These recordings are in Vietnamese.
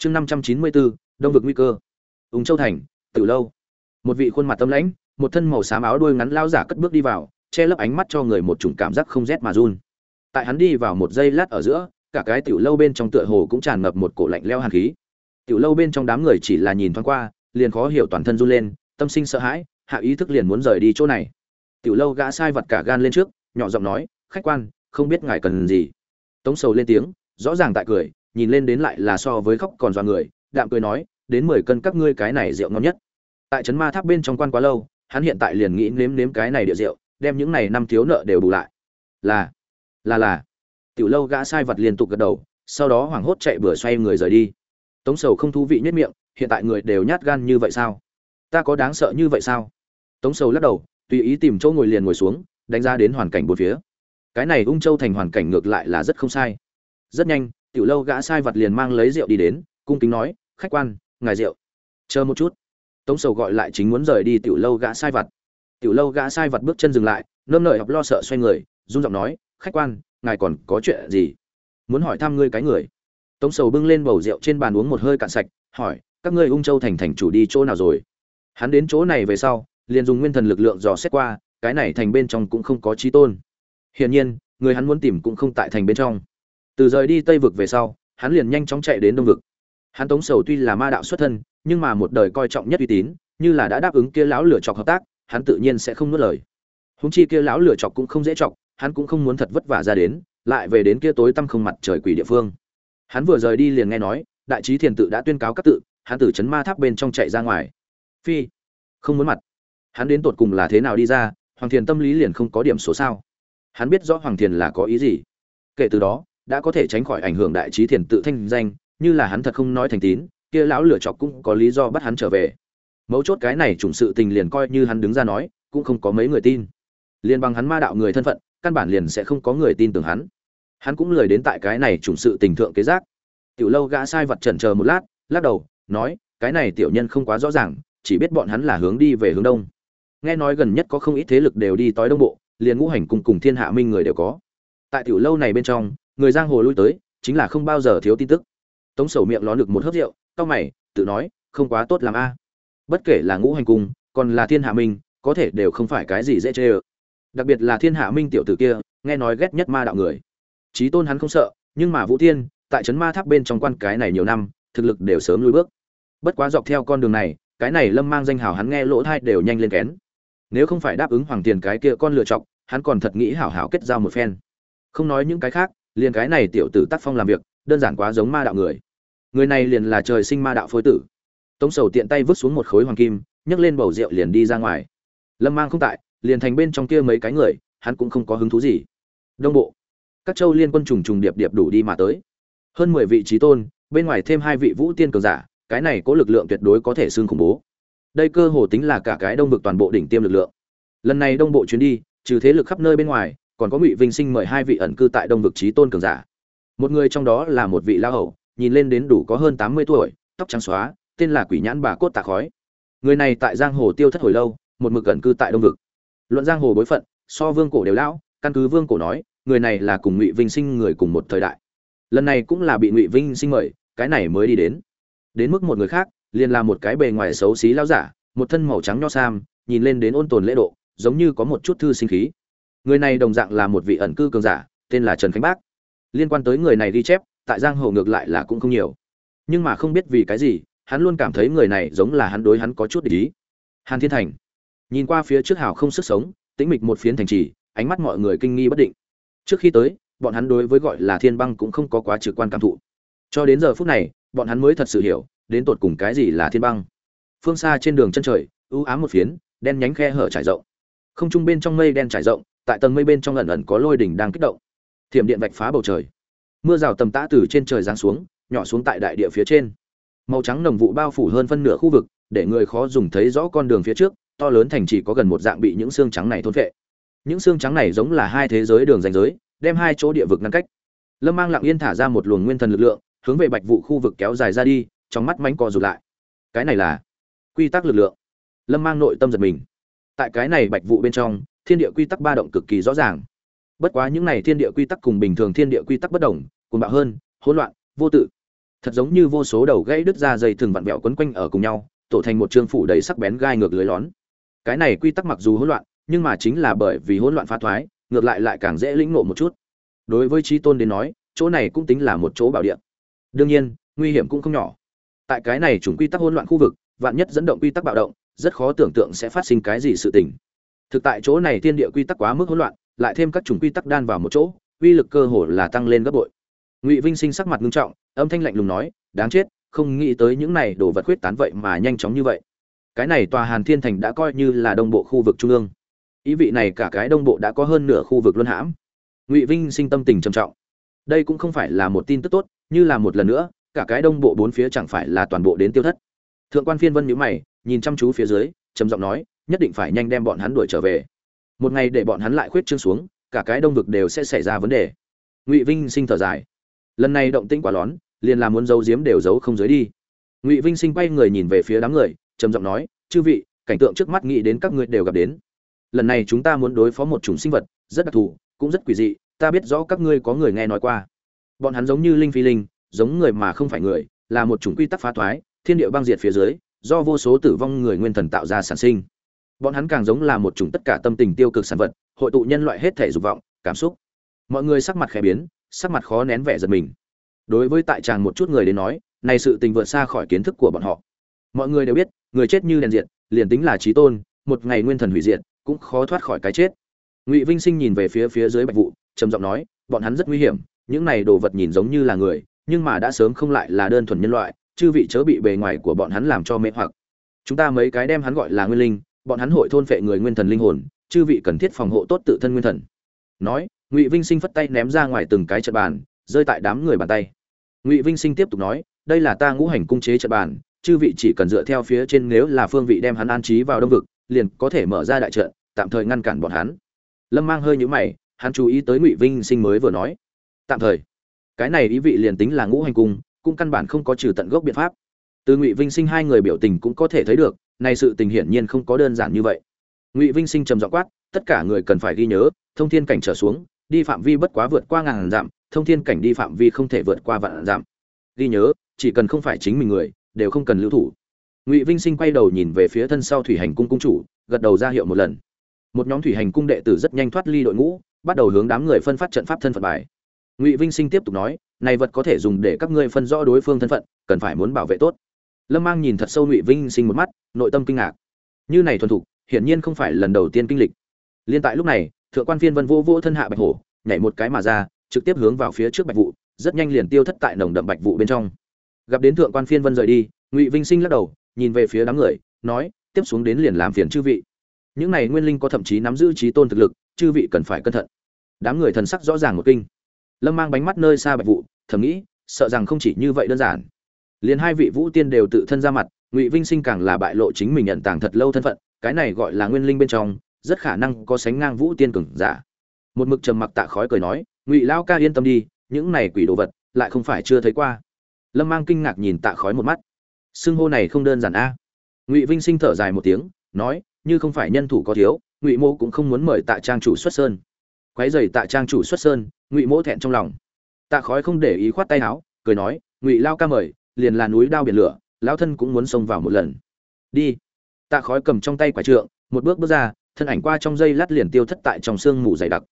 chương năm trăm chín mươi bốn đông vực nguy cơ. Ung châu thành từ lâu. Một vị khuôn mặt tâm lãnh, một thân màu xám áo đuôi ngắn lao giả cất bước đi vào, che lấp ánh mắt cho người một chủng cảm giác không rét mà run. Tại hắn đi vào một giây lát ở giữa, cả cái tiểu lâu bên trong tựa hồ cũng tràn ngập một cổ lạnh leo hàn khí. Tiểu lâu bên trong đám người chỉ là nhìn thoáng qua, liền khó hiểu toàn thân run lên, tâm sinh sợ hãi, hạ ý thức liền muốn rời đi chỗ này. Tiểu lâu gã sai vật cả gan lên trước, nhỏ giọng nói, khách quan, không biết ngài cần gì. Tống sầu lên tiếng, rõ ràng tại cười nhìn lên đến lại là so với khóc còn dọa người, đạm cười nói, đến mười cân các ngươi cái này rượu ngon nhất. Tại trấn ma tháp bên trong quan quá lâu, hắn hiện tại liền nghĩ nếm nếm cái này địa rượu, đem những này năm thiếu nợ đều bù lại. Là là là. Tiểu lâu gã sai vật liên tục gật đầu, sau đó hoảng hốt chạy bừa xoay người rời đi. Tống sầu không thú vị nhất miệng, hiện tại người đều nhát gan như vậy sao? Ta có đáng sợ như vậy sao? Tống sầu lắc đầu, tùy ý tìm chỗ ngồi liền ngồi xuống, đánh ra đến hoàn cảnh bốn phía. Cái này ung châu thành hoàn cảnh ngược lại là rất không sai. Rất nhanh tiểu lâu gã sai vật liền mang lấy rượu đi đến, cung kính nói, khách quan, ngài rượu. Chờ một chút. Tống sầu gọi lại chính muốn rời đi tiểu lâu gã sai vật. Tiểu lâu gã sai vật bước chân dừng lại, nơm nlợi học lo sợ xoay người, run giọng nói, khách quan, ngài còn có chuyện gì? Muốn hỏi thăm ngươi cái người. Tống sầu bưng lên bầu rượu trên bàn uống một hơi cạn sạch, hỏi, các ngươi ung châu thành thành chủ đi chỗ nào rồi? Hắn đến chỗ này về sau, liền dùng nguyên thần lực lượng dò xét qua, cái này thành bên trong cũng không có chí tôn. Hiển nhiên, người hắn muốn tìm cũng không tại thành bên trong từ rời đi tây vực về sau, hắn liền nhanh chóng chạy đến đông vực. Hắn tống sầu tuy là ma đạo xuất thân, nhưng mà một đời coi trọng nhất uy tín, như là đã đáp ứng kia lão lửa chọc hợp tác, hắn tự nhiên sẽ không nuốt lời. Húng chi kia lão lửa chọc cũng không dễ chọc, hắn cũng không muốn thật vất vả ra đến, lại về đến kia tối tăm không mặt trời quỷ địa phương. Hắn vừa rời đi liền nghe nói, đại trí thiền tự đã tuyên cáo các tự, hắn từ chấn ma tháp bên trong chạy ra ngoài. Phi, không muốn mặt. Hắn đến tột cùng là thế nào đi ra, hoàng thiền tâm lý liền không có điểm số sao. Hắn biết rõ hoàng thiền là có ý gì. Kể từ đó đã có thể tránh khỏi ảnh hưởng đại trí thiền tự thanh danh, như là hắn thật không nói thành tín, kia lão lửa chọc cũng có lý do bắt hắn trở về. Mấu chốt cái này chủng sự tình liền coi như hắn đứng ra nói, cũng không có mấy người tin. Liền bằng hắn ma đạo người thân phận, căn bản liền sẽ không có người tin tưởng hắn. Hắn cũng lười đến tại cái này chủng sự tình thượng kế giác. Tiểu lâu gã sai vật chần chờ một lát, lắc đầu, nói, cái này tiểu nhân không quá rõ ràng, chỉ biết bọn hắn là hướng đi về hướng đông. Nghe nói gần nhất có không ít thế lực đều đi tối đông bộ, liền ngũ hành cùng cùng thiên hạ minh người đều có. Tại tiểu lâu này bên trong người giang hồ lui tới, chính là không bao giờ thiếu tin tức. Tống sầu miệng ló được một hớp rượu, cau mày, tự nói, không quá tốt làm a. Bất kể là ngũ hành cung, còn là thiên hạ minh, có thể đều không phải cái gì dễ chê ơ. Đặc biệt là thiên hạ minh tiểu tử kia, nghe nói ghét nhất ma đạo người. Trí tôn hắn không sợ, nhưng mà vũ thiên, tại trấn ma tháp bên trong quan cái này nhiều năm, thực lực đều sớm lùi bước. Bất quá dọc theo con đường này, cái này lâm mang danh hào hắn nghe lỗ thai đều nhanh lên kén. Nếu không phải đáp ứng hoàng tiền cái kia con lựa chọc hắn còn thật nghĩ hảo hảo kết giao một phen. Không nói những cái khác liền cái này tiểu tử tác phong làm việc, đơn giản quá giống ma đạo người. Người này liền là trời sinh ma đạo phôi tử. Tống sầu tiện tay vứt xuống một khối hoàng kim, nhấc lên bầu rượu liền đi ra ngoài. Lâm mang không tại, liền thành bên trong kia mấy cái người, hắn cũng không có hứng thú gì. Đông bộ, các châu liên quân trùng trùng điệp điệp đủ đi mà tới. Hơn mười vị trí tôn, bên ngoài thêm hai vị vũ tiên cường giả, cái này có lực lượng tuyệt đối có thể xương khủng bố. Đây cơ hồ tính là cả cái đông vực toàn bộ đỉnh tiêm lực lượng. Lần này đông bộ chuyến đi, trừ thế lực khắp nơi bên ngoài còn có ngụy vinh sinh mời hai vị ẩn cư tại đông vực trí tôn cường giả. Một người trong đó là một vị lao hầu, nhìn lên đến đủ có hơn tám mươi tuổi, tóc trắng xóa, tên là quỷ nhãn bà cốt tạ khói. Người này tại giang hồ tiêu thất hồi lâu, một mực ẩn cư tại đông vực. Luận giang hồ bối phận, so vương cổ đều lão, căn cứ vương cổ nói, người này là cùng ngụy vinh sinh người cùng một thời đại. Lần này cũng là bị ngụy vinh sinh mời, cái này mới đi đến. Đến mức một người khác, liền là một cái bề ngoài xấu xí lao giả, một thân màu trắng nho sam, nhìn lên đến ôn tồn lễ độ, giống như có một chút thư sinh khí người này đồng dạng là một vị ẩn cư cường giả, tên là trần khánh bác. Liên quan tới người này ghi chép, tại giang hồ ngược lại là cũng không nhiều. Nhưng mà không biết vì cái gì, hắn luôn cảm thấy người này giống là hắn đối hắn có chút để ý. Hàn thiên thành. Nhìn qua phía trước hào không sức sống, tĩnh mịch một phiến thành trì, ánh mắt mọi người kinh nghi bất định. Trước khi tới, bọn hắn đối với gọi là thiên băng cũng không có quá trực quan cảm thụ. Cho đến giờ phút này, bọn hắn mới thật sự hiểu, đến tột cùng cái gì là thiên băng. Phương xa trên đường chân trời ưu ám một phiến, đen nhánh khe hở trải rộng. Không trung bên trong mây đen trải rộng tại tầng mây bên trong ẩn ẩn có lôi đỉnh đang kích động. Thiểm điện vạch phá bầu trời. Mưa rào tầm tã từ trên trời giáng xuống, nhỏ xuống tại đại địa phía trên. Màu trắng nồng vụ bao phủ hơn phân nửa khu vực, để người khó dùng thấy rõ con đường phía trước, to lớn thành chỉ có gần một dạng bị những xương trắng này thôn vệ những xương trắng này giống là hai thế giới đường ranh giới, đem hai chỗ địa vực ngăn cách. Lâm mang lặng yên thả ra một luồng nguyên thần lực lượng, hướng về bạch vụ khu vực kéo dài ra đi, trong mắt mánh co rụt lại. Cái này là quy tắc lực lượng. Lâm mang nội tâm giật mình. Tại cái này bạch vụ bên trong thiên địa quy tắc ba động cực kỳ rõ ràng. Bất quá những này thiên địa quy tắc cùng bình thường thiên địa quy tắc bất đồng cùng bạo hơn, hỗn loạn, vô tự. Thật giống như vô số đầu gãy đứt ra dây thường vặn vẹo quấn quanh ở cùng nhau, tổ thành một trương phủ đầy sắc bén gai ngược lưới lón. Cái này quy tắc mặc dù hỗn loạn, nhưng mà chính là bởi vì hỗn loạn phá thoái, ngược lại lại càng dễ lĩnh ngộ một chút. Đối với trí tôn đến nói, chỗ này cũng tính là một chỗ bảo địa. Đương nhiên, nguy hiểm cũng không nhỏ. Tại cái này chủng quy tắc hỗn loạn khu vực, vạn nhất dẫn động quy tắc bạo động, rất khó tưởng tượng sẽ phát sinh cái gì sự tình thực tại chỗ này thiên địa quy tắc quá mức hỗn loạn, lại thêm các chủng quy tắc đan vào một chỗ, uy lực cơ hồ là tăng lên gấp bội. Ngụy vinh sinh sắc mặt nghiêm trọng, âm thanh lạnh lùng nói, đáng chết, không nghĩ tới những này đồ vật khuyết tán vậy mà nhanh chóng như vậy. Cái này tòa hàn thiên thành đã coi như là đông bộ khu vực trung ương. Ý vị này cả cái đông bộ đã có hơn nửa khu vực luân hãm. Ngụy vinh sinh tâm tình trầm trọng. Đây cũng không phải là một tin tức tốt, như là một lần nữa, cả cái đông bộ bốn phía chẳng phải là toàn bộ đến tiêu thất. Thượng quan phiên vân nhíu mày, nhìn chăm chú phía dưới, trầm giọng nói nhất định phải nhanh đem bọn hắn đuổi trở về. Một ngày để bọn hắn lại khuyết trương xuống, cả cái đông vực đều sẽ xảy ra vấn đề. Ngụy vinh sinh thở dài. Lần này động tĩnh quá lón, liền là muốn giấu giếm đều giấu không dưới đi. Ngụy vinh sinh quay người nhìn về phía đám người, trầm giọng nói, chư vị, cảnh tượng trước mắt nghĩ đến các ngươi đều gặp đến. Lần này chúng ta muốn đối phó một chủng sinh vật, rất đặc thù, cũng rất quỷ dị, ta biết rõ các ngươi có người nghe nói qua. Bọn hắn giống như linh phi linh, giống người mà không phải người, là một chủng quy tắc phá thoái, thiên địa băng diệt phía dưới, do vô số tử vong người nguyên thần tạo ra sản sinh bọn hắn càng giống là một chủng tất cả tâm tình tiêu cực sản vật, hội tụ nhân loại hết thể dục vọng, cảm xúc. Mọi người sắc mặt khẽ biến, sắc mặt khó nén vẻ giật mình. Đối với tại tràng một chút người đến nói, này sự tình vượt xa khỏi kiến thức của bọn họ. Mọi người đều biết, người chết như đèn diệt, liền tính là trí tôn, một ngày nguyên thần hủy diệt, cũng khó thoát khỏi cái chết. Ngụy vinh sinh nhìn về phía phía dưới bạch vụ trầm giọng nói, bọn hắn rất nguy hiểm, những này đồ vật nhìn giống như là người, nhưng mà đã sớm không lại là đơn thuần nhân loại, chư vị chớ bị bề ngoài của bọn hắn làm cho mê hoặc. Chúng ta mấy cái đem hắn gọi là nguyên linh bọn hắn hội thôn phệ người nguyên thần linh hồn, chư vị cần thiết phòng hộ tốt tự thân nguyên thần. Nói, ngụy vinh sinh phất tay ném ra ngoài từng cái trận bàn, rơi tại đám người bàn tay. Ngụy vinh sinh tiếp tục nói, đây là ta ngũ hành cung chế trận bàn, chư vị chỉ cần dựa theo phía trên nếu là phương vị đem hắn an trí vào đông vực, liền có thể mở ra đại trận, tạm thời ngăn cản bọn hắn. Lâm mang hơi nhũ mày, hắn chú ý tới ngụy vinh sinh mới vừa nói, tạm thời, cái này ý vị liền tính là ngũ hành cung, cũng căn bản không có trừ tận gốc biện pháp. Từ ngụy vinh sinh hai người biểu tình cũng có thể thấy được này sự tình hiển nhiên không có đơn giản như vậy. Ngụy vinh sinh trầm giọng quát, tất cả người cần phải ghi nhớ, thông thiên cảnh trở xuống, đi phạm vi bất quá vượt qua ngàn dặm, thông thiên cảnh đi phạm vi không thể vượt qua vạn dặm. Ghi nhớ, chỉ cần không phải chính mình người, đều không cần lưu thủ. Ngụy vinh sinh quay đầu nhìn về phía thân sau thủy hành cung cung chủ, gật đầu ra hiệu một lần. Một nhóm thủy hành cung đệ tử rất nhanh thoát ly đội ngũ, bắt đầu hướng đám người phân phát trận pháp thân phận bài. Ngụy vinh sinh tiếp tục nói, này vật có thể dùng để các ngươi phân rõ đối phương thân phận, cần phải muốn bảo vệ tốt lâm mang nhìn thật sâu ngụy vinh sinh một mắt, nội tâm kinh ngạc. Như này thuần thục, hiển nhiên không phải lần đầu tiên kinh lịch. Liên tại lúc này, thượng quan phiên vân vô vô thân hạ bạch hổ, nhảy một cái mà ra, trực tiếp hướng vào phía trước bạch vụ rất nhanh liền tiêu thất tại nồng đậm bạch vụ bên trong. Gặp đến thượng quan phiên vân rời đi, ngụy vinh sinh lắc đầu, nhìn về phía đám người, nói, tiếp xuống đến liền làm phiền chư vị. Những này nguyên linh có thậm chí nắm giữ trí tôn thực lực, chư vị cần phải cẩn thận. Đám người thần sắc rõ ràng một kinh. Lâm mang bánh mắt nơi xa bạch vụ thầm nghĩ, sợ rằng không chỉ như vậy đơn giản liền hai vị vũ tiên đều tự thân ra mặt, ngụy vinh sinh càng là bại lộ chính mình nhận tàng thật lâu thân phận, cái này gọi là nguyên linh bên trong, rất khả năng có sánh ngang vũ tiên cường giả. Một mực trầm mặc tạ khói cười nói, ngụy lao ca yên tâm đi, những này quỷ đồ vật lại không phải chưa thấy qua. Lâm mang kinh ngạc nhìn tạ khói một mắt. Xưng hô này không đơn giản a. Ngụy vinh sinh thở dài một tiếng, nói, như không phải nhân thủ có thiếu, ngụy mô cũng không muốn mời tạ trang chủ xuất sơn. Quái dày tạ trang chủ xuất sơn, ngụy mỗ thẹn trong lòng. Tạ khói không để ý khoát tay áo, cười nói, ngụy lao ca mời liền là núi đao biển lửa lao thân cũng muốn xông vào một lần. Đi. Tạ khói cầm trong tay quả trượng, một bước bước ra, thân ảnh qua trong dây lát liền tiêu thất tại trong sương mù dày đặc.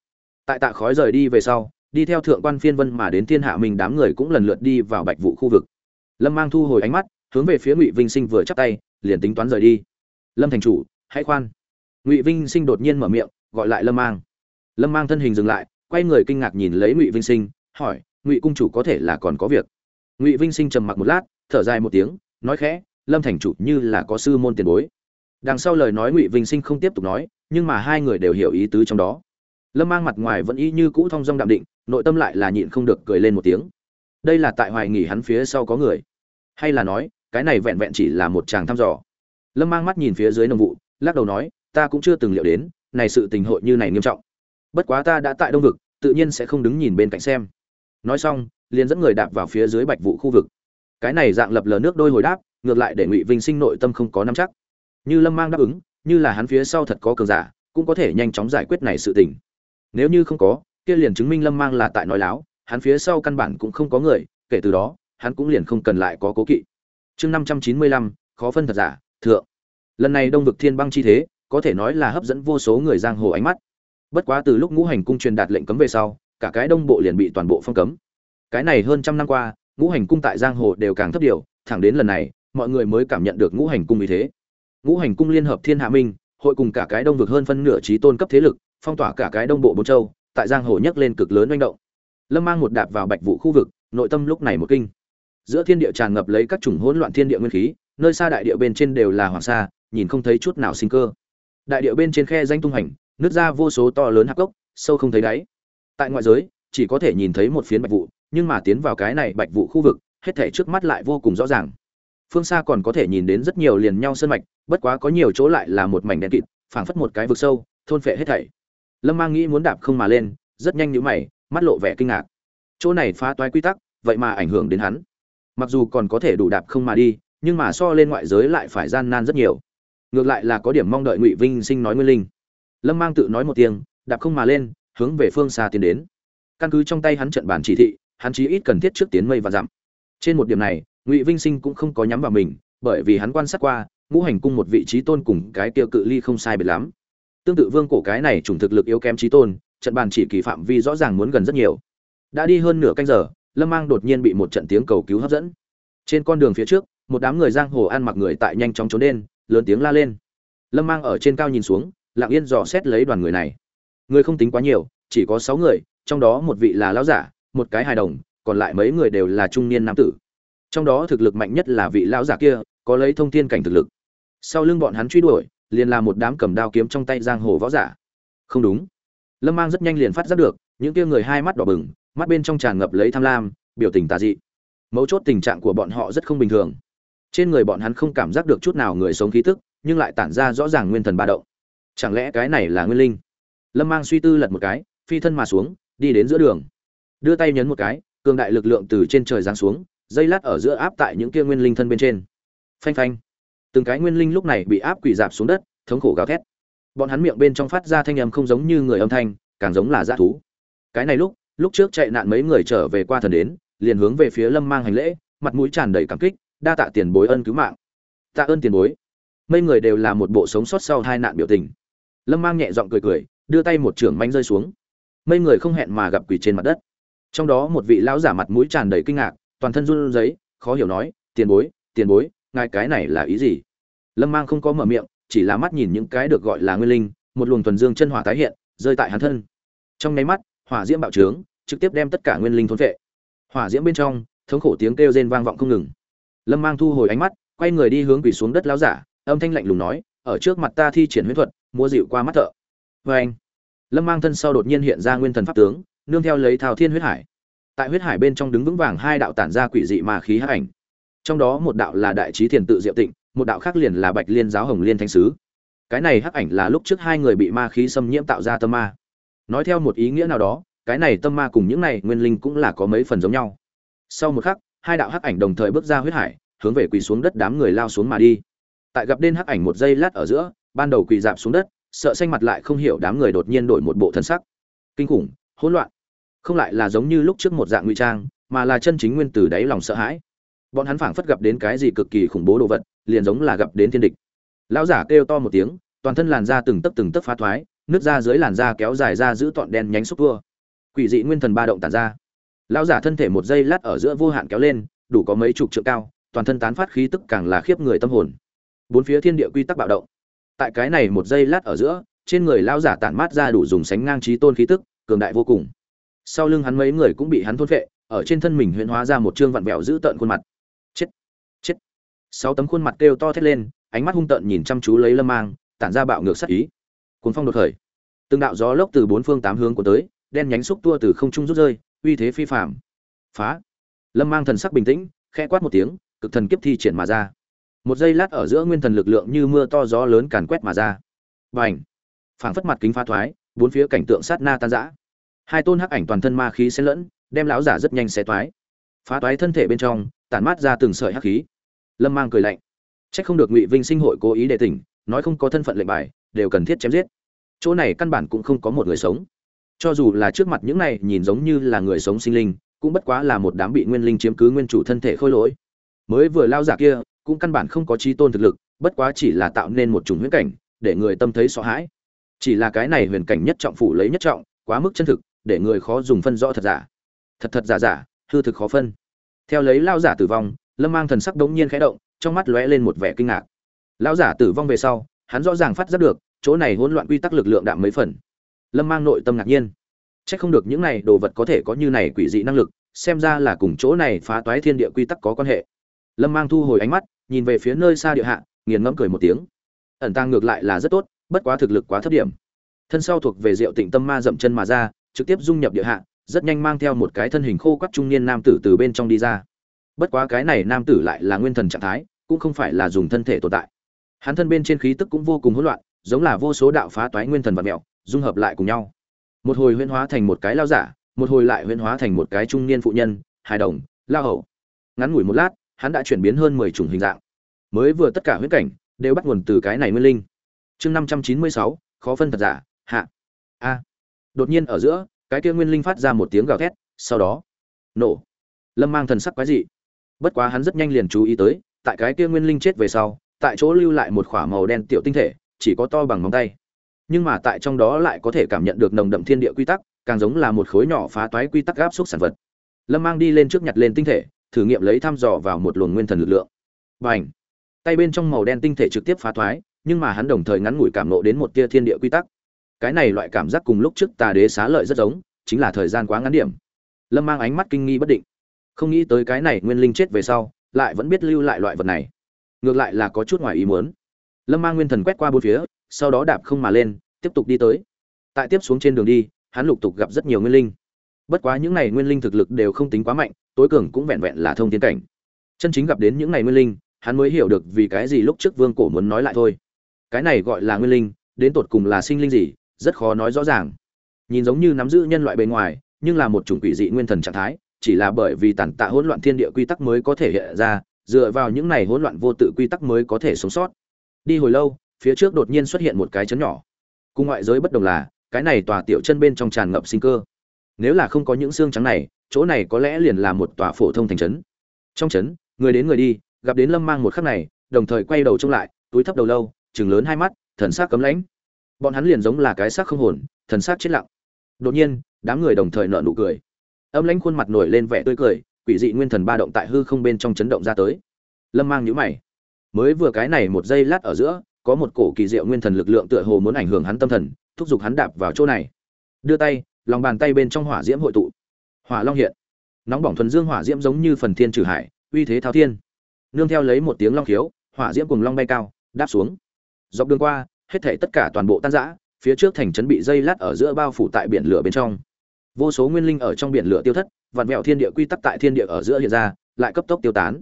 Tại tạ khói rời đi về sau, đi theo thượng quan phiên vân mà đến thiên hạ mình đám người cũng lần lượt đi vào bạch vụ khu vực. Lâm mang thu hồi ánh mắt, hướng về phía ngụy vinh sinh vừa chắp tay, liền tính toán rời đi. Lâm thành chủ, hãy khoan. Ngụy vinh sinh đột nhiên mở miệng, gọi lại lâm mang. Lâm mang thân hình dừng lại, quay người kinh ngạc nhìn lấy ngụy vinh sinh, hỏi, ngụy cung chủ có thể là còn có việc? Ngụy vinh sinh trầm mặc một lát thở dài một tiếng nói khẽ lâm thành chủ như là có sư môn tiền bối đằng sau lời nói ngụy vinh sinh không tiếp tục nói nhưng mà hai người đều hiểu ý tứ trong đó lâm mang mặt ngoài vẫn y như cũ thong dong đạm định nội tâm lại là nhịn không được cười lên một tiếng đây là tại hoài nghỉ hắn phía sau có người hay là nói cái này vẹn vẹn chỉ là một chàng thăm dò lâm mang mắt nhìn phía dưới nông vụ lắc đầu nói ta cũng chưa từng liệu đến này sự tình hội như này nghiêm trọng bất quá ta đã tại đông vực tự nhiên sẽ không đứng nhìn bên cạnh xem nói xong liền dẫn người đạp vào phía dưới bạch vụ khu vực. Cái này dạng lập lờ nước đôi hồi đáp, ngược lại để ngụy vinh sinh nội tâm không có nắm chắc. Như lâm mang đáp ứng, như là hắn phía sau thật có cường giả, cũng có thể nhanh chóng giải quyết này sự tình. Nếu như không có, kia liền chứng minh lâm mang là tại nói láo, hắn phía sau căn bản cũng không có người, kể từ đó, hắn cũng liền không cần lại có cố kỵ. Chương năm trăm chín mươi lăm, khó phân thật giả, thượng. Lần này đông vực thiên băng chi thế, có thể nói là hấp dẫn vô số người giang hồ ánh mắt. Bất quá từ lúc ngũ hành cung truyền đạt lệnh cấm về sau, cả cái đông bộ liền bị toàn bộ phong cấm cái này hơn trăm năm qua, ngũ hành cung tại giang hồ đều càng thấp điều, thẳng đến lần này, mọi người mới cảm nhận được ngũ hành cung ý thế. Ngũ hành cung liên hợp thiên hạ minh, hội cùng cả cái đông vực hơn phân nửa trí tôn cấp thế lực, phong tỏa cả cái đông bộ bốn châu, tại giang hồ nhấc lên cực lớn manh động. Lâm mang một đạp vào bạch vụ khu vực, nội tâm lúc này một kinh. Giữa thiên địa tràn ngập lấy các chủng hỗn loạn thiên địa nguyên khí, nơi xa đại địa bên trên đều là hoàng sa, nhìn không thấy chút nào sinh cơ. Đại địa bên trên khe danh tung hành nước ra vô số to lớn hạc gốc, sâu không thấy đáy. Tại ngoại giới, chỉ có thể nhìn thấy một phiến bạch vụ nhưng mà tiến vào cái này bạch vụ khu vực, hết thể trước mắt lại vô cùng rõ ràng. Phương xa còn có thể nhìn đến rất nhiều liền nhau sơn mạch, bất quá có nhiều chỗ lại là một mảnh đen kịt, phảng phất một cái vực sâu, thôn phệ hết thảy. Lâm mang nghĩ muốn đạp không mà lên, rất nhanh nhíu mày, mắt lộ vẻ kinh ngạc. Chỗ này phá toái quy tắc, vậy mà ảnh hưởng đến hắn. Mặc dù còn có thể đủ đạp không mà đi, nhưng mà so lên ngoại giới lại phải gian nan rất nhiều. Ngược lại là có điểm mong đợi ngụy vinh sinh nói nguyên linh. Lâm mang tự nói một tiếng, đạp không mà lên, hướng về phương xa tiến đến. Căn cứ trong tay hắn trận bàn chỉ thị hắn chí ít cần thiết trước tiến mây và dặm. Trên một điểm này, ngụy vinh sinh cũng không có nhắm vào mình, bởi vì hắn quan sát qua, ngũ hành cung một vị trí tôn cùng cái tiêu cự ly không sai biệt lắm. Tương tự vương cổ cái này chủng thực lực yếu kém trí tôn, trận bàn chỉ kỳ phạm vi rõ ràng muốn gần rất nhiều. Đã đi hơn nửa canh giờ, lâm mang đột nhiên bị một trận tiếng cầu cứu hấp dẫn. Trên con đường phía trước, một đám người giang hồ ăn mặc người tại nhanh chóng trốn đen lớn tiếng la lên. Lâm mang ở trên cao nhìn xuống, lặng yên dò xét lấy đoàn người này. Người không tính quá nhiều, chỉ có sáu người, trong đó một vị là lão giả một cái hài đồng, còn lại mấy người đều là trung niên nam tử. Trong đó thực lực mạnh nhất là vị lão giả kia, có lấy thông thiên cảnh thực lực. Sau lưng bọn hắn truy đuổi, liền là một đám cầm đao kiếm trong tay giang hồ võ giả. Không đúng. Lâm mang rất nhanh liền phát giác được, những kia người hai mắt đỏ bừng, mắt bên trong tràn ngập lấy tham lam, biểu tình tà dị. Mấu chốt tình trạng của bọn họ rất không bình thường. Trên người bọn hắn không cảm giác được chút nào người sống khí tức, nhưng lại tản ra rõ ràng nguyên thần ba động. Chẳng lẽ cái này là nguyên linh? Lâm mang suy tư lật một cái, phi thân mà xuống, đi đến giữa đường đưa tay nhấn một cái, cường đại lực lượng từ trên trời giáng xuống, dây lát ở giữa áp tại những kia nguyên linh thân bên trên. Phanh phanh. Từng cái nguyên linh lúc này bị áp quỳ dạp xuống đất, thống khổ gào thét. Bọn hắn miệng bên trong phát ra thanh âm không giống như người âm thanh, càng giống là dã thú. Cái này lúc lúc trước chạy nạn mấy người trở về qua thần đến, liền hướng về phía lâm mang hành lễ, mặt mũi tràn đầy cảm kích, đa tạ tiền bối ân cứu mạng. Tạ ơn tiền bối. Mấy người đều là một bộ sống sót sau hai nạn biểu tình. Lâm mang nhẹ giọng cười cười, đưa tay một trưởng manh rơi xuống. Mấy người không hẹn mà gặp quỳ trên mặt đất trong đó một vị lão giả mặt mũi tràn đầy kinh ngạc, toàn thân run rẩy, khó hiểu nói, tiền bối tiền bối, ngài cái này là ý gì? Lâm mang không có mở miệng, chỉ là mắt nhìn những cái được gọi là nguyên linh, một luồng thuần dương chân hỏa tái hiện, rơi tại hắn thân. Trong nháy mắt, hỏa diễm bạo trướng, trực tiếp đem tất cả nguyên linh thôn vệ. Hỏa diễm bên trong, thống khổ tiếng kêu rên vang vọng không ngừng. Lâm mang thu hồi ánh mắt, quay người đi hướng quỳ xuống đất láo giả, âm thanh lạnh lùng nói, ở trước mặt ta thi triển huyễn thuật mua dịu qua mắt thợ. Vê anh lâm mang thân sau đột nhiên hiện ra nguyên thần pháp tướng nương theo lấy thao thiên huyết hải. Tại huyết hải bên trong đứng vững vàng hai đạo tản ra quỷ dị mà khí hắc ảnh. Trong đó một đạo là đại trí thiền tự diệu tịnh, một đạo khác liền là bạch liên giáo hồng liên thanh sứ. Cái này hắc ảnh là lúc trước hai người bị ma khí xâm nhiễm tạo ra tâm ma. Nói theo một ý nghĩa nào đó, cái này tâm ma cùng những này nguyên linh cũng là có mấy phần giống nhau. Sau một khắc, hai đạo hắc ảnh đồng thời bước ra huyết hải, hướng về quỳ xuống đất đám người lao xuống mà đi. Tại gặp đen hắc ảnh một giây lát ở giữa, ban đầu quỳ dạp xuống đất, sợ xanh mặt lại không hiểu đám người đột nhiên đổi một bộ thân sắc. Kinh khủng, hỗn loạn không lại là giống như lúc trước một dạng ngụy trang, mà là chân chính nguyên từ đáy lòng sợ hãi. Bọn hắn phảng phất gặp đến cái gì cực kỳ khủng bố đồ vật, liền giống là gặp đến thiên địch. Lão giả kêu to một tiếng, toàn thân làn da từng tấc từng tấc phá thoái, nước da dưới làn da kéo dài ra giữ tọn đen nhánh xúc vua. Quỷ dị nguyên thần ba động tản ra. Lão giả thân thể một giây lát ở giữa vô hạn kéo lên, đủ có mấy chục trượng cao, toàn thân tán phát khí tức càng là khiếp người tâm hồn. Bốn phía thiên địa quy tắc bạo động. Tại cái này một giây lát ở giữa, trên người lão giả tản mát ra đủ dùng sánh ngang trí tôn khí tức, cường đại vô cùng sau lưng hắn mấy người cũng bị hắn thôn phệ, ở trên thân mình huyễn hóa ra một trương vặn vẹo giữ tợn khuôn mặt. Chết chết. Sáu tấm khuôn mặt kêu to thét lên, ánh mắt hung tợn nhìn chăm chú lấy lâm mang, tản ra bạo ngược sắc ý. Cuốn phong đột khởi. Từng đạo gió lốc từ bốn phương tám hướng của tới, đen nhánh xúc tua từ không trung rút rơi, uy thế phi phạm phá. Lâm mang thần sắc bình tĩnh, khẽ quát một tiếng, cực thần kiếp thi triển mà ra. Một giây lát ở giữa nguyên thần lực lượng như mưa to gió lớn càn quét mà ra. Và ảnh phảng phất mặt kính phá thoái, bốn phía cảnh tượng sát na tan rã hai tôn hắc ảnh toàn thân ma khí xen lẫn, đem lão giả rất nhanh xé toái. Phá toái thân thể bên trong, tản mát ra từng sợi hắc khí. Lâm mang cười lạnh. Trách không được ngụy vinh sinh hội cố ý để tỉnh, nói không có thân phận lệnh bài, đều cần thiết chém giết. Chỗ này căn bản cũng không có một người sống. Cho dù là trước mặt những này nhìn giống như là người sống sinh linh, cũng bất quá là một đám bị nguyên linh chiếm cứ nguyên chủ thân thể khôi lỗi. Mới vừa lao giả kia, cũng căn bản không có trí tôn thực lực, bất quá chỉ là tạo nên một chủng huyễn cảnh, để người tâm thấy sợ hãi. Chỉ là cái này huyền cảnh nhất trọng phủ lấy nhất trọng, quá mức chân thực để người khó dùng phân rõ thật giả. Thật thật giả giả, hư thực khó phân. Theo lấy lao giả tử vong, lâm mang thần sắc đống nhiên khẽ động, trong mắt lóe lên một vẻ kinh ngạc. Lao giả tử vong về sau, hắn rõ ràng phát giác được, chỗ này hỗn loạn quy tắc lực lượng đạm mấy phần. Lâm mang nội tâm ngạc nhiên. C h ắ c không được những này đồ vật có thể có như này quỷ dị năng lực, xem ra là cùng chỗ này phá toái thiên địa quy tắc có quan hệ. Lâm mang thu hồi ánh mắt, nhìn về phía nơi xa địa hạ, nghiền ngẫm cười một tiếng. Ẩn tàng ngược lại là rất tốt, bất quá thực lực quá thấp điểm. Thân sau thuộc về diệu tịnh tâm ma dậm chân mà ra trực tiếp dung nhập địa hạ, rất nhanh mang theo một cái thân hình khô quắt trung niên nam tử từ bên trong đi ra. Bất quá cái này nam tử lại là nguyên thần trạng thái, cũng không phải là dùng thân thể tồn tại. Hắn thân bên trên khí tức cũng vô cùng hỗn loạn, giống là vô số đạo phá toái nguyên thần vật mẹo, dung hợp lại cùng nhau. Một hồi huyễn hóa thành một cái lao giả, một hồi lại huyễn hóa thành một cái trung niên phụ nhân, hài đồng, lao hậu ngắn ngủi một lát, hắn đã chuyển biến hơn mười chủng hình dạng. Mới vừa tất cả huyễn cảnh, đều bắt nguồn từ cái này nguyên linh. Chương năm trăm chín mươi sáu, khó phân thật giả, hạ. A đột nhiên ở giữa, cái kia nguyên linh phát ra một tiếng gào thét, sau đó, nổ. Lâm mang thần sắc quái dị. Bất quá hắn rất nhanh liền chú ý tới, tại cái kia nguyên linh chết về sau, tại chỗ lưu lại một khỏa màu đen tiểu tinh thể, chỉ có to bằng ngón tay. Nhưng mà tại trong đó lại có thể cảm nhận được nồng đậm thiên địa quy tắc, càng giống là một khối nhỏ phá toái quy tắc gáp xúc sản vật. Lâm mang đi lên trước nhặt lên tinh thể, thử nghiệm lấy thăm dò vào một luồng nguyên thần lực lượng. Và ảnh tay bên trong màu đen tinh thể trực tiếp phá thoái nhưng mà hắn đồng thời ngắn ngủi cảm nộ đến một tia thiên địa quy tắc cái này loại cảm giác cùng lúc trước tà đế xá lợi rất giống, chính là thời gian quá ngắn điểm. Lâm mang ánh mắt kinh nghi bất định. Không nghĩ tới cái này nguyên linh chết về sau, lại vẫn biết lưu lại loại vật này. Ngược lại là có chút ngoài ý muốn. Lâm mang nguyên thần quét qua bốn phía, sau đó đạp không mà lên, tiếp tục đi tới. Tại tiếp xuống trên đường đi, hắn lục tục gặp rất nhiều nguyên linh. Bất quá những này nguyên linh thực lực đều không tính quá mạnh, tối cường cũng vẹn vẹn là thông tiến cảnh. Chân chính gặp đến những này nguyên linh, hắn mới hiểu được vì cái gì lúc trước vương cổ muốn nói lại thôi. Cái này gọi là nguyên linh, đến tột cùng là sinh linh gì rất khó nói rõ ràng. Nhìn giống như nắm giữ nhân loại bên ngoài, nhưng là một chủng quỷ dị nguyên thần trạng thái, chỉ là bởi vì tàn tạ hỗn loạn thiên địa quy tắc mới có thể hiện ra, dựa vào những này hỗn loạn vô tự quy tắc mới có thể sống sót. Đi hồi lâu, phía trước đột nhiên xuất hiện một cái chấn nhỏ. Cùng ngoại giới bất đồng là, cái này tòa tiểu chân bên trong tràn ngập sinh cơ. Nếu là không có những xương trắng này, chỗ này có lẽ liền là một tòa phổ thông thành trấn. Trong trấn, người đến người đi, gặp đến lâm mang một khắc này, đồng thời quay đầu trông lại, túi thấp đầu lâu chừng lớn hai mắt, thần sắc cấm lãnh bọn hắn liền giống là cái xác không hồn, thần sắc chết lặng. Đột nhiên, đám người đồng thời nở nụ cười. Âm lãnh khuôn mặt nổi lên vẻ tươi cười, quỷ dị nguyên thần ba động tại hư không bên trong chấn động ra tới. Lâm mang nhũ mày. Mới vừa cái này một giây lát ở giữa, có một cổ kỳ diệu nguyên thần lực lượng tựa hồ muốn ảnh hưởng hắn tâm thần, thúc giục hắn đạp vào chỗ này. Đưa tay, lòng bàn tay bên trong hỏa diễm hội tụ. Hỏa long hiện. Nóng bỏng thuần dương hỏa diễm giống như phần thiên trừ hải, uy thế thao thiên. Nương theo lấy một tiếng long khiếu, hỏa diễm cùng long bay cao, đáp xuống. Dọc đường qua hết thảy tất cả toàn bộ tan rã, phía trước thành trấn bị dây lát ở giữa bao phủ tại biển lửa bên trong. Vô số nguyên linh ở trong biển lửa tiêu thất, vạn mẹo thiên địa quy tắc tại thiên địa ở giữa hiện ra, lại cấp tốc tiêu tán.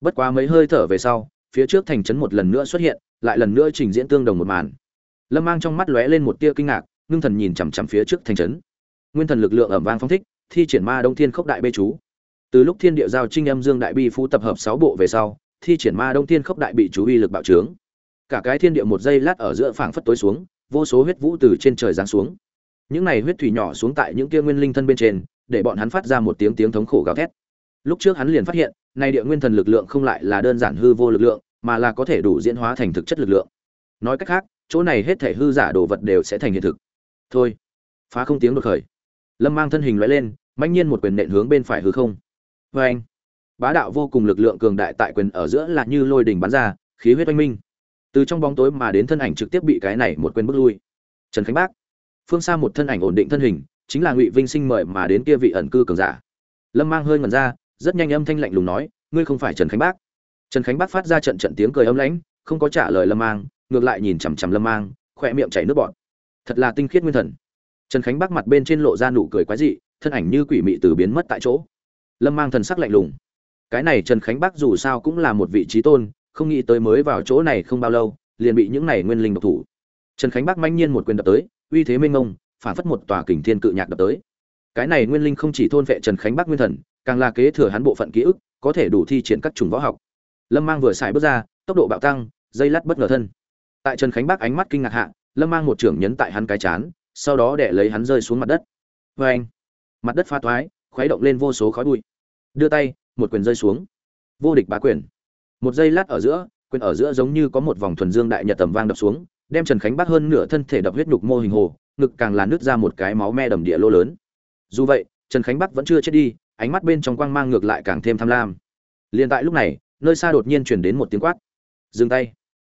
Bất quá mấy hơi thở về sau, phía trước thành trấn một lần nữa xuất hiện, lại lần nữa trình diễn tương đồng một màn. Lâm mang trong mắt lóe lên một tia kinh ngạc, ngưng thần nhìn chằm chằm phía trước thành trấn. Nguyên thần lực lượng ầm vang phong thích, thi triển ma đông thiên khốc đại bê chú. Từ lúc thiên địa giao trinh âm dương đại bi phú tập hợp sáu bộ về sau, thi triển ma đông thiên khốc đại bị chú uy lực bạo trướng cả cái thiên địa một giây lát ở giữa phảng phất tối xuống, vô số huyết vũ từ trên trời giáng xuống. Những này huyết thủy nhỏ xuống tại những kia nguyên linh thân bên trên, để bọn hắn phát ra một tiếng tiếng thống khổ gào thét. Lúc trước hắn liền phát hiện nay địa nguyên thần lực lượng không lại là đơn giản hư vô lực lượng, mà là có thể đủ diễn hóa thành thực chất lực lượng. Nói cách khác, chỗ này hết thể hư giả đồ vật đều sẽ thành hiện thực. Thôi, phá không tiếng đột khởi. Lâm mang thân hình loại lên, mãnh nhiên một quyền nện hướng bên phải hư không. Vê anh bá đạo vô cùng lực lượng cường đại tại quyền ở giữa là như lôi đỉnh bắn ra, khí huyết oanh minh từ trong bóng tối mà đến thân ảnh trực tiếp bị cái này một quên bước lui. Trần khánh bác. Phương xa một thân ảnh ổn định thân hình, chính là ngụy vinh sinh mời mà đến kia vị ẩn cư cường giả. Lâm mang hơi ngần ra, rất nhanh âm thanh lạnh lùng nói, ngươi không phải trần khánh bác. Trần khánh bác phát ra trận trận tiếng cười âm lãnh, không có trả lời lâm mang, ngược lại nhìn chằm chằm lâm mang, khỏe miệng chảy nước bọt. Thật là tinh khiết nguyên thần. Trần khánh bác mặt bên trên lộ ra nụ cười quái dị, thân ảnh như quỷ mị từ biến mất tại chỗ. Lâm mang thần sắc lạnh lùng. Cái này trần khánh bắc dù sao cũng là một vị trí tôn không nghĩ tới mới vào chỗ này không bao lâu, liền bị những này nguyên linh độc thủ. Trần khánh bắc manh nhiên một quyền đập tới, uy thế minh ông phản phất một tòa kình thiên cự nhạc đập tới. Cái này nguyên linh không chỉ thôn vệ trần khánh bắc nguyên thần, càng là kế thừa hắn bộ phận ký ức, có thể đủ thi triển các chủng võ học. Lâm mang vừa xài bước ra, tốc độ bạo tăng, dây lát bất ngờ thân. Tại trần khánh bắc ánh mắt kinh ngạc hạ, lâm mang một trưởng nhấn tại hắn cái chán, sau đó để lấy hắn rơi xuống mặt đất. Vê anh mặt đất pha thoái, khuấy động lên vô số khói bụi. Đưa tay, một quyền rơi xuống. Vô địch bá quyền một giây lát ở giữa, quyền ở giữa giống như có một vòng thuần dương đại nhật tầm vang đập xuống, đem trần khánh bắt hơn nửa thân thể đập huyết nhục mô hình hồ, ngực càng là nứt ra một cái máu me đầm địa lô lớn. Dù vậy, trần khánh bắc vẫn chưa chết đi, ánh mắt bên trong quang mang ngược lại càng thêm tham lam. Liền tại lúc này, nơi xa đột nhiên truyền đến một tiếng quát. Dừng tay.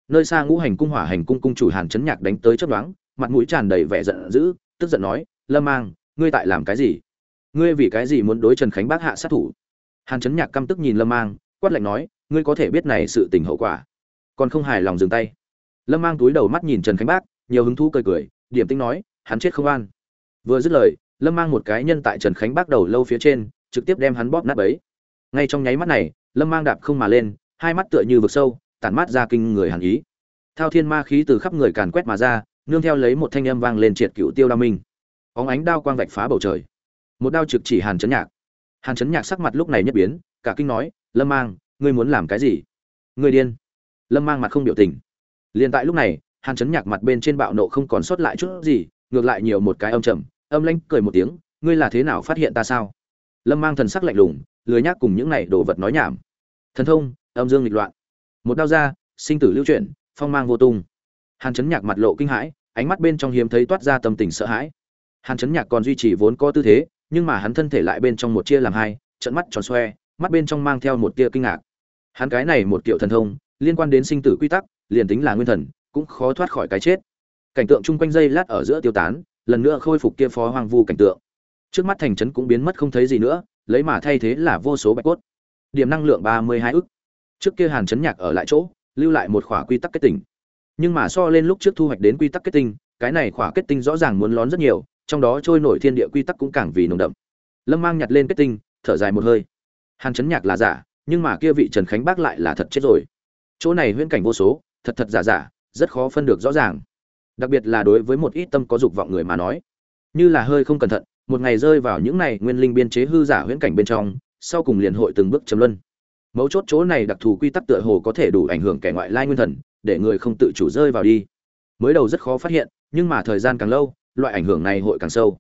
Nơi xa ngũ hành cung hỏa hành cung cung chủ hàn chấn nhạc đánh tới chất đoán mặt mũi tràn đầy vẻ giận dữ, tức giận nói, lâm mang, ngươi tại làm cái gì? Ngươi vì cái gì muốn đối trần khánh bác hạ sát thủ? Hàn chấn nhạc căm tức nhìn lâm mang, quát lạnh nói ngươi có thể biết này sự tình hậu quả. Còn không hài lòng dừng tay. Lâm mang túi đầu mắt nhìn trần khánh bác, nhiều hứng thú cười cười điểm tinh nói, hắn chết không an. Vừa dứt lời, lâm mang một cái nhân tại trần khánh bác đầu lâu phía trên, trực tiếp đem hắn bóp nát bấy. Ngay trong nháy mắt này, lâm mang đạp không mà lên, hai mắt tựa như vực sâu, tản mát ra kinh người hàn ý. Thao thiên ma khí từ khắp người càn quét mà ra, nương theo lấy một thanh âm vang lên triệt cựu tiêu đao minh. Óng ánh đao quang vạch phá bầu trời. Một đao trực chỉ hàn chấn nhạc. Hàn chấn nhạc sắc mặt lúc này nhất biến, cả kinh nói, lâm mang ngươi muốn làm cái gì? Ngươi điên. Lâm mang mặt không biểu tình. Liền tại lúc này, hàn chấn nhạc mặt bên trên bạo nộ không còn sót lại chút gì, ngược lại nhiều một cái âm trầm, âm lanh cười một tiếng, ngươi là thế nào phát hiện ta sao? Lâm mang thần sắc lạnh lùng, lười nhác cùng những này đồ vật nói nhảm. Thần thông, âm dương nghịch loạn. Một đao ra, sinh tử lưu chuyển, phong mang vô tung. Hàn chấn nhạc mặt lộ kinh hãi, ánh mắt bên trong hiếm thấy toát ra tâm tình sợ hãi. Hàn chấn nhạc còn duy trì vốn có tư thế, nhưng mà hắn thân thể lại bên trong một chia làm hai trận mắt tròn xoe mắt bên trong mang theo một tia kinh ngạc. Hắn cái này một kiểu thần thông, liên quan đến sinh tử quy tắc, liền tính là nguyên thần, cũng khó thoát khỏi cái chết. Cảnh tượng chung quanh dây lát ở giữa tiêu tán, lần nữa khôi phục kia phó hoang vu cảnh tượng. Trước mắt thành trấn cũng biến mất không thấy gì nữa, lấy mà thay thế là vô số bạch cốt. Điểm năng lượng ba mươi hai ức. Trước kia hàn chấn nhạc ở lại chỗ, lưu lại một khỏa quy tắc kết tinh. Nhưng mà so lên lúc trước thu hoạch đến quy tắc kết tinh, cái này khỏa kết tinh rõ ràng muốn lón rất nhiều, trong đó trôi nổi thiên địa quy tắc cũng càng vì nồng đậm. Lâm mang nhặt lên kết tinh, thở dài một hơi hàn chấn nhạc là giả, nhưng mà kia vị trần khánh bác lại là thật chết rồi. Chỗ này huyễn cảnh vô số, thật thật giả giả, rất khó phân được rõ ràng. Đặc biệt là đối với một ít tâm có dục vọng người mà nói. Như là hơi không cẩn thận, một ngày rơi vào những này nguyên linh biên chế hư giả huyễn cảnh bên trong, sau cùng liền hội từng bước chấm luân. Mấu chốt chỗ này đặc thù quy tắc tựa hồ có thể đủ ảnh hưởng kẻ ngoại lai nguyên thần, để người không tự chủ rơi vào đi. Mới đầu rất khó phát hiện, nhưng mà thời gian càng lâu, loại ảnh hưởng này hội càng sâu.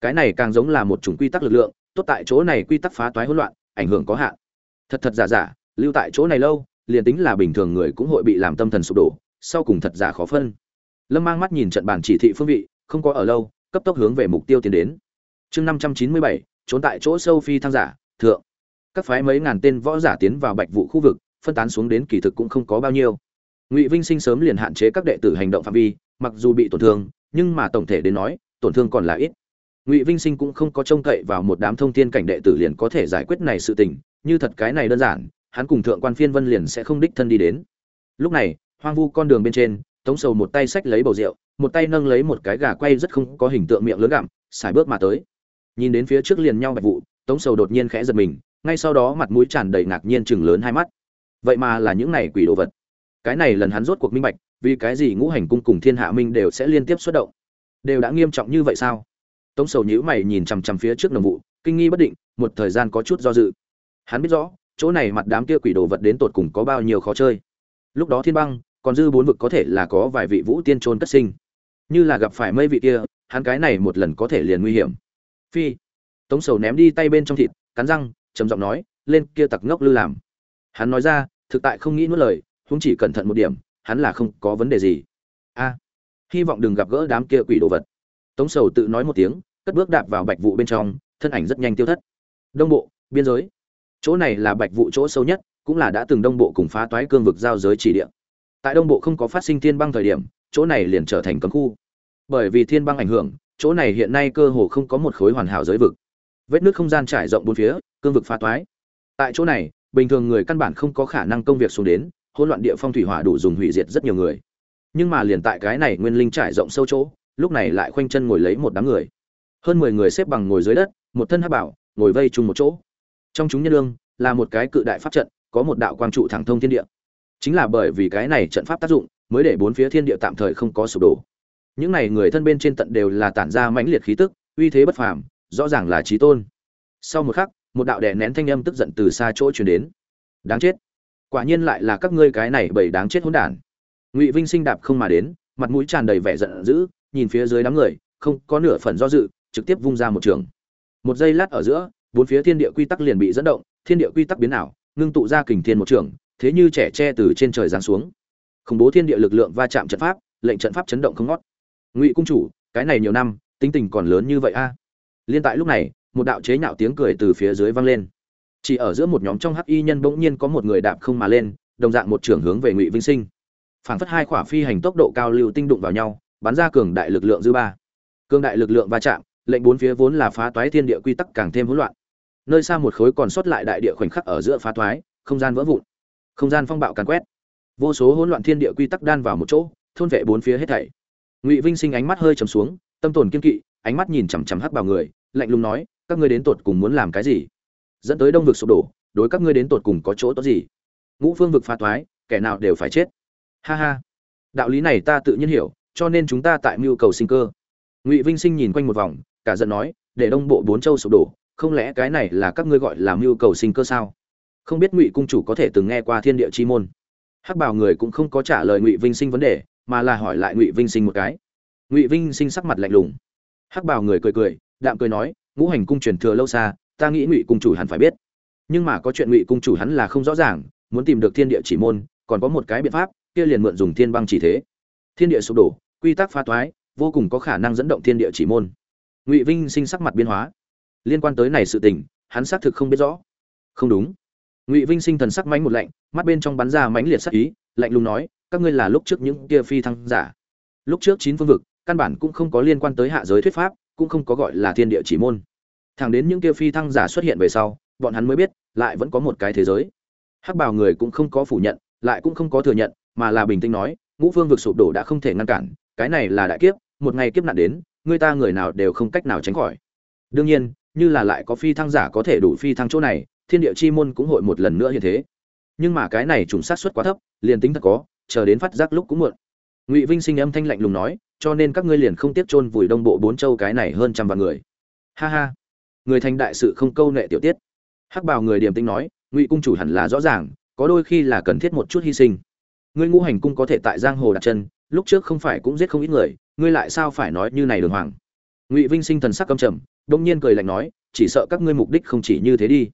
Cái này càng giống là một chủng quy tắc lực lượng, tốt tại chỗ này quy tắc phá toái hỗn loạn ảnh hưởng có hạn. Thật thật giả giả, lưu tại chỗ này lâu, liền tính là bình thường người cũng hội bị làm tâm thần sụp đổ, sau cùng thật giả khó phân. Lâm mang mắt nhìn trận bàn chỉ thị phương vị, không có ở lâu, cấp tốc hướng về mục tiêu tiến đến. Chương năm trăm chín mươi bảy, trốn tại chỗ sâu phi thăng giả, thượng. Các phái mấy ngàn tên võ giả tiến vào bạch vụ khu vực, phân tán xuống đến kỳ thực cũng không có bao nhiêu. Ngụy vinh sinh sớm liền hạn chế các đệ tử hành động phạm vi, mặc dù bị tổn thương, nhưng mà tổng thể đến nói, tổn thương còn là ít ngụy vinh sinh cũng không có trông cậy vào một đám thông thiên cảnh đệ tử liền có thể giải quyết này sự tình, như thật cái này đơn giản, hắn cùng thượng quan phiên vân liền sẽ không đích thân đi đến. Lúc này, hoang vu con đường bên trên, tống sầu một tay xách lấy bầu rượu, một tay nâng lấy một cái gà quay rất không có hình tượng miệng lớn gặm, xài bước mà tới. Nhìn đến phía trước liền nhau bạch vụ, tống sầu đột nhiên khẽ giật mình, ngay sau đó mặt mũi tràn đầy ngạc nhiên chừng lớn hai mắt. Vậy mà là những này quỷ đồ vật. Cái này lần hắn rốt cuộc minh bạch, vì cái gì ngũ hành cung cùng thiên hạ minh đều sẽ liên tiếp xuất động. Đều đã nghiêm trọng như vậy sao? Tống sầu nhíu mày nhìn chằm chằm phía trước nồng vụ, kinh nghi bất định, một thời gian có chút do dự. Hắn biết rõ, chỗ này mặt đám kia quỷ đồ vật đến tột cùng có bao nhiêu khó chơi. Lúc đó thiên băng, còn dư bốn vực có thể là có vài vị vũ tiên trôn cất sinh. Như là gặp phải mây vị kia, hắn cái này một lần có thể liền nguy hiểm. Phi. Tống sầu ném đi tay bên trong thịt, cắn răng, trầm giọng nói, lên kia tặc ngốc lư làm. Hắn nói ra, thực tại không nghĩ nuốt lời, huống chỉ cẩn thận một điểm, hắn là không có vấn đề gì. A, hy vọng đừng gặp gỡ đám kia quỷ đồ vật tống sầu tự nói một tiếng, cất bước đạp vào bạch vụ bên trong, thân ảnh rất nhanh tiêu thất. Đông bộ, biên giới. Chỗ này là bạch vụ chỗ sâu nhất, cũng là đã từng đông bộ cùng phá toái cương vực giao giới chỉ địa. Tại đông bộ không có phát sinh thiên băng thời điểm, chỗ này liền trở thành cấm khu. Bởi vì thiên băng ảnh hưởng, chỗ này hiện nay cơ hồ không có một khối hoàn hảo giới vực. Vết nước không gian trải rộng bốn phía, cương vực phá toái. Tại chỗ này, bình thường người căn bản không có khả năng công việc xuống đến, hỗn loạn địa phong thủy hỏa đủ dùng hủy diệt rất nhiều người. Nhưng mà liền tại cái này nguyên linh trải rộng sâu chỗ lúc này lại khoanh chân ngồi lấy một đám người. Hơn mười người xếp bằng ngồi dưới đất, một thân hắc bảo, ngồi vây chung một chỗ. Trong chúng nhân lương, là một cái cự đại pháp trận, có một đạo quang trụ thẳng thông thiên địa. Chính là bởi vì cái này trận pháp tác dụng, mới để bốn phía thiên địa tạm thời không có sụp đổ. Những này người thân bên trên tận đều là tản ra mãnh liệt khí tức, uy thế bất phàm, rõ ràng là trí tôn. Sau một khắc, một đạo đè nén thanh âm tức giận từ xa chỗ truyền đến. Đáng chết. Quả nhiên lại là các ngươi cái này bởi đáng chết hỗn đản. Ngụy vinh sinh đạp không mà đến, mặt mũi tràn đầy vẻ giận dữ nhìn phía dưới đám người, không có nửa phần do dự, trực tiếp vung ra một trường. Một giây lát ở giữa, bốn phía thiên địa quy tắc liền bị dẫn động, thiên địa quy tắc biến ảo, ngưng tụ ra kình thiên một trường, thế như trẻ tre từ trên trời giáng xuống. Khủng bố thiên địa lực lượng va chạm trận pháp, lệnh trận pháp chấn động không ngót. Ngụy cung chủ, cái này nhiều năm, tính tình còn lớn như vậy a? Liên tại lúc này, một đạo chế nhạo tiếng cười từ phía dưới vang lên. Chỉ ở giữa một nhóm trong hắc y nhân bỗng nhiên có một người đạp không mà lên, đồng dạng một trường hướng về ngụy vinh sinh. Phảng phất hai khỏa phi hành tốc độ cao lưu tinh đụng vào nhau bắn ra cường đại lực lượng dư ba. Cường đại lực lượng va chạm, lệnh bốn phía vốn là phá toái thiên địa quy tắc càng thêm hỗn loạn. Nơi xa một khối còn sót lại đại địa khoảnh khắc ở giữa phá toái, không gian vỡ vụn. Không gian phong bạo càn quét. Vô số hỗn loạn thiên địa quy tắc đan vào một chỗ, thôn vệ bốn phía hết thảy. Ngụy vinh sinh ánh mắt hơi trầm xuống, tâm tồn kiên kỵ, ánh mắt nhìn chằm chằm hắc bảo người, lạnh lùng nói, các ngươi đến tột cùng muốn làm cái gì? Dẫn tới đông vực sụp đổ, đối các ngươi đến tột cùng có chỗ tốt gì? Ngũ phương vực phá toái, kẻ nào đều phải chết. Ha ha. Đạo lý này ta tự nhiên hiểu cho nên chúng ta tại mưu cầu sinh cơ. Ngụy vinh sinh nhìn quanh một vòng, cả giận nói, để đông bộ bốn châu sụp đổ, không lẽ cái này là các ngươi gọi là mưu cầu sinh cơ sao? Không biết ngụy cung chủ có thể từng nghe qua thiên địa chi môn. Hắc bảo người cũng không có trả lời ngụy vinh sinh vấn đề, mà là hỏi lại ngụy vinh sinh một cái. Ngụy vinh sinh sắc mặt lạnh lùng. Hắc bảo người cười cười, đạm cười nói, ngũ hành cung truyền thừa lâu xa, ta nghĩ ngụy cung chủ hẳn phải biết. Nhưng mà có chuyện ngụy cung chủ hắn là không rõ ràng, muốn tìm được thiên địa chỉ môn, còn có một cái biện pháp, kia liền mượn dùng thiên băng chỉ thế thiên địa sụp đổ, quy tắc phá toái vô cùng có khả năng dẫn động thiên địa chỉ môn. Ngụy vinh sinh sắc mặt biến hóa. Liên quan tới này sự tình, hắn xác thực không biết rõ. Không đúng. Ngụy vinh sinh thần sắc mánh một lạnh, mắt bên trong bắn ra mãnh liệt sắc ý, lạnh lùng nói, các ngươi là lúc trước những kia phi thăng giả. Lúc trước chín phương vực, căn bản cũng không có liên quan tới hạ giới thuyết pháp, cũng không có gọi là thiên địa chỉ môn. Thẳng đến những kia phi thăng giả xuất hiện về sau, bọn hắn mới biết, lại vẫn có một cái thế giới. Hắc bào người cũng không có phủ nhận, lại cũng không có thừa nhận, mà là bình tĩnh nói ngũ phương vực sụp đổ đã không thể ngăn cản, cái này là đại kiếp, một ngày kiếp nạn đến, người ta người nào đều không cách nào tránh khỏi. Đương nhiên, như là lại có phi thăng giả có thể đủ phi thăng chỗ này, thiên địa chi môn cũng hội một lần nữa như thế. Nhưng mà cái này trùng sát suất quá thấp, liền tính thật có, chờ đến phát giác lúc cũng muộn. Ngụy vinh sinh âm thanh lạnh lùng nói, cho nên các ngươi liền không tiếp chôn vùi đông bộ bốn châu cái này hơn trăm vạn người. Ha ha. Người thành đại sự không câu nệ tiểu tiết. Hắc bào người điềm tĩnh nói, ngụy cung chủ hẳn là rõ ràng, có đôi khi là cần thiết một chút hy sinh ngươi ngũ hành cung có thể tại giang hồ đặt chân, lúc trước không phải cũng giết không ít người, ngươi lại sao phải nói như này đường hoàng? Ngụy vinh sinh thần sắc căm trầm đông nhiên cười lạnh nói, chỉ sợ các ngươi mục đích không chỉ như thế đi.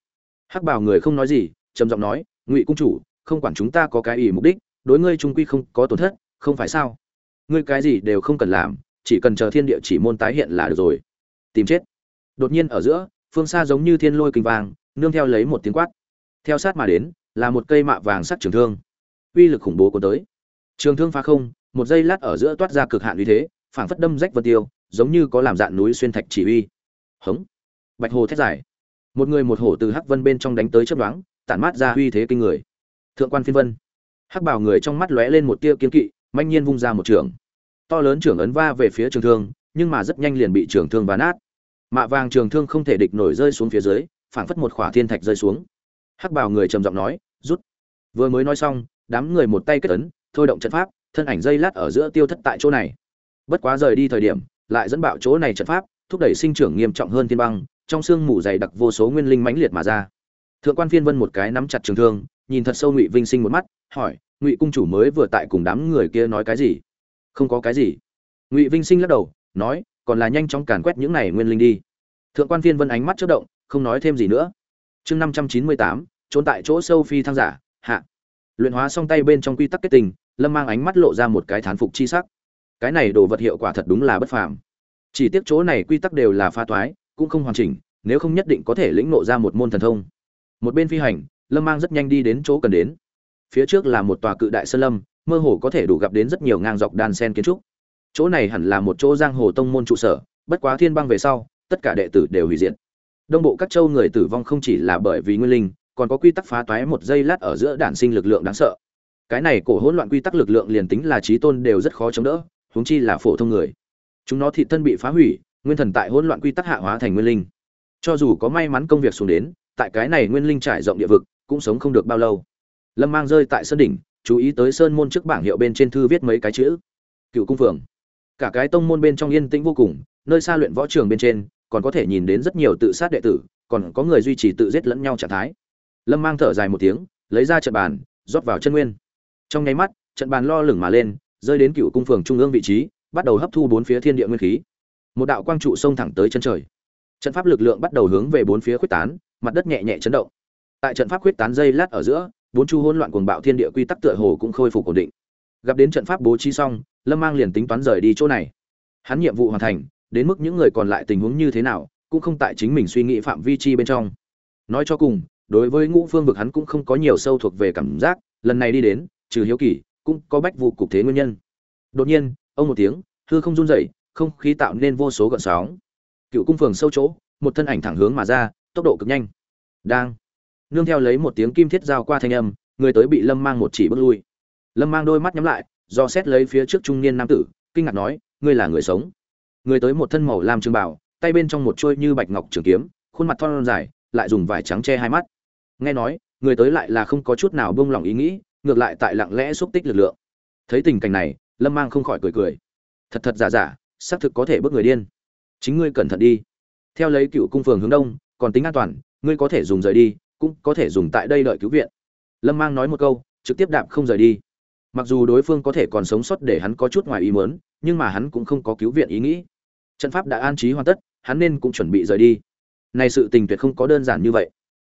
Hắc bảo người không nói gì, trầm giọng nói, ngụy cung chủ, không quản chúng ta có cái ý mục đích, đối ngươi trung quy không có tổn thất, không phải sao? Ngươi cái gì đều không cần làm, chỉ cần chờ thiên địa chỉ môn tái hiện là được rồi. Tìm chết. Đột nhiên ở giữa, phương xa giống như thiên lôi kinh vàng nương theo lấy một tiếng quát. Theo sát mà đến, là một cây mạ vàng sắc trường thương uy lực khủng bố của tới. Trường thương phá không, một giây lát ở giữa toát ra cực hạn uy thế, phảng phất đâm rách vật tiêu, giống như có làm dạn núi xuyên thạch chỉ uy. Hống. Bạch hồ thét dài. Một người một hổ từ hắc vân bên trong đánh tới chớp đoán, tản mát ra uy thế kinh người. Thượng quan phiên vân. Hắc bảo người trong mắt lóe lên một tia kiên kỵ, manh nhiên vung ra một trường. To lớn trưởng ấn va về phía trường thương, nhưng mà rất nhanh liền bị trường thương vá nát. Mạ vàng trường thương không thể địch nổi rơi xuống phía dưới, phảng phất một khỏa thiên thạch rơi xuống. Hắc bảo người trầm giọng nói, rút. Vừa mới nói xong đám người một tay kết ấn, thôi động trận pháp, thân ảnh dây lát ở giữa tiêu thất tại chỗ này. Bất quá rời đi thời điểm, lại dẫn bạo chỗ này trận pháp, thúc đẩy sinh trưởng nghiêm trọng hơn thiên băng, trong xương mù dày đặc vô số nguyên linh mãnh liệt mà ra. Thượng quan phiên vân một cái nắm chặt trường thương, nhìn thật sâu ngụy vinh sinh một mắt, hỏi, ngụy cung chủ mới vừa tại cùng đám người kia nói cái gì? Không có cái gì. Ngụy vinh sinh lắc đầu, nói, còn là nhanh chóng càn quét những này nguyên linh đi. Thượng quan phiên vân ánh mắt chất động, không nói thêm gì nữa. Chương năm trăm chín mươi tám, trốn tại chỗ sâu phi thăng giả, hạ luyện hóa xong tay bên trong quy tắc kết tình lâm mang ánh mắt lộ ra một cái thán phục chi sắc. Cái này đồ vật hiệu quả thật đúng là bất phàm. Chỉ tiếc chỗ này quy tắc đều là pha toái, cũng không hoàn chỉnh, nếu không nhất định có thể lĩnh nộ ra một môn thần thông. Một bên phi hành, lâm mang rất nhanh đi đến chỗ cần đến. Phía trước là một tòa cự đại sơn lâm, mơ hồ có thể đủ gặp đến rất nhiều ngang dọc đan sen kiến trúc. Chỗ này hẳn là một chỗ giang hồ tông môn trụ sở, bất quá thiên băng về sau, tất cả đệ tử đều hủy diệt. Đông bộ các châu người tử vong không chỉ là bởi vì nguyên linh còn có quy tắc phá toái một giây lát ở giữa đản sinh lực lượng đáng sợ. Cái này cổ hỗn loạn quy tắc lực lượng liền tính là trí tôn đều rất khó chống đỡ, huống chi là phổ thông người. Chúng nó thị thân bị phá hủy, nguyên thần tại hỗn loạn quy tắc hạ hóa thành nguyên linh. Cho dù có may mắn công việc xuống đến, tại cái này nguyên linh trải rộng địa vực, cũng sống không được bao lâu. Lâm mang rơi tại sơn đỉnh, chú ý tới sơn môn trước bảng hiệu bên trên thư viết mấy cái chữ. Cựu cung phường cả cái tông môn bên trong yên tĩnh vô cùng, nơi xa luyện võ trường bên trên, còn có thể nhìn đến rất nhiều tự sát đệ tử, còn có người duy trì tự giết lẫn nhau trạng thái lâm mang thở dài một tiếng, lấy ra trận bàn, rót vào chân nguyên. Trong nháy mắt, trận bàn lo lửng mà lên, rơi đến cựu cung phường trung ương vị trí, bắt đầu hấp thu bốn phía thiên địa nguyên khí. Một đạo quang trụ xông thẳng tới chân trời. Trận pháp lực lượng bắt đầu hướng về bốn phía khuếch tán, mặt đất nhẹ nhẹ chấn động. Tại trận pháp khuếch tán dây lát ở giữa, bốn chu hỗn loạn cuồng bạo thiên địa quy tắc tựa hồ cũng khôi phục ổn định. Gặp đến trận pháp bố trí xong, lâm mang liền tính toán rời đi chỗ này. Hắn nhiệm vụ hoàn thành, đến mức những người còn lại tình huống như thế nào, cũng không tại chính mình suy nghĩ phạm vi chi bên trong. Nói cho cùng đối với ngũ phương vực hắn cũng không có nhiều sâu thuộc về cảm giác, lần này đi đến, trừ hiếu kỳ, cũng có bách vụ cục thế nguyên nhân. Đột nhiên, ông một tiếng, hư không run rẩy, không khí tạo nên vô số gợn sóng. Cựu cung phường sâu chỗ, một thân ảnh thẳng hướng mà ra, tốc độ cực nhanh. Đang. Nương theo lấy một tiếng kim thiết giao qua thanh âm, người tới bị lâm mang một chỉ bước lui. Lâm mang đôi mắt nhắm lại, do xét lấy phía trước trung niên nam tử, kinh ngạc nói, ngươi là người sống? Người tới một thân màu lam trường bảo tay bên trong một chuôi như bạch ngọc trường kiếm, khuôn mặt thon dài, lại dùng vải trắng che hai mắt nghe nói, người tới lại là không có chút nào buông lỏng ý nghĩ, ngược lại tại lặng lẽ xúc tích lực lượng. Thấy tình cảnh này, lâm mang không khỏi cười cười. Thật thật giả giả, xác thực có thể bước người điên. Chính ngươi cẩn thận đi. Theo lấy cựu cung phường hướng đông, còn tính an toàn, ngươi có thể dùng rời đi, cũng có thể dùng tại đây đợi cứu viện. Lâm mang nói một câu, trực tiếp đạp không rời đi. Mặc dù đối phương có thể còn sống sót để hắn có chút ngoài ý muốn, nhưng mà hắn cũng không có cứu viện ý nghĩ. Trận pháp đã an trí hoàn tất, hắn nên cũng chuẩn bị rời đi. Này sự tình tuyệt không có đơn giản như vậy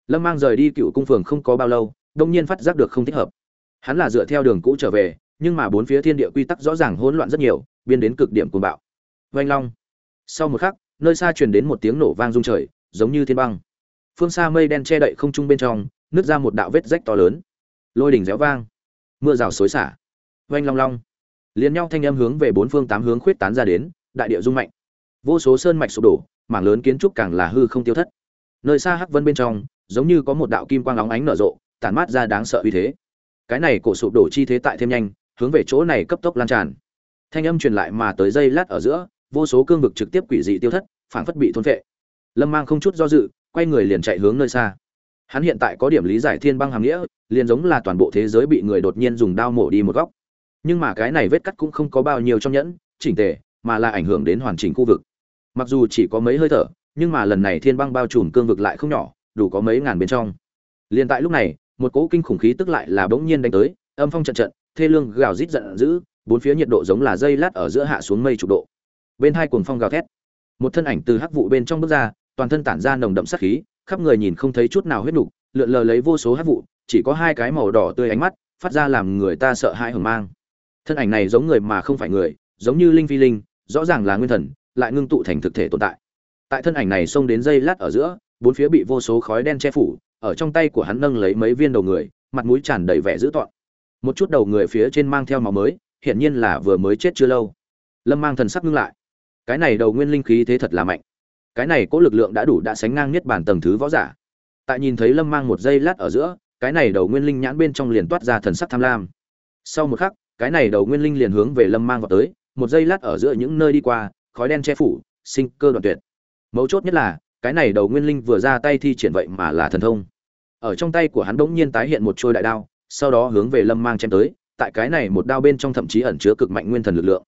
lâm mang rời đi cựu cung phường không có bao lâu, đông nhiên phát giác được không thích hợp. Hắn là dựa theo đường cũ trở về, nhưng mà bốn phía thiên địa quy tắc rõ ràng hỗn loạn rất nhiều, biên đến cực điểm cuồng bạo. Vanh long. Sau một khắc, nơi xa truyền đến một tiếng nổ vang rung trời, giống như thiên băng. Phương xa mây đen che đậy không trung bên trong, nứt ra một đạo vết rách to lớn. Lôi đỉnh réo vang. Mưa rào xối xả. Vanh long long. Liền nhau thanh âm hướng về bốn phương tám hướng khuyết tán ra đến, đại địa rung mạnh. Vô số sơn mạch sụp đổ, mảng lớn kiến trúc càng là hư không tiêu thất. Nơi xa hắc vân bên trong giống như có một đạo kim quang óng ánh nở rộ, tản mát ra đáng sợ uy thế. Cái này cổ sụp đổ chi thế tại thêm nhanh, hướng về chỗ này cấp tốc lan tràn. Thanh âm truyền lại mà tới dây lát ở giữa, vô số cương vực trực tiếp quỷ dị tiêu thất, phảng phất bị thôn vệ lâm mang không chút do dự, quay người liền chạy hướng nơi xa. Hắn hiện tại có điểm lý giải thiên băng hàm nghĩa, liền giống là toàn bộ thế giới bị người đột nhiên dùng đao mổ đi một góc. Nhưng mà cái này vết cắt cũng không có bao nhiêu trong nhẫn, chỉnh tề, mà là ảnh hưởng đến hoàn chỉnh khu vực. Mặc dù chỉ có mấy hơi thở, nhưng mà lần này thiên băng bao trùm cương vực lại không nhỏ đủ có mấy ngàn bên trong. Liền tại lúc này, một cỗ kinh khủng khí tức lại là bỗng nhiên đánh tới, âm phong trận trận, thê lương gào rít giận dữ, bốn phía nhiệt độ giống là dây lát ở giữa hạ xuống mây chục độ. Bên hai cuồng phong gào thét. Một thân ảnh từ hắc vụ bên trong bước ra, toàn thân tản ra nồng đậm sát khí, khắp người nhìn không thấy chút nào huyết nục lượn lờ lấy vô số hắc vụ, chỉ có hai cái màu đỏ tươi ánh mắt, phát ra làm người ta sợ hãi hừng mang. Thân ảnh này giống người mà không phải người, giống như linh phi linh, rõ ràng là nguyên thần, lại ngưng tụ thành thực thể tồn tại. Tại thân ảnh này xông đến dây lát ở giữa bốn phía bị vô số khói đen che phủ, ở trong tay của hắn nâng lấy mấy viên đầu người, mặt mũi tràn đầy vẻ dữ tợn. Một chút đầu người phía trên mang theo máu mới, hiển nhiên là vừa mới chết chưa lâu. Lâm mang thần sắc ngưng lại. Cái này đầu nguyên linh khí thế thật là mạnh. Cái này có lực lượng đã đủ đã sánh ngang nhất bản tầng thứ võ giả. Tại nhìn thấy lâm mang một giây lát ở giữa, cái này đầu nguyên linh nhãn bên trong liền toát ra thần sắc tham lam. Sau một khắc, cái này đầu nguyên linh liền hướng về lâm mang vào tới, một giây lát ở giữa những nơi đi qua, khói đen che phủ, sinh cơ đoạn tuyệt. Mấu chốt nhất là cái này đầu nguyên linh vừa ra tay thi triển vậy mà là thần thông. Ở trong tay của hắn bỗng nhiên tái hiện một trôi đại đao, sau đó hướng về lâm mang chém tới, tại cái này một đao bên trong thậm chí ẩn chứa cực mạnh nguyên thần lực lượng.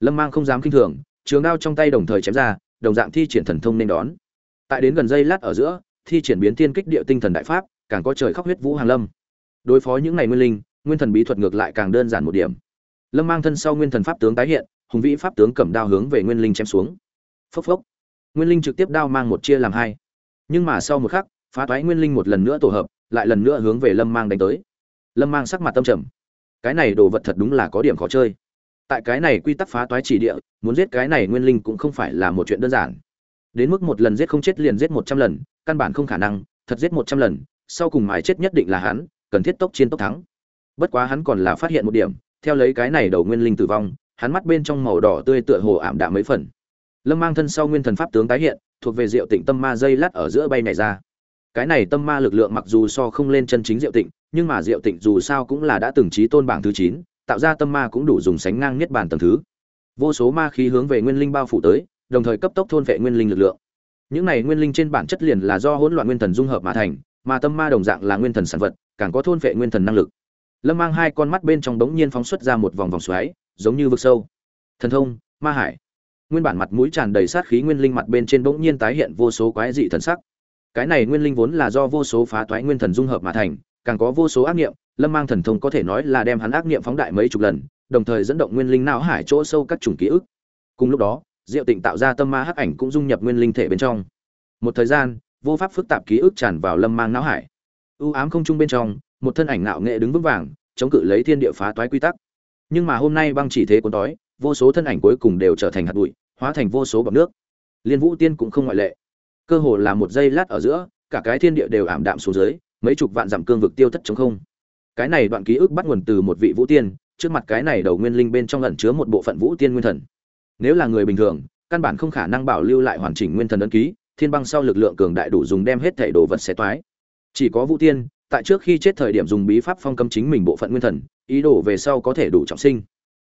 Lâm mang không dám kinh thường, trường đao trong tay đồng thời chém ra, đồng dạng thi triển thần thông nên đón. Tại đến gần dây lát ở giữa, thi triển biến thiên kích địa tinh thần đại pháp, càng có trời khóc huyết vũ hàng lâm. Đối phó những này nguyên linh, nguyên thần bí thuật ngược lại càng đơn giản một điểm. Lâm mang thân sau nguyên thần pháp tướng tái hiện, hùng vĩ pháp tướng cầm đao hướng về nguyên linh chém xuống. Phốc phốc nguyên linh trực tiếp đao mang một chia làm hai. Nhưng mà sau một khắc, phá toái nguyên linh một lần nữa tổ hợp, lại lần nữa hướng về lâm mang đánh tới. Lâm mang sắc mặt tâm trầm. Cái này đồ vật thật đúng là có điểm khó chơi. Tại cái này quy tắc phá toái chỉ địa, muốn giết cái này nguyên linh cũng không phải là một chuyện đơn giản. Đến mức một lần giết không chết liền giết một trăm lần, căn bản không khả năng, thật giết một trăm lần, sau cùng mái chết nhất định là hắn, cần thiết tốc chiến tốc thắng. Bất quá hắn còn là phát hiện một điểm, theo lấy cái này đầu nguyên linh tử vong, hắn mắt bên trong màu đỏ tươi tựa hồ ảm đạm mấy phần lâm mang thân sau nguyên thần pháp tướng tái hiện, thuộc về diệu tịnh tâm ma dây lát ở giữa bay này ra. Cái này tâm ma lực lượng mặc dù so không lên chân chính diệu tịnh, nhưng mà diệu tịnh dù sao cũng là đã từng trí tôn bảng thứ chín, tạo ra tâm ma cũng đủ dùng sánh ngang nhất bản tầng thứ. Vô số ma khí hướng về nguyên linh bao phủ tới, đồng thời cấp tốc thôn vệ nguyên linh lực lượng. Những này nguyên linh trên bản chất liền là do hỗn loạn nguyên thần dung hợp mà thành, mà tâm ma đồng dạng là nguyên thần sản vật, càng có thôn vệ nguyên thần năng lực. Lâm mang hai con mắt bên trong đống nhiên phóng xuất ra một vòng vòng xoáy, giống như vực sâu. Thần thông, ma hải nguyên bản mặt mũi tràn đầy sát khí nguyên linh mặt bên trên bỗng nhiên tái hiện vô số quái dị thần sắc. Cái này nguyên linh vốn là do vô số phá toái nguyên thần dung hợp mà thành, càng có vô số ác niệm, lâm mang thần thông có thể nói là đem hắn ác niệm phóng đại mấy chục lần, đồng thời dẫn động nguyên linh não hải chỗ sâu các chủng ký ức. Cùng lúc đó, diệu tịnh tạo ra tâm ma hắc ảnh cũng dung nhập nguyên linh thể bên trong. Một thời gian, vô pháp phức tạp ký ức tràn vào lâm mang não hải. U ám không trung bên trong, một thân ảnh nạo nghệ đứng vững vàng, chống cự lấy thiên địa phá toái quy tắc. Nhưng mà hôm nay băng chỉ thế cuốn tối vô số thân ảnh cuối cùng đều trở thành hạt bụi, hóa thành vô số bọt nước. Liên vũ tiên cũng không ngoại lệ. Cơ hồ là một giây lát ở giữa, cả cái thiên địa đều ảm đạm xuống dưới, mấy chục vạn dặm cương vực tiêu thất chống không. Cái này đoạn ký ức bắt nguồn từ một vị vũ tiên, trước mặt cái này đầu nguyên linh bên trong ẩn chứa một bộ phận vũ tiên nguyên thần. Nếu là người bình thường, căn bản không khả năng bảo lưu lại hoàn chỉnh nguyên thần ấn ký, thiên băng sau lực lượng cường đại đủ dùng đem hết thể đồ vật xé toái. Chỉ có vũ tiên, tại trước khi chết thời điểm dùng bí pháp phong cấm chính mình bộ phận nguyên thần, ý đồ về sau có thể đủ trọng sinh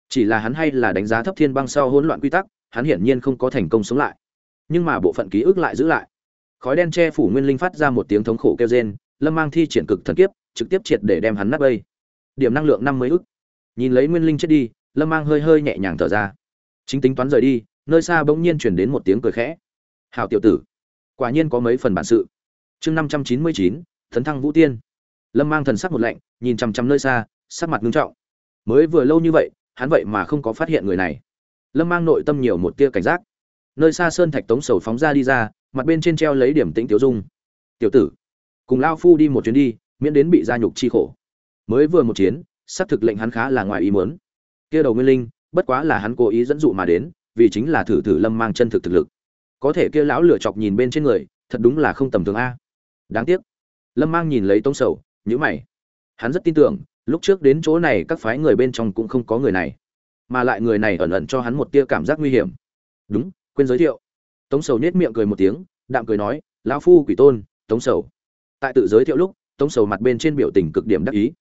chỉ là hắn hay là đánh giá thấp thiên băng sau hỗn loạn quy tắc, hắn hiển nhiên không có thành công sống lại. Nhưng mà bộ phận ký ức lại giữ lại. Khói đen che phủ nguyên linh phát ra một tiếng thống khổ kêu rên, lâm mang thi triển cực thần kiếp, trực tiếp triệt để đem hắn nát bây điểm năng lượng năm mươi ức. Nhìn lấy nguyên linh chết đi, lâm mang hơi hơi nhẹ nhàng thở ra. Chính tính toán rời đi, nơi xa bỗng nhiên chuyển đến một tiếng cười khẽ. Hào tiểu tử, quả nhiên có mấy phần bản sự. Chương năm trăm chín mươi chín thần thăng vũ tiên. Lâm mang thần sắc một lạnh, nhìn chằm chằm nơi xa, sắc mặt ngưng trọng. Mới vừa lâu như vậy hắn vậy mà không có phát hiện người này. Lâm mang nội tâm nhiều một tia cảnh giác. Nơi xa sơn thạch tống sầu phóng ra đi ra, mặt bên trên treo lấy điểm tĩnh tiểu dung. Tiểu tử, cùng lao phu đi một chuyến đi, miễn đến bị gia nhục chi khổ. Mới vừa một chiến, xác thực lệnh hắn khá là ngoài ý muốn. Kia đầu nguyên linh, bất quá là hắn cố ý dẫn dụ mà đến, vì chính là thử thử lâm mang chân thực thực lực. Có thể kia lão lửa chọc nhìn bên trên người, thật đúng là không tầm thường a. Đáng tiếc. Lâm mang nhìn lấy tống sầu nhữ mày. Hắn rất tin tưởng lúc trước đến chỗ này các phái người bên trong cũng không có người này, mà lại người này ẩn ẩn cho hắn một tia cảm giác nguy hiểm. Đúng, quên giới thiệu. Tống sầu nhếch miệng cười một tiếng, đạm cười nói, lão phu quỷ tôn, tống sầu. Tại tự giới thiệu lúc, tống sầu mặt bên trên biểu tình cực điểm đắc ý.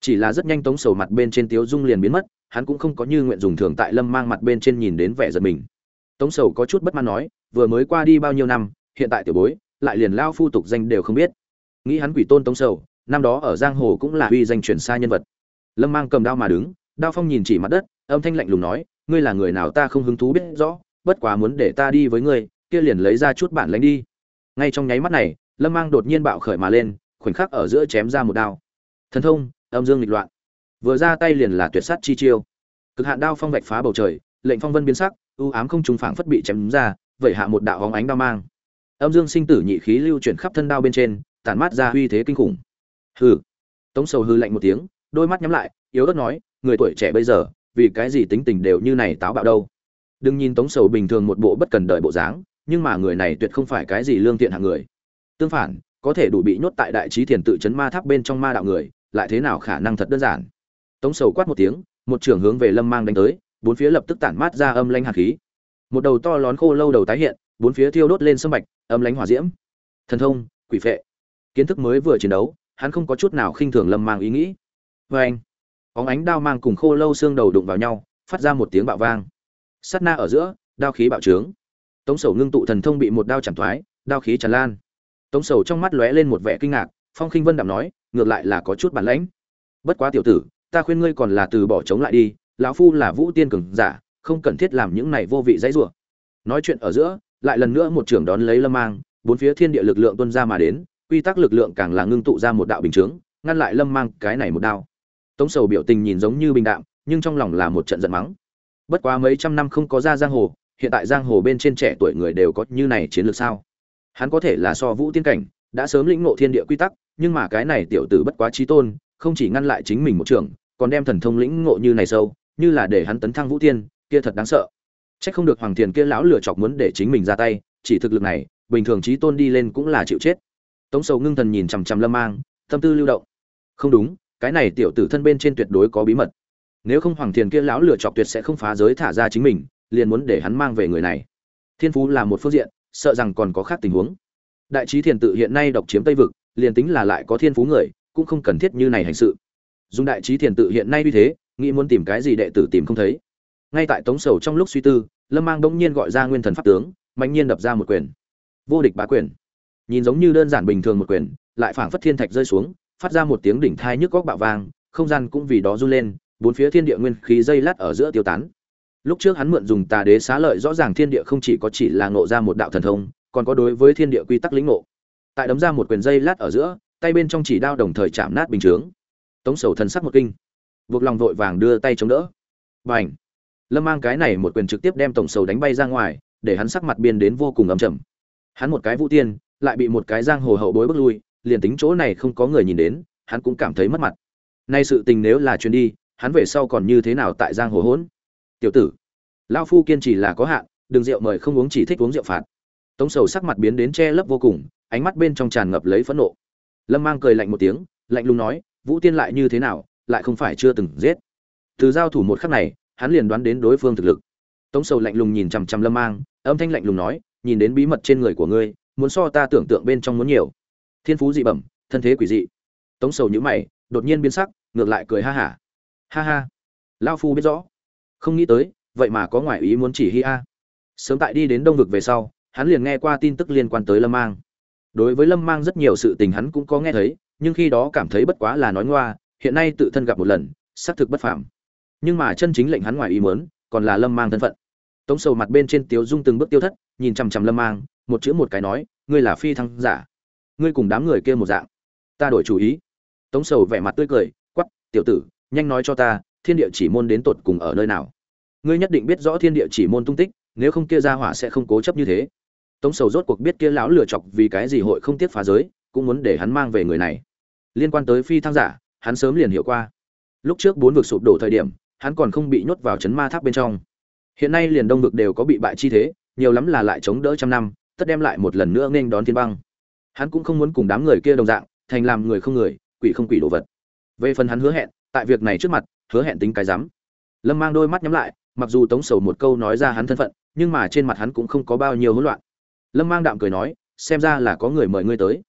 Chỉ là rất nhanh tống sầu mặt bên trên tiếu dung liền biến mất, hắn cũng không có như nguyện dùng thường tại lâm mang mặt bên trên nhìn đến vẻ giật mình. Tống sầu có chút bất mãn nói, vừa mới qua đi bao nhiêu năm, hiện tại tiểu bối, lại liền lao phu tục danh đều không biết. Nghĩ hắn quỷ tôn tống sầu năm đó ở giang hồ cũng là uy danh truyền xa nhân vật. Lâm mang cầm đao mà đứng, đao phong nhìn chỉ mặt đất, âm thanh lạnh lùng nói, ngươi là người nào ta không hứng thú biết rõ, bất quá muốn để ta đi với ngươi, kia liền lấy ra chút bản lãnh đi. Ngay trong nháy mắt này, lâm mang đột nhiên bạo khởi mà lên, khoảnh khắc ở giữa chém ra một đao. Thần thông, âm dương nghịch loạn. Vừa ra tay liền là tuyệt sát chi chiêu. Cực hạn đao phong vạch phá bầu trời, lệnh phong vân biến sắc ưu ám không trùng phảng phất bị chém ra vậy hạ một đạo hóng ánh đao mang. Âm dương sinh tử nhị khí lưu chuyển khắp thân đao bên trên, tản mát ra uy thế kinh khủng hừ. Tống sầu hư lạnh một tiếng, đôi mắt nhắm lại, yếu ớt nói, người tuổi trẻ bây giờ, vì cái gì tính tình đều như này táo bạo đâu? Đừng nhìn tống sầu bình thường một bộ bất cần đời bộ dáng, nhưng mà người này tuyệt không phải cái gì lương thiện hạng người. Tương phản, có thể đủ bị nhốt tại đại trí thiền tự chấn ma tháp bên trong ma đạo người, lại thế nào khả năng thật đơn giản? Tống sầu quát một tiếng, một trưởng hướng về lâm mang đánh tới, bốn phía lập tức tản mát ra âm lanh hạt khí. Một đầu to lón khô lâu đầu tái hiện, bốn phía thiêu đốt lên sâm bạch, âm lánh hỏa diễm. Thần thông, quỷ phệ. Kiến thức mới vừa chiến đấu hắn không có chút nào khinh thường lâm mang ý nghĩ. Vê anh óng ánh đao mang cùng khô lâu xương đầu đụng vào nhau, phát ra một tiếng bạo vang. Sắt na ở giữa, đao khí bạo trướng. Tống sầu ngưng tụ thần thông bị một đao chẳng thoái, đao khí tràn lan. Tống sầu trong mắt lóe lên một vẻ kinh ngạc, phong khinh vân đạm nói, ngược lại là có chút bản lãnh. Bất quá tiểu tử, ta khuyên ngươi còn là từ bỏ chống lại đi, lão phu là vũ tiên cường giả, không cần thiết làm những này vô vị dãy rủa. Nói chuyện ở giữa, lại lần nữa một trưởng đón lấy lâm mang, bốn phía thiên địa lực lượng tuôn ra mà đến quy tắc lực lượng càng là ngưng tụ ra một đạo bình chướng ngăn lại lâm mang cái này một đao. Tống sầu biểu tình nhìn giống như bình đạm nhưng trong lòng là một trận giận mắng. Bất quá mấy trăm năm không có ra giang hồ hiện tại giang hồ bên trên trẻ tuổi người đều có như này chiến lược sao? Hắn có thể là so vũ tiên cảnh đã sớm lĩnh ngộ thiên địa quy tắc nhưng mà cái này tiểu tử bất quá trí tôn không chỉ ngăn lại chính mình một trường còn đem thần thông lĩnh ngộ như này sâu như là để hắn tấn thăng vũ tiên kia thật đáng sợ. Chắc không được Hoàng Thiền kia lão lựa chọc muốn để chính mình ra tay, chỉ thực lực này, bình thường chí tôn đi lên cũng là chịu chết. Tống Sầu ngưng thần nhìn chằm chằm Lâm Mang, tâm tư lưu động. Không đúng, cái này tiểu tử thân bên trên tuyệt đối có bí mật. Nếu không Hoàng Thiền kia lão lựa chọc tuyệt sẽ không phá giới thả ra chính mình, liền muốn để hắn mang về người này. Thiên phú là một phương diện, sợ rằng còn có khác tình huống. Đại trí thiền tự hiện nay độc chiếm Tây vực, liền tính là lại có thiên phú người, cũng không cần thiết như này hành sự. Dùng đại trí thiền tự hiện nay như thế, nghĩ muốn tìm cái gì đệ tử tìm không thấy. Ngay tại Tống Sầu trong lúc suy tư, lâm mang bỗng nhiên gọi ra nguyên thần pháp tướng mạnh nhiên đập ra một quyền vô địch bá quyền nhìn giống như đơn giản bình thường một quyền lại phảng phất thiên thạch rơi xuống, phát ra một tiếng đỉnh thai nhức góc bạo vang, không gian cũng vì đó run lên, bốn phía thiên địa nguyên khí dây lát ở giữa tiêu tán. Lúc trước hắn mượn dùng tà đế xá lợi rõ ràng thiên địa không chỉ có chỉ là ngộ ra một đạo thần thông, còn có đối với thiên địa quy tắc lĩnh ngộ. Tại đấm ra một quyền dây lát ở giữa, tay bên trong chỉ đao đồng thời chạm nát bình chướng. Tống sầu thần sắc một kinh. Buộc lòng vội vàng đưa tay chống đỡ. Và ảnh lâm mang cái này một quyền trực tiếp đem tổng sầu đánh bay ra ngoài, để hắn sắc mặt biên đến vô cùng ấm chầm hắn một cái vũ tiên lại bị một cái giang hồ hậu bối bước lui, liền tính chỗ này không có người nhìn đến, hắn cũng cảm thấy mất mặt. Nay sự tình nếu là chuyến đi, hắn về sau còn như thế nào tại giang hồ hỗn? Tiểu tử lao phu kiên trì là có hạn, đừng rượu mời không uống chỉ thích uống rượu phạt. Tống sầu sắc mặt biến đến che lấp vô cùng, ánh mắt bên trong tràn ngập lấy phẫn nộ. Lâm mang cười lạnh một tiếng, lạnh lùng nói, vũ tiên lại như thế nào, lại không phải chưa từng giết? Từ giao thủ một khắc này, hắn liền đoán đến đối phương thực lực. Tống sầu lạnh lùng nhìn chằm chằm lâm mang, âm thanh lạnh lùng nói, nhìn đến bí mật trên người của ngươi muốn so ta tưởng tượng bên trong muốn nhiều. Thiên phú dị bẩm, thân thế quỷ dị. Tống sầu nhữ mày, đột nhiên biến sắc, ngược lại cười ha hả. Ha. ha. Ha lao phu biết rõ. Không nghĩ tới, vậy mà có ngoại ý muốn chỉ hi a. Sớm tại đi đến đông vực về sau, hắn liền nghe qua tin tức liên quan tới lâm mang. Đối với lâm mang rất nhiều sự tình hắn cũng có nghe thấy, nhưng khi đó cảm thấy bất quá là nói ngoa, hiện nay tự thân gặp một lần, xác thực bất phàm. Nhưng mà chân chính lệnh hắn ngoài ý muốn, còn là lâm mang thân phận. Tống sầu mặt bên trên tiếu dung từng bước tiêu thất, nhìn chằm chằm lâm mang một chữ một cái nói, ngươi là phi thăng giả. Ngươi cùng đám người kia một dạng. Ta đổi chủ ý. Tống sầu vẻ mặt tươi cười quắp tiểu tử, nhanh nói cho ta, thiên địa chỉ môn đến tột cùng ở nơi nào? Ngươi nhất định biết rõ thiên địa chỉ môn tung tích, nếu không kia ra hỏa sẽ không cố chấp như thế. Tống sầu rốt cuộc biết kia lão lừa chọc vì cái gì hội không tiếc phá giới, cũng muốn để hắn mang về người này. Liên quan tới phi thăng giả, hắn sớm liền hiểu qua. Lúc trước bốn vực sụp đổ thời điểm, hắn còn không bị nhốt vào chấn ma tháp bên trong. Hiện nay liền đông vực đều có bị bại chi thế, nhiều lắm là lại chống đỡ trăm năm tất đem lại một lần nữa nên đón thiên băng. Hắn cũng không muốn cùng đám người kia đồng dạng, thành làm người không người, quỷ không quỷ đồ vật. Về phần hắn hứa hẹn, tại việc này trước mặt, hứa hẹn tính cái rắm. Lâm mang đôi mắt nhắm lại, mặc dù tống sầu một câu nói ra hắn thân phận, nhưng mà trên mặt hắn cũng không có bao nhiêu hỗn loạn. Lâm mang đạm cười nói, xem ra là có người mời ngươi tới.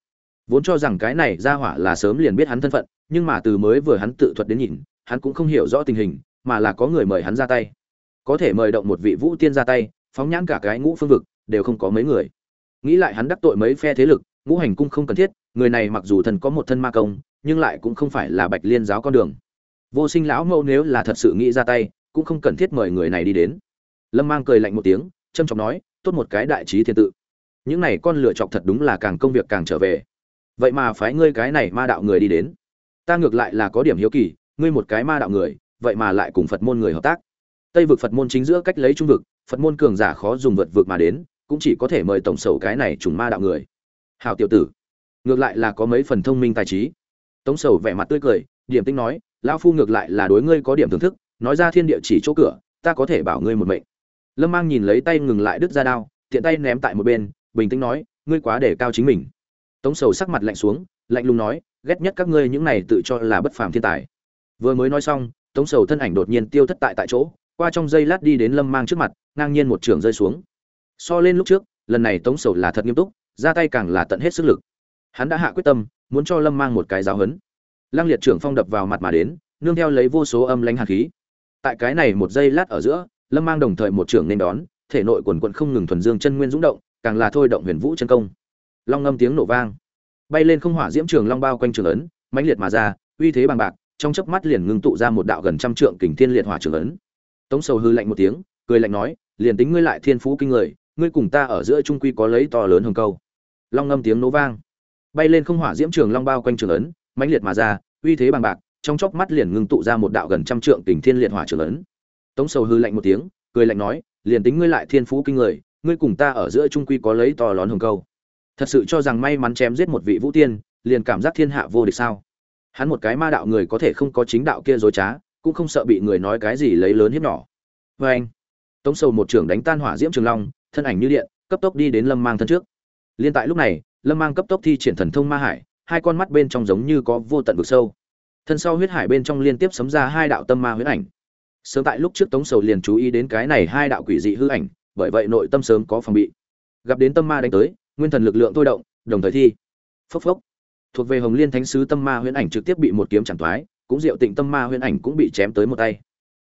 Vốn cho rằng cái này ra hỏa là sớm liền biết hắn thân phận, nhưng mà từ mới vừa hắn tự thuật đến nhìn, hắn cũng không hiểu rõ tình hình, mà là có người mời hắn ra tay. Có thể mời động một vị vũ tiên ra tay, phóng nhãn cả cái ngũ phương vực, đều không có mấy người nghĩ lại hắn đắc tội mấy phe thế lực, ngũ hành cung không cần thiết, người này mặc dù thần có một thân ma công, nhưng lại cũng không phải là bạch liên giáo con đường. Vô sinh lão mẫu nếu là thật sự nghĩ ra tay, cũng không cần thiết mời người này đi đến. Lâm mang cười lạnh một tiếng, trâm trọng nói, tốt một cái đại trí thiên tự. Những này con lựa chọc thật đúng là càng công việc càng trở về. Vậy mà phái ngươi cái này ma đạo người đi đến. Ta ngược lại là có điểm hiếu kỳ, ngươi một cái ma đạo người, vậy mà lại cùng phật môn người hợp tác. Tây vực phật môn chính giữa cách lấy trung vực, phật môn cường giả khó dùng vượt vực mà đến cũng chỉ có thể mời tổng sầu cái này trùng ma đạo người. Hào tiểu tử, ngược lại là có mấy phần thông minh tài trí. Tống sầu vẻ mặt tươi cười điểm tinh nói, lão phu ngược lại là đối ngươi có điểm thưởng thức, nói ra thiên địa chỉ chỗ cửa, ta có thể bảo ngươi một mệnh. Lâm mang nhìn lấy tay ngừng lại đứt ra đao, tiện tay ném tại một bên, bình tĩnh nói, ngươi quá để cao chính mình. Tống sầu sắc mặt lạnh xuống, lạnh lùng nói, ghét nhất các ngươi những này tự cho là bất phàm thiên tài. Vừa mới nói xong, tống sầu thân ảnh đột nhiên tiêu thất tại tại chỗ, qua trong giây lát đi đến lâm mang trước mặt, ngang nhiên một trường rơi xuống so lên lúc trước, lần này tống sầu là thật nghiêm túc, ra tay càng là tận hết sức lực. Hắn đã hạ quyết tâm, muốn cho lâm mang một cái giáo hấn lăng liệt trưởng phong đập vào mặt mà đến, nương theo lấy vô số âm lãnh hạt khí. Tại cái này một giây lát ở giữa, lâm mang đồng thời một trưởng nên đón, thể nội quần quận không ngừng thuần dương chân nguyên dũng động, càng là thôi động huyền vũ chân công. Long ngâm tiếng nổ vang. Bay lên không hỏa diễm trường long bao quanh trường ấn, mãnh liệt mà ra, uy thế bằng bạc, trong chớp mắt liền ngưng tụ ra một đạo gần trăm trượng kình thiên liệt hỏa trường ấn. Tống sầu hư lạnh một tiếng, cười lạnh nói, liền tính ngươi lại thiên phú kinh người ngươi cùng ta ở giữa trung quy có lấy to lớn hơn câu. Long ngâm tiếng nổ vang. Bay lên không hỏa diễm trường long bao quanh trường ấn, mãnh liệt mà ra, uy thế bằng bạc, trong chốc mắt liền ngưng tụ ra một đạo gần trăm trượng tình thiên liệt hỏa trường ấn. Tống sầu hư lạnh một tiếng, cười lạnh nói, liền tính ngươi lại thiên phú kinh người, ngươi cùng ta ở giữa trung quy có lấy to lớn hồng câu. Thật sự cho rằng may mắn chém giết một vị vũ tiên, liền cảm giác thiên hạ vô địch sao? Hắn một cái ma đạo người có thể không có chính đạo kia dối trá, cũng không sợ bị người nói cái gì lấy lớn hiếp nhỏ. Vê anh tống sầu một trưởng đánh tan hỏa diễm trường long thân ảnh như điện, cấp tốc đi đến lâm mang thân trước. Liên tại lúc này, lâm mang cấp tốc thi triển thần thông ma hải, hai con mắt bên trong giống như có vô tận vực sâu. Thân sau huyết hải bên trong liên tiếp sấm ra hai đạo tâm ma huyết ảnh. Sớm tại lúc trước tống sầu liền chú ý đến cái này hai đạo quỷ dị hư ảnh, bởi vậy nội tâm sớm có phòng bị. Gặp đến tâm ma đánh tới, nguyên thần lực lượng thôi động, đồng thời thi. Phốc phốc. Thuộc về hồng liên thánh sứ tâm ma huyễn ảnh trực tiếp bị một kiếm chẳng thoái cũng diệu tịnh tâm ma huyễn ảnh cũng bị chém tới một tay.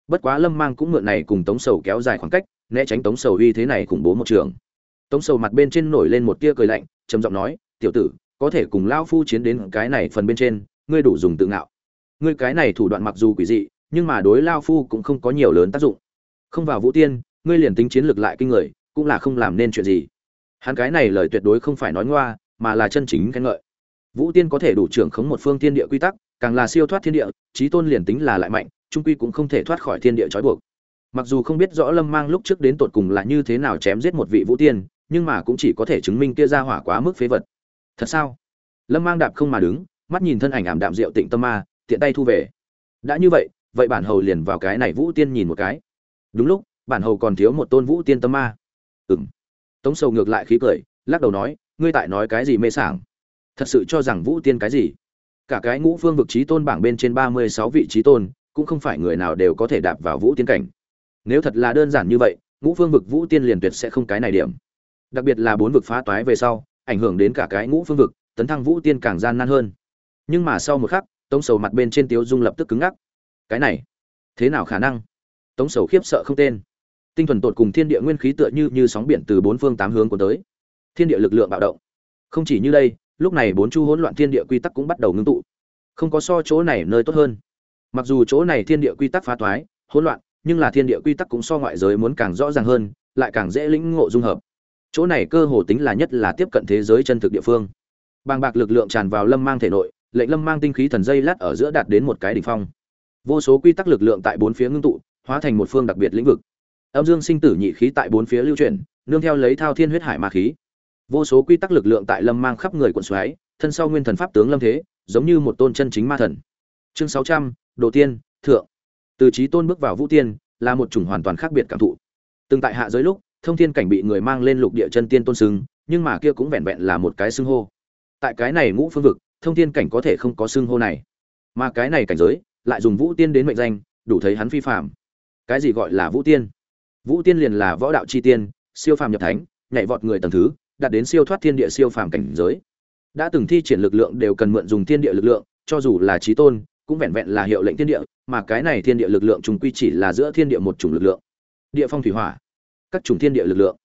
Bất quá lâm mang cũng mượn này cùng tống sầu kéo dài khoảng cách né tránh tống sầu uy thế này khủng bố một trường. Tống sầu mặt bên trên nổi lên một tia cười lạnh, trầm giọng nói, tiểu tử, có thể cùng lao phu chiến đến cái này phần bên trên, ngươi đủ dùng tự ngạo. Ngươi cái này thủ đoạn mặc dù quỷ dị, nhưng mà đối lao phu cũng không có nhiều lớn tác dụng. Không vào vũ tiên, ngươi liền tính chiến lược lại kinh người, cũng là không làm nên chuyện gì. Hắn cái này lời tuyệt đối không phải nói ngoa, mà là chân chính khen ngợi. Vũ tiên có thể đủ trưởng khống một phương thiên địa quy tắc, càng là siêu thoát thiên địa trí tôn liền tính là lại mạnh, trung quy cũng không thể thoát khỏi thiên địa trói buộc mặc dù không biết rõ lâm mang lúc trước đến tột cùng là như thế nào chém giết một vị vũ tiên nhưng mà cũng chỉ có thể chứng minh kia ra hỏa quá mức phế vật. Thật sao? Lâm mang đạp không mà đứng mắt nhìn thân ảnh ảm đạm rượu tịnh tâm ma tiện tay thu về. Đã như vậy vậy bản hầu liền vào cái này vũ tiên nhìn một cái. Đúng lúc bản hầu còn thiếu một tôn vũ tiên tâm ma. Ừm, tống sầu ngược lại khí cười lắc đầu nói ngươi tại nói cái gì mê sảng? Thật sự cho rằng vũ tiên cái gì? Cả cái ngũ phương vực trí tôn bảng bên trên ba mươi sáu vị trí tôn cũng không phải người nào đều có thể đạp vào vũ tiên cảnh nếu thật là đơn giản như vậy, ngũ phương vực vũ tiên liền tuyệt sẽ không cái này điểm. Đặc biệt là bốn vực phá toái về sau, ảnh hưởng đến cả cái ngũ phương vực, tấn thăng vũ tiên càng gian nan hơn. Nhưng mà sau một khắc, tống sầu mặt bên trên tiếu dung lập tức cứng ngắc. Cái này, thế nào khả năng? Tống sầu khiếp sợ không tên. Tinh thuần tột cùng thiên địa nguyên khí tựa như như sóng biển từ bốn phương tám hướng của tới. Thiên địa lực lượng bạo động. Không chỉ như đây, lúc này bốn chu hỗn loạn thiên địa quy tắc cũng bắt đầu ngưng tụ. Không có so chỗ này nơi tốt hơn. Mặc dù chỗ này thiên địa quy tắc phá toái, hỗn loạn nhưng là thiên địa quy tắc cũng so ngoại giới muốn càng rõ ràng hơn, lại càng dễ lĩnh ngộ dung hợp. Chỗ này cơ hồ tính là nhất là tiếp cận thế giới chân thực địa phương. Bàng bạc lực lượng tràn vào lâm mang thể nội, lệnh lâm mang tinh khí thần dây lát ở giữa đạt đến một cái đỉnh phong. Vô số quy tắc lực lượng tại bốn phía ngưng tụ, hóa thành một phương đặc biệt lĩnh vực. Âm dương sinh tử nhị khí tại bốn phía lưu chuyển, nương theo lấy thao thiên huyết hải ma khí. Vô số quy tắc lực lượng tại lâm mang khắp người quận xoáy, thân sau nguyên thần pháp tướng lâm thế, giống như một tôn chân chính ma thần. Chương sáu trăm, đồ tiên, thượng từ trí tôn bước vào vũ tiên, là một chủng hoàn toàn khác biệt cảm thụ. Từng tại hạ giới lúc, thông thiên cảnh bị người mang lên lục địa chân tiên tôn sưng nhưng mà kia cũng vẹn vẹn là một cái xưng hô. Tại cái này ngũ phương vực, thông thiên cảnh có thể không có xưng hô này. Mà cái này cảnh giới, lại dùng vũ tiên đến mệnh danh, đủ thấy hắn phi phạm cái gì gọi là vũ tiên? Vũ tiên liền là võ đạo chi tiên, siêu phàm nhập thánh, nhảy vọt người tầng thứ, đạt đến siêu thoát thiên địa siêu phàm cảnh giới. Đã từng thi triển lực lượng đều cần mượn dùng thiên địa lực lượng, cho dù là trí tôn cũng vẹn vẹn là hiệu lệnh thiên địa, mà cái này thiên địa lực lượng trùng quy chỉ là giữa thiên địa một chủng lực lượng. Địa phong thủy hỏa, các chủng thiên địa lực lượng.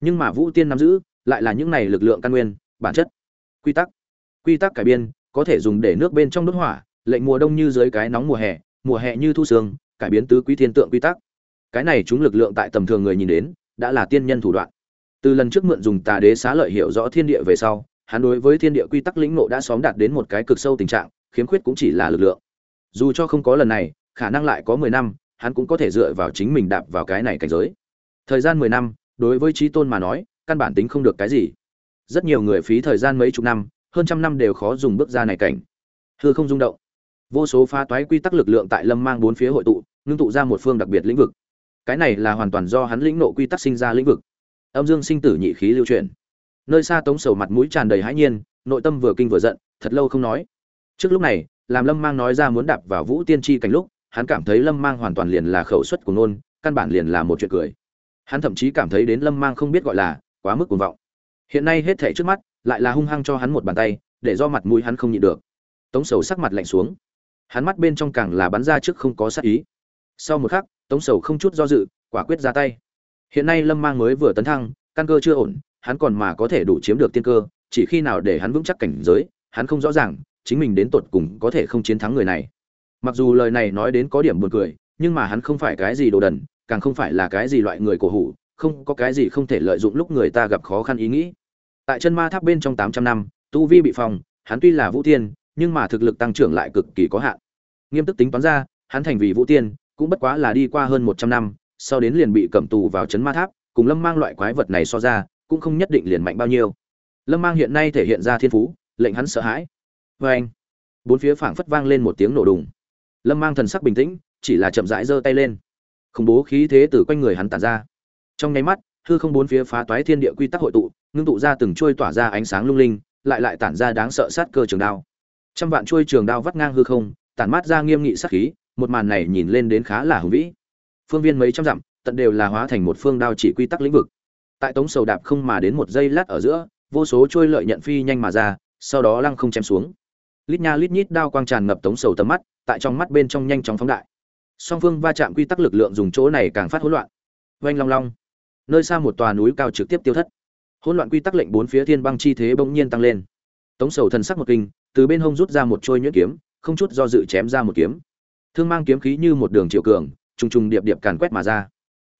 Nhưng mà vũ tiên nắm giữ, lại là những này lực lượng căn nguyên, bản chất, quy tắc. Quy tắc cải biên, có thể dùng để nước bên trong đốt hỏa, lệnh mùa đông như dưới cái nóng mùa hè mùa hè như thu sương, cải biến tứ quý thiên tượng quy tắc. Cái này chúng lực lượng tại tầm thường người nhìn đến, đã là tiên nhân thủ đoạn. Từ lần trước mượn dùng tà đế xá lợi hiểu rõ thiên địa về sau, hắn đối với thiên địa quy tắc lĩnh nộ đã xóm đạt đến một cái cực sâu tình trạng, khiếm khuyết cũng chỉ là lực lượng dù cho không có lần này, khả năng lại có mười năm, hắn cũng có thể dựa vào chính mình đạp vào cái này cảnh giới. Thời gian mười năm, đối với trí tôn mà nói, căn bản tính không được cái gì. Rất nhiều người phí thời gian mấy chục năm, hơn trăm năm đều khó dùng bước ra này cảnh. Hư không rung động. Vô số pha toái quy tắc lực lượng tại lâm mang bốn phía hội tụ, ngưng tụ ra một phương đặc biệt lĩnh vực. Cái này là hoàn toàn do hắn lĩnh nộ quy tắc sinh ra lĩnh vực. Âm dương sinh tử nhị khí lưu truyền. nơi xa tống sầu mặt mũi tràn đầy hãi nhiên, nội tâm vừa kinh vừa giận, thật lâu không nói. Trước lúc này làm lâm mang nói ra muốn đạp vào vũ tiên tri cảnh lúc, hắn cảm thấy lâm mang hoàn toàn liền là khẩu suất của nôn căn bản liền là một chuyện cười. Hắn thậm chí cảm thấy đến lâm mang không biết gọi là quá mức cuồng vọng. Hiện nay hết thể trước mắt, lại là hung hăng cho hắn một bàn tay, để do mặt mũi hắn không nhịn được. Tống sầu sắc mặt lạnh xuống. Hắn mắt bên trong càng là bắn ra trước không có sát ý. Sau một khắc, tống sầu không chút do dự, quả quyết ra tay. Hiện nay lâm mang mới vừa tấn thăng, căn cơ chưa ổn, hắn còn mà có thể đủ chiếm được tiên cơ, chỉ khi nào để hắn vững chắc cảnh giới, hắn không rõ ràng chính mình đến tột cùng có thể không chiến thắng người này. Mặc dù lời này nói đến có điểm buồn cười, nhưng mà hắn không phải cái gì đồ đần, càng không phải là cái gì loại người cổ hủ, không có cái gì không thể lợi dụng lúc người ta gặp khó khăn ý nghĩ. Tại chân ma tháp bên trong tám trăm năm, tu vi bị phòng hắn tuy là vũ tiên, nhưng mà thực lực tăng trưởng lại cực kỳ có hạn. Nghiêm túc tính toán ra, hắn thành vì vũ tiên, cũng bất quá là đi qua hơn một trăm năm, sau đến liền bị cầm tù vào chấn ma tháp, cùng lâm mang loại quái vật này so ra, cũng không nhất định liền mạnh bao nhiêu. Lâm mang hiện nay thể hiện ra thiên phú, lệnh hắn sợ hãi vê anh, bốn phía phảng phất vang lên một tiếng nổ đùng. Lâm mang thần sắc bình tĩnh, chỉ là chậm rãi giơ tay lên. Khủng bố khí thế từ quanh người hắn tản ra. Trong nháy mắt, hư không bốn phía phá toái thiên địa quy tắc hội tụ, ngưng tụ ra từng chuôi tỏa ra ánh sáng lung linh, lại lại tản ra đáng sợ sát cơ trường đao. Trăm vạn chuôi trường đao vắt ngang hư không, tản mát ra nghiêm nghị sát khí, một màn này nhìn lên đến khá là hùng vĩ. Phương viên mấy trăm dặm, tận đều là hóa thành một phương đao chỉ quy tắc lĩnh vực. Tại tống sầu đạp không mà đến một giây lát ở giữa, vô số trôi lợi nhận phi nhanh mà ra, sau đó lăng không chém xuống lít nha lít nhít đao quang tràn ngập tống sầu tầm mắt, tại trong mắt bên trong nhanh chóng phóng đại. Song phương va chạm quy tắc lực lượng dùng chỗ này càng phát hỗn loạn. Oanh long long. Nơi xa một tòa núi cao trực tiếp tiêu thất. Hỗn loạn quy tắc lệnh bốn phía thiên băng chi thế bỗng nhiên tăng lên. Tống sầu thần sắc một kinh, từ bên hông rút ra một trôi nhuyễn kiếm, không chút do dự chém ra một kiếm. Thương mang kiếm khí như một đường chiều cường, trùng trùng điệp điệp càn quét mà ra.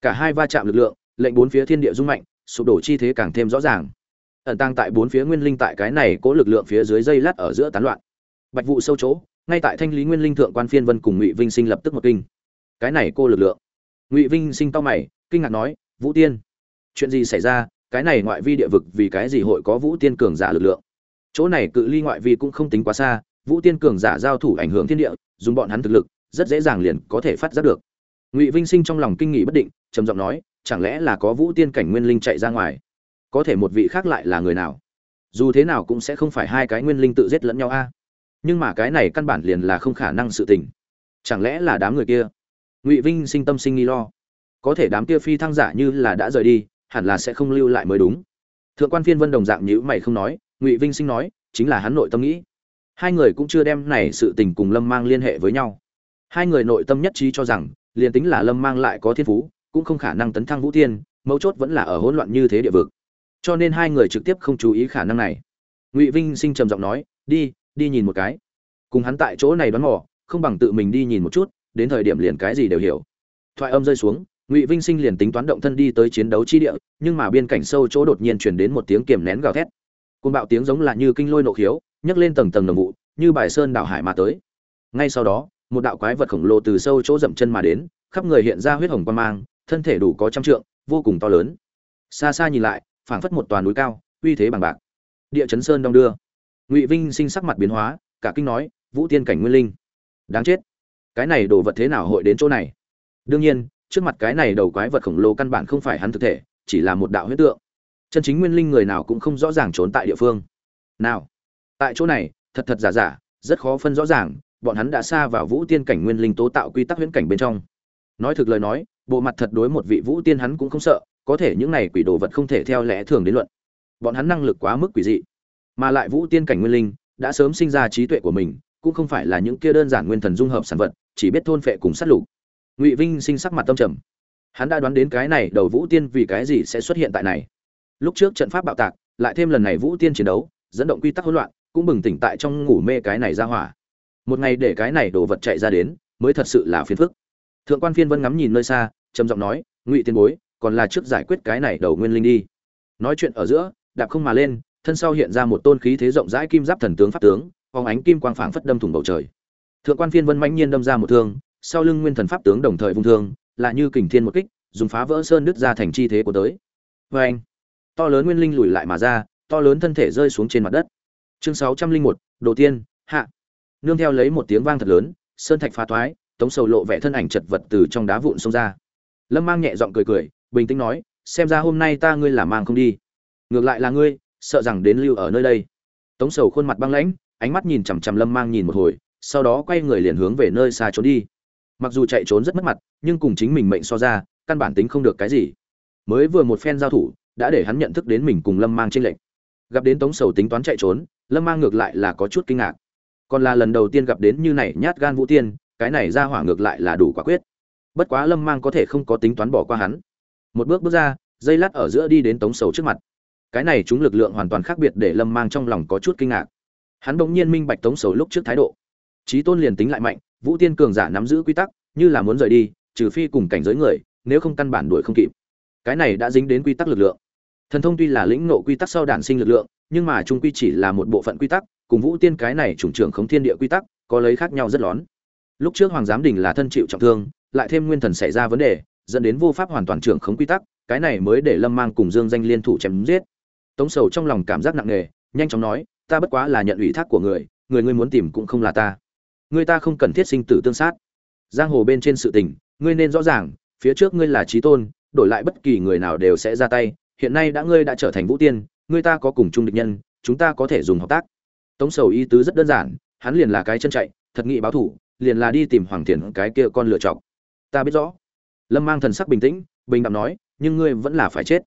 Cả hai va chạm lực lượng, lệnh bốn phía thiên địa rung mạnh, sụp đổ chi thế càng thêm rõ ràng. Ẩn tăng tại bốn phía nguyên linh tại cái này cố lực lượng phía dưới dây lát ở giữa tán loạn bạch vụ sâu chỗ, ngay tại thanh lý nguyên linh thượng quan phiên vân cùng ngụy vinh sinh lập tức một kinh. Cái này cô lực lượng. Ngụy vinh sinh to mày, kinh ngạc nói, vũ tiên, chuyện gì xảy ra? Cái này ngoại vi địa vực vì cái gì hội có vũ tiên cường giả lực lượng? Chỗ này cự ly ngoại vi cũng không tính quá xa, vũ tiên cường giả giao thủ ảnh hưởng thiên địa, dùng bọn hắn thực lực, rất dễ dàng liền có thể phát giác được. Ngụy vinh sinh trong lòng kinh nghị bất định, trầm giọng nói, chẳng lẽ là có vũ tiên cảnh nguyên linh chạy ra ngoài? Có thể một vị khác lại là người nào? Dù thế nào cũng sẽ không phải hai cái nguyên linh tự giết lẫn nhau a nhưng mà cái này căn bản liền là không khả năng sự tình. Chẳng lẽ là đám người kia? Ngụy vinh sinh tâm sinh nghi lo. Có thể đám kia phi thăng giả như là đã rời đi, hẳn là sẽ không lưu lại mới đúng. Thượng quan phiên vân đồng dạng nhữ mày không nói, ngụy vinh sinh nói, chính là hắn nội tâm nghĩ. Hai người cũng chưa đem này sự tình cùng lâm mang liên hệ với nhau. Hai người nội tâm nhất trí cho rằng, liền tính là lâm mang lại có thiên phú, cũng không khả năng tấn thăng vũ tiên, mấu chốt vẫn là ở hỗn loạn như thế địa vực. Cho nên hai người trực tiếp không chú ý khả năng này. Ngụy vinh sinh trầm giọng nói, đi đi nhìn một cái. Cùng hắn tại chỗ này đoán mò, không bằng tự mình đi nhìn một chút, đến thời điểm liền cái gì đều hiểu. Thoại âm rơi xuống, ngụy vinh sinh liền tính toán động thân đi tới chiến đấu chi địa, nhưng mà biên cảnh sâu chỗ đột nhiên chuyển đến một tiếng kiềm nén gào thét. Côn bạo tiếng giống là như kinh lôi nộ khiếu, nhấc lên tầng tầng nồng vụ, như bài sơn đảo hải mà tới. Ngay sau đó, một đạo quái vật khổng lồ từ sâu chỗ dậm chân mà đến, khắp người hiện ra huyết hồng quan mang, thân thể đủ có trăm trượng, vô cùng to lớn. Xa xa nhìn lại, phảng phất một toàn núi cao, uy thế bằng bạc. Địa chấn sơn đông đưa ngụy vinh sinh sắc mặt biến hóa, cả kinh nói, vũ tiên cảnh nguyên linh, đáng chết. Cái này đồ vật thế nào hội đến chỗ này? Đương nhiên, trước mặt cái này đầu quái vật khổng lồ căn bản không phải hắn thực thể, chỉ là một đạo huyết tượng. Chân chính nguyên linh người nào cũng không rõ ràng trốn tại địa phương. Nào, tại chỗ này, thật thật giả giả, rất khó phân rõ ràng, bọn hắn đã xa vào vũ tiên cảnh nguyên linh tố tạo quy tắc huyễn cảnh bên trong. Nói thực lời nói, bộ mặt thật đối một vị vũ tiên hắn cũng không sợ, có thể những này quỷ đồ vật không thể theo lẽ thường đến luận. Bọn hắn năng lực quá mức quỷ dị mà lại vũ tiên cảnh nguyên linh đã sớm sinh ra trí tuệ của mình, cũng không phải là những kia đơn giản nguyên thần dung hợp sản vật, chỉ biết thôn phệ cùng sát lục. Ngụy vinh sinh sắc mặt tâm trầm. Hắn đã đoán đến cái này, đầu vũ tiên vì cái gì sẽ xuất hiện tại này. Lúc trước trận pháp bạo tạc, lại thêm lần này vũ tiên chiến đấu, dẫn động quy tắc hỗn loạn, cũng bừng tỉnh tại trong ngủ mê cái này ra hỏa. Một ngày để cái này đồ vật chạy ra đến, mới thật sự là phiền phức. Thượng quan phiên vân ngắm nhìn nơi xa, trầm giọng nói, ngụy tiên bối, còn là trước giải quyết cái này đầu nguyên linh đi. Nói chuyện ở giữa, đạp không mà lên thân sau hiện ra một tôn khí thế rộng rãi kim giáp thần tướng pháp tướng, phóng ánh kim quang phảng phất đâm thủng bầu trời. Thượng quan phiên vân mãnh nhiên đâm ra một thương, sau lưng nguyên thần pháp tướng đồng thời vung thương, là như kình thiên một kích, dùng phá vỡ sơn đứt ra thành chi thế của tới. Vê anh to lớn nguyên linh lùi lại mà ra, to lớn thân thể rơi xuống trên mặt đất. Chương sáu trăm linh một, đồ tiên, hạ. Nương theo lấy một tiếng vang thật lớn, sơn thạch phá thoái tống sầu lộ vẻ thân ảnh chật vật từ trong đá vụn xông ra. Lâm mang nhẹ giọng cười cười, bình tĩnh nói, xem ra hôm nay ta ngươi là mang không đi. Ngược lại là ngươi sợ rằng đến lưu ở nơi đây. Tống sầu khuôn mặt băng lãnh, ánh mắt nhìn chằm chằm lâm mang nhìn một hồi, sau đó quay người liền hướng về nơi xa trốn đi. Mặc dù chạy trốn rất mất mặt, nhưng cùng chính mình mệnh so ra, căn bản tính không được cái gì. Mới vừa một phen giao thủ, đã để hắn nhận thức đến mình cùng lâm mang tranh lệch. Gặp đến tống sầu tính toán chạy trốn, lâm mang ngược lại là có chút kinh ngạc. Còn là lần đầu tiên gặp đến như này nhát gan vũ tiên, cái này ra hỏa ngược lại là đủ quả quyết. Bất quá lâm mang có thể không có tính toán bỏ qua hắn. Một bước bước ra, dây lát ở giữa đi đến tống sầu trước mặt cái này chúng lực lượng hoàn toàn khác biệt để lâm mang trong lòng có chút kinh ngạc. Hắn bỗng nhiên minh bạch tống sầu lúc trước thái độ. Trí tôn liền tính lại mạnh, vũ tiên cường giả nắm giữ quy tắc, như là muốn rời đi, trừ phi cùng cảnh giới người, nếu không căn bản đuổi không kịp. Cái này đã dính đến quy tắc lực lượng. Thần thông tuy là lĩnh ngộ quy tắc sau đản sinh lực lượng, nhưng mà trung quy chỉ là một bộ phận quy tắc, cùng vũ tiên cái này chủng trưởng khống thiên địa quy tắc, có lấy khác nhau rất lớn lúc trước hoàng giám đình là thân chịu trọng thương, lại thêm nguyên thần xảy ra vấn đề, dẫn đến vô pháp hoàn toàn trưởng khống quy tắc, cái này mới để lâm mang cùng dương danh liên thủ chém giết tống sầu trong lòng cảm giác nặng nề, nhanh chóng nói, ta bất quá là nhận ủy thác của người người ngươi muốn tìm cũng không là ta. Người ta không cần thiết sinh tử tương sát. Giang hồ bên trên sự tình, ngươi nên rõ ràng, phía trước ngươi là trí tôn, đổi lại bất kỳ người nào đều sẽ ra tay. Hiện nay đã ngươi đã trở thành vũ tiên, ngươi ta có cùng chung địch nhân, chúng ta có thể dùng hợp tác. Tống sầu ý tứ rất đơn giản, hắn liền là cái chân chạy, thật nghị báo thủ, liền là đi tìm hoàng thiền cái kia con lựa chọc ta biết rõ. Lâm mang thần sắc bình tĩnh, bình đẳng nói, nhưng ngươi vẫn là phải chết.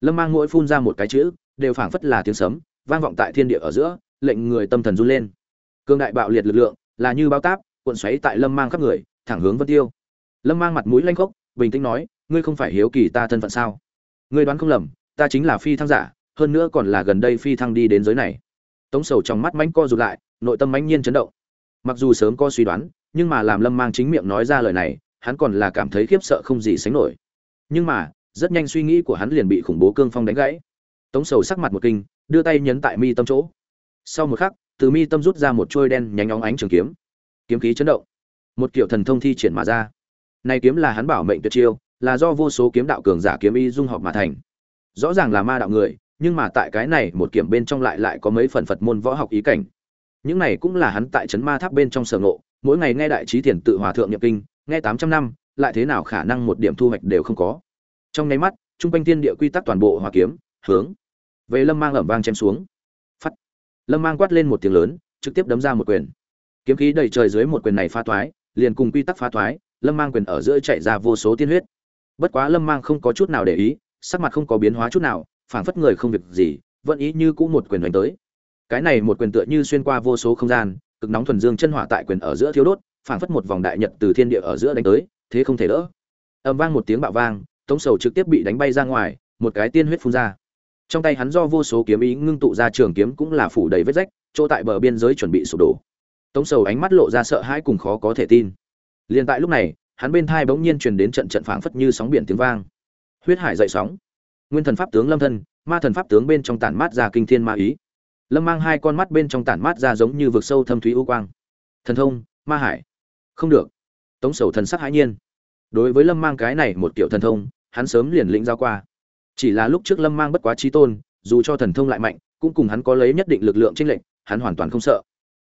Lâm mang mỗi phun ra một cái chữ đều phảng phất là tiếng sấm, vang vọng tại thiên địa ở giữa, lệnh người tâm thần run lên. Cương đại bạo liệt lực lượng, là như bao táp, cuộn xoáy tại lâm mang khắp người, thẳng hướng vân tiêu. Lâm mang mặt mũi lanh khốc, bình tĩnh nói, ngươi không phải hiếu kỳ ta thân phận sao? Ngươi đoán không lầm, ta chính là phi thăng giả, hơn nữa còn là gần đây phi thăng đi đến giới này. Tống sầu trong mắt mánh co rụt lại, nội tâm mãnh nhiên chấn động. Mặc dù sớm có suy đoán, nhưng mà làm lâm mang chính miệng nói ra lời này, hắn còn là cảm thấy khiếp sợ không gì sánh nổi. Nhưng mà, rất nhanh suy nghĩ của hắn liền bị khủng bố cương phong đánh gãy tống sầu sắc mặt một kinh, đưa tay nhấn tại mi tâm chỗ. Sau một khắc, từ mi tâm rút ra một trôi đen nhánh óng ánh trường kiếm. Kiếm khí chấn động. Một kiểu thần thông thi triển mà ra. Này kiếm là hắn bảo mệnh tuyệt chiêu, là do vô số kiếm đạo cường giả kiếm y dung hợp mà thành. Rõ ràng là ma đạo người, nhưng mà tại cái này một kiểm bên trong lại lại có mấy phần phật môn võ học ý cảnh. Những này cũng là hắn tại trấn ma tháp bên trong sở ngộ, mỗi ngày nghe đại trí thiền tự hòa thượng nhập kinh, nghe tám trăm năm, lại thế nào khả năng một điểm thu hoạch đều không có. Trong nháy mắt, trung quanh thiên địa quy tắc toàn bộ hòa kiếm hướng. Về lâm mang ẩm vang chém xuống. Phắt. Lâm mang quát lên một tiếng lớn, trực tiếp đấm ra một quyền. Kiếm khí đầy trời dưới một quyền này pha thoái, liền cùng quy tắc pha thoái, lâm mang quyền ở giữa chạy ra vô số tiên huyết. Bất quá lâm mang không có chút nào để ý, sắc mặt không có biến hóa chút nào, phảng phất người không việc gì, vẫn ý như cũ một quyền đánh tới. Cái này một quyền tựa như xuyên qua vô số không gian, cực nóng thuần dương chân hỏa tại quyền ở giữa thiếu đốt, phảng phất một vòng đại nhật từ thiên địa ở giữa đánh tới, thế không thể đỡ. Ầm vang một tiếng bạo vang, tống sầu trực tiếp bị đánh bay ra ngoài, một cái tiên huyết phun ra trong tay hắn do vô số kiếm ý ngưng tụ ra trường kiếm cũng là phủ đầy vết rách, chỗ tại bờ biên giới chuẩn bị sụp đổ. Tống sầu ánh mắt lộ ra sợ hãi cùng khó có thể tin. Liền tại lúc này, hắn bên thai bỗng nhiên truyền đến trận trận phảng phất như sóng biển tiếng vang. Huyết hải dậy sóng. Nguyên thần pháp tướng lâm thân, ma thần pháp tướng bên trong tản mát ra kinh thiên ma ý. Lâm mang hai con mắt bên trong tản mát ra giống như vực sâu thâm thúy u quang. Thần thông, ma hải. Không được. Tống sầu thần sắc hãi nhiên. Đối với lâm mang cái này một kiểu thần thông, hắn sớm liền lĩnh giao qua chỉ là lúc trước lâm mang bất quá trí tôn, dù cho thần thông lại mạnh, cũng cùng hắn có lấy nhất định lực lượng tranh lệnh hắn hoàn toàn không sợ.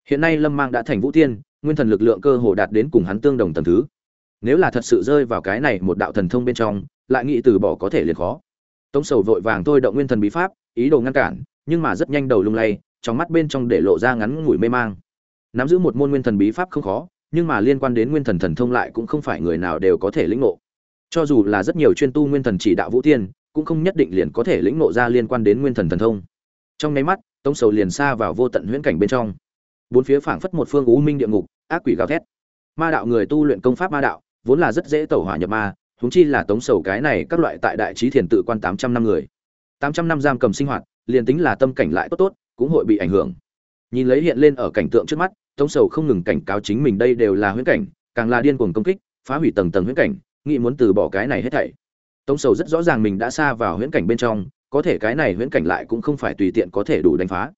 Hiện nay lâm mang đã thành vũ tiên, nguyên thần lực lượng cơ hồ đạt đến cùng hắn tương đồng tầng thứ. Nếu là thật sự rơi vào cái này một đạo thần thông bên trong, lại nghĩ từ bỏ có thể liền khó. Tống sầu vội vàng thôi động nguyên thần bí pháp, ý đồ ngăn cản, nhưng mà rất nhanh đầu lung lay, trong mắt bên trong để lộ ra ngắn ngủi mê mang. Nắm giữ một môn nguyên thần bí pháp không khó, nhưng mà liên quan đến nguyên thần thần thông lại cũng không phải người nào đều có thể lĩnh ngộ. Cho dù là rất nhiều chuyên tu nguyên thần chỉ đạo vũ tiên cũng không nhất định liền có thể lĩnh ngộ ra liên quan đến nguyên thần thần thông. Trong nháy mắt, tống sầu liền xa vào vô tận huyễn cảnh bên trong. Bốn phía phảng phất một phương u minh địa ngục, ác quỷ gào thét. Ma đạo người tu luyện công pháp ma đạo, vốn là rất dễ tẩu hỏa nhập ma, huống chi là tống sầu cái này các loại tại đại trí thiền tự quan tám trăm năm người. Tám trăm năm giam cầm sinh hoạt, liền tính là tâm cảnh lại tốt tốt, cũng hội bị ảnh hưởng. Nhìn lấy hiện lên ở cảnh tượng trước mắt, tống sầu không ngừng cảnh cáo chính mình đây đều là huyễn cảnh, càng là điên cuồng công kích, phá hủy tầng tầng huyễn cảnh, nghĩ muốn từ bỏ cái này hết thảy tống sầu rất rõ ràng mình đã xa vào huyễn cảnh bên trong, có thể cái này huyễn cảnh lại cũng không phải tùy tiện có thể đủ đánh phá.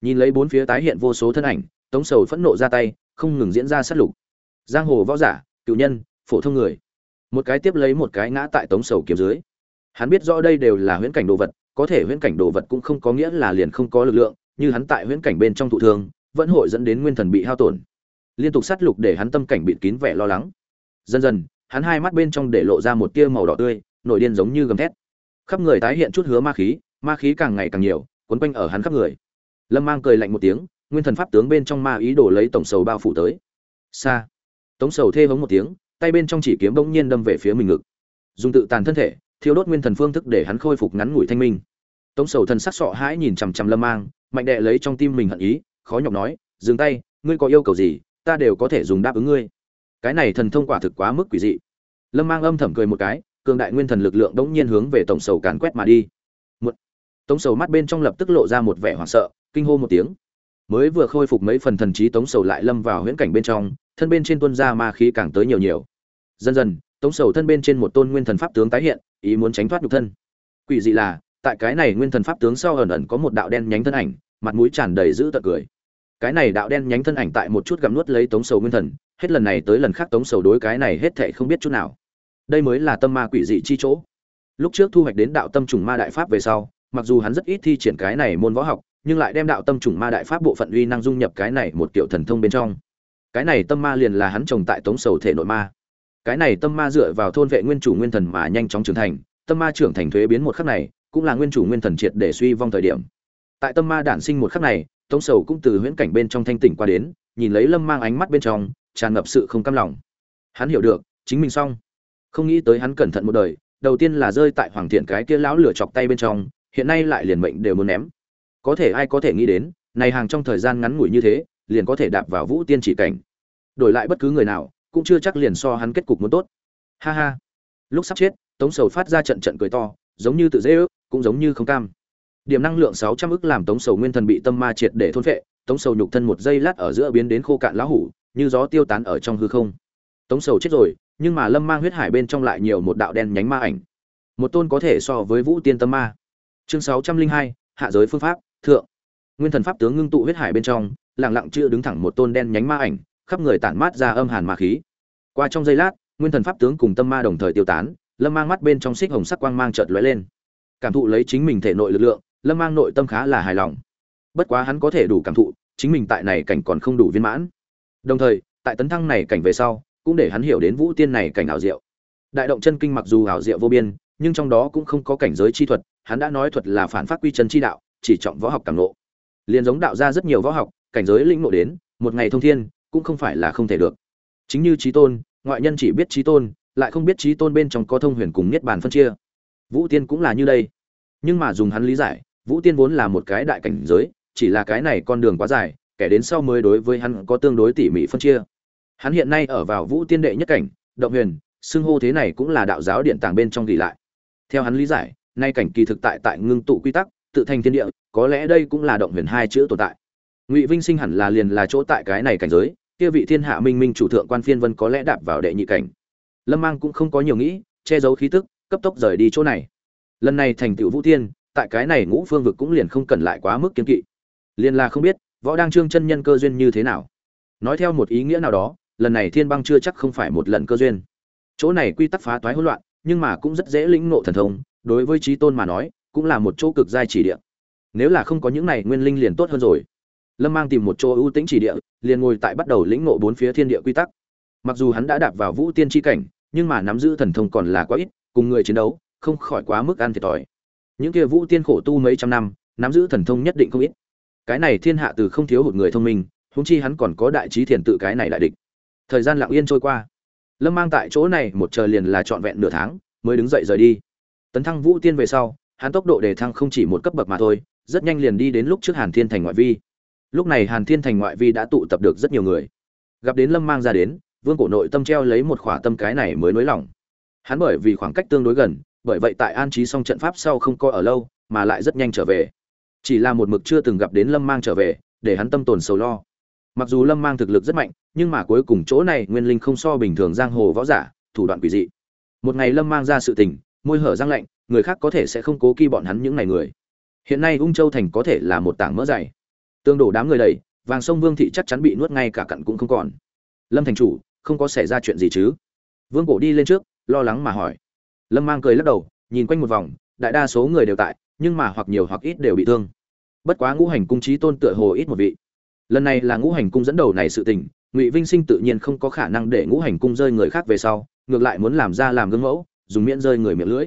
Nhìn lấy bốn phía tái hiện vô số thân ảnh, tống sầu phẫn nộ ra tay, không ngừng diễn ra sát lục. Giang hồ võ giả, cựu nhân, phổ thông người. Một cái tiếp lấy một cái ngã tại tống sầu kiếm dưới. Hắn biết rõ đây đều là huyễn cảnh đồ vật, có thể huyễn cảnh đồ vật cũng không có nghĩa là liền không có lực lượng, như hắn tại huyễn cảnh bên trong thụ thương, vẫn hội dẫn đến nguyên thần bị hao tổn. Liên tục sát lục để hắn tâm cảnh bịt kín vẻ lo lắng. Dần dần, hắn hai mắt bên trong để lộ ra một tia màu đỏ tươi nội điên giống như gầm thét. Khắp người tái hiện chút hứa ma khí ma khí càng ngày càng nhiều quấn quanh ở hắn khắp người. Lâm mang cười lạnh một tiếng, nguyên thần pháp tướng bên trong ma ý đổ lấy tổng sầu bao phủ tới. Xa tống sầu thê hống một tiếng, tay bên trong chỉ kiếm bỗng nhiên đâm về phía mình ngực. Dùng tự tàn thân thể, thiêu đốt nguyên thần phương thức để hắn khôi phục ngắn ngủi thanh minh. Tống sầu thần sắc sọ hãi nhìn chằm chằm lâm mang, mạnh đệ lấy trong tim mình hận ý, khó nhọc nói, dừng tay, ngươi có yêu cầu gì, ta đều có thể dùng đáp ứng ngươi. Cái này thần thông quả thực quá mức quỷ dị. Lâm mang âm thầm cười một cái cường đại nguyên thần lực lượng đống nhiên hướng về tổng sầu càn quét mà đi. Một tống sầu mắt bên trong lập tức lộ ra một vẻ hoảng sợ, kinh hô một tiếng. Mới vừa khôi phục mấy phần thần trí tống sầu lại lâm vào huyễn cảnh bên trong, thân bên trên tuôn ra ma khí càng tới nhiều nhiều. Dần dần tống sầu thân bên trên một tôn nguyên thần pháp tướng tái hiện, ý muốn tránh thoát nhục thân. Quỷ dị là, tại cái này nguyên thần pháp tướng sau ẩn ẩn có một đạo đen nhánh thân ảnh, mặt mũi tràn đầy dữ tợn cười. Cái này đạo đen nhánh thân ảnh tại một chút gặm nuốt lấy tống sầu nguyên thần, hết lần này tới lần khác tống sầu đối cái này hết thảy không biết chút nào đây mới là tâm ma quỷ dị chi chỗ. Lúc trước thu hoạch đến đạo tâm trùng ma đại pháp về sau, mặc dù hắn rất ít thi triển cái này môn võ học, nhưng lại đem đạo tâm trùng ma đại pháp bộ phận uy năng dung nhập cái này một kiểu thần thông bên trong. Cái này tâm ma liền là hắn trồng tại tống sầu thể nội ma. Cái này tâm ma dựa vào thôn vệ nguyên chủ nguyên thần mà nhanh chóng trưởng thành, tâm ma trưởng thành thuế biến một khắc này, cũng là nguyên chủ nguyên thần triệt để suy vong thời điểm. Tại tâm ma đản sinh một khắc này, tống sầu cũng từ huyễn cảnh bên trong thanh tỉnh qua đến, nhìn lấy lâm mang ánh mắt bên trong, tràn ngập sự không cam lòng. Hắn hiểu được, chính mình xong không nghĩ tới hắn cẩn thận một đời, đầu tiên là rơi tại hoàng thiện cái kia lão lửa chọc tay bên trong, hiện nay lại liền mệnh đều muốn ném. Có thể ai có thể nghĩ đến, này hàng trong thời gian ngắn ngủi như thế, liền có thể đạp vào vũ tiên chỉ cảnh. Đổi lại bất cứ người nào, cũng chưa chắc liền so hắn kết cục muốn tốt. Ha ha. Lúc sắp chết, tống sầu phát ra trận trận cười to, giống như tự dễ ước, cũng giống như không cam. Điểm năng lượng sáu trăm ức làm tống sầu nguyên thần bị tâm ma triệt để thôn phệ, tống sầu nhục thân một giây lát ở giữa biến đến khô cạn lá hủ, như gió tiêu tán ở trong hư không. Tống sầu chết rồi nhưng mà lâm mang huyết hải bên trong lại nhiều một đạo đen nhánh ma ảnh. Một tôn có thể so với vũ tiên tâm ma. Chương sáu trăm linh hai, hạ giới phương pháp, thượng. Nguyên thần pháp tướng ngưng tụ huyết hải bên trong lẳng lặng chưa đứng thẳng một tôn đen nhánh ma ảnh, khắp người tản mát ra âm hàn ma khí. Qua trong giây lát, nguyên thần pháp tướng cùng tâm ma đồng thời tiêu tán, lâm mang mắt bên trong xích hồng sắc quang mang chợt lóe lên. Cảm thụ lấy chính mình thể nội lực lượng, lâm mang nội tâm khá là hài lòng. Bất quá hắn có thể đủ cảm thụ, chính mình tại này cảnh còn không đủ viên mãn. Đồng thời, tại tấn thăng này cảnh về sau cũng để hắn hiểu đến vũ tiên này cảnh ảo diệu. Đại động chân kinh mặc dù ảo diệu vô biên, nhưng trong đó cũng không có cảnh giới chi thuật, hắn đã nói thuật là phản phát quy chân chi đạo, chỉ trọng võ học cảm nộ liền giống đạo ra rất nhiều võ học, cảnh giới lĩnh ngộ đến, một ngày thông thiên, cũng không phải là không thể được. Chính như trí tôn, ngoại nhân chỉ biết trí tôn, lại không biết trí tôn bên trong có thông huyền cùng niết bàn phân chia. Vũ tiên cũng là như đây. Nhưng mà dùng hắn lý giải, vũ tiên vốn là một cái đại cảnh giới, chỉ là cái này con đường quá dài, kẻ đến sau mới đối với hắn có tương đối tỉ mỉ phân chia hắn hiện nay ở vào vũ tiên đệ nhất cảnh, động huyền, xưng hô thế này cũng là đạo giáo điện tàng bên trong ghi lại. Theo hắn lý giải, nay cảnh kỳ thực tại tại ngưng tụ quy tắc, tự thành thiên địa, có lẽ đây cũng là động huyền hai chữ tồn tại. Ngụy vinh sinh hẳn là liền là chỗ tại cái này cảnh giới, kia vị thiên hạ minh minh chủ thượng quan phiên vân có lẽ đạp vào đệ nhị cảnh. Lâm mang cũng không có nhiều nghĩ, che giấu khí tức, cấp tốc rời đi chỗ này. Lần này thành tựu vũ tiên, tại cái này ngũ phương vực cũng liền không cần lại quá mức kiên kỵ. Liền là không biết, võ đang trương chân nhân cơ duyên như thế nào. Nói theo một ý nghĩa nào đó lần này thiên băng chưa chắc không phải một lần cơ duyên. Chỗ này quy tắc phá toái hỗn loạn, nhưng mà cũng rất dễ lĩnh ngộ thần thông, đối với trí tôn mà nói, cũng là một chỗ cực giai chỉ địa. Nếu là không có những này nguyên linh liền tốt hơn rồi. Lâm mang tìm một chỗ ưu tĩnh chỉ địa, liền ngồi tại bắt đầu lĩnh ngộ bốn phía thiên địa quy tắc. Mặc dù hắn đã đạp vào vũ tiên tri cảnh, nhưng mà nắm giữ thần thông còn là quá ít, cùng người chiến đấu, không khỏi quá mức ăn thiệt thòi. Những kia vũ tiên khổ tu mấy trăm năm, nắm giữ thần thông nhất định không ít. Cái này thiên hạ từ không thiếu hụt người thông minh, huống chi hắn còn có đại trí thiền tự cái này đại địch thời gian lặng yên trôi qua. Lâm mang tại chỗ này một chờ liền là trọn vẹn nửa tháng, mới đứng dậy rời đi. Tấn thăng vũ tiên về sau, hắn tốc độ đề thăng không chỉ một cấp bậc mà thôi, rất nhanh liền đi đến lúc trước hàn thiên thành ngoại vi. Lúc này hàn thiên thành ngoại vi đã tụ tập được rất nhiều người. Gặp đến lâm mang ra đến, vương cổ nội tâm treo lấy một khỏa tâm cái này mới nới lỏng hắn bởi vì khoảng cách tương đối gần, bởi vậy tại an trí xong trận pháp sau không coi ở lâu, mà lại rất nhanh trở về. Chỉ là một mực chưa từng gặp đến lâm mang trở về, để hắn tâm tồn sầu lo mặc dù lâm mang thực lực rất mạnh, nhưng mà cuối cùng chỗ này nguyên linh không so bình thường giang hồ võ giả, thủ đoạn quỷ dị. Một ngày lâm mang ra sự tình, môi hở răng lạnh, người khác có thể sẽ không cố kỳ bọn hắn những ngày người. Hiện nay ung châu thành có thể là một tảng mỡ dày. Tương đổ đám người đầy, vàng sông vương thị chắc chắn bị nuốt ngay cả cặn cũng không còn. Lâm thành chủ, không có xảy ra chuyện gì chứ? Vương cổ đi lên trước, lo lắng mà hỏi. Lâm mang cười lắc đầu, nhìn quanh một vòng, đại đa số người đều tại, nhưng mà hoặc nhiều hoặc ít đều bị thương. Bất quá ngũ hành cung trí tôn tựa hồ ít một vị lần này là ngũ hành cung dẫn đầu này sự tình, ngụy vinh sinh tự nhiên không có khả năng để ngũ hành cung rơi người khác về sau, ngược lại muốn làm ra làm gương mẫu, dùng miễn rơi người miệng lưỡi.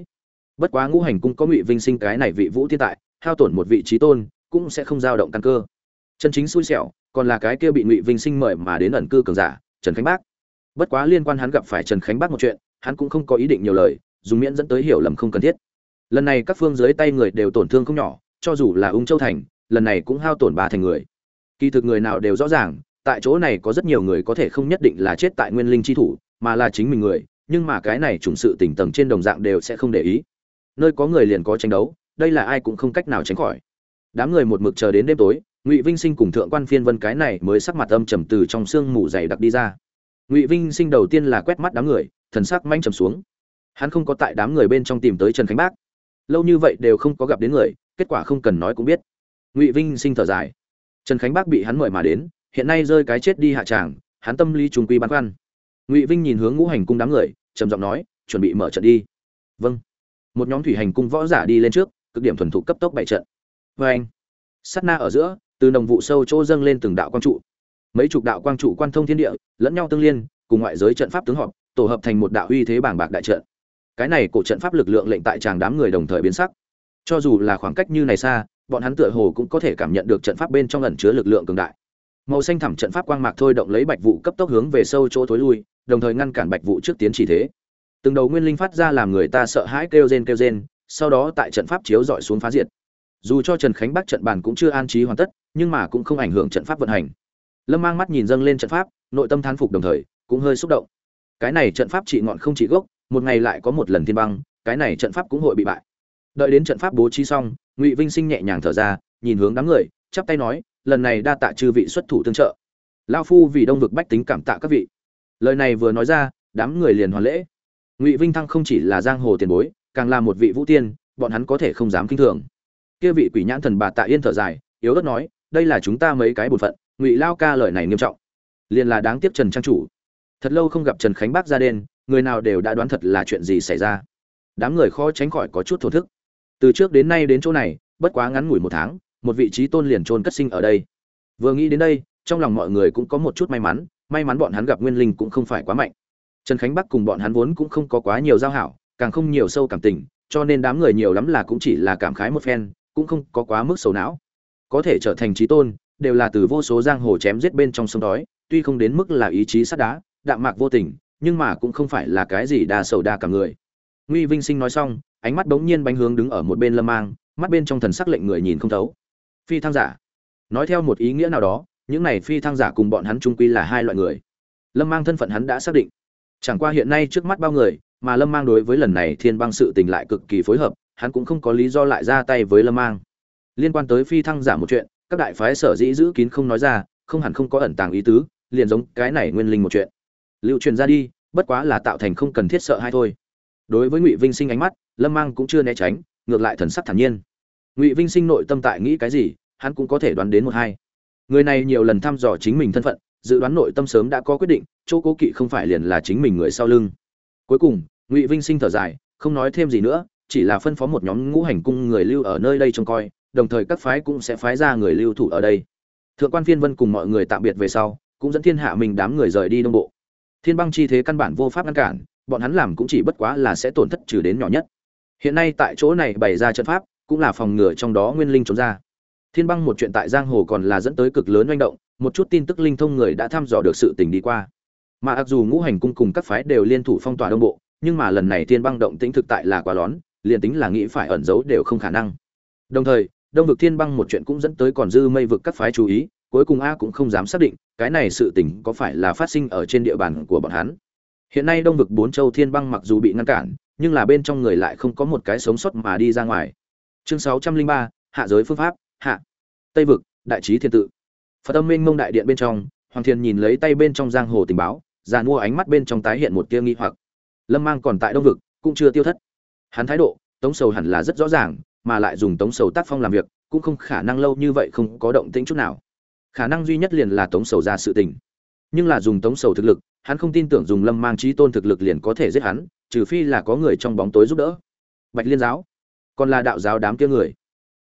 Bất quá ngũ hành cung có ngụy vinh sinh cái này vị vũ thiên tại hao tổn một vị trí tôn, cũng sẽ không dao động căn cơ. Chân chính xui xẻo, còn là cái kia bị ngụy vinh sinh mời mà đến ẩn cư cường giả, trần khánh bác. Bất quá liên quan hắn gặp phải trần khánh bác một chuyện, hắn cũng không có ý định nhiều lời, dùng miễn dẫn tới hiểu lầm không cần thiết. Lần này các phương dưới tay người đều tổn thương không nhỏ, cho dù là ung châu thành, lần này cũng hao tổn ba thành người kỳ thực người nào đều rõ ràng, tại chỗ này có rất nhiều người có thể không nhất định là chết tại nguyên linh chi thủ, mà là chính mình người, nhưng mà cái này trùng sự tỉnh tầng trên đồng dạng đều sẽ không để ý. Nơi có người liền có tranh đấu, đây là ai cũng không cách nào tránh khỏi. Đám người một mực chờ đến đêm tối, ngụy vinh sinh cùng thượng quan phiên vân cái này mới sắc mặt âm trầm từ trong sương mù dày đặc đi ra. Ngụy vinh sinh đầu tiên là quét mắt đám người, thần sắc manh trầm xuống. Hắn không có tại đám người bên trong tìm tới trần khánh bác. Lâu như vậy đều không có gặp đến người, kết quả không cần nói cũng biết. Ngụy vinh sinh thở dài trần khánh bác bị hắn mời mà đến, hiện nay rơi cái chết đi hạ tràng, hắn tâm lý trùng quy băn khoăn. Ngụy vinh nhìn hướng ngũ hành cung đám người, trầm giọng nói, chuẩn bị mở trận đi. Vâng. Một nhóm thủy hành cung võ giả đi lên trước, cực điểm thuần thụ cấp tốc bảy trận. Vê anh. Sát na ở giữa, từ đồng vụ sâu chỗ dâng lên từng đạo quang trụ. Mấy chục đạo quang trụ quan thông thiên địa, lẫn nhau tương liên, cùng ngoại giới trận pháp tướng họp, tổ hợp thành một đạo uy thế bảng bạc đại trận. Cái này cổ trận pháp lực lượng lệnh tại tràng đám người đồng thời biến sắc. Cho dù là khoảng cách như này xa bọn hắn tựa hồ cũng có thể cảm nhận được trận pháp bên trong ẩn chứa lực lượng cường đại. Màu xanh thẳm trận pháp quang mạc thôi động lấy bạch vụ cấp tốc hướng về sâu chỗ thối lui, đồng thời ngăn cản bạch vụ trước tiến chỉ thế. Từng đầu nguyên linh phát ra làm người ta sợ hãi kêu rên kêu rên, sau đó tại trận pháp chiếu dọi xuống phá diệt. Dù cho trần khánh bắc trận bàn cũng chưa an trí hoàn tất, nhưng mà cũng không ảnh hưởng trận pháp vận hành. Lâm mang mắt nhìn dâng lên trận pháp, nội tâm thán phục đồng thời, cũng hơi xúc động. Cái này trận pháp trị ngọn không trị gốc, một ngày lại có một lần thiên băng, cái này trận pháp cũng hội bị bại. Đợi đến trận pháp bố trí xong ngụy vinh sinh nhẹ nhàng thở ra nhìn hướng đám người chắp tay nói lần này đa tạ chư vị xuất thủ tương trợ lao phu vì đông vực bách tính cảm tạ các vị lời này vừa nói ra đám người liền hoàn lễ ngụy vinh thăng không chỉ là giang hồ tiền bối càng là một vị vũ tiên bọn hắn có thể không dám kinh thường kia vị quỷ nhãn thần bà tạ yên thở dài yếu ớt nói đây là chúng ta mấy cái bổn phận ngụy lao ca lời này nghiêm trọng liền là đáng tiếc trần trang chủ thật lâu không gặp trần khánh bác ra đen người nào đều đã đoán thật là chuyện gì xảy ra đám người khó tránh khỏi có chút thổ thức từ trước đến nay đến chỗ này, bất quá ngắn ngủi một tháng, một vị trí tôn liền trôn cất sinh ở đây. Vừa nghĩ đến đây, trong lòng mọi người cũng có một chút may mắn may mắn bọn hắn gặp nguyên linh cũng không phải quá mạnh. Trần khánh bắc cùng bọn hắn vốn cũng không có quá nhiều giao hảo, càng không nhiều sâu cảm tình, cho nên đám người nhiều lắm là cũng chỉ là cảm khái một phen, cũng không có quá mức sầu não. Có thể trở thành trí tôn, đều là từ vô số giang hồ chém giết bên trong sông đói, tuy không đến mức là ý chí sắt đá, đạm mạc vô tình, nhưng mà cũng không phải là cái gì đa sầu đa cả người. Nguy vinh sinh nói xong ánh mắt bỗng nhiên bánh hướng đứng ở một bên lâm mang, mắt bên trong thần sắc lệnh người nhìn không thấu. Phi thăng giả. Nói theo một ý nghĩa nào đó, những này phi thăng giả cùng bọn hắn trung quy là hai loại người. Lâm mang thân phận hắn đã xác định. Chẳng qua hiện nay trước mắt bao người, mà lâm mang đối với lần này thiên băng sự tình lại cực kỳ phối hợp, hắn cũng không có lý do lại ra tay với lâm mang. Liên quan tới phi thăng giả một chuyện, các đại phái sở dĩ giữ kín không nói ra, không hẳn không có ẩn tàng ý tứ, liền giống cái này nguyên linh một chuyện. Lưu truyền ra đi, bất quá là tạo thành không cần thiết sợ hay thôi. Đối với ngụy vinh sinh ánh mắt lâm mang cũng chưa né tránh, ngược lại thần sắc thản nhiên. Ngụy vinh sinh nội tâm tại nghĩ cái gì, hắn cũng có thể đoán đến một hai. Người này nhiều lần thăm dò chính mình thân phận, dự đoán nội tâm sớm đã có quyết định, chỗ cố kỵ không phải liền là chính mình người sau lưng. Cuối cùng, ngụy vinh sinh thở dài, không nói thêm gì nữa, chỉ là phân phó một nhóm ngũ hành cung người lưu ở nơi đây trông coi, đồng thời các phái cũng sẽ phái ra người lưu thủ ở đây. Thượng quan phiên vân cùng mọi người tạm biệt về sau, cũng dẫn thiên hạ mình đám người rời đi đông bộ. Thiên băng chi thế căn bản vô pháp ngăn cản, bọn hắn làm cũng chỉ bất quá là sẽ tổn thất trừ đến nhỏ nhất hiện nay tại chỗ này bày ra trận pháp, cũng là phòng ngừa trong đó nguyên linh trốn ra. Thiên băng một chuyện tại giang hồ còn là dẫn tới cực lớn manh động, một chút tin tức linh thông người đã thăm dò được sự tình đi qua. Mà mặc dù ngũ hành cung cùng các phái đều liên thủ phong tỏa đông bộ, nhưng mà lần này thiên băng động tĩnh thực tại là quá lón, liền tính là nghĩ phải ẩn giấu đều không khả năng. Đồng thời, đông vực thiên băng một chuyện cũng dẫn tới còn dư mây vực các phái chú ý, cuối cùng a cũng không dám xác định, cái này sự tình có phải là phát sinh ở trên địa bàn của bọn hắn. Hiện nay đông vực bốn châu thiên băng mặc dù bị ngăn cản nhưng là bên trong người lại không có một cái sống sót mà đi ra ngoài. Chương sáu trăm linh ba, hạ giới phương pháp, hạ. Tây vực, đại trí thiên tự. Phật âm minh mông đại điện bên trong, hoàng thiên nhìn lấy tay bên trong giang hồ tình báo, già mua ánh mắt bên trong tái hiện một tia nghi hoặc. Lâm mang còn tại đông vực, cũng chưa tiêu thất. Hắn thái độ, tống sầu hẳn là rất rõ ràng, mà lại dùng tống sầu tác phong làm việc, cũng không khả năng lâu như vậy không có động tĩnh chút nào. Khả năng duy nhất liền là tống sầu ra sự tình. Nhưng là dùng tống sầu thực lực, hắn không tin tưởng dùng lâm mang trí tôn thực lực liền có thể giết hắn trừ phi là có người trong bóng tối giúp đỡ. Bạch liên giáo, còn là đạo giáo đám kia người.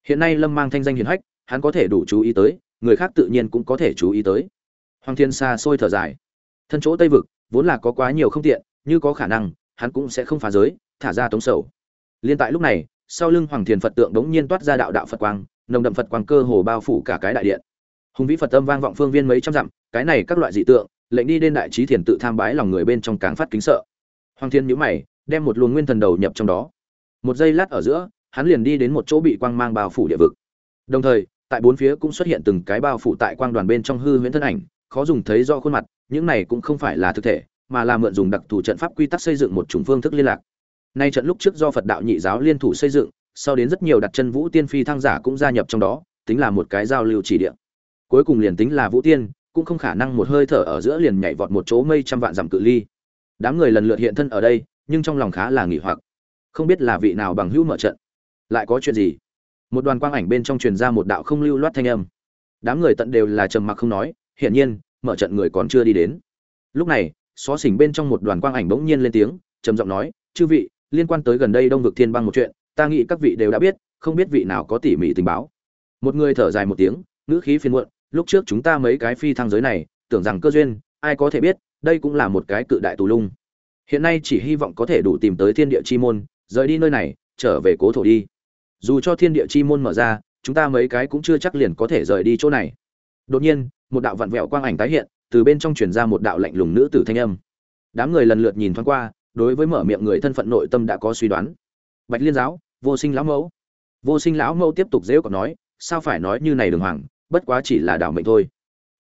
Hiện nay lâm mang thanh danh hiền hách, hắn có thể đủ chú ý tới, người khác tự nhiên cũng có thể chú ý tới. Hoàng thiên xa xôi thở dài. Thân chỗ tây vực, vốn là có quá nhiều không tiện, như có khả năng, hắn cũng sẽ không phá giới, thả ra tống sầu. Liên tại lúc này, sau lưng hoàng thiền phật tượng đống nhiên toát ra đạo đạo phật quang, nồng đậm phật quang cơ hồ bao phủ cả cái đại điện. Hùng vĩ phật âm vang vọng phương viên mấy trăm dặm, cái này các loại dị tượng, lệnh đi đến đại trí thiền tự tham bái lòng người bên trong càng phát kính sợ hoàng thiên nhíu mày, đem một luồng nguyên thần đầu nhập trong đó. Một giây lát ở giữa, hắn liền đi đến một chỗ bị quang mang bao phủ địa vực. Đồng thời, tại bốn phía cũng xuất hiện từng cái bao phủ tại quang đoàn bên trong hư huyễn thân ảnh, khó dùng thấy do khuôn mặt, những này cũng không phải là thực thể, mà là mượn dùng đặc thù trận pháp quy tắc xây dựng một chủng phương thức liên lạc. Nay trận lúc trước do phật đạo nhị giáo liên thủ xây dựng, sau đến rất nhiều đặt chân vũ tiên phi thăng giả cũng gia nhập trong đó, tính là một cái giao lưu chỉ địa. Cuối cùng liền tính là vũ tiên, cũng không khả năng một hơi thở ở giữa liền nhảy vọt một chỗ mây trăm vạn dặm cự ly đám người lần lượt hiện thân ở đây, nhưng trong lòng khá là nghỉ hoặc. Không biết là vị nào bằng hữu mở trận. Lại có chuyện gì? Một đoàn quang ảnh bên trong truyền ra một đạo không lưu loát thanh âm. Đám người tận đều là trầm mặc không nói, hiển nhiên, mở trận người còn chưa đi đến. Lúc này, xó xỉnh bên trong một đoàn quang ảnh bỗng nhiên lên tiếng, trầm giọng nói, chư vị, liên quan tới gần đây đông vực thiên băng một chuyện, ta nghĩ các vị đều đã biết, không biết vị nào có tỉ mỉ tình báo. Một người thở dài một tiếng, ngữ khí phiền muộn, lúc trước chúng ta mấy cái phi thăng giới này, tưởng rằng cơ duyên, ai có thể biết đây cũng là một cái cự đại tù lung. Hiện nay chỉ hy vọng có thể đủ tìm tới thiên địa chi môn, rời đi nơi này, trở về cố thổ đi. Dù cho thiên địa chi môn mở ra, chúng ta mấy cái cũng chưa chắc liền có thể rời đi chỗ này. Đột nhiên, một đạo vặn vẹo quang ảnh tái hiện, từ bên trong truyền ra một đạo lạnh lùng nữ tử thanh âm. Đám người lần lượt nhìn thoáng qua, đối với mở miệng người thân phận nội tâm đã có suy đoán. Bạch liên giáo, vô sinh lão mẫu. Vô sinh lão mẫu tiếp tục dễ còn nói, sao phải nói như này đường hoàng, bất quá chỉ là đảo mệnh thôi.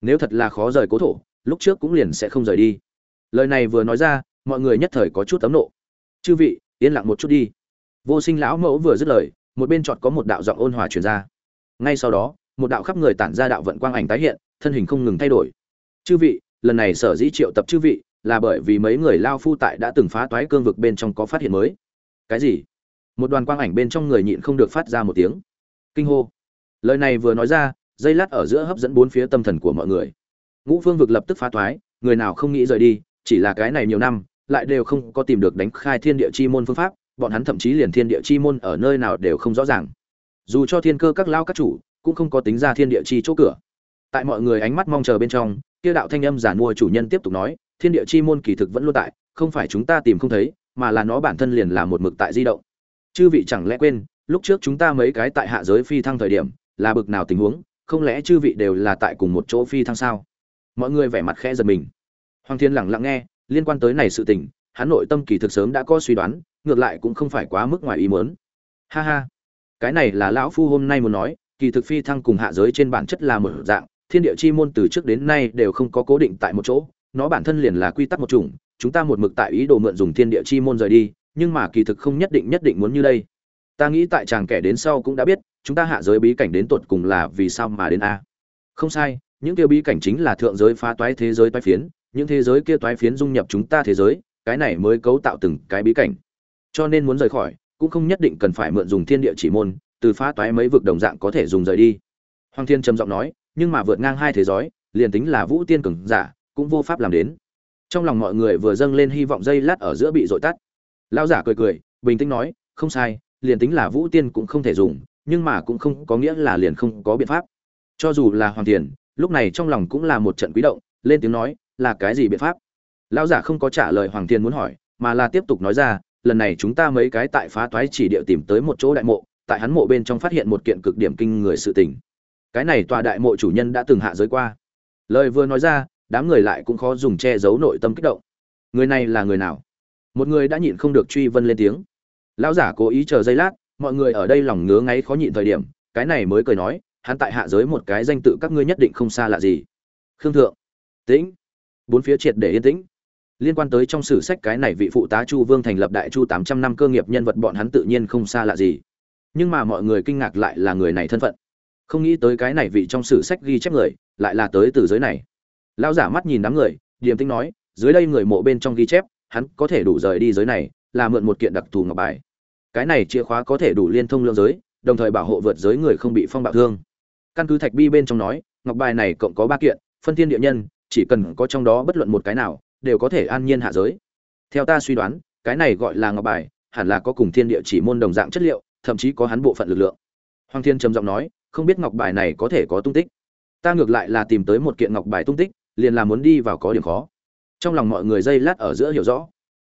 Nếu thật là khó rời cố thổ lúc trước cũng liền sẽ không rời đi. Lời này vừa nói ra, mọi người nhất thời có chút tấm nộ. Chư vị, yên lặng một chút đi. Vô sinh lão mẫu vừa dứt lời, một bên chọt có một đạo giọng ôn hòa truyền ra. Ngay sau đó, một đạo khắp người tản ra đạo vận quang ảnh tái hiện, thân hình không ngừng thay đổi. Chư vị, lần này sở dĩ triệu tập chư vị là bởi vì mấy người lao phu tại đã từng phá toái cương vực bên trong có phát hiện mới. Cái gì? Một đoàn quang ảnh bên trong người nhịn không được phát ra một tiếng. Kinh hô. Lời này vừa nói ra, dây lát ở giữa hấp dẫn bốn phía tâm thần của mọi người ngũ phương vực lập tức phá thoái, người nào không nghĩ rời đi chỉ là cái này nhiều năm lại đều không có tìm được đánh khai thiên địa chi môn phương pháp bọn hắn thậm chí liền thiên địa chi môn ở nơi nào đều không rõ ràng. Dù cho thiên cơ các lao các chủ cũng không có tính ra thiên địa chi chỗ cửa. Tại mọi người ánh mắt mong chờ bên trong kia đạo thanh âm giản mua chủ nhân tiếp tục nói thiên địa chi môn kỳ thực vẫn luôn tại không phải chúng ta tìm không thấy mà là nó bản thân liền là một mực tại di động. Chư vị chẳng lẽ quên lúc trước chúng ta mấy cái tại hạ giới phi thăng thời điểm là bực nào tình huống không lẽ chư vị đều là tại cùng một chỗ phi thăng sao? Mọi người vẻ mặt khẽ giật mình. Hoàng thiên lặng lặng nghe, liên quan tới này sự tình, hắn nội tâm kỳ thực sớm đã có suy đoán, ngược lại cũng không phải quá mức ngoài ý muốn. Ha ha, cái này là lão phu hôm nay muốn nói, kỳ thực phi thăng cùng hạ giới trên bản chất là một dạng, thiên địa chi môn từ trước đến nay đều không có cố định tại một chỗ, nó bản thân liền là quy tắc một chủng, chúng ta một mực tại ý đồ mượn dùng thiên địa chi môn rời đi, nhưng mà kỳ thực không nhất định nhất định muốn như đây. Ta nghĩ tại chàng kẻ đến sau cũng đã biết, chúng ta hạ giới bí cảnh đến tột cùng là vì sao mà đến a? Không sai những kia bí cảnh chính là thượng giới phá toái thế giới toái phiến, những thế giới kia toái phiến dung nhập chúng ta thế giới, cái này mới cấu tạo từng cái bí cảnh. Cho nên muốn rời khỏi, cũng không nhất định cần phải mượn dùng thiên địa chỉ môn, từ phá toái mấy vực đồng dạng có thể dùng rời đi. Hoàng thiên trầm giọng nói, nhưng mà vượt ngang hai thế giới, liền tính là vũ tiên cường giả, cũng vô pháp làm đến. Trong lòng mọi người vừa dâng lên hy vọng dây lát ở giữa bị dội tắt. Lão giả cười cười, bình tĩnh nói, không sai, liền tính là vũ tiên cũng không thể dùng, nhưng mà cũng không có nghĩa là liền không có biện pháp. Cho dù là hoàng tiền lúc này trong lòng cũng là một trận quý động, lên tiếng nói, là cái gì biện pháp? Lão giả không có trả lời hoàng thiên muốn hỏi, mà là tiếp tục nói ra, lần này chúng ta mấy cái tại phá toái chỉ địa tìm tới một chỗ đại mộ, tại hắn mộ bên trong phát hiện một kiện cực điểm kinh người sự tình. Cái này tòa đại mộ chủ nhân đã từng hạ giới qua. Lời vừa nói ra, đám người lại cũng khó dùng che giấu nội tâm kích động. Người này là người nào? Một người đã nhịn không được truy vân lên tiếng. Lão giả cố ý chờ giây lát, mọi người ở đây lòng ngứa ngáy khó nhịn thời điểm, cái này mới cười nói hắn tại hạ giới một cái danh tự các ngươi nhất định không xa lạ gì. Khương thượng, tĩnh. Bốn phía triệt để yên tĩnh. Liên quan tới trong sử sách cái này vị phụ tá chu vương thành lập đại chu tám trăm năm cơ nghiệp nhân vật bọn hắn tự nhiên không xa lạ gì. Nhưng mà mọi người kinh ngạc lại là người này thân phận. Không nghĩ tới cái này vị trong sử sách ghi chép người, lại là tới từ giới này. Lão giả mắt nhìn đám người, điềm tĩnh nói, dưới đây người mộ bên trong ghi chép, hắn có thể đủ rời đi giới này, là mượn một kiện đặc thù ngọc bài. Cái này chìa khóa có thể đủ liên thông lương giới, đồng thời bảo hộ vượt giới người không bị phong bạo thương căn cứ thạch bi bên trong nói ngọc bài này cộng có ba kiện phân thiên địa nhân chỉ cần có trong đó bất luận một cái nào đều có thể an nhiên hạ giới. Theo ta suy đoán cái này gọi là ngọc bài hẳn là có cùng thiên địa chỉ môn đồng dạng chất liệu thậm chí có hắn bộ phận lực lượng. Hoàng thiên trầm giọng nói không biết ngọc bài này có thể có tung tích. Ta ngược lại là tìm tới một kiện ngọc bài tung tích liền là muốn đi vào có điểm khó. Trong lòng mọi người dây lát ở giữa hiểu rõ.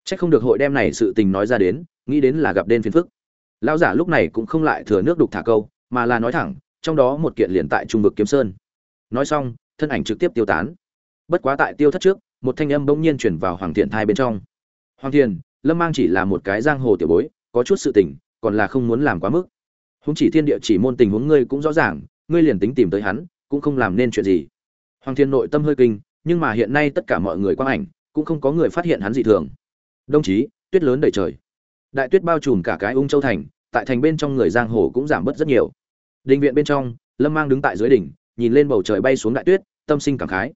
Chắc không được hội đem này sự tình nói ra đến, nghĩ đến là gặp đen phiền phức. Lão giả lúc này cũng không lại thừa nước đục thả câu, mà là nói thẳng, trong đó một kiện liền tại trung vực kiếm sơn. Nói xong, thân ảnh trực tiếp tiêu tán. Bất quá tại tiêu thất trước, một thanh âm bỗng nhiên truyền vào Hoàng Thiện thai bên trong. Hoàng thiền Lâm Mang chỉ là một cái giang hồ tiểu bối, có chút sự tình, còn là không muốn làm quá mức. Húng chỉ thiên địa chỉ môn tình huống ngươi cũng rõ ràng, ngươi liền tính tìm tới hắn, cũng không làm nên chuyện gì. Hoàng Thiên nội tâm hơi kinh, nhưng mà hiện nay tất cả mọi người quang ảnh, cũng không có người phát hiện hắn dị thường đồng chí tuyết lớn đầy trời đại tuyết bao trùm cả cái ung châu thành tại thành bên trong người giang hồ cũng giảm bớt rất nhiều đình viện bên trong lâm mang đứng tại dưới đỉnh nhìn lên bầu trời bay xuống đại tuyết tâm sinh cảm khái.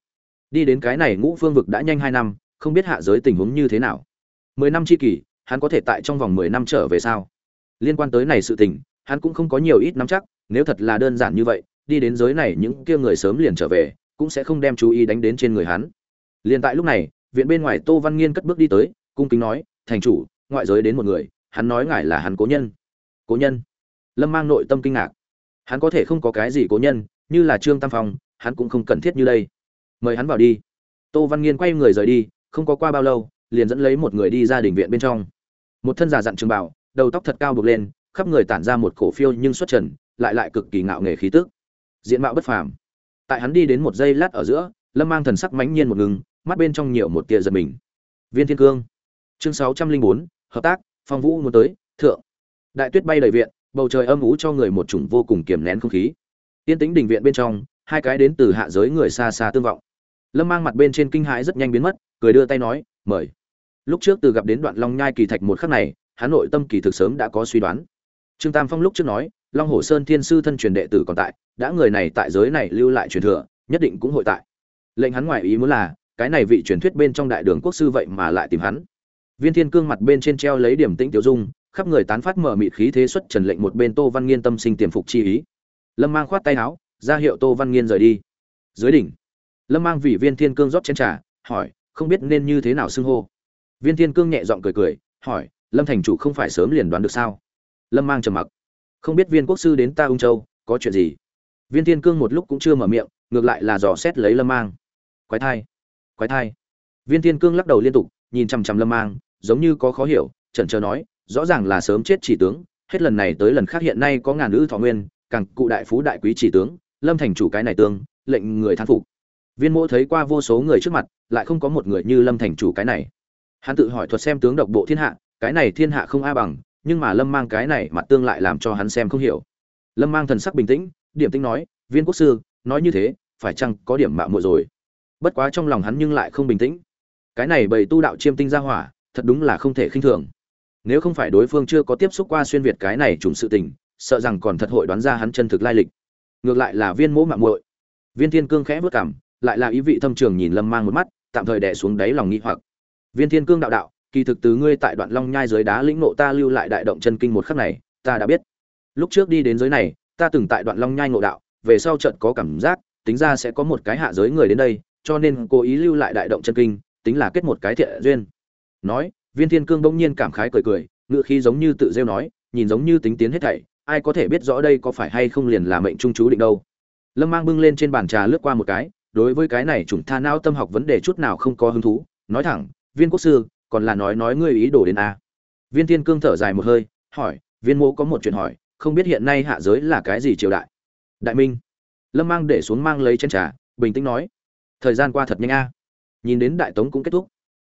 Đi đến cái này ngũ phương vực đã nhanh hai năm không biết hạ giới tình huống như thế nào. Mười năm chi kỳ, kỷ hắn có thể tại trong vòng mười năm trở về sao? Liên quan tới này sự tình hắn cũng không có nhiều ít nắm chắc nếu thật là đơn giản như vậy đi đến giới này những kia người sớm liền trở về cũng sẽ không đem chú ý đánh đến trên người hắn. Liên tại lúc này viện bên ngoài tô văn nghiên cất bước đi tới cung kính nói thành chủ ngoại giới đến một người hắn nói ngài là hắn cố nhân. Cố nhân? Lâm mang nội tâm kinh ngạc hắn có thể không có cái gì cố nhân, như là trương tam phong, hắn cũng không cần thiết như đây. Mời hắn vào đi. Tô văn nghiên quay người rời đi, không có qua bao lâu, liền dẫn lấy một người đi ra đình viện bên trong. Một thân giả dặn trường bảo đầu tóc thật cao buộc lên, khắp người tản ra một cổ phiêu nhưng xuất trần, lại lại cực kỳ ngạo nghề khí tức. Diện mạo bất phàm. Tại hắn đi đến một giây lát ở giữa, lâm mang thần sắc mãnh nhiên một ngừng, mắt bên trong nhiều một tia giật mình. Viên thiên cương. Chương sáu trăm linh bốn, hợp tác, phong vũ muốn tới, thượng. Đại tuyết bay đầy viện bầu trời âm ú cho người một chủng vô cùng kiềm nén không khí. Tiên tĩnh đình viện bên trong, hai cái đến từ hạ giới người xa xa tương vọng. Lâm mang mặt bên trên kinh hãi rất nhanh biến mất, cười đưa tay nói, mời. Lúc trước từ gặp đến đoạn long nhai kỳ thạch một khắc này hắn nội tâm kỳ thực sớm đã có suy đoán. Trương tam phong lúc trước nói, long hồ sơn thiên sư thân truyền đệ tử còn tại, đã người này tại giới này lưu lại truyền thừa, nhất định cũng hội tại. Lệnh hắn ngoài ý muốn là, cái này vị truyền thuyết bên trong đại đường quốc sư vậy mà lại tìm hắn. Viên thiên cương mặt bên trên treo lấy điểm tĩnh tiểu dung khắp người tán phát mở mịt khí thế xuất trần lệnh một bên tô văn nghiên tâm sinh tiềm phục chi ý. Lâm mang khoát tay áo, ra hiệu tô văn nghiên rời đi. Dưới đỉnh, lâm mang vì viên thiên cương rót chén trà, hỏi, không biết nên như thế nào xưng hô? Viên thiên cương nhẹ giọng cười cười, hỏi, lâm thành chủ không phải sớm liền đoán được sao? Lâm mang trầm mặc, không biết viên quốc sư đến ta ung châu, có chuyện gì? Viên thiên cương một lúc cũng chưa mở miệng, ngược lại là dò xét lấy lâm mang. Quái thai quái thai. Viên thiên cương lắc đầu liên tục, nhìn chằm chằm lâm mang, giống như có khó hiểu, chần chờ nói rõ ràng là sớm chết chỉ tướng, hết lần này tới lần khác hiện nay có ngàn nữ thọ nguyên, càng cụ đại phú đại quý chỉ tướng, lâm thành chủ cái này tương lệnh người thán phục. Viên mỗ thấy qua vô số người trước mặt, lại không có một người như lâm thành chủ cái này. Hắn tự hỏi thuật xem tướng độc bộ thiên hạ, cái này thiên hạ không a bằng, nhưng mà lâm mang cái này mặt tương lại làm cho hắn xem không hiểu. Lâm mang thần sắc bình tĩnh, điểm tinh nói, viên quốc sư, nói như thế, phải chăng có điểm mạo muội rồi? Bất quá trong lòng hắn nhưng lại không bình tĩnh. Cái này bầy tu đạo chiêm tinh ra hỏa, thật đúng là không thể khinh thường nếu không phải đối phương chưa có tiếp xúc qua xuyên việt cái này trùng sự tình, sợ rằng còn thật hội đoán ra hắn chân thực lai lịch. Ngược lại là viên mỗ mạng muội. Viên thiên cương khẽ vớt cảm lại là ý vị thâm trường nhìn lâm mang một mắt, tạm thời đè xuống đáy lòng nghĩ hoặc. Viên thiên cương đạo đạo, kỳ thực từ ngươi tại đoạn long nhai dưới đá lĩnh nộ ta lưu lại đại động chân kinh một khắc này, ta đã biết. Lúc trước đi đến giới này, ta từng tại đoạn long nhai ngộ đạo, về sau trận có cảm giác, tính ra sẽ có một cái hạ giới người đến đây, cho nên cố ý lưu lại đại động chân kinh, tính là kết một cái thiện duyên. Nói viên thiên cương bỗng nhiên cảm khái cười cười ngựa khí giống như tự rêu nói, nhìn giống như tính tiến hết thảy, ai có thể biết rõ đây có phải hay không liền là mệnh trung chú định đâu. Lâm mang bưng lên trên bàn trà lướt qua một cái, đối với cái này chủng tha não tâm học vấn đề chút nào không có hứng thú, nói thẳng, viên quốc sư, còn là nói nói ngươi ý đồ đến a. Viên thiên cương thở dài một hơi, hỏi, viên mô có một chuyện hỏi, không biết hiện nay hạ giới là cái gì triều đại? Đại minh. Lâm mang để xuống mang lấy chân trà, bình tĩnh nói, thời gian qua thật nhanh a. Nhìn đến đại tống cũng kết thúc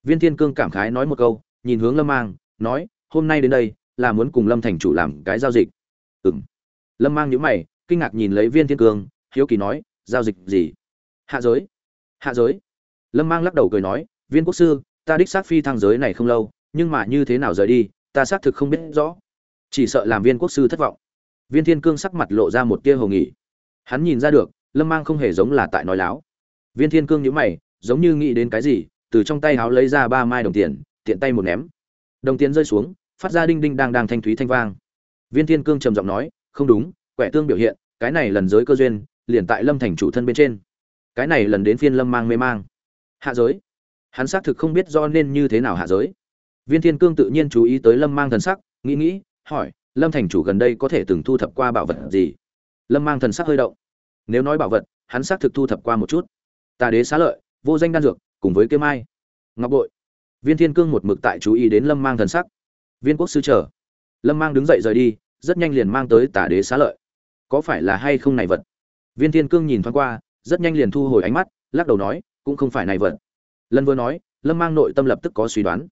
viên thiên cương cảm khái nói một câu, nhìn hướng lâm mang, nói, hôm nay đến đây, là muốn cùng lâm thành chủ làm cái giao dịch. Ừm. lâm mang nhíu mày, kinh ngạc nhìn lấy viên thiên cương, hiếu kỳ nói, giao dịch gì? Hạ giới. Hạ giới? Lâm mang lắc đầu cười nói, viên quốc sư, ta đích xác phi thăng giới này không lâu, nhưng mà như thế nào rời đi, ta xác thực không biết rõ. Chỉ sợ làm viên quốc sư thất vọng. Viên thiên cương sắc mặt lộ ra một tia hồ nghỉ hắn nhìn ra được, lâm mang không hề giống là tại nói láo. Viên thiên cương nhíu mày, giống như nghĩ đến cái gì từ trong tay háo lấy ra ba mai đồng tiền, tiện tay một ném. Đồng tiền rơi xuống, phát ra đinh đinh đang đang thanh thúy thanh vang. Viên thiên cương trầm giọng nói, không đúng, quẻ tương biểu hiện, cái này lần giới cơ duyên, liền tại lâm thành chủ thân bên trên. Cái này lần đến phiên lâm mang mê mang. Hạ giới? Hắn xác thực không biết do nên như thế nào hạ giới. Viên thiên cương tự nhiên chú ý tới lâm mang thần sắc, nghĩ nghĩ, hỏi, lâm thành chủ gần đây có thể từng thu thập qua bảo vật gì? Lâm mang thần sắc hơi động. Nếu nói bảo vật, hắn xác thực thu thập qua một chút. Tà đế xá lợi, vô danh đan dược cùng với kiếm mai. Ngọc bội. Viên thiên cương một mực tại chú ý đến lâm mang thần sắc. Viên quốc sư chờ. Lâm mang đứng dậy rời đi, rất nhanh liền mang tới tả đế xá lợi. Có phải là hay không này vật? Viên thiên cương nhìn thoáng qua, rất nhanh liền thu hồi ánh mắt, lắc đầu nói, cũng không phải này vật. Lần vừa nói, lâm mang nội tâm lập tức có suy đoán.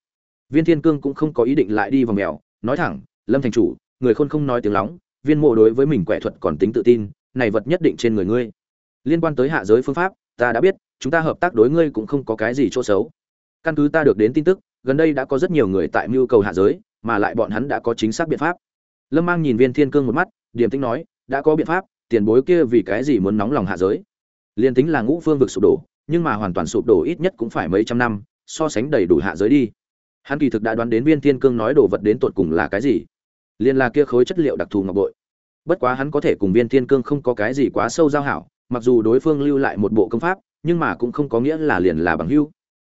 Viên thiên cương cũng không có ý định lại đi vào mèo, nói thẳng, lâm thành chủ, người khôn không nói tiếng lóng, viên mộ đối với mình quẻ thuật còn tính tự tin, này vật nhất định trên người ngươi. Liên quan tới hạ giới phương pháp, ta đã biết chúng ta hợp tác đối ngươi cũng không có cái gì chỗ xấu. Căn cứ ta được đến tin tức, gần đây đã có rất nhiều người tại mưu cầu hạ giới, mà lại bọn hắn đã có chính xác biện pháp. Lâm mang nhìn viên thiên cương một mắt, điềm tĩnh nói, đã có biện pháp, tiền bối kia vì cái gì muốn nóng lòng hạ giới? Liên tính là ngũ phương vực sụp đổ, nhưng mà hoàn toàn sụp đổ ít nhất cũng phải mấy trăm năm, so sánh đầy đủ hạ giới đi. Hắn kỳ thực đã đoán đến viên thiên cương nói đồ vật đến tột cùng là cái gì liên là kia khối chất liệu đặc thù ngọc bội. Bất quá hắn có thể cùng viên thiên cương không có cái gì quá sâu giao hảo, mặc dù đối phương lưu lại một bộ công pháp nhưng mà cũng không có nghĩa là liền là bằng hữu.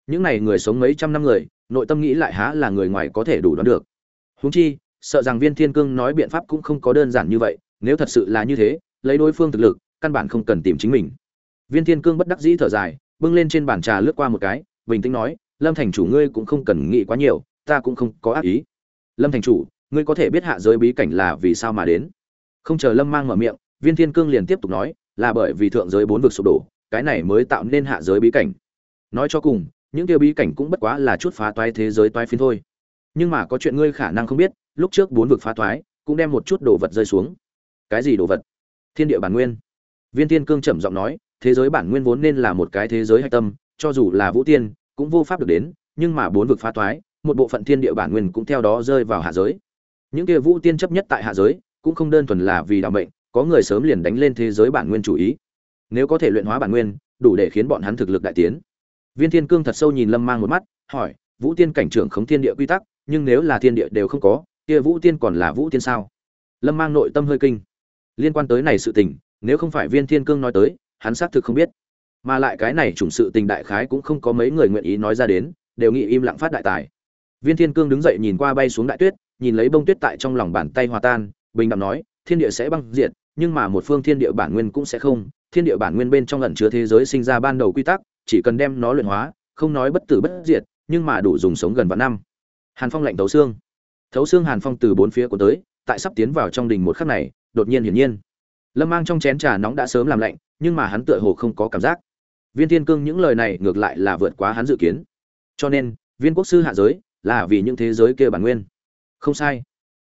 Những này người sống mấy trăm năm người, nội tâm nghĩ lại há là người ngoài có thể đủ đoán được. Huống chi, sợ rằng viên thiên cương nói biện pháp cũng không có đơn giản như vậy, nếu thật sự là như thế, lấy đối phương thực lực, căn bản không cần tìm chính mình. Viên thiên cương bất đắc dĩ thở dài, bưng lên trên bàn trà lướt qua một cái, bình tĩnh nói, lâm thành chủ, ngươi cũng không cần nghĩ quá nhiều, ta cũng không có ác ý. Lâm thành chủ, ngươi có thể biết hạ giới bí cảnh là vì sao mà đến? Không chờ lâm mang mở miệng, viên thiên cương liền tiếp tục nói, là bởi vì thượng giới bốn vực sụp đổ cái này mới tạo nên hạ giới bí cảnh. Nói cho cùng, những tiêu bí cảnh cũng bất quá là chút phá toái thế giới toái phiến thôi. Nhưng mà có chuyện ngươi khả năng không biết, lúc trước bốn vực phá toái, cũng đem một chút đồ vật rơi xuống. Cái gì đồ vật? Thiên địa bản nguyên. Viên thiên cương trầm giọng nói, thế giới bản nguyên vốn nên là một cái thế giới hạch tâm, cho dù là vũ tiên, cũng vô pháp được đến, nhưng mà bốn vực phá toái, một bộ phận thiên địa bản nguyên cũng theo đó rơi vào hạ giới. Những kia vũ tiên chấp nhất tại hạ giới, cũng không đơn thuần là vì đạo mệnh, có người sớm liền đánh lên thế giới bản nguyên chủ ý nếu có thể luyện hóa bản nguyên, đủ để khiến bọn hắn thực lực đại tiến. Viên thiên cương thật sâu nhìn lâm mang một mắt, hỏi, vũ tiên cảnh trưởng khống thiên địa quy tắc, nhưng nếu là thiên địa đều không có, kia vũ tiên còn là vũ tiên sao? Lâm mang nội tâm hơi kinh. Liên quan tới này sự tình, nếu không phải viên thiên cương nói tới, hắn xác thực không biết. Mà lại cái này chủng sự tình đại khái cũng không có mấy người nguyện ý nói ra đến, đều nghĩ im lặng phát đại tài. Viên thiên cương đứng dậy nhìn qua bay xuống đại tuyết, nhìn lấy bông tuyết tại trong lòng bàn tay hòa tan, bình đẳng nói, thiên địa sẽ băng diệt, nhưng mà một phương thiên địa bản nguyên cũng sẽ không thiên địa bản nguyên bên trong ẩn chứa thế giới sinh ra ban đầu quy tắc, chỉ cần đem nó luyện hóa, không nói bất tử bất diệt, nhưng mà đủ dùng sống gần vạn năm. Hàn phong lạnh thấu xương. Thấu xương hàn phong từ bốn phía của tới, tại sắp tiến vào trong đình một khắc này, đột nhiên hiển nhiên. Lâm mang trong chén trà nóng đã sớm làm lạnh, nhưng mà hắn tựa hồ không có cảm giác. Viên thiên cương những lời này ngược lại là vượt quá hắn dự kiến. Cho nên, viên quốc sư hạ giới là vì những thế giới kia bản nguyên. Không sai.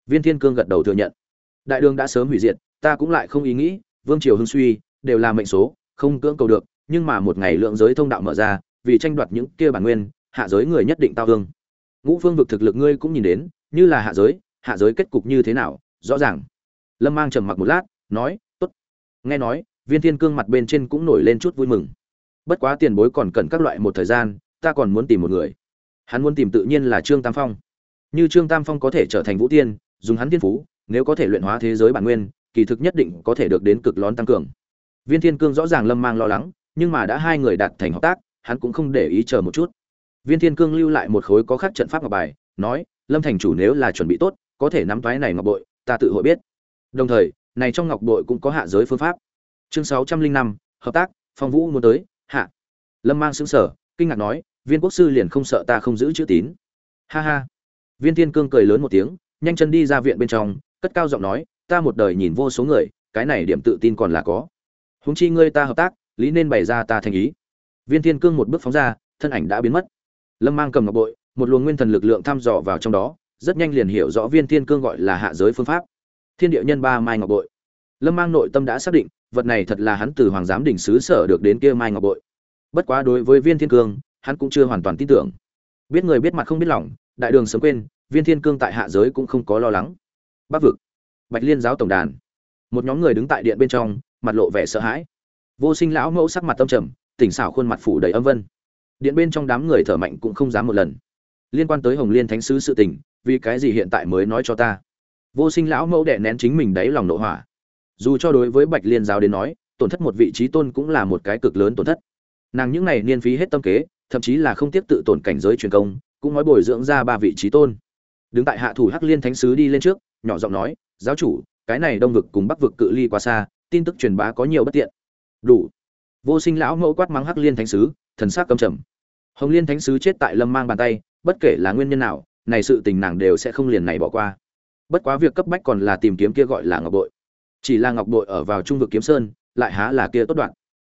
Viên thiên cương gật đầu thừa nhận. Đại đường đã sớm hủy diệt, ta cũng lại không ý nghĩ, vương triều hưng suy đều là mệnh số, không cưỡng cầu được, nhưng mà một ngày lượng giới thông đạo mở ra, vì tranh đoạt những kia bản nguyên, hạ giới người nhất định tao ương. ngũ phương vực thực lực ngươi cũng nhìn đến, như là hạ giới hạ giới kết cục như thế nào, rõ ràng. Lâm mang trầm mặc một lát, nói, tốt. Nghe nói, viên thiên cương mặt bên trên cũng nổi lên chút vui mừng. Bất quá tiền bối còn cần các loại một thời gian, ta còn muốn tìm một người. Hắn muốn tìm tự nhiên là trương tam phong. Như trương tam phong có thể trở thành vũ tiên, dùng hắn thiên phú, nếu có thể luyện hóa thế giới bản nguyên, kỳ thực nhất định có thể được đến cực lớn tăng cường viên thiên cương rõ ràng lâm mang lo lắng, nhưng mà đã hai người đạt thành hợp tác, hắn cũng không để ý chờ một chút. Viên thiên cương lưu lại một khối có khắc trận pháp ngọc bài, nói, lâm thành chủ nếu là chuẩn bị tốt, có thể nắm toái này ngọc bội, ta tự hội biết. Đồng thời, này trong ngọc bội cũng có hạ giới phương pháp. Chương sáu trăm linh năm, hợp tác, phong vũ muốn tới, hạ. Lâm mang xứng sở kinh ngạc nói, viên quốc sư liền không sợ ta không giữ chữ tín. Ha ha. Viên thiên cương cười lớn một tiếng, nhanh chân đi ra viện bên trong, cất cao giọng nói, ta một đời nhìn vô số người, cái này điểm tự tin còn là có húng chi ngươi ta hợp tác, lý nên bày ra ta thành ý. Viên thiên cương một bước phóng ra, thân ảnh đã biến mất. Lâm mang cầm ngọc bội, một luồng nguyên thần lực lượng thăm dò vào trong đó, rất nhanh liền hiểu rõ viên thiên cương gọi là hạ giới phương pháp. Thiên địa nhân ba mai ngọc bội. Lâm mang nội tâm đã xác định, vật này thật là hắn từ hoàng giám đỉnh sứ sở được đến kia mai ngọc bội. Bất quá đối với viên thiên cương, hắn cũng chưa hoàn toàn tin tưởng. Biết người biết mặt không biết lòng, đại đường sớm quên, viên thiên cương tại hạ giới cũng không có lo lắng. Bắc vực. Bạch liên giáo tổng đàn. Một nhóm người đứng tại điện bên trong mặt lộ vẻ sợ hãi. Vô sinh lão mẫu sắc mặt tâm trầm, tỉnh xảo khuôn mặt phủ đầy âm vân. Điện bên trong đám người thở mạnh cũng không dám một lần. Liên quan tới hồng liên thánh sứ sự tình, vì cái gì hiện tại mới nói cho ta? Vô sinh lão mẫu đệ nén chính mình đáy lòng nội hỏa. Dù cho đối với bạch liên giáo đến nói, tổn thất một vị trí tôn cũng là một cái cực lớn tổn thất. Nàng những này niên phí hết tâm kế, thậm chí là không tiếp tự tổn cảnh giới truyền công, cũng nói bồi dưỡng ra ba vị trí tôn. Đứng tại hạ thủ hắc liên thánh sứ đi lên trước, nhỏ giọng nói, giáo chủ, cái này đông vực cùng bắc vực cự ly quá xa tin tức truyền bá có nhiều bất tiện. Đủ. Vô sinh lão mẫu quát mắng hắc liên thánh sứ, thần sắc căm trầm. Hồng liên thánh sứ chết tại lâm mang bàn tay, bất kể là nguyên nhân nào, này sự tình nàng đều sẽ không liền này bỏ qua. Bất quá việc cấp bách còn là tìm kiếm kia gọi là ngọc bội. Chỉ là ngọc bội ở vào trung vực kiếm sơn, lại há là kia tốt đoạn.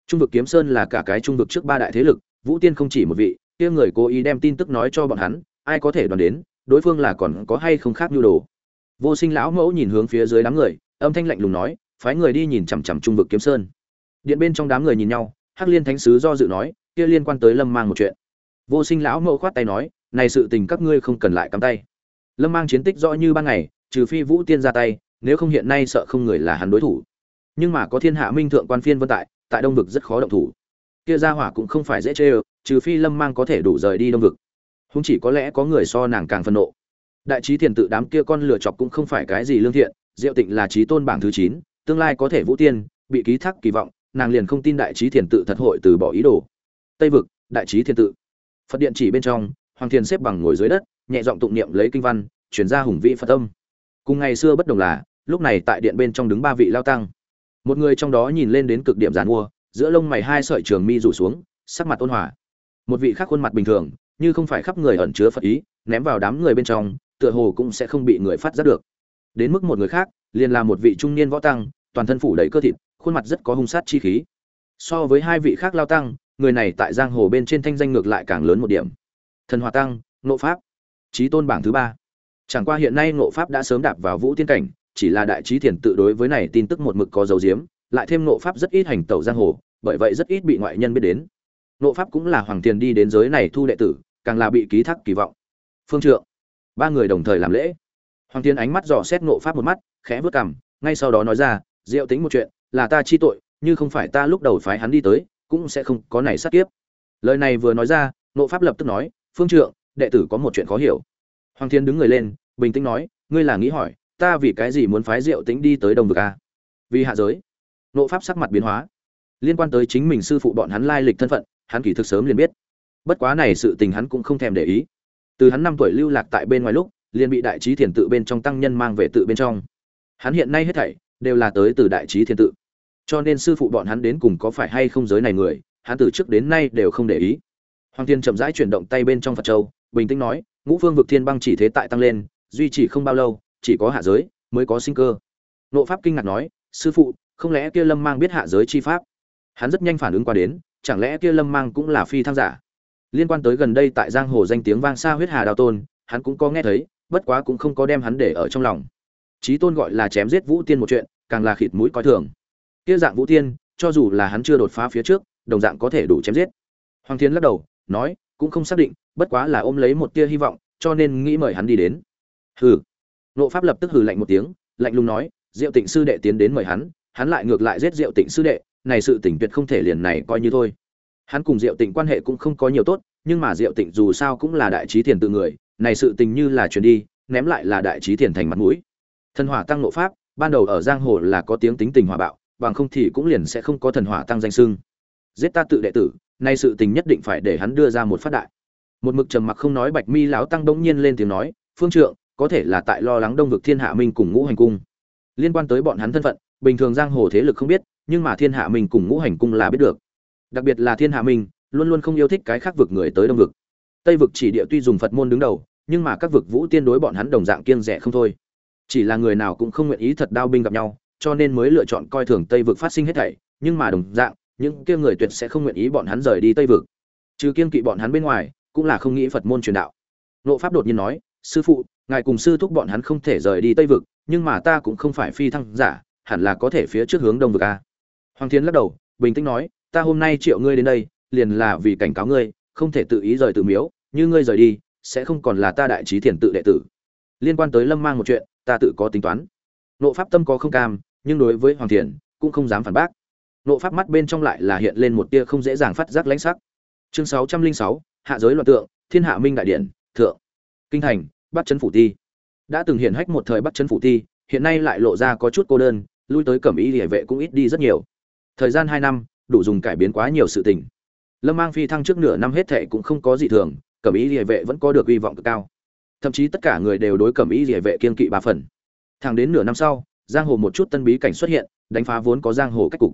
Trung vực kiếm sơn là cả cái trung vực trước ba đại thế lực, vũ tiên không chỉ một vị, kia người cố ý đem tin tức nói cho bọn hắn, ai có thể đoán đến, đối phương là còn có hay không khác nhu đồ. Vô sinh lão mẫu nhìn hướng phía dưới đám người, âm thanh lạnh lùng nói phái người đi nhìn chằm chằm trung vực kiếm sơn. Điện bên trong đám người nhìn nhau, hắc liên thánh sứ do dự nói, kia liên quan tới lâm mang một chuyện. Vô sinh lão mẫu khoát tay nói, này sự tình các ngươi không cần lại cắm tay. Lâm mang chiến tích rõ như ban ngày, trừ phi vũ tiên ra tay, nếu không hiện nay sợ không người là hắn đối thủ. Nhưng mà có thiên hạ minh thượng quan phiên vân tại tại đông vực rất khó động thủ. Kia ra hỏa cũng không phải dễ chê ơ, trừ phi lâm mang có thể đủ rời đi đông vực. Không chỉ có lẽ có người so nàng càng phân nộ. Đại trí thiền tự đám kia con lựa chọc cũng không phải cái gì lương thiện, diệu tịnh là trí tôn bảng thứ chín tương lai có thể vũ tiên, bị ký thác kỳ vọng, nàng liền không tin đại trí thiền tự thật hội từ bỏ ý đồ. Tây vực, đại trí thiền tự. Phật điện chỉ bên trong, hoàng thiền xếp bằng ngồi dưới đất, nhẹ giọng tụng niệm lấy kinh văn chuyển ra hùng vĩ phật âm. Cùng ngày xưa bất đồng là, lúc này tại điện bên trong đứng ba vị lao tăng. Một người trong đó nhìn lên đến cực điểm giàn mua, giữa lông mày hai sợi trường mi rủ xuống, sắc mặt ôn hòa. Một vị khác khuôn mặt bình thường, như không phải khắp người ẩn chứa phật ý, ném vào đám người bên trong, tựa hồ cũng sẽ không bị người phát giác được. Đến mức một người khác, liền là một vị trung niên võ tăng toàn thân phủ đầy cơ thịt, khuôn mặt rất có hung sát chi khí. So với hai vị khác lao tăng, người này tại giang hồ bên trên thanh danh ngược lại càng lớn một điểm. Thần hòa tăng nộ pháp trí tôn bảng thứ ba. Chẳng qua hiện nay nộ pháp đã sớm đạp vào vũ tiên cảnh, chỉ là đại trí thiền tự đối với này tin tức một mực có dấu diếm, lại thêm nộ pháp rất ít hành tẩu giang hồ, bởi vậy rất ít bị ngoại nhân biết đến. Nộ pháp cũng là hoàng tiền đi đến giới này thu đệ tử, càng là bị ký thác kỳ vọng. Phương trượng, ba người đồng thời làm lễ. Hoàng tiên ánh mắt dò xét nộ pháp một mắt, khẽ vớt cằm, ngay sau đó nói ra diệu tính một chuyện, là ta chi tội, như không phải ta lúc đầu phái hắn đi tới, cũng sẽ không có này sát kiếp. Lời này vừa nói ra nộ pháp lập tức nói, phương trượng, đệ tử có một chuyện khó hiểu. Hoàng thiên đứng người lên, bình tĩnh nói, ngươi là nghĩ hỏi, ta vì cái gì muốn phái diệu tính đi tới đồng vực a vì hạ giới. Nộ pháp sắc mặt biến hóa. Liên quan tới chính mình sư phụ bọn hắn lai lịch thân phận, hắn kỳ thực sớm liền biết. Bất quá này sự tình hắn cũng không thèm để ý. Từ hắn năm tuổi lưu lạc tại bên ngoài lúc, liền bị đại trí thiền tự bên trong tăng nhân mang về tự bên trong. Hắn hiện nay hết thảy đều là tới từ đại trí thiên tự. Cho nên sư phụ bọn hắn đến cùng có phải hay không giới này người, hắn từ trước đến nay đều không để ý. Hoàng thiên chậm rãi chuyển động tay bên trong phật châu, bình tĩnh nói, ngũ phương vực thiên băng chỉ thế tại tăng lên, duy trì không bao lâu, chỉ có hạ giới mới có sinh cơ. Nộ pháp kinh ngạc nói, sư phụ, không lẽ kia lâm mang biết hạ giới chi pháp? Hắn rất nhanh phản ứng qua đến, chẳng lẽ kia lâm mang cũng là phi tham giả? Liên quan tới gần đây tại giang hồ danh tiếng vang xa huyết hà đào tôn, hắn cũng có nghe thấy, bất quá cũng không có đem hắn để ở trong lòng trí tôn gọi là chém giết vũ tiên một chuyện, càng là khịt mũi coi thường. Kia dạng vũ tiên, cho dù là hắn chưa đột phá phía trước, đồng dạng có thể đủ chém giết. Hoàng thiên lắc đầu, nói, cũng không xác định, bất quá là ôm lấy một tia hy vọng, cho nên nghĩ mời hắn đi đến. Hừ. Nộ pháp lập tức hừ lạnh một tiếng, lạnh lùng nói, diệu tịnh sư đệ tiến đến mời hắn hắn lại ngược lại giết diệu tịnh sư đệ, này sự tỉnh tuyệt không thể liền này coi như thôi. Hắn cùng diệu tịnh quan hệ cũng không có nhiều tốt, nhưng mà diệu tịnh dù sao cũng là đại trí tiền tự người, này sự tình như là truyền đi, ném lại là đại trí tiền thành mặt mũi thần hỏa tăng nộ pháp, ban đầu ở giang hồ là có tiếng tính tình hòa bạo, bằng không thì cũng liền sẽ không có thần hỏa tăng danh sưng giết ta tự đệ tử, nay sự tình nhất định phải để hắn đưa ra một phát đại. Một mực trầm mặc không nói bạch mi lão tăng đông nhiên lên tiếng nói, phương trượng, có thể là tại lo lắng đông vực thiên hạ minh cùng ngũ hành cung. Liên quan tới bọn hắn thân phận, bình thường giang hồ thế lực không biết, nhưng mà thiên hạ minh cùng ngũ hành cung là biết được. Đặc biệt là thiên hạ minh, luôn luôn không yêu thích cái khác vực người tới đông vực. Tây vực chỉ địa tuy dùng phật môn đứng đầu, nhưng mà các vực vũ tiên đối bọn hắn đồng dạng kiêng rẻ không thôi chỉ là người nào cũng không nguyện ý thật đao binh gặp nhau, cho nên mới lựa chọn coi thường tây vực phát sinh hết thảy, nhưng mà đồng dạng, những kia người tuyệt sẽ không nguyện ý bọn hắn rời đi tây vực. Trừ kiên kỵ bọn hắn bên ngoài, cũng là không nghĩ phật môn truyền đạo. Nộ pháp đột nhiên nói, sư phụ, ngài cùng sư thúc bọn hắn không thể rời đi tây vực, nhưng mà ta cũng không phải phi thăng giả, hẳn là có thể phía trước hướng đông vực a. Hoàng thiên lắc đầu, bình tĩnh nói, ta hôm nay triệu ngươi đến đây, liền là vì cảnh cáo ngươi, không thể tự ý rời từ miếu, như ngươi rời đi, sẽ không còn là ta đại trí thiền tự đệ tử liên quan tới lâm mang một chuyện, ta tự có tính toán. Nộ pháp tâm có không cam, nhưng đối với hoàng thiền cũng không dám phản bác. Nộ pháp mắt bên trong lại là hiện lên một tia không dễ dàng phát giác lãnh sắc. Chương sáu trăm linh sáu, hạ giới loạn tượng, thiên hạ minh đại điện, thượng. Kinh thành bắt chân phủ ti. Đã từng hiện hách một thời bắt chân phủ ti, hiện nay lại lộ ra có chút cô đơn, lui tới cẩm ý địa vệ cũng ít đi rất nhiều. Thời gian hai năm, đủ dùng cải biến quá nhiều sự tình. Lâm mang phi thăng trước nửa năm hết thệ cũng không có gì thường, cẩm ý địa vệ vẫn có được hy vọng cực cao thậm chí tất cả người đều đối cẩm ý địa vệ kiên kỵ ba phần. Thẳng đến nửa năm sau, giang hồ một chút tân bí cảnh xuất hiện, đánh phá vốn có giang hồ cách cục.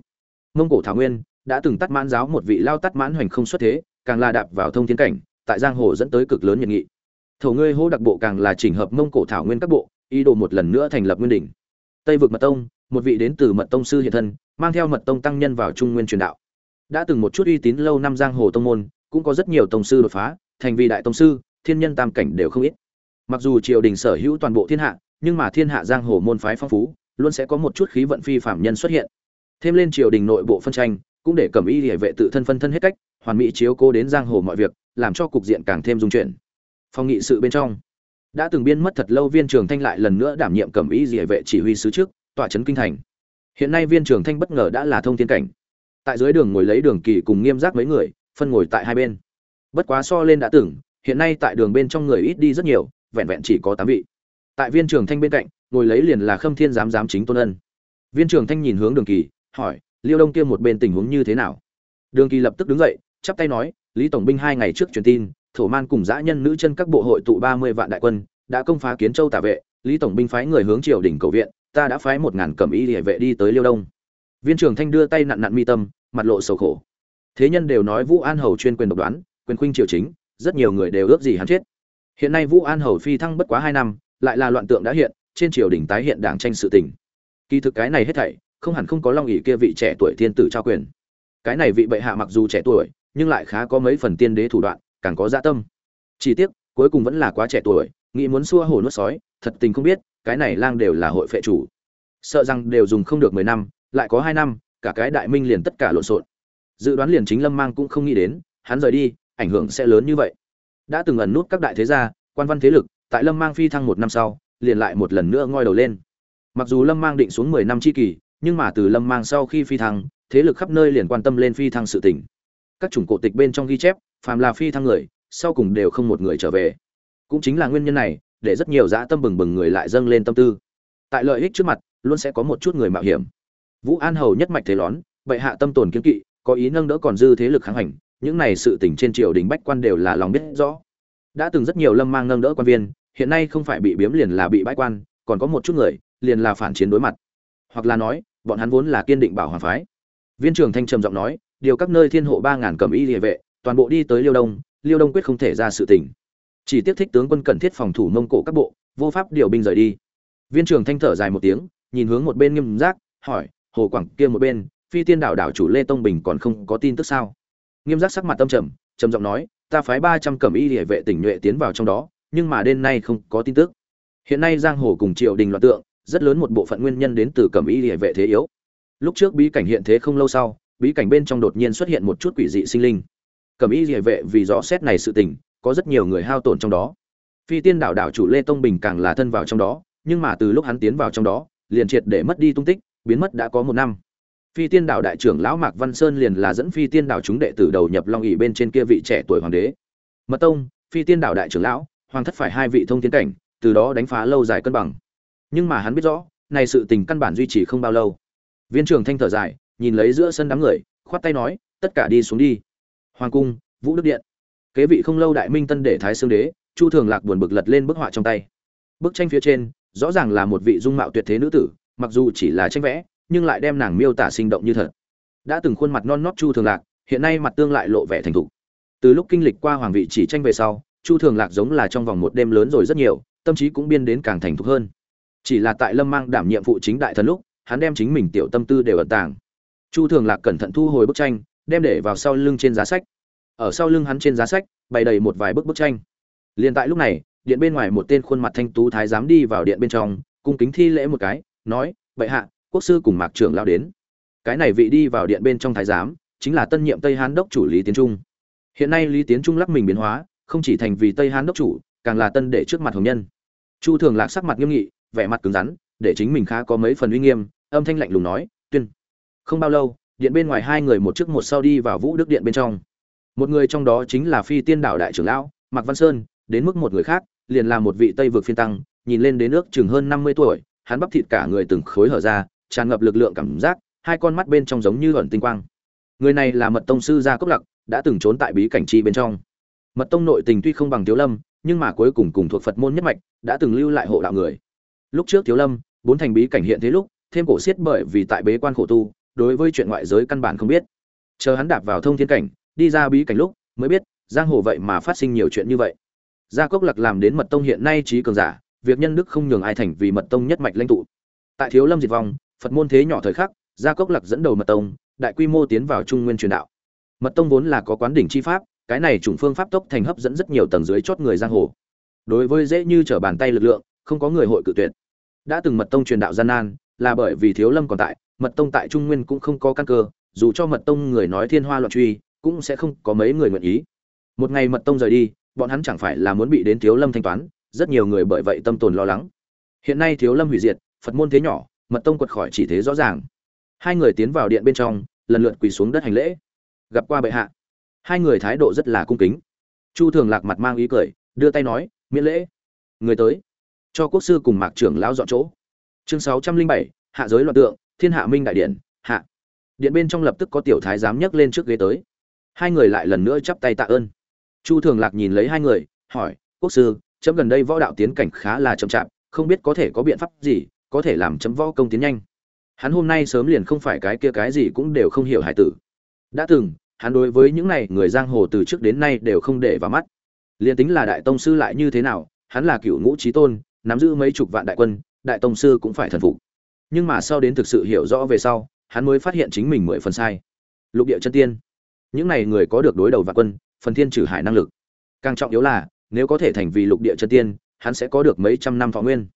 Mông cổ thảo nguyên đã từng tắt mãn giáo một vị lao tắt mãn hoành không xuất thế, càng là đạp vào thông thiên cảnh, tại giang hồ dẫn tới cực lớn nhiệt nghị. Thổ ngươi hô đặc bộ càng là chỉnh hợp mông cổ thảo nguyên các bộ, ý đồ một lần nữa thành lập nguyên đỉnh. Tây vực mật tông, một vị đến từ mật tông sư hiện thân, mang theo mật tông tăng nhân vào trung nguyên truyền đạo. Đã từng một chút uy tín lâu năm giang hồ tông môn, cũng có rất nhiều tông sư đột phá, thành vị đại tông sư, thiên nhân tam cảnh đều không ít mặc dù triều đình sở hữu toàn bộ thiên hạ, nhưng mà thiên hạ giang hồ môn phái phong phú, luôn sẽ có một chút khí vận phi phạm nhân xuất hiện. Thêm lên triều đình nội bộ phân tranh, cũng để cẩm y hệ vệ tự thân phân thân hết cách, hoàn mỹ chiếu cố đến giang hồ mọi việc, làm cho cục diện càng thêm dung chuyển. Phong nghị sự bên trong, đã từng biên mất thật lâu viên trường thanh lại lần nữa đảm nhiệm cẩm y hệ vệ chỉ huy sứ trước, tòa trấn kinh thành. Hiện nay viên trường thanh bất ngờ đã là thông thiên cảnh. Tại dưới đường ngồi lấy đường kỳ cùng nghiêm giác mấy người, phân ngồi tại hai bên. Bất quá so lên đã tưởng, hiện nay tại đường bên trong người ít đi rất nhiều vẹn vẹn chỉ có tám vị. Tại viên trường thanh bên cạnh, ngồi lấy liền là khâm thiên giám giám chính tôn ân. Viên trường thanh nhìn hướng đường kỳ, hỏi, liêu đông kia một bên tình huống như thế nào? Đường kỳ lập tức đứng dậy, chắp tay nói, lý tổng binh hai ngày trước truyền tin, thổ man cùng dã nhân nữ chân các bộ hội tụ ba mươi vạn đại quân, đã công phá kiến châu tả vệ, lý tổng binh phái người hướng triều đỉnh cầu viện, ta đã phái một ngàn cẩm y địa vệ đi tới liêu đông. Viên trường thanh đưa tay nặn nặn mi tâm, mặt lộ sầu khổ. Thế nhân đều nói vũ an hầu chuyên quyền độc đoán, quyền khuynh triều chính, rất nhiều người đều ước gì hắn chết hiện nay vũ an hầu phi thăng bất quá hai năm, lại là loạn tượng đã hiện, trên triều đình tái hiện đảng tranh sự tình. Kỳ thực cái này hết thảy, không hẳn không có long ỷ kia vị trẻ tuổi thiên tử trao quyền. Cái này vị bệ hạ mặc dù trẻ tuổi, nhưng lại khá có mấy phần tiên đế thủ đoạn, càng có dạ tâm. Chỉ tiếc, cuối cùng vẫn là quá trẻ tuổi, nghĩ muốn xua hổ nuốt sói, thật tình không biết, cái này lang đều là hội phệ chủ. Sợ rằng đều dùng không được mười năm, lại có hai năm, cả cái đại minh liền tất cả lộn xộn. Dự đoán liền chính lâm mang cũng không nghĩ đến, hắn rời đi, ảnh hưởng sẽ lớn như vậy đã từng ẩn nút các đại thế gia, quan văn thế lực, tại lâm mang phi thăng một năm sau, liền lại một lần nữa ngoi đầu lên. Mặc dù lâm mang định xuống mười năm c h i kỳ nhưng mà từ lâm mang sau khi phi thăng, thế lực khắp nơi liền quan tâm lên phi thăng sự tỉnh các chủng cổ tịch bên trong ghi chép, phàm là phi thăng người, sau cùng đều không một người trở về. Cũng chính là nguyên nhân này, để rất nhiều dã tâm bừng bừng người lại dâng lên tâm tư. Tại lợi ích trước mặt, luôn sẽ có một chút người mạo hiểm. Vũ an hầu nhất mạch thế lón, bệ hạ tâm tồn kiến kỵ, có ý nâng đỡ còn dư thế lực kháng hành những này sự tình trên triều đình bách quan đều là lòng biết rõ. Đã từng rất nhiều lâm mang nâng đỡ quan viên, hiện nay không phải bị biếm liền là bị bãi quan, còn có một chút người, liền là phản chiến đối mặt. Hoặc là nói, bọn hắn vốn là kiên định bảo hoàng phái. Viên trưởng thanh trầm giọng nói, điều các nơi thiên hộ ba ngàn cầm y địa vệ, toàn bộ đi tới liêu đông liêu đông quyết không thể ra sự tình. Chỉ tiếp thích tướng quân cần thiết phòng thủ mông cổ các bộ, vô pháp điều binh rời đi. Viên trưởng thanh thở dài một tiếng, nhìn hướng một bên nghiêm giác, hỏi, hồ quảng kia một bên, phi tiên đảo đảo chủ lê tông bình còn không có tin tức sao? Nghiêm giác sắc mặt tâm trầm trầm giọng nói, ta phái ba trăm cẩm y địa vệ tỉnh nhuệ tiến vào trong đó, nhưng mà đêm nay không có tin tức. Hiện nay giang hồ cùng triều đình loạn tượng, rất lớn một bộ phận nguyên nhân đến từ cẩm y địa vệ thế yếu. Lúc trước bí cảnh hiện thế không lâu sau, bí cảnh bên trong đột nhiên xuất hiện một chút quỷ dị sinh linh. Cẩm y địa vệ vì rõ xét này sự tình, có rất nhiều người hao tổn trong đó. Phi tiên đảo đảo chủ lê tông bình càng là thân vào trong đó, nhưng mà từ lúc hắn tiến vào trong đó, liền triệt để mất đi tung tích, biến mất đã có một năm phi tiên đảo đại trưởng lão mạc văn sơn liền là dẫn phi tiên đảo chúng đệ tử đầu nhập long ỉ bên trên kia vị trẻ tuổi hoàng đế. Mật tông, phi tiên đảo đại trưởng lão, hoàng thất phải hai vị thông tiến cảnh, từ đó đánh phá lâu dài cân bằng. Nhưng mà hắn biết rõ, này sự tình căn bản duy trì không bao lâu. Viên trưởng thanh thở dài, nhìn lấy giữa sân đám người, khoát tay nói, tất cả đi xuống đi. Hoàng cung, vũ đức điện. Kế vị không lâu đại minh tân để thái xương đế, chu thường lạc buồn bực lật lên bức họa trong tay. Bức tranh phía trên, rõ ràng là một vị dung mạo tuyệt thế nữ tử, mặc dù chỉ là tranh vẽ nhưng lại đem nàng miêu tả sinh động như thật. Đã từng khuôn mặt non nót chu thường lạc, hiện nay mặt tương lại lộ vẻ thành thục. Từ lúc kinh lịch qua hoàng vị chỉ tranh về sau, chu thường lạc giống là trong vòng một đêm lớn rồi rất nhiều, tâm trí cũng biên đến càng thành thục hơn. Chỉ là tại lâm mang đảm nhiệm vụ chính đại thần lúc, hắn đem chính mình tiểu tâm tư đều ẩn tàng. Chu thường lạc cẩn thận thu hồi bức tranh, đem để vào sau lưng trên giá sách. Ở sau lưng hắn trên giá sách, bày đầy một vài bức bức tranh. Liền tại lúc này, điện bên ngoài một tên khuôn mặt thanh tú thái giám đi vào điện bên trong, cung kính thi lễ một cái, nói, bệ hạ quốc sư cùng mạc trưởng lao đến. Cái này vị đi vào điện bên trong thái giám, chính là tân nhiệm tây hán đốc chủ lý tiến trung. Hiện nay lý tiến trung lắc mình biến hóa, không chỉ thành vì tây hán đốc chủ, càng là tân để trước mặt hồng nhân. Chu thường lạc sắc mặt nghiêm nghị, vẻ mặt cứng rắn, để chính mình khá có mấy phần uy nghiêm, âm thanh lạnh lùng nói, tuyên. Không bao lâu, điện bên ngoài hai người một trước một sau đi vào vũ đức điện bên trong. Một người trong đó chính là phi tiên đảo đại trưởng lão, mạc văn sơn, đến mức một người khác, liền là một vị tây vực phiên tăng, nhìn lên đến nước chừng hơn năm mươi tuổi, hắn bắp thịt cả người từng khối hở ra tràn ngập lực lượng cảm giác, hai con mắt bên trong giống như ẩn tinh quang. Người này là mật tông sư gia cốc lặc, đã từng trốn tại bí cảnh chi bên trong. Mật tông nội tình tuy không bằng thiếu lâm, nhưng mà cuối cùng cùng thuộc phật môn nhất mạch, đã từng lưu lại hộ đạo người. Lúc trước thiếu lâm, bốn thành bí cảnh hiện thế lúc, thêm cổ xiết bởi vì tại bế quan khổ tu, đối với chuyện ngoại giới căn bản không biết. Chờ hắn đạp vào thông thiên cảnh, đi ra bí cảnh lúc, mới biết, giang hồ vậy mà phát sinh nhiều chuyện như vậy. Gia cốc lặc làm đến mật tông hiện nay trí cường giả, việc nhân đức không nhường ai thành vì mật tông nhất mạch lãnh tụ. Tại thiếu lâm diệt vong phật môn thế nhỏ thời khắc, gia cốc lạc dẫn đầu mật tông, đại quy mô tiến vào trung nguyên truyền đạo. Mật tông vốn là có quán đỉnh chi pháp, cái này chủng phương pháp tốc thành hấp dẫn rất nhiều tầng dưới chót người giang hồ. Đối với dễ như trở bàn tay lực lượng, không có người hội cự tuyệt. Đã từng mật tông truyền đạo gian nan, là bởi vì thiếu lâm còn tại, mật tông tại trung nguyên cũng không có căn cơ, dù cho mật tông người nói thiên hoa loạn truy, cũng sẽ không có mấy người nguyện ý. Một ngày mật tông rời đi, bọn hắn chẳng phải là muốn bị đến thiếu lâm thanh toán, rất nhiều người bởi vậy tâm tồn lo lắng. Hiện nay thiếu lâm hủy diệt, phật môn thế nhỏ mật tông quật khỏi chỉ thế rõ ràng. Hai người tiến vào điện bên trong, lần lượt quỳ xuống đất hành lễ. Gặp qua bệ hạ. Hai người thái độ rất là cung kính. Chu thường lạc mặt mang ý cười, đưa tay nói, miễn lễ. Người tới. Cho quốc sư cùng mạc trưởng lão dọn chỗ. Chương sáu trăm linh bảy, hạ giới loạn tượng, thiên hạ minh đại điện, hạ. Điện bên trong lập tức có tiểu thái giám nhấc lên trước ghế tới. Hai người lại lần nữa chắp tay tạ ơn. Chu thường lạc nhìn lấy hai người, hỏi, quốc sư, chấm gần đây võ đạo tiến cảnh khá là chậm chạp, không biết có thể có biện pháp gì có thể làm chấm võ công tiến nhanh. Hắn hôm nay sớm liền không phải cái kia cái gì cũng đều không hiểu hải tử. Đã từng, hắn đối với những này người giang hồ từ trước đến nay đều không để vào mắt. Liền tính là đại tông sư lại như thế nào, hắn là cựu ngũ trí tôn, nắm giữ mấy chục vạn đại quân, đại tông sư cũng phải thần phục. Nhưng mà sau đến thực sự hiểu rõ về sau, hắn mới phát hiện chính mình mười phần sai. Lục địa chân tiên. Những này người có được đối đầu vạn quân, phần thiên trừ hải năng lực. Càng trọng yếu là, nếu có thể thành vì lục địa chân tiên, hắn sẽ có được mấy trăm năm thọ nguyên.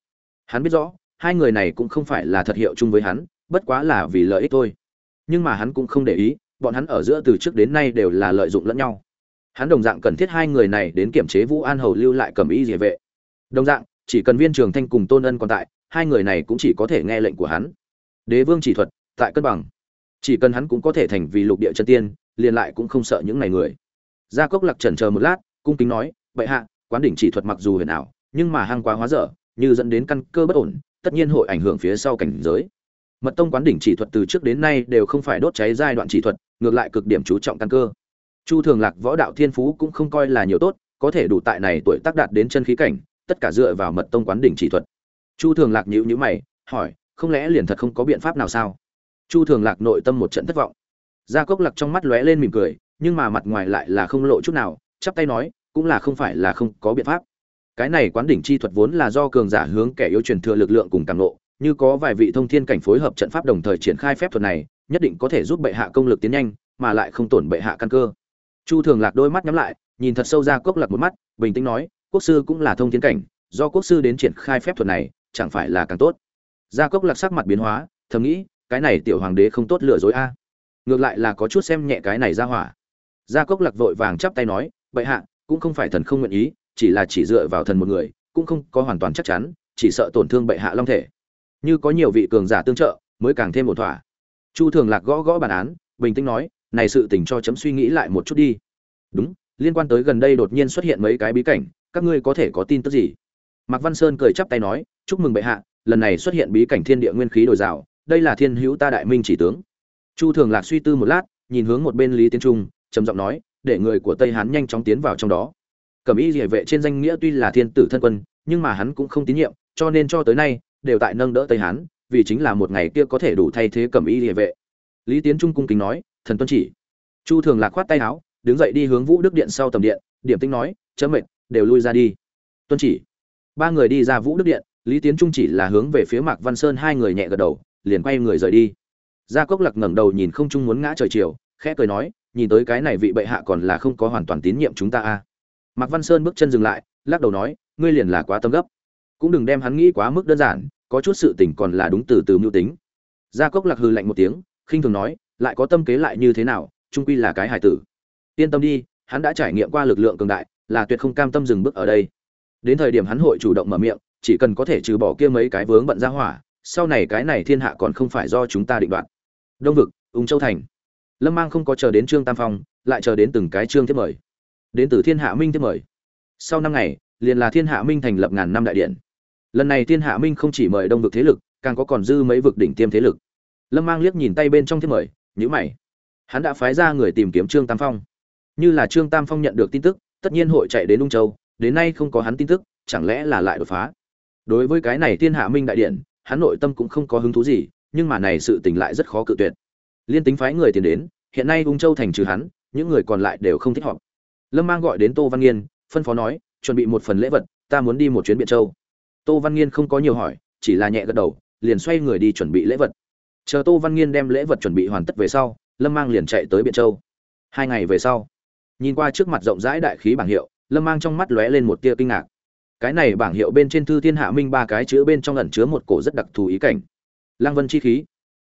Hắn biết rõ hai người này cũng không phải là thật hiệu chung với hắn, bất quá là vì lợi ích thôi. Nhưng mà hắn cũng không để ý, bọn hắn ở giữa từ trước đến nay đều là lợi dụng lẫn nhau. Hắn đồng dạng cần thiết hai người này đến kiểm chế vũ an hầu lưu lại cầm ý liề vệ. Đồng dạng, chỉ cần viên trường thanh cùng tôn ân còn tại, hai người này cũng chỉ có thể nghe lệnh của hắn. Đế vương chỉ thuật, tại cân bằng. Chỉ cần hắn cũng có thể thành vì lục địa chân tiên, liền lại cũng không sợ những này người. Gia cốc lạc chần chờ một lát, cung kính nói, bệ hạ, quán đỉnh chỉ thuật mặc dù huyền ảo, nhưng mà hang quá hóa dở, như dẫn đến căn cơ bất ổn tất nhiên hội ảnh hưởng phía sau cảnh giới. Mật tông quán đỉnh chỉ thuật từ trước đến nay đều không phải đốt cháy giai đoạn chỉ thuật, ngược lại cực điểm chú trọng căn cơ. Chu thường lạc, võ đạo thiên phú cũng không coi là nhiều tốt, có thể đủ tại này tuổi tác đạt đến chân khí cảnh, tất cả dựa vào mật tông quán đỉnh chỉ thuật. Chu thường lạc nhíu nhíu mày, hỏi, không lẽ liền thật không có biện pháp nào sao? Chu thường lạc nội tâm một trận thất vọng. Gia cốc lạc trong mắt lóe lên mỉm cười, nhưng mà mặt ngoài lại là không lộ chút nào, chắp tay nói, cũng là không phải là không có biện pháp cái này quán đỉnh chi thuật vốn là do cường giả hướng kẻ yếu truyền thừa lực lượng cùng càng lộ như có vài vị thông thiên cảnh phối hợp trận pháp đồng thời triển khai phép thuật này, nhất định có thể giúp bệ hạ công lực tiến nhanh, mà lại không tổn bệ hạ căn cơ. Chu thường lạc đôi mắt nhắm lại, nhìn thật sâu ra cốc lạc một mắt, bình tĩnh nói, quốc sư cũng là thông thiên cảnh, do quốc sư đến triển khai phép thuật này, chẳng phải là càng tốt? Gia cốc lạc sắc mặt biến hóa, thầm nghĩ, cái này tiểu hoàng đế không tốt lừa dối a. Ngược lại là có chút xem nhẹ cái này ra hỏa. Gia cốc lạc vội vàng chắp tay nói, bệ hạ, cũng không phải thần không nguyện ý chỉ là chỉ dựa vào thần một người, cũng không có hoàn toàn chắc chắn, chỉ sợ tổn thương bệ hạ long thể. Như có nhiều vị cường giả tương trợ, mới càng thêm một thỏa. Chu thường lạc gõ gõ bản án, bình tĩnh nói, này sự tình cho chấm suy nghĩ lại một chút đi. Đúng, liên quan tới gần đây đột nhiên xuất hiện mấy cái bí cảnh, các ngươi có thể có tin tức gì? Mạc văn sơn cười chắp tay nói, chúc mừng bệ hạ, lần này xuất hiện bí cảnh thiên địa nguyên khí đồi rào, đây là thiên hữu ta đại minh chỉ tướng. Chu thường lạc suy tư một lát, nhìn hướng một bên lý tiến trung, trầm giọng nói, để người của tây hán nhanh chóng tiến vào trong đó cẩm y địa vệ trên danh nghĩa tuy là thiên tử thân quân, nhưng mà hắn cũng không tín nhiệm, cho nên cho tới nay, đều tại nâng đỡ tây hán, vì chính là một ngày kia có thể đủ thay thế cẩm y địa vệ. Lý tiến trung cung kính nói, thần tuân chỉ. Chu thường lạc khoát tay áo, đứng dậy đi hướng vũ đức điện sau tầm điện, điểm tinh nói, chấm mệt, đều lui ra đi. Tuân chỉ. Ba người đi ra vũ đức điện, lý tiến trung chỉ là hướng về phía mạc văn sơn hai người nhẹ gật đầu, liền quay người rời đi. Gia cốc lặc ngẩng đầu nhìn không trung muốn ngã trời chiều, khẽ cười nói, nhìn tới cái này vị bệ hạ còn là không có hoàn toàn tín nhiệm chúng ta a. à mạc văn sơn bước chân dừng lại, lắc đầu nói, ngươi liền là quá tâm gấp. Cũng đừng đem hắn nghĩ quá mức đơn giản, có chút sự tình còn là đúng từ từ mưu tính. Gia cốc lạc hừ lạnh một tiếng, khinh thường nói, lại có tâm kế lại như thế nào, trung quy là cái hài tử. Yên tâm đi, hắn đã trải nghiệm qua lực lượng cường đại, là tuyệt không cam tâm dừng bước ở đây. Đến thời điểm hắn hội chủ động mở miệng, chỉ cần có thể trừ bỏ kia mấy cái vướng bận ra hỏa, sau này cái này thiên hạ còn không phải do chúng ta định đoạt. Đông vực ung châu thành. Lâm mang không có chờ đến trương tam phong, lại chờ đến từng cái trương thiết mời đến từ thiên hạ minh tiếp mời. Sau năm ngày, liền là thiên hạ minh thành lập ngàn năm đại điện. Lần này thiên hạ minh không chỉ mời đông vực thế lực, càng có còn dư mấy vực đỉnh tiêm thế lực. Lâm mang liếc nhìn tay bên trong thiết mời nhữ mày. Hắn đã phái ra người tìm kiếm trương tam phong. Như là trương tam phong nhận được tin tức, tất nhiên hội chạy đến ung châu, đến nay không có hắn tin tức, chẳng lẽ là lại đột phá? Đối với cái này thiên hạ minh đại điện, hắn nội tâm cũng không có hứng thú gì, nhưng mà này sự tình lại rất khó cự tuyệt. Liên tính phái người tiền đến, hiện nay ung châu thành trừ hắn, những người còn lại đều không thích họp lâm mang gọi đến tô văn nghiên, phân phó nói, chuẩn bị một phần lễ vật, ta muốn đi một chuyến biện châu. Tô văn nghiên không có nhiều hỏi, chỉ là nhẹ gật đầu, liền xoay người đi chuẩn bị lễ vật. Chờ tô văn nghiên đem lễ vật chuẩn bị hoàn tất về sau, lâm mang liền chạy tới biện châu. Hai ngày về sau, nhìn qua trước mặt rộng rãi đại khí bảng hiệu, lâm mang trong mắt lóe lên một tia kinh ngạc. Cái này bảng hiệu bên trên thư thiên hạ minh ba cái chữ bên trong ẩn chứa một cổ rất đặc thù ý cảnh. Lăng vân chi khí.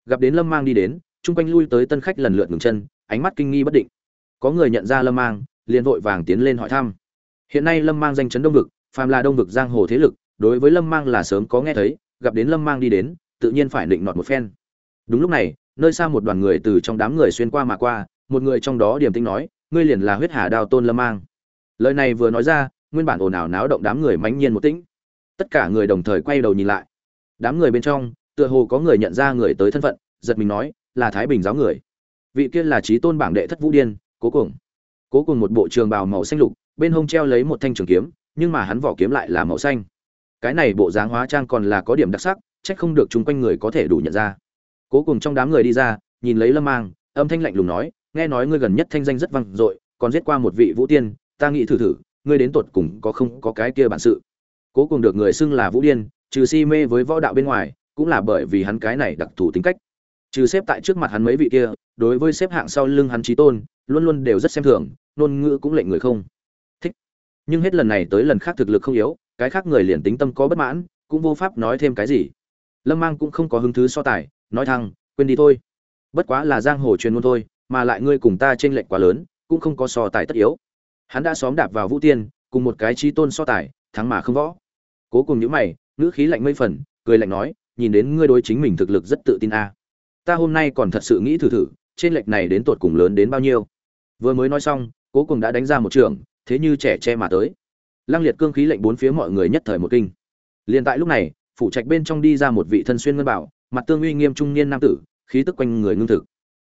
Gặp đến lâm mang đi đến, chung quanh lui tới tân khách lần lượt ngừng chân, ánh mắt kinh nghi bất định. Có người nhận ra lâm mang liền vội vàng tiến lên hỏi thăm. Hiện nay lâm mang danh chấn đông vực, phàm là đông vực giang hồ thế lực, đối với lâm mang là sớm có nghe thấy, gặp đến lâm mang đi đến, tự nhiên phải định nọt một phen. Đúng lúc này, nơi xa một đoàn người từ trong đám người xuyên qua mà qua, một người trong đó điềm tĩnh nói, ngươi liền là huyết hà đao tôn lâm mang. Lời này vừa nói ra, nguyên bản ồn ào náo động đám người mãnh nhiên một tĩnh. Tất cả người đồng thời quay đầu nhìn lại. Đám người bên trong, tựa hồ có người nhận ra người tới thân phận, giật mình nói, là thái bình giáo người. Vị kia là chí tôn bảng đệ thất vũ điên, cố cùng cố cùng một bộ trường bào màu xanh lục, bên hông treo lấy một thanh trường kiếm, nhưng mà hắn vỏ kiếm lại là màu xanh. Cái này bộ dáng hóa trang còn là có điểm đặc sắc trách không được chung quanh người có thể đủ nhận ra. Cố cùng trong đám người đi ra, nhìn lấy lâm mang, âm thanh lạnh lùng nói, nghe nói ngươi gần nhất thanh danh rất vang dội, còn giết qua một vị vũ tiên, ta nghĩ thử thử, ngươi đến tột cùng có không có cái kia bản sự? Cố cùng được người xưng là vũ điên, trừ si mê với võ đạo bên ngoài, cũng là bởi vì hắn cái này đặc thù tính cách. Trừ xếp tại trước mặt hắn mấy vị kia, đối với xếp hạng sau lưng hắn trí tôn luôn luôn đều rất xem thường, ngôn ngữ cũng lệnh người không thích. Nhưng hết lần này tới lần khác thực lực không yếu, cái khác người liền tính tâm có bất mãn, cũng vô pháp nói thêm cái gì. Lâm mang cũng không có hứng thứ so tài, nói thẳng, quên đi thôi. Bất quá là giang hồ truyền ngôn thôi, mà lại ngươi cùng ta trên lệch quá lớn, cũng không có so tài tất yếu. Hắn đã xóm đạp vào vũ tiên, cùng một cái trí tôn so tài, thắng mà không võ. Cố cùng những mày, ngữ khí lạnh mây phần, cười lạnh nói, nhìn đến ngươi đối chính mình thực lực rất tự tin a. Ta hôm nay còn thật sự nghĩ thử thử trên lệch này đến tột cùng lớn đến bao nhiêu vừa mới nói xong, cố cùng đã đánh ra một trường, thế như trẻ che mà tới. Lăng liệt cương khí lệnh bốn phía mọi người nhất thời một kinh. Liền tại lúc này, phủ trạch bên trong đi ra một vị thân xuyên ngân bảo, mặt tương uy nghiêm trung niên nam tử, khí tức quanh người ngưng thực.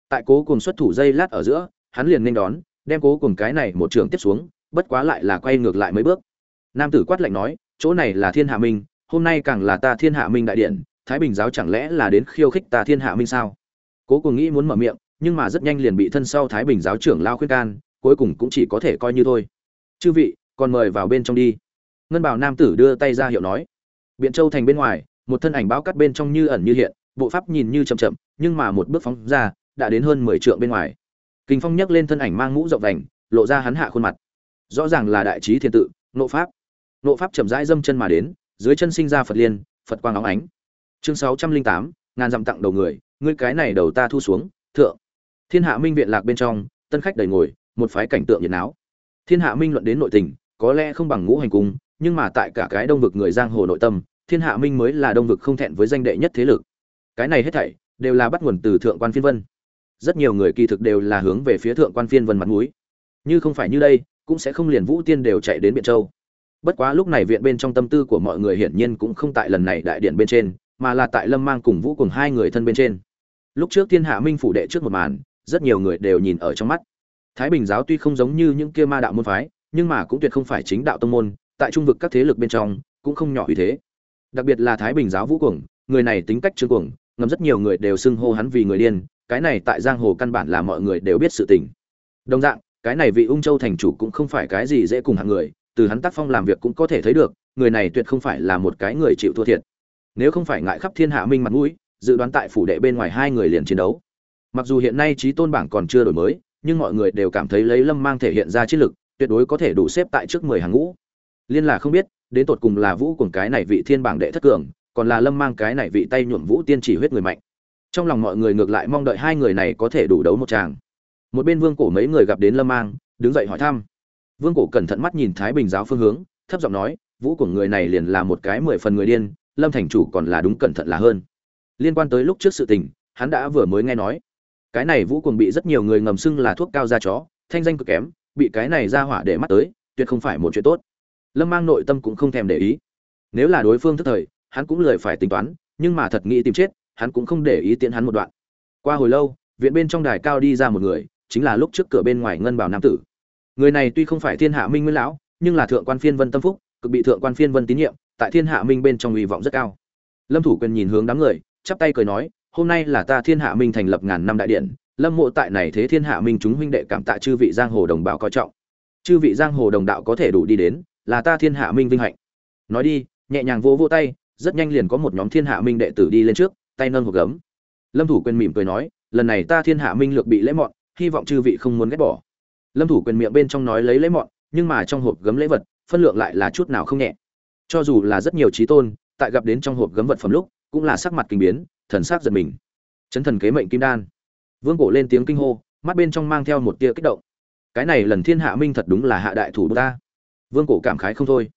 Tại cố cùng xuất thủ dây lát ở giữa, hắn liền nên đón, đem cố cùng cái này một trường tiếp xuống, bất quá lại là quay ngược lại mấy bước. Nam tử quát lạnh nói, chỗ này là thiên hạ minh, hôm nay càng là ta thiên hạ minh đại điện, thái bình giáo chẳng lẽ là đến khiêu khích ta thiên hạ minh sao? Cố cùng nghĩ muốn mở miệng nhưng mà rất nhanh liền bị thân sau thái bình giáo trưởng lao khuyên can, cuối cùng cũng chỉ có thể coi như thôi. Chư vị, còn mời vào bên trong đi. Ngân bảo nam tử đưa tay ra hiệu nói. Biện châu thành bên ngoài, một thân ảnh báo cắt bên trong như ẩn như hiện, bộ pháp nhìn như chậm chậm, nhưng mà một bước phóng ra, đã đến hơn mười trượng bên ngoài. Kinh phong nhấc lên thân ảnh mang mũ rộng vành, lộ ra hắn hạ khuôn mặt. Rõ ràng là đại trí thiên tự, nộ pháp. Nộ pháp chậm rãi dâm chân mà đến, dưới chân sinh ra phật liên, phật quang óng ánh. Chương sáu trăm linh tám, ngàn dặm tặng đầu người, ngươi cái này đầu ta thu xuống, thượng thiên hạ minh viện lạc bên trong, tân khách đầy ngồi, một phái cảnh tượng nhiệt náo. Thiên hạ minh luận đến nội tình, có lẽ không bằng ngũ hành cung, nhưng mà tại cả cái đông vực người giang hồ nội tâm, thiên hạ minh mới là đông vực không thẹn với danh đệ nhất thế lực. Cái này hết thảy, đều là bắt nguồn từ thượng quan phiên vân. Rất nhiều người kỳ thực đều là hướng về phía thượng quan phiên vân mặt mũi. Như không phải như đây, cũng sẽ không liền vũ tiên đều chạy đến biện châu. Bất quá lúc này viện bên trong tâm tư của mọi người hiển nhiên cũng không tại lần này đại điện bên trên, mà là tại lâm mang cùng vũ cùng hai người thân bên trên. Lúc trước thiên hạ minh phủ đệ trước một màn rất nhiều người đều nhìn ở trong mắt. Thái bình giáo tuy không giống như những kia ma đạo môn phái, nhưng mà cũng tuyệt không phải chính đạo tông môn, tại trung vực các thế lực bên trong, cũng không nhỏ uy thế. Đặc biệt là thái bình giáo vũ cuồng, người này tính cách trương cuồng, ngầm rất nhiều người đều xưng hô hắn vì người điên, cái này tại giang hồ căn bản là mọi người đều biết sự tình. Đồng dạng, cái này vị ung châu thành chủ cũng không phải cái gì dễ cùng hạng người, từ hắn tác phong làm việc cũng có thể thấy được, người này tuyệt không phải là một cái người chịu thua thiệt. Nếu không phải ngại khắp thiên hạ minh mặt mũi, dự đoán tại phủ đệ bên ngoài hai người liền chiến đấu mặc dù hiện nay trí tôn bảng còn chưa đổi mới, nhưng mọi người đều cảm thấy lấy lâm mang thể hiện ra chiến lực, tuyệt đối có thể đủ xếp tại trước mười hàng ngũ. Liên là không biết, đến tột cùng là vũ cùng cái này vị thiên bảng đệ thất cường, còn là lâm mang cái này vị tay nhuộm vũ tiên chỉ huyết người mạnh. Trong lòng mọi người ngược lại mong đợi hai người này có thể đủ đấu một tràng. Một bên vương cổ mấy người gặp đến lâm mang, đứng dậy hỏi thăm. Vương cổ cẩn thận mắt nhìn thái bình giáo phương hướng, thấp giọng nói, vũ của người này liền là một cái mười phần người điên, lâm thành chủ còn là đúng cẩn thận là hơn. Liên quan tới lúc trước sự tình, hắn đã vừa mới nghe nói cái này vũ cuồng bị rất nhiều người ngầm xưng là thuốc cao da chó, thanh danh cực kém, bị cái này ra hỏa để mắt tới, tuyệt không phải một chuyện tốt. Lâm mang nội tâm cũng không thèm để ý. Nếu là đối phương thức thời, hắn cũng lười phải tính toán, nhưng mà thật nghĩ tìm chết, hắn cũng không để ý tiễn hắn một đoạn. Qua hồi lâu, viện bên trong đài cao đi ra một người, chính là lúc trước cửa bên ngoài ngân bảo nam tử. Người này tuy không phải thiên hạ minh nguyên lão, nhưng là thượng quan phiên vân tâm phúc, cực bị thượng quan phiên vân tín nhiệm, tại thiên hạ minh bên trong hy vọng rất cao. Lâm thủ quyền nhìn hướng đám người, chắp tay cười nói hôm nay là ta thiên hạ minh thành lập ngàn năm đại điện, lâm mộ tại này thế thiên hạ minh chúng huynh đệ cảm tạ chư vị giang hồ đồng bào coi trọng. Chư vị giang hồ đồng đạo có thể đủ đi đến, là ta thiên hạ minh vinh hạnh. Nói đi, nhẹ nhàng vỗ vỗ tay, rất nhanh liền có một nhóm thiên hạ minh đệ tử đi lên trước, tay nâng hộp gấm. Lâm thủ quyền mỉm cười nói, lần này ta thiên hạ minh lược bị lễ mọn, hy vọng chư vị không muốn ghét bỏ. Lâm thủ quyền miệng bên trong nói lấy lễ mọn, nhưng mà trong hộp gấm lễ vật, phân lượng lại là chút nào không nhẹ. Cho dù là rất nhiều trí tôn, tại gặp đến trong hộp gấm vật phẩm lúc, cũng là sắc mặt kinh biến thần sắc giật mình. Chấn thần kế mệnh kim đan. Vương cổ lên tiếng kinh hô mắt bên trong mang theo một tia kích động. Cái này lần thiên hạ minh thật đúng là hạ đại thủ ta. Vương cổ cảm khái không thôi.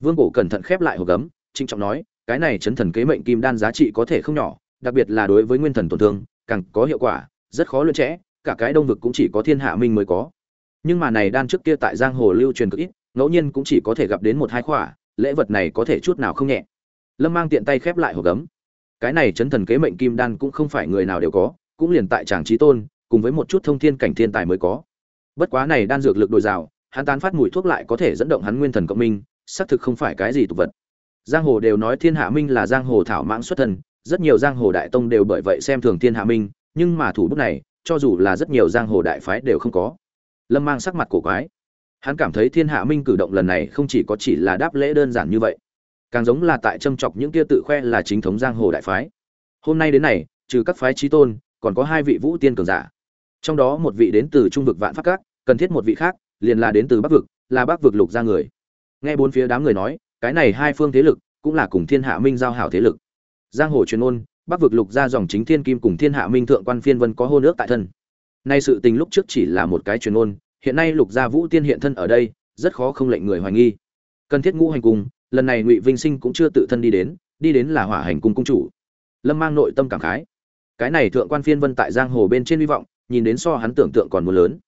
Vương cổ cẩn thận khép lại hộp gấm trịnh trọng nói cái này chấn thần kế mệnh kim đan giá trị có thể không nhỏ đặc biệt là đối với nguyên thần tổn thương càng có hiệu quả rất khó luyện chế, cả cái đông vực cũng chỉ có thiên hạ minh mới có. Nhưng mà này đan trước kia tại giang hồ lưu truyền cực ít ngẫu nhiên cũng chỉ có thể gặp đến một hai khỏa lễ vật này có thể chút nào không nhẹ. Lâm mang tiện tay khép lại hộp gấm cái này chấn thần kế mệnh kim đan cũng không phải người nào đều có, cũng liền tại tràng trí tôn, cùng với một chút thông thiên cảnh thiên tài mới có. Bất quá này đan dược lực đồi dào, hắn tán phát mùi thuốc lại có thể dẫn động hắn nguyên thần cộng minh, xác thực không phải cái gì tục vật. Giang hồ đều nói thiên hạ minh là giang hồ thảo mãng xuất thần, rất nhiều giang hồ đại tông đều bởi vậy xem thường thiên hạ minh, nhưng mà thủ bút này, cho dù là rất nhiều giang hồ đại phái đều không có. Lâm mang sắc mặt cổ quái. Hắn cảm thấy thiên hạ minh cử động lần này không chỉ có chỉ là đáp lễ đơn giản như vậy càng giống là tại châm chọc những kia tự khoe là chính thống giang hồ đại phái. Hôm nay đến này, trừ các phái trí tôn, còn có hai vị vũ tiên cường giả. Trong đó một vị đến từ trung vực vạn pháp các, cần thiết một vị khác, liền là đến từ bắc vực, là bắc vực lục ra người. Nghe bốn phía đám người nói, cái này hai phương thế lực cũng là cùng thiên hạ minh giao hảo thế lực. Giang hồ truyền ôn bắc vực lục ra dòng chính thiên kim cùng thiên hạ minh thượng quan phiên vân có hôn ước tại thân. Nay sự tình lúc trước chỉ là một cái truyền ôn hiện nay lục gia vũ tiên hiện thân ở đây, rất khó không lệnh người hoài nghi. Cần thiết ngũ hành cùng lần này ngụy vinh sinh cũng chưa tự thân đi đến đi đến là hỏa hành cung cung chủ lâm mang nội tâm cảm khái cái này thượng quan phiên vân tại giang hồ bên trên hy vọng nhìn đến so hắn tưởng tượng còn muốn lớn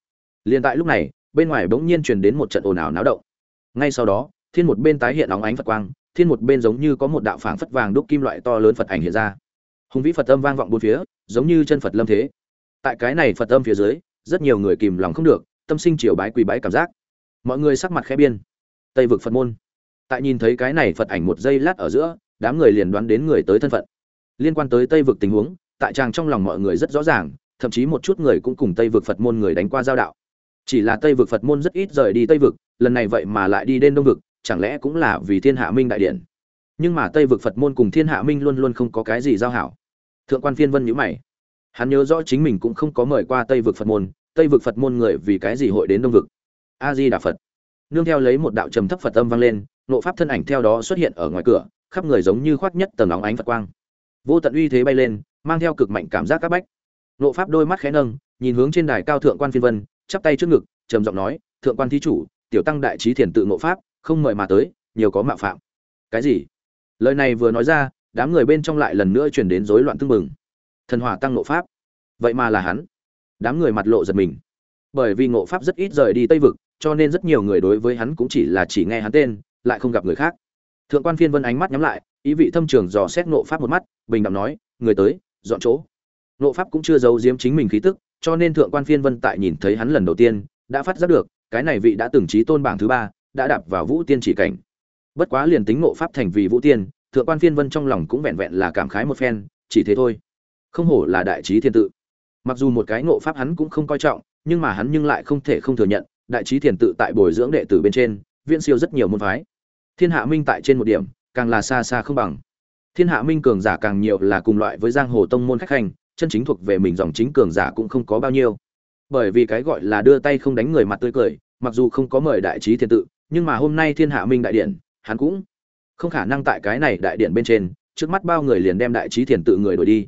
liền tại lúc này bên ngoài bỗng nhiên truyền đến một trận ồn ào náo động ngay sau đó thiên một bên tái hiện óng ánh phật quang thiên một bên giống như có một đạo phảng phất vàng đúc kim loại to lớn phật ảnh hiện ra hùng vĩ phật âm vang vọng bốn phía giống như chân phật lâm thế tại cái này phật âm phía dưới rất nhiều người kìm lòng không được tâm sinh triều bái quỳ bái cảm giác mọi người sắc mặt khẽ biên tây vực phật môn tại nhìn thấy cái này phật ảnh một giây lát ở giữa, đám người liền đoán đến người tới thân phận. Liên quan tới tây vực tình huống, tại tràng trong lòng mọi người rất rõ ràng, thậm chí một chút người cũng cùng tây vực phật môn người đánh qua giao đạo. Chỉ là tây vực phật môn rất ít rời đi tây vực, lần này vậy mà lại đi đến đông vực, chẳng lẽ cũng là vì thiên hạ minh đại điện? Nhưng mà tây vực phật môn cùng thiên hạ minh luôn luôn không có cái gì giao hảo. Thượng quan phiên vân nhữ mày. Hắn nhớ rõ chính mình cũng không có mời qua tây vực phật môn, tây vực phật môn người vì cái gì hội đến đông vực? A di đà phật. Nương theo lấy một đạo trầm thấp phật âm vang lên nộ pháp thân ảnh theo đó xuất hiện ở ngoài cửa, khắp người giống như khoác nhất tầng óng ánh phật quang. Vô tận uy thế bay lên, mang theo cực mạnh cảm giác các bách. Nộ pháp đôi mắt khẽ nâng, nhìn hướng trên đài cao thượng quan phiên vân, chắp tay trước ngực, trầm giọng nói, thượng quan thí chủ, tiểu tăng đại trí thiền tự nộ pháp, không mời mà tới, nhiều có mạo phạm. Cái gì? Lời này vừa nói ra, đám người bên trong lại lần nữa truyền đến rối loạn tương mừng thần hỏa tăng nộ pháp? Vậy mà là hắn. Đám người mặt lộ giật mình. Bởi vì ngộ pháp rất ít rời đi tây vực, cho nên rất nhiều người đối với hắn cũng chỉ là chỉ nghe hắn tên lại không gặp người khác. Thượng quan phiên vân ánh mắt nhắm lại, ý vị thâm trường dò xét nộ pháp một mắt, bình đẳng nói, người tới, dọn chỗ. Nộ pháp cũng chưa giấu giếm chính mình khí tức, cho nên thượng quan phiên vân tại nhìn thấy hắn lần đầu tiên, đã phát giác được, cái này vị đã từng trí tôn bảng thứ ba, đã đạp vào vũ tiên chỉ cảnh. Bất quá liền tính nộ pháp thành vì vũ tiên, thượng quan phiên vân trong lòng cũng vẹn vẹn là cảm khái một phen, chỉ thế thôi. Không hổ là đại trí thiên tự. Mặc dù một cái nộ pháp hắn cũng không coi trọng, nhưng mà hắn nhưng lại không thể không thừa nhận, đại trí thiền tự tại bồi dưỡng đệ tử bên trên, viễn siêu rất nhiều môn phái thiên hạ minh tại trên một điểm, càng là xa xa không bằng. Thiên hạ minh cường giả càng nhiều là cùng loại với giang hồ tông môn khách hành, chân chính thuộc về mình dòng chính cường giả cũng không có bao nhiêu. Bởi vì cái gọi là đưa tay không đánh người mặt tươi cười, mặc dù không có mời đại trí thiên tự, nhưng mà hôm nay thiên hạ minh đại điện, hắn cũng không khả năng tại cái này đại điện bên trên, trước mắt bao người liền đem đại trí thiền tự người đổi đi.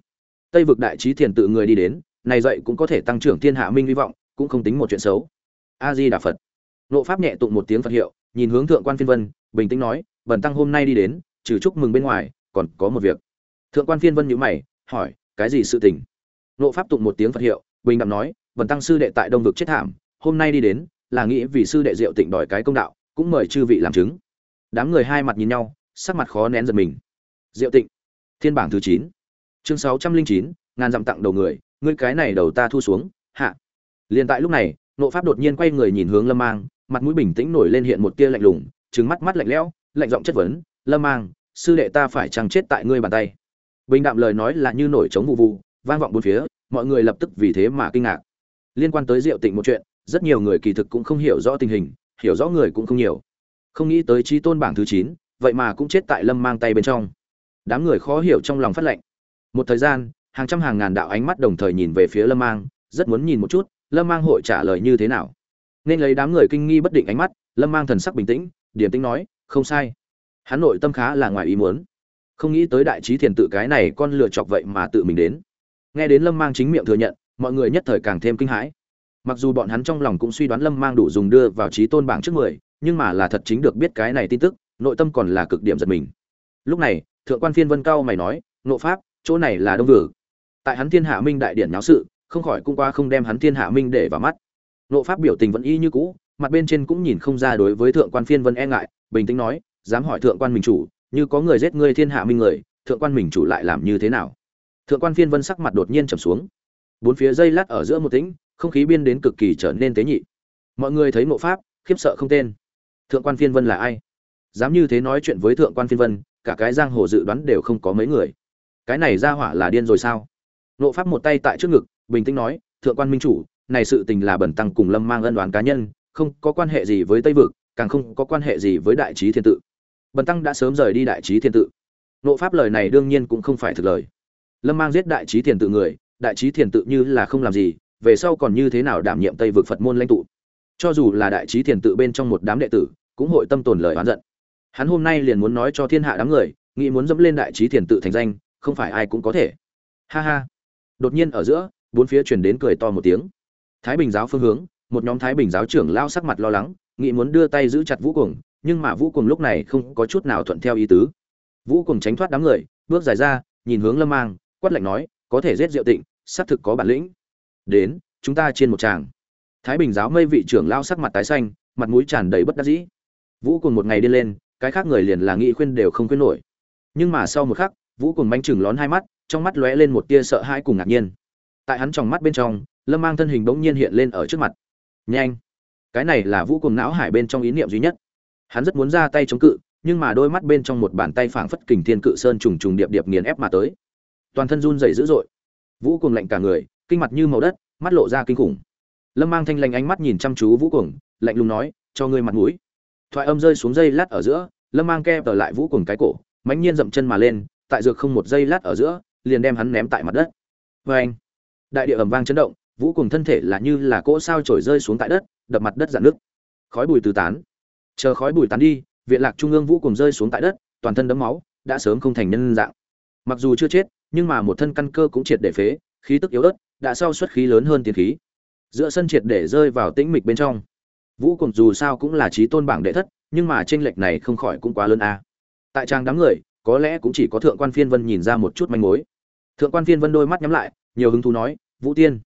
Tây vực đại trí thiền tự người đi đến, này dậy cũng có thể tăng trưởng thiên hạ minh hy vọng, cũng không tính một chuyện xấu. A di đà phật. Nộ pháp nhẹ tụng một tiếng phật hiệu, nhìn hướng thượng quan phiên vân bình tĩnh nói, bần tăng hôm nay đi đến, trừ chúc mừng bên ngoài, còn có một việc. Thượng quan phiên vân nhíu mày, hỏi, cái gì sự tình? Nộ pháp tụng một tiếng phật hiệu, bình đạm nói, bần tăng sư đệ tại đông vực chết thảm, hôm nay đi đến, là nghĩ vì sư đệ diệu tịnh đòi cái công đạo, cũng mời chư vị làm chứng. Đám người hai mặt nhìn nhau, sắc mặt khó nén giật mình. Diệu tịnh, thiên bảng thứ chín, chương sáu trăm linh chín, ngàn dặm tặng đầu người, ngươi cái này đầu ta thu xuống, hạ. Liền tại lúc này nộ pháp đột nhiên quay người nhìn hướng lâm mang, mặt mũi bình tĩnh nổi lên hiện một tia lạnh lùng trừng mắt mắt lạnh lẽo, lạnh giọng chất vấn, lâm mang, sư đệ ta phải chăng chết tại ngươi bàn tay? Bình đạm lời nói là như nổi trống vụ vụ, vang vọng bốn phía, mọi người lập tức vì thế mà kinh ngạc. Liên quan tới diệu tịnh một chuyện, rất nhiều người kỳ thực cũng không hiểu rõ tình hình, hiểu rõ người cũng không nhiều. Không nghĩ tới trí tôn bảng thứ chín, vậy mà cũng chết tại lâm mang tay bên trong. Đám người khó hiểu trong lòng phát lệnh. Một thời gian, hàng trăm hàng ngàn đạo ánh mắt đồng thời nhìn về phía lâm mang, rất muốn nhìn một chút, lâm mang hội trả lời như thế nào. Nên lấy đám người kinh nghi bất định ánh mắt, lâm mang thần sắc bình tĩnh điềm tĩnh nói, không sai. Hắn nội tâm khá là ngoài ý muốn. Không nghĩ tới đại trí thiền tự cái này con lựa chọc vậy mà tự mình đến. Nghe đến lâm mang chính miệng thừa nhận, mọi người nhất thời càng thêm kinh hãi. Mặc dù bọn hắn trong lòng cũng suy đoán lâm mang đủ dùng đưa vào trí tôn bảng trước mười, nhưng mà là thật chính được biết cái này tin tức, nội tâm còn là cực điểm giật mình. Lúc này, thượng quan phiên vân cao mày nói nộ pháp, chỗ này là đông vử tại hắn thiên hạ minh đại điển náo sự, không khỏi cũng qua không đem hắn thiên hạ minh để vào mắt. Nộ pháp biểu tình vẫn y như cũ mặt bên trên cũng nhìn không ra đối với thượng quan phiên vân e ngại, bình tĩnh nói, dám hỏi thượng quan mình chủ, như có người giết ngươi thiên hạ minh người, thượng quan mình chủ lại làm như thế nào? Thượng quan phiên vân sắc mặt đột nhiên trầm xuống. Bốn phía dây lát ở giữa một tĩnh, không khí biên đến cực kỳ trở nên tế nhị. Mọi người thấy mộ pháp, khiếp sợ không tên. Thượng quan phiên vân là ai? Dám như thế nói chuyện với thượng quan phiên vân, cả cái giang hồ dự đoán đều không có mấy người. Cái này ra hỏa là điên rồi sao? Nộ pháp một tay tại trước ngực, bình tĩnh nói, thượng quan minh chủ, này sự tình là bẩn tăng cùng lâm mang ân đoán cá nhân không có quan hệ gì với tây vực, càng không có quan hệ gì với đại trí thiên tự. Bần tăng đã sớm rời đi đại trí thiên tự. Nộ pháp lời này đương nhiên cũng không phải thực lời. Lâm mang giết đại trí Thiên tự người, đại trí Thiên tự như là không làm gì, về sau còn như thế nào đảm nhiệm tây vực phật môn lãnh tụ? Cho dù là đại trí Thiên tự bên trong một đám đệ tử, cũng hội tâm tồn lời oán giận. Hắn hôm nay liền muốn nói cho thiên hạ đám người, nghĩ muốn dẫm lên đại trí Thiên tự thành danh, không phải ai cũng có thể. Ha ha. Đột nhiên ở giữa, bốn phía truyền đến cười to một tiếng. Thái bình giáo phương hướng một nhóm thái bình giáo trưởng lao sắc mặt lo lắng, nghĩ muốn đưa tay giữ chặt vũ cuồng, nhưng mà vũ cuồng lúc này không có chút nào thuận theo ý tứ. Vũ cuồng tránh thoát đám người, bước dài ra, nhìn hướng lâm mang, quát lạnh nói, có thể giết diệu tịnh, xác thực có bản lĩnh. Đến, chúng ta trên một tràng. Thái bình giáo mây vị trưởng lao sắc mặt tái xanh, mặt mũi tràn đầy bất đắc dĩ. Vũ cuồng một ngày đi lên, cái khác người liền là nghị khuyên đều không khuyên nổi. Nhưng mà sau một khắc, vũ cuồng manh chừng lón hai mắt, trong mắt lóe lên một tia sợ hãi cùng ngạc nhiên. Tại hắn trong mắt bên trong, lâm mang thân hình bỗng nhiên hiện lên ở trước mặt nhanh. Cái này là vũ cùng não hải bên trong ý niệm duy nhất. Hắn rất muốn ra tay chống cự, nhưng mà đôi mắt bên trong một bàn tay phảng phất kình thiên cự sơn trùng trùng điệp điệp nghiền ép mà tới. Toàn thân run rẩy dữ dội. Vũ cùng lạnh cả người, kinh mặt như màu đất, mắt lộ ra kinh khủng. Lâm mang thanh lành ánh mắt nhìn chăm chú vũ cùng lạnh lùng nói, cho ngươi mặt mũi. Thoại âm rơi xuống dây lát ở giữa, lâm mang ke tờ lại vũ cùng cái cổ, mãnh nhiên dậm chân mà lên, tại dược không một giây lát ở giữa, liền đem hắn ném tại mặt đất. Vê anh đại địa ầm vang chấn động vũ cùng thân thể là như là cỗ sao trổi rơi xuống tại đất, đập mặt đất dạn nước. Khói bùi từ tán. Chờ khói bùi tán đi, viện lạc trung ương vũ cùng rơi xuống tại đất, toàn thân đấm máu, đã sớm không thành nhân dạng. Mặc dù chưa chết, nhưng mà một thân căn cơ cũng triệt để phế, khí tức yếu ớt, đã sau xuất khí lớn hơn tiền khí. Giữa sân triệt để rơi vào tĩnh mịch bên trong. Vũ cùng dù sao cũng là trí tôn bảng đệ thất, nhưng mà tranh lệch này không khỏi cũng quá lớn a. Tại trang đám người, có lẽ cũng chỉ có thượng quan phiên vân nhìn ra một chút manh mối. Thượng quan phiên vân đôi mắt nhắm lại, nhiều hứng thú nói, vũ tiên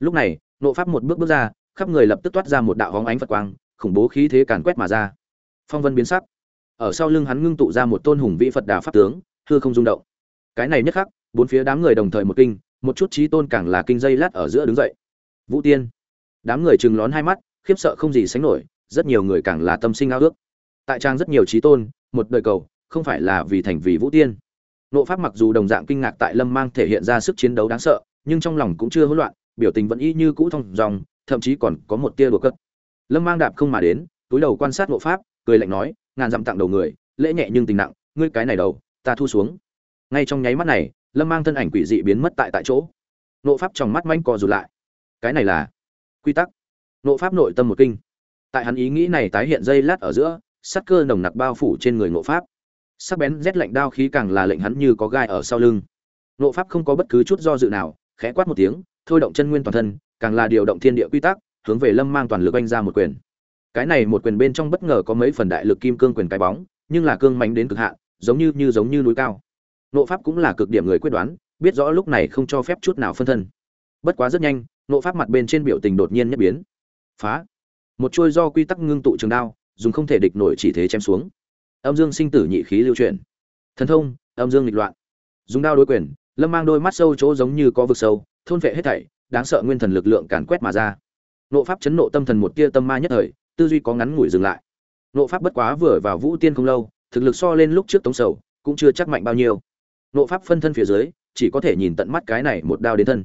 lúc này, nộ pháp một bước bước ra, khắp người lập tức toát ra một đạo hóng ánh phật quang, khủng bố khí thế càn quét mà ra. Phong vân biến sắc. Ở sau lưng hắn ngưng tụ ra một tôn hùng vĩ phật đà pháp tướng thưa không rung động. Cái này nhất khắc, bốn phía đám người đồng thời một kinh, một chút trí tôn càng là kinh dây lát ở giữa đứng dậy. Vũ tiên. Đám người chừng lón hai mắt, khiếp sợ không gì sánh nổi, rất nhiều người càng là tâm sinh ao ước. Tại trang rất nhiều trí tôn, một đời cầu, không phải là vì thành vì vũ tiên. Nộ pháp mặc dù đồng dạng kinh ngạc tại lâm mang thể hiện ra sức chiến đấu đáng sợ, nhưng trong lòng cũng chưa hỗn loạn biểu tình vẫn y như cũ thông dòng thậm chí còn có một tia đùa cất lâm mang đạp không mà đến, túi đầu quan sát nộ pháp, cười lạnh nói, ngàn dặm tặng đầu người, lễ nhẹ nhưng tình nặng, ngươi cái này đầu, ta thu xuống. Ngay trong nháy mắt này, lâm mang thân ảnh quỷ dị biến mất tại tại chỗ. Nộ pháp trong mắt manh co rụt lại. Cái này là quy tắc. Nộ pháp nội tâm một kinh. Tại hắn ý nghĩ này tái hiện dây lát ở giữa sắc cơ nồng nặc bao phủ trên người nộ pháp. Sắc bén rét lạnh đao khí càng là lệnh hắn như có gai ở sau lưng. Nộ pháp không có bất cứ chút do dự nào, khẽ quát một tiếng thôi động chân nguyên toàn thân, càng là điều động thiên địa quy tắc, hướng về lâm mang toàn lực oanh ra một quyền. Cái này một quyền bên trong bất ngờ có mấy phần đại lực kim cương quyền cái bóng, nhưng là cương mánh đến cực hạn, giống như như giống như núi cao. Nộ pháp cũng là cực điểm người quyết đoán, biết rõ lúc này không cho phép chút nào phân thân. Bất quá rất nhanh nộ pháp mặt bên trên biểu tình đột nhiên nhất biến. Phá! Một chuôi do quy tắc ngưng tụ trường đao, dùng không thể địch nổi chỉ thế chém xuống. Âm dương sinh tử nhị khí lưu chuyển. Thần thông, âm dương nghịch loạn. Dùng đao đối quyền, lâm mang đôi mắt sâu chỗ giống như có vực sâu thôn vệ hết thảy, đáng sợ nguyên thần lực lượng càn quét mà ra. Nộ pháp chấn nộ tâm thần một tia tâm ma nhất thời, tư duy có ngắn ngủi dừng lại. Nộ pháp bất quá vừa vào vũ tiên không lâu, thực lực so lên lúc trước tống sầu, cũng chưa chắc mạnh bao nhiêu. Nộ pháp phân thân phía dưới, chỉ có thể nhìn tận mắt cái này một đao đến thân.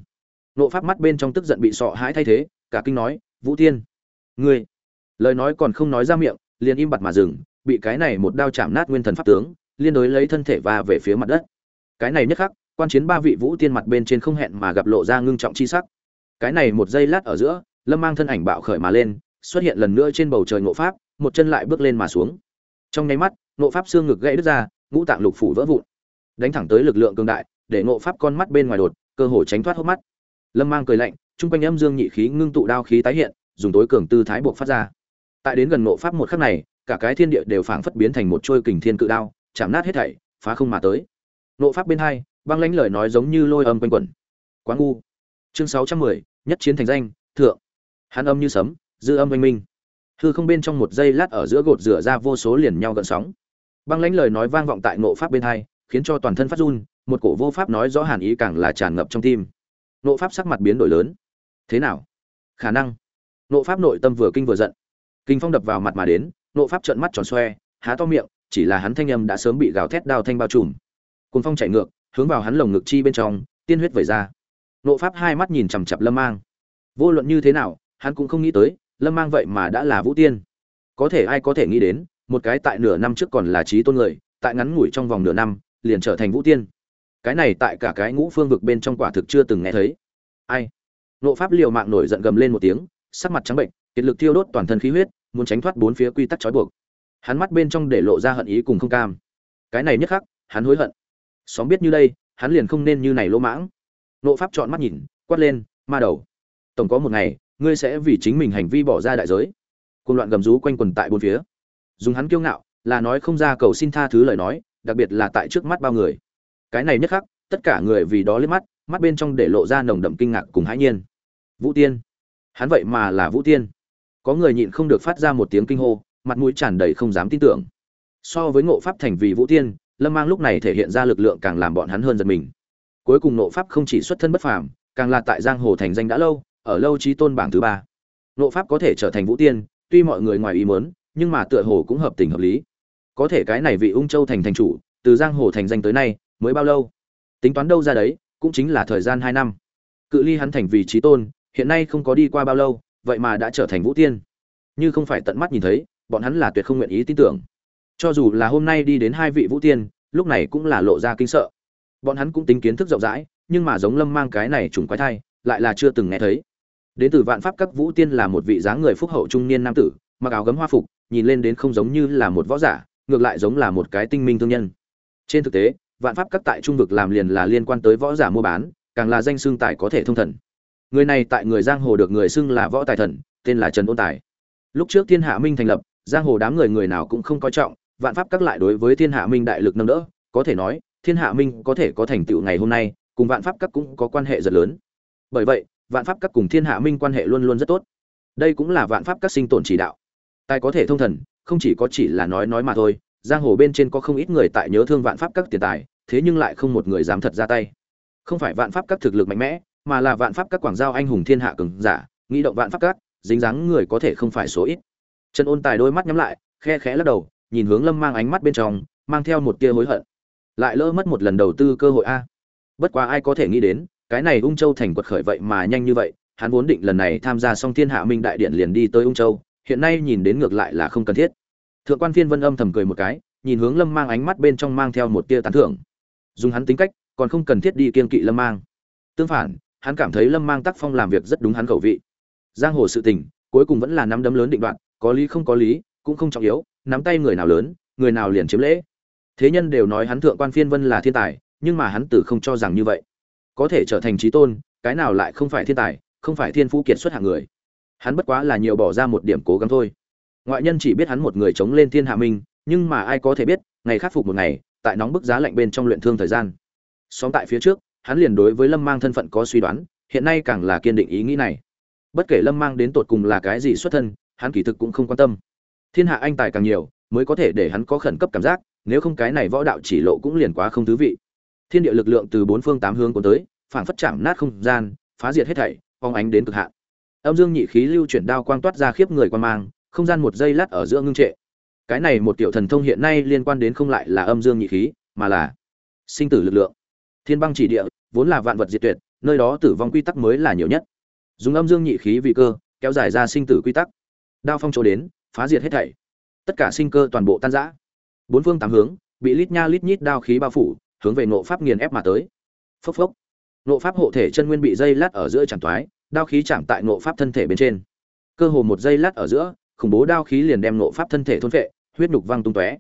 Nộ pháp mắt bên trong tức giận bị sọ hãi thay thế, cả kinh nói, vũ tiên, ngươi. Lời nói còn không nói ra miệng, liền im bặt mà dừng, bị cái này một đao chạm nát nguyên thần pháp tướng, liên đối lấy thân thể va về phía mặt đất. Cái này nhất khắc quan chiến ba vị vũ tiên mặt bên trên không hẹn mà gặp lộ ra ngưng trọng chi sắc. Cái này một giây lát ở giữa, lâm mang thân ảnh bạo khởi mà lên, xuất hiện lần nữa trên bầu trời ngộ pháp, một chân lại bước lên mà xuống. Trong nháy mắt, ngộ pháp xương ngực gãy đứt ra, ngũ tạng lục phủ vỡ vụn. Đánh thẳng tới lực lượng cường đại, để ngộ pháp con mắt bên ngoài đột, cơ hội tránh thoát hốc mắt. Lâm mang cười lạnh trung quanh âm dương nhị khí ngưng tụ đao khí tái hiện, dùng tối cường tư thái buộc phát ra. Tại đến gần ngộ pháp một khắc này, cả cái thiên địa đều phảng phất biến thành một trôi kình thiên cự đao, chạm nát hết thảy, phá không mà tới. Ngộ pháp bên hai băng lãnh lời nói giống như lôi âm quanh quẩn. Quá ngu. Chương sáu trăm mười, nhất chiến thành danh, thượng. Hắn âm như sấm, dư âm oanh minh. Hư không bên trong một giây lát ở giữa gột rửa ra vô số liền nhau gợn sóng. Băng lãnh lời nói vang vọng tại ngộ pháp bên hai, khiến cho toàn thân phát run, một cổ vô pháp nói rõ hàn ý càng là tràn ngập trong tim. Nộ pháp sắc mặt biến đổi lớn. Thế nào? Khả năng. Nộ pháp nội tâm vừa kinh vừa giận. Kinh phong đập vào mặt mà đến nộ pháp trợn mắt tròn xoe, há to miệng, chỉ là hắn thanh âm đã sớm bị gào thét đao thanh bao trùm. Cùng phong chạy ngược hướng vào hắn lồng ngực chi bên trong, tiên huyết vẩy ra. Nộ pháp hai mắt nhìn chằm chằm lâm mang. Vô luận như thế nào, hắn cũng không nghĩ tới, lâm mang vậy mà đã là vũ tiên. Có thể ai có thể nghĩ đến, một cái tại nửa năm trước còn là trí tôn người, tại ngắn ngủi trong vòng nửa năm, liền trở thành vũ tiên. Cái này tại cả cái ngũ phương vực bên trong quả thực chưa từng nghe thấy. Ai? Nộ pháp liều mạng nổi giận gầm lên một tiếng, sắc mặt trắng bệnh, kiệt lực thiêu đốt toàn thân khí huyết, muốn tránh thoát bốn phía quy tắc trói buộc. Hắn mắt bên trong để lộ ra hận ý cùng không cam. Cái này nhất khắc, hắn hối hận xóm biết như đây, hắn liền không nên như này lỗ mãng. Nộ pháp chọn mắt nhìn, quát lên, ma đầu, tổng có một ngày, ngươi sẽ vì chính mình hành vi bỏ ra đại giới. Côn loạn gầm rú quanh quần tại bốn phía. Dùng hắn kiêu ngạo, là nói không ra cầu xin tha thứ lời nói, đặc biệt là tại trước mắt bao người. Cái này nhất khắc, tất cả người vì đó liếc mắt mắt bên trong để lộ ra nồng đậm kinh ngạc cùng hãi nhiên. Vũ tiên. Hắn vậy mà là vũ tiên. Có người nhịn không được phát ra một tiếng kinh hô, mặt mũi tràn đầy không dám tin tưởng. So với ngộ pháp thành vì vũ tiên lâm mang lúc này thể hiện ra lực lượng càng làm bọn hắn hơn giật mình. Cuối cùng nộ pháp không chỉ xuất thân bất phàm, càng là tại giang hồ thành danh đã lâu, ở lâu trí tôn bảng thứ ba. Nộ pháp có thể trở thành vũ tiên, tuy mọi người ngoài ý muốn, nhưng mà tựa hồ cũng hợp tình hợp lý. Có thể cái này vị ung châu thành thành chủ, từ giang hồ thành danh tới nay, mới bao lâu? Tính toán đâu ra đấy, cũng chính là thời gian hai năm. Cự ly hắn thành vị trí tôn, hiện nay không có đi qua bao lâu, vậy mà đã trở thành vũ tiên. Như không phải tận mắt nhìn thấy, bọn hắn là tuyệt không nguyện ý tin tưởng cho dù là hôm nay đi đến hai vị vũ tiên, lúc này cũng là lộ ra kinh sợ. Bọn hắn cũng tính kiến thức rộng rãi, nhưng mà giống lâm mang cái này trùng quái thai, lại là chưa từng nghe thấy. Đến từ vạn pháp các vũ tiên là một vị dáng người phúc hậu trung niên nam tử, mặc áo gấm hoa phục, nhìn lên đến không giống như là một võ giả, ngược lại giống là một cái tinh minh thương nhân. Trên thực tế, vạn pháp các tại trung vực làm liền là liên quan tới võ giả mua bán, càng là danh xương tài có thể thông thần. Người này tại người giang hồ được người xưng là võ tài thần, tên là trần ôn tài. Lúc trước thiên hạ minh thành lập, giang hồ đám người người nào cũng không coi trọng vạn pháp các lại đối với thiên hạ minh đại lực nâng đỡ, có thể nói, thiên hạ minh có thể có thành tựu ngày hôm nay, cùng vạn pháp các cũng có quan hệ rất lớn. Bởi vậy, vạn pháp các cùng thiên hạ minh quan hệ luôn luôn rất tốt. Đây cũng là vạn pháp các sinh tồn chỉ đạo. Tài có thể thông thần, không chỉ có chỉ là nói nói mà thôi, giang hồ bên trên có không ít người tại nhớ thương vạn pháp các tiền tài, thế nhưng lại không một người dám thật ra tay. Không phải vạn pháp các thực lực mạnh mẽ, mà là vạn pháp các quảng giao anh hùng thiên hạ cường giả, nghĩ động vạn pháp các, dính dáng người có thể không phải số ít. Trần ôn tài đôi mắt nhắm lại, khe khẽ lắc đầu nhìn hướng lâm mang ánh mắt bên trong, mang theo một tia hối hận. Lại lỡ mất một lần đầu tư cơ hội a. Bất quá ai có thể nghĩ đến, cái này ung châu thành quật khởi vậy mà nhanh như vậy, hắn vốn định lần này tham gia xong thiên hạ minh đại điện liền đi tới ung châu, hiện nay nhìn đến ngược lại là không cần thiết. Thượng quan phiên vân âm thầm cười một cái, nhìn hướng lâm mang ánh mắt bên trong mang theo một tia tán thưởng. Dùng hắn tính cách, còn không cần thiết đi kiên kỵ lâm mang. Tương phản, hắn cảm thấy lâm mang tác phong làm việc rất đúng hắn khẩu vị. Giang hồ sự tình, cuối cùng vẫn là nắm đấm lớn định đoạn, có lý không có lý, cũng không trọng yếu nắm tay người nào lớn, người nào liền chiếm lễ. Thế nhân đều nói hắn thượng quan phiên vân là thiên tài, nhưng mà hắn tử không cho rằng như vậy. Có thể trở thành trí tôn, cái nào lại không phải thiên tài, không phải thiên phú kiệt xuất hạng người. Hắn bất quá là nhiều bỏ ra một điểm cố gắng thôi. Ngoại nhân chỉ biết hắn một người chống lên thiên hạ minh nhưng mà ai có thể biết, ngày khắc phục một ngày, tại nóng bức giá lạnh bên trong luyện thương thời gian. Xóm tại phía trước, hắn liền đối với lâm mang thân phận có suy đoán, hiện nay càng là kiên định ý nghĩ này. Bất kể lâm mang đến tột cùng là cái gì xuất thân, hắn kỳ thực cũng không quan tâm thiên hạ anh tài càng nhiều, mới có thể để hắn có khẩn cấp cảm giác, nếu không cái này võ đạo chỉ lộ cũng liền quá không thú vị. Thiên địa lực lượng từ bốn phương tám hướng cuốn tới, phảng phất chạm nát không gian, phá diệt hết thảy phong ánh đến cực hạn. Âm dương nhị khí lưu chuyển đao quang toát ra khiếp người quan mang, không gian một giây lát ở giữa ngưng trệ. Cái này một tiểu thần thông hiện nay liên quan đến không lại là âm dương nhị khí, mà là sinh tử lực lượng. Thiên băng chỉ địa, vốn là vạn vật diệt tuyệt, nơi đó tử vong quy tắc mới là nhiều nhất. Dùng âm dương nhị khí vì cơ, kéo dài ra sinh tử quy tắc. Đao phong chỗ đến phá diệt hết thảy. Tất cả sinh cơ toàn bộ tan rã. Bốn phương tám hướng, bị lít nha lít nhít đao khí bao phủ, hướng về nộ pháp nghiền ép mà tới. Phốc phốc. Nộ pháp hộ thể chân nguyên bị dây lát ở giữa chẳng toái, đao khí chạm tại nộ pháp thân thể bên trên. Cơ hồ một dây lát ở giữa, khủng bố đao khí liền đem nộ pháp thân thể thôn phệ, huyết nhục văng tung tóe.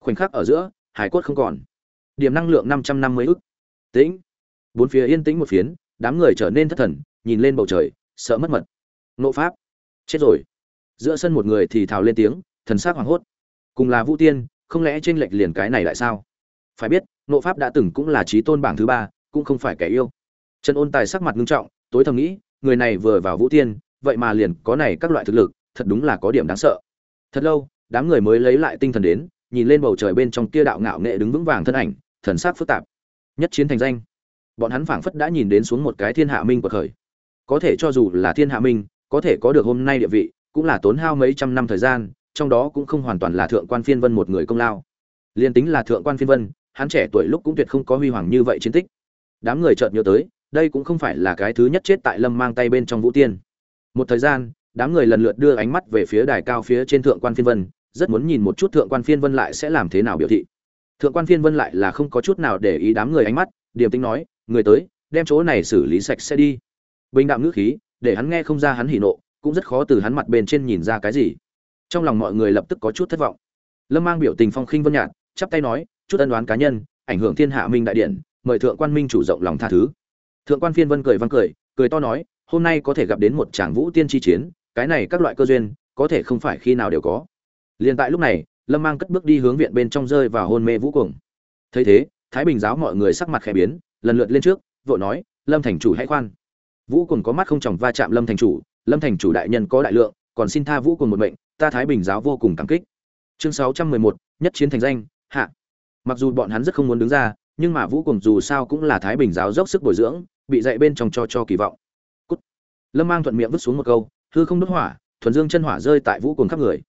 Khoảnh khắc ở giữa, hải cốt không còn. Điểm năng lượng năm trăm năm mươi ức. Tĩnh. Bốn phía yên tĩnh một phiến, đám người trở nên thất thần, nhìn lên bầu trời, sợ mất mật. Nộ pháp. Chết rồi giữa sân một người thì thào lên tiếng, thần sắc hoảng hốt. Cùng là vũ tiên, không lẽ trên lệch liền cái này lại sao? Phải biết nộ pháp đã từng cũng là trí tôn bảng thứ ba, cũng không phải kẻ yêu. Trần ôn tài sắc mặt nghiêm trọng, tối thầm nghĩ, người này vừa vào vũ tiên, vậy mà liền có này các loại thực lực, thật đúng là có điểm đáng sợ. Thật lâu, đám người mới lấy lại tinh thần đến, nhìn lên bầu trời bên trong kia đạo ngạo nghệ đứng vững vàng thân ảnh, thần sắc phức tạp. Nhất chiến thành danh. Bọn hắn phảng phất đã nhìn đến xuống một cái thiên hạ minh của khởi. Có thể cho dù là thiên hạ minh, có thể có được hôm nay địa vị cũng là tốn hao mấy trăm năm thời gian, trong đó cũng không hoàn toàn là thượng quan phiên vân một người công lao. Liên tính là thượng quan phiên vân, hắn trẻ tuổi lúc cũng tuyệt không có huy hoàng như vậy chiến tích. Đám người chợt nhớ tới, đây cũng không phải là cái thứ nhất chết tại lâm mang tay bên trong vũ tiên. Một thời gian, đám người lần lượt đưa ánh mắt về phía đài cao phía trên thượng quan phiên vân, rất muốn nhìn một chút thượng quan phiên vân lại sẽ làm thế nào biểu thị. Thượng quan phiên vân lại là không có chút nào để ý đám người ánh mắt, điềm tính nói, người tới, đem chỗ này xử lý sạch sẽ đi. Bình đạm ngữ khí, để hắn nghe không ra hắn hỉ nộ cũng rất khó từ hắn mặt bên trên nhìn ra cái gì. Trong lòng mọi người lập tức có chút thất vọng. Lâm mang biểu tình phong khinh vân nhạt, chắp tay nói, chút ân đoán cá nhân, ảnh hưởng thiên hạ minh đại điện, mời thượng quan minh chủ rộng lòng tha thứ. Thượng quan phiên vân cười văn cười cười to nói, hôm nay có thể gặp đến một tràng vũ tiên chi chiến, cái này các loại cơ duyên, có thể không phải khi nào đều có. Liền tại lúc này, lâm mang cất bước đi hướng viện bên trong rơi vào hôn mê vũ cuồng. Thấy thế, thái bình giáo mọi người sắc mặt khẽ biến, lần lượt lên trước, vội nói, lâm thành chủ hãy khoan. Vũ cuồng có mắt không chồng va chạm lâm thành chủ lâm thành chủ đại nhân có đại lượng, còn xin tha vũ cùng một mệnh, ta thái bình giáo vô cùng cảm kích. Chương sáu trăm mười một, nhất chiến thành danh, hạ. Mặc dù bọn hắn rất không muốn đứng ra, nhưng mà vũ cùng dù sao cũng là thái bình giáo dốc sức bồi dưỡng, bị dạy bên trong cho cho kỳ vọng. Cút. lâm mang thuận miệng vứt xuống một câu, hư không đốt hỏa, thuần dương chân hỏa rơi tại vũ cùng khắp người.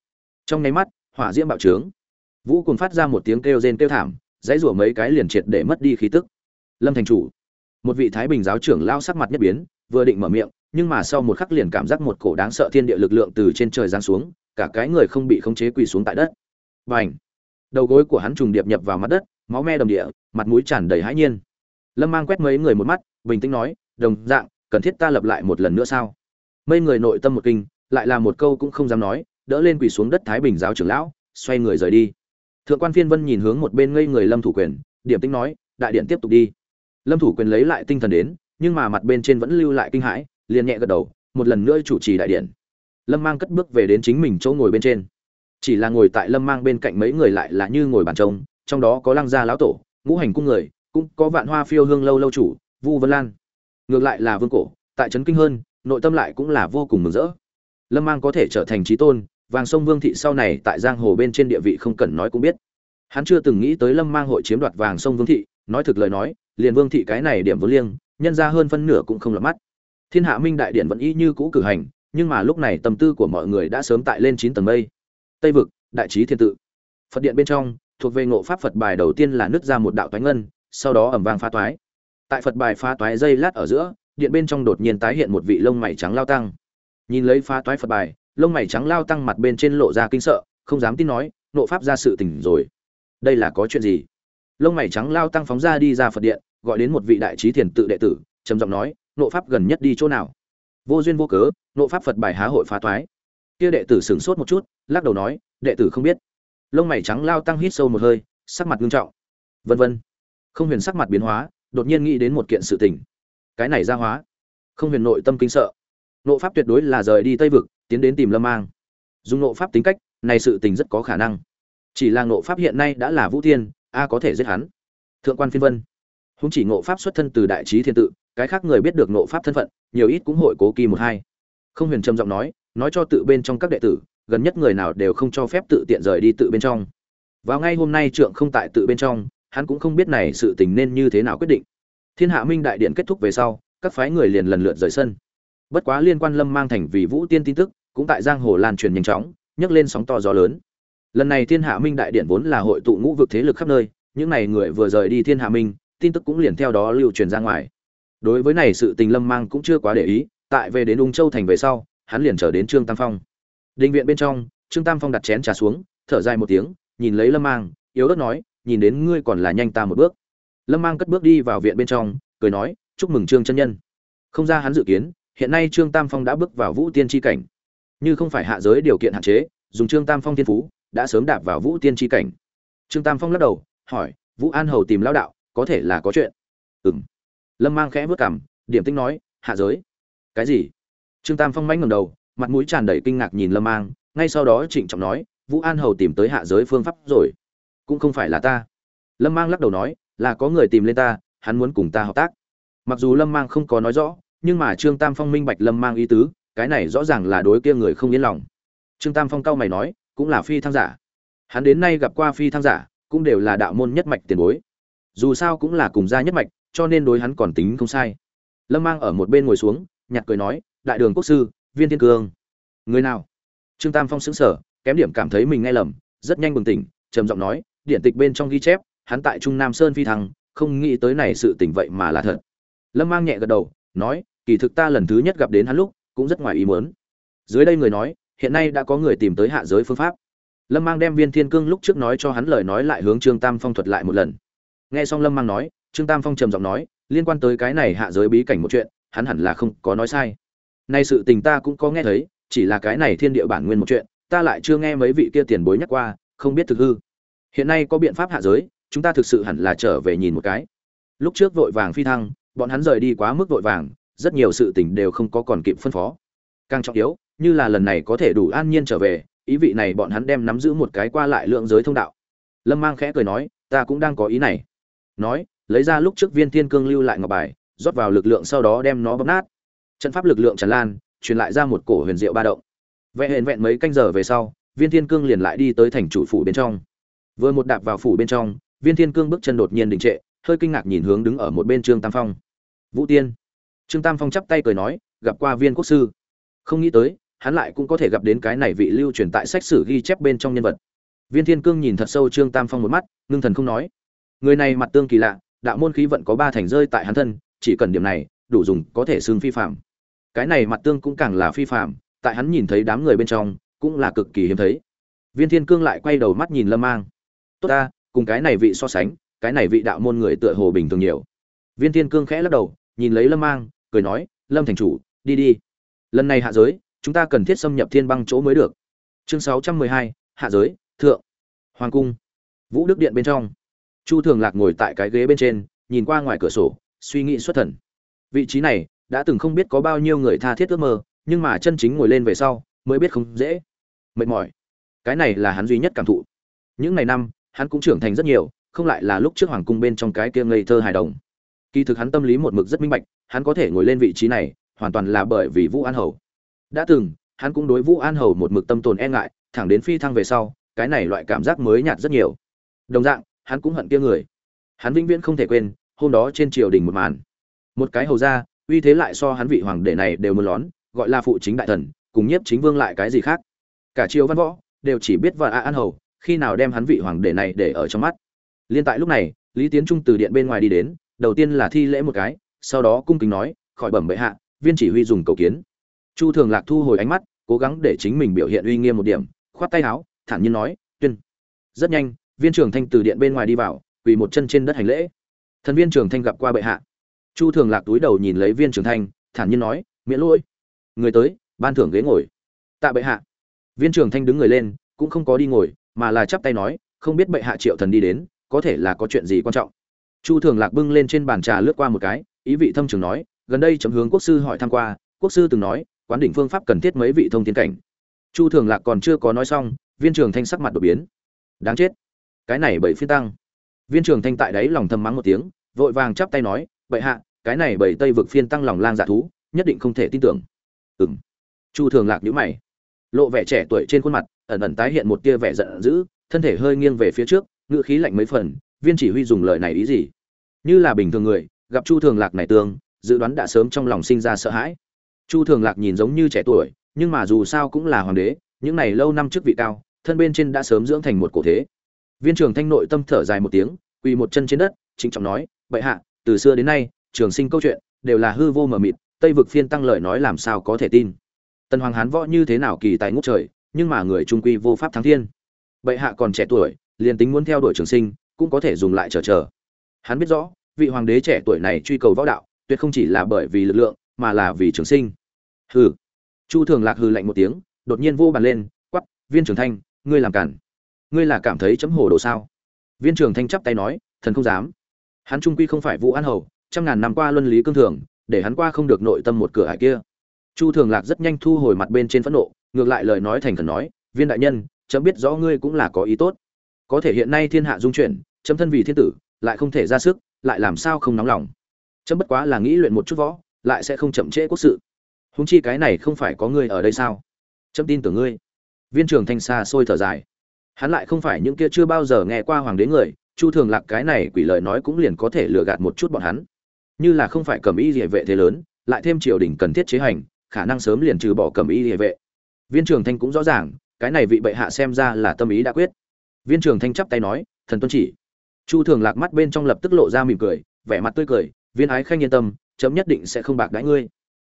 Trong nháy mắt, hỏa diễm bạo trướng. Vũ cùng phát ra một tiếng kêu rên kêu thảm, dãy rủa mấy cái liền triệt để mất đi khí tức. Lâm thành chủ. Một vị thái bình giáo trưởng lao sắc mặt nhất biến, vừa định mở miệng nhưng mà sau một khắc liền cảm giác một cổ đáng sợ thiên địa lực lượng từ trên trời giáng xuống, cả cái người không bị khống chế quỳ xuống tại đất. Bành! đầu gối của hắn trùng điệp nhập vào mặt đất, máu me đầm địa, mặt mũi tràn đầy hãi nhiên. Lâm mang quét mấy người một mắt, bình tĩnh nói, đồng dạng, cần thiết ta lập lại một lần nữa sao? Mấy người nội tâm một kinh, lại là một câu cũng không dám nói, đỡ lên quỳ xuống đất thái bình giáo trưởng lão, xoay người rời đi. Thượng quan phiên vân nhìn hướng một bên ngây người lâm thủ quyền, điểm tính nói, đại điện tiếp tục đi. Lâm thủ quyền lấy lại tinh thần đến, nhưng mà mặt bên trên vẫn lưu lại kinh hãi liền nhẹ gật đầu, một lần nữa chủ trì đại điện. Lâm mang cất bước về đến chính mình chỗ ngồi bên trên. Chỉ là ngồi tại lâm mang bên cạnh mấy người lại là như ngồi bàn trông, trong đó có lăng gia lão tổ, ngũ hành cung người, cũng có vạn hoa phiêu hương lâu lâu chủ, vu vân lan. Ngược lại là vương cổ, tại trấn kinh hơn, nội tâm lại cũng là vô cùng mừng rỡ. Lâm mang có thể trở thành trí tôn, vàng sông vương thị sau này tại giang hồ bên trên địa vị không cần nói cũng biết. Hắn chưa từng nghĩ tới lâm mang hội chiếm đoạt vàng sông vương thị, nói thực lời nói, liền vương thị cái này điểm vốn liêng, nhân ra hơn phân nửa cũng không lọt mắt thiên hạ minh đại điện vẫn y như cũ cử hành, nhưng mà lúc này tâm tư của mọi người đã sớm tại lên chín tầng mây. Tây vực, đại trí thiên tự. Phật điện bên trong, thuộc về ngộ pháp phật bài đầu tiên là nứt ra một đạo toái ngân, sau đó ẩm vang phá toái. Tại phật bài phá toái dây lát ở giữa, điện bên trong đột nhiên tái hiện một vị lông mày trắng lao tăng. Nhìn lấy phá toái phật bài, lông mày trắng lao tăng mặt bên trên lộ ra kinh sợ, không dám tin nói nộ pháp ra sự tình rồi. Đây là có chuyện gì? Lông mày trắng lao tăng phóng ra đi ra phật điện, gọi đến một vị đại trí thiền tự đệ tử, trầm giọng nói nộ pháp gần nhất đi chỗ nào? Vô duyên vô cớ, nộ pháp phật bài há hội phá toái kia đệ tử sửng sốt một chút, lắc đầu nói, đệ tử không biết. Lông mày trắng lao tăng hít sâu một hơi, sắc mặt nghiêm trọng. Vân vân. Không huyền sắc mặt biến hóa, đột nhiên nghĩ đến một kiện sự tình. Cái này ra hóa. Không huyền nội tâm kinh sợ. Nộ pháp tuyệt đối là rời đi tây vực, tiến đến tìm lâm mang. Dùng nộ pháp tính cách, này sự tình rất có khả năng. Chỉ là nộ pháp hiện nay đã là vũ thiên, a có thể giết hắn. Thượng quan phiên vân. Húng chỉ nộ pháp xuất thân từ đại trí thiên tự cái khác người biết được nộ pháp thân phận, nhiều ít cũng hội cố kỳ một hai. Không huyền trầm giọng nói nói cho tự bên trong các đệ tử, gần nhất người nào đều không cho phép tự tiện rời đi tự bên trong. Vào ngay hôm nay trượng không tại tự bên trong, hắn cũng không biết này sự tình nên như thế nào quyết định. Thiên hạ minh đại điện kết thúc về sau, các phái người liền lần lượt rời sân. Bất quá liên quan lâm mang thành vì vũ tiên tin tức, cũng tại giang hồ lan truyền nhanh chóng, nhấc lên sóng to gió lớn. Lần này thiên hạ minh đại điện vốn là hội tụ ngũ vực thế lực khắp nơi, những này người vừa rời đi thiên hạ minh, tin tức cũng liền theo đó lưu truyền ra ngoài đối với này sự tình lâm mang cũng chưa quá để ý, tại về đến ung châu thành về sau, hắn liền trở đến trương tam phong. Định viện bên trong, trương tam phong đặt chén trà xuống, thở dài một tiếng, nhìn lấy lâm mang, yếu ớt nói, nhìn đến ngươi còn là nhanh ta một bước. Lâm mang cất bước đi vào viện bên trong, cười nói, chúc mừng trương chân nhân. Không ra hắn dự kiến, hiện nay trương tam phong đã bước vào vũ tiên tri cảnh. Như không phải hạ giới điều kiện hạn chế, dùng trương tam phong thiên phú, đã sớm đạp vào vũ tiên tri cảnh. Trương tam phong lắc đầu, hỏi, vũ an hầu tìm lão đạo, có thể là có chuyện? Ừ m lâm mang khẽ vớt cảm điểm tinh nói, hạ giới. Cái gì? Trương tam phong mánh ngầm đầu, mặt mũi tràn đầy kinh ngạc nhìn lâm mang, ngay sau đó trịnh trọng nói, vũ an hầu tìm tới hạ giới phương pháp rồi, cũng không phải là ta. Lâm mang lắc đầu nói, là có người tìm lên ta, hắn muốn cùng ta hợp tác. Mặc dù lâm mang không có nói rõ, nhưng mà trương tam phong minh bạch lâm mang ý tứ, cái này rõ ràng là đối kia người không yên lòng. Trương tam phong cao mày nói, cũng là phi thăng giả. Hắn đến nay gặp qua phi thăng giả, cũng đều là đạo môn nhất mạch tiền bối. Dù sao cũng là cùng gia nhất mạch cho nên đối hắn còn tính không sai. Lâm mang ở một bên ngồi xuống, nhặt cười nói, đại đường quốc sư, viên thiên cương. Người nào? Trương tam phong xứng sở kém điểm cảm thấy mình nghe lầm, rất nhanh bừng tỉnh, trầm giọng nói, điện tịch bên trong ghi chép, hắn tại trung nam sơn phi thăng, không nghĩ tới này sự tỉnh vậy mà là thật. Lâm mang nhẹ gật đầu, nói, kỳ thực ta lần thứ nhất gặp đến hắn lúc, cũng rất ngoài ý muốn. Dưới đây người nói, hiện nay đã có người tìm tới hạ giới phương pháp. Lâm mang đem viên thiên cương lúc trước nói cho hắn lời nói lại hướng trương tam phong thuật lại một lần. Nghe xong lâm mang nói trương tam phong trầm giọng nói, liên quan tới cái này hạ giới bí cảnh một chuyện, hắn hẳn là không có nói sai. Nay sự tình ta cũng có nghe thấy, chỉ là cái này thiên địa bản nguyên một chuyện, ta lại chưa nghe mấy vị kia tiền bối nhắc qua, không biết thực hư. Hiện nay có biện pháp hạ giới, chúng ta thực sự hẳn là trở về nhìn một cái. Lúc trước vội vàng phi thăng, bọn hắn rời đi quá mức vội vàng, rất nhiều sự tình đều không có còn kịp phân phó. Càng trọng yếu, như là lần này có thể đủ an nhiên trở về, ý vị này bọn hắn đem nắm giữ một cái qua lại lượng giới thông đạo. Lâm mang khẽ cười nói, ta cũng đang có ý này. Nói lấy ra lúc trước viên thiên cương lưu lại ngọc bài, rót vào lực lượng sau đó đem nó bóp nát. Trận pháp lực lượng tràn lan, truyền lại ra một cổ huyền diệu ba động. Vẽ hẹn vẹn mấy canh giờ về sau, viên thiên cương liền lại đi tới thành chủ phủ bên trong. Vừa một đạp vào phủ bên trong, viên thiên cương bước chân đột nhiên đình trệ, hơi kinh ngạc nhìn hướng đứng ở một bên trương tam phong. Vũ tiên. Trương tam phong chắp tay cười nói, gặp qua viên quốc sư. Không nghĩ tới, hắn lại cũng có thể gặp đến cái này vị lưu truyền tại sách sử ghi chép bên trong nhân vật. Viên thiên cương nhìn thật sâu trương tam phong một mắt, ngưng thần không nói. Người này mặt tương kỳ lạ đạo môn khí vận có ba thành rơi tại hắn thân, chỉ cần điểm này, đủ dùng có thể xưng phi phạm cái này mặt tương cũng càng là phi phạm tại hắn nhìn thấy đám người bên trong, cũng là cực kỳ hiếm thấy. Viên thiên cương lại quay đầu mắt nhìn lâm mang. Tốt ta, cùng cái này vị so sánh, cái này vị đạo môn người tựa hồ bình thường nhiều. Viên thiên cương khẽ lắc đầu, nhìn lấy lâm mang, cười nói, lâm thành chủ, đi đi. Lần này hạ giới, chúng ta cần thiết xâm nhập thiên băng chỗ mới được. Chương sáu trăm mười hai, hạ giới, thượng. Hoàng cung. Vũ đức điện bên trong chu thường lạc ngồi tại cái ghế bên trên, nhìn qua ngoài cửa sổ, suy nghĩ xuất thần. Vị trí này đã từng không biết có bao nhiêu người tha thiết ước mơ, nhưng mà chân chính ngồi lên về sau mới biết không dễ. Mệt mỏi. Cái này là hắn duy nhất cảm thụ. Những ngày năm, hắn cũng trưởng thành rất nhiều, không lại là lúc trước hoàng cung bên trong cái kia ngây thơ hài đồng. Kỳ thực hắn tâm lý một mực rất minh bạch, hắn có thể ngồi lên vị trí này, hoàn toàn là bởi vì vũ an hầu. Đã từng, hắn cũng đối vũ an hầu một mực tâm tồn e ngại, thẳng đến phi thăng về sau, cái này loại cảm giác mới nhạt rất nhiều. Đồng dạng hắn cũng hận kia người. Hắn vĩnh viễn không thể quên, hôm đó trên triều đình một màn. Một cái hầu ra uy thế lại so hắn vị hoàng đệ này đều muốn lón, gọi là phụ chính đại thần, cùng nhiếp chính vương lại cái gì khác. Cả triều văn võ đều chỉ biết và a an hầu, khi nào đem hắn vị hoàng đệ này để ở trong mắt. Liên tại lúc này, lý tiến trung từ điện bên ngoài đi đến, đầu tiên là thi lễ một cái, sau đó cung kính nói, khỏi bẩm bệ hạ, viên chỉ huy dùng cầu kiến. Chu thường lạc thu hồi ánh mắt, cố gắng để chính mình biểu hiện uy nghiêm một điểm, khoát tay áo, thản nhiên nói, tuyên. Rất nhanh viên trưởng thanh từ điện bên ngoài đi vào, quỳ một chân trên đất hành lễ. Thần viên trưởng thanh gặp qua bệ hạ. Chu thường lạc túi đầu nhìn lấy viên trưởng thanh, thản nhiên nói, miễn lỗi. Người tới, ban thưởng ghế ngồi. Tạ bệ hạ. Viên trưởng thanh đứng người lên, cũng không có đi ngồi, mà là chắp tay nói, không biết bệ hạ triệu thần đi đến, có thể là có chuyện gì quan trọng? Chu thường lạc bưng lên trên bàn trà lướt qua một cái, ý vị thâm trường nói, gần đây chấm hướng quốc sư hỏi tham q u a quốc sư từng nói, quán đỉnh phương pháp cần thiết mấy vị thông tiến cảnh. Chu thường lạc còn chưa có nói xong, viên trường thanh sắc mặt đột biến. Đáng chết cái này bảy phiên tăng. Viên trường thanh tại đấy lòng thầm mắng một tiếng, vội vàng chắp tay nói, bệ hạ, cái này bảy tây vực phiên tăng lòng lang dạ thú, nhất định không thể tin tưởng. Ừng chu thường lạc nhíu mày, lộ vẻ trẻ tuổi trên khuôn mặt, ẩn ẩn tái hiện một tia vẻ giận dữ, thân thể hơi nghiêng về phía trước ngựa khí lạnh mấy phần, viên chỉ huy dùng lời này ý gì? Như là bình thường người, gặp chu thường lạc này tương, dự đoán đã sớm trong lòng sinh ra sợ hãi. Chu thường lạc nhìn giống như trẻ tuổi, nhưng mà dù sao cũng là hoàng đế, những này lâu năm trước vị cao, thân bên trên đã sớm dưỡng thành một cổ thế viên trường thanh nội tâm thở dài một tiếng, quỳ một chân trên đất chính trọng nói, bệ hạ, từ xưa đến nay, trường sinh câu chuyện đều là hư vô mờ mịt, tây vực phiên tăng lời nói làm sao có thể tin? Tần hoàng hán võ như thế nào kỳ tài ngút trời, nhưng mà người trung quy vô pháp thắng thiên. Bệ hạ còn trẻ tuổi, liền tính muốn theo đuổi trường sinh, cũng có thể dùng lại chờ chờ. Hắn biết rõ, vị hoàng đế trẻ tuổi này truy cầu võ đạo, tuyệt không chỉ là bởi vì lực lượng, mà là vì trường sinh. Hừ. Chu thường lạc hừ lạnh một tiếng, đột nhiên vô bàn lên quắp viên trường thanh, ngươi làm cản ngươi là cảm thấy chấm hồ đồ sao? Viên trường thanh chắp tay nói, thần không dám. Hắn trung quy không phải vũ an hầu, trăm ngàn năm qua luân lý cương thường, để hắn qua không được nội tâm một cửa hải kia. Chu thường lạc rất nhanh thu hồi mặt bên trên phẫn nộ, ngược lại lời nói thành thần nói, viên đại nhân, chấm biết rõ ngươi cũng là có ý tốt. Có thể hiện nay thiên hạ dung chuyển, chấm thân vì thiên tử, lại không thể ra sức, lại làm sao không nóng lòng? Chấm bất quá là nghĩ luyện một chút võ, lại sẽ không chậm trễ quốc sự. Húng chi cái này không phải có ngươi ở đây sao? Chấm tin tưởng ngươi. Viên trường thanh xa xôi thở dài hắn lại không phải những kia chưa bao giờ nghe qua hoàng đế người, chu thường lạc cái này quỷ lời nói cũng liền có thể lừa gạt một chút bọn hắn. Như là không phải cầm y địa vệ thế lớn, lại thêm triều đình cần thiết chế hành, khả năng sớm liền trừ bỏ cầm y địa vệ. Viên trường thanh cũng rõ ràng, cái này vị bệ hạ xem ra là tâm ý đã quyết. Viên trường thanh chắp tay nói, thần tuân chỉ. Chu thường lạc mắt bên trong lập tức lộ ra mỉm cười, vẻ mặt tươi cười, viên ái khanh yên tâm, chấm nhất định sẽ không bạc đãi ngươi.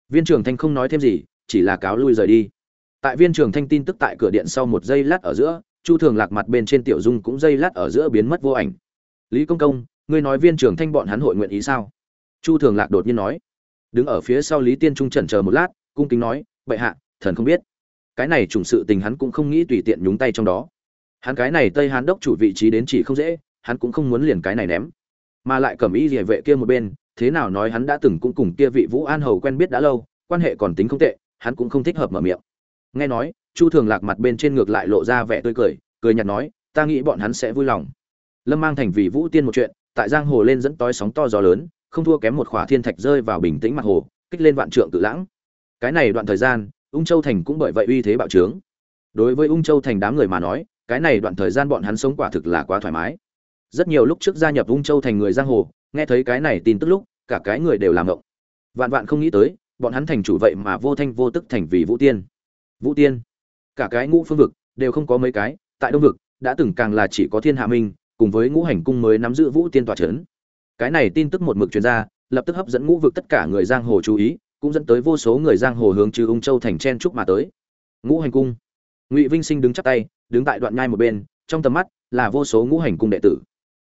Viên trường thanh không nói thêm gì, chỉ là cáo lui rời đi. Tại viên trường thanh tin tức tại cửa điện sau một giây lát ở giữa chu thường lạc mặt bên trên tiểu dung cũng giây lát ở giữa biến mất vô ảnh. Lý công công, ngươi nói viên trưởng thanh bọn hắn hội nguyện ý sao? Chu thường lạc đột nhiên nói. Đứng ở phía sau lý tiên trung trần chờ một lát, cung kính nói, bệ hạ, thần không biết. Cái này trùng sự tình hắn cũng không nghĩ tùy tiện nhúng tay trong đó. Hắn cái này tây hán đốc chủ vị trí đến chỉ không dễ, hắn cũng không muốn liền cái này ném. Mà lại cầm ý địa vệ kia một bên, thế nào nói hắn đã từng cũng cùng kia vị vũ an hầu quen biết đã lâu, quan hệ còn tính không tệ, hắn cũng không thích hợp mở miệng. Nghe nói chu thường lạc mặt bên trên ngược lại lộ ra vẻ tươi cười cười nhạt nói, ta nghĩ bọn hắn sẽ vui lòng. Lâm mang thành vì vũ tiên một chuyện, tại giang hồ lên dẫn tói sóng to gió lớn, không thua kém một khỏa thiên thạch rơi vào bình tĩnh mặt hồ, kích lên vạn trượng tự lãng. Cái này đoạn thời gian, ung châu thành cũng bởi vậy uy thế bạo trướng. Đối với ung châu thành đám người mà nói, cái này đoạn thời gian bọn hắn sống quả thực là quá thoải mái. Rất nhiều lúc trước gia nhập ung châu thành người giang hồ, nghe thấy cái này tin tức lúc, cả cái người đều làm ngộng. Vạn vạn không nghĩ tới, bọn hắn thành chủ vậy mà vô thanh vô tức thành vì vũ tiên. Vũ tiên cả cái ngũ phương vực đều không có mấy cái, tại đông vực, đã từng càng là chỉ có thiên hạ minh, cùng với ngũ hành cung mới nắm giữ vũ tiên tòa c cái này tin tức một mực truyền ra, lập tức hấp dẫn ngũ vực tất cả người giang hồ chú ý, cũng dẫn tới vô số người giang hồ hướng trừ ung châu thành chen trúc mà tới. Ngũ hành cung. Ngụy vinh sinh đứng chắp tay, đứng tại đoạn nhai một bên, trong tầm mắt là vô số ngũ hành cung đệ tử.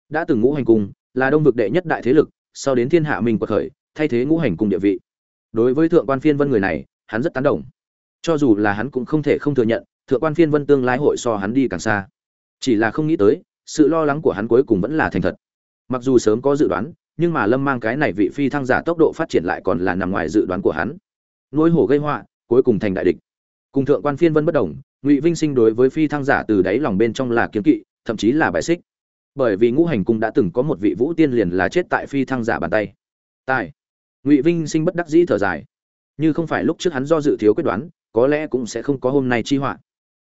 Đã từng ngũ hành cung là đông vực đệ nhất đại thế lực, sau đến thiên hạ minh quật khởi, thay thế ngũ hành cung địa vị. Đối với thượng quan phiên vân người này, hắn rất tán đồng cho dù là hắn cũng không thể không thừa nhận, thượng quan phiên vân tương lai hội so hắn đi càng xa. Chỉ là không nghĩ tới, sự lo lắng của hắn cuối cùng vẫn là thành thật. Mặc dù sớm có dự đoán, nhưng mà lâm mang cái này vị phi thăng giả tốc độ phát triển lại còn là nằm ngoài dự đoán của hắn. Nỗi hổ gây họa, cuối cùng thành đại địch. Cùng thượng quan phiên vân bất đồng, ngụy vinh sinh đối với phi thăng giả từ đáy lòng bên trong là kiếm kỵ, thậm chí là bài xích. Bởi vì ngũ hành cung đã từng có một vị vũ tiên liền là chết tại phi thăng giả bàn tay. Tài. Ngụy vinh sinh bất đắc dĩ thở dài. Như không phải lúc trước hắn do dự thiếu quyết đoán có lẽ cũng sẽ không có hôm nay chi họa.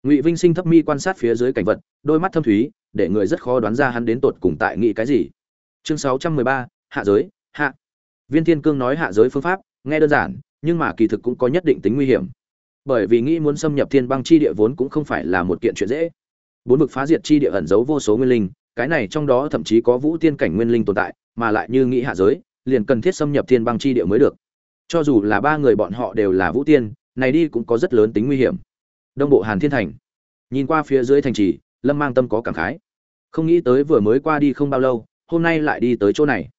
Ngụy vinh sinh thấp mi quan sát phía dưới cảnh vật, đôi mắt thâm thúy, để người rất khó đoán ra hắn đến tột cùng tại nghĩ cái gì. Chương sáu trăm mười ba, hạ giới, hạ. Viên thiên cương nói hạ giới phương pháp, nghe đơn giản, nhưng mà kỳ thực cũng có nhất định tính nguy hiểm. Bởi vì nghĩ muốn xâm nhập thiên băng chi địa vốn cũng không phải là một kiện chuyện dễ. Bốn vực phá diệt chi địa ẩn giấu vô số nguyên linh, cái này trong đó thậm chí có vũ tiên cảnh nguyên linh tồn tại, mà lại như nghĩ hạ giới, liền cần thiết xâm nhập thiên băng chi địa mới được. Cho dù là ba người bọn họ đều là vũ tiên này đi cũng có rất lớn tính nguy hiểm. Đông bộ hàn thiên thành. Nhìn qua phía dưới thành trì, lâm mang tâm có cảm khái. Không nghĩ tới vừa mới qua đi không bao lâu, hôm nay lại đi tới chỗ này.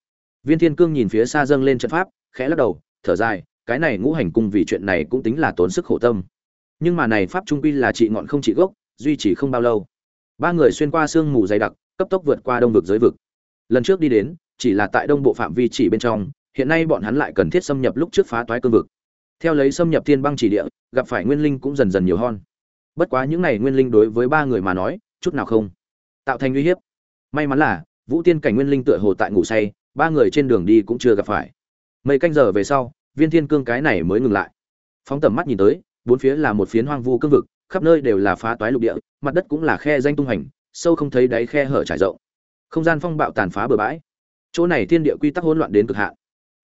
Viên thiên cương nhìn phía xa dâng lên trận pháp, khẽ lắc đầu, thở dài, cái này ngũ hành cung vì chuyện này cũng tính là tốn sức khổ tâm. Nhưng mà này pháp trung quy là trị ngọn không trị gốc, duy trì không bao lâu. Ba người xuyên qua sương mù dày đặc, cấp tốc vượt qua đông vực giới vực. Lần trước đi đến, chỉ là tại đông bộ phạm vi chỉ bên trong, hiện nay bọn hắn lại cần thiết xâm nhập lúc trước phá toái cương vực theo lấy xâm nhập thiên băng chỉ địa, gặp phải nguyên linh cũng dần dần nhiều hơn. Bất quá những này nguyên linh đối với ba người mà nói, chút nào không tạo thành uy hiếp. May mắn là, vũ tiên cảnh nguyên linh tựa hồ tại ngủ say, ba người trên đường đi cũng chưa gặp phải. Mấy canh giờ về sau, viên thiên cương cái này mới ngừng lại. Phóng tầm mắt nhìn tới, bốn phía là một phiến hoang vu cương vực, khắp nơi đều là phá toái lục địa, mặt đất cũng là khe danh tung hành, sâu không thấy đáy khe hở trải rộng. Không gian phong bạo tàn phá bừa bãi. Chỗ này thiên địa quy tắc hỗn loạn đến cực hạn.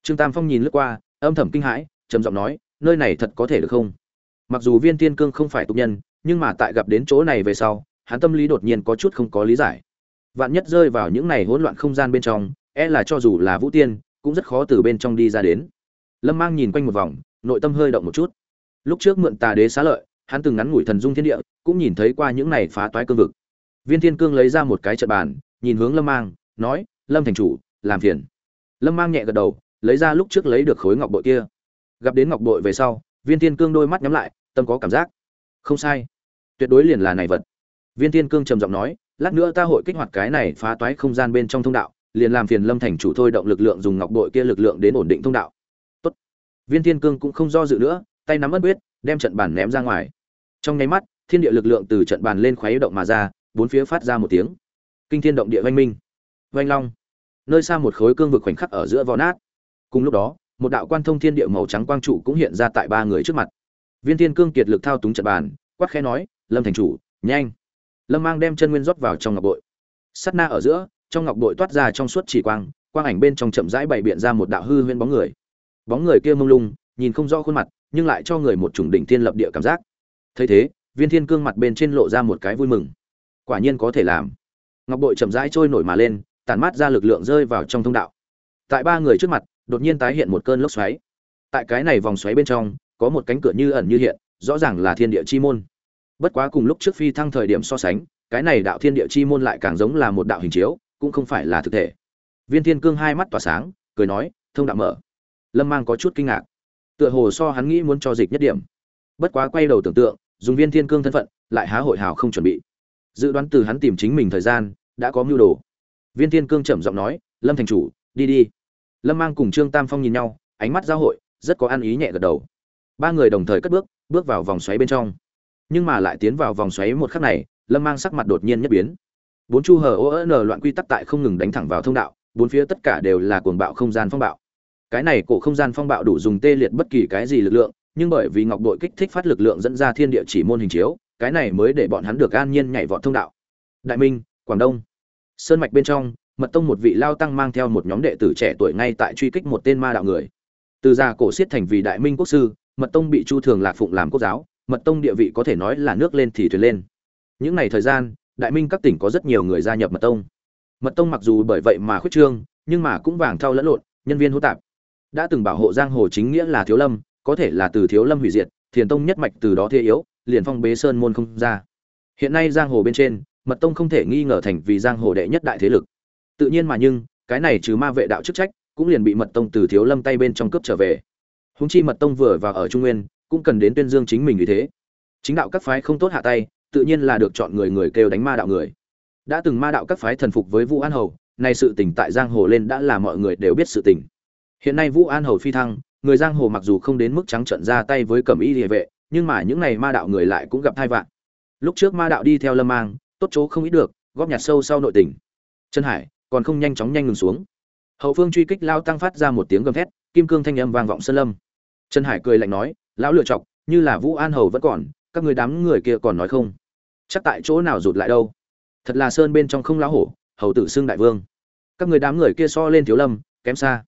Trương tam phong nhìn lướt qua, âm thầm kinh hãi, trầm giọng nói nơi này thật có thể được không? Mặc dù viên thiên cương không phải tục nhân, nhưng mà tại gặp đến chỗ này về sau, hắn tâm lý đột nhiên có chút không có lý giải. Vạn nhất rơi vào những này hỗn loạn không gian bên trong e là cho dù là vũ tiên, cũng rất khó từ bên trong đi ra đến. Lâm mang nhìn quanh một vòng, nội tâm hơi động một chút. Lúc trước mượn tà đế xá lợi, hắn từng ngắn ngủi thần dung thiên địa, cũng nhìn thấy qua những này phá toái cương vực. Viên thiên cương lấy ra một cái trận bàn, nhìn hướng lâm mang, nói, lâm thành chủ, làm phiền. Lâm mang nhẹ gật đầu, lấy ra lúc trước lấy được khối ngọc bội kia gặp đến ngọc bội về sau, viên thiên cương đôi mắt nhắm lại, tâm có cảm giác. Không sai. Tuyệt đối liền là này vật. Viên thiên cương trầm giọng nói, lát nữa ta hội kích hoạt cái này phá toái không gian bên trong thông đạo, liền làm phiền lâm thành chủ thôi động lực lượng dùng ngọc bội kia lực lượng đến ổn định thông đạo. Tốt. viên thiên cương cũng không do dự nữa, tay nắm ấn quyết, đem trận bàn ném ra ngoài. Trong nháy mắt, thiên địa lực lượng từ trận bàn lên khoáy động mà ra, bốn phía phát ra một tiếng. Kinh thiên động địa vang minh. Vang long. Nơi xa một khối cương vực khoảnh khắc ở giữa vò nát. Cùng lúc đó một đạo quan thông thiên địa màu trắng quang trụ cũng hiện ra tại ba người trước mặt. Viên thiên cương kiệt lực thao túng trận bàn, quát khẽ nói, lâm thành chủ, nhanh. Lâm mang đem chân nguyên rót vào trong ngọc bội. Sắt na ở giữa, trong ngọc bội toát ra trong suốt chỉ quang quang ảnh bên trong chậm rãi bày biện ra một đạo hư huyễn bóng người. Bóng người kia mông lung, nhìn không rõ khuôn mặt, nhưng lại cho người một chủng đỉnh thiên lập địa cảm giác. Thấy thế, viên thiên cương mặt bên trên lộ ra một cái vui mừng. Quả nhiên có thể làm. Ngọc bội chậm rãi trôi nổi mà lên, tản mát ra lực lượng rơi vào trong thông đạo. Tại ba người trước mặt đột nhiên tái hiện một cơn lốc xoáy. Tại cái này vòng xoáy bên trong, có một cánh cửa như ẩn như hiện, rõ ràng là thiên địa chi môn. Bất quá cùng lúc trước phi thăng thời điểm so sánh, cái này đạo thiên địa chi môn lại càng giống là một đạo hình chiếu, cũng không phải là thực thể. Viên thiên cương hai mắt tỏa sáng, cười nói, thông đạo mở. Lâm mang có chút kinh ngạc. Tựa hồ so hắn nghĩ muốn cho dịch nhất điểm. Bất quá quay đầu tưởng tượng, dùng viên thiên cương thân phận, lại há hội hào không chuẩn bị. Dự đoán từ hắn tìm chính mình thời gian, đã có mưu đồ. Viên thiên cương trầm giọng nói, lâm thành chủ, đi đi lâm mang cùng trương tam phong nhìn nhau, ánh mắt giao hội, rất có ăn ý nhẹ gật đầu. Ba người đồng thời cất bước bước vào vòng xoáy bên trong. Nhưng mà lại tiến vào vòng xoáy một khắc này, lâm mang sắc mặt đột nhiên nhất biến. Bốn chu hờ ô n loạn quy tắc tại không ngừng đánh thẳng vào thông đạo, bốn phía tất cả đều là cuồng bạo không gian phong bạo. Cái này cổ không gian phong bạo đủ dùng tê liệt bất kỳ cái gì lực lượng, nhưng bởi vì ngọc đội kích thích phát lực lượng dẫn ra thiên địa chỉ môn hình chiếu, cái này mới để bọn hắn được an nhiên nhảy vọt thông đạo. Đại minh, quảng đông. Sơn mạch bên trong mật tông một vị lao tăng mang theo một nhóm đệ tử trẻ tuổi ngay tại truy kích một tên ma đạo người. Từ già cổ xiết thành vì đại minh quốc sư, mật tông bị chu thường lạc phụng làm quốc giáo, mật tông địa vị có thể nói là nước lên thì thuyền lên. Những ngày thời gian, đại minh các tỉnh có rất nhiều người gia nhập mật tông. Mật tông mặc dù bởi vậy mà khuyết trương, nhưng mà cũng vàng thau lẫn lộn, nhân viên hô tạp. Đã từng bảo hộ giang hồ chính nghĩa là thiếu lâm, có thể là từ thiếu lâm hủy diệt, thiền tông nhất mạch từ đó thế yếu, liền phong bế sơn môn không ra. Hiện nay giang hồ bên trên, mật tông không thể nghi ngờ thành vì giang hồ đệ nhất đại thế lực tự nhiên mà nhưng, cái này trừ ma vệ đạo chức trách, cũng liền bị mật tông từ thiếu lâm tay bên trong cướp trở về. Húng chi mật tông vừa vào ở trung nguyên, cũng cần đến tuyên dương chính mình như thế. Chính đạo các phái không tốt hạ tay, tự nhiên là được chọn người người kêu đánh ma đạo người. Đã từng ma đạo các phái thần phục với vũ an hầu, nay sự tình tại giang hồ lên đã là mọi người đều biết sự tình. Hiện nay vũ an hầu phi thăng, người giang hồ mặc dù không đến mức trắng trận ra tay với cẩm y địa vệ, nhưng mà những này ma đạo người lại cũng gặp thai vạn. Lúc trước ma đạo đi theo lâm mang, tốt chỗ không ít được, góp nhặt sâu sau nội tình. Trần hải còn không nhanh chóng nhanh ngừng xuống. Hậu phương truy kích lao tăng phát ra một tiếng gầm thét, kim cương thanh âm vang vọng sơn lâm. Trần hải cười lạnh nói, lão lựa chọc, như là vũ an hầu vẫn còn, các người đám người kia còn nói không? Chắc tại chỗ nào rụt lại đâu? Thật là sơn bên trong không lão hổ, hầu tử xưng đại vương. Các người đám người kia so lên thiếu lâm, kém xa.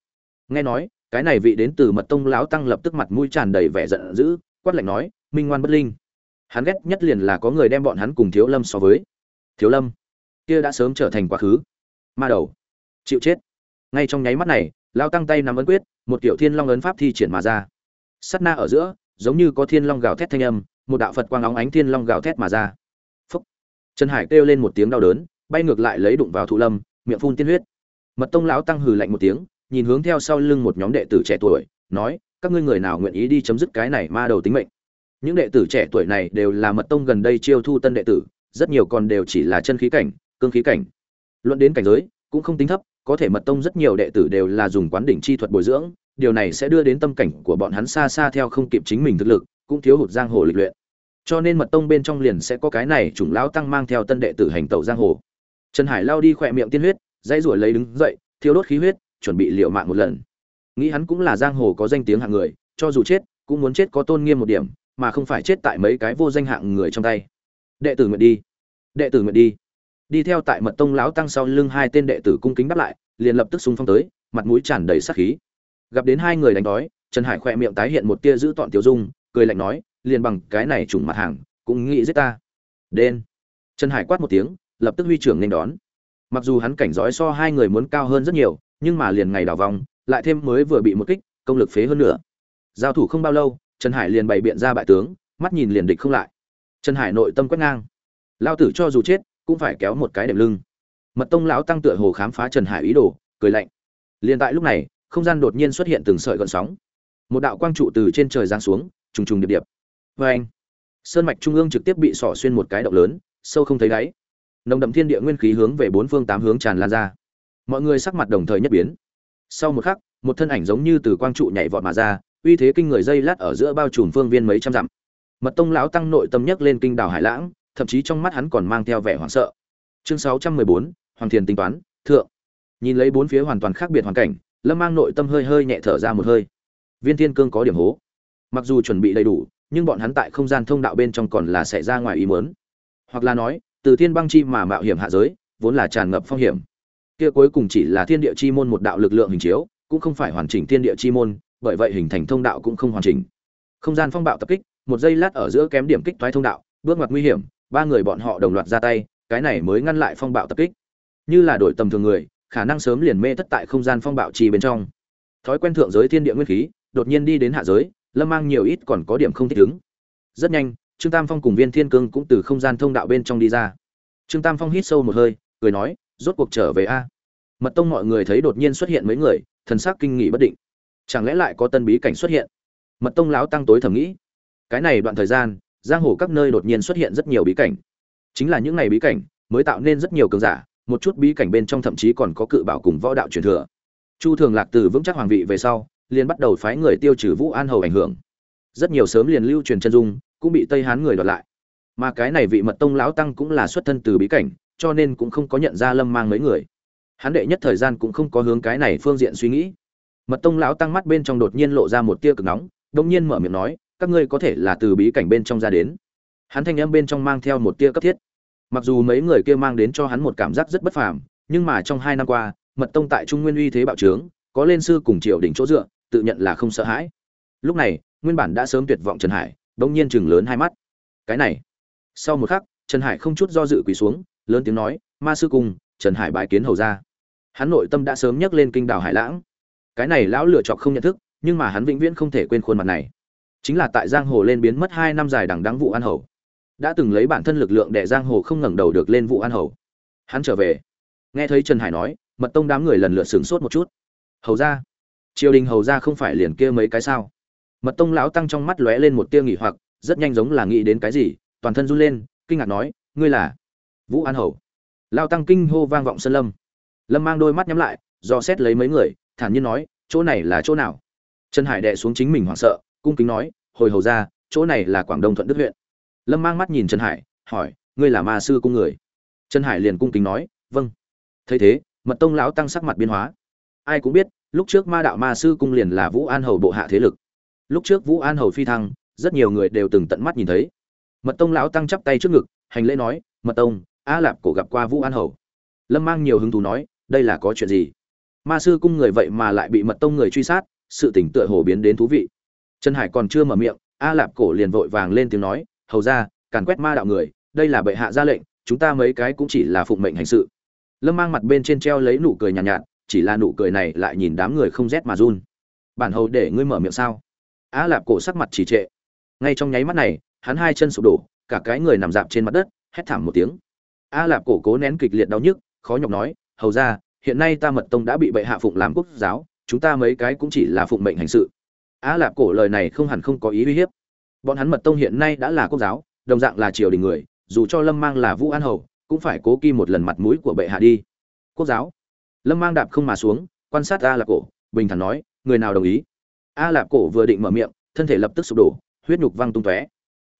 Nghe nói, cái này vị đến từ mật tông lão tăng lập tức mặt mũi tràn đầy vẻ giận dữ, quát lạnh nói, minh ngoan bất linh. Hắn ghét nhất liền là có người đem bọn hắn cùng thiếu lâm so với. Thiếu lâm, kia đã sớm trở thành quá khứ ma đầu. Chịu chết. Ngay trong nháy mắt này, lao tăng tay nắm ấn quyết, một tiểu thiên long ấn pháp thi triển mà ra. Sắt na ở giữa, giống như có thiên long gào thét thanh âm, một đạo phật quang óng ánh thiên long gào thét mà ra. Phúc. Trần hải kêu lên một tiếng đau đớn, bay ngược lại lấy đụng vào thụ lâm, miệng phun tiên huyết. Mật tông lão tăng hừ lạnh một tiếng, nhìn hướng theo sau lưng một nhóm đệ tử trẻ tuổi, nói, các ngươi người nào nguyện ý đi chấm dứt cái này ma đầu tính mệnh? Những đệ tử trẻ tuổi này đều là mật tông gần đây chiêu thu tân đệ tử, rất nhiều còn đều chỉ là chân khí cảnh, cương khí cảnh luận đến cảnh giới, cũng không tính thấp, có thể mật tông rất nhiều đệ tử đều là dùng quán đỉnh chi thuật bồi dưỡng, điều này sẽ đưa đến tâm cảnh của bọn hắn xa xa theo không kịp chính mình thực lực, cũng thiếu hụt giang hồ lịch luyện. Cho nên mật tông bên trong liền sẽ có cái này chủng lão tăng mang theo tân đệ tử hành tẩu giang hồ. Trần hải lao đi khỏe miệng tiên huyết, dãy ruổi lấy đứng dậy thiếu đốt khí huyết, chuẩn bị liệu mạng một lần. Nghĩ hắn cũng là giang hồ có danh tiếng hạng người, cho dù chết, cũng muốn chết có tôn nghiêm một điểm, mà không phải chết tại mấy cái vô danh hạng người trong tay. Đệ tử nguyện đi. Đệ tử nguyện đi đi theo tại mật tông lão tăng sau lưng hai tên đệ tử cung kính đáp lại, liền lập tức súng phong tới, mặt mũi tràn đầy sát khí. Gặp đến hai người đánh đói, trần hải khỏe miệng tái hiện một tia giữ tọn tiểu dung, cười lạnh nói, liền bằng cái này trùng mặt hàng, cũng nghĩ giết ta. Đen trần hải quát một tiếng, lập tức huy trưởng nên đón. Mặc dù hắn cảnh giói so hai người muốn cao hơn rất nhiều, nhưng mà liền ngày đào vòng lại thêm mới vừa bị một kích, công lực phế hơn nữa giao thủ không bao lâu, trần hải liền bày biện ra bại tướng, mắt nhìn liền địch không lại. Trần hải nội tâm quét ngang. Lao tử cho dù chết cũng phải kéo một cái đệm lưng. Mật tông lão tăng tựa hồ khám phá trần hải ý đồ, cười lạnh. Liền tại lúc này, không gian đột nhiên xuất hiện từng sợi gợn sóng. Một đạo quang trụ từ trên trời giáng xuống, trùng trùng điệp điệp. Vê anh, sơn mạch trung ương trực tiếp bị sỏ xuyên một cái động lớn, sâu không thấy đáy. Nồng đậm thiên địa nguyên khí hướng về bốn phương tám hướng tràn lan ra. Mọi người sắc mặt đồng thời nhất biến. Sau một khắc, một thân ảnh giống như từ quang trụ nhảy vọt mà ra, uy thế kinh người dây lát ở giữa bao trùm phương viên mấy trăm dặm. Mật tông lão tăng nội tâm nhấc lên kinh đảo hải lãng thậm chí trong mắt hắn còn mang theo vẻ hoảng sợ. Chương 614, hoàng thiền tính toán thượng. Nhìn lấy bốn phía hoàn toàn khác biệt hoàn cảnh lâm mang nội tâm hơi hơi nhẹ thở ra một hơi. Viên thiên cương có điểm hố. Mặc dù chuẩn bị đầy đủ nhưng bọn hắn tại không gian thông đạo bên trong còn là xảy ra ngoài ý muốn. Hoặc là nói từ thiên băng chi mà mạo hiểm hạ giới vốn là tràn ngập phong hiểm. Kia cuối cùng chỉ là thiên địa chi môn một đạo lực lượng hình chiếu cũng không phải hoàn chỉnh thiên địa chi môn bởi vậy hình thành thông đạo cũng không hoàn chỉnh. Không gian phong bạo tập kích một giây lát ở giữa kém điểm kích toái thông đạo bước ngoặt nguy hiểm ba người bọn họ đồng loạt ra tay, cái này mới ngăn lại phong bạo tập kích. Như là đổi tầm thường người, khả năng sớm liền mê thất tại không gian phong bạo trì bên trong. Thói quen thượng giới thiên địa nguyên khí, đột nhiên đi đến hạ giới, lâm mang nhiều ít còn có điểm không thích ứng. Rất nhanh, trương tam phong cùng viên thiên cương cũng từ không gian thông đạo bên trong đi ra. Trương tam phong hít sâu một hơi, cười nói, rốt cuộc trở về a? Mật tông mọi người thấy đột nhiên xuất hiện mấy người, thần sắc kinh nghị bất định. Chẳng lẽ lại có tân bí cảnh xuất hiện? Mật tông lão tăng tối thầm nghĩ. Cái này đoạn thời gian giang hồ các nơi đột nhiên xuất hiện rất nhiều bí cảnh. Chính là những ngày bí cảnh mới tạo nên rất nhiều cường giả, một chút bí cảnh bên trong thậm chí còn có cự bảo cùng võ đạo truyền thừa. Chu thường lạc từ vững chắc hoàng vị về sau, liền bắt đầu phái người tiêu trừ vũ an hầu ảnh hưởng. Rất nhiều sớm liền lưu truyền chân dung, cũng bị tây hán người đoạt lại. Mà cái này vị mật tông lão tăng cũng là xuất thân từ bí cảnh, cho nên cũng không có nhận ra lâm mang mấy người. Hắn đệ nhất thời gian cũng không có hướng cái này phương diện suy nghĩ. Mật tông lão tăng mắt bên trong đột nhiên lộ ra một tia cực nóng, đông nhiên mở miệng nói các ngươi có thể là từ bí cảnh bên trong ra đến. Hắn thanh âm bên trong mang theo một tia cấp thiết. Mặc dù mấy người kia mang đến cho hắn một cảm giác rất bất phàm nhưng mà trong hai năm qua mật tông tại trung nguyên uy thế bạo trướng có lên sư cùng triều đỉnh chỗ dựa tự nhận là không sợ hãi. Lúc này nguyên bản đã sớm tuyệt vọng trần hải bỗng nhiên chừng lớn hai mắt. Cái này. Sau một khắc trần hải không chút do dự quỳ xuống lớn tiếng nói ma sư cùng, trần hải bái kiến hầu ra hắn nội tâm đã sớm nhắc lên kinh đảo hải lãng. Cái này lão lựa chọc không nhận thức nhưng mà hắn vĩnh viễn không thể quên khuôn mặt này chính là tại giang hồ lên biến mất hai năm dài đằng đắng vụ an hầu. Đã từng lấy bản thân lực lượng để giang hồ không ngẩng đầu được lên vụ an hầu. Hắn trở về. Nghe thấy trần hải nói, mật tông đám người lần lượt sửng sốt một chút. Hầu ra triều đình hầu ra không phải liền kia mấy cái sao? Mật tông lão tăng trong mắt lóe lên một tia nghỉ hoặc, rất nhanh giống là nghĩ đến cái gì, toàn thân run lên, kinh ngạc nói, ngươi là vũ an hầu? Lao tăng kinh hô vang vọng sân lâm. Lâm mang đôi mắt nhắm lại do xét lấy mấy người, thản nhiên nói, chỗ này là chỗ nào? Trần hải đệ xuống chính mình hoảng sợ cung kính nói, hồi hầu ra, chỗ này là quảng đông thuận đức huyện. Lâm mang mắt nhìn trần hải, hỏi, ngươi là ma sư cung người? Trần hải liền cung kính nói vâng. Thấy thế, mật tông lão tăng sắc mặt biến hóa. Ai cũng biết, lúc trước ma đạo ma sư cung liền là vũ an hầu bộ hạ thế lực. Lúc trước vũ an hầu phi thăng, rất nhiều người đều từng tận mắt nhìn thấy. Mật tông lão tăng chắp tay trước ngực, hành lễ nói, mật tông, a lạp cổ gặp qua vũ an hầu. Lâm mang nhiều hứng thú nói, đây là có chuyện gì? Ma sư cung người vậy mà lại bị mật tông người truy sát, sự tỉnh tựa hồ biến đến thú vị trần hải còn chưa mở miệng a lạp cổ liền vội vàng lên tiếng nói hầu ra càn quét ma đạo người đây là bệ hạ ra lệnh chúng ta mấy cái cũng chỉ là phụng mệnh hành sự. Lâm mang mặt bên trên treo lấy nụ cười nhàn nhạt, nhạt chỉ là nụ cười này lại nhìn đám người không rét mà run. Bản hầu để ngươi mở miệng sao? A lạp cổ sắc mặt chỉ trệ. Ngay trong nháy mắt này hắn hai chân sụp đổ cả cái người nằm dạp trên mặt đất hét thảm một tiếng. A lạp cổ cố nén kịch liệt đau nhức khó nhọc nói hầu ra hiện nay ta mật tông đã bị bệ hạ phụng làm quốc giáo chúng ta mấy cái cũng chỉ là phụng mệnh hành sự a lạp cổ lời này không hẳn không có ý uy hiếp. Bọn hắn mật tông hiện nay đã là quốc giáo, đồng dạng là triều đình người, dù cho lâm mang là vũ an hầu, cũng phải cố kỳ một lần mặt mũi của bệ hạ đi. Quốc giáo. Lâm mang đạp không mà xuống, quan sát a lạp cổ, bình thản nói, người nào đồng ý? A lạp cổ vừa định mở miệng, thân thể lập tức sụp đổ, huyết nhục văng tung tóe.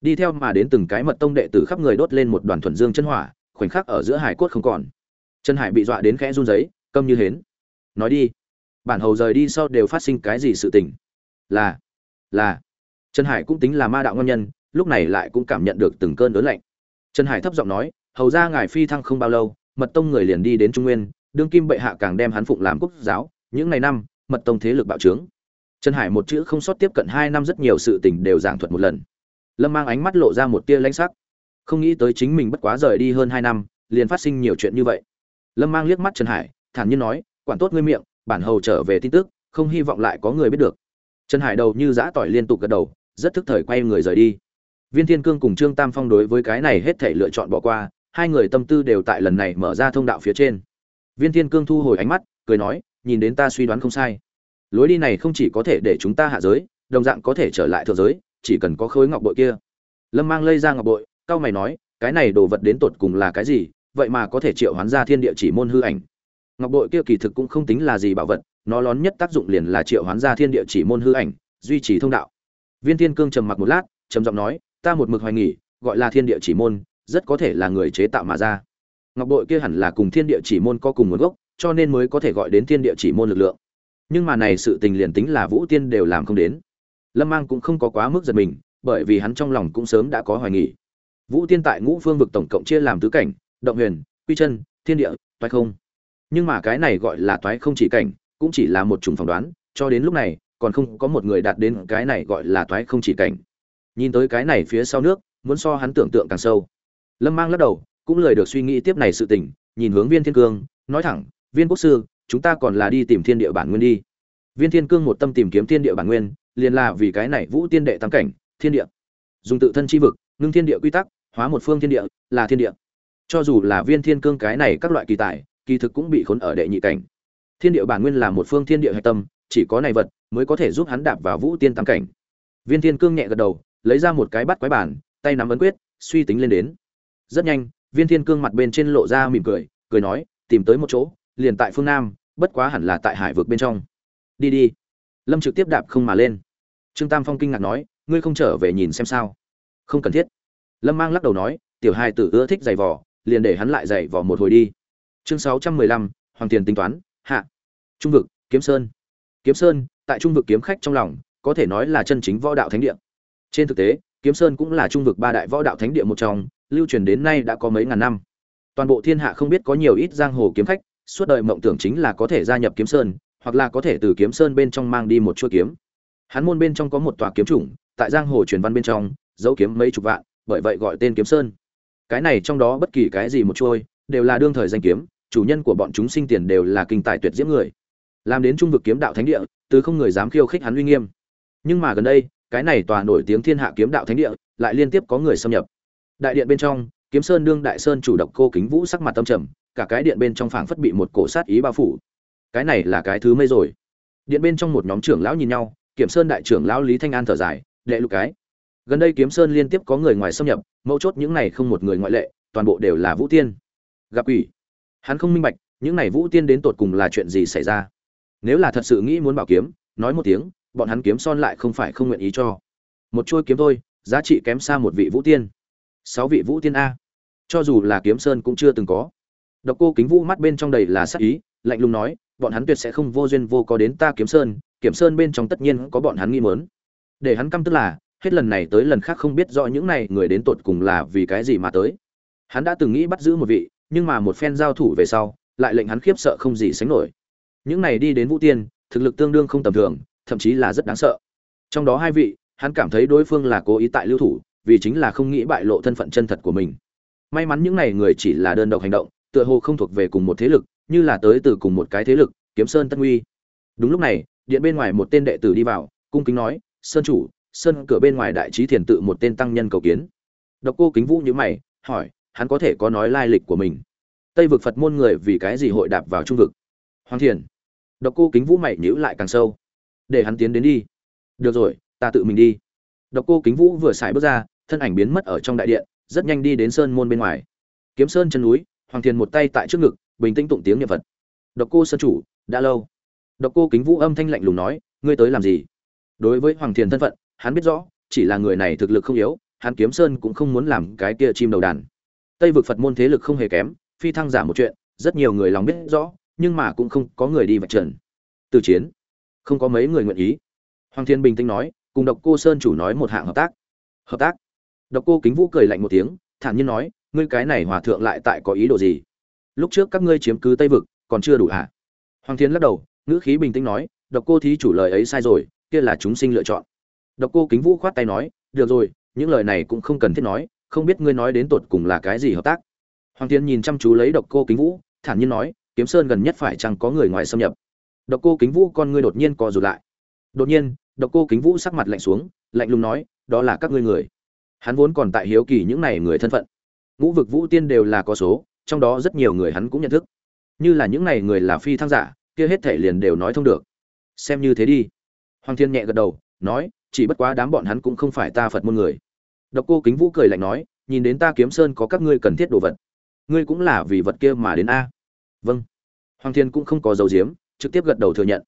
Đi theo mà đến từng cái mật tông đệ tử khắp người đốt lên một đoàn thuần dương chân hỏa, khoảnh khắc ở giữa hải cốt không còn. Chân hải bị dọa đến khẽ run giấy câm như hến. Nói đi. Bản hầu rời đi sau đều phát sinh cái gì sự tình? Là là. Trần hải cũng tính là ma đạo ngon nhân, lúc này lại cũng cảm nhận được từng cơn đớn lạnh. Trần hải thấp giọng nói, hầu ra ngài phi thăng không bao lâu, mật tông người liền đi đến trung nguyên, đương kim bệ hạ càng đem hắn phụng làm quốc giáo, những ngày năm, mật tông thế lực bạo trướng. Trần hải một chữ không sót tiếp cận hai năm rất nhiều sự tình đều giảng thuật một lần. Lâm mang ánh mắt lộ ra một tia lãnh sắc. Không nghĩ tới chính mình bất quá rời đi hơn hai năm, liền phát sinh nhiều chuyện như vậy. Lâm mang liếc mắt trần hải, thản nhiên nói, quản tốt ngươi miệng, bản hầu trở về tin tức, không hy vọng lại có người biết được trần hải đầu như giã tỏi liên tục gật đầu, rất thức thời quay người rời đi. Viên thiên cương cùng trương tam phong đối với cái này hết thể lựa chọn bỏ qua, hai người tâm tư đều tại lần này mở ra thông đạo phía trên. Viên thiên cương thu hồi ánh mắt, cười nói, nhìn đến ta suy đoán không sai. Lối đi này không chỉ có thể để chúng ta hạ giới, đồng dạng có thể trở lại thượng giới, chỉ cần có khối ngọc bội kia. Lâm mang lây ra ngọc bội cao mày nói, cái này đồ vật đến tột cùng là cái gì? Vậy mà có thể triệu hoán ra thiên địa chỉ môn hư ảnh. Ngọc bội kia kỳ thực cũng không tính là gì bảo vật nó lớn nhất tác dụng liền là triệu hoán ra thiên địa chỉ môn hư ảnh, duy trì thông đạo. Viên thiên cương trầm mặc một lát, trầm giọng nói, ta một mực hoài nghỉ gọi là thiên địa chỉ môn, rất có thể là người chế tạo mà ra. Ngọc bội kia hẳn là cùng thiên địa chỉ môn có cùng nguồn gốc, cho nên mới có thể gọi đến thiên địa chỉ môn lực lượng. Nhưng mà này sự tình liền tính là vũ tiên đều làm không đến. Lâm mang cũng không có quá mức giật mình, bởi vì hắn trong lòng cũng sớm đã có hoài nghỉ vũ tiên tại ngũ phương vực tổng cộng chia làm tứ cảnh, động huyền, quy chân, thiên địa, toái không. Nhưng mà cái này gọi là toái không chỉ cảnh cũng chỉ là một chủng phỏng đoán, cho đến lúc này, còn không có một người đạt đến cái này gọi là thoái không chỉ cảnh. Nhìn tới cái này phía sau nước, muốn so hắn tưởng tượng càng sâu. Lâm mang lắc đầu, cũng lời được suy nghĩ tiếp này sự tình, nhìn hướng viên thiên cương, nói thẳng, viên quốc sư, chúng ta còn là đi tìm thiên địa bản nguyên đi. Viên thiên cương một tâm tìm kiếm thiên địa bản nguyên, liền là vì cái này vũ tiên đệ tam cảnh, thiên địa. Dùng tự thân chi vực, ngưng thiên địa quy tắc, hóa một phương thiên địa, là thiên địa. Cho dù là viên thiên cương cái này các loại kỳ tài, kỳ thực cũng bị khốn ở đệ nhị cảnh thiên địa bản nguyên là một phương thiên địa hạch tâm, chỉ có này vật mới có thể giúp hắn đạp vào vũ tiên tam cảnh. Viên thiên cương nhẹ gật đầu, lấy ra một cái bắt quái bản, tay nắm ấn quyết, suy tính lên đến. Rất nhanh, viên thiên cương mặt bên trên lộ ra mỉm cười cười nói, tìm tới một chỗ, liền tại phương nam, bất quá hẳn là tại hải vực bên trong. Đi đi. Lâm trực tiếp đạp không mà lên. Trương tam phong kinh ngạc nói, ngươi không trở về nhìn xem sao? Không cần thiết. Lâm mang lắc đầu nói, tiểu hai tử ưa thích giày vò, liền để hắn lại giày vò một hồi đi. Chương sáu trăm mười lăm, hoàng tiền tính toán hạ. Trung vực kiếm sơn. Kiếm sơn tại trung vực kiếm khách trong lòng có thể nói là chân chính võ đạo thánh địa. Trên thực tế kiếm sơn cũng là trung vực ba đại võ đạo thánh địa một trong lưu truyền đến nay đã có mấy ngàn năm. Toàn bộ thiên hạ không biết có nhiều ít giang hồ kiếm khách suốt đời mộng tưởng chính là có thể gia nhập kiếm sơn hoặc là có thể từ kiếm sơn bên trong mang đi một chuôi kiếm. Hắn môn bên trong có một tòa kiếm chủng tại giang hồ truyền văn bên trong dấu kiếm mấy chục vạn bởi vậy gọi tên kiếm sơn. Cái này trong đó bất kỳ cái gì một chuôi, đều là đương thời danh kiếm chủ nhân của bọn chúng sinh tiền đều là kinh tài tuyệt diễm người. Làm đến trung vực kiếm đạo thánh địa, từ không người dám khiêu khích hắn uy nghiêm. Nhưng mà gần đây, cái này tòa nổi tiếng thiên hạ kiếm đạo thánh địa, lại liên tiếp có người xâm nhập. Đại điện bên trong, kiếm sơn đương đại sơn chủ động cô kính vũ sắc mặt tâm trầm, cả cái điện bên trong phảng phất bị một cổ sát ý bao phủ. Cái này là cái thứ mây rồi. Điện bên trong một nhóm trưởng lão nhìn nhau kiểm sơn đại trưởng lão lý thanh an thở dài, đệ lục cái. Gần đây kiếm sơn liên tiếp có người ngoài xâm nhập mẫu chốt những này không một người ngoại lệ, toàn bộ đều là vũ tiên. Gặp ủy hắn không minh bạch, những này vũ tiên đến tột cùng là chuyện gì xảy ra. Nếu là thật sự nghĩ muốn bảo kiếm, nói một tiếng, bọn hắn kiếm son lại không phải không nguyện ý cho. Một chuôi kiếm thôi, giá trị kém xa một vị vũ tiên. Sáu vị vũ tiên a. Cho dù là kiếm sơn cũng chưa từng có. Độc cô kính vũ mắt bên trong đầy là sắc ý, lạnh lùng nói, bọn hắn tuyệt sẽ không vô duyên vô có đến ta kiếm sơn kiếm sơn bên trong tất nhiên có bọn hắn nghi mớn để hắn căm tức là, hết lần này tới lần khác không biết rõ những này người đến tột cùng là vì cái gì mà tới. Hắn đã từng nghĩ bắt giữ một vị nhưng mà một phen giao thủ về sau, lại lệnh hắn khiếp sợ không gì sánh nổi. Những này đi đến vũ tiên, thực lực tương đương không tầm thường, thậm chí là rất đáng sợ. Trong đó hai vị, hắn cảm thấy đối phương là cố ý tại lưu thủ, vì chính là không nghĩ bại lộ thân phận chân thật của mình. May mắn những này người chỉ là đơn độc hành động, tựa hồ không thuộc về cùng một thế lực, như là tới từ cùng một cái thế lực, kiếm sơn tân uy. Đúng lúc này, điện bên ngoài một tên đệ tử đi vào, cung kính nói, sơn chủ, sơn cửa bên ngoài đại trí thiền tự một tên tăng nhân cầu kiến. Độc cô kính vũ như mày, hỏi hắn có thể có nói lai lịch của mình. Tây vực phật môn người vì cái gì hội đạp vào trung vực? Hoàng thiền. Độc cô kính vũ mày nhữ lại càng sâu. Để hắn tiến đến đi. Được rồi, ta tự mình đi. Độc cô kính vũ vừa xài bước ra, thân ảnh biến mất ở trong đại điện, rất nhanh đi đến sơn môn bên ngoài. Kiếm sơn chân núi, hoàng thiền một tay tại trước ngực, bình tĩnh tụng tiếng niệm phật. Độc cô sơn chủ, đã lâu. Độc cô kính vũ âm thanh lạnh lùng nói, ngươi tới làm gì? Đối với hoàng thiền thân phận, hắn biết rõ, chỉ là người này thực lực không yếu, hắn kiếm sơn cũng không muốn làm cái kia chim đầu đàn tây vực phật môn thế lực không hề kém, phi thăng giả một chuyện, rất nhiều người lòng biết rõ, nhưng mà cũng không có người đi vạch trần. Từ chiến, không có mấy người nguyện ý. Hoàng thiên bình tĩnh nói, cùng độc cô sơn chủ nói một hạng hợp tác. Hợp tác? Độc cô kính vũ cười lạnh một tiếng, thản nhiên nói, ngươi cái này hòa thượng lại tại có ý đồ gì? Lúc trước các ngươi chiếm cứ tây vực, còn chưa đủ hả? Hoàng thiên lắc đầu, ngữ khí bình tĩnh nói, độc cô thí chủ lời ấy sai rồi, kia là chúng sinh lựa chọn. Độc cô kính vũ khoát tay nói, được rồi, những lời này cũng không cần thiết nói không biết ngươi nói đến tột cùng là cái gì hợp tác. Hoàng thiên nhìn chăm chú lấy độc cô kính vũ, thản nhiên nói, kiếm sơn gần nhất phải chăng có người ngoài xâm nhập? Độc cô kính vũ con ngươi đột nhiên co rụt lại. Đột nhiên, độc cô kính vũ sắc mặt lạnh xuống, lạnh lùng nói, đó là các ngươi người. Hắn vốn còn tại hiếu kỳ những này người thân phận. Ngũ vực vũ tiên đều là có số, trong đó rất nhiều người hắn cũng nhận thức. Như là những này người là phi thăng giả, kia hết thể liền đều nói thông được. Xem như thế đi. Hoàng thiên nhẹ gật đầu, nói, chỉ bất quá đám bọn hắn cũng không phải ta phật môn người độc cô kính vũ cười lạnh nói nhìn đến ta kiếm sơn có các ngươi cần thiết đồ vật. Ngươi cũng là vì vật kia mà đến a. Vâng. Hoàng thiên cũng không có dấu giếm, trực tiếp gật đầu thừa nhận.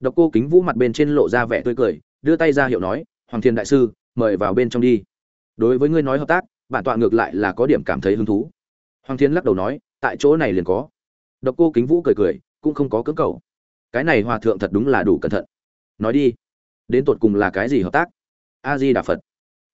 Độc cô kính vũ mặt bên trên lộ ra vẻ tươi cười đưa tay ra hiệu nói hoàng thiên đại sư mời vào bên trong đi. Đối với ngươi nói hợp tác bản tọa ngược lại là có điểm cảm thấy hứng thú. Hoàng thiên lắc đầu nói tại chỗ này liền có. Độc cô kính vũ cười cười cũng không có cưỡng cầu. Cái này hòa thượng thật đúng là đủ cẩn thận. Nói đi đến tột cùng là cái gì hợp tác? A di đà phật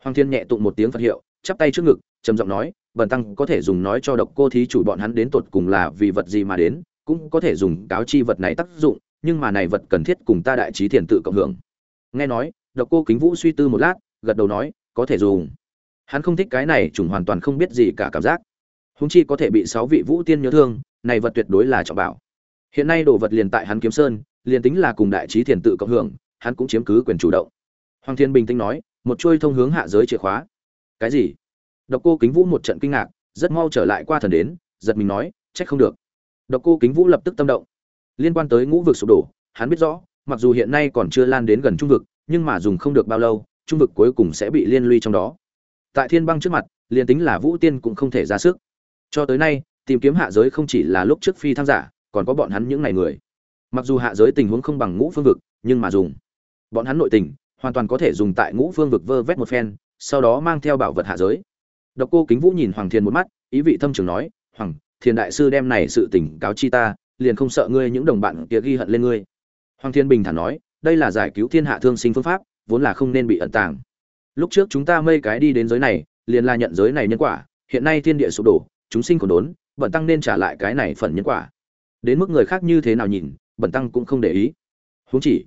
hoàng thiên nhẹ tụng một tiếng phật hiệu, chắp tay trước ngực, trầm giọng nói, bần tăng có thể dùng nói cho độc cô thí chủ bọn hắn đến tột cùng là vì vật gì mà đến, cũng có thể dùng cáo chi vật này tác dụng, nhưng mà này vật cần thiết cùng ta đại trí thiền tự cộng hưởng. Nghe nói, độc cô kính vũ suy tư một lát, gật đầu nói, có thể dùng. Hắn không thích cái này trùng hoàn toàn không biết gì cả cảm giác. Húng chi có thể bị sáu vị vũ tiên nhớ thương, này vật tuyệt đối là trọng bảo. Hiện nay đồ vật liền tại hắn kiếm sơn, liền tính là cùng đại trí thiền tự cộng hưởng, hắn cũng chiếm cứ quyền chủ động. Hoàng thiên bình tĩnh nói một chuôi thông hướng hạ giới chìa khóa. Cái gì? Độc cô kính vũ một trận kinh ngạc, rất mau trở lại qua thần đến, giật mình nói, trách không được. Độc cô kính vũ lập tức tâm động. Liên quan tới ngũ vực sụp đổ, hắn biết rõ, mặc dù hiện nay còn chưa lan đến gần trung vực, nhưng mà dùng không được bao lâu, trung vực cuối cùng sẽ bị liên lụy trong đó. Tại thiên băng trước mặt, liền tính là vũ tiên cũng không thể ra sức. Cho tới nay, tìm kiếm hạ giới không chỉ là lúc trước phi tham giả, còn có bọn hắn những ngày người. Mặc dù hạ giới tình huống không bằng ngũ phương vực, nhưng mà dùng. Bọn hắn nội tình hoàn toàn có thể dùng tại ngũ phương vực vơ vét một phen, sau đó mang theo bảo vật hạ giới. Độc cô kính vũ nhìn hoàng thiên một mắt, ý vị thâm trường nói, hoàng, thiên đại sư đem này sự tình cáo chi ta, liền không sợ ngươi những đồng bạn kia ghi hận lên ngươi. Hoàng thiên bình thản nói, đây là giải cứu thiên hạ thương sinh phương pháp, vốn là không nên bị ẩn tàng. Lúc trước chúng ta mây cái đi đến giới này, liền là nhận giới này nhân quả, hiện nay thiên địa sụp đổ, chúng sinh còn đốn bẩn tăng nên trả lại cái này phần nhân quả. Đến mức người khác như thế nào nhìn bẩn tăng cũng không để ý. Huống chỉ,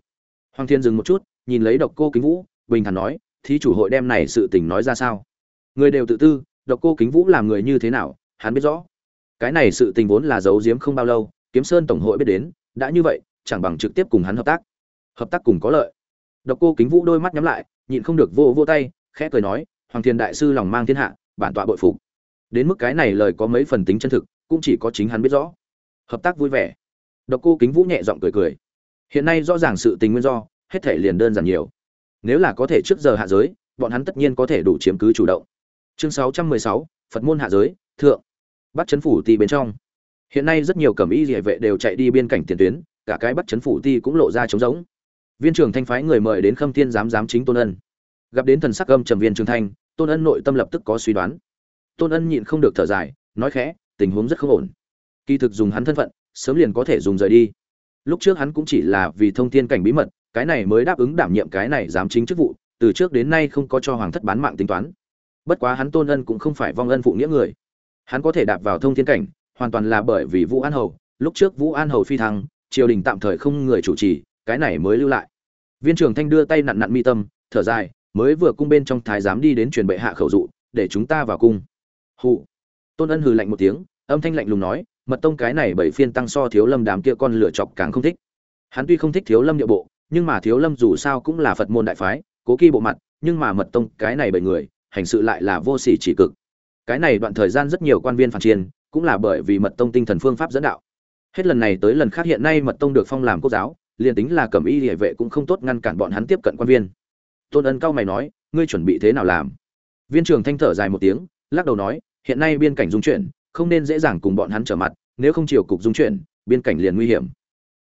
hoàng thiên dừng một chút nhìn lấy độc cô kính vũ, bình thản nói, thí chủ hội đem này sự tình nói ra sao? Người đều tự tư, độc cô kính vũ làm người như thế nào, hắn biết rõ. Cái này sự tình vốn là giấu giếm không bao lâu, kiếm sơn tổng hội biết đến, đã như vậy, chẳng bằng trực tiếp cùng hắn hợp tác. Hợp tác cùng có lợi. Độc cô kính vũ đôi mắt nhắm lại, nhịn không được vô vô tay, khẽ cười nói, hoàng thiên đại sư lòng mang thiên hạ, bản tọa bội phục. Đến mức cái này lời có mấy phần tính chân thực, cũng chỉ có chính hắn biết rõ. Hợp tác vui vẻ. Độc cô kính vũ nhẹ giọng cười cười. Hiện nay rõ ràng sự tình nguyên do hết thể liền đơn giản nhiều. Nếu là có thể trước giờ hạ giới bọn hắn tất nhiên có thể đủ chiếm cứ chủ động. Chương 616, phật môn hạ giới thượng. Bắt chấn phủ ti bên trong. Hiện nay rất nhiều cẩm y địa vệ đều chạy đi biên cảnh tiền tuyến cả cái bắt chấn phủ ti cũng lộ ra trống rỗng. Viên trưởng thanh phái người mời đến khâm thiên giám giám chính tôn ân. Gặp đến thần sắc âm trầm viên trường thanh tôn ân nội tâm lập tức có suy đoán. Tôn ân nhịn không được thở dài nói khẽ tình huống rất không ổn. Kỳ thực dùng hắn thân phận sớm liền có thể dùng rời đi. Lúc trước hắn cũng chỉ là vì thông thiên cảnh bí mật cái này mới đáp ứng đảm nhiệm cái này giám chính chức vụ, từ trước đến nay không có cho hoàng thất bán mạng tính toán. Bất quá hắn tôn ân cũng không phải vong ân phụ nghĩa người. Hắn có thể đạp vào thông thiên cảnh, hoàn toàn là bởi vì vũ an hầu. Lúc trước vũ an hầu phi thăng, triều đình tạm thời không người chủ trì, cái này mới lưu lại. Viên trưởng thanh đưa tay nặn nặn mi tâm, thở dài, mới vừa cung bên trong thái giám đi đến truyền bệ hạ khẩu dụ, để chúng ta vào cung. Hụ. Tôn ân hừ lạnh một tiếng, âm thanh lạnh lùng nói, mật tông cái này bảy phiên tăng so thiếu lâm đám kia con lửa chọc càng không thích. Hắn tuy không thích thiếu lâm địa bộ nhưng mà thiếu lâm dù sao cũng là phật môn đại phái, cố kỳ bộ mặt, nhưng mà mật tông cái này bởi người, hành sự lại là vô sỉ chỉ cực. Cái này đoạn thời gian rất nhiều quan viên phản chiến, cũng là bởi vì mật tông tinh thần phương pháp dẫn đạo. Hết lần này tới lần khác hiện nay mật tông được phong làm quốc giáo, liền tính là cẩm y địa vệ cũng không tốt ngăn cản bọn hắn tiếp cận quan viên. Tôn ân cao mày nói, ngươi chuẩn bị thế nào làm? Viên trưởng thanh thở dài một tiếng, lắc đầu nói, hiện nay biên cảnh dung chuyển, không nên dễ dàng cùng bọn hắn trở mặt, nếu không chiều cục dung chuyển, biên cảnh liền nguy hiểm.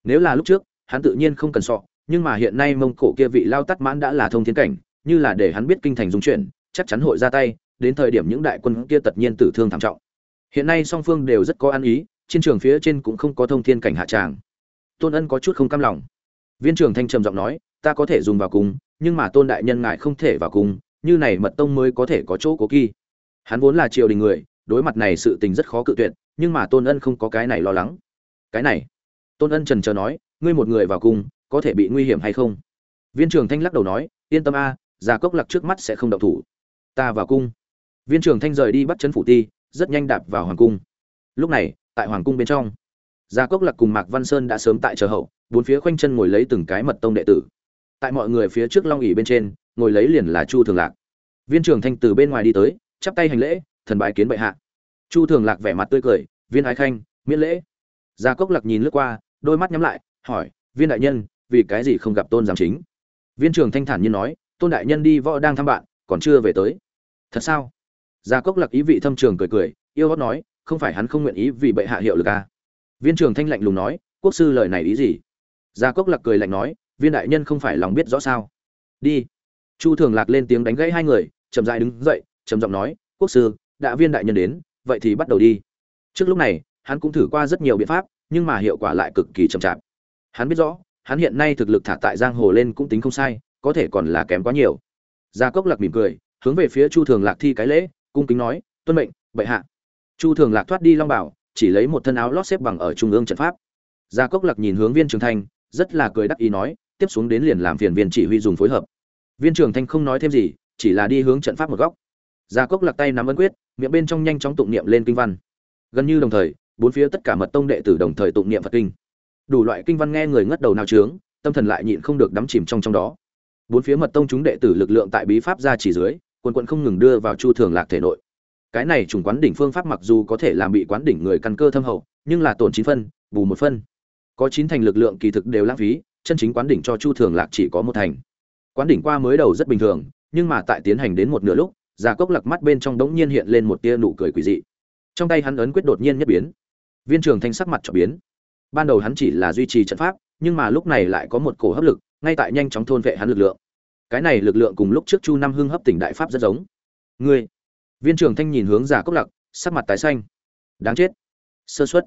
Nếu là lúc trước, hắn tự nhiên không cần sọ nhưng mà hiện nay mông cổ kia vị lao tắt mãn đã là thông thiên cảnh, như là để hắn biết kinh thành dung chuyển, chắc chắn hội ra tay, đến thời điểm những đại quân kia tất nhiên tử thương thảm trọng. Hiện nay song phương đều rất có ăn ý, chiến trường phía trên cũng không có thông thiên cảnh hạ tràng. Tôn ân có chút không cam lòng. Viên trưởng thanh trầm giọng nói, ta có thể dùng vào cung nhưng mà tôn đại nhân ngại không thể vào cung như này mật tông mới có thể có chỗ cố kỳ hắn vốn là triều đình người, đối mặt này sự tình rất khó cự tuyệt, nhưng mà tôn ân không có cái này lo lắng. Cái này? Tôn ân trần chờ nói, ngươi một người vào cung có thể bị nguy hiểm hay không? Viên trưởng thanh lắc đầu nói, yên tâm a, già cốc lạc trước mắt sẽ không động thủ. Ta vào cung. Viên trưởng thanh rời đi bắt chân phủ ti, rất nhanh đạp vào hoàng cung. Lúc này, tại hoàng cung bên trong gia cốc lạc cùng mạc văn sơn đã sớm tại chờ hậu, bốn phía khoanh chân ngồi lấy từng cái mật tông đệ tử. Tại mọi người phía trước long ỉ bên trên, ngồi lấy liền là chu thường lạc. Viên trưởng thanh từ bên ngoài đi tới, chắp tay hành lễ, thần bái kiến bệ hạ. Chu thường lạc vẻ mặt tươi cười, viên ái khanh, miễn lễ. Gia cốc lạc nhìn lướt qua, đôi mắt nhắm lại, hỏi, viên đại nhân vì cái gì không gặp tôn giám chính? Viên trưởng thanh thản như nói, tôn đại nhân đi võ đang thăm bạn, còn chưa về tới. Thật sao? Gia cốc lạc ý vị thâm trường cười cười, yêu hót nói, không phải hắn không nguyện ý vì bệ hạ hiệu lực à. viên trưởng thanh lạnh lùng nói, quốc sư lời này ý gì? Gia cốc lạc cười lạnh nói, viên đại nhân không phải lòng biết rõ sao? Đi. Chu thường lạc lên tiếng đánh gãy hai người, chậm dại đứng dậy, trầm giọng nói, quốc sư, đã viên đại nhân đến, vậy thì bắt đầu đi. Trước lúc này, hắn cũng thử qua rất nhiều biện pháp, nhưng mà hiệu quả lại cực kỳ chậm chạp. Hắn biết rõ hắn hiện nay thực lực thả tại giang hồ lên cũng tính không sai, có thể còn là kém quá nhiều. Gia cốc lạc mỉm cười, hướng về phía chu thường lạc thi cái lễ, cung kính nói, tuân mệnh, bệ hạ. Chu thường lạc thoát đi long bảo, chỉ lấy một thân áo lót xếp bằng ở trung ương trận pháp. Gia cốc lạc nhìn hướng viên trường thanh, rất là cười đắc ý nói, tiếp xuống đến liền làm phiền viên chỉ huy dùng phối hợp. Viên trường thanh không nói thêm gì, chỉ là đi hướng trận pháp một góc. Gia cốc lạc tay nắm ấn quyết, miệng bên trong nhanh chóng tụng niệm lên kinh văn. Gần như đồng thời, bốn phía tất cả mật tông đệ tử đồng thời tụng niệm phật kinh đủ loại kinh văn nghe người ngất đầu nào trướng tâm thần lại nhịn không được đắm chìm trong trong đó. Bốn phía mật tông chúng đệ tử lực lượng tại bí pháp ra chỉ dưới, quần quận không ngừng đưa vào chu thường lạc thể nội. Cái này trùng quán đỉnh phương pháp mặc dù có thể làm bị quán đỉnh người căn cơ thâm hậu, nhưng là tổn chín phân, bù một phân. Có chín thành lực lượng kỳ thực đều lãng phí, chân chính quán đỉnh cho chu thường lạc chỉ có một thành. Quán đỉnh qua mới đầu rất bình thường, nhưng mà tại tiến hành đến một nửa lúc, già cốc lặc mắt bên trong đống nhiên hiện lên một tia nụ cười quỷ dị. Trong tay hắn ấn quyết đột nhiên nhất biến. Viên trường thanh sắc mặt trở biến ban đầu hắn chỉ là duy trì trận pháp, nhưng mà lúc này lại có một cổ hấp lực, ngay tại nhanh chóng thôn vệ hắn lực lượng. Cái này lực lượng cùng lúc trước chu năm hưng hấp tỉnh đại pháp rất giống. Ngươi, viên trưởng thanh nhìn hướng giả cốc lặc, sắc mặt tái xanh. Đáng chết. Sơ xuất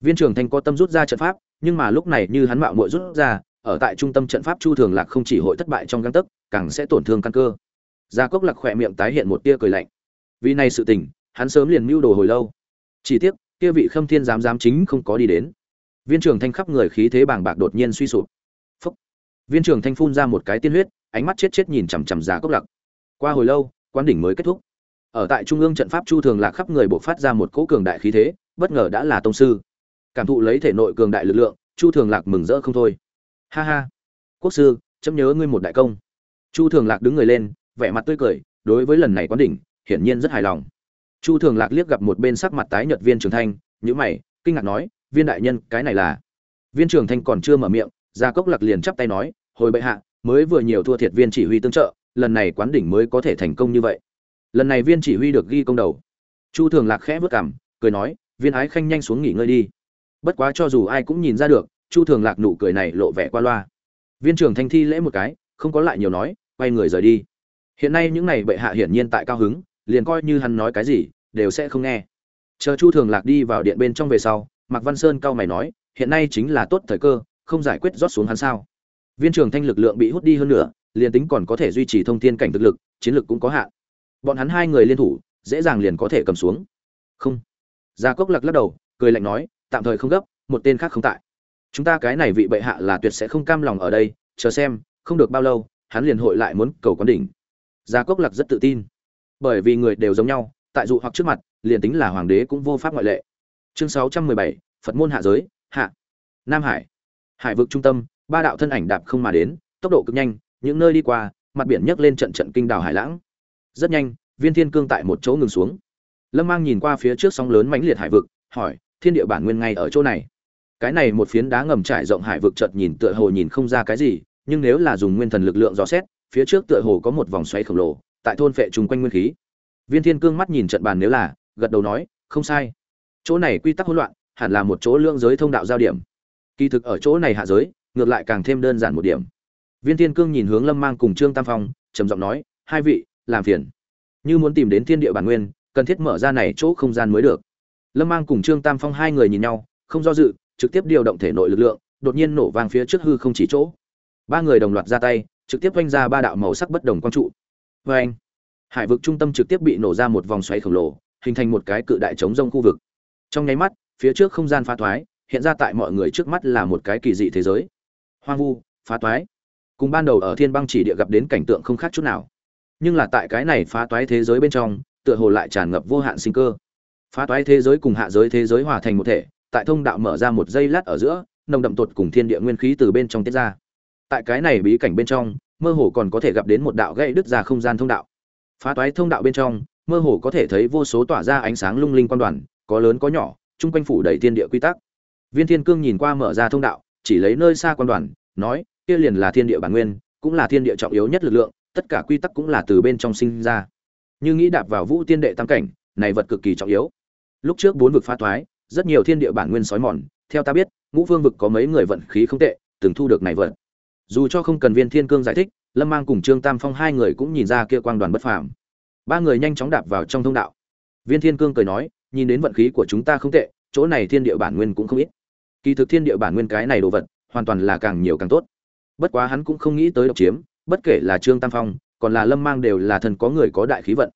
viên trưởng thanh có tâm rút ra trận pháp, nhưng mà lúc này như hắn mạo muội rút ra, ở tại trung tâm trận pháp chu thường lạc không chỉ hội thất bại trong găng tấc, càng sẽ tổn thương căn cơ. Gia cốc lạc khỏe miệng tái hiện một tia cười lạnh. Vì này sự tình, hắn sớm liền mưu đồ hồi lâu. Chỉ tiếc, kia vị khâm thiên giám giám chính không có đi đến viên trường thanh khắp người khí thế bàng bạc đột nhiên suy sụp. Phúc. viên trường thanh phun ra một cái tiên huyết, ánh mắt chết chết nhìn chằm chằm giá cốc lặc qua hồi lâu, quán đỉnh mới kết thúc. Ở tại trung ương trận pháp chu thường lạc khắp người buộc phát ra một cỗ cường đại khí thế, bất ngờ đã là tông sư. Cảm thụ lấy thể nội cường đại lực lượng, chu thường lạc mừng rỡ không thôi. Ha ha. Quốc sư, chấm nhớ ngươi một đại công. Chu thường lạc đứng người lên, vẻ mặt tươi cười, đối với lần này quán đỉnh, hiển nhiên rất hài lòng. Chu thường lạc liếc gặp một bên sắc mặt tái nhợt viên trường thanh nhữ mày, kinh ngạc nói viên đại nhân, cái này là. Viên trường thanh còn chưa mở miệng, gia cốc lạc liền chắp tay nói, hồi bệ hạ, mới vừa nhiều thua thiệt viên chỉ huy tương trợ, lần này quán đỉnh mới có thể thành công như vậy. Lần này viên chỉ huy được ghi công đầu. Chu thường lạc khẽ vớt cảm cười nói, viên ái khanh nhanh xuống nghỉ ngơi đi. Bất quá cho dù ai cũng nhìn ra được, chu thường lạc nụ cười này lộ vẻ qua loa. Viên trưởng thanh thi lễ một cái, không có lại nhiều nói, quay người rời đi. Hiện nay những này bệ hạ hiển nhiên tại cao hứng, liền coi như hắn nói cái gì, đều sẽ không nghe. Chờ chu thường lạc đi vào điện bên trong về sau mạc văn sơn cao mày nói, hiện nay chính là tốt thời cơ, không giải quyết rót xuống hắn sao? Viên trưởng thanh lực lượng bị hút đi hơn nữa liền tính còn có thể duy trì thông thiên cảnh thực lực, chiến lực cũng có hạn. Bọn hắn hai người liên thủ, dễ dàng liền có thể cầm xuống. Không. Gia cốc lắc lắc đầu, cười lạnh nói, tạm thời không gấp, một tên khác không tại. Chúng ta cái này vị bệ hạ là tuyệt sẽ không cam lòng ở đây, chờ xem, không được bao lâu, hắn liền hội lại muốn cầu quán đỉnh. Gia cốc lặc rất tự tin. Bởi vì người đều giống nhau, tại dụ hoặc trước mặt, liền tính là hoàng đế cũng vô pháp ngoại lệ chương 617, phật môn hạ giới hạ. Nam hải. Hải vực trung tâm ba đạo thân ảnh đạp không mà đến tốc độ cực nhanh những nơi đi qua mặt biển nhấc lên trận trận kinh đảo hải lãng. Rất nhanh viên thiên cương tại một chỗ ngừng xuống. Lâm mang nhìn qua phía trước sóng lớn mãnh liệt hải vực hỏi thiên địa bản nguyên ngay ở chỗ này? Cái này một phiến đá ngầm trải rộng hải vực chợt nhìn tựa hồ nhìn không ra cái gì nhưng nếu là dùng nguyên thần lực lượng dò xét phía trước tựa hồ có một vòng xoáy khổng lồ tại thôn phệ chung quanh nguyên khí. Viên thiên cương mắt nhìn trận bàn nếu là gật đầu nói không sai chỗ này quy tắc hỗn loạn, hẳn là một chỗ lương giới thông đạo giao điểm. Kỳ thực ở chỗ này hạ giới, ngược lại càng thêm đơn giản một điểm. Viên thiên cương nhìn hướng lâm mang cùng trương tam phong, trầm giọng nói, hai vị, làm phiền. Như muốn tìm đến thiên địa bản nguyên, cần thiết mở ra này chỗ không gian mới được. Lâm mang cùng trương tam phong hai người nhìn nhau, không do dự, trực tiếp điều động thể nội lực lượng, đột nhiên nổ vang phía trước hư không chỉ chỗ. Ba người đồng loạt ra tay, trực tiếp oanh ra ba đạo màu sắc bất đồng quang trụ. Vê anh hải vực trung tâm trực tiếp bị nổ ra một vòng xoáy khổng lồ, hình thành một cái cự đại chống rông khu vực trong nháy mắt, phía trước không gian phá thoái, hiện ra tại mọi người trước mắt là một cái kỳ dị thế giới. Hoang vu, phá toái cùng ban đầu ở thiên băng chỉ địa gặp đến cảnh tượng không khác chút nào. Nhưng là tại cái này phá toái thế giới bên trong, tựa hồ lại tràn ngập vô hạn sinh cơ. Phá toái thế giới cùng hạ giới thế giới hòa thành một thể, tại thông đạo mở ra một dây lát ở giữa, nồng đậm tột cùng thiên địa nguyên khí từ bên trong tiết ra. Tại cái này bí cảnh bên trong, mơ hồ còn có thể gặp đến một đạo gây đứt ra không gian thông đạo. Phá toái thông đạo bên trong, mơ hồ có thể thấy vô số tỏa ra ánh sáng lung linh quan đoàn có lớn có nhỏ, chung quanh phủ đầy thiên địa quy tắc. Viên thiên cương nhìn qua mở ra thông đạo, chỉ lấy nơi xa quan đoàn, nói, kia liền là thiên địa bản nguyên, cũng là thiên địa trọng yếu nhất lực lượng, tất cả quy tắc cũng là từ bên trong sinh ra. Như nghĩ đạp vào vũ tiên đệ tam cảnh, này vật cực kỳ trọng yếu. Lúc trước bốn vực phá thoái, rất nhiều thiên địa bản nguyên sói mòn, theo ta biết, ngũ vương vực có mấy người vận khí không tệ, từng thu được này vật. Dù cho không cần viên thiên cương giải thích, lâm mang cùng trương tam phong hai người cũng nhìn ra kia quang đoàn bất phàm. Ba người nhanh chóng đạp vào trong thông đạo. Viên thiên cương cười nói nhìn đến vận khí của chúng ta không tệ, chỗ này thiên địa bản nguyên cũng không ít. Kỳ thực thiên địa bản nguyên cái này đồ vật, hoàn toàn là càng nhiều càng tốt. Bất quá hắn cũng không nghĩ tới độc chiếm, bất kể là trương tam phong, còn là lâm mang đều là thần có người có đại khí vận.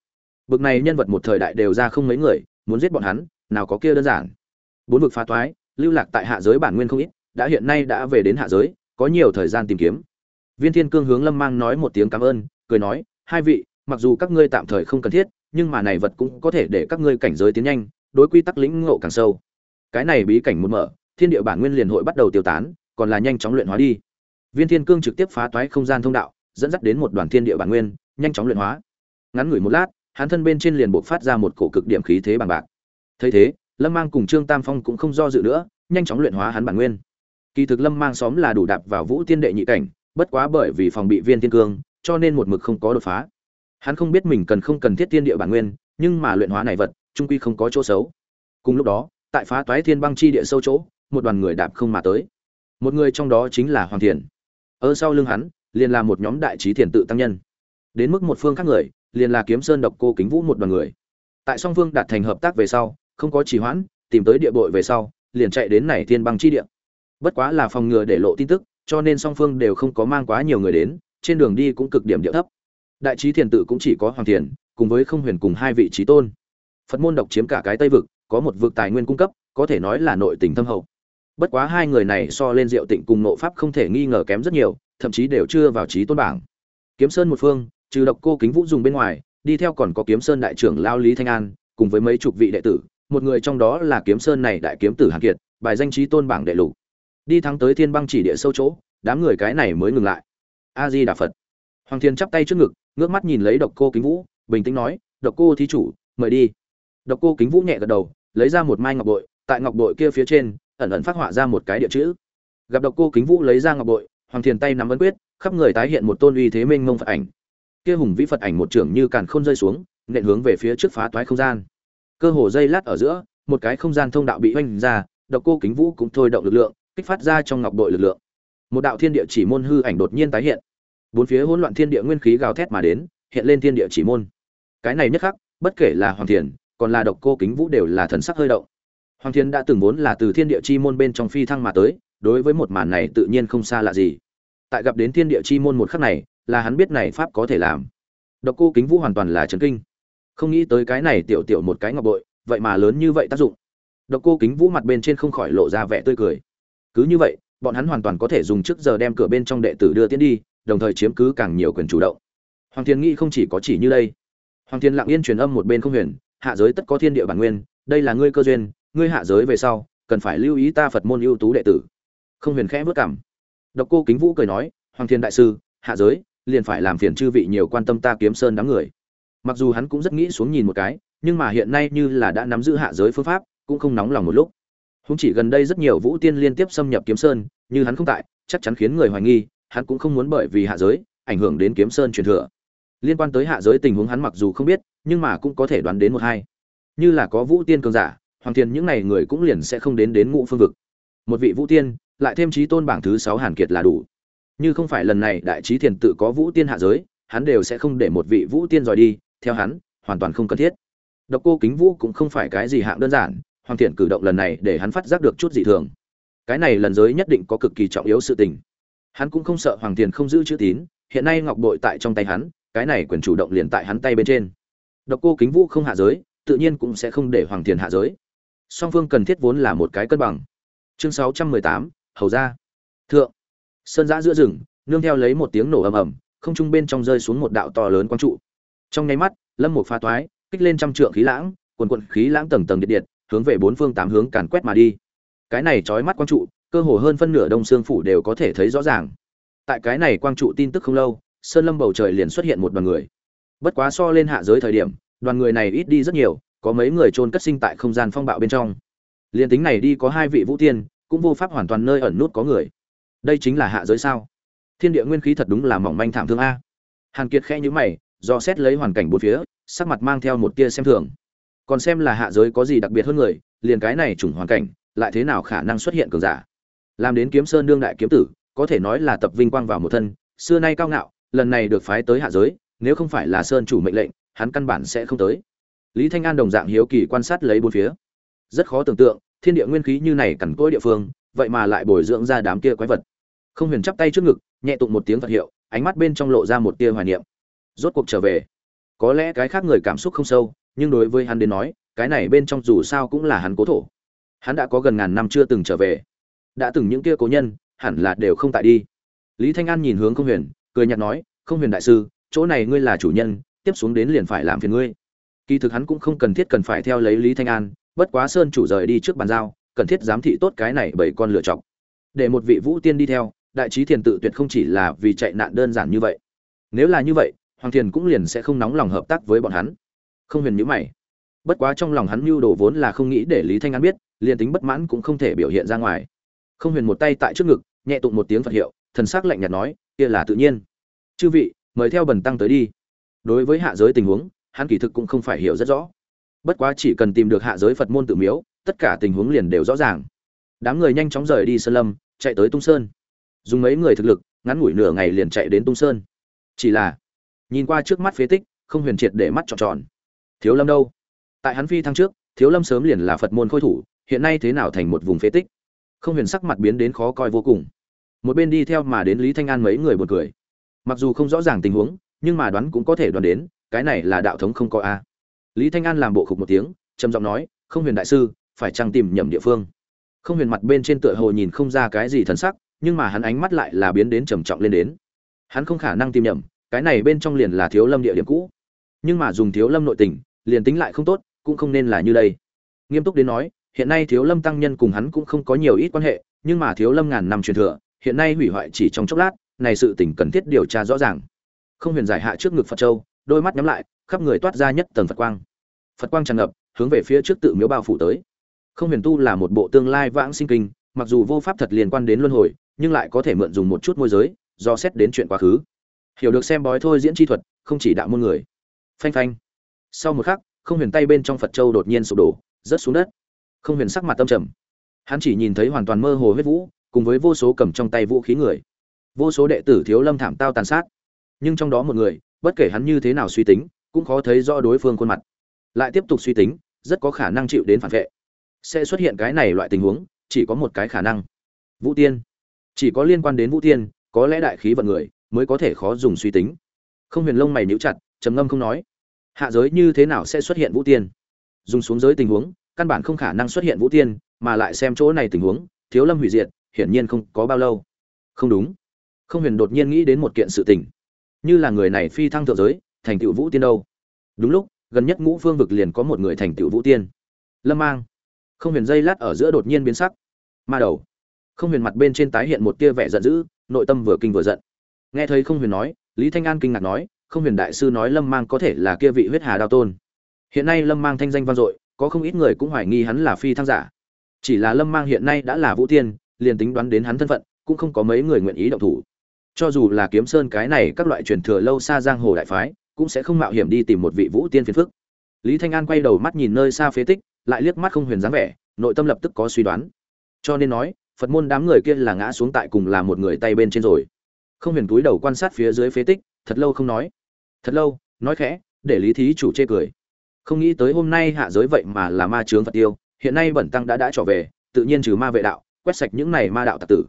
Bực này nhân vật một thời đại đều ra không mấy người, muốn giết bọn hắn, nào có kia đơn giản. Bốn vực phá toái, lưu lạc tại hạ giới bản nguyên không ít, đã hiện nay đã về đến hạ giới, có nhiều thời gian tìm kiếm. Viên thiên cương hướng lâm mang nói một tiếng cảm ơn, cười nói, hai vị, mặc dù các ngươi tạm thời không cần thiết nhưng mà này vật cũng có thể để các ngươi cảnh giới tiến nhanh, đối quy tắc lĩnh ngộ càng sâu. Cái này bí cảnh một mở, thiên địa bản nguyên liền hội bắt đầu tiêu tán, còn là nhanh chóng luyện hóa đi. Viên thiên cương trực tiếp phá toái không gian thông đạo, dẫn dắt đến một đoàn thiên địa bản nguyên, nhanh chóng luyện hóa. Ngắn ngủi một lát, hắn thân bên trên liền bộc phát ra một cổ cực điểm khí thế bằng bạc. Thấy thế, lâm mang cùng trương tam phong cũng không do dự nữa, nhanh chóng luyện hóa hắn bản nguyên. Kỳ thực lâm mang xóm là đủ đạp vào vũ tiên đệ nhị cảnh, bất quá bởi vì phòng bị viên thiên cương, cho nên một mực không có đột phá hắn không biết mình cần không cần thiết tiên địa bản nguyên, nhưng mà luyện hóa này vật, trung quy không có chỗ xấu. Cùng lúc đó, tại phá toái thiên băng chi địa sâu chỗ, một đoàn người đạp không mà tới. Một người trong đó chính là hoàng thiền. Ở sau lưng hắn, liền là một nhóm đại trí thiền tự tăng nhân. Đến mức một phương khác người, liền là kiếm sơn độc cô kính vũ một đoàn người. Tại song phương đạt thành hợp tác về sau, không có trì hoãn, tìm tới địa bội về sau, liền chạy đến này thiên băng chi địa. Bất quá là phòng ngừa để lộ tin tức, cho nên song phương đều không có mang quá nhiều người đến, trên đường đi cũng cực điểm địa thấp đại trí thiền tự cũng chỉ có hoàng thiền, cùng với không huyền cùng hai vị trí tôn. Phật môn độc chiếm cả cái tây vực, có một vực tài nguyên cung cấp, có thể nói là nội tình thâm hậu. Bất quá hai người này so lên diệu tịnh cùng nộ pháp không thể nghi ngờ kém rất nhiều, thậm chí đều chưa vào trí tôn bảng. Kiếm sơn một phương, trừ độc cô kính vũ dùng bên ngoài, đi theo còn có kiếm sơn đại trưởng lao lý thanh an, cùng với mấy chục vị đệ tử, một người trong đó là kiếm sơn này đại kiếm tử hàn kiệt, bài danh trí tôn bảng đệ lục. Đi thắng tới thiên băng chỉ địa sâu chỗ, đám người cái này mới ngừng lại. A di đà phật. Hoàng thiên chắp tay trước ngực ngước mắt nhìn lấy độc cô kính vũ, bình tĩnh nói, độc cô thí chủ, mời đi. Độc cô kính vũ nhẹ gật đầu, lấy ra một mai ngọc bội, tại ngọc bội kia phía trên, ẩn ẩn phát họa ra một cái địa chữ. Gặp độc cô kính vũ lấy ra ngọc bội, hoàng thiền tay nắm ấn quyết, khắp người tái hiện một tôn uy thế mênh mông phật ảnh. Kia hùng vĩ phật ảnh một trưởng như càn không rơi xuống, nện hướng về phía trước phá toái không gian. Cơ hồ dây lát ở giữa, một cái không gian thông đạo bị oanh ra, độc cô kính vũ cũng thôi động lực lượng, kích phát ra trong ngọc bội lực lượng. Một đạo thiên địa chỉ môn hư ảnh đột nhiên tái hiện bốn phía hỗn loạn thiên địa nguyên khí gào thét mà đến, hiện lên thiên địa chỉ môn. Cái này nhất khắc, bất kể là hoàng thiền, còn là độc cô kính vũ đều là thần sắc hơi động. Hoàng thiền đã từng vốn là từ thiên địa chi môn bên trong phi thăng mà tới, đối với một màn này tự nhiên không xa lạ gì. Tại gặp đến thiên địa chi môn một khắc này, là hắn biết này pháp có thể làm. Độc cô kính vũ hoàn toàn là chấn kinh. Không nghĩ tới cái này tiểu tiểu một cái ngọc bội, vậy mà lớn như vậy tác dụng. Độc cô kính vũ mặt bên trên không khỏi lộ ra vẻ tươi cười. Cứ như vậy, bọn hắn hoàn toàn có thể dùng trước giờ đem cửa bên trong đệ tử đưa tiến đi đồng thời chiếm cứ càng nhiều quyền chủ động. Hoàng thiên nghĩ không chỉ có chỉ như đây. Hoàng thiên lặng yên truyền âm một bên không huyền, hạ giới tất có thiên địa bản nguyên, đây là ngươi cơ duyên, ngươi hạ giới về sau, cần phải lưu ý ta phật môn ưu tú đệ tử. Không huyền khẽ vất cảm độc cô kính vũ cười nói, hoàng thiên đại sư, hạ giới, liền phải làm phiền chư vị nhiều quan tâm ta kiếm sơn đám người. Mặc dù hắn cũng rất nghĩ xuống nhìn một cái, nhưng mà hiện nay như là đã nắm giữ hạ giới phương pháp, cũng không nóng lòng một lúc. Không chỉ gần đây rất nhiều vũ tiên liên tiếp xâm nhập kiếm sơn, như hắn không tại, chắc chắn khiến người hoài nghi hắn cũng không muốn bởi vì hạ giới, ảnh hưởng đến kiếm sơn truyền thừa. Liên quan tới hạ giới tình huống hắn mặc dù không biết, nhưng mà cũng có thể đoán đến một hai. Như là có vũ tiên cường giả, hoàng thiên những n à y người cũng liền sẽ không đến đến ngũ phương vực. Một vị vũ tiên, lại thêm trí tôn bảng thứ sáu hàn kiệt là đủ. Như không phải lần này đại trí thiền tự có vũ tiên hạ giới, hắn đều sẽ không để một vị vũ tiên rời đi, theo hắn, hoàn toàn không cần thiết. Độc cô kính vũ cũng không phải cái gì hạng đơn giản, hoàng thiện cử động lần này để hắn phát giác được chút dị thường. Cái này lần giới nhất định có cực kỳ trọng yếu sự tình hắn cũng không sợ hoàng Tiền không giữ chữ tín, hiện nay ngọc bội tại trong tay hắn, cái này quyền chủ động liền tại hắn tay bên trên. Độc cô kính vũ không hạ giới, tự nhiên cũng sẽ không để hoàng Tiền hạ giới. Song phương cần thiết vốn là một cái cân bằng. Chương sáu trăm mười tám, hầu ra thượng. Sơn giã giữa rừng, nương theo lấy một tiếng nổ ầm ầm, không trung bên trong rơi xuống một đạo to lớn quang trụ. Trong nháy mắt, lâm một pha toái kích lên trăm trượng khí lãng, quần quận khí lãng tầng tầng điện điện, hướng về bốn phương tám hướng càn quét mà đi. Cái này trói mắt quang trụ cơ hồ hơn phân nửa đông xương phủ đều có thể thấy rõ ràng. Tại cái này quang trụ tin tức không lâu, sơn lâm bầu trời liền xuất hiện một đoàn người. Bất quá so lên hạ giới thời điểm, đoàn người này ít đi rất nhiều, có mấy người trôn cất sinh tại không gian phong bạo bên trong. Liền tính này đi có hai vị vũ tiên, cũng vô pháp hoàn toàn nơi ẩn nút có người. Đây chính là hạ giới sao? Thiên địa nguyên khí thật đúng là mỏng manh thảm thương a. Hàn kiệt khẽ nhữ mày, do xét lấy hoàn cảnh bốn phía, sắc mặt mang theo một tia xem thường. Còn xem là hạ giới có gì đặc biệt hơn người, liền cái này trùng hoàn cảnh, lại thế nào khả năng xuất hiện cường giả? Làm đến kiếm sơn đương đại kiếm tử, có thể nói là tập vinh quang vào một thân, xưa nay cao ngạo, lần này được phái tới hạ giới, nếu không phải là sơn chủ mệnh lệnh, hắn căn bản sẽ không tới. Lý thanh an đồng dạng hiếu kỳ quan sát lấy bốn phía. Rất khó tưởng tượng, thiên địa nguyên khí như này cằn cỗi địa phương, vậy mà lại bồi dưỡng ra đám kia quái vật. Không huyền chắp tay trước ngực, nhẹ tụng một tiếng vật hiệu, ánh mắt bên trong lộ ra một tia hoài niệm. Rốt cuộc trở về. Có lẽ cái khác người cảm xúc không sâu, nhưng đối với hắn đến nói, cái này bên trong dù sao cũng là hắn cố thổ. Hắn đã có gần ngàn năm chưa từng trở về đã từng những kia cố nhân, hẳn là đều không tại đi. Lý thanh an nhìn hướng không huyền, cười nhạt nói, không huyền đại sư, chỗ này ngươi là chủ nhân, tiếp xuống đến liền phải làm phiền ngươi. Kỳ thực hắn cũng không cần thiết cần phải theo lấy lý thanh an, bất quá sơn chủ rời đi trước bàn giao, cần thiết giám thị tốt cái này bảy con lựa chọc để một vị vũ tiên đi theo, đại trí thiền tự tuyệt không chỉ là vì chạy nạn đơn giản như vậy. Nếu là như vậy, hoàng thiền cũng liền sẽ không nóng lòng hợp tác với bọn hắn. Không huyền nhữ mày. Bất quá trong lòng hắn mưu đồ vốn là không nghĩ để lý thanh an biết, liền tính bất mãn cũng không thể biểu hiện ra ngoài không huyền một tay tại trước ngực, nhẹ tụng một tiếng phật hiệu, thần s ắ c lạnh nhạt nói, kia là tự nhiên. Chư vị, mời theo bần tăng tới đi. Đối với hạ giới tình huống, hắn kỳ thực cũng không phải hiểu rất rõ. Bất quá chỉ cần tìm được hạ giới phật môn tự miếu, tất cả tình huống liền đều rõ ràng. Đám người nhanh chóng rời đi sơn lâm, chạy tới tung sơn. Dùng mấy người thực lực, ngắn ngủi nửa ngày liền chạy đến tung sơn. Chỉ là, nhìn qua trước mắt phế tích, không huyền triệt để mắt tròn tròn. Thiếu lâm đâu? Tại hắn phi thăng trước, thiếu lâm sớm liền là phật môn khôi thủ, hiện nay thế nào thành một vùng phế tích? Không huyền sắc mặt biến đến khó coi vô cùng. Một bên đi theo mà đến lý thanh an mấy người buồn cười. Mặc dù không rõ ràng tình huống, nhưng mà đoán cũng có thể đoán đến, cái này là đạo thống không có a. Lý thanh an làm bộ khục một tiếng, trầm giọng nói, không huyền đại sư, phải chăng tìm nhầm địa phương? Không huyền mặt bên trên tựa hồ nhìn không ra cái gì thần sắc, nhưng mà hắn ánh mắt lại là biến đến trầm trọng lên đến. Hắn không khả năng tìm nhầm, cái này bên trong liền là thiếu lâm địa điểm cũ. Nhưng mà dùng thiếu lâm nội tình, liền tính lại không tốt, cũng không nên là như đây. Nghiêm túc đến nói hiện nay thiếu lâm tăng nhân cùng hắn cũng không có nhiều ít quan hệ, nhưng mà thiếu lâm ngàn năm truyền thừa, hiện nay hủy hoại chỉ trong chốc lát, này sự tình cần thiết điều tra rõ ràng. Không huyền giải hạ trước ngực phật châu, đôi mắt nhắm lại, khắp người toát ra nhất tầng phật quang. Phật quang tràn ngập, hướng về phía trước tự miếu bao phủ tới. Không huyền tu là một bộ tương lai vãng sinh kinh, mặc dù vô pháp thật liên quan đến luân hồi, nhưng lại có thể mượn dùng một chút môi giới, do xét đến chuyện quá khứ. Hiểu được xem bói thôi diễn chi thuật, không chỉ đạo môn người. Phanh phanh. Sau một khắc, không huyền tay bên trong phật châu đột nhiên sụp đổ, rớt xuống đất không huyền sắc mặt tâm trầm. Hắn chỉ nhìn thấy hoàn toàn mơ hồ huyết vũ, cùng với vô số cầm trong tay vũ khí người. Vô số đệ tử thiếu lâm thảm tao tàn sát. Nhưng trong đó một người, bất kể hắn như thế nào suy tính, cũng khó thấy rõ đối phương khuôn mặt. Lại tiếp tục suy tính, rất có khả năng chịu đến phản vệ. Sẽ xuất hiện cái này loại tình huống, chỉ có một cái khả năng. Vũ tiên. Chỉ có liên quan đến vũ tiên, có lẽ đại khí vận người, mới có thể khó dùng suy tính. Không huyền lông mày níu chặt, trầm ngâm không nói. Hạ giới như thế nào sẽ xuất hiện vũ tiên? Dùng xuống giới tình huống căn bản không khả năng xuất hiện vũ tiên, mà lại xem chỗ này tình huống, thiếu lâm hủy diệt, hiển nhiên không có bao lâu. Không đúng. Không huyền đột nhiên nghĩ đến một kiện sự tình. Như là người này phi thăng thượng giới, thành tựu vũ tiên đâu? Đúng lúc, gần nhất ngũ phương vực liền có một người thành tựu vũ tiên. Lâm mang. Không huyền dây lát ở giữa đột nhiên biến sắc. Ma đầu. Không huyền mặt bên trên tái hiện một tia vẻ giận dữ, nội tâm vừa kinh vừa giận. Nghe thấy không huyền nói, lý thanh an kinh ngạc nói, không huyền đại sư nói lâm mang có thể là kia vị huyết hà đao tôn. Hiện nay lâm mang thanh danh vang dội có không ít người cũng hoài nghi hắn là phi thăng giả. Chỉ là lâm mang hiện nay đã là vũ tiên liền tính đoán đến hắn thân phận, cũng không có mấy người nguyện ý động thủ. Cho dù là kiếm sơn cái này các loại truyền thừa lâu xa giang hồ đại phái, cũng sẽ không mạo hiểm đi tìm một vị vũ tiên phiền phức. Lý thanh an quay đầu mắt nhìn nơi xa phế tích, lại liếc mắt không huyền dáng vẻ, nội tâm lập tức có suy đoán. Cho nên nói, phật môn đám người kia là ngã xuống tại cùng là một người tay bên trên rồi. Không huyền túi đầu quan sát phía dưới phế tích, thật lâu không nói. Thật lâu, nói khẽ, để lý thí chủ chê cười không nghĩ tới hôm nay hạ giới vậy mà là ma chướng phật tiêu, hiện nay bẩn tăng đã đã trở về, tự nhiên trừ ma vệ đạo, quét sạch những này ma đạo tặc tử.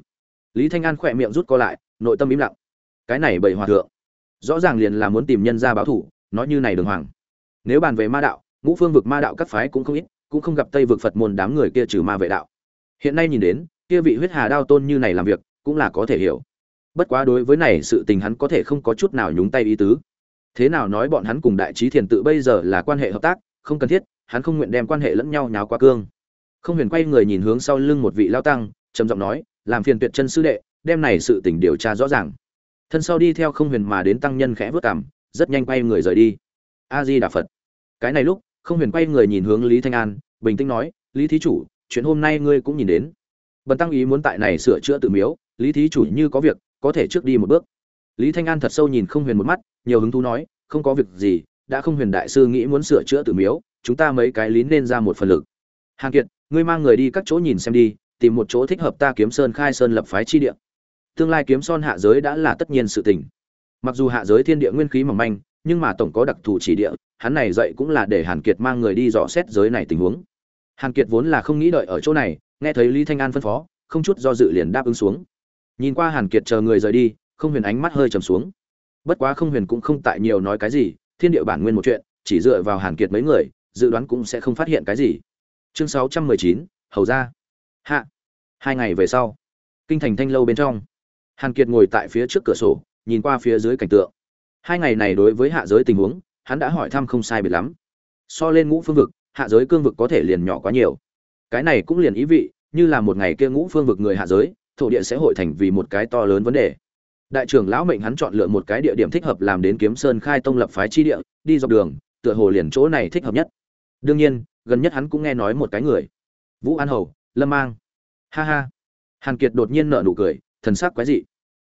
Lý thanh an khỏe miệng rút co lại, nội tâm im lặng. Cái này bầy hòa thượng, rõ ràng liền là muốn tìm nhân ra báo thủ nói như này đường hoàng. Nếu bàn về ma đạo, ngũ phương vực ma đạo các phái cũng không ít, cũng không gặp tây vực phật môn đám người kia trừ ma vệ đạo. Hiện nay nhìn đến, kia vị huyết hà đao tôn như này làm việc, cũng là có thể hiểu. Bất quá đối với này sự tình hắn có thể không có chút nào nhúng tay ý tứ thế nào nói bọn hắn cùng đại trí thiền tự bây giờ là quan hệ hợp tác, không cần thiết, hắn không nguyện đem quan hệ lẫn nhau nháo quá cương. Không huyền quay người nhìn hướng sau lưng một vị lao tăng, trầm giọng nói, làm phiền tuyệt chân sư đệ, đem này sự tình điều tra rõ ràng. Thân sau đi theo không huyền mà đến tăng nhân khẽ vớt cảm rất nhanh quay người rời đi. A di đà phật cái này lúc, không huyền quay người nhìn hướng lý thanh an, bình tĩnh nói, lý thí chủ, chuyện hôm nay ngươi cũng nhìn đến. Bần tăng ý muốn tại này sửa chữa tự miếu, lý thí chủ như có việc, có thể trước đi một bước lý thanh an thật sâu nhìn không huyền một mắt, nhiều hứng thú nói, không có việc gì, đã không huyền đại sư nghĩ muốn sửa chữa tự miếu, chúng ta mấy cái lý nên ra một phần lực. Hàng kiệt, ngươi mang người đi các chỗ nhìn xem đi, tìm một chỗ thích hợp ta kiếm sơn khai sơn lập phái chi địa. Tương lai kiếm son hạ giới đã là tất nhiên sự tình. Mặc dù hạ giới thiên địa nguyên khí mỏng manh, nhưng mà tổng có đặc thù chỉ địa, hắn này dậy cũng là để hàn kiệt mang người đi dò xét giới này tình huống. Hàn kiệt vốn là không nghĩ đợi ở chỗ này, nghe thấy lý thanh an phân phó, không chút do dự liền đáp ứng xuống. Nhìn qua hàn kiệt chờ người rời đi không huyền ánh mắt hơi trầm xuống. Bất quá không huyền cũng không tại nhiều nói cái gì, thiên địa bản nguyên một chuyện, chỉ dựa vào hàn kiệt mấy người, dự đoán cũng sẽ không phát hiện cái gì. Chương sáu trăm mười chín, hầu ra hạ. Hai ngày về sau, kinh thành thanh lâu bên trong, hàn kiệt ngồi tại phía trước cửa sổ, nhìn qua phía dưới cảnh tượng. Hai ngày này đối với hạ giới tình huống, hắn đã hỏi thăm không sai biệt lắm. So lên ngũ phương vực, hạ giới cương vực có thể liền nhỏ quá nhiều. Cái này cũng liền ý vị, như là một ngày kia ngũ phương vực người hạ giới, thổ địa sẽ hội thành vì một cái to lớn vấn đề đại trưởng lão mệnh hắn chọn lựa một cái địa điểm thích hợp làm đến kiếm sơn khai tông lập phái chi địa, đi dọc đường, tựa hồ liền chỗ này thích hợp nhất. Đương nhiên, gần nhất hắn cũng nghe nói một cái người. Vũ an hầu, lâm mang. Ha ha. Hàn kiệt đột nhiên nở nụ cười, thần sắc quái dị.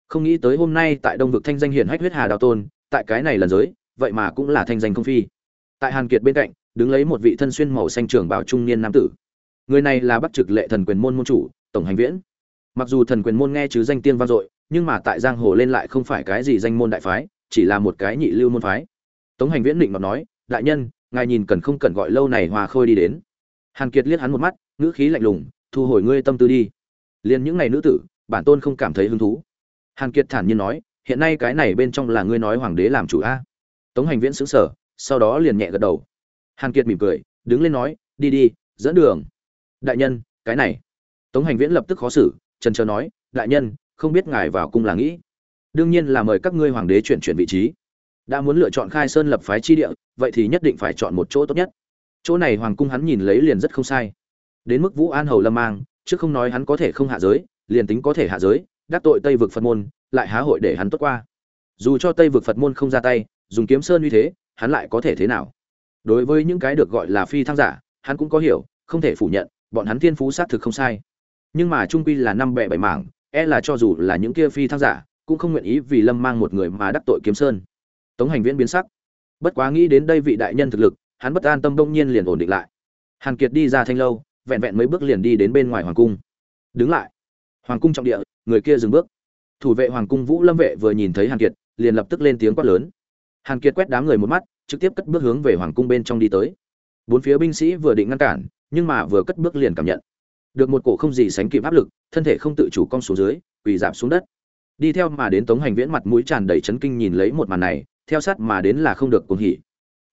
Không nghĩ tới hôm nay tại đông vực thanh danh hiển hách huyết hà đào tôn, tại cái này lần giới, vậy mà cũng là thanh danh không phi. Tại hàn kiệt bên cạnh, đứng lấy một vị thân xuyên màu xanh trưởng bảo trung niên nam tử. Người này là bắc trực lệ thần quyền môn môn chủ, tổng hành viễn. Mặc dù thần quyền môn nghe chứ danh tiên vang dội nhưng mà tại giang hồ lên lại không phải cái gì danh môn đại phái, chỉ là một cái nhị lưu môn phái. Tống hành viễn định mà nói, đại nhân, ngài nhìn cần không cần gọi lâu này hòa khôi đi đến. Hàn kiệt liếc hắn một mắt, ngữ khí lạnh lùng, thu hồi ngươi tâm tư đi. Liền những ngày nữ tử, bản tôn không cảm thấy hứng thú. Hàn kiệt thản nhiên nói, hiện nay cái này bên trong là ngươi nói hoàng đế làm chủ a. Tống hành viễn xứng sở sau đó liền nhẹ gật đầu. Hàn kiệt mỉm cười, đứng lên nói, đi đi, dẫn đường. Đại nhân, cái này. Tống hành viễn lập tức khó xử, trần trờ nói, đại nhân không biết ngài vào cung là nghĩ. Đương nhiên là mời các ngươi hoàng đế chuyển chuyển vị trí. Đã muốn lựa chọn khai sơn lập phái chi địa, vậy thì nhất định phải chọn một chỗ tốt nhất. Chỗ này hoàng cung hắn nhìn lấy liền rất không sai. Đến mức vũ an hầu lâm mang chứ không nói hắn có thể không hạ giới, liền tính có thể hạ giới, đắc tội tây vực phật môn, lại há hội để hắn tốt qua. Dù cho tây vực phật môn không ra tay, dùng kiếm sơn như thế, hắn lại có thể thế nào? Đối với những cái được gọi là phi thăng giả, hắn cũng có hiểu, không thể phủ nhận, bọn hắn thiên phú xác thực không sai. Nhưng mà trung quy là năm bẻ bảy mảng e là cho dù là những kia phi thăng giả, cũng không nguyện ý vì lâm mang một người mà đắc tội kiếm sơn. Tống hành viễn biến sắc. Bất quá nghĩ đến đây vị đại nhân thực lực, hắn bất an tâm đông nhiên liền ổn định lại. Hàn kiệt đi ra thanh lâu, vẹn vẹn mấy bước liền đi đến bên ngoài hoàng cung. Đứng lại. Hoàng cung trọng địa, người kia dừng bước. Thủ vệ hoàng cung vũ lâm vệ vừa nhìn thấy hàn kiệt, liền lập tức lên tiếng quát lớn. Hàn kiệt quét đám người một mắt, trực tiếp cất bước hướng về hoàng cung bên trong đi tới. Bốn phía binh sĩ vừa định ngăn cản, nhưng mà vừa cất bước liền cảm nhận được một cổ không gì sánh kịp áp lực, thân thể không tự chủ cong xuống dưới, quỳ giảm xuống đất. Đi theo mà đến tống hành viễn mặt mũi tràn đầy chấn kinh nhìn lấy một màn này, theo sát mà đến là không được cuồng hỉ.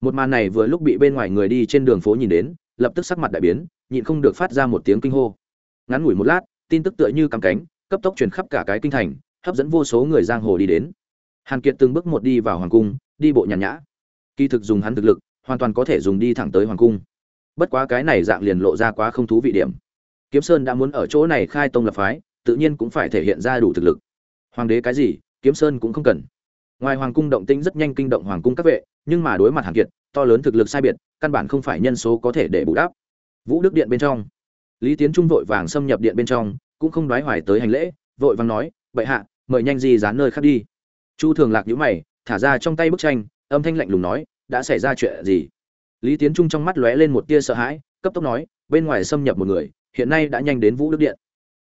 Một màn này vừa lúc bị bên ngoài người đi trên đường phố nhìn đến, lập tức sắc mặt đại biến, nhịn không được phát ra một tiếng kinh hô. Ngắn ngủi một lát, tin tức tựa như cắm cánh, cấp tốc truyền khắp cả cái kinh thành, hấp dẫn vô số người giang hồ đi đến. Hàn kiệt từng bước một đi vào hoàng cung, đi bộ nhàn nhã. Kỳ thực dùng hắn thực lực, hoàn toàn có thể dùng đi thẳng tới hoàng cung. Bất quá cái này dạng liền lộ ra quá không thú vị điểm kiếm sơn đã muốn ở chỗ này khai tông lập phái, tự nhiên cũng phải thể hiện ra đủ thực lực. Hoàng đế cái gì, kiếm sơn cũng không cần. Ngoài hoàng cung động tĩnh rất nhanh kinh động hoàng cung các vệ, nhưng mà đối mặt hàn kiệt, to lớn thực lực sai biệt, căn bản không phải nhân số có thể để bù đắp. Vũ đức điện bên trong. Lý tiến trung vội vàng xâm nhập điện bên trong, cũng không đoái hoài tới hành lễ, vội vàng nói, bệ hạ, mời nhanh gì dán nơi khác đi. Chu thường lạc nhíu mày, thả ra trong tay bức tranh, âm thanh lạnh lùng nói, đã xảy ra chuyện gì? Lý tiến trung trong mắt lóe lên một tia sợ hãi, cấp tốc nói, bên ngoài xâm nhập một người hiện nay đã nhanh đến vũ đức điện.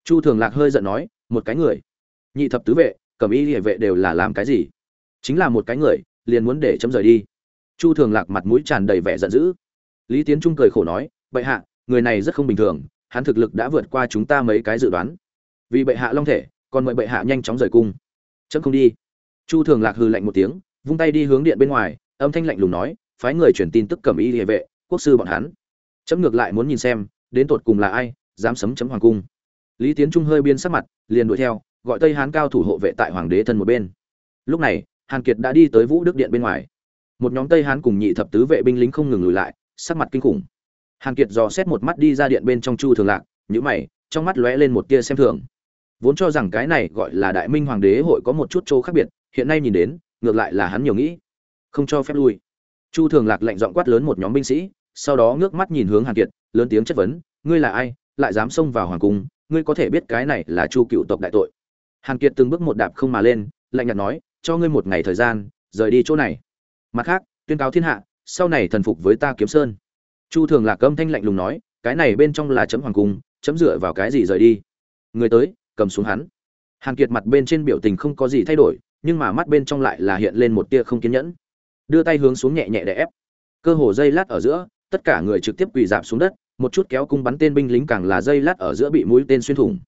Chu thường lạc hơi giận nói, một cái người, nhị thập tứ vệ, cầm y địa vệ đều là làm cái gì? Chính là một cái người, liền muốn để chấm rời đi. Chu thường lạc mặt mũi tràn đầy vẻ giận dữ. Lý tiến trung cười khổ nói, bệ hạ, người này rất không bình thường, hắn thực lực đã vượt qua chúng ta mấy cái dự đoán. Vì bệ hạ long thể, còn mời bệ hạ nhanh chóng rời cung. Chấm không đi. Chu thường lạc hừ lạnh một tiếng, vung tay đi hướng điện bên ngoài, âm thanh lạnh lùng nói, phái người truyền tin tức cầm y địa vệ, quốc sư bọn hắn. Chấm ngược lại muốn nhìn xem đến tột cùng là ai, dám sấm chấm hoàng cung. Lý tiến trung hơi biên sắc mặt, liền đuổi theo, gọi tây hán cao thủ hộ vệ tại hoàng đế thân một bên. Lúc này, hàn kiệt đã đi tới vũ đức điện bên ngoài. Một nhóm tây hán cùng nhị thập tứ vệ binh lính không ngừng lùi lại, sắc mặt kinh khủng. Hàn kiệt dò xét một mắt đi ra điện bên trong chu thường lạc nhữ mày, trong mắt lóe lên một tia xem thường. Vốn cho rằng cái này gọi là đại minh hoàng đế hội có một chút chỗ khác biệt, hiện nay nhìn đến, ngược lại là hắn nhiều nghĩ. Không cho phép lui. Chu thường lạc lệnh dọn quát lớn một nhóm binh sĩ sau đó ngước mắt nhìn hướng hàn kiệt, lớn tiếng chất vấn, ngươi là ai? Lại dám xông vào hoàng cung, ngươi có thể biết cái này là chu cựu tộc đại tội. Hàn kiệt từng bước một đạp không mà lên, lạnh nhạt nói, cho ngươi một ngày thời gian, rời đi chỗ này. Mặt khác, tuyên cáo thiên hạ, sau này thần phục với ta kiếm sơn. Chu thường lạc âm thanh lạnh lùng nói, cái này bên trong là chấm hoàng cung, chấm dựa vào cái gì rời đi? Người tới, cầm xuống hắn. Hàn kiệt mặt bên trên biểu tình không có gì thay đổi, nhưng mà mắt bên trong lại là hiện lên một tia không kiên nhẫn. Đưa tay hướng xuống nhẹ nhẹ để ép. Cơ hồ dây lát ở giữa tất cả người trực tiếp quỳ dạp xuống đất, một chút kéo cung bắn tên binh lính càng là dây lát ở giữa bị mũi tên xuyên thủng.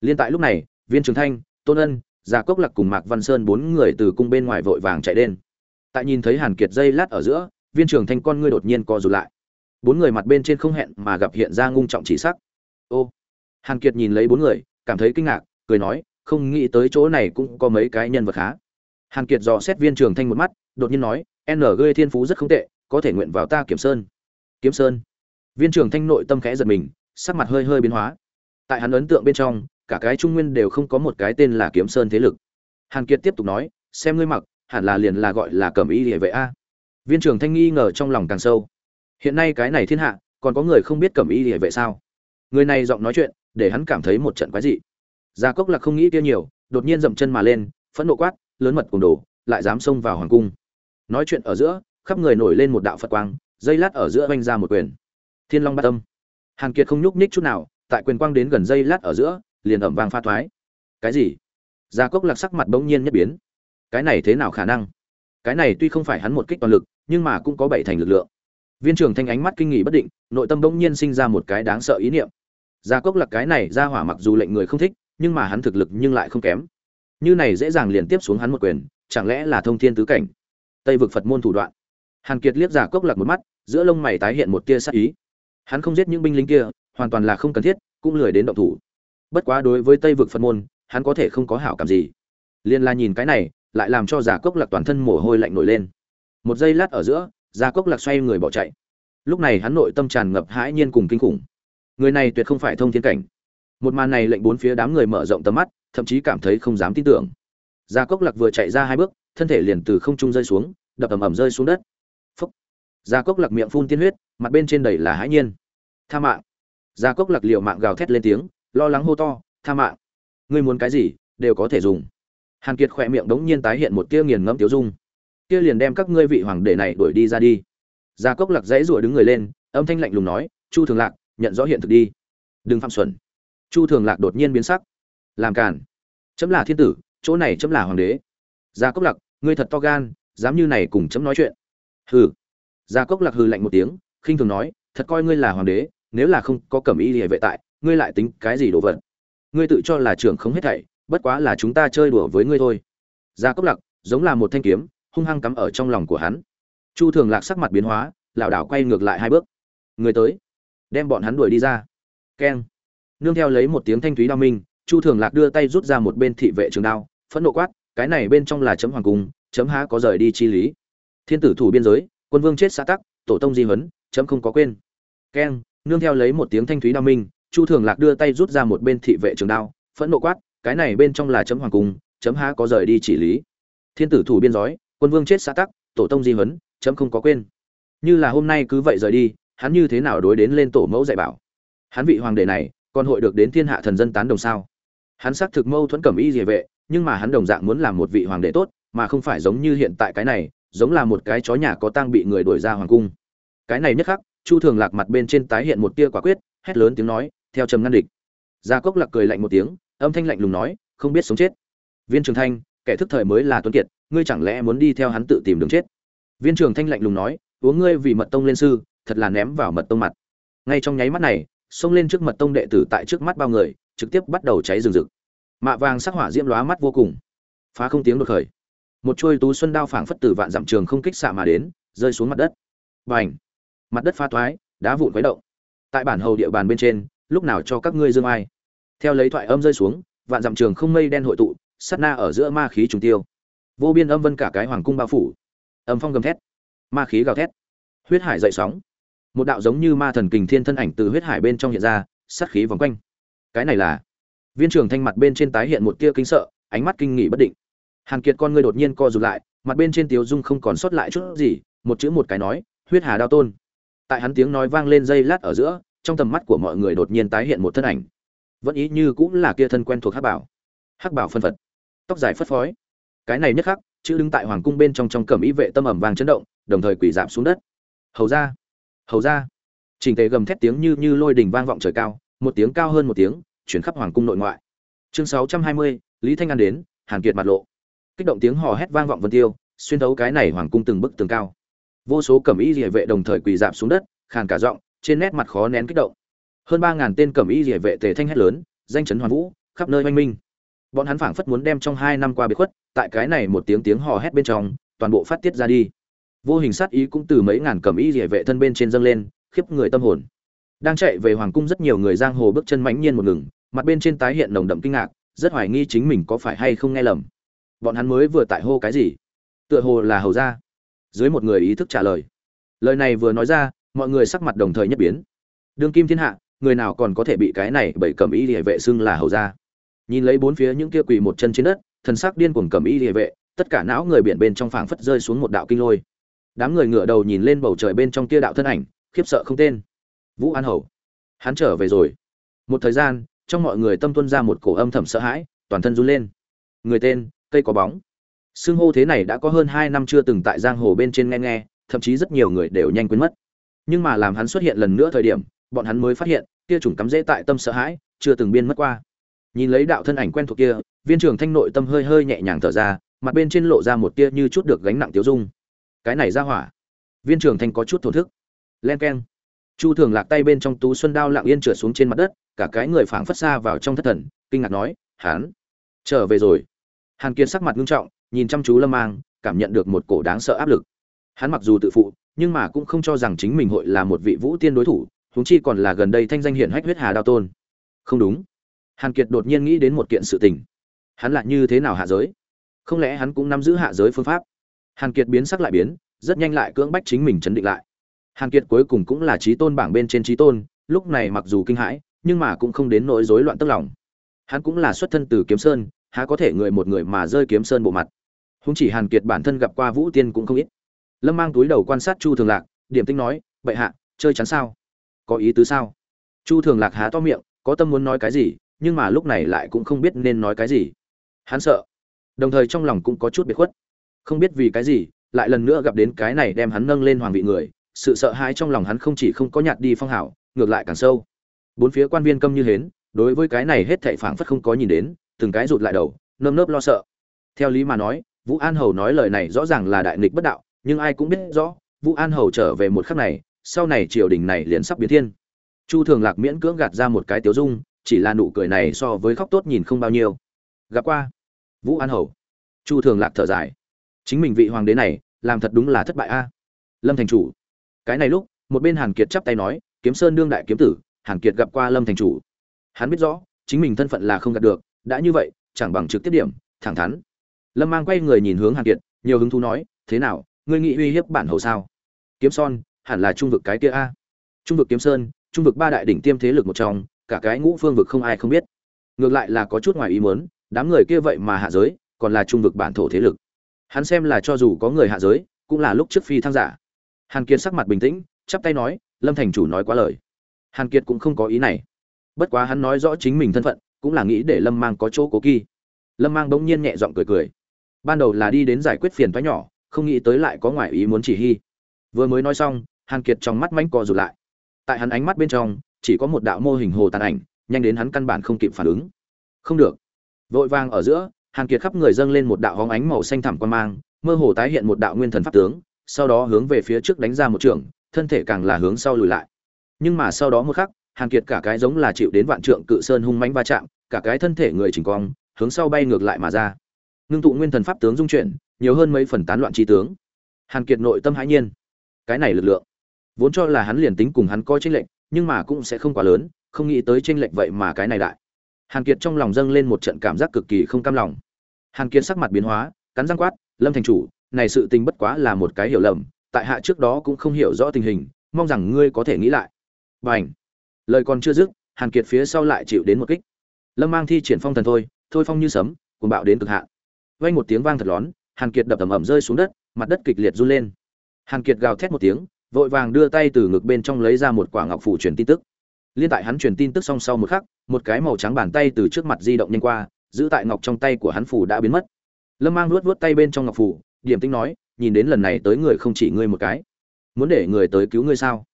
Liên tại lúc này, viên trường thanh, tôn ân, già cốc lạc cùng mạc văn sơn bốn người từ cung bên ngoài vội vàng chạy đến. Tại nhìn thấy hàn kiệt dây lát ở giữa, viên trường thanh con ngươi đột nhiên co rụt lại. Bốn người mặt bên trên không hẹn mà gặp hiện ra ngung trọng chỉ sắc. Ô! Hàn kiệt nhìn lấy bốn người, cảm thấy kinh ngạc, cười nói, không nghĩ tới chỗ này cũng có mấy cái nhân vật khá. Hàn kiệt dò xét viên trường thanh một mắt, đột nhiên nói ng thiên phú rất không tệ, có thể nguyện vào ta kiểm sơn kiếm sơn. Viên trưởng thanh nội tâm khẽ giật mình, sắc mặt hơi hơi biến hóa. Tại hắn ấn tượng bên trong, cả cái trung nguyên đều không có một cái tên là kiếm sơn thế lực. Hàn kiệt tiếp tục nói, xem ngươi mặc, hẳn là liền là gọi là cẩm y địa vệ a. Viên trưởng thanh nghi ngờ trong lòng càng sâu. Hiện nay cái này thiên hạ, còn có người không biết cẩm y địa vệ sao? Người này giọng nói chuyện, để hắn cảm thấy một trận quái dị. Gia cốc là không nghĩ kia nhiều, đột nhiên dậm chân mà lên, phẫn nộ quát, lớn mật cùng đồ, lại dám xông vào hoàng cung. Nói chuyện ở giữa, khắp người nổi lên một đạo phật quang dây lát ở giữa oanh ra một quyền. Thiên long bát tâm hàn kiệt không nhúc nhích chút nào, tại quyền quang đến gần dây lát ở giữa, liền ẩm vang pha thoái. Cái gì? Gia cốc lạc sắc mặt bỗng nhiên nhất biến. Cái này thế nào khả năng? Cái này tuy không phải hắn một kích toàn lực, nhưng mà cũng có bảy thành lực lượng. Viên trưởng thanh ánh mắt kinh nghỉ bất định, nội tâm bỗng nhiên sinh ra một cái đáng sợ ý niệm. Gia cốc lạc cái này ra hỏa mặc dù lệnh người không thích, nhưng mà hắn thực lực nhưng lại không kém. Như này dễ dàng liền tiếp xuống hắn một quyền, chẳng lẽ là thông thiên tứ cảnh? Tây vực phật môn thủ đoạn. Hàn kiệt liếc giả cốc lạc một mắt giữa lông mày tái hiện một tia sắc ý. Hắn không giết những binh lính kia, hoàn toàn là không cần thiết, cũng lười đến động thủ. Bất quá đối với tây vực phật môn, hắn có thể không có hảo cảm gì. Liên la nhìn cái này, lại làm cho giả cốc lạc toàn thân mồ hôi lạnh nổi lên. Một giây lát ở giữa gia cốc lạc xoay người bỏ chạy. Lúc này hắn nội tâm tràn ngập hãi nhiên cùng kinh khủng. Người này tuyệt không phải thông thiên cảnh. Một màn này lệnh bốn phía đám người mở rộng tầm mắt, thậm chí cảm thấy không dám tin tưởng. Gia cốc lạc vừa chạy ra hai bước, thân thể liền từ không trung rơi xuống, đập ầm ầm rơi xuống đất gia cốc lạc miệng phun tiên huyết, mặt bên trên đầy là hãi nhiên. Tha mạng. Gia cốc lạc liệu mạng gào thét lên tiếng, lo lắng hô to, tha mạng. Ngươi muốn cái gì, đều có thể dùng. Hàn kiệt khỏe miệng đống nhiên tái hiện một tia nghiền ngẫm tiếu dung. Kia liền đem các ngươi vị hoàng đệ này đuổi đi ra đi. Gia cốc lạc dãy rủa đứng người lên, âm thanh lạnh lùng nói, chu thường lạc, nhận rõ hiện thực đi. Đừng phạm xuẩn. Chu thường lạc đột nhiên biến sắc. Làm cản chấm là thiên tử, chỗ này chấm là hoàng đế. Gia cốc lạc, ngươi thật to gan, dám như này cùng chấm nói chuyện. Hừ gia cốc lạc hừ lạnh một tiếng, khinh thường nói, thật coi ngươi là hoàng đế, nếu là không có cẩm y địa vệ tại, ngươi lại tính cái gì đồ vật? Ngươi tự cho là trưởng không hết thảy, bất quá là chúng ta chơi đùa với ngươi thôi. Gia cốc lạc, giống là một thanh kiếm, hung hăng cắm ở trong lòng của hắn. Chu thường lạc sắc mặt biến hóa, lảo đảo quay ngược lại hai bước. Người tới, đem bọn hắn đuổi đi ra. Keng. Nương theo lấy một tiếng thanh thúy đao minh, chu thường lạc đưa tay rút ra một bên thị vệ trường đao, phẫn nộ quát, cái này bên trong là chấm hoàng cung, chấm há có rời đi chi lý? Thiên tử thủ biên giới quân vương chết xã tắc, tổ tông di huấn, chấm không có quên. Keng, nương theo lấy một tiếng thanh thúy đao minh, chu thường lạc đưa tay rút ra một bên thị vệ trường đao, phẫn nộ quát, cái này bên trong là chấm hoàng cung, chấm há có rời đi chỉ lý. Thiên tử thủ biên giới, quân vương chết xã tắc, tổ tông di huấn, chấm không có quên. Như là hôm nay cứ vậy rời đi, hắn như thế nào đối đến lên tổ mẫu dạy bảo? Hắn vị hoàng đệ này, còn hội được đến thiên hạ thần dân tán đồng sao? Hắn xác thực mâu thuẫn cẩm y địa vệ, nhưng mà hắn đồng dạng muốn làm một vị hoàng đệ tốt, mà không phải giống như hiện tại cái này giống là một cái chó nhà có tang bị người đuổi ra hoàng cung. Cái này nhất khắc, chu thường lạc mặt bên trên tái hiện một tia quả quyết, hét lớn tiếng nói, theo trầm ngăn địch. Gia cốc lạc cười lạnh một tiếng, âm thanh lạnh lùng nói, không biết sống chết. Viên trường thanh, kẻ thức thời mới là tuấn kiệt, ngươi chẳng lẽ muốn đi theo hắn tự tìm đường chết? Viên trường thanh lạnh lùng nói, uống ngươi vì mật tông lên sư, thật là ném vào mật tông mặt. Ngay trong nháy mắt này, xông lên trước mật tông đệ tử tại trước mắt bao người, trực tiếp bắt đầu cháy rừng rực. Mạ vàng sắc hỏa diễm lóa mắt vô cùng. Phá không tiếng đột khởi một chuôi tú xuân đao phảng phất từ vạn dặm trường không kích xạ mà đến, rơi xuống mặt đất. Bành! Mặt đất pha thoái, đá vụn quấy động. Tại bản hầu địa bàn bên trên, lúc nào cho các ngươi dương ai? Theo lấy thoại âm rơi xuống, vạn dặm trường không mây đen hội tụ, sát na ở giữa ma khí trùng tiêu. Vô biên âm vân cả cái hoàng cung bao phủ. Âm phong gầm thét, ma khí gào thét. Huyết hải dậy sóng. Một đạo giống như ma thần kình thiên thân ảnh từ huyết hải bên trong hiện ra, sát khí vòng quanh. Cái này là, viên trưởng thanh mặt bên trên tái hiện một tia kinh sợ, ánh mắt kinh nghỉ bất định hàn kiệt con ngươi đột nhiên co rụt lại, mặt bên trên tiếu dung không còn sót lại chút gì, một chữ một cái nói, huyết hà đao tôn. Tại hắn tiếng nói vang lên dây lát ở giữa, trong tầm mắt của mọi người đột nhiên tái hiện một thân ảnh. Vẫn ý như cũng là kia thân quen thuộc hắc bảo. Hắc bảo phân phật. Tóc dài phất phới. Cái này nhất khắc, chữ đứng tại hoàng cung bên trong trong cẩm ý vệ tâm ẩm vàng chấn động, đồng thời quỳ giảm xuống đất. Hầu ra. Hầu ra. Trình tề gầm thét tiếng như như lôi đình vang vọng trời cao, một tiếng cao hơn một tiếng, chuyển khắp hoàng cung nội ngoại. Chương sáu trăm hai mươi, lý thanh an đến, hàn kiệt mặt lộ kích động tiếng hò hét vang vọng vân tiêu, xuyên thấu cái này hoàng cung từng bức tường cao. Vô số cẩm y địa vệ đồng thời quỳ dạp xuống đất, khàn cả giọng, trên nét mặt khó nén kích động. Hơn ba ngàn tên cẩm y địa vệ tề thanh hét lớn, danh chấn hoàn vũ, khắp nơi oanh minh. Bọn hắn phảng phất muốn đem trong hai năm qua biệt khuất, tại cái này một tiếng tiếng hò hét bên trong, toàn bộ phát tiết ra đi. Vô hình sát ý cũng từ mấy ngàn cẩm y địa vệ thân bên trên dâng lên, khiếp người tâm hồn. Đang chạy về hoàng cung rất nhiều người giang hồ bước chân mãnh nhiên một ngừng, mặt bên trên tái hiện nồng đậm kinh ngạc, rất hoài nghi chính mình có phải hay không nghe lầm bọn hắn mới vừa tại hô cái gì? Tựa hồ là hầu ra. Dưới một người ý thức trả lời. Lời này vừa nói ra, mọi người sắc mặt đồng thời nhất biến. Đương kim thiên hạ, người nào còn có thể bị cái này bởi cầm y địa vệ xưng là hầu ra? Nhìn lấy bốn phía những kia quỳ một chân trên đất, thần sắc điên cuồng cầm y địa vệ, tất cả não người biển bên trong phảng phất rơi xuống một đạo kinh lôi. Đám người ngửa đầu nhìn lên bầu trời bên trong kia đạo thân ảnh, khiếp sợ không tên. Vũ an hầu. Hắn trở về rồi. Một thời gian, trong mọi người tâm tuân ra một cổ âm thầm sợ hãi, toàn thân run lên. Người tên cây có bóng. Xưng hô thế này đã có hơn hai năm chưa từng tại giang hồ bên trên nghe nghe, thậm chí rất nhiều người đều nhanh quên mất. Nhưng mà làm hắn xuất hiện lần nữa thời điểm, bọn hắn mới phát hiện, kia chủng cắm rễ tại tâm sợ hãi, chưa từng biên mất qua. Nhìn lấy đạo thân ảnh quen thuộc kia, viên trưởng thanh nội tâm hơi hơi nhẹ nhàng thở ra, mặt bên trên lộ ra một tia như chút được gánh nặng tiêu dung. Cái này ra hỏa. Viên trưởng thanh có chút thổn thức. Len keng. Chu thường lạc tay bên trong tú xuân đao lặng yên trượt xuống trên mặt đất, cả cái người phảng phất xa vào trong thất thần, kinh ngạc nói hán trở về rồi hàn kiệt sắc mặt nghiêm trọng, nhìn chăm chú lâm mang, cảm nhận được một cổ đáng sợ áp lực. Hắn mặc dù tự phụ, nhưng mà cũng không cho rằng chính mình hội là một vị vũ tiên đối thủ, huống chi còn là gần đây thanh danh hiển hách huyết hà đao tôn. Không đúng. Hàn kiệt đột nhiên nghĩ đến một kiện sự tình. Hắn lại như thế nào hạ giới? Không lẽ hắn cũng nắm giữ hạ giới phương pháp? Hàn kiệt biến sắc lại biến, rất nhanh lại cưỡng bách chính mình chấn định lại. Hàn kiệt cuối cùng cũng là trí tôn bảng bên trên trí tôn, lúc này mặc dù kinh hãi, nhưng mà cũng không đến nỗi rối loạn tức lòng. Hắn cũng là xuất thân từ kiếm sơn há có thể người một người mà rơi kiếm sơn bộ mặt. Húng chỉ hàn kiệt bản thân gặp qua vũ tiên cũng không ít. Lâm mang túi đầu quan sát chu thường lạc, điểm tinh nói, bệ hạ, chơi chắn sao? Có ý tứ sao? Chu thường lạc há to miệng, có tâm muốn nói cái gì, nhưng mà lúc này lại cũng không biết nên nói cái gì. Hắn sợ. Đồng thời trong lòng cũng có chút biệt khuất. Không biết vì cái gì, lại lần nữa gặp đến cái này đem hắn nâng lên hoàng vị người, sự sợ hãi trong lòng hắn không chỉ không có nhạt đi phong hảo, ngược lại càng sâu. Bốn phía quan viên câm như hến, đối với cái này hết thảy phảng phất không có nhìn đến từng cái rụt lại đầu, nơm nớp lo sợ. Theo lý mà nói, vũ an hầu nói lời này rõ ràng là đại nghịch bất đạo, nhưng ai cũng biết rõ, vũ an hầu trở về một khắc này, sau này triều đình này liền sắp biến thiên. Chu thường lạc miễn cưỡng gạt ra một cái tiếu dung, chỉ là nụ cười này so với khóc tốt nhìn không bao nhiêu. Gặp qua. Vũ an hầu. Chu thường lạc thở dài. Chính mình vị hoàng đế này, làm thật đúng là thất bại a. Lâm thành chủ. Cái này lúc, một bên hàn kiệt chắp tay nói, kiếm sơn đương đại kiếm tử, hàn kiệt gặp qua lâm thành chủ. Hắn biết rõ, chính mình thân phận là không gạt được đã như vậy, chẳng bằng trực tiếp điểm, thẳng thắn. Lâm mang quay người nhìn hướng hàn kiệt, nhiều hứng thú nói, thế nào, ngươi nghĩ uy hiếp bản hầu sao? Kiếm son, hẳn là trung vực cái kia a. Trung vực kiếm sơn, trung vực ba đại đỉnh tiêm thế lực một trong, cả cái ngũ phương vực không ai không biết. Ngược lại là có chút ngoài ý muốn, đám người kia vậy mà hạ giới, còn là trung vực bản thổ thế lực. Hắn xem là cho dù có người hạ giới, cũng là lúc trước phi thăng giả. Hàn kiệt sắc mặt bình tĩnh, chắp tay nói, lâm thành chủ nói quá lời. Hàn kiệt cũng không có ý này. Bất quá hắn nói rõ chính mình thân phận cũng là nghĩ để lâm mang có chỗ cố kỳ lâm mang bỗng nhiên nhẹ giọng cười cười. Ban đầu là đi đến giải quyết phiền thoái nhỏ, không nghĩ tới lại có ngoại ý muốn chỉ hy vừa mới nói xong, hàn kiệt trong mắt mánh co rụt lại. Tại hắn ánh mắt bên trong, chỉ có một đạo mô hình hồ tàn ảnh, nhanh đến hắn căn bản không kịp phản ứng. Không được. Vội vàng ở giữa, hàn kiệt khắp người dâng lên một đạo hóng ánh màu xanh thẳm quan mang, mơ hồ tái hiện một đạo nguyên thần pháp tướng, sau đó hướng về phía trước đánh ra một trường, thân thể càng là hướng sau lùi lại. Nhưng mà sau đó một khắc hàn kiệt cả cái giống là chịu đến vạn trượng cự sơn hung mãnh va chạm, cả cái thân thể người chỉnh cong, hướng sau bay ngược lại mà ra. Ngưng tụ nguyên thần pháp tướng dung chuyển, nhiều hơn mấy phần tán loạn chi tướng. Hàn kiệt nội tâm hãi nhiên. Cái này lực lượng, vốn cho là hắn liền tính cùng hắn coi tranh lệch, nhưng mà cũng sẽ không quá lớn, không nghĩ tới tranh lệch vậy mà cái này đại. Hàn kiệt trong lòng dâng lên một trận cảm giác cực kỳ không cam lòng. Hàn kiệt sắc mặt biến hóa, cắn răng quát, lâm thành chủ, này sự tình bất quá là một cái hiểu lầm, tại hạ trước đó cũng không hiểu rõ tình hình, mong rằng ngươi có thể nghĩ lại. B à lời còn chưa dứt, hàn kiệt phía sau lại chịu đến một kích. Lâm mang thi triển phong thần thôi thôi phong như sấm, cuồng bạo đến cực hạn. Vây một tiếng vang thật lón, hàn kiệt đập ầm ầm rơi xuống đất, mặt đất kịch liệt run lên. Hàn kiệt gào thét một tiếng, vội vàng đưa tay từ ngực bên trong lấy ra một quả ngọc phủ truyền tin tức. Liên tại hắn truyền tin tức xong sau một khắc, một cái màu trắng bàn tay từ trước mặt di động nhanh qua, giữ tại ngọc trong tay của hắn phủ đã biến mất. Lâm mang luốt vuốt tay bên trong ngọc phủ điểm tinh nói, nhìn đến lần này tới người không chỉ ngươi một cái. Muốn để người tới cứu ngươi sao?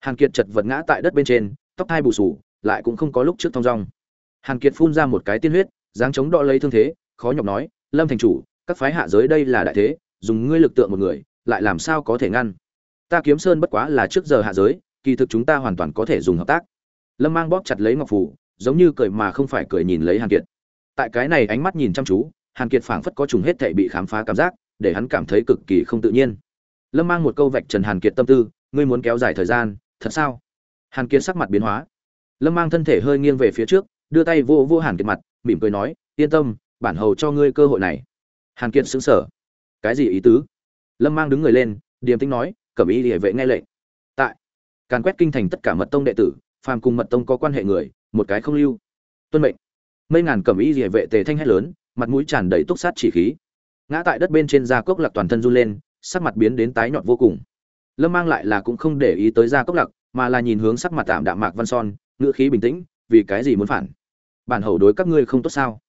Hàn kiệt chật vật ngã tại đất bên trên tóc thai bù sù lại cũng không có lúc trước thong dong. Hàn kiệt phun ra một cái tiên huyết, dáng chống đọ lấy thương thế, khó nhọc nói, lâm thành chủ, các phái hạ giới đây là đại thế, dùng ngươi lực tượng một người, lại làm sao có thể ngăn? Ta kiếm sơn bất quá là trước giờ hạ giới, kỳ thực chúng ta hoàn toàn có thể dùng hợp tác. Lâm mang bóp chặt lấy ngọc phủ, giống như cười mà không phải cười nhìn lấy hàn kiệt. Tại cái này ánh mắt nhìn chăm chú, hàn kiệt phảng phất có trùng hết thể bị khám phá cảm giác, để hắn cảm thấy cực kỳ không tự nhiên. Lâm mang một câu vạch trần hàn kiệt tâm tư, ngươi muốn kéo dài thời gian, thật sao? Hàn kiệt sắc mặt biến hóa. Lâm mang thân thể hơi nghiêng về phía trước, đưa tay vô vô hàn kiệt mặt, mỉm cười nói, yên tâm, bản hầu cho ngươi cơ hội này. Hàn kiệt xứng sở cái gì ý tứ? Lâm mang đứng người lên, điềm tĩnh nói, cẩm ý địa vệ nghe lệnh. Tại. Càn quét kinh thành tất cả mật tông đệ tử, phàm cùng mật tông có quan hệ người, một cái không lưu. Tuân mệnh. Mấy ngàn cẩm ý địa vệ tề thanh hét lớn, mặt mũi tràn đầy túc sát chỉ khí. Ngã tại đất bên trên da cốc lạc toàn thân run lên, sắc mặt biến đến tái nhợt vô cùng. Lâm mang lại là cũng không để ý tới da cốc lạc mà là nhìn hướng sắc mặt tạm đạm mạc văn son ngữ khí bình tĩnh, vì cái gì muốn phản? Bản hầu đối các ngươi không tốt sao?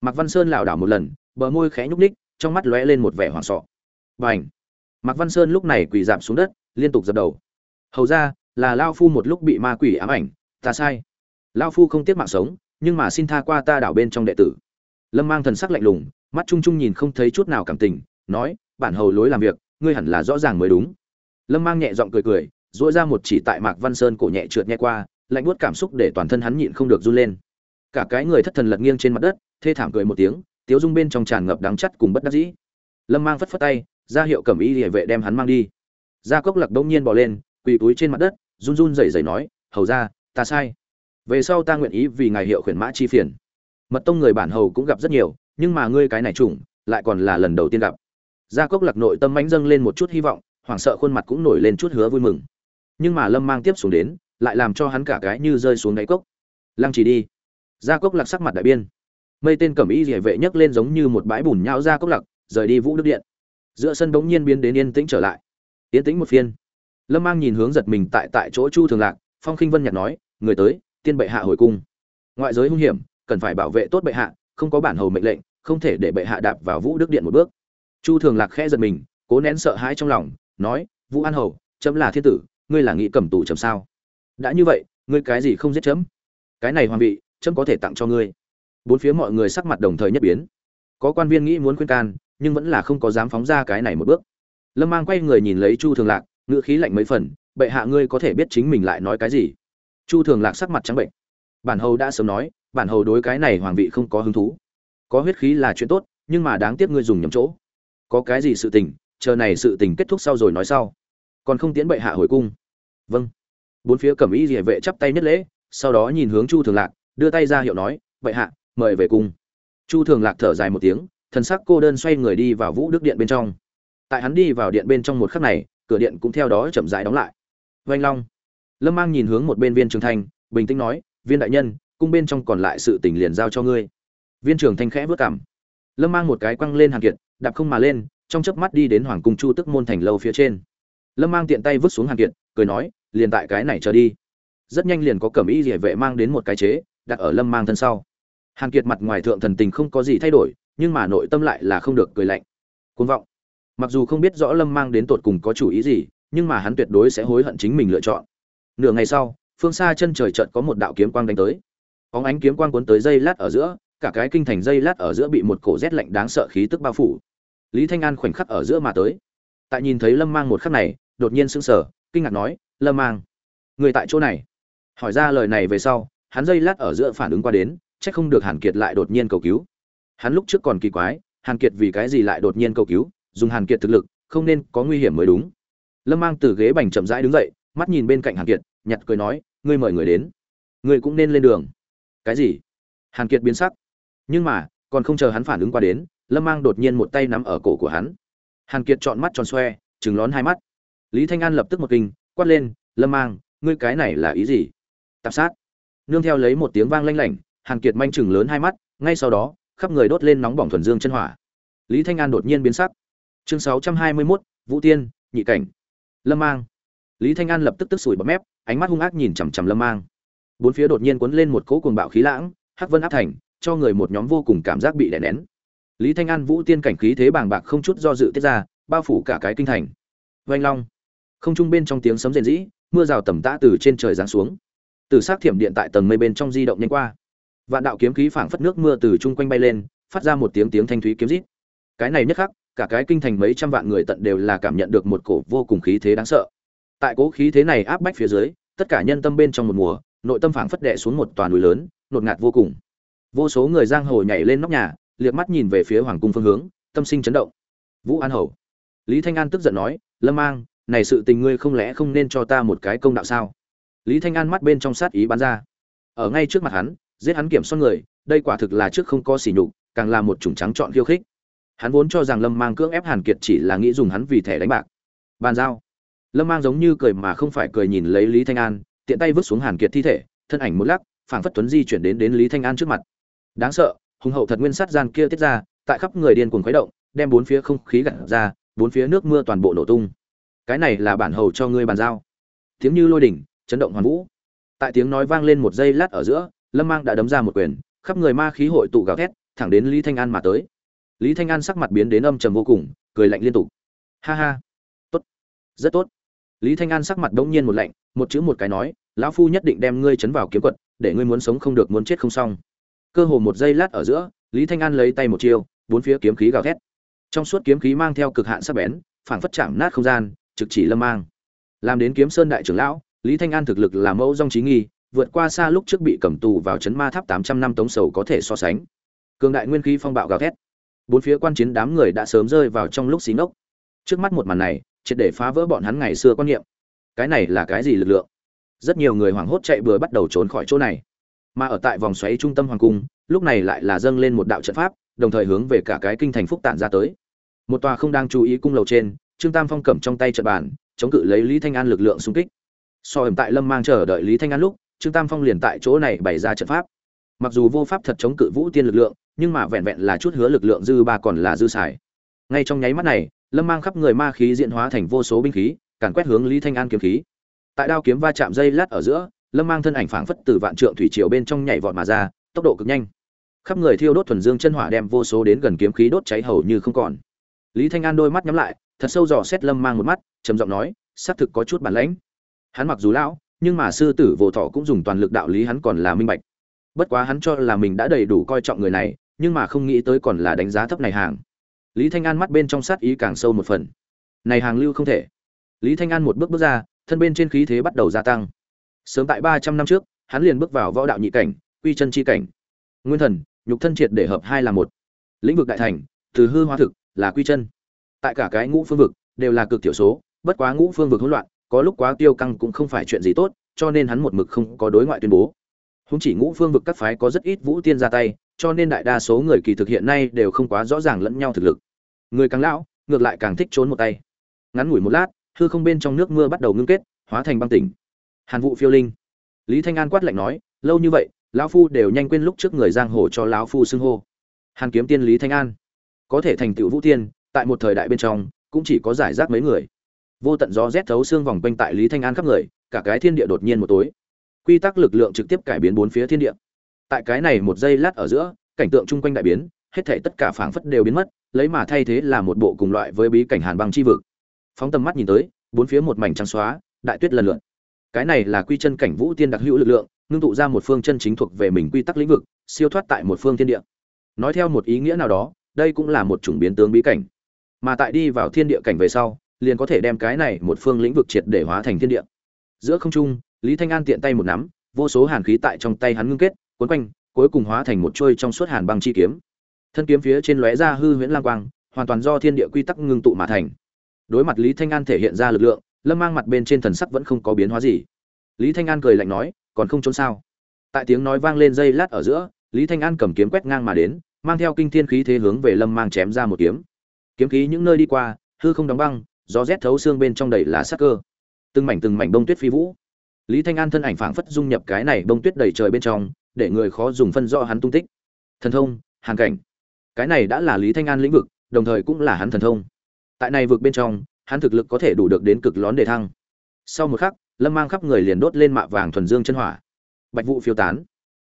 Mạc văn sơn lảo đảo một lần, bờ môi khẽ nhúc ních trong mắt lóe lên một vẻ hoảng sợ h mạc văn sơn lúc này quỳ giảm xuống đất, liên tục dập đầu. Hầu ra, là lao phu một lúc bị ma quỷ ám ảnh, ta sai. Lao phu không tiếc mạng sống, nhưng mà xin tha qua ta đảo bên trong đệ tử. Lâm mang thần sắc lạnh lùng, mắt trung trung nhìn không thấy chút nào cảm tình, nói, bản hầu lối làm việc, ngươi hẳn là rõ ràng mới đúng. Lâm mang nhẹ giọng cười cười dỗi ra một chỉ tại mạc văn sơn cổ nhẹ trượt nhẹ qua, lạnh buốt cảm xúc để toàn thân hắn nhịn không được run lên. Cả cái người thất thần lật nghiêng trên mặt đất, thê thảm cười một tiếng, tiếu dung bên trong tràn ngập đắng chắt cùng bất đắc dĩ. Lâm mang phất phất tay, ra hiệu cầm y địa vệ đem hắn mang đi. Gia cốc lạc đông nhiên bỏ lên, quỳ túi trên mặt đất, run run rẩy rẩy nói, hầu ra ta sai. Về sau ta nguyện ý vì ngài hiệu khuyển mã chi phiền. Mật tông người bản hầu cũng gặp rất nhiều, nhưng mà ngươi cái này trùng lại còn là lần đầu tiên gặp. Gia cốc lạc nội tâm mãnh dâng lên một chút hy vọng, hoảng sợ khuôn mặt cũng nổi lên chút hứa vui mừng nhưng mà lâm mang tiếp xuống đến, lại làm cho hắn cả cái như rơi xuống đáy cốc. Lăng chỉ đi. Ra cốc lạc sắc mặt đại biên. Mây tên cẩm y rỉa vệ nhấc lên giống như một bãi bùn nhão ra cốc lạc, rời đi vũ đức điện. Giữa sân bỗng nhiên biến đến yên tĩnh trở lại. Yên tĩnh một phiên. Lâm mang nhìn hướng giật mình tại tại chỗ chu thường lạc, phong khinh vân nhặt nói, người tới, tiên bệ hạ hồi cung. Ngoại giới hung hiểm, cần phải bảo vệ tốt bệ hạ, không có bản hầu mệnh lệnh, không thể để bệ hạ đạp vào vũ đức điện một bước. Chu thường lạc khẽ giật mình, cố nén sợ hãi trong lòng, nói, vũ an hầu, chấm là thiên tử ngươi là nghĩ cầm tù chấm sao? Đã như vậy, ngươi cái gì không giết chấm? Cái này hoàng vị, chấm có thể tặng cho ngươi. Bốn phía mọi người sắc mặt đồng thời nhất biến. Có quan viên nghĩ muốn khuyên can, nhưng vẫn là không có dám phóng ra cái này một bước. Lâm mang quay người nhìn lấy chu thường lạc, ngữ khí lạnh mấy phần, bệ hạ ngươi có thể biết chính mình lại nói cái gì? Chu thường lạc sắc mặt trắng bệnh. Bản hầu đã sớm nói, bản hầu đối cái này hoàng vị không có hứng thú. Có huyết khí là chuyện tốt, nhưng mà đáng tiếc ngươi dùng nhầm chỗ. Có cái gì sự tình, chờ này sự tình kết thúc sau rồi nói sau còn không tiến bệ hạ hồi cung. Vâng. Bốn phía cẩm y rỉa vệ chắp tay nhất lễ, sau đó nhìn hướng chu thường lạc, đưa tay ra hiệu nói, bệ hạ, mời về cung. Chu thường lạc thở dài một tiếng, thần sắc cô đơn xoay người đi vào vũ đức điện bên trong. Tại hắn đi vào điện bên trong một khắc này, cửa điện cũng theo đó chậm rãi đóng lại. Vanh long. Lâm mang nhìn hướng một bên viên trường thanh, bình tĩnh nói, viên đại nhân, cung bên trong còn lại sự tình liền giao cho ngươi. Viên trường thanh khẽ vớt cảm. Lâm mang một cái quăng lên hàng kiệt, đạp không mà lên, trong chớp mắt đi đến hoàng cung chu tức môn thành lâu phía trên lâm mang tiện tay vứt xuống Hàn kiệt cười nói, liền tại cái này trở đi. Rất nhanh liền có cẩm y rỉa vệ mang đến một cái chế, đặt ở lâm mang thân sau. Hàn kiệt mặt ngoài thượng thần tình không có gì thay đổi, nhưng mà nội tâm lại là không được cười lạnh. Côn vọng. Mặc dù không biết rõ lâm mang đến tột cùng có chủ ý gì, nhưng mà hắn tuyệt đối sẽ hối hận chính mình lựa chọn. Nửa ngày sau, phương xa chân trời trận có một đạo kiếm quang đánh tới. Có ánh kiếm quang cuốn tới dây lát ở giữa, cả cái kinh thành dây lát ở giữa bị một cổ rét lạnh đáng sợ khí tức bao phủ. Lý thanh an khoảnh khắc ở giữa mà tới. Tại nhìn thấy lâm mang một khắc này đột nhiên sững sờ, kinh ngạc nói, lâm mang, người tại chỗ này? Hỏi ra lời này về sau, hắn dây lát ở giữa phản ứng qua đến, chắc không được hàn kiệt lại đột nhiên cầu cứu. Hắn lúc trước còn kỳ quái, hàn kiệt vì cái gì lại đột nhiên cầu cứu, dùng hàn kiệt thực lực, không nên có nguy hiểm mới đúng. Lâm mang từ ghế bành chậm rãi đứng dậy, mắt nhìn bên cạnh hàn kiệt, nhặt cười nói, ngươi mời người đến, ngươi cũng nên lên đường. Cái gì? Hàn kiệt biến sắc. Nhưng mà, còn không chờ hắn phản ứng qua đến, lâm mang đột nhiên một tay nắm ở cổ của hắn. Hàn kiệt trọn mắt tròn xoe, trừng lón hai mắt lý thanh an lập tức một kinh quát lên lâm mang ngươi cái này là ý gì? Tạp sát. Nương theo lấy một tiếng vang lanh lảnh hàn kiệt manh chừng lớn hai mắt ngay sau đó khắp người đốt lên nóng bỏng thuần dương chân hỏa. Lý thanh an đột nhiên biến sắc. Chương sáu trăm hai mươi 621, vũ tiên nhị cảnh. Lâm mang. Lý thanh an lập tức tức sủi bọt mép ánh mắt hung ác nhìn chằm chằm lâm mang. Bốn phía đột nhiên cuốn lên một cỗ cuồng bạo khí lãng hắc vân áp thành cho người một nhóm vô cùng cảm giác bị đè nén. Lý thanh an vũ tiên cảnh khí thế bàng bạc không chút do dự tiết ra bao phủ cả cái kinh thành. Vanh long không trung bên trong tiếng sấm rền rĩ, mưa rào tầm tã từ trên trời giáng xuống. Từ s á c thiểm điện tại tầng mây bên trong di động nhanh qua. Vạn đạo kiếm khí phảng phất nước mưa từ chung quanh bay lên, phát ra một tiếng tiếng thanh thúy kiếm rít. Cái này nhất khắc, cả cái kinh thành mấy trăm vạn người tận đều là cảm nhận được một cổ vô cùng khí thế đáng sợ. Tại cố khí thế này áp bách phía dưới, tất cả nhân tâm bên trong một mùa, nội tâm phảng phất đệ xuống một toàn núi lớn nột ngạt vô cùng. Vô số người giang hồ nhảy lên nóc nhà, liếc mắt nhìn về phía hoàng cung phương hướng, tâm sinh chấn động. Vũ an hầu. Lý thanh an tức giận nói, lâm mang này sự tình ngươi không lẽ không nên cho ta một cái công đạo sao? Lý thanh an mắt bên trong sát ý bắn ra. Ở ngay trước mặt hắn, giết hắn kiểm soát người, đây quả thực là trước không có sỉ nhục, càng là một chủng trắng chọn khiêu khích. Hắn vốn cho rằng lâm mang cưỡng ép hàn kiệt chỉ là nghĩ dùng hắn vì thẻ đánh bạc. Bàn giao. Lâm mang giống như cười mà không phải cười nhìn lấy lý thanh an, tiện tay vứt xuống hàn kiệt thi thể, thân ảnh một lắc, phảng phất tuấn di chuyển đến đến lý thanh an trước mặt. Đáng sợ, hùng hậu thật nguyên sát gian kia tiết ra, tại khắp người điên cuồng khuấy động, đem bốn phía không khí gặt ra, bốn phía nước mưa toàn bộ nổ tung cái này là bản hầu cho ngươi bàn giao. Tiếng như lôi đỉnh, chấn động hoàn vũ. Tại tiếng nói vang lên một giây lát ở giữa, lâm mang đã đấm ra một quyền, khắp người ma khí hội tụ gào thét, thẳng đến lý thanh an mà tới. Lý thanh an sắc mặt biến đến âm trầm vô cùng, cười lạnh liên tục. Ha ha. Tốt. Rất tốt. Lý thanh an sắc mặt đ ỗ n g nhiên một lạnh, một chữ một cái nói, lão phu nhất định đem ngươi chấn vào kiếm quật, để ngươi muốn sống không được muốn chết không xong. Cơ hồ một giây lát ở giữa, lý thanh an lấy tay một chiêu, bốn phía kiếm khí gào thét. Trong suốt kiếm khí mang theo cực hạn sắc bén, phảng phất chạm nát không gian trực chỉ lâm mang. Làm đến kiếm sơn đại trưởng lão, lý thanh an thực lực là mẫu dong trí nghi, vượt qua xa lúc trước bị cầm tù vào chấn ma tháp tám trăm năm tống sầu có thể so sánh. Cường đại nguyên khí phong bạo gào thét. Bốn phía quan chiến đám người đã sớm rơi vào trong lúc xí ngốc. Trước mắt một màn này, triệt để phá vỡ bọn hắn ngày xưa quan niệm. Cái này là cái gì lực lượng? Rất nhiều người hoảng hốt chạy vừa bắt đầu trốn khỏi chỗ này. Mà ở tại vòng xoáy trung tâm hoàng cung, lúc này lại là dâng lên một đạo trận pháp, đồng thời hướng về cả cái kinh thành phúc tản ra tới. Một tòa không đang chú ý cung lầu trên trương tam phong cầm trong tay trận bàn, chống cự lấy lý thanh an lực lượng xung kích. So hiểm tại lâm mang chờ đợi lý thanh an lúc, trương tam phong liền tại chỗ này bày ra trận pháp. Mặc dù vô pháp thật chống cự vũ tiên lực lượng, nhưng mà vẹn vẹn là chút hứa lực lượng dư ba còn là dư xài. Ngay trong nháy mắt này, lâm mang khắp người ma khí diễn hóa thành vô số binh khí, càn quét hướng lý thanh an kiếm khí. Tại đao kiếm va chạm dây lát ở giữa, lâm mang thân ảnh phảng phất từ vạn trượng thủy triều bên trong nhảy vọt mà ra, tốc độ cực nhanh. Khắp người thiêu đốt thuần dương chân hỏa đem vô số đến gần kiếm khí đốt cháy hầu như không còn. Lý thanh an đôi mắt nhắm lại thật sâu dò xét lâm mang một mắt, trầm giọng nói, xác thực có chút bản lãnh. Hắn mặc dù lão, nhưng mà sư tử vô thọ cũng dùng toàn lực đạo lý hắn còn là minh bạch. Bất quá hắn cho là mình đã đầy đủ coi trọng người này, nhưng mà không nghĩ tới còn là đánh giá thấp này hàng. Lý thanh an mắt bên trong sát ý càng sâu một phần. Này hàng lưu không thể. Lý thanh an một bước bước ra, thân bên trên khí thế bắt đầu gia tăng. Sớm tại ba trăm năm trước, hắn liền bước vào võ đạo nhị cảnh, quy chân chi cảnh. Nguyên thần, nhục thân triệt để hợp hai là một. Lĩnh vực đại thành, từ hư hóa thực, là quy chân tại cả cái ngũ phương vực đều là cực thiểu số, bất quá ngũ phương vực hỗn loạn, có lúc quá tiêu căng cũng không phải chuyện gì tốt, cho nên hắn một mực không có đối ngoại tuyên bố. Không chỉ ngũ phương vực các phái có rất ít vũ tiên ra tay, cho nên đại đa số người kỳ thực hiện nay đều không quá rõ ràng lẫn nhau thực lực. Người càng lão, ngược lại càng thích trốn một tay. Ngắn ngủi một lát, hư không bên trong nước mưa bắt đầu ngưng kết, hóa thành băng tỉnh. Hàn vụ phiêu linh. Lý thanh an quát lạnh nói, lâu như vậy, lão phu đều nhanh quên lúc trước người giang hồ cho lão phu xưng hô. Hàn kiếm tiên lý thanh an. Có thể thành tựu vũ tiên tại một thời đại bên trong, cũng chỉ có giải rác mấy người. Vô tận gió rét thấu xương vòng quanh tại lý thanh an khắp người, cả cái thiên địa đột nhiên một tối. Quy tắc lực lượng trực tiếp cải biến bốn phía thiên địa. Tại cái này một giây lát ở giữa, cảnh tượng chung quanh đại biến, hết thảy tất cả phảng phất đều biến mất, lấy mà thay thế là một bộ cùng loại với bí cảnh hàn băng chi vực. Phóng tầm mắt nhìn tới, bốn phía một mảnh trắng xóa, đại tuyết lần lượt. Cái này là quy chân cảnh vũ tiên đặc hữu lực lượng, ngưng tụ ra một phương chân chính thuộc về mình quy tắc lĩnh vực, siêu thoát tại một phương thiên địa. Nói theo một ý nghĩa nào đó, đây cũng là một chủng biến tướng bí cảnh mà tại đi vào thiên địa cảnh về sau, liền có thể đem cái này một phương lĩnh vực triệt để hóa thành thiên địa. Giữa không trung, lý thanh an tiện tay một nắm, vô số hàn khí tại trong tay hắn ngưng kết, cuốn quanh, cuối cùng hóa thành một trôi trong suốt hàn băng chi kiếm. Thân kiếm phía trên lóe ra hư huyễn lang quang, hoàn toàn do thiên địa quy tắc ngưng tụ mà thành. Đối mặt lý thanh an thể hiện ra lực lượng, lâm mang mặt bên trên thần sắc vẫn không có biến hóa gì. Lý thanh an cười lạnh nói, còn không trốn sao? Tại tiếng nói vang lên dây lát ở giữa, lý thanh an cầm kiếm quét ngang mà đến, mang theo kinh thiên khí thế hướng về lâm mang chém ra một kiếm kiếm khí những nơi đi qua, hư không đóng băng, gió rét thấu xương bên trong đầy là sắc cơ. Từng mảnh từng mảnh bông tuyết phi vũ. Lý thanh an thân ảnh phảng phất dung nhập cái này bông tuyết đầy trời bên trong, để người khó dùng phân rõ hắn tung tích. Thần thông, hàn cảnh. Cái này đã là lý thanh an lĩnh vực, đồng thời cũng là hắn thần thông. Tại này vực bên trong, hắn thực lực có thể đủ được đến cực lón đề thăng. Sau một khắc, lâm mang khắp người liền đốt lên mạ vàng thuần dương chân hỏa. Bạch vụ phiêu tán.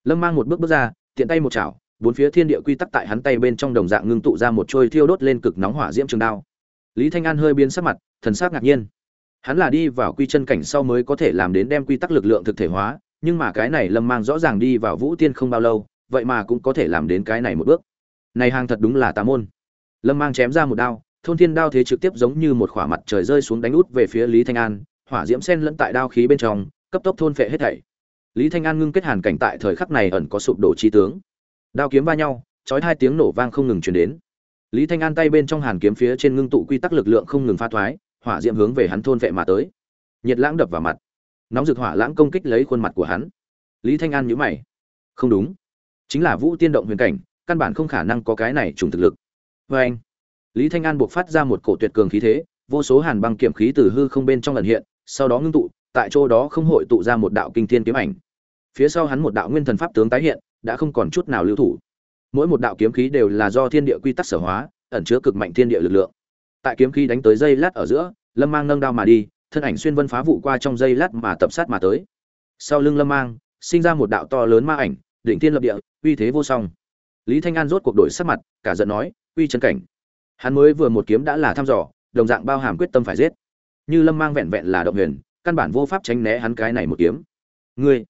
Lâm mang một bước bước ra, tiện tay một chảo bốn phía thiên địa quy tắc tại hắn tay bên trong đồng dạng ngưng tụ ra một trôi thiêu đốt lên cực nóng hỏa diễm trường đao. Lý thanh an hơi biến sắc mặt, thần sắc ngạc nhiên. Hắn là đi vào quy chân cảnh sau mới có thể làm đến đem quy tắc lực lượng thực thể hóa, nhưng mà cái này lâm mang rõ ràng đi vào vũ tiên không bao lâu, vậy mà cũng có thể làm đến cái này một bước. Này hàng thật đúng là tà môn. Lâm mang chém ra một đao, thôn thiên đao thế trực tiếp giống như một khỏa mặt trời rơi xuống đánh út về phía lý thanh an, hỏa diễm sen lẫn tại đao khí bên trong, cấp tốc thôn phệ hết thảy. Lý thanh an ngưng kết hàn cảnh tại thời khắc này ẩn có sụp đổ chi tướng đao kiếm va nhau, chói hai tiếng nổ vang không ngừng truyền đến. Lý thanh an tay bên trong hàn kiếm phía trên ngưng tụ quy tắc lực lượng không ngừng pha thoái, hỏa diễm hướng về hắn thôn vệ mà tới. Nhiệt lãng đập vào mặt. Nóng rực hỏa lãng công kích lấy khuôn mặt của hắn. Lý thanh an nhíu mày. Không đúng. Chính là vũ tiên động huyền cảnh, căn bản không khả năng có cái này trùng thực lực. Vê anh, lý thanh an buộc phát ra một cổ tuyệt cường khí thế, vô số hàn băng kiểm khí từ hư không bên trong lần hiện, sau đó ngưng tụ, tại chỗ đó không hội tụ ra một đạo kinh thiên kiếm ảnh. Phía sau hắn một đạo nguyên thần pháp tướng tái hiện đã không còn chút nào lưu thủ. Mỗi một đạo kiếm khí đều là do thiên địa quy tắc sở hóa, ẩn chứa cực mạnh thiên địa lực lượng. Tại kiếm khí đánh tới dây lát ở giữa, lâm mang nâng đao mà đi, thân ảnh xuyên vân phá vụ qua trong dây lát mà tập sát mà tới. Sau lưng lâm mang, sinh ra một đạo to lớn ma ảnh định thiên lập địa, uy thế vô song. Lý thanh an rốt cuộc đổi sắc mặt, cả giận nói, uy chân cảnh. Hắn mới vừa một kiếm đã là thăm dò, đồng dạng bao hàm quyết tâm phải giết. Như lâm mang vẹn vẹn là động huyền, căn bản vô pháp tránh né hắn cái này một kiếm. Ngươi,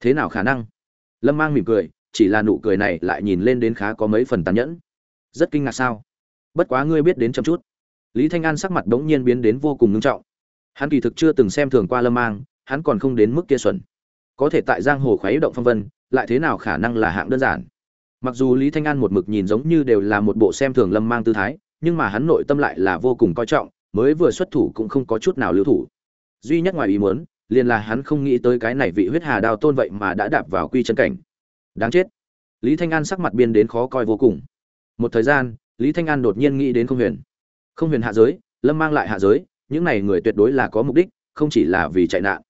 thế nào khả năng? Lâm mang mỉm cười chỉ là nụ cười này lại nhìn lên đến khá có mấy phần tàn nhẫn. Rất kinh ngạc sao? Bất quá ngươi biết đến chậm chút. Lý thanh an sắc mặt bỗng nhiên biến đến vô cùng ngưng trọng. Hắn kỳ thực chưa từng xem thường qua lâm mang, hắn còn không đến mức kia xuẩn. Có thể tại giang hồ khoái động phong vân, lại thế nào khả năng là hạng đơn giản? Mặc dù lý thanh an một mực nhìn giống như đều là một bộ xem thường lâm mang tư thái, nhưng mà hắn nội tâm lại là vô cùng coi trọng, mới vừa xuất thủ cũng không có chút nào lưu thủ. Duy nhất ngoài ý muốn, liền là hắn không nghĩ tới cái này vị huyết hà đao tôn vậy mà đã đạp vào quy chân cảnh đáng chết. Lý thanh an sắc mặt biên đến khó coi vô cùng. Một thời gian, lý thanh an đột nhiên nghĩ đến không huyền. Không huyền hạ giới, lâm mang lại hạ giới, những này người tuyệt đối là có mục đích, không chỉ là vì chạy nạn.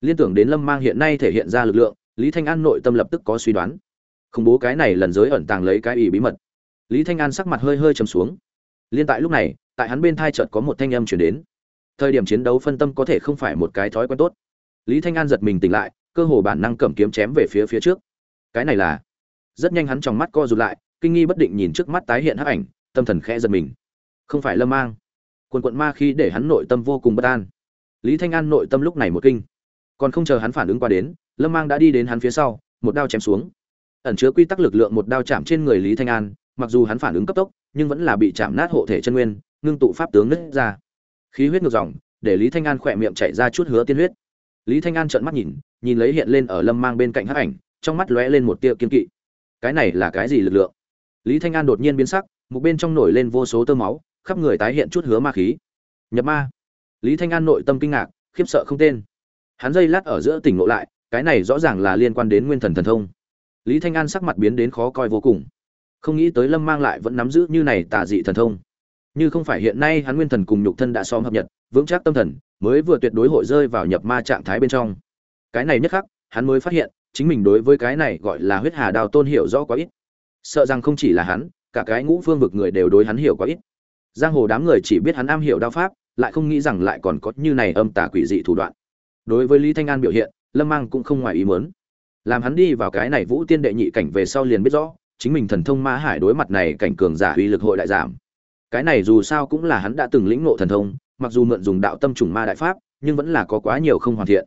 Liên tưởng đến lâm mang hiện nay thể hiện ra lực lượng, lý thanh an nội tâm lập tức có suy đoán. Khủng bố cái này lần giới ẩn tàng lấy cái ý bí mật. Lý thanh an sắc mặt hơi hơi chầm xuống. Liên tại lúc này, tại hắn bên thai chợt có một thanh âm chuyển đến. Thời điểm chiến đấu phân tâm có thể không phải một cái thói quen tốt. Lý thanh an giật mình tỉnh lại, cơ hồ bản năng cầm kiếm chém về phía phía trước cái này là. Rất nhanh hắn trong mắt co rụt lại, kinh nghi bất định nhìn trước mắt tái hiện hắc ảnh, tâm thần khẽ giật mình. Không phải lâm mang. Quần quận ma khi để hắn nội tâm vô cùng bất an. Lý thanh an nội tâm lúc này một kinh. Còn không chờ hắn phản ứng qua đến, lâm mang đã đi đến hắn phía sau, một đao chém xuống. Ẩn chứa quy tắc lực lượng một đao chạm trên người lý thanh an, mặc dù hắn phản ứng cấp tốc, nhưng vẫn là bị chạm nát hộ thể chân nguyên, ngưng tụ pháp tướng nứt ra. Khí huyết ngược dòng, để lý thanh an khỏe miệng chạy ra chút hứa tiên huyết. Lý thanh an trợn mắt nhìn nhìn lấy hiện lên ở lâm mang bên cạnh hắc ảnh trong mắt lóe lên một tia kiên kỵ. Cái này là cái gì lực lượng? Lý thanh an đột nhiên biến sắc một bên trong nổi lên vô số tơ máu, khắp người tái hiện chút hứa ma khí. Nhập ma. Lý thanh an nội tâm kinh ngạc, khiếp sợ không tên. Hắn dây lát ở giữa tỉnh ngộ lại, cái này rõ ràng là liên quan đến nguyên thần thần thông. Lý thanh an sắc mặt biến đến khó coi vô cùng. Không nghĩ tới lâm mang lại vẫn nắm giữ như này tà dị thần thông. Như không phải hiện nay hắn nguyên thần cùng nhục thân đã xóm hợp nhật, vững chắc tâm thần, mới vừa tuyệt đối hội rơi vào nhập ma trạng thái bên trong. Cái này nhất khắc, hắn mới phát hiện chính mình đối với cái này gọi là huyết hà đào tôn hiểu rõ quá ít. Sợ rằng không chỉ là hắn, cả cái ngũ phương vực người đều đối hắn hiểu quá ít. Giang hồ đám người chỉ biết hắn am hiểu đao pháp, lại không nghĩ rằng lại còn có như này âm tà quỷ dị thủ đoạn. Đối với lý thanh an biểu hiện, lâm mang cũng không ngoài ý muốn. Làm hắn đi vào cái này vũ tiên đệ nhị cảnh về sau liền biết rõ, chính mình thần thông ma hải đối mặt này cảnh cường giả uy lực hội đại giảm. Cái này dù sao cũng là hắn đã từng lĩnh ngộ thần thông, mặc dù mượn dùng đạo tâm trùng ma đại pháp, nhưng vẫn là có quá nhiều không hoàn thiện.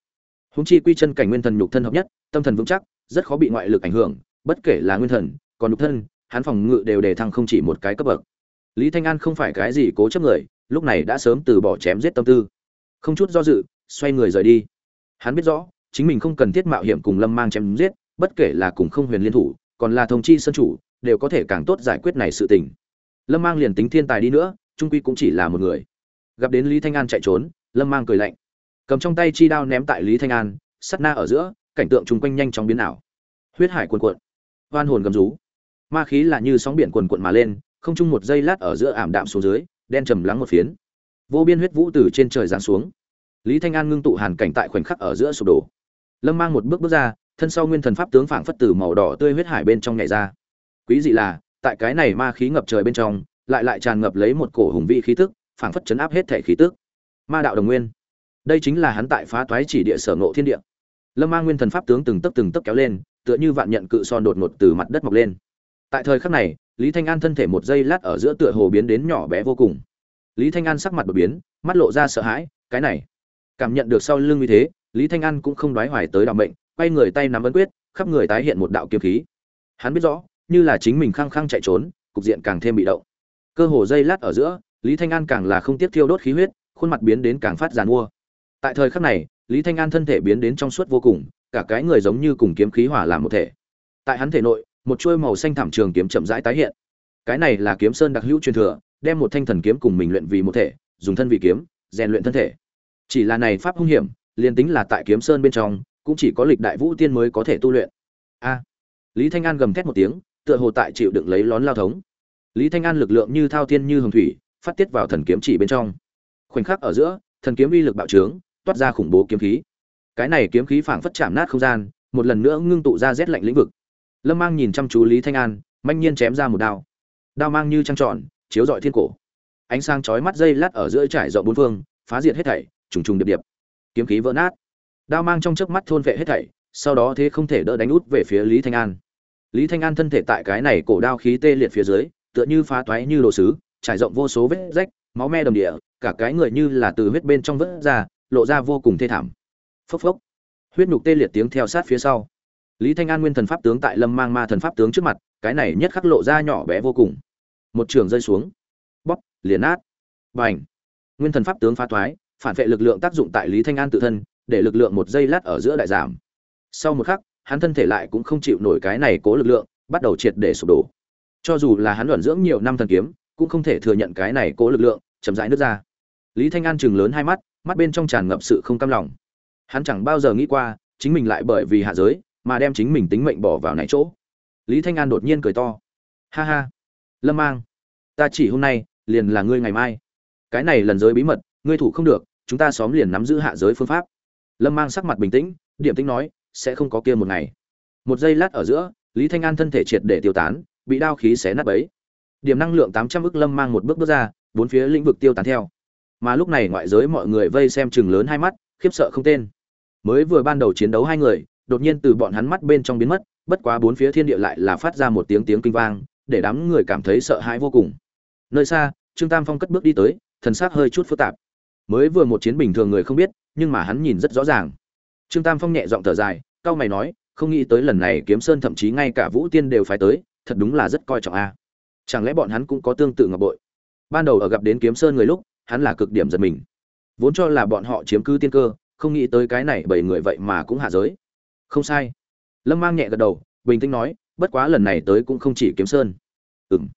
Húng chi quy chân cảnh nguyên thần nhục thân hợp nhất tâm thần vững chắc, rất khó bị ngoại lực ảnh hưởng, bất kể là nguyên thần, còn nhục thân, hắn phòng ngự đều đề thăng không chỉ một cái cấp bậc. Lý thanh an không phải cái gì cố chấp người, lúc này đã sớm từ bỏ chém giết tâm tư. Không chút do dự, xoay người rời đi. Hắn biết rõ, chính mình không cần thiết mạo hiểm cùng lâm mang chém giết, bất kể là cùng không huyền liên thủ, còn là thông chi sơn chủ, đều có thể càng tốt giải quyết này sự tình. Lâm mang liền tính thiên tài đi nữa, trung quy cũng chỉ là một người. Gặp đến lý thanh an chạy trốn, lâm mang cười lạnh. Cầm trong tay chi đao ném tại lý thanh an sắt na ở giữa cảnh tượng chung quanh nhanh chóng biến ảo. Huyết hải cuồn cuộn hoan hồn gầm rú. Ma khí là như sóng biển cuồn cuộn mà lên, không chung một giây lát ở giữa ảm đạm xuống dưới, đen trầm lắng một phiến. Vô biên huyết vũ từ trên trời giáng xuống. Lý thanh an ngưng tụ hàn cảnh tại khoảnh khắc ở giữa sụp đổ. Lâm mang một bước bước ra, thân sau nguyên thần pháp tướng phảng phất từ màu đỏ tươi huyết hải bên trong nhảy ra. Quý dị là, tại cái này ma khí ngập trời bên trong, lại lại tràn ngập lấy một cổ hùng vị khí tức, phảng phất chấn áp hết thể khí tức. Ma đạo đồng nguyên. Đây chính là hắn tại phá toái chỉ địa sở ngộ thiên địa lâm mang nguyên thần pháp tướng từng tấc từng tấc kéo lên, tựa như vạn nhận cự son đột ngột từ mặt đất mọc lên. Tại thời khắc này, lý thanh an thân thể một giây lát ở giữa tựa hồ biến đến nhỏ bé vô cùng. Lý thanh an sắc mặt đột biến, mắt lộ ra sợ hãi, cái này, cảm nhận được sau lưng như thế, lý thanh an cũng không đoái hoài tới đạo mệnh, quay người tay nắm ấn quyết, khắp người tái hiện một đạo kiếm khí. Hắn biết rõ, như là chính mình khăng khăng chạy trốn, cục diện càng thêm bị động. Cơ hồ dây lát ở giữa, lý thanh an càng là không tiếp thiêu đốt khí huyết, khuôn mặt biến đến càng phát giàn mua. Tại thời khắc này lý thanh an thân thể biến đến trong suốt vô cùng, cả cái người giống như cùng kiếm khí hỏa làm một thể. Tại hắn thể nội, một chuôi màu xanh thảm trường kiếm chậm rãi tái hiện. Cái này là kiếm sơn đặc hữu truyền thừa, đem một thanh thần kiếm cùng mình luyện vì một thể, dùng thân vì kiếm, rèn luyện thân thể. Chỉ là này pháp hung hiểm, liền tính là tại kiếm sơn bên trong, cũng chỉ có lịch đại vũ tiên mới có thể tu luyện. A. Lý thanh an gầm thét một tiếng, tựa hồ tại chịu đựng lấy lón lao thống. Lý thanh an lực lượng như thao thiên như hồng thủy, phát tiết vào thần kiếm chỉ bên trong. Khoảnh khắc ở giữa, thần kiếm uy lực bạo trướng toát ra khủng bố kiếm khí. Cái này kiếm khí phảng phất chạm nát không gian, một lần nữa ngưng tụ ra rét lạnh lĩnh vực. Lâm mang nhìn chăm chú lý thanh an, manh nhiên chém ra một đao. Đao mang như trăng tròn, chiếu rọi thiên cổ. Ánh sáng chói mắt dây lát ở giữa trải rộng bốn phương, phá diệt hết thảy, trùng trùng điệp điệp. Kiếm khí vỡ nát. Đao mang trong chớp mắt thôn vệ hết thảy, sau đó thế không thể đỡ đánh út về phía lý thanh an. Lý thanh an thân thể tại cái này cổ đao khí tê liệt phía dưới, tựa như phá toái như đồ sứ, trải rộng vô số vết rách, máu me đầm địa, cả cái người như là từ huyết bên trong vớt ra lộ ra vô cùng thê thảm. Phốc phốc. Huyết nhục tê liệt tiếng theo sát phía sau. Lý thanh an nguyên thần pháp tướng tại lâm mang ma thần pháp tướng trước mặt cái này nhất khắc lộ ra nhỏ bé vô cùng. Một trường rơi xuống. Bóp liền nát. B à n h nguyên thần pháp tướng phá thoái, phản vệ lực lượng tác dụng tại lý thanh an tự thân để lực lượng một giây lát ở giữa đại giảm. Sau một khắc hắn thân thể lại cũng không chịu nổi cái này cố lực lượng bắt đầu triệt để sụp đổ. Cho dù là hắn luận dưỡng nhiều năm thần kiếm cũng không thể thừa nhận cái này cố lực lượng chậm rãi nước ra. Lý thanh an chừng lớn hai mắt mắt bên trong tràn ngập sự không cam lòng. Hắn chẳng bao giờ nghĩ qua, chính mình lại bởi vì hạ giới mà đem chính mình tính mệnh bỏ vào này chỗ. Lý thanh an đột nhiên cười to. Ha ha. Lâm mang, ta chỉ hôm nay liền là ngươi ngày mai. Cái này lần giới bí mật, ngươi thủ không được, chúng ta xóm liền nắm giữ hạ giới phương pháp. Lâm mang sắc mặt bình tĩnh, điểm tĩnh nói, sẽ không có kia một ngày. Một giây lát ở giữa, lý thanh an thân thể triệt để tiêu tán, bị đao khí xé nát bấy. Điểm năng lượng tám trăm ức lâm mang một bước bước ra, bốn phía lĩnh vực tiêu tán theo mà lúc này ngoại giới mọi người vây xem chừng lớn hai mắt, khiếp sợ không tên. Mới vừa ban đầu chiến đấu hai người, đột nhiên từ bọn hắn mắt bên trong biến mất, bất quá bốn phía thiên địa lại là phát ra một tiếng tiếng kinh vang, để đám người cảm thấy sợ hãi vô cùng. Nơi xa, trương tam phong cất bước đi tới, thần sắc hơi chút phức tạp. Mới vừa một chiến bình thường người không biết, nhưng mà hắn nhìn rất rõ ràng. Trương tam phong nhẹ giọng thở dài cao mày nói, không nghĩ tới lần này kiếm sơn thậm chí ngay cả vũ tiên đều phải tới, thật đúng là rất coi trọng a. Chẳng lẽ bọn hắn cũng có tương tự ngọc bội? Ban đầu ở gặp đến kiếm sơn người lúc hắn là cực điểm giật mình. Vốn cho là bọn họ chiếm cứ tiên cơ, không nghĩ tới cái này bảy người vậy mà cũng hạ giới. Không sai. Lâm mang nhẹ gật đầu, bình tĩnh nói, bất quá lần này tới cũng không chỉ kiếm sơn. Ừ m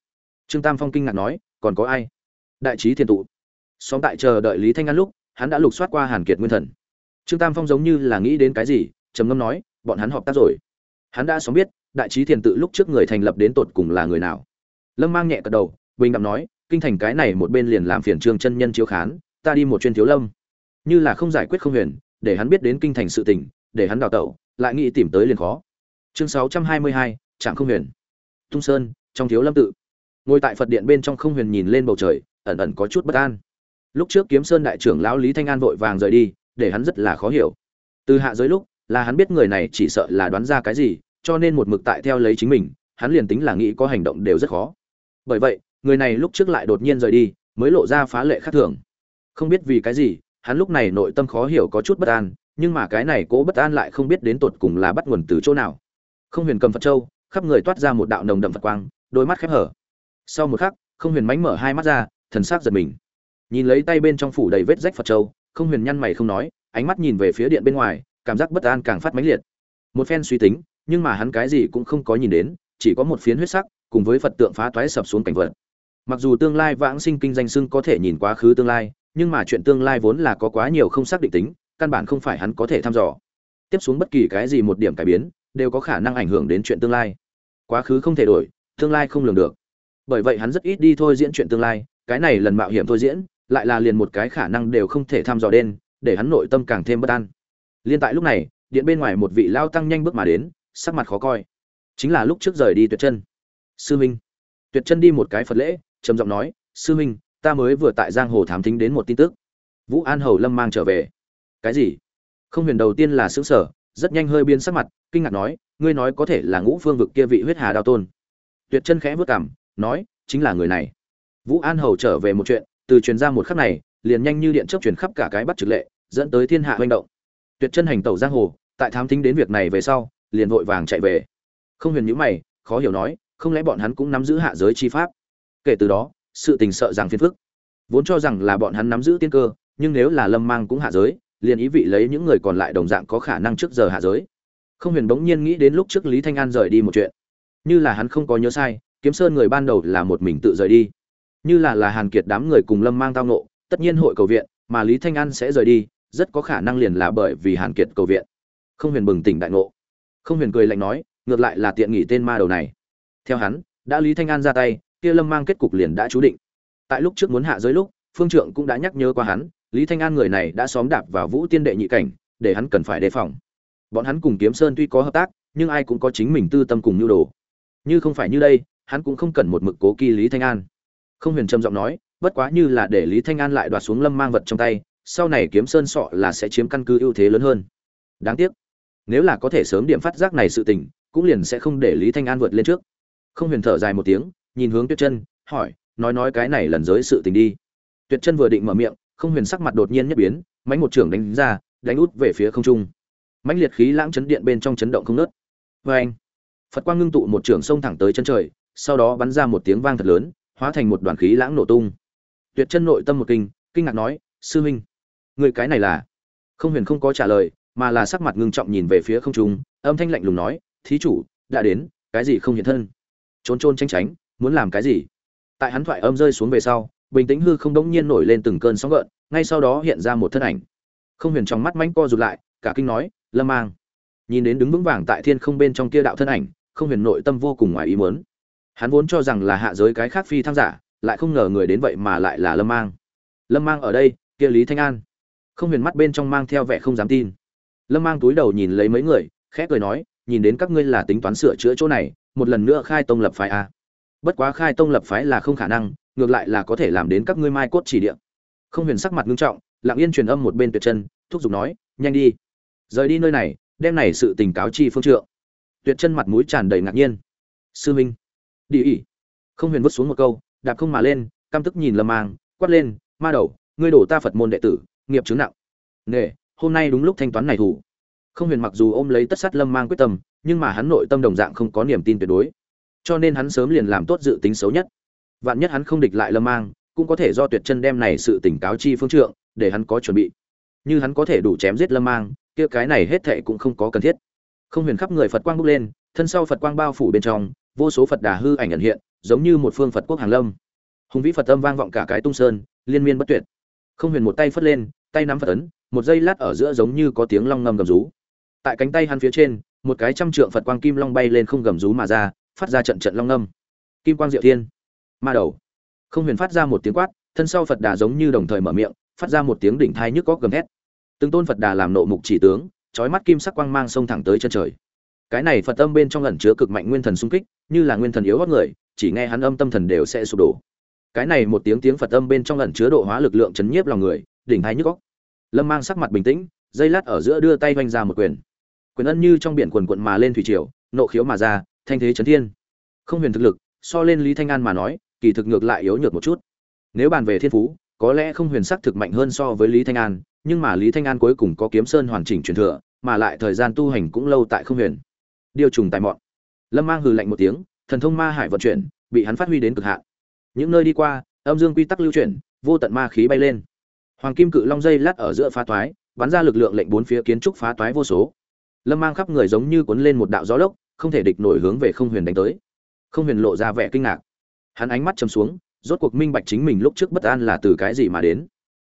trương tam phong kinh ngạc nói, còn có ai? Đại trí thiên tụ. Xóm tại chờ đợi lý thanh ngăn lúc, hắn đã lục soát qua hàn kiệt nguyên thần. Trương tam phong giống như là nghĩ đến cái gì, trầm ngâm nói, bọn hắn họp tác rồi. Hắn đã xóm biết, đại trí thiền tự lúc trước người thành lập đến tột cùng là người nào. Lâm mang nhẹ gật đầu, bình đạm nói kinh thành cái này một bên liền làm phiền trương chân nhân chiếu khán, ta đi một chuyên thiếu lâm. Như là không giải quyết không huyền, để hắn biết đến kinh thành sự tình, để hắn đào tẩu, lại nghĩ tìm tới liền khó. Chương sáu trăm hai mươi hai, trạm không huyền. Tung sơn, trong thiếu lâm tự. Ngồi tại phật điện bên trong không huyền nhìn lên bầu trời, ẩn ẩn có chút bất an. Lúc trước kiếm sơn đại trưởng lão lý thanh an vội vàng rời đi, để hắn rất là khó hiểu. Từ hạ giới lúc, là hắn biết người này chỉ sợ là đoán ra cái gì, cho nên một mực tại theo lấy chính mình, hắn liền tính là nghĩ có hành động đều rất khó. Bởi vậy người này lúc trước lại đột nhiên rời đi, mới lộ ra phá lệ khác thường. Không biết vì cái gì, hắn lúc này nội tâm khó hiểu có chút bất an, nhưng mà cái này cố bất an lại không biết đến tột cùng là bắt nguồn từ chỗ nào. Không huyền cầm phật châu, khắp người toát ra một đạo nồng đậm phật quang, đôi mắt khép hở. Sau một khắc, không huyền mánh mở hai mắt ra, thần s c giật mình. Nhìn lấy tay bên trong phủ đầy vết rách phật châu, không huyền nhăn mày không nói, ánh mắt nhìn về phía điện bên ngoài, cảm giác bất an càng phát mãnh liệt. Một phen suy tính, nhưng mà hắn cái gì cũng không có nhìn đến, chỉ có một phiến huyết sắc, cùng với phật tượng phá toái sập xuống cảnh vật mặc dù tương lai vãng sinh kinh danh xưng có thể nhìn quá khứ tương lai, nhưng mà chuyện tương lai vốn là có quá nhiều không xác định tính, căn bản không phải hắn có thể thăm dò. Tiếp xuống bất kỳ cái gì một điểm cải biến, đều có khả năng ảnh hưởng đến chuyện tương lai. Quá khứ không thể đổi, tương lai không lường được. Bởi vậy hắn rất ít đi thôi diễn chuyện tương lai, cái này lần mạo hiểm thôi diễn, lại là liền một cái khả năng đều không thể thăm dò đen để hắn nội tâm càng thêm bất an. Liên tại lúc này, điện bên ngoài một vị lao tăng nhanh bước mà đến, sắc mặt khó coi. Chính là lúc trước rời đi tuyệt chân. Sư minh. Tuyệt chân đi một cái phật lễ trầm giọng nói, sư minh, ta mới vừa tại giang hồ thám thính đến một tin tức. Vũ an hầu lâm mang trở về. Cái gì? Không huyền đầu tiên là xứng sở rất nhanh hơi biến sắc mặt, kinh ngạc nói, ngươi nói có thể là ngũ phương vực kia vị huyết hà đao tôn. Tuyệt chân khẽ vất cảm nói, chính là người này. Vũ an hầu trở về một chuyện, từ truyền ra một khắc này, liền nhanh như điện chớp truyền khắp cả cái bắt trực lệ, dẫn tới thiên hạ hoành động. Tuyệt chân hành tẩu giang hồ, tại thám thính đến việc này về sau, liền vội vàng chạy về. Không huyền nhữ mày, khó hiểu nói, không lẽ bọn hắn cũng nắm giữ hạ giới chi pháp? Kể từ đó, sự tình sợ rằng phiền phức. Vốn cho rằng là bọn hắn nắm giữ tiên cơ, nhưng nếu là lâm mang cũng hạ giới, liền ý vị lấy những người còn lại đồng dạng có khả năng trước giờ hạ giới. Không huyền bỗng nhiên nghĩ đến lúc trước lý thanh an rời đi một chuyện. Như là hắn không có nhớ sai, kiếm sơn người ban đầu là một mình tự rời đi. Như là là hàn kiệt đám người cùng lâm mang tao nộ tất nhiên hội cầu viện, mà lý thanh an sẽ rời đi, rất có khả năng liền là bởi vì hàn kiệt cầu viện. Không huyền bừng tỉnh đại ngộ. Không huyền cười lạnh nói, ngược lại là tiện nghỉ tên ma đầu này. Theo hắn, đã lý thanh an ra tay kia lâm mang kết cục liền đã chú định. Tại lúc trước muốn hạ giới lúc, phương trượng cũng đã nhắc nhớ qua hắn, lý thanh an người này đã xóm đạp vào vũ tiên đệ nhị cảnh, để hắn cần phải đề phòng. Bọn hắn cùng kiếm sơn tuy có hợp tác, nhưng ai cũng có chính mình tư tâm cùng nhu đồ. Như không phải như đây, hắn cũng không cần một mực cố kỳ lý thanh an. Không huyền trầm giọng nói, bất quá như là để lý thanh an lại đoạt xuống lâm mang vật trong tay, sau này kiếm sơn sọ là sẽ chiếm căn cứ ưu thế lớn hơn. Đáng tiếc, nếu là có thể sớm điểm phát giác này sự tình, cũng liền sẽ không để lý thanh an vượt lên trước. Không huyền thở dài một tiếng nhìn hướng tuyết chân, hỏi, nói nói cái này lần giới sự tình đi. Tuyệt chân vừa định mở miệng, không huyền sắc mặt đột nhiên nhất biến mánh một trưởng đánh ra, đánh út về phía không trung. Mãnh liệt khí lãng chấn điện bên trong chấn động không nớt vê vâng. anh phật quang ngưng tụ một trưởng sông thẳng tới chân trời, sau đó bắn ra một tiếng vang thật lớn, hóa thành một đoàn khí lãng nổ tung. Tuyệt chân nội tâm một kinh kinh ngạc nói, sư huynh người cái này là? Không huyền không có trả lời, mà là sắc mặt ngưng trọng nhìn về phía không trung, âm thanh lạnh lùng nói, thí chủ, đã đến, cái gì không hiện thân? Trốn trôn tranh tránh muốn làm cái gì? Tại hắn thoại âm rơi xuống về sau, bình tĩnh hư không đống nhiên nổi lên từng cơn sóng gợn, ngay sau đó hiện ra một thân ảnh. Không huyền trong mắt mánh co rụt lại, cả kinh nói, lâm mang. Nhìn đến đứng vững vàng tại thiên không bên trong kia đạo thân ảnh, không huyền nội tâm vô cùng ngoài ý muốn. Hắn vốn cho rằng là hạ giới cái khác phi tham giả, lại không ngờ người đến vậy mà lại là lâm mang. Lâm mang ở đây, kia lý thanh an. Không huyền mắt bên trong mang theo vẻ không dám tin. Lâm mang túi đầu nhìn lấy mấy người, khẽ cười nói, nhìn đến các ngươi là tính toán sửa chữa chỗ này, một lần nữa khai tông lập phái a bất quá khai tông lập phái là không khả năng, ngược lại là có thể làm đến các ngươi mai cốt chỉ địa. Không huyền sắc mặt nghiêm trọng, lặng yên truyền âm một bên tuyệt chân, thúc giục nói, nhanh đi. Rời đi nơi này, đem này sự tình cáo chi phương trượng. Tuyệt chân mặt mũi tràn đầy ngạc nhiên. Sư minh. Đi ỉ. Không huyền vứt xuống một câu, đạp không mà lên, căm tức nhìn lâm mang, quát lên, ma đầu, ngươi đổ ta phật môn đệ tử, nghiệp chứng nặng. Nè hôm nay đúng lúc thanh toán này thủ. Không huyền mặc dù ôm lấy tất sát lâm mang quyết tâm, nhưng mà hắn nội tâm đồng dạng không có niềm tin tuyệt đối cho nên hắn sớm liền làm tốt dự tính xấu nhất. Vạn nhất hắn không địch lại lâm mang, cũng có thể do tuyệt chân đem này sự tỉnh cáo chi phương trượng, để hắn có chuẩn bị. Như hắn có thể đủ chém giết lâm mang, kia cái này hết thệ cũng không có cần thiết. Không huyền khắp người phật quang bốc lên, thân sau phật quang bao phủ bên trong, vô số phật đà hư ảnh ẩn hiện, giống như một phương phật quốc hàng lâm. Hùng vĩ phật âm vang vọng cả cái tung sơn, liên miên bất tuyệt. Không huyền một tay phất lên, tay nắm phật ấn, một giây lát ở giữa giống như có tiếng long ngâm gầm rú. Tại cánh tay hắn phía trên, một cái trăm trượng phật quang kim long bay lên không gầm rú mà ra phát ra trận trận long ngâm kim quang diệu thiên. Ma đầu. Không huyền phát ra một tiếng quát, thân sau phật đà giống như đồng thời mở miệng, phát ra một tiếng đỉnh thai nhức góc gầm thét. Từng tôn phật đà làm nộ mục chỉ tướng trói mắt kim sắc quang mang sông thẳng tới chân trời. Cái này phật âm bên trong ẩn chứa cực mạnh nguyên thần xung kích, như là nguyên thần yếu gót người, chỉ nghe hắn âm tâm thần đều sẽ sụp đổ. Cái này một tiếng tiếng phật âm bên trong ẩn chứa độ hóa lực lượng chấn nhiếp lòng người, đỉnh hai nhức góc. Lâm mang sắc mặt bình tĩnh, dây lát ở giữa đưa tay vanh ra một quyền. Quyền ân như trong biển quần quận mà lên thủy triều, nộ khiếu mà ra thanh thế chấn thiên. Không huyền thực lực, so lên lý thanh an mà nói, kỳ thực ngược lại yếu nhược một chút. Nếu bàn về thiên phú, có lẽ không huyền sắc thực mạnh hơn so với lý thanh an, nhưng mà lý thanh an cuối cùng có kiếm sơn hoàn chỉnh truyền thừa, mà lại thời gian tu hành cũng lâu tại không huyền. Điều trùng tài mọn. Lâm mang hừ lạnh một tiếng, thần thông ma hải vận chuyển, bị hắn phát huy đến cực hạn. Những nơi đi qua, âm dương quy tắc lưu chuyển, vô tận ma khí bay lên. Hoàng kim cự long dây lát ở giữa phá toái, bắn ra lực lượng lệnh bốn phía kiến trúc phá toái vô số. Lâm mang khắp người giống như cuốn lên một đạo gió lốc không thể địch nổi hướng về không huyền đánh tới. Không huyền lộ ra vẻ kinh ngạc. Hắn ánh mắt chấm xuống, rốt cuộc minh bạch chính mình lúc trước bất an là từ cái gì mà đến.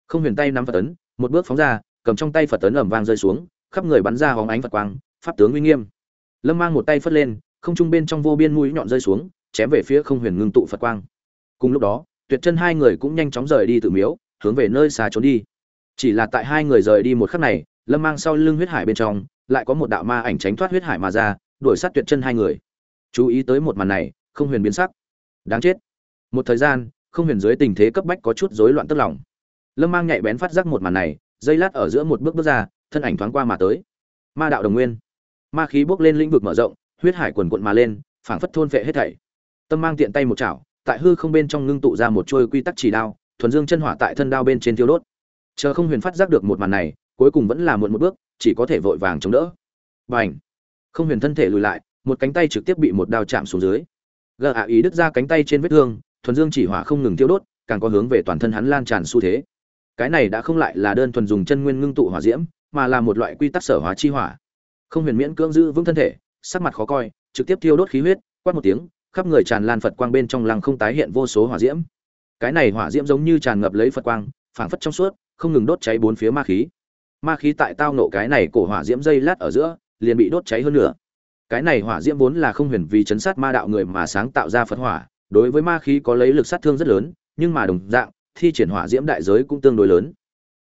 Không huyền tay nắm phật tấn một bước phóng ra, cầm trong tay phật tấn ẩm vang rơi xuống, khắp người bắn ra hóng ánh phật quang, pháp tướng uy nghiêm. Lâm mang một tay phất lên, không trung bên trong vô biên mũi nhọn rơi xuống, chém về phía không huyền ngưng tụ phật quang. Cùng lúc đó, tuyệt chân hai người cũng nhanh chóng rời đi từ miếu, hướng về nơi xa trốn đi. Chỉ là tại hai người rời đi một khắc này, lâm mang sau lưng huyết hải bên trong, lại có một đạo ma ảnh tránh thoát huyết hải mà ra đuổi sát tuyệt chân hai người. Chú ý tới một màn này, không huyền biến sắc. Đáng chết. Một thời gian, không huyền dưới tình thế cấp bách có chút rối loạn tức lòng. Lâm mang nhạy bén phát giác một màn này, dây lát ở giữa một bước bước ra, thân ảnh thoáng qua mà tới. Ma đạo đồng nguyên. Ma khí bốc lên lĩnh vực mở rộng, huyết hải quần quận mà lên, phảng phất thôn vệ hết thảy. Tâm mang tiện tay một chảo, tại hư không bên trong ngưng tụ ra một chuôi quy tắc chỉ đao, thuần dương chân hỏa tại thân đao bên trên tiêu đốt. Chờ không huyền phát giác được một màn này, cuối cùng vẫn là muộn một bước, chỉ có thể vội vàng chống đỡ. B không huyền thân thể lùi lại, một cánh tay trực tiếp bị một đao chạm xuống dưới. Gờ ạ ý đứt ra cánh tay trên vết thương, thuần dương chỉ hỏa không ngừng tiêu đốt, càng có hướng về toàn thân hắn lan tràn xu thế. Cái này đã không lại là đơn thuần dùng chân nguyên ngưng tụ hỏa diễm, mà là một loại quy tắc sở hóa chi hỏa. Không huyền miễn cưỡng giữ vững thân thể, sắc mặt khó coi, trực tiếp tiêu đốt khí huyết, quát một tiếng, khắp người tràn lan phật quang bên trong lăng không tái hiện vô số hỏa diễm. Cái này hỏa diễm giống như tràn ngập lấy phật quang, phảng phất trong suốt, không ngừng đốt cháy bốn phía ma khí. Ma khí tại tao nộ cái này cổ hỏa diễm dây lát ở giữa liền bị đốt cháy hơn nữa. Cái này hỏa diễm vốn là không huyền vì chấn sát ma đạo người mà sáng tạo ra phật hỏa, đối với ma khí có lấy lực sát thương rất lớn, nhưng mà đồng dạng, thi triển hỏa diễm đại giới cũng tương đối lớn.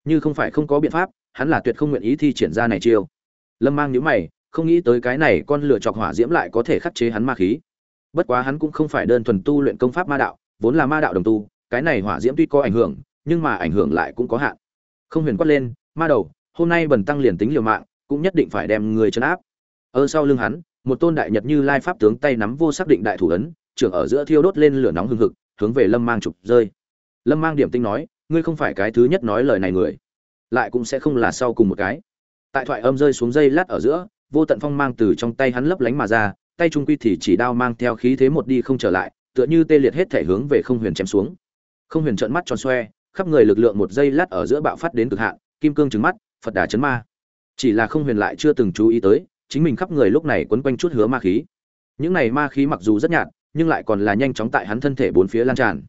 Như không phải không có biện pháp, hắn là tuyệt không nguyện ý thi triển ra này chiêu. Lâm mang nhíu mày, không nghĩ tới cái này con lửa chọc hỏa diễm lại có thể khắc chế hắn ma khí. Bất quá hắn cũng không phải đơn thuần tu luyện công pháp ma đạo, vốn là ma đạo đồng tu, cái này hỏa diễm tuy có ảnh hưởng, nhưng mà ảnh hưởng lại cũng có hạn. Không huyền quát lên, ma đầu, hôm nay bần tăng liền tính liều mạng cũng nhất định phải đem người chấn áp. Ở sau lưng hắn, một tôn đại nhật như lai pháp tướng tay nắm vô xác định đại thủ ấn, trưởng ở giữa thiêu đốt lên lửa nóng hừng hực, hướng về lâm mang trục rơi. Lâm mang điểm tinh nói, ngươi không phải cái thứ nhất nói lời này người, lại cũng sẽ không là sau cùng một cái. Tại thoại âm rơi xuống dây lát ở giữa, vô tận phong mang từ trong tay hắn lấp lánh mà ra, tay trung quy thì chỉ đao mang theo khí thế một đi không trở lại, tựa như tê liệt hết thể hướng về không huyền chém xuống. Không huyền trợn mắt tròn xoe, khắp người lực lượng một giây lát ở giữa bạo phát đến cực hạn, kim cương trứng mắt, phật đà chấn ma chỉ là không huyền lại chưa từng chú ý tới, chính mình khắp người lúc này quấn quanh chút hứa ma khí. Những này ma khí mặc dù rất nhạt, nhưng lại còn là nhanh chóng tại hắn thân thể bốn phía lan tràn.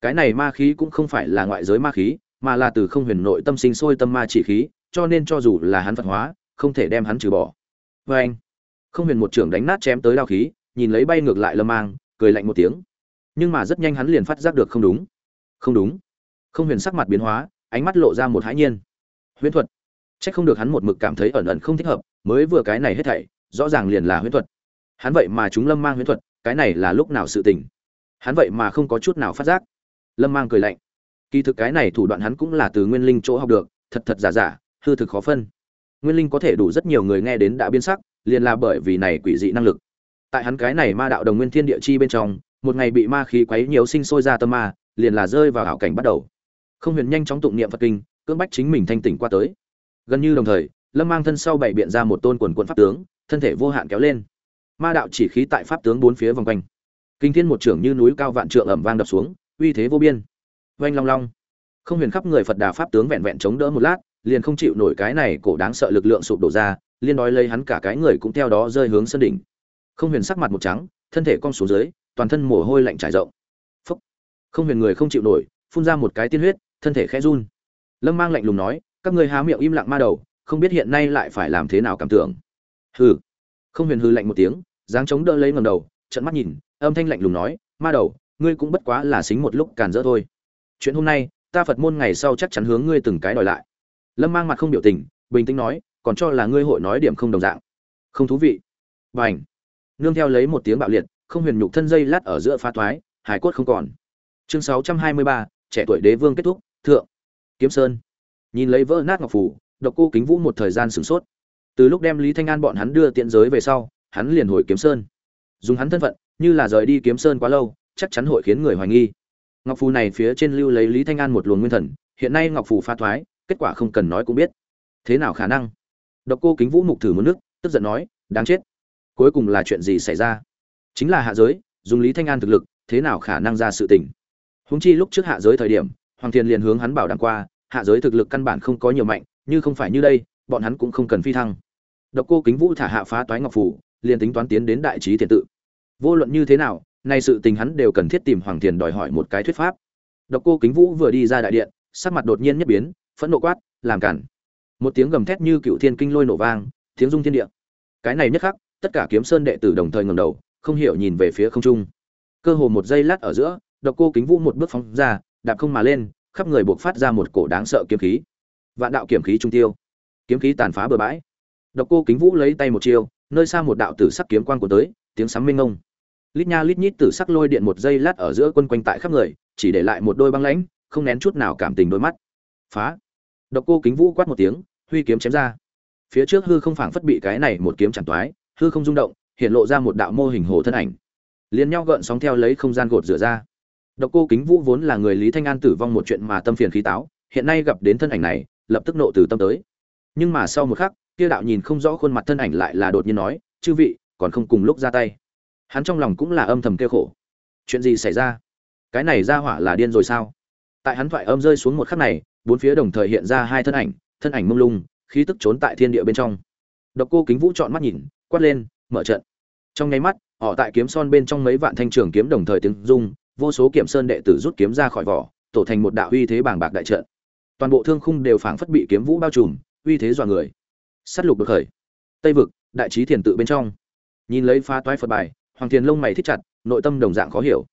Cái này ma khí cũng không phải là ngoại giới ma khí, mà là từ không huyền nội tâm sinh sôi tâm ma chỉ khí, cho nên cho dù là hắn phật hóa, không thể đem hắn trừ bỏ. Vê anh, không huyền một trưởng đánh nát chém tới đao khí, nhìn lấy bay ngược lại lâm mang, cười lạnh một tiếng. Nhưng mà rất nhanh hắn liền phát giác được không đúng. Không đúng. Không huyền sắc mặt biến hóa, ánh mắt lộ ra một hãi nhiên. Huyễn thuật. Chắc không được hắn một mực cảm thấy ẩn ẩn không thích hợp, mới vừa cái này hết thảy, rõ ràng liền là huyễn thuật. Hắn vậy mà chúng Lâm Mang huyễn thuật, cái này là lúc nào sự tình? Hắn vậy mà không có chút nào phát giác. Lâm Mang cười lạnh. Kỳ thực cái này thủ đoạn hắn cũng là từ Nguyên Linh chỗ học được, thật thật giả giả, hư thực khó phân. Nguyên Linh có thể đủ rất nhiều người nghe đến đã biến sắc, liền là bởi vì này quỷ dị năng lực. Tại hắn cái này ma đạo đồng nguyên thiên địa chi bên trong, một ngày bị ma khí quấy nhiều sinh sôi ra tâm ma, liền là rơi vào ảo cảnh bắt đầu. Không huyền nhanh chóng tụng niệm Phật kinh, cưỡng bách chính mình thanh tỉnh qua tới gần như đồng thời, lâm mang thân sau bảy biện ra một tôn quần quân pháp tướng, thân thể vô hạn kéo lên. Ma đạo chỉ khí tại pháp tướng bốn phía vòng quanh. Kinh thiên một trưởng như núi cao vạn trượng ẩm vang đập xuống, uy thế vô biên. Oanh long long. Không huyền khắp người phật đà pháp tướng vẹn vẹn chống đỡ một lát, liền không chịu nổi cái này cổ đáng sợ lực lượng sụp đổ ra, liên đói lấy hắn cả cái người cũng theo đó rơi hướng sân đỉnh. Không huyền sắc mặt một trắng, thân thể cong xuống dưới, toàn thân mồ hôi lạnh trải rộng. Phúc. Không huyền người không chịu nổi, phun ra một cái tiên huyết, thân thể khẽ run. Lâm mang lạnh lùng nói các ngươi há miệng im lặng ma đầu, không biết hiện nay lại phải làm thế nào cảm tưởng. Hừ. Không huyền hư lạnh một tiếng, dáng chống đỡ lấy ngầm đầu trận mắt nhìn, âm thanh lạnh lùng nói, ma đầu, ngươi cũng bất quá là xính một lúc càn rỡ thôi. Chuyện hôm nay, ta phật môn ngày sau chắc chắn hướng ngươi từng cái đòi lại. Lâm mang mặt không biểu tình, bình tĩnh nói, còn cho là ngươi hội nói điểm không đồng dạng. Không thú vị. B à n h nương theo lấy một tiếng bạo liệt, không huyền nhục thân dây lát ở giữa phá thoái hải cốt không còn. Chương sáu trăm hai mươi ba, trẻ tuổi đế vương kết thúc, thượng. Kiếm sơn nhìn lấy vỡ nát ngọc phủ, độc cô kính vũ một thời gian sửng sốt. Từ lúc đem lý thanh an bọn hắn đưa tiện giới về sau, hắn liền hồi kiếm sơn. Dùng hắn thân phận, như là rời đi kiếm sơn quá lâu, chắc chắn hội khiến người hoài nghi. Ngọc phù này phía trên lưu lấy lý thanh an một luồng nguyên thần, hiện nay ngọc phù pha thoái, kết quả không cần nói cũng biết. Thế nào khả năng? Độc cô kính vũ mục thử một nước, tức giận nói, đáng chết. Cuối cùng là chuyện gì xảy ra? Chính là hạ giới, dùng lý thanh an thực lực, thế nào khả năng ra sự tình? Húng chi lúc trước hạ giới thời điểm, hoàng thiên liền hướng hắn bảo đảm qua hạ giới thực lực căn bản không có nhiều mạnh, như không phải như đây, bọn hắn cũng không cần phi thăng. Độc cô kính vũ thả hạ phá toái ngọc phủ, liền tính toán tiến đến đại trí thiền tự. Vô luận như thế nào, nay sự tình hắn đều cần thiết tìm hoàng thiền đòi hỏi một cái thuyết pháp. Độc cô kính vũ vừa đi ra đại điện, sắc mặt đột nhiên nhất biến, phẫn nộ quát, làm cản. Một tiếng gầm thét như cựu thiên kinh lôi nổ vang, tiếng rung thiên địa. Cái này nhất khắc, tất cả kiếm sơn đệ tử đồng thời ngầm đầu, không hiểu nhìn về phía không trung. Cơ hồ một giây lát ở giữa, độc cô kính vũ một bước phóng ra, đạp không mà lên khắp người buộc phát ra một cổ đáng sợ kiếm khí. Vạn đạo kiếm khí trung tiêu. Kiếm khí tàn phá bừa bãi. Độc cô kính vũ lấy tay một chiêu, nơi xa một đạo tử sắc kiếm quang của tới, tiếng sấm minh ngông lít nha lít nhít tử sắc lôi điện một giây lát ở giữa quân quanh tại khắp người, chỉ để lại một đôi băng lãnh, không nén chút nào cảm tình đôi mắt. Phá. Độc cô kính vũ quát một tiếng, huy kiếm chém ra. Phía trước hư không phảng phất bị cái này một kiếm chẳng toái, hư không rung động, hiện lộ ra một đạo mô hình hồ thân ảnh. Liền nhau gợn sóng theo lấy không gian gột rửa ra. Độc Cô Kính Vũ vốn là người Lý Thanh An tử vong một chuyện mà tâm phiền khí táo, hiện nay gặp đến thân ảnh này, lập tức nộ từ tâm tới. Nhưng mà sau một khắc, kia đạo nhìn không rõ khuôn mặt thân ảnh lại là đột nhiên nói, "Chư vị, còn không cùng lúc ra tay." Hắn trong lòng cũng là âm thầm kêu khổ. Chuyện gì xảy ra? Cái này ra hỏa là điên rồi sao? Tại hắn thoại âm rơi xuống một khắc này, bốn phía đồng thời hiện ra hai thân ảnh, thân ảnh mông lung, khí tức trốn tại thiên địa bên trong. Độc Cô Kính Vũ chọn mắt nhìn, quát lên, "Mở trận." Trong nháy mắt, họ tại kiếm son bên trong mấy vạn thanh trường kiếm đồng thời tiếng rung, vô số kiểm sơn đệ tử rút kiếm ra khỏi vỏ, tổ thành một đạo uy thế bàng bạc đại trận. Toàn bộ thương khung đều phảng phất bị kiếm vũ bao trùm, uy thế dọa người. Sắt lục được khởi. Tây vực, đại trí thiền tự bên trong. Nhìn lấy pha toái phật bài, hoàng thiền lông mày thích chặt, nội tâm đồng dạng khó hiểu.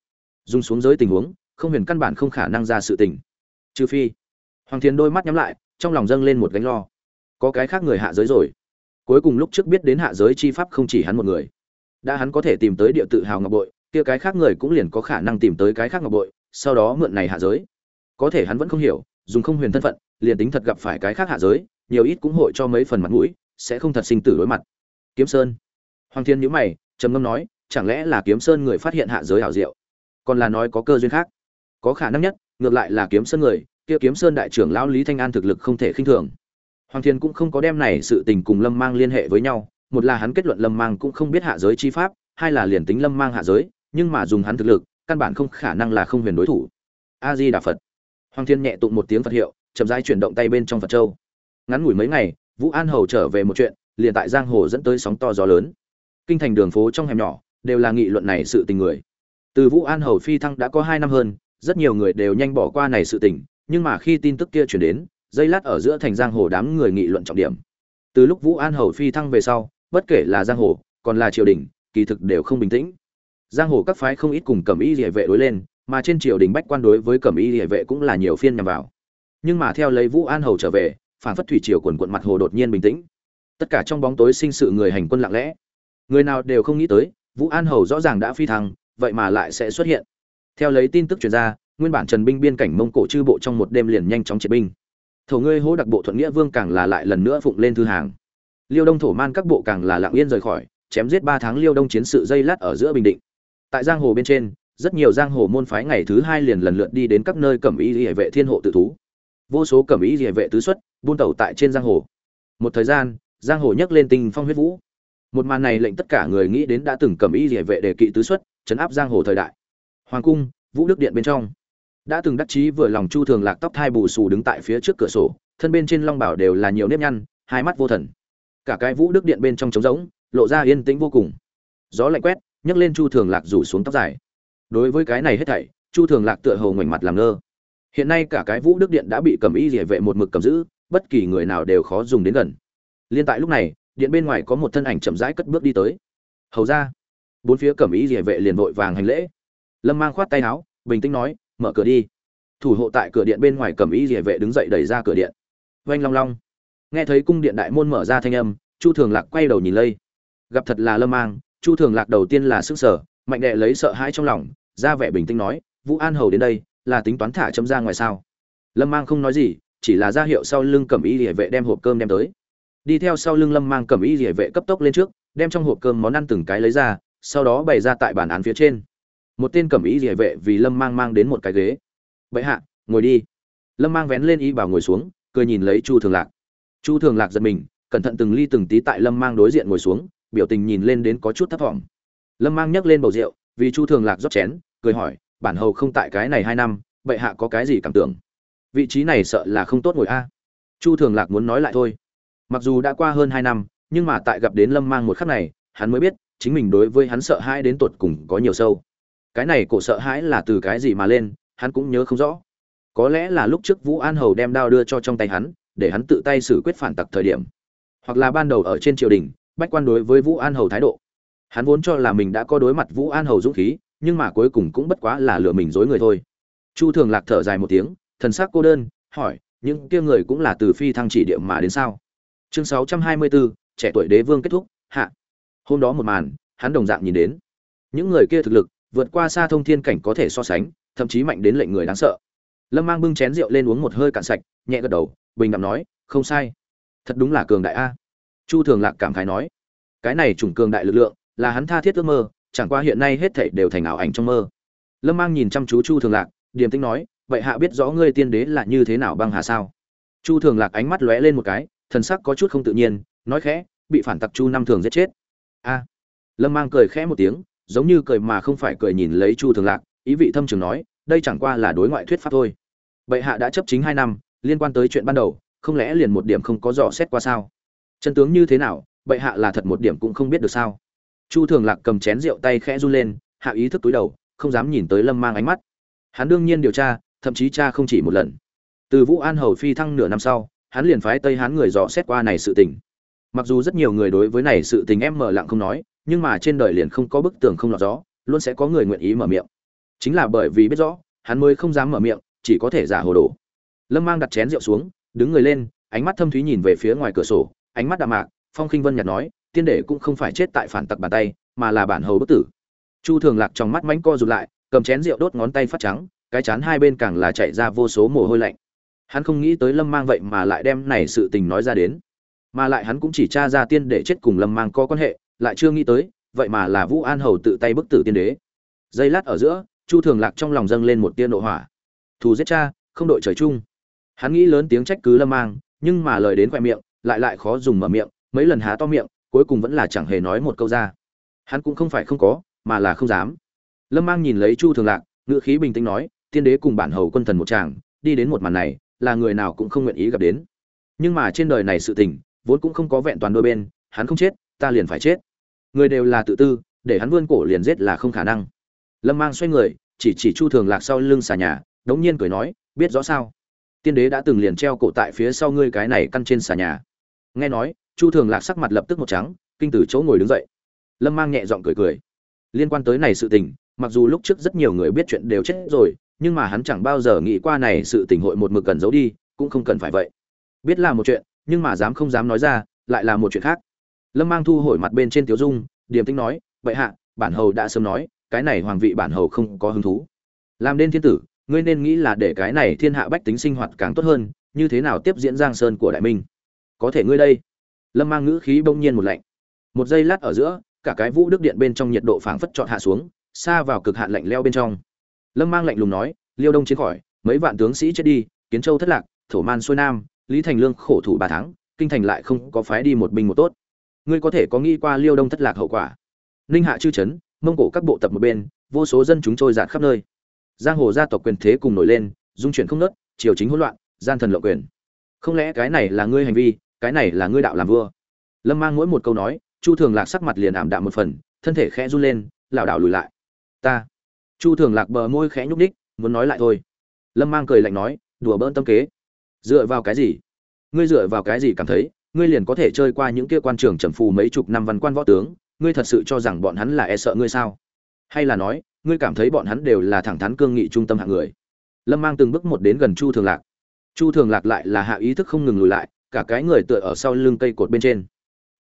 Dùng xuống giới tình huống, không huyền căn bản không khả năng ra sự tình. Trừ phi, hoàng thiền đôi mắt nhắm lại, trong lòng dâng lên một gánh lo. Có cái khác người hạ giới rồi. Cuối cùng lúc trước biết đến hạ giới chi pháp không chỉ hắn một người. Đã hắn có thể tìm tới địa tự hào ngọc bội kia cái khác người cũng liền có khả năng tìm tới cái khác ngọc bội, sau đó mượn này hạ giới. Có thể hắn vẫn không hiểu, dùng không huyền thân phận, liền tính thật gặp phải cái khác hạ giới, nhiều ít cũng hội cho mấy phần mặt mũi, sẽ không thật sinh tử đối mặt. Kiếm sơn. Hoàng thiên nhữ mày, trầm ngâm nói, chẳng lẽ là kiếm sơn người phát hiện hạ giới hảo diệu? Còn là nói có cơ duyên khác. Có khả năng nhất, ngược lại là kiếm sơn người, kia kiếm sơn đại trưởng lão lý thanh an thực lực không thể khinh thường. Hoàng thiên cũng không có đem này sự tình cùng lâm mang liên hệ với nhau, một là hắn kết luận lâm mang cũng không biết hạ giới chi pháp, hai là liền tính lâm mang hạ giới nhưng mà dùng hắn thực lực, căn bản không khả năng là không huyền đối thủ. A di đà phật hoàng thiên nhẹ tụng một tiếng phật hiệu, chậm rãi chuyển động tay bên trong phật châu. Ngắn ngủi mấy ngày, vũ an hầu trở về một chuyện, liền tại giang hồ dẫn tới sóng to gió lớn. Kinh thành đường phố trong hẻm nhỏ, đều là nghị luận này sự tình người. Từ vũ an hầu phi thăng đã có hai năm hơn, rất nhiều người đều nhanh bỏ qua này sự tình, nhưng mà khi tin tức kia truyền đến, dây lát ở giữa thành giang hồ đám người nghị luận trọng điểm. Từ lúc vũ an hầu phi thăng về sau, bất kể là giang hồ, còn là triều đình, kỳ thực đều không bình tĩnh giang hồ các phái không ít cùng cẩm y địa vệ đối lên, mà trên triều đình bách quan đối với cẩm y địa vệ cũng là nhiều phiên nhằm vào. Nhưng mà theo lấy vũ an hầu trở về, phản phất thủy triều quần quận mặt hồ đột nhiên bình tĩnh. Tất cả trong bóng tối sinh sự người hành quân lặng lẽ. Người nào đều không nghĩ tới, vũ an hầu rõ ràng đã phi thăng, vậy mà lại sẽ xuất hiện. Theo lấy tin tức truyền ra, nguyên bản trần binh biên cảnh mông cổ chư bộ trong một đêm liền nhanh chóng triệt binh. Thổ ngươi hỗ đặc bộ thuận nghĩa vương càng là lại lần nữa phụng lên thư hàng. Liêu đông thổ man các bộ càng là lặng yên rời khỏi, chém giết ba tháng liêu đông chiến sự dây lát ở giữa bình định tại giang hồ bên trên, rất nhiều giang hồ môn phái ngày thứ hai liền lần lượt đi đến các nơi cẩm ý địa vệ thiên hộ tự thú. Vô số cẩm ý địa vệ tứ xuất, buôn tẩu tại trên giang hồ. Một thời gian, giang hồ nhấc lên tinh phong huyết vũ. Một màn này lệnh tất cả người nghĩ đến đã từng cẩm ý địa vệ đề kỵ tứ xuất, chấn áp giang hồ thời đại. Hoàng cung, vũ đức điện bên trong. Đã từng đắc chí vừa lòng chu thường lạc tóc thai bù xù đứng tại phía trước cửa sổ, thân bên trên long bảo đều là nhiều nếp nhăn, hai mắt vô thần. Cả cái vũ đức điện bên trong trống rỗng, lộ ra yên tĩnh vô cùng. Gió lạnh quét nhấc lên chu thường lạc rủ xuống tóc dài. Đối với cái này hết thảy, chu thường lạc tựa hồ ngoảnh mặt làm ngơ. Hiện nay cả cái vũ đức điện đã bị cầm y địa vệ một mực cầm giữ, bất kỳ người nào đều khó dùng đến gần. Liên tại lúc này, điện bên ngoài có một thân ảnh chậm rãi cất bước đi tới. Hầu ra bốn phía cầm y địa vệ liền vội vàng hành lễ. Lâm mang khoát tay áo, bình tĩnh nói, mở cửa đi. Thủ hộ tại cửa điện bên ngoài cầm y địa vệ đứng dậy đẩy ra cửa điện. Vanh long long. Nghe thấy cung điện đại môn mở ra thanh âm, chu thường lạc quay đầu nhìn lây. Gặp thật là lâm mang chu thường lạc đầu tiên là sức sở mạnh đệ lấy sợ hãi trong lòng, ra vẻ bình tĩnh nói, vũ an hầu đến đây, là tính toán thả chấm ra ngoài sao? Lâm mang không nói gì, chỉ là ra hiệu sau lưng cầm y địa vệ đem hộp cơm đem tới. Đi theo sau lưng lâm mang cầm y địa vệ cấp tốc lên trước, đem trong hộp cơm món ăn từng cái lấy ra, sau đó bày ra tại bàn án phía trên. Một tên cầm y địa vệ vì lâm mang mang đến một cái ghế. Bệ hạ, ngồi đi. Lâm mang vén lên y bảo ngồi xuống, cười nhìn lấy chu thường lạc. Chu thường lạc giật mình, cẩn thận từng ly từng tí tại lâm mang đối diện ngồi xuống biểu tình nhìn lên đến có chút thấp thỏm. Lâm mang nhấc lên bầu rượu, vì chu thường lạc rót chén, cười hỏi, bản hầu không tại cái này hai năm, bệ hạ có cái gì cảm tưởng? Vị trí này sợ là không tốt ngồi a. Chu thường lạc muốn nói lại thôi. Mặc dù đã qua hơn hai năm, nhưng mà tại gặp đến lâm mang một khắc này, hắn mới biết, chính mình đối với hắn sợ hãi đến tột cùng có nhiều sâu. Cái này cổ sợ hãi là từ cái gì mà lên, hắn cũng nhớ không rõ. Có lẽ là lúc trước vũ an hầu đem đao đưa cho trong tay hắn, để hắn tự tay xử quyết phản tặc thời điểm. Hoặc là ban đầu ở trên triều đình bách quan đối với vũ an hầu thái độ. Hắn vốn cho là mình đã có đối mặt vũ an hầu dũng khí nhưng mà cuối cùng cũng bất quá là lừa mình dối người thôi. Chu thường lạc thở dài một tiếng thần sắc cô đơn hỏi những kia người cũng là từ phi thăng chỉ địa mà đến sao? Chương 624, trẻ tuổi đế vương kết thúc hạ. Hôm đó một màn hắn đồng dạng nhìn đến. Những người kia thực lực vượt qua xa thông thiên cảnh có thể so sánh thậm chí mạnh đến lệnh người đáng sợ. Lâm mang bưng chén rượu lên uống một hơi cạn sạch nhẹ gật đầu bình đẳng nói không sai. Thật đúng là cường đại a chu thường lạc cảm khái nói, cái này chủng cường đại lực lượng, là hắn tha thiết ước mơ, chẳng qua hiện nay hết thảy đều thành ảo ảnh trong mơ. Lâm mang nhìn chăm chú chu thường lạc, điềm tĩnh nói, vậy hạ biết rõ ngươi tiên đế là như thế nào băng hà sao? Chu thường lạc ánh mắt lóe lên một cái, thần sắc có chút không tự nhiên, nói khẽ, bị phản tặc chu năm thường giết chết. A. Lâm mang cười khẽ một tiếng, giống như cười mà không phải cười nhìn lấy chu thường lạc, ý vị thâm trường nói, đây chẳng qua là đối ngoại thuyết pháp thôi. Bệ hạ đã chấp chính hai năm, liên quan tới chuyện ban đầu, không lẽ liền một điểm không có dò xét qua sao? Chân tướng như thế nào, bệ hạ là thật một điểm cũng không biết được sao. Chu thường lạc cầm chén rượu tay khẽ run lên, hạ ý thức túi đầu, không dám nhìn tới lâm mang ánh mắt. Hắn đương nhiên điều tra, thậm chí cha không chỉ một lần. Từ vũ an hầu phi thăng nửa năm sau, hắn liền phái tây hán người dò xét qua này sự tình. Mặc dù rất nhiều người đối với này sự tình em mở lặng không nói, nhưng mà trên đời liền không có bức tường không lọt gió, luôn sẽ có người nguyện ý mở miệng. Chính là bởi vì biết rõ, hắn mới không dám mở miệng, chỉ có thể giả hồ đồ. Lâm mang đặt chén rượu xuống, đứng người lên, ánh mắt thâm thúy nhìn về phía ngoài cửa sổ ánh mắt đạm mạc, phong khinh vân nhạt nói, tiên đệ cũng không phải chết tại phản tặc bàn tay, mà là bản hầu bất tử. Chu thường lạc trong mắt mánh co rụt lại, cầm chén rượu đốt ngón tay phát trắng, cái chán hai bên càng là chạy ra vô số mồ hôi lạnh. Hắn không nghĩ tới lâm mang vậy mà lại đem này sự tình nói ra đến. Mà lại hắn cũng chỉ tra ra tiên đệ chết cùng lâm mang có quan hệ, lại chưa nghĩ tới, vậy mà là vũ an hầu tự tay bức tử tiên đế. Giây lát ở giữa, chu thường lạc trong lòng dâng lên một tia nộ hỏa. Thù giết cha, không đội trời chung. Hắn nghĩ lớn tiếng trách cứ lâm mang, nhưng mà lời đến khoe miệng lại lại khó dùng mở miệng, mấy lần há to miệng, cuối cùng vẫn là chẳng hề nói một câu ra. Hắn cũng không phải không có, mà là không dám. Lâm mang nhìn lấy chu thường lạc, ngữ khí bình tĩnh nói, tiên đế cùng bản hầu quân thần một chàng đi đến một màn này, là người nào cũng không nguyện ý gặp đến. Nhưng mà trên đời này sự tình, vốn cũng không có vẹn toàn đôi bên, hắn không chết, ta liền phải chết. Người đều là tự tư, để hắn vươn cổ liền giết là không khả năng. Lâm mang xoay người, chỉ chỉ chu thường lạc sau lưng xà nhà, đống nhiên cười nói, biết rõ sao? Tiên đế đã từng liền treo cổ tại phía sau ngươi cái này căn trên xà nhà nghe nói, chu thường lạc sắc mặt lập tức một trắng, kinh từ chỗ ngồi đứng dậy. Lâm mang nhẹ giọng cười cười. Liên quan tới này sự tình, mặc dù lúc trước rất nhiều người biết chuyện đều chết rồi, nhưng mà hắn chẳng bao giờ nghĩ qua này sự tình hội một mực cần giấu đi, cũng không cần phải vậy. Biết là một chuyện, nhưng mà dám không dám nói ra, lại là một chuyện khác. Lâm mang thu hồi mặt bên trên tiểu dung, điềm tĩnh nói, vậy hạ, bản hầu đã sớm nói, cái này hoàng vị bản hầu không có hứng thú. Làm nên thiên tử, ngươi nên nghĩ là để cái này thiên hạ bách tính sinh hoạt càng tốt hơn, như thế nào tiếp diễn giang sơn của đại minh? Có thể ngươi đây. Lâm mang ngữ khí bỗng nhiên một lạnh. Một giây lát ở giữa, cả cái vũ đức điện bên trong nhiệt độ phảng phất trọn hạ xuống, xa vào cực hạn lạnh leo bên trong. Lâm mang lạnh lùng nói, liêu đông chiến khỏi, mấy vạn tướng sĩ chết đi, kiến châu thất lạc, thổ man xuôi nam, lý thành lương khổ thủ ba tháng, kinh thành lại không có phái đi một binh một tốt. Ngươi có thể có nghĩ qua liêu đông thất lạc hậu quả? Ninh hạ chư chấn, mông cổ các bộ tập một bên, vô số dân chúng trôi dạt khắp nơi. Giang hồ gia tộc quyền thế cùng nổi lên, dung chuyển không nớt triều chính hỗn loạn, gian thần lộ quyền. Không lẽ cái này là ngươi hành vi cái này là ngươi đạo làm vua. Lâm mang mỗi một câu nói, chu thường lạc sắc mặt liền ảm đạm một phần, thân thể khẽ run lên, lảo đảo lùi lại. Ta. Chu thường lạc bờ môi khẽ nhúc ních muốn nói lại thôi. Lâm mang cười lạnh nói, đùa bỡn tâm kế. Dựa vào cái gì? Ngươi dựa vào cái gì cảm thấy, ngươi liền có thể chơi qua những kia quan trường trầm phù mấy chục năm văn quan võ tướng, ngươi thật sự cho rằng bọn hắn là e sợ ngươi sao? Hay là nói, ngươi cảm thấy bọn hắn đều là thẳng thắn cương nghị trung tâm hạng người? Lâm mang từng bước một đến gần chu thường lạc. Chu thường lạc lại là hạ ý thức không ngừng lùi lại cả cái người tựa ở sau lưng cây cột bên trên.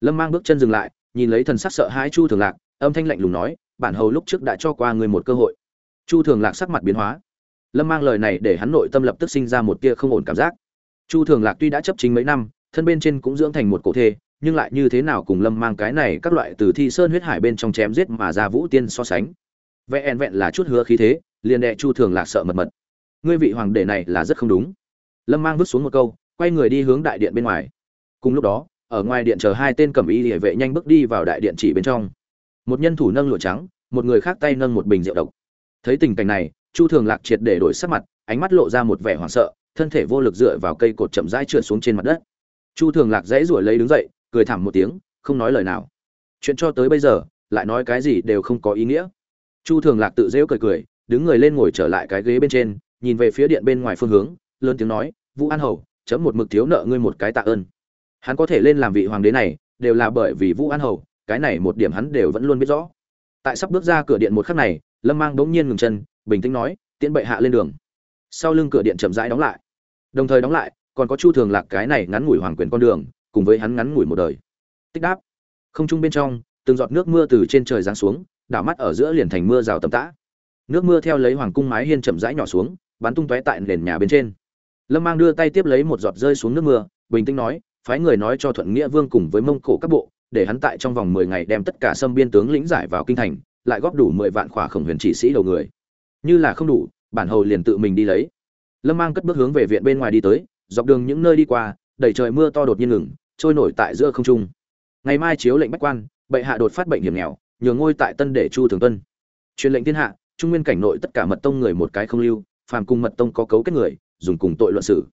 Lâm mang bước chân dừng lại, nhìn lấy thần sắc sợ hãi chu thường lạc, âm thanh lạnh lùng nói, bản hầu lúc trước đã cho qua người một cơ hội. Chu thường lạc sắc mặt biến hóa. Lâm mang lời này để hắn nội tâm lập tức sinh ra một tia không ổn cảm giác. Chu thường lạc tuy đã chấp chính mấy năm, thân bên trên cũng dưỡng thành một cổ thê, nhưng lại như thế nào cùng lâm mang cái này các loại từ thi sơn huyết hải bên trong chém giết mà ra vũ tiên so sánh. Vẹn vẹn là chút hứa khí thế, liền đệ chu thường lạc sợ mật mật. Ngươi vị hoàng đệ này là rất không đúng. Lâm mang vứt xuống một câu quay người đi hướng đại điện bên ngoài. Cùng lúc đó, ở ngoài điện chờ hai tên cầm y địa vệ nhanh bước đi vào đại điện chỉ bên trong. Một nhân thủ nâng lụa trắng, một người khác tay nâng một bình rượu độc. Thấy tình cảnh này, chu thường lạc triệt để đổi sắc mặt, ánh mắt lộ ra một vẻ hoảng sợ, thân thể vô lực dựa vào cây cột chậm rãi trượt xuống trên mặt đất. Chu thường lạc dãy ruổi lấy đứng dậy, cười thảm một tiếng, không nói lời nào. Chuyện cho tới bây giờ, lại nói cái gì đều không có ý nghĩa. Chu thường lạc tự dễu cười cười, đứng người lên ngồi trở lại cái ghế bên trên, nhìn về phía điện bên ngoài phương hướng, lớn tiếng nói, vũ an hầu chấm một mực thiếu nợ ngươi một cái tạ ơn. Hắn có thể lên làm vị hoàng đế này, đều là bởi vì vũ an hầu, cái này một điểm hắn đều vẫn luôn biết rõ. Tại sắp bước ra cửa điện một khắc này, lâm mang bỗng nhiên ngừng chân, bình tĩnh nói, tiễn bệ hạ lên đường. Sau lưng cửa điện chậm rãi đóng lại. Đồng thời đóng lại, còn có chu thường lạc cái này ngắn ngủi hoàng quyền con đường, cùng với hắn ngắn ngủi một đời. Tích đáp. Không trung bên trong, từng giọt nước mưa từ trên trời giáng xuống, đảo mắt ở giữa liền thành mưa rào tầm tã. Nước mưa theo lấy hoàng cung mái hiên chậm rãi nhỏ xuống, bắn tung tóe tại nền nhà bên trên lâm mang đưa tay tiếp lấy một giọt rơi xuống nước mưa, bình tĩnh nói, phái người nói cho thuận nghĩa vương cùng với mông cổ các bộ, để hắn tại trong vòng mười ngày đem tất cả xâm biên tướng lĩnh giải vào kinh thành, lại góp đủ mười vạn khỏa khổng huyền chỉ sĩ đầu người. Như là không đủ, bản hầu liền tự mình đi lấy. Lâm mang cất bước hướng về viện bên ngoài đi tới, dọc đường những nơi đi qua, đầy trời mưa to đột nhiên ngừng, trôi nổi tại giữa không trung. Ngày mai chiếu lệnh bách quan, bệ hạ đột phát bệnh hiểm nghèo, nhường ngôi tại tân để chu thường tuân. Truyền lệnh thiên hạ, trung nguyên cảnh nội tất cả mật tông người một cái không lưu, phàm cùng mật tông có cấu kết người dùng cùng tội luận xử.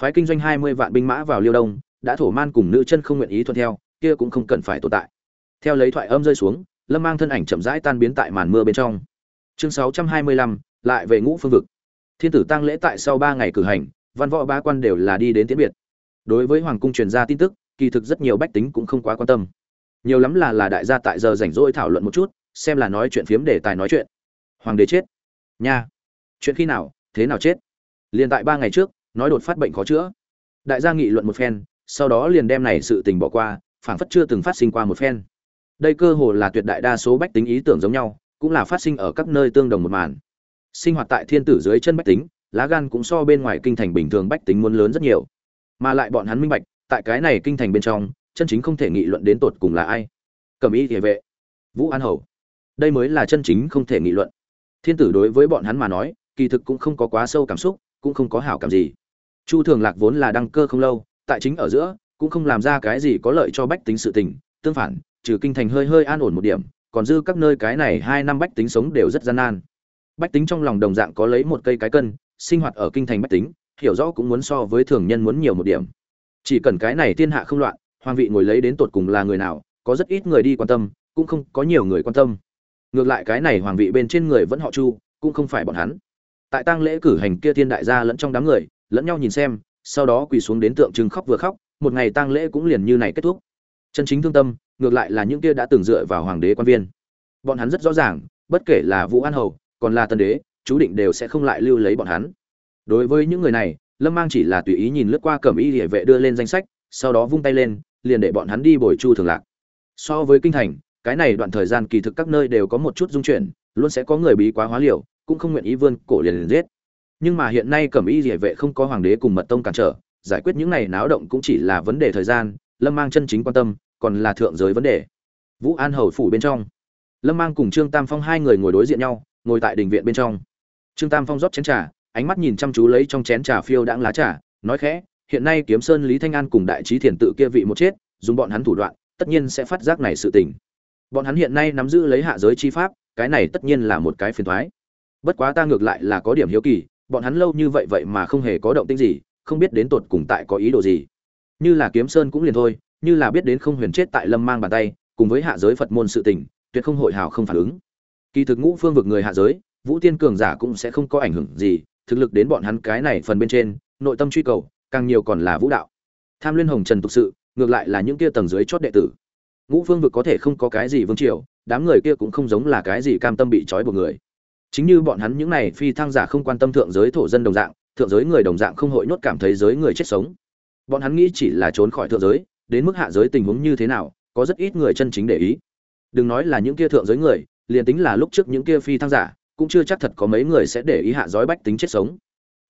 Phái kinh doanh hai mươi vạn binh mã vào liêu đông, đã thổ man cùng nữ chân không nguyện ý thuận theo, kia cũng không cần phải tồn tại. Theo lấy thoại âm rơi xuống, lâm mang thân ảnh chậm rãi tan biến tại màn mưa bên trong. Chương sáu trăm hai mươi lăm, lại về ngũ phương vực. Thiên tử tăng lễ tại sau ba ngày cử hành, văn võ ba quan đều là đi đến tiễn biệt. Đối với hoàng cung truyền ra tin tức, kỳ thực rất nhiều bách tính cũng không quá quan tâm. Nhiều lắm là là đại gia tại giờ rảnh rỗi thảo luận một chút, xem là nói chuyện phiếm để tài nói chuyện. Hoàng đế chết. Nha. Chuyện khi nào, thế nào chết? Liền tại ba ngày trước, nói đột phát bệnh khó chữa. Đại gia nghị luận một phen, sau đó liền đem này sự tình bỏ qua, phảng phất chưa từng phát sinh qua một phen. Đây cơ hồ là tuyệt đại đa số bách tính ý tưởng giống nhau, cũng là phát sinh ở các nơi tương đồng một màn. Sinh hoạt tại thiên tử dưới chân bách tính, lá gan cũng so bên ngoài kinh thành bình thường bách tính muốn lớn rất nhiều. Mà lại bọn hắn minh bạch, tại cái này kinh thành bên trong, chân chính không thể nghị luận đến tột cùng là ai. Cầm ý địa vệ. Vũ an hầu. Đây mới là chân chính không thể nghị luận. Thiên tử đối với bọn hắn mà nói, kỳ thực cũng không có quá sâu cảm xúc cũng không có hảo cảm gì. Chu thường lạc vốn là đăng cơ không lâu, tại chính ở giữa, cũng không làm ra cái gì có lợi cho bách tính sự tình, tương phản, trừ kinh thành hơi hơi an ổn một điểm, còn dư các nơi cái này hai năm bách tính sống đều rất gian nan. Bách tính trong lòng đồng dạng có lấy một cây cái cân, sinh hoạt ở kinh thành bách tính, hiểu rõ cũng muốn so với thường nhân muốn nhiều một điểm. Chỉ cần cái này thiên hạ không loạn, hoàng vị ngồi lấy đến tột cùng là người nào, có rất ít người đi quan tâm, cũng không có nhiều người quan tâm. Ngược lại cái này hoàng vị bên trên người vẫn họ chu, cũng không phải bọn hắn tại tang lễ cử hành kia thiên đại gia lẫn trong đám người, lẫn nhau nhìn xem, sau đó quỳ xuống đến tượng trưng khóc vừa khóc, một ngày tang lễ cũng liền như này kết thúc. Chân chính thương tâm, ngược lại là những kia đã từng dựa vào hoàng đế quan viên. Bọn hắn rất rõ ràng, bất kể là vũ an hầu, còn là tân đế, chú định đều sẽ không lại lưu lấy bọn hắn. Đối với những người này, lâm mang chỉ là tùy ý nhìn lướt qua cẩm y địa vệ đưa lên danh sách, sau đó vung tay lên, liền để bọn hắn đi bồi chu thường lạc. So với kinh thành, cái này đoạn thời gian kỳ thực các nơi đều có một chút dung chuyển, luôn sẽ có người bí quá hóa liều cũng không nguyện ý vươn cổ liền liền giết. Nhưng mà hiện nay cẩm y địa vệ không có hoàng đế cùng mật tông cản trở, giải quyết những này náo động cũng chỉ là vấn đề thời gian, lâm mang chân chính quan tâm, còn là thượng giới vấn đề. Vũ an hầu phủ bên trong, lâm mang cùng trương tam phong hai người ngồi đối diện nhau, ngồi tại đình viện bên trong. Trương tam phong rót chén trà, ánh mắt nhìn chăm chú lấy trong chén trà phiêu đãng lá trà, nói khẽ, hiện nay kiếm sơn lý thanh an cùng đại trí thiền tự kia vị một chết, dùng bọn hắn thủ đoạn, tất nhiên sẽ phát giác này sự tình. Bọn hắn hiện nay nắm giữ lấy hạ giới chi pháp, cái này tất nhiên là một cái phiền thoái bất quá ta ngược lại là có điểm hiếu kỳ, bọn hắn lâu như vậy vậy mà không hề có động tĩnh gì, không biết đến tột cùng tại có ý đồ gì. Như là kiếm sơn cũng liền thôi, như là biết đến không huyền chết tại lâm mang bàn tay, cùng với hạ giới phật môn sự tình, tuyệt không hội hào không phản ứng. Kỳ thực ngũ phương vực người hạ giới, vũ tiên cường giả cũng sẽ không có ảnh hưởng gì, thực lực đến bọn hắn cái này phần bên trên, nội tâm truy cầu, càng nhiều còn là vũ đạo. Tham liên hồng trần tục sự, ngược lại là những kia tầng dưới chót đệ tử. Ngũ phương vực có thể không có cái gì vương triều, đám người kia cũng không giống là cái gì cam tâm bị trói buộc người chính như bọn hắn những này phi thăng giả không quan tâm thượng giới thổ dân đồng dạng, thượng giới người đồng dạng không hội nhốt cảm thấy giới người chết sống. Bọn hắn nghĩ chỉ là trốn khỏi thượng giới, đến mức hạ giới tình huống như thế nào, có rất ít người chân chính để ý. Đừng nói là những kia thượng giới người, liền tính là lúc trước những kia phi thăng giả, cũng chưa chắc thật có mấy người sẽ để ý hạ giới bách tính chết sống.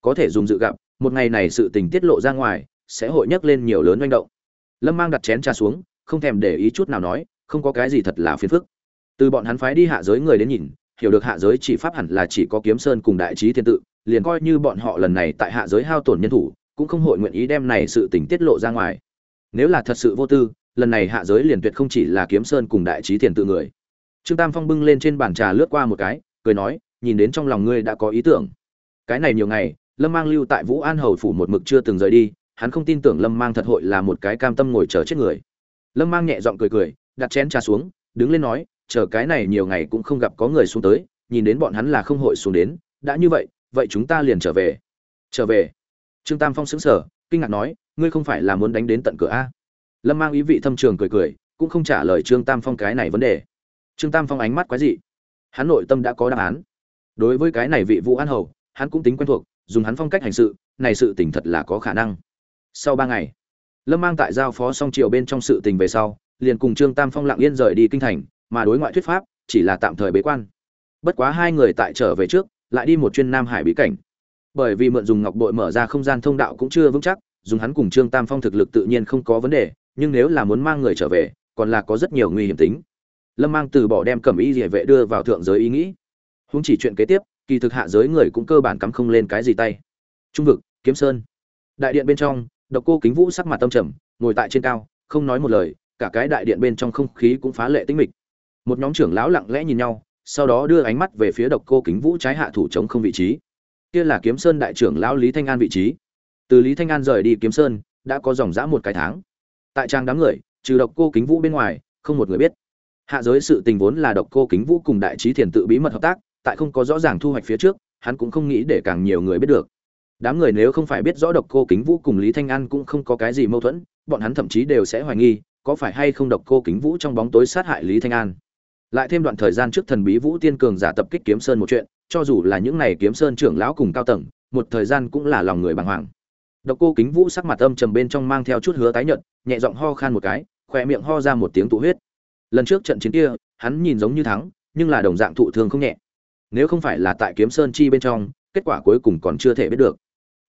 Có thể dùng dự gặp, một ngày này sự tình tiết lộ ra ngoài, sẽ hội nhấc lên nhiều lớn manh động. Lâm mang đặt chén trà xuống, không thèm để ý chút nào nói, không có cái gì thật là phiền phức. Từ bọn hắn phái đi hạ giới người đến nhìn hiểu được hạ giới chỉ pháp hẳn là chỉ có kiếm sơn cùng đại trí thiên tự, liền coi như bọn họ lần này tại hạ giới hao tổn nhân thủ, cũng không hội nguyện ý đem này sự tình tiết lộ ra ngoài. Nếu là thật sự vô tư, lần này hạ giới liền tuyệt không chỉ là kiếm sơn cùng đại trí thiên tự người. Trương tam phong bưng lên trên bàn trà lướt qua một cái, cười nói, nhìn đến trong lòng ngươi đã có ý tưởng. Cái này nhiều ngày, lâm mang lưu tại vũ an hầu phủ một mực chưa từng rời đi, hắn không tin tưởng lâm mang thật hội là một cái cam tâm ngồi chờ chết người. Lâm mang nhẹ giọng cười cười, đặt chén trà xuống, đứng lên nói chờ cái này nhiều ngày cũng không gặp có người xuống tới nhìn đến bọn hắn là không hội xuống đến đã như vậy vậy chúng ta liền trở về. Trở về. Trương tam phong sững sờ, kinh ngạc nói ngươi không phải là muốn đánh đến tận cửa a. Lâm mang ý vị thâm trường cười cười cũng không trả lời trương tam phong cái này vấn đề. Trương tam phong ánh mắt quái dị. Hắn nội tâm đã có đáp án. Đối với cái này vị vũ an hầu hắn cũng tính quen thuộc dùng hắn phong cách hành sự này sự tình thật là có khả năng. Sau ba ngày lâm mang tại giao phó xong triều bên trong sự tình về sau liền cùng trương tam phong lặng yên rời đi kinh thành mà đối ngoại thuyết pháp, chỉ là tạm thời bế quan. Bất quá hai người tại trở về trước, lại đi một chuyên nam hải bí cảnh. Bởi vì mượn dùng ngọc bội mở ra không gian thông đạo cũng chưa vững chắc, dùng hắn cùng trương tam phong thực lực tự nhiên không có vấn đề, nhưng nếu là muốn mang người trở về, còn là có rất nhiều nguy hiểm tính. Lâm mang từ bỏ đem cẩm y địa vệ đưa vào thượng giới ý nghĩ. Huống chỉ chuyện kế tiếp, kỳ thực hạ giới người cũng cơ bản cắm không lên cái gì tay. Trung vực, kiếm sơn. Đại điện bên trong, độc cô kính vũ sắc mặt tâm trầm, ngồi tại trên cao, không nói một lời, cả cái đại điện bên trong không khí cũng phá lệ tĩnh mịch một nhóm trưởng lão lặng lẽ nhìn nhau, sau đó đưa ánh mắt về phía độc cô kính vũ trái hạ thủ chống không vị trí. Kia là kiếm sơn đại trưởng lão lý thanh an vị trí. Từ lý thanh an rời đi kiếm sơn, đã có dòng dã một cái tháng. Tại trang đám người, trừ độc cô kính vũ bên ngoài, không một người biết. Hạ giới sự tình vốn là độc cô kính vũ cùng đại trí thiền tự bí mật hợp tác, tại không có rõ ràng thu hoạch phía trước, hắn cũng không nghĩ để càng nhiều người biết được. Đám người nếu không phải biết rõ độc cô kính vũ cùng lý thanh an cũng không có cái gì mâu thuẫn, bọn hắn thậm chí đều sẽ hoài nghi, có phải hay không độc cô kính vũ trong bóng tối sát hại lý thanh an lại thêm đoạn thời gian trước thần bí vũ tiên cường giả tập kích kiếm sơn một chuyện, cho dù là những này kiếm sơn trưởng lão cùng cao tầng, một thời gian cũng là lòng người bàng hoàng. Độc cô kính vũ sắc mặt âm trầm bên trong mang theo chút hứa tái nhợt, nhẹ giọng ho khan một cái, khỏe miệng ho ra một tiếng tụ huyết. Lần trước trận chiến kia, hắn nhìn giống như thắng, nhưng là đồng dạng thụ thương không nhẹ. Nếu không phải là tại kiếm sơn chi bên trong, kết quả cuối cùng còn chưa thể biết được.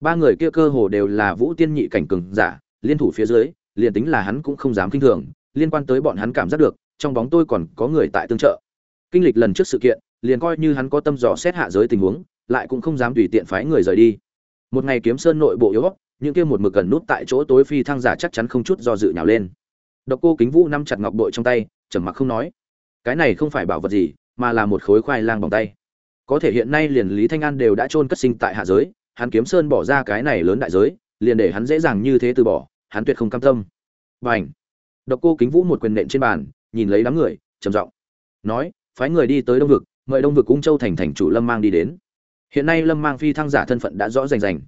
Ba người kia cơ hồ đều là vũ tiên nhị cảnh cường giả, liên thủ phía dưới, liền tính là hắn cũng không dám kinh thường, liên quan tới bọn hắn cảm giác được trong bóng tôi còn có người tại tương trợ. Kinh lịch lần trước sự kiện, liền coi như hắn có tâm dò xét hạ giới tình huống, lại cũng không dám tùy tiện phái người rời đi. Một ngày kiếm sơn nội bộ yếu những kia một mực gần nút tại chỗ tối phi thăng giả chắc chắn không chút do dự nhào lên. Độc cô kính vũ nắm chặt ngọc bội trong tay, trầm mặc không nói. Cái này không phải bảo vật gì, mà là một khối khoai lang bằng tay. Có thể hiện nay liền lý thanh an đều đã chôn cất sinh tại hạ giới, hắn kiếm sơn bỏ ra cái này lớn đại giới, liền để hắn dễ dàng như thế từ bỏ, hắn tuyệt không cam tâm. Và ảnh độc cô kính vũ một quyền nện trên bàn nhìn lấy đám người, trầm giọng nói, phái người đi tới đông vực, mời đông vực cung châu thành thành chủ lâm mang đi đến. Hiện nay lâm mang phi thăng giả thân phận đã rõ rành rành.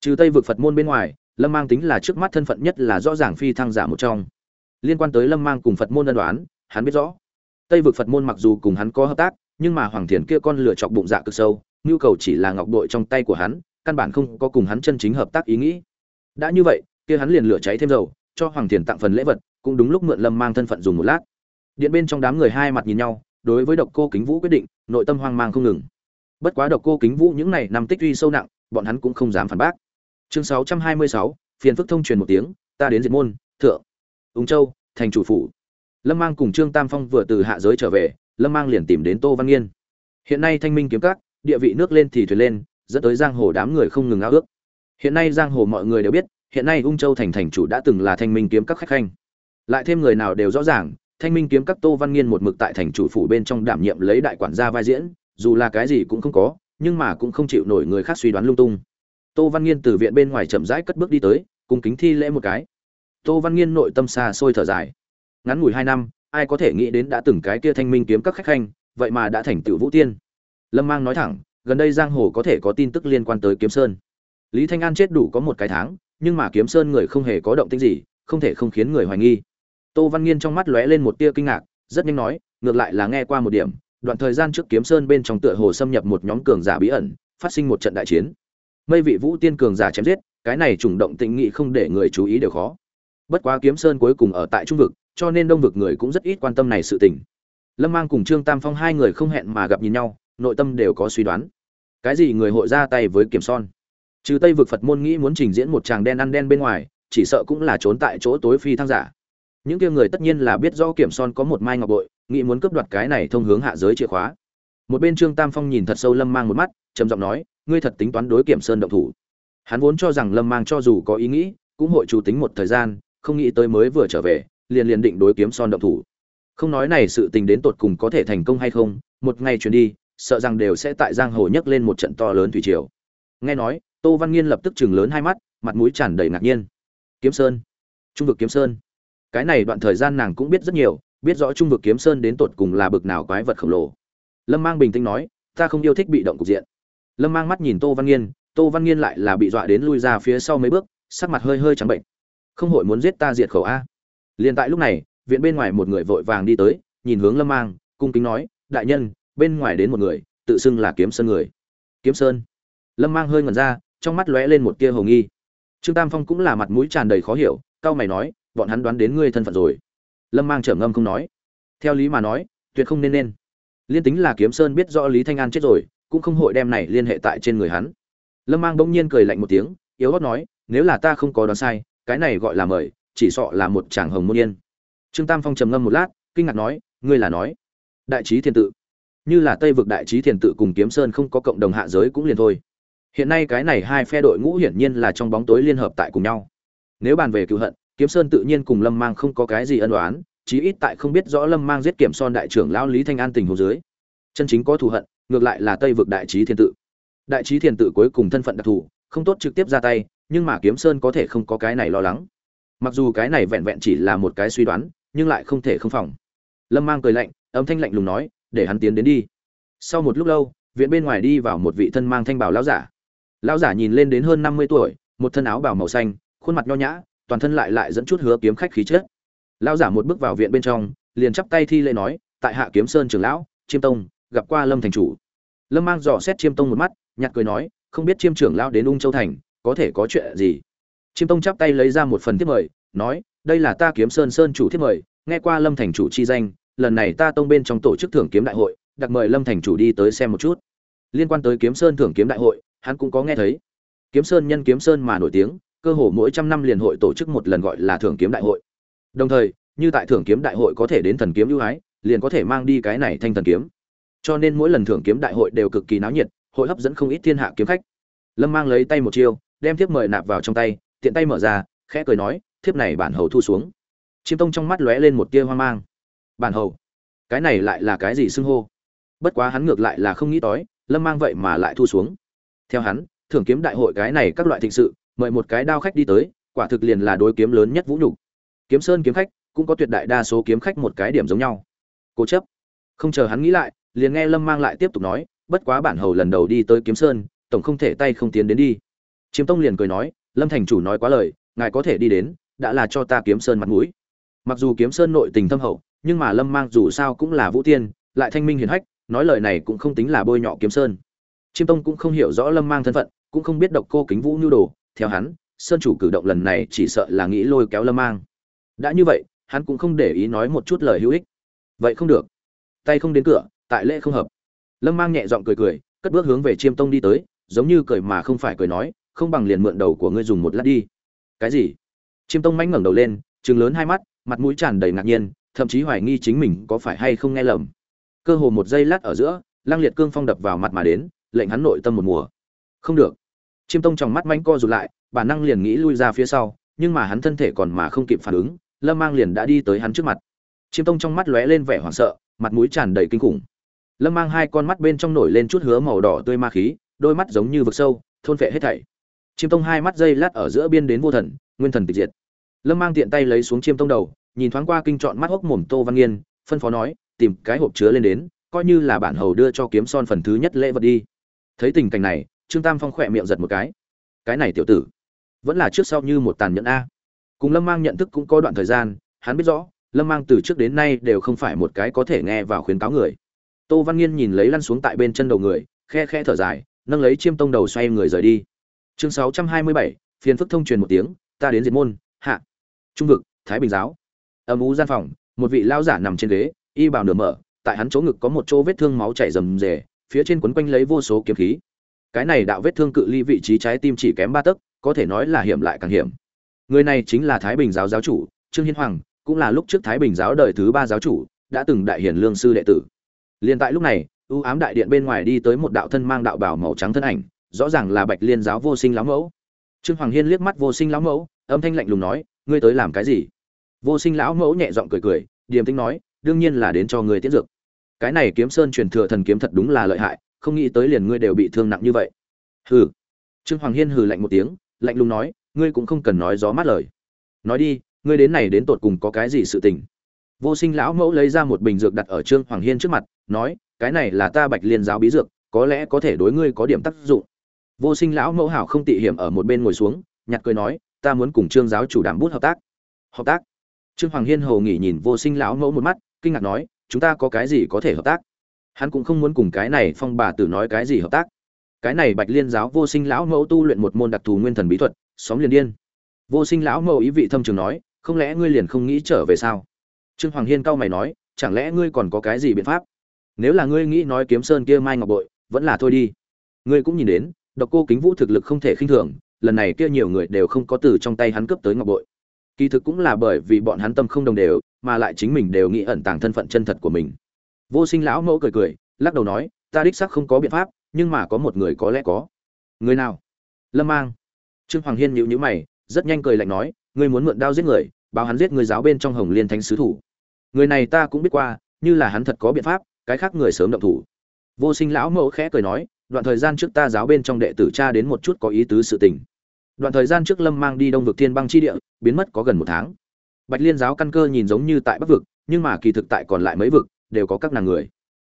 Trừ tây vực phật môn bên ngoài, lâm mang tính là trước mắt thân phận nhất là rõ ràng phi thăng giả một trong. Liên quan tới lâm mang cùng phật môn ân đoán, hắn biết rõ. Tây vực phật môn mặc dù cùng hắn có hợp tác, nhưng mà hoàng thiền kia con lửa chọc bụng dạ cực sâu, nhu cầu chỉ là ngọc đội trong tay của hắn, căn bản không có cùng hắn chân chính hợp tác ý nghĩ. Đã như vậy, kia hắn liền lửa cháy thêm dầu, cho hoàng thiền tặng phần lễ vật, cũng đúng lúc mượn lâm mang thân phận dùng một lát điện bên trong đám người hai mặt nhìn nhau đối với độc cô kính vũ quyết định nội tâm hoang mang không ngừng. Bất quá độc cô kính vũ những này nằm tích uy sâu nặng bọn hắn cũng không dám phản bác. Chương 626, phiền phức thông truyền một tiếng ta đến diệt môn thượng. Ung châu thành chủ phủ. Lâm mang cùng trương tam phong vừa từ hạ giới trở về lâm mang liền tìm đến tô văn nghiên. Hiện nay thanh minh kiếm các địa vị nước lên thì thuyền lên dẫn tới giang hồ đám người không ngừng ao ước. Hiện nay giang hồ mọi người đều biết hiện nay ung châu thành thành chủ đã từng là thanh minh kiếm các khách khanh. Lại thêm người nào đều rõ ràng thanh minh kiếm các tô văn nghiên một mực tại thành chủ phủ bên trong đảm nhiệm lấy đại quản gia vai diễn, dù là cái gì cũng không có, nhưng mà cũng không chịu nổi người khác suy đoán lung tung. Tô văn nghiên từ viện bên ngoài chậm rãi cất bước đi tới, cùng kính thi lễ một cái. Tô văn nghiên nội tâm xa xôi thở dài. Ngắn ngủi hai năm, ai có thể nghĩ đến đã từng cái kia thanh minh kiếm các khách khanh, vậy mà đã thành tựu vũ tiên. Lâm mang nói thẳng, gần đây giang hồ có thể có tin tức liên quan tới kiếm sơn. Lý thanh an chết đủ có một cái tháng, nhưng mà kiếm sơn người không hề có động tĩnh gì, không thể không khiến người hoài nghi tô văn nghiên trong mắt lóe lên một tia kinh ngạc, rất nhanh nói, ngược lại là nghe qua một điểm, đoạn thời gian trước kiếm sơn bên trong tựa hồ xâm nhập một nhóm cường giả bí ẩn, phát sinh một trận đại chiến. Mây vị vũ tiên cường giả chém giết, cái này trùng động tĩnh nghị không để người chú ý đều khó. Bất quá kiếm sơn cuối cùng ở tại trung vực, cho nên đông vực người cũng rất ít quan tâm này sự tình. Lâm mang cùng trương tam phong hai người không hẹn mà gặp nhìn nhau, nội tâm đều có suy đoán. Cái gì người hội ra tay với kiểm son? Trừ tây vực phật môn nghĩ muốn trình diễn một chàng đen ăn đen bên ngoài, chỉ sợ cũng là trốn tại chỗ tối phi thăng giả những kia người tất nhiên là biết rõ kiểm son có một mai ngọc bội, nghĩ muốn cướp đoạt cái này thông hướng hạ giới chìa khóa. Một bên trương tam phong nhìn thật sâu lâm mang một mắt, trầm giọng nói, ngươi thật tính toán đối kiểm sơn động thủ. Hắn vốn cho rằng lâm mang cho dù có ý nghĩ, cũng hội chủ tính một thời gian, không nghĩ tới mới vừa trở về, liền liền định đối kiếm son động thủ. Không nói này sự tình đến tột cùng có thể thành công hay không, một ngày chuyển đi, sợ rằng đều sẽ tại giang hồ nhấc lên một trận to lớn thủy triều. Nghe nói, tô văn nghiên lập tức chừng lớn hai mắt, mặt mũi tràn đầy ngạc nhiên. Kiếm sơn, trung vực kiếm sơn cái này đoạn thời gian nàng cũng biết rất nhiều, biết rõ trung vực kiếm sơn đến tột cùng là bực nào quái vật khổng lồ. Lâm mang bình tĩnh nói, ta không yêu thích bị động cục diện. Lâm mang mắt nhìn tô văn nghiên, tô văn nghiên lại là bị dọa đến lui ra phía sau mấy bước, sắc mặt hơi hơi trắng bệnh. Không hội muốn giết ta diệt khẩu a? Liền tại lúc này, viện bên ngoài một người vội vàng đi tới, nhìn hướng lâm mang, cung kính nói, đại nhân, bên ngoài đến một người, tự xưng là kiếm sơn người. Kiếm sơn? Lâm mang hơi ngẩn ra, trong mắt lóe lên một tia hồng nghi. Trương tam phong cũng là mặt mũi tràn đầy khó hiểu cao mày nói bọn hắn đoán đến ngươi thân phận rồi. Lâm mang trở ngâm không nói. Theo lý mà nói, tuyệt không nên nên. Liên tính là kiếm sơn biết rõ lý thanh an chết rồi, cũng không hội đem này liên hệ tại trên người hắn. Lâm mang bỗng nhiên cười lạnh một tiếng, yếu gót nói, nếu là ta không có đoán sai, cái này gọi là mời, chỉ sọ là một chàng hồng môn yên. Trương tam phong trầm ngâm một lát, kinh ngạc nói, ngươi là nói, đại trí thiên tự. Như là tây vực đại trí thiền tự cùng kiếm sơn không có cộng đồng hạ giới cũng liền thôi. Hiện nay cái này hai phe đội ngũ hiển nhiên là trong bóng tối liên hợp tại cùng nhau. Nếu bàn về cựu hận kiếm sơn tự nhiên cùng lâm mang không có cái gì ân đoán chí ít tại không biết rõ lâm mang giết kiểm son đại trưởng lão lý thanh an tình huống dưới. Chân chính có thù hận, ngược lại là tây vực đại trí thiên tự. Đại trí thiên tự cuối cùng thân phận đặc thù, không tốt trực tiếp ra tay, nhưng mà kiếm sơn có thể không có cái này lo lắng. Mặc dù cái này vẹn vẹn chỉ là một cái suy đoán, nhưng lại không thể không phòng. Lâm mang cười lạnh, âm thanh lạnh lùng nói, để hắn tiến đến đi. Sau một lúc lâu, viện bên ngoài đi vào một vị thân mang thanh bảo lão giả. Lão giả nhìn lên đến hơn năm mươi tuổi, một thân áo bào màu xanh, khuôn mặt nho nhã toàn thân lại lại dẫn chút hứa kiếm khách khí chết. Lão giả một bước vào viện bên trong, liền chắp tay thi lễ nói, tại hạ kiếm sơn trưởng lão, chiêm tông, gặp qua lâm thành chủ. Lâm mang dò xét chiêm tông một mắt nhặt cười nói, không biết chiêm trưởng lão đến ung châu thành, có thể có chuyện gì? Chiêm tông chắp tay lấy ra một phần thiếp mời, nói, đây là ta kiếm sơn sơn chủ thiếp mời, nghe qua lâm thành chủ chi danh, lần này ta tông bên trong tổ chức thưởng kiếm đại hội, đặc mời lâm thành chủ đi tới xem một chút. Liên quan tới kiếm sơn thưởng kiếm đại hội, hắn cũng có nghe thấy. Kiếm sơn nhân kiếm sơn mà nổi tiếng cơ hồ mỗi trăm năm liền hội tổ chức một lần gọi là thưởng kiếm đại hội. Đồng thời, như tại thưởng kiếm đại hội có thể đến thần kiếm ưu ái, liền có thể mang đi cái này thanh thần kiếm. Cho nên mỗi lần thưởng kiếm đại hội đều cực kỳ náo nhiệt, hội hấp dẫn không ít thiên hạ kiếm khách. Lâm mang lấy tay một chiêu, đem thiếp mời nạp vào trong tay, tiện tay mở ra, khẽ cười nói, thiếp này bản hầu thu xuống. Chiêm tông trong mắt lóe lên một tia hoang mang. Bản hầu? Cái này lại là cái gì xưng hô? Bất quá hắn ngược lại là không nghĩ tới lâm mang vậy mà lại thu xuống. Theo hắn, thưởng kiếm đại hội cái này các loại thịnh sự mời một cái đao khách đi tới, quả thực liền là đối kiếm lớn nhất vũ nhục. Kiếm sơn kiếm khách cũng có tuyệt đại đa số kiếm khách một cái điểm giống nhau. Cố chấp. Không chờ hắn nghĩ lại, liền nghe lâm mang lại tiếp tục nói, bất quá bản hầu lần đầu đi tới kiếm sơn, tổng không thể tay không tiến đến đi. Chiếm tông liền cười nói, lâm thành chủ nói quá lời, ngài có thể đi đến, đã là cho ta kiếm sơn mặt mũi. Mặc dù kiếm sơn nội tình thâm hậu, nhưng mà lâm mang dù sao cũng là vũ tiên, lại thanh minh hiền hách, nói lời này cũng không tính là bôi nhọ kiếm sơn. Chiêm tông cũng không hiểu rõ lâm mang thân phận, cũng không biết độc cô kính vũ nhu đồ theo hắn, sơn chủ cử động lần này chỉ sợ là nghĩ lôi kéo lâm mang. Đã như vậy, hắn cũng không để ý nói một chút lời hữu ích. Vậy không được. Tay không đến cửa, tại lễ không hợp. Lâm mang nhẹ giọng cười cười, cất bước hướng về chiêm tông đi tới, giống như cười mà không phải cười nói, không bằng liền mượn đầu của ngươi dùng một lát đi. Cái gì? Chiêm tông mánh ngẩng đầu lên chừng lớn hai mắt, mặt mũi tràn đầy ngạc nhiên, thậm chí hoài nghi chính mình có phải hay không nghe lầm. Cơ hồ một giây lát ở giữa, lăng liệt cương phong đập vào mặt mà đến, lệnh hắn nội tâm một mùa. Không được chiêm tông trong mắt manh co rụt lại, bản năng liền nghĩ lui ra phía sau, nhưng mà hắn thân thể còn mà không kịp phản ứng, lâm mang liền đã đi tới hắn trước mặt. Chiêm tông trong mắt lóe lên vẻ hoảng sợ, mặt mũi tràn đầy kinh khủng. Lâm mang hai con mắt bên trong nổi lên chút hứa màu đỏ tươi ma khí, đôi mắt giống như vực sâu, thôn phệ hết thảy. Chiêm tông hai mắt dây lát ở giữa biên đến vô thần, nguyên thần tịch diệt. Lâm mang tiện tay lấy xuống chiêm tông đầu, nhìn thoáng qua kinh chọn mắt hốc mồm tô văn nghiên, phân phó nói, tìm cái hộp chứa lên đến, coi như là bản hầu đưa cho kiếm son phần thứ nhất lễ vật đi. Thấy tình cảnh này trương tam phong khỏe miệng giật một cái. Cái này tiểu tử, vẫn là trước sau như một tàn nhẫn a. Cùng lâm mang nhận thức cũng có đoạn thời gian, hắn biết rõ, lâm mang từ trước đến nay đều không phải một cái có thể nghe vào khuyến cáo người. Tô văn nghiên nhìn lấy lăn xuống tại bên chân đầu người, khe khe thở dài, nâng lấy chiêm tông đầu xoay người rời đi. Chương sáu trăm hai mươi bảy, phiền phức thông truyền một tiếng, ta đến diệt môn, hạ. Trung vực, thái bình giáo. Âm ú gian phòng, một vị lao giả nằm trên ghế, y bào nửa mở, tại hắn chỗ ngực có một chỗ vết thương máu chảy rầm rề, phía trên quấn quanh lấy vô số kiếm khí cái này đạo vết thương cự ly vị trí trái tim chỉ kém ba tấc, có thể nói là hiểm lại càng hiểm. Người này chính là thái bình giáo giáo chủ, trương hiên hoàng, cũng là lúc trước thái bình giáo đời thứ ba giáo chủ, đã từng đại hiển lương sư đệ tử. Liền tại lúc này ưu ám đại điện bên ngoài đi tới một đạo thân mang đạo bào màu trắng thân ảnh, rõ ràng là bạch liên giáo vô sinh lão mẫu. Trương hoàng hiên liếc mắt vô sinh lão mẫu, âm thanh lạnh lùng nói, ngươi tới làm cái gì? Vô sinh lão mẫu nhẹ giọng cười cười, điềm tĩnh nói, đương nhiên là đến cho ngươi tiễn dược. Cái này kiếm sơn truyền thừa thần kiếm thật đúng là lợi hại không nghĩ tới liền ngươi đều bị thương nặng như vậy. Hừ. Trương hoàng hiên hừ lạnh một tiếng, lạnh lùng nói, ngươi cũng không cần nói gió mát lời. Nói đi, ngươi đến này đến tột cùng có cái gì sự tình? Vô sinh lão mẫu lấy ra một bình dược đặt ở trương hoàng hiên trước mặt, nói, cái này là ta bạch liên giáo bí dược, có lẽ có thể đối ngươi có điểm tác dụng. Vô sinh lão mẫu hảo không tị hiểm ở một bên ngồi xuống, nhặt cười nói, ta muốn cùng trương giáo chủ đảm bút hợp tác. Hợp tác? Trương hoàng hiên hầu nghỉ nhìn vô sinh lão mẫu một mắt, kinh ngạc nói, chúng ta có cái gì có thể hợp tác? Hắn cũng không muốn cùng cái này phong bà tử nói cái gì hợp tác. Cái này bạch liên giáo vô sinh lão mẫu tu luyện một môn đặc thù nguyên thần bí thuật, xóm liền điên. Vô sinh lão mẫu ý vị thâm trường nói, không lẽ ngươi liền không nghĩ trở về sao? Trương hoàng hiên cau mày nói, chẳng lẽ ngươi còn có cái gì biện pháp? Nếu là ngươi nghĩ nói kiếm sơn kia mai ngọc bội, vẫn là thôi đi. Ngươi cũng nhìn đến, độc cô kính vũ thực lực không thể khinh thường, lần này kia nhiều người đều không có từ trong tay hắn cướp tới ngọc bội. Kỳ thực cũng là bởi vì bọn hắn tâm không đồng đều, mà lại chính mình đều nghĩ ẩn tàng thân phận chân thật của mình vô sinh lão mẫu cười cười, lắc đầu nói, ta đích xác không có biện pháp, nhưng mà có một người có lẽ có. Người nào? Lâm mang. Trương hoàng hiên nhịu nhữ mày, rất nhanh cười lạnh nói, ngươi muốn mượn đao giết người, báo hắn giết người giáo bên trong hồng liên thánh sứ thủ. Người này ta cũng biết qua, như là hắn thật có biện pháp, cái khác người sớm động thủ. Vô sinh lão mẫu khẽ cười nói, đoạn thời gian trước ta giáo bên trong đệ tử cha đến một chút có ý tứ sự tình. Đoạn thời gian trước lâm mang đi đông vực thiên băng chi địa, biến mất có gần một tháng. Bạch liên giáo căn cơ nhìn giống như tại bắc vực, nhưng mà kỳ thực tại còn lại mấy vực đều có các nàng người.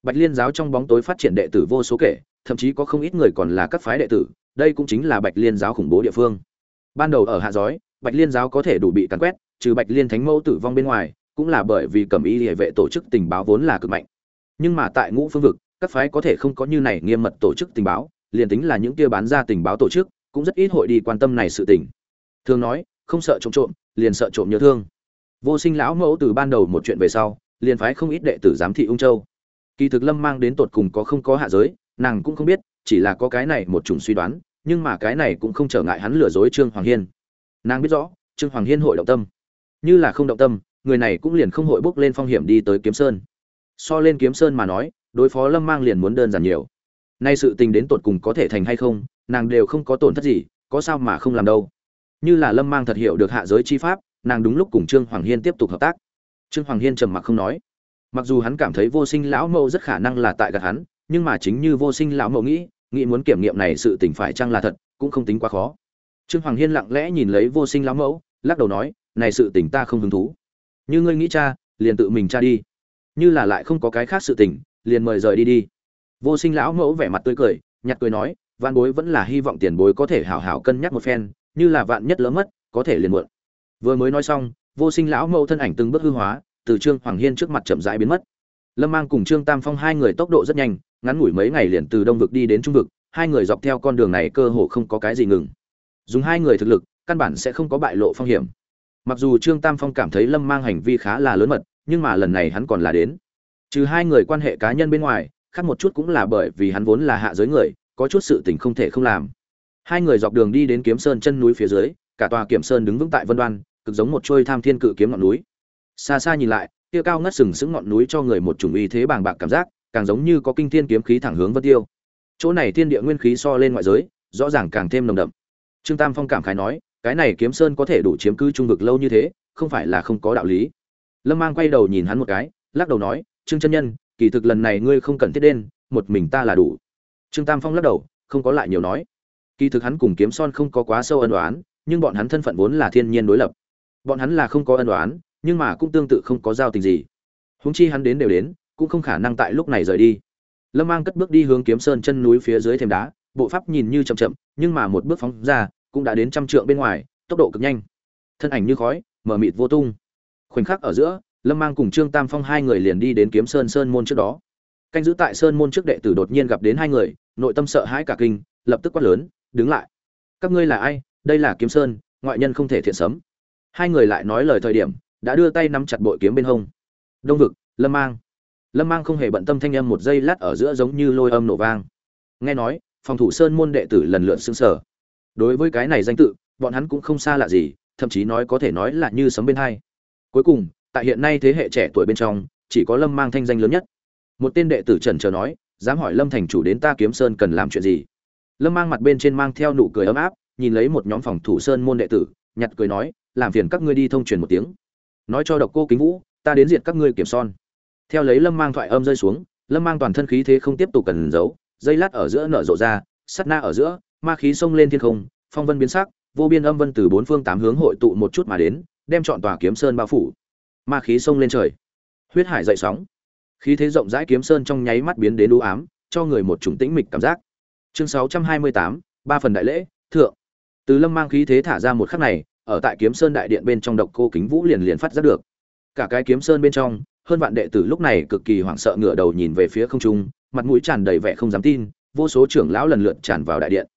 Bạch liên giáo trong bóng tối phát triển đệ tử vô số kể, thậm chí có không ít người còn là các phái đệ tử, đây cũng chính là bạch liên giáo khủng bố địa phương. Ban đầu ở hạ giói, bạch liên giáo có thể đủ bị cắn quét, trừ bạch liên thánh mẫu tử vong bên ngoài, cũng là bởi vì cẩm y địa vệ tổ chức tình báo vốn là cực mạnh. Nhưng mà tại ngũ phương vực, các phái có thể không có như này nghiêm mật tổ chức tình báo, liền tính là những kia bán ra tình báo tổ chức, cũng rất ít hội đi quan tâm này sự tình. Thường nói, không sợ trộm trộm, liền sợ trộm nhớ thương. Vô sinh lão mẫu từ ban đầu một chuyện về sau liền phái không ít đệ tử giám thị ung châu. Kỳ thực lâm mang đến tột cùng có không có hạ giới, nàng cũng không biết, chỉ là có cái này một chủng suy đoán, nhưng mà cái này cũng không trở ngại hắn lừa dối trương hoàng hiên. Nàng biết rõ, trương hoàng hiên hội động tâm. Như là không động tâm, người này cũng liền không hội bước lên phong hiểm đi tới kiếm sơn. So lên kiếm sơn mà nói, đối phó lâm mang liền muốn đơn giản nhiều. Nay sự tình đến tột cùng có thể thành hay không, nàng đều không có tổn thất gì, có sao mà không làm đâu. Như là lâm mang thật hiểu được hạ giới chi pháp, nàng đúng lúc cùng trương hoàng hiên tiếp tục hợp tác trương hoàng hiên trầm mặc không nói. Mặc dù hắn cảm thấy vô sinh lão mẫu rất khả năng là tại gạt hắn, nhưng mà chính như vô sinh lão mẫu nghĩ nghĩ muốn kiểm nghiệm này sự tình phải chăng là thật, cũng không tính quá khó. Trương hoàng hiên lặng lẽ nhìn lấy vô sinh lão mẫu, lắc đầu nói, này sự tình ta không hứng thú. Như ngươi nghĩ cha, liền tự mình cha đi. Như là lại không có cái khác sự tình, liền mời rời đi đi. Vô sinh lão mẫu vẻ mặt tươi cười nhặt cười nói, vạn bối vẫn là hy vọng tiền bối có thể hảo hảo cân nhắc một phen, như là vạn nhất lỡ mất, có thể liền muộn. Vừa mới nói xong vô sinh lão mẫu thân ảnh từng bước hư hóa, từ trương hoàng hiên trước mặt chậm rãi biến mất. Lâm mang cùng trương tam phong hai người tốc độ rất nhanh, ngắn ngủi mấy ngày liền từ đông vực đi đến trung vực, hai người dọc theo con đường này cơ hồ không có cái gì ngừng. Dùng hai người thực lực, căn bản sẽ không có bại lộ phong hiểm. Mặc dù trương tam phong cảm thấy lâm mang hành vi khá là lớn mật, nhưng mà lần này hắn còn là đến. Trừ hai người quan hệ cá nhân bên ngoài, khác một chút cũng là bởi vì hắn vốn là hạ giới người, có chút sự tình không thể không làm. Hai người dọc đường đi đến kiếm sơn chân núi phía dưới, cả tòa kiểm sơn đứng vững tại vân đoan cực giống một trôi tham thiên cự kiếm ngọn núi. Xa xa nhìn lại kia cao ngất sừng sững ngọn núi cho người một chủng uy thế bàng bạc cảm giác càng giống như có kinh thiên kiếm khí thẳng hướng vân tiêu. Chỗ này thiên địa nguyên khí so lên ngoại giới rõ ràng càng thêm nồng đậm. Trương tam phong cảm khái nói cái này kiếm sơn có thể đủ chiếm cứ trung vực lâu như thế không phải là không có đạo lý. Lâm mang quay đầu nhìn hắn một cái lắc đầu nói trương chân nhân kỳ thực lần này ngươi không cần thiết đến, một mình ta là đủ. Trương tam phong lắc đầu không có lại nhiều nói. Kỳ thực hắn cùng kiếm son không có quá sâu ân đoán nhưng bọn hắn thân phận vốn là thiên nhiên đối lập bọn hắn là không có ân đoán nhưng mà cũng tương tự không có giao tình gì. Húng chi hắn đến đều đến, cũng không khả năng tại lúc này rời đi. Lâm mang cất bước đi hướng kiếm sơn chân núi phía dưới thềm đá, bộ pháp nhìn như chậm chậm, nhưng mà một bước phóng ra, cũng đã đến trăm trượng bên ngoài, tốc độ cực nhanh. Thân ảnh như khói mờ mịt vô tung. Khoảnh khắc ở giữa, lâm mang cùng trương tam phong hai người liền đi đến kiếm sơn sơn môn trước đó. Canh giữ tại sơn môn trước đệ tử đột nhiên gặp đến hai người, nội tâm sợ hãi cả kinh, lập tức quát lớn, đứng lại. Các ngươi là ai? Đây là kiếm sơn, ngoại nhân không thể thiện sấm hai người lại nói lời thời điểm, đã đưa tay nắm chặt bội kiếm bên hông. Đông vực, lâm mang. Lâm mang không hề bận tâm thanh âm một giây lát ở giữa giống như lôi âm nổ vang. Nghe nói, phòng thủ sơn môn đệ tử lần lượt xưng sở đối với cái này danh tự, bọn hắn cũng không xa lạ gì, thậm chí nói có thể nói là như sấm bên hai. Cuối cùng, tại hiện nay thế hệ trẻ tuổi bên trong, chỉ có lâm mang thanh danh lớn nhất. Một tên đệ tử trần chờ nói, dám hỏi lâm thành chủ đến ta kiếm sơn cần làm chuyện gì? Lâm mang mặt bên trên mang theo nụ cười ấm áp, nhìn lấy một nhóm phòng thủ sơn môn đệ tử, nhặt cười nói làm phiền các ngươi đi thông truyền một tiếng. Nói cho độc cô kính vũ, ta đến diệt các ngươi kiểm son. Theo lấy lâm mang thoại âm rơi xuống, lâm mang toàn thân khí thế không tiếp tục cần giấu, dây lát ở giữa nở rộ ra, sắt na ở giữa, ma khí xông lên thiên không, phong vân biến sắc, vô biên âm vân từ bốn phương tám hướng hội tụ một chút mà đến, đem chọn tòa kiếm sơn bao phủ. Ma khí xông lên trời. Huyết hải dậy sóng. Khí thế rộng rãi kiếm sơn trong nháy mắt biến đến đũ ám, cho người một chủng tĩnh mịch cảm giác. Chương sáu trăm hai mươi tám, ba phần đại lễ, thượng. Từ lâm mang khí thế thả ra một khắc này ở tại kiếm sơn đại điện bên trong độc cô kính vũ liền liền phát ra được. Cả cái kiếm sơn bên trong, hơn vạn đệ tử lúc này cực kỳ hoảng sợ ngửa đầu nhìn về phía không trung, mặt mũi tràn đầy vẻ không dám tin, vô số trưởng lão lần lượt tràn vào đại điện.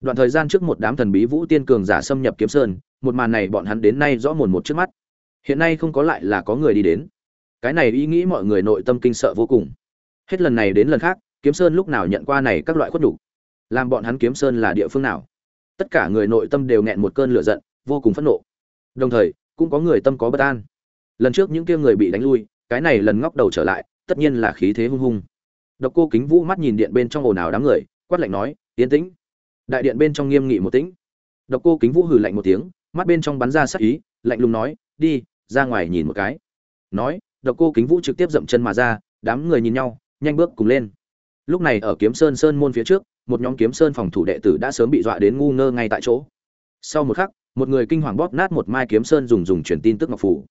Đoạn thời gian trước một đám thần bí vũ tiên cường giả xâm nhập kiếm sơn, một màn này bọn hắn đến nay rõ mồn một trước mắt. Hiện nay không có lại là có người đi đến. Cái này ý nghĩ mọi người nội tâm kinh sợ vô cùng. Hết lần này đến lần khác, kiếm sơn lúc nào nhận qua này các loại khuất đủ làm bọn hắn kiếm sơn là địa phương nào? Tất cả người nội tâm đều nghẹn một cơn lửa giận vô cùng phẫn nộ. Đồng thời, cũng có người tâm có bất an. Lần trước những kia người bị đánh lui, cái này lần ngóc đầu trở lại, tất nhiên là khí thế hung hung. Độc cô kính vũ mắt nhìn điện bên trong ồn ào đám người, quát lạnh nói tiến tĩnh. Đại điện bên trong nghiêm nghị một tĩnh. Độc cô kính vũ hừ lạnh một tiếng, mắt bên trong bắn ra sắc ý, lạnh lùng nói, đi, ra ngoài nhìn một cái. Nói, độc cô kính vũ trực tiếp dậm chân mà ra, đám người nhìn nhau, nhanh bước cùng lên. Lúc này ở kiếm sơn sơn môn phía trước, một nhóm kiếm sơn phòng thủ đệ tử đã sớm bị dọa đến ngu ngơ ngay tại chỗ. Sau một khắc một người kinh hoàng bóp nát một mai kiếm sơn dùng dùng truyền tin tức ngọc phủ.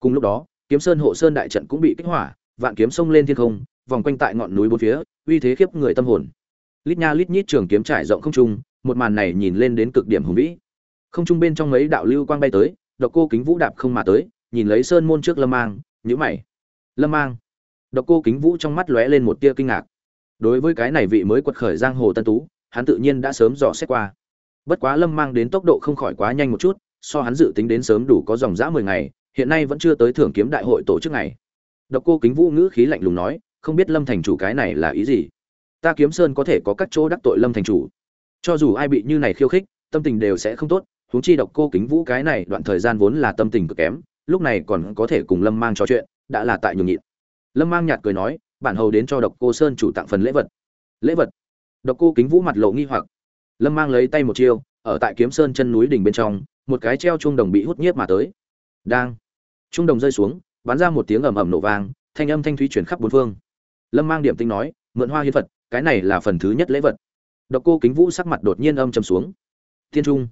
Cùng lúc đó, kiếm sơn hộ sơn đại trận cũng bị kích hỏa, vạn kiếm sông lên thiên không, vòng quanh tại ngọn núi bốn phía, uy thế khiếp người tâm hồn. Lít nha lít nhít trường kiếm trải rộng không trung, một màn này nhìn lên đến cực điểm hùng vĩ. Không trung bên trong mấy đạo lưu quang bay tới, độc cô kính vũ đạp không mà tới, nhìn lấy sơn môn trước lâm mang nhữ mày. Lâm mang. Độc cô kính vũ trong mắt lóe lên một tia kinh ngạc. Đối với cái này vị mới quật khởi giang hồ tân tú, hắn tự nhiên đã sớm dò xét qua bất quá lâm mang đến tốc độ không khỏi quá nhanh một chút, so hắn dự tính đến sớm đủ có dòng dã mười ngày, hiện nay vẫn chưa tới thưởng kiếm đại hội tổ chức ngày. Độc cô kính vũ ngữ khí lạnh lùng nói, không biết lâm thành chủ cái này là ý gì? Ta kiếm sơn có thể có các chỗ đắc tội lâm thành chủ. Cho dù ai bị như này khiêu khích, tâm tình đều sẽ không tốt, huống chi độc cô kính vũ cái này đoạn thời gian vốn là tâm tình cực kém, lúc này còn có thể cùng lâm mang trò chuyện, đã là tại nhường nhịn. Lâm mang nhạt cười nói, bản hầu đến cho độc cô sơn chủ tặng phần lễ vật. Lễ vật? Độc cô kính vũ mặt lộ nghi hoặc lâm mang lấy tay một chiêu, ở tại kiếm sơn chân núi đỉnh bên trong, một cái treo chuông đồng bị hút nhiếp mà tới. Đang. Chuông đồng rơi xuống, bắn ra một tiếng ầm ầm nổ vang, thanh âm thanh thúy chuyển khắp bốn phương. Lâm mang điểm tinh nói, mượn hoa hiến phật, cái này là phần thứ nhất lễ vật. Độc cô kính vũ sắc mặt đột nhiên âm trầm xuống. Thiên trung.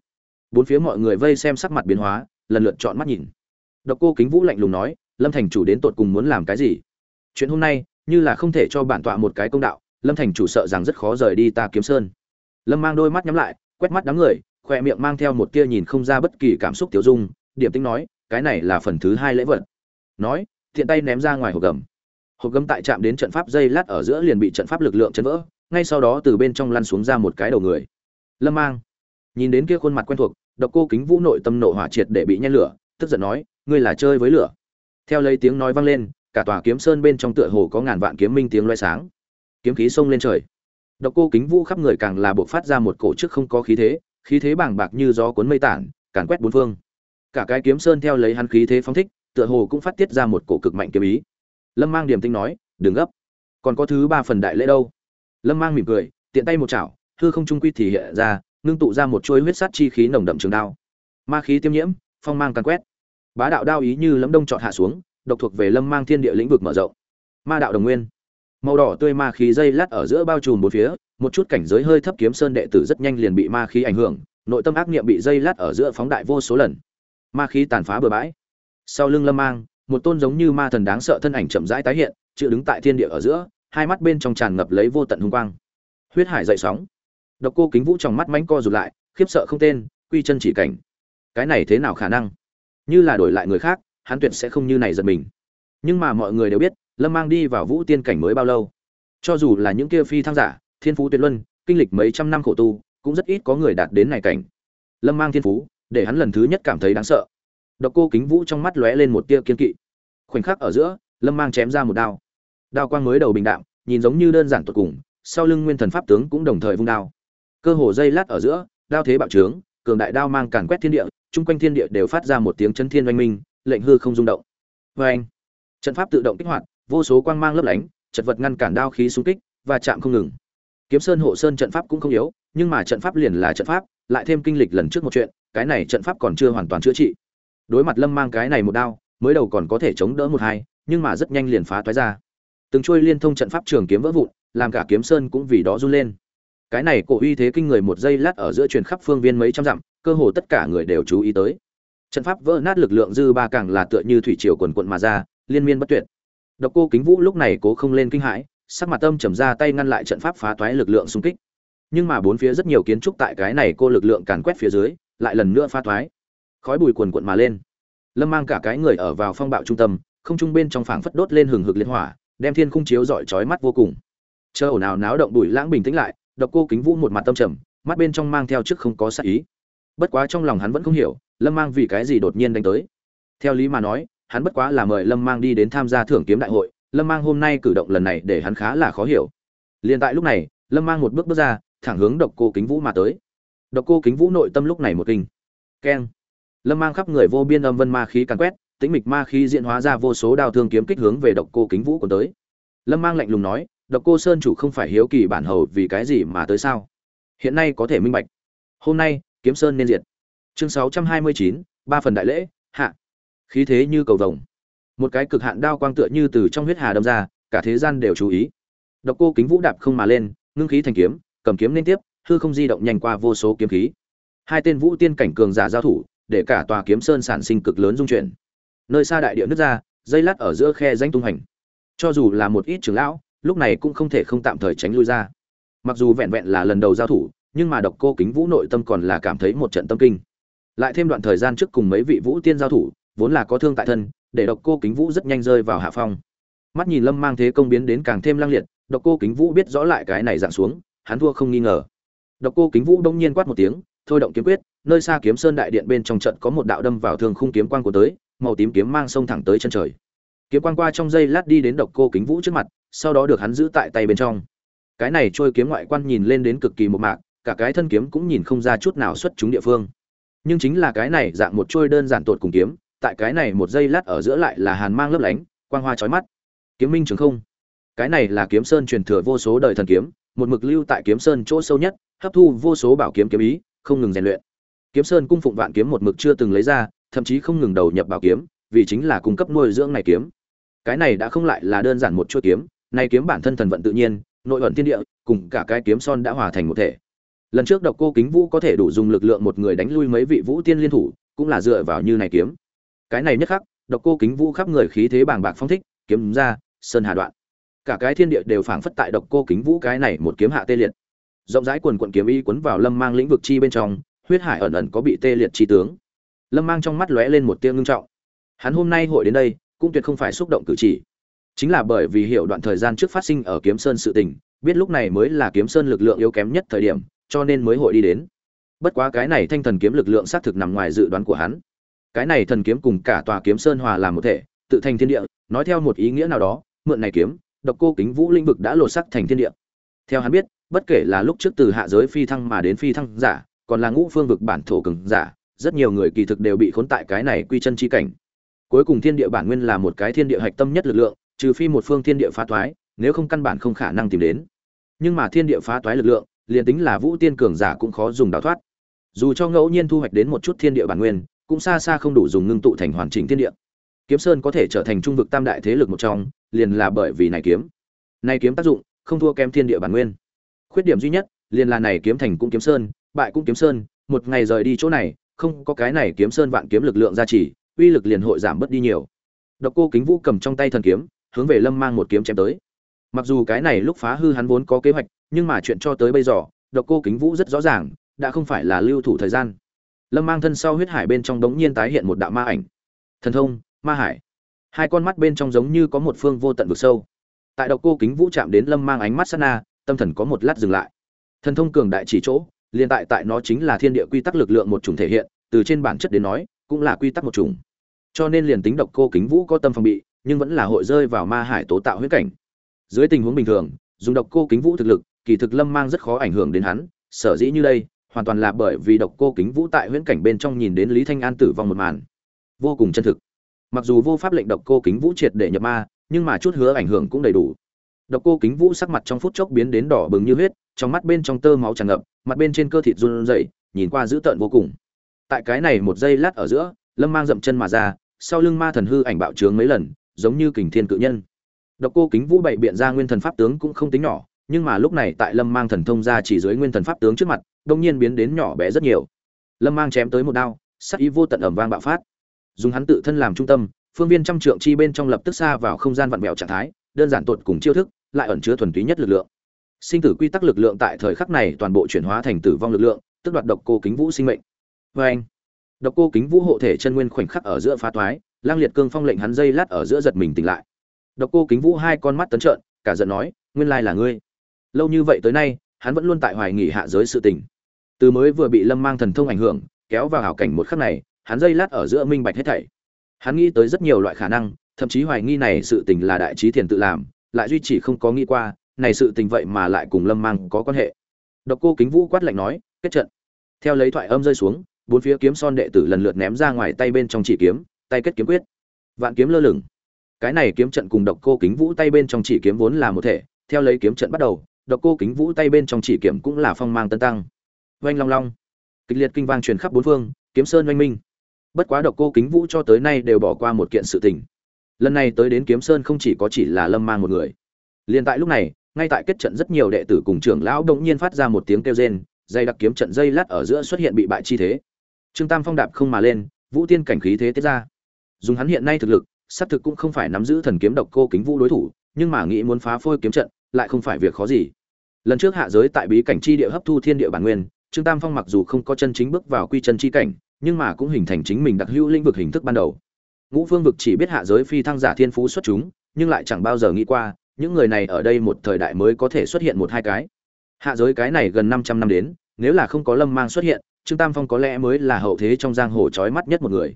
Bốn phía mọi người vây xem sắc mặt biến hóa, lần lượt chọn mắt nhìn. Độc cô kính vũ lạnh lùng nói, lâm thành chủ đến tột cùng muốn làm cái gì? Chuyện hôm nay, như là không thể cho bản tọa một cái công đạo, lâm thành chủ sợ rằng rất khó rời đi ta kiếm sơn lâm mang đôi mắt nhắm lại, quét mắt đám người, khoe miệng mang theo một tia nhìn không ra bất kỳ cảm xúc tiểu dung, điểm tính nói, cái này là phần thứ hai lễ vật. Nói thiện tay ném ra ngoài hộp gầm hộp gầm tại chạm đến trận pháp dây lát ở giữa liền bị trận pháp lực lượng chấn vỡ, ngay sau đó từ bên trong lăn xuống ra một cái đầu người. Lâm mang, nhìn đến kia khuôn mặt quen thuộc, độc cô kính vũ nội tâm nộ hỏa triệt để bị nhen lửa, tức giận nói, ngươi là chơi với lửa. Theo lấy tiếng nói vang lên, cả tòa kiếm sơn bên trong tựa hồ có ngàn vạn kiếm minh tiếng loe sáng. Kiếm khí xông lên trời độc cô kính vũ khắp người càng là bộc phát ra một cổ trước không có khí thế khí thế bàng bạc như gió cuốn mây tản, càn quét bốn phương. Cả cái kiếm sơn theo lấy hắn khí thế phóng thích, tựa hồ cũng phát tiết ra một cổ cực mạnh kiếm ý. Lâm mang điểm tinh nói, đừng gấp. Còn có thứ ba phần đại lễ đâu? Lâm mang mỉm cười, tiện tay một chảo, hư không trung quy thì hiện ra, ngưng tụ ra một chuôi huyết sát chi khí nồng đậm trường đao. Ma khí tiêm nhiễm, phong mang càn quét. Bá đạo đao ý như lấm đông trọn hạ xuống, độc thuộc về lâm mang thiên địa lĩnh vực mở rộng. Ma đạo đồng nguyên màu đỏ tươi ma khí dây lát ở giữa bao trùm bốn phía, một chút cảnh giới hơi thấp kiếm sơn đệ tử rất nhanh liền bị ma khí ảnh hưởng, nội tâm ác niệm bị dây lát ở giữa phóng đại vô số lần. Ma khí tàn phá bừa bãi. Sau lưng lâm mang, một tôn giống như ma thần đáng sợ thân ảnh chậm rãi tái hiện chữ đứng tại thiên địa ở giữa, hai mắt bên trong tràn ngập lấy vô tận hung quang. Huyết hải dậy sóng. Độc cô kính vũ trong mắt mánh co rụt lại, khiếp sợ không tên, quy chân chỉ cảnh. Cái này thế nào khả năng? Như là đổi lại người khác, hắn tuyệt sẽ không như này giật mình. Nhưng mà mọi người đều biết lâm mang đi vào vũ tiên cảnh mới bao lâu? Cho dù là những kia phi thăng giả, thiên phú tuyệt luân, kinh lịch mấy trăm năm khổ tu, cũng rất ít có người đạt đến này cảnh. Lâm mang thiên phú, để hắn lần thứ nhất cảm thấy đáng sợ. Độc cô kính vũ trong mắt lóe lên một tia kiên kỵ. Khoảnh khắc ở giữa, lâm mang chém ra một đao. Đao quang mới đầu bình đạm, nhìn giống như đơn giản tột cùng, sau lưng nguyên thần pháp tướng cũng đồng thời vung đao. Cơ hồ dây lát ở giữa, đao thế bạo trướng, cường đại đao mang càn quét thiên địa, chung quanh thiên địa đều phát ra một tiếng chân thiên oanh minh, lệnh hư không rung động. Vê anh trận pháp tự động kích hoạt vô số quang mang lấp lánh, chật vật ngăn cản đao khí xung kích và chạm không ngừng. Kiếm sơn hộ sơn trận pháp cũng không yếu, nhưng mà trận pháp liền là trận pháp, lại thêm kinh lịch lần trước một chuyện, cái này trận pháp còn chưa hoàn toàn chữa trị. Đối mặt lâm mang cái này một đao, mới đầu còn có thể chống đỡ một hai, nhưng mà rất nhanh liền phá toái ra. Từng chuôi liên thông trận pháp trường kiếm vỡ vụn, làm cả kiếm sơn cũng vì đó run lên. Cái này cổ uy thế kinh người một giây lát ở giữa truyền khắp phương viên mấy trăm dặm, cơ hồ tất cả người đều chú ý tới. Trận pháp vỡ nát lực lượng dư ba càng là tựa như thủy triều quần quận mà ra, liên miên bất tuyệt độc cô kính vũ lúc này cố không lên kinh hãi, sắc mặt tâm trầm ra tay ngăn lại trận pháp phá toái lực lượng xung kích. Nhưng mà bốn phía rất nhiều kiến trúc tại cái này cô lực lượng càn quét phía dưới, lại lần nữa phá toái. Khói bụi cuồn cuộn mà lên. Lâm mang cả cái người ở vào phong bạo trung tâm, không trung bên trong phảng phất đốt lên hừng hực liên hỏa, đem thiên khung chiếu rọi chói mắt vô cùng. Chờ ồn ào náo động bụi lãng bình tĩnh lại, độc cô kính vũ một mặt tâm trầm, mắt bên trong mang theo trước không có sát ý. Bất quá trong lòng hắn vẫn không hiểu, lâm mang vì cái gì đột nhiên đánh tới. Theo lý mà nói hắn bất quá là mời lâm mang đi đến tham gia thưởng kiếm đại hội, lâm mang hôm nay cử động lần này để hắn khá là khó hiểu. Liên tại lúc này, lâm mang một bước bước ra, thẳng hướng độc cô kính vũ mà tới. Độc cô kính vũ nội tâm lúc này một kinh. Keng. Lâm mang khắp người vô biên âm vân ma khí càn quét, tĩnh mịch ma khí diễn hóa ra vô số đao thương kiếm kích hướng về độc cô kính vũ của tới. Lâm mang lạnh lùng nói, độc cô sơn chủ không phải hiếu kỳ bản hầu vì cái gì mà tới sao? Hiện nay có thể minh bạch. Hôm nay, kiếm sơn nên diệt. Chương sáu trăm hai mươi chín, ba phần đại lễ, hạ khí thế như cầu vồng. Một cái cực hạn đao quang tựa như từ trong huyết hà đâm ra, cả thế gian đều chú ý. Độc cô kính vũ đạp không mà lên, ngưng khí thành kiếm, cầm kiếm liên tiếp, hư không di động nhanh qua vô số kiếm khí. Hai tên vũ tiên cảnh cường giả giao thủ, để cả tòa kiếm sơn sản sinh cực lớn dung chuyển. Nơi xa đại địa nước ra, dây lát ở giữa khe danh tung hành cho dù là một ít trưởng lão, lúc này cũng không thể không tạm thời tránh lui ra. Mặc dù vẹn vẹn là lần đầu giao thủ, nhưng mà độc cô kính vũ nội tâm còn là cảm thấy một trận tâm kinh. Lại thêm đoạn thời gian trước cùng mấy vị vũ tiên giao thủ vốn là có thương tại thân, để độc cô kính vũ rất nhanh rơi vào hạ phong. Mắt nhìn lâm mang thế công biến đến càng thêm lang liệt, độc cô kính vũ biết rõ lại cái này dạng xuống, hắn thua không nghi ngờ. Độc cô kính vũ đông nhiên quát một tiếng, thôi động kiếm quyết, nơi xa kiếm sơn đại điện bên trong trận có một đạo đâm vào thương khung kiếm quang của tới, màu tím kiếm mang sông thẳng tới chân trời. Kiếm quang qua trong giây lát đi đến độc cô kính vũ trước mặt, sau đó được hắn giữ tại tay bên trong. Cái này trôi kiếm ngoại quan nhìn lên đến cực kỳ một mạc, cả cái thân kiếm cũng nhìn không ra chút nào xuất chúng địa phương. Nhưng chính là cái này dạng một trôi đơn giản tột cùng kiếm tại cái này một giây lát ở giữa lại là hàn mang lấp lánh, quang hoa chói mắt. Kiếm minh trường không. Cái này là kiếm sơn truyền thừa vô số đời thần kiếm, một mực lưu tại kiếm sơn chỗ sâu nhất, hấp thu vô số bảo kiếm kiếm ý, không ngừng rèn luyện. Kiếm sơn cung phụng vạn kiếm một mực chưa từng lấy ra, thậm chí không ngừng đầu nhập bảo kiếm, vì chính là cung cấp nuôi dưỡng này kiếm. Cái này đã không lại là đơn giản một chuôi kiếm, này kiếm bản thân thần vận tự nhiên, nội ẩn thiên địa, cùng cả cái kiếm son đã hòa thành một thể. Lần trước độc cô kính vũ có thể đủ dùng lực lượng một người đánh lui mấy vị vũ tiên liên thủ, cũng là dựa vào như này kiếm cái này nhất khắc độc cô kính vũ khắp người khí thế bàng bạc phong thích, kiếm ra, sơn hà đoạn. Cả cái thiên địa đều phảng phất tại độc cô kính vũ cái này một kiếm hạ tê liệt. Rộng rãi quần quận kiếm y quấn vào lâm mang lĩnh vực chi bên trong, huyết hải ẩn ẩn có bị tê liệt chi tướng. Lâm mang trong mắt lóe lên một tia ngưng trọng. Hắn hôm nay hội đến đây, cũng tuyệt không phải xúc động cử chỉ. Chính là bởi vì hiểu đoạn thời gian trước phát sinh ở kiếm sơn sự tình, biết lúc này mới là kiếm sơn lực lượng yếu kém nhất thời điểm, cho nên mới hội đi đến. Bất quá cái này thanh thần kiếm lực lượng xác thực nằm ngoài dự đoán của hắn cái này thần kiếm cùng cả tòa kiếm sơn hòa làm một thể tự thành thiên địa nói theo một ý nghĩa nào đó mượn này kiếm độc cô kính vũ lĩnh vực đã lột sắc thành thiên địa. Theo hắn biết bất kể là lúc trước từ hạ giới phi thăng mà đến phi thăng giả còn là ngũ phương vực bản thổ cường giả rất nhiều người kỳ thực đều bị khốn tại cái này quy chân chi cảnh. Cuối cùng thiên địa bản nguyên là một cái thiên địa hạch tâm nhất lực lượng trừ phi một phương thiên địa phá thoái, nếu không căn bản không khả năng tìm đến. Nhưng mà thiên địa phá toái lực lượng liền tính là vũ tiên cường giả cũng khó dùng đào thoát. Dù cho ngẫu nhiên thu hoạch đến một chút thiên địa bản nguyên cũng xa xa không đủ dùng ngưng tụ thành hoàn chỉnh thiên địa. Kiếm sơn có thể trở thành trung vực tam đại thế lực một trong, liền là bởi vì này kiếm. Này kiếm tác dụng, không thua kém thiên địa bản nguyên. Khuyết điểm duy nhất, liền là này kiếm thành cũng kiếm sơn, bại cũng kiếm sơn, một ngày rời đi chỗ này, không có cái này kiếm sơn vạn kiếm lực lượng gia trì, uy lực liền hội giảm bớt đi nhiều. Độc cô kính vũ cầm trong tay thần kiếm, hướng về lâm mang một kiếm chém tới. Mặc dù cái này lúc phá hư hắn vốn có kế hoạch, nhưng mà chuyện cho tới bây giờ, độc cô kính vũ rất rõ ràng, đã không phải là lưu thủ thời gian lâm mang thân sau huyết hải bên trong đống nhiên tái hiện một đạo ma ảnh. Thần thông, ma hải. Hai con mắt bên trong giống như có một phương vô tận vực sâu. Tại độc cô kính vũ chạm đến lâm mang ánh mắt sát na, tâm thần có một lát dừng lại. Thần thông cường đại chỉ chỗ, liền tại tại nó chính là thiên địa quy tắc lực lượng một chủng thể hiện, từ trên bản chất đến nói, cũng là quy tắc một chủng. Cho nên liền tính độc cô kính vũ có tâm phòng bị, nhưng vẫn là hội rơi vào ma hải tố tạo huyết cảnh. Dưới tình huống bình thường, dùng độc cô kính vũ thực lực, kỳ thực lâm mang rất khó ảnh hưởng đến hắn, sở dĩ như đây hoàn toàn là bởi vì độc cô kính vũ tại huyễn cảnh bên trong nhìn đến lý thanh an tử vong một màn. Vô cùng chân thực. Mặc dù vô pháp lệnh độc cô kính vũ triệt để nhập ma, nhưng mà chút hứa ảnh hưởng cũng đầy đủ. Độc cô kính vũ sắc mặt trong phút chốc biến đến đỏ bừng như huyết, trong mắt bên trong tơ máu tràn ngập, mặt bên trên cơ thịt run rẩy, nhìn qua dữ tợn vô cùng. Tại cái này một giây lát ở giữa, lâm mang dậm chân mà ra, sau lưng ma thần hư ảnh bạo trướng mấy lần, giống như kình thiên cự nhân. Độc cô kính vũ bày biện ra nguyên thần pháp tướng cũng không tính nhỏ nhưng mà lúc này tại lâm mang thần thông ra chỉ dưới nguyên thần pháp tướng trước mặt, đông nhiên biến đến nhỏ bé rất nhiều. Lâm mang chém tới một đao, sát ý vô tận ầm vang bạo phát. Dùng hắn tự thân làm trung tâm, phương viên trăm trượng chi bên trong lập tức xa vào không gian vặn vẹo trạng thái, đơn giản tột cùng chiêu thức, lại ẩn chứa thuần túy nhất lực lượng. Sinh tử quy tắc lực lượng tại thời khắc này toàn bộ chuyển hóa thành tử vong lực lượng, tức đoạt độc cô kính vũ sinh mệnh. Và anh, độc cô kính vũ hộ thể chân nguyên khoảnh khắc ở giữa phá toái, lang liệt cương phong lệnh hắn dây lát ở giữa giật mình tỉnh lại. Độc cô kính vũ hai con mắt tấn trợn, cả giận nói, nguyên lai là ngươi lâu như vậy tới nay, hắn vẫn luôn tại hoài nghỉ hạ giới sự tình. Từ mới vừa bị lâm mang thần thông ảnh hưởng, kéo vào hảo cảnh một khắc này, hắn dây lát ở giữa minh bạch hết thảy. Hắn nghĩ tới rất nhiều loại khả năng, thậm chí hoài nghi này sự tình là đại trí thiền tự làm, lại duy chỉ không có nghĩ qua, này sự tình vậy mà lại cùng lâm mang có quan hệ. Độc cô kính vũ quát lạnh nói, kết trận. Theo lấy thoại âm rơi xuống, bốn phía kiếm son đệ tử lần lượt ném ra ngoài tay bên trong chỉ kiếm, tay kết kiếm quyết. Vạn kiếm lơ lửng. Cái này kiếm trận cùng độc cô kính vũ tay bên trong chỉ kiếm vốn là một thể, theo lấy kiếm trận bắt đầu độc cô kính vũ tay bên trong chỉ kiếm cũng là phong mang tân tăng. Oanh long long. Kịch liệt kinh vang truyền khắp bốn phương, kiếm sơn oanh minh. Bất quá độc cô kính vũ cho tới nay đều bỏ qua một kiện sự tình. Lần này tới đến kiếm sơn không chỉ có chỉ là lâm mang một người. Liền tại lúc này, ngay tại kết trận rất nhiều đệ tử cùng trưởng lão đông nhiên phát ra một tiếng kêu rên, dây đặc kiếm trận dây lát ở giữa xuất hiện bị bại chi thế. Trương tam phong đạp không mà lên, vũ tiên cảnh khí thế tiết ra. Dùng hắn hiện nay thực lực, xác thực cũng không phải nắm giữ thần kiếm độc cô kính vũ đối thủ, nhưng mà nghĩ muốn phá phôi kiếm trận, lại không phải việc khó gì lần trước hạ giới tại bí cảnh chi địa hấp thu thiên địa bản nguyên, trương tam phong mặc dù không có chân chính bước vào quy chân chi cảnh, nhưng mà cũng hình thành chính mình đặc hữu lĩnh vực hình thức ban đầu. Ngũ phương vực chỉ biết hạ giới phi thăng giả thiên phú xuất chúng, nhưng lại chẳng bao giờ nghĩ qua, những người này ở đây một thời đại mới có thể xuất hiện một hai cái. Hạ giới cái này gần 500 năm đến, nếu là không có lâm mang xuất hiện, trương tam phong có lẽ mới là hậu thế trong giang hồ chói mắt nhất một người.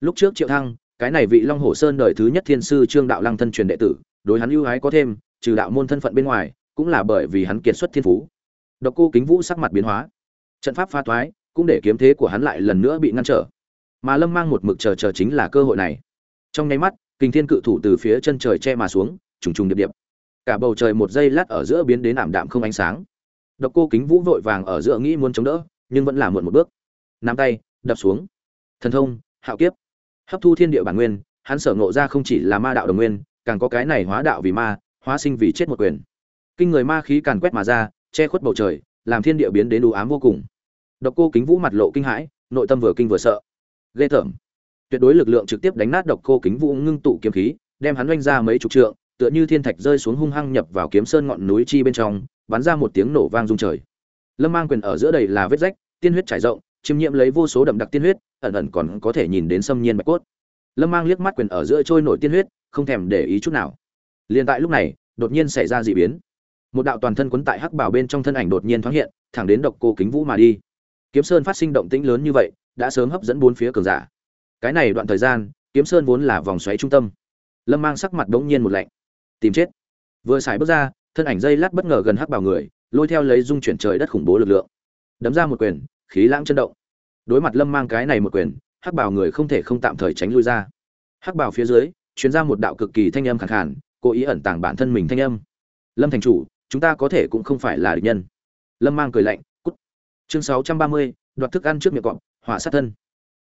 Lúc trước triệu thăng, cái này vị long hồ sơn đời thứ nhất thiên sư trương đạo lăng thân truyền đệ tử, đối hắn ưu ái có thêm, trừ đạo môn thân phận bên ngoài cũng là bởi vì hắn kiệt xuất thiên phú. Độc cô kính vũ sắc mặt biến hóa. Trận pháp pha thoái, cũng để kiếm thế của hắn lại lần nữa bị ngăn trở. Mà lâm mang một mực chờ chờ chính là cơ hội này. Trong nháy mắt kình thiên cự thủ từ phía chân trời che mà xuống, trùng trùng điệp điệp. Cả bầu trời một giây lát ở giữa biến đến ảm đạm không ánh sáng. Độc cô kính vũ vội vàng ở giữa nghĩ muốn chống đỡ, nhưng vẫn là muộn một bước. Nắm tay, đập xuống. Thần thông, hạo kiếp. Hấp thu thiên địa bản nguyên, hắn sở ngộ ra không chỉ là ma đạo đồng nguyên, càng có cái này hóa đạo vì ma, hóa sinh vì chết một quyền kinh người ma khí càn quét mà ra, che khuất bầu trời, làm thiên địa biến đến đủ ám vô cùng. Độc cô kính vũ mặt lộ kinh hãi, nội tâm vừa kinh vừa sợ. Ghê tởm. Tuyệt đối lực lượng trực tiếp đánh nát độc cô kính vũ ngưng tụ kiếm khí, đem hắn oanh ra mấy chục trượng, tựa như thiên thạch rơi xuống hung hăng nhập vào kiếm sơn ngọn núi chi bên trong, bắn ra một tiếng nổ vang rung trời. Lâm mang quyền ở giữa đầy là vết rách, tiên huyết trải rộng, chiêm nhiễm lấy vô số đậm đặc tiên huyết, ẩn ẩn còn có thể nhìn đến xâm nhiên bạch cốt. Lâm mang liếc mắt quyền ở giữa trôi nổi tiên huyết, không thèm để ý chút nào. Liền tại lúc này, đột nhiên xảy ra dị biến một đạo toàn thân quấn tại hắc bảo bên trong thân ảnh đột nhiên thoáng hiện, thẳng đến độc cô kính vũ mà đi. Kiếm sơn phát sinh động tĩnh lớn như vậy, đã sớm hấp dẫn bốn phía cường giả. Cái này đoạn thời gian, kiếm sơn vốn là vòng xoáy trung tâm. Lâm mang sắc mặt đ n g nhiên một lạnh. Tìm chết. Vừa xài bước ra, thân ảnh dây lát bất ngờ gần hắc bảo người, lôi theo lấy dung chuyển trời đất khủng bố lực lượng. Đấm ra một quyền, khí lãng chân động. Đối mặt lâm mang cái này một quyền, hắc bảo người không thể không tạm thời tránh lui ra. Hắc bảo phía dưới chuyến ra một đạo cực kỳ thanh âm khẳng khản cố ý ẩn tàng bản thân mình thanh âm. Lâm thành chủ chúng ta có thể cũng không phải là địch nhân. Lâm mang cười lạnh, cút. Chương sáu trăm ba mươi, đoạt thức ăn trước miệng cọp, hỏa sát thân.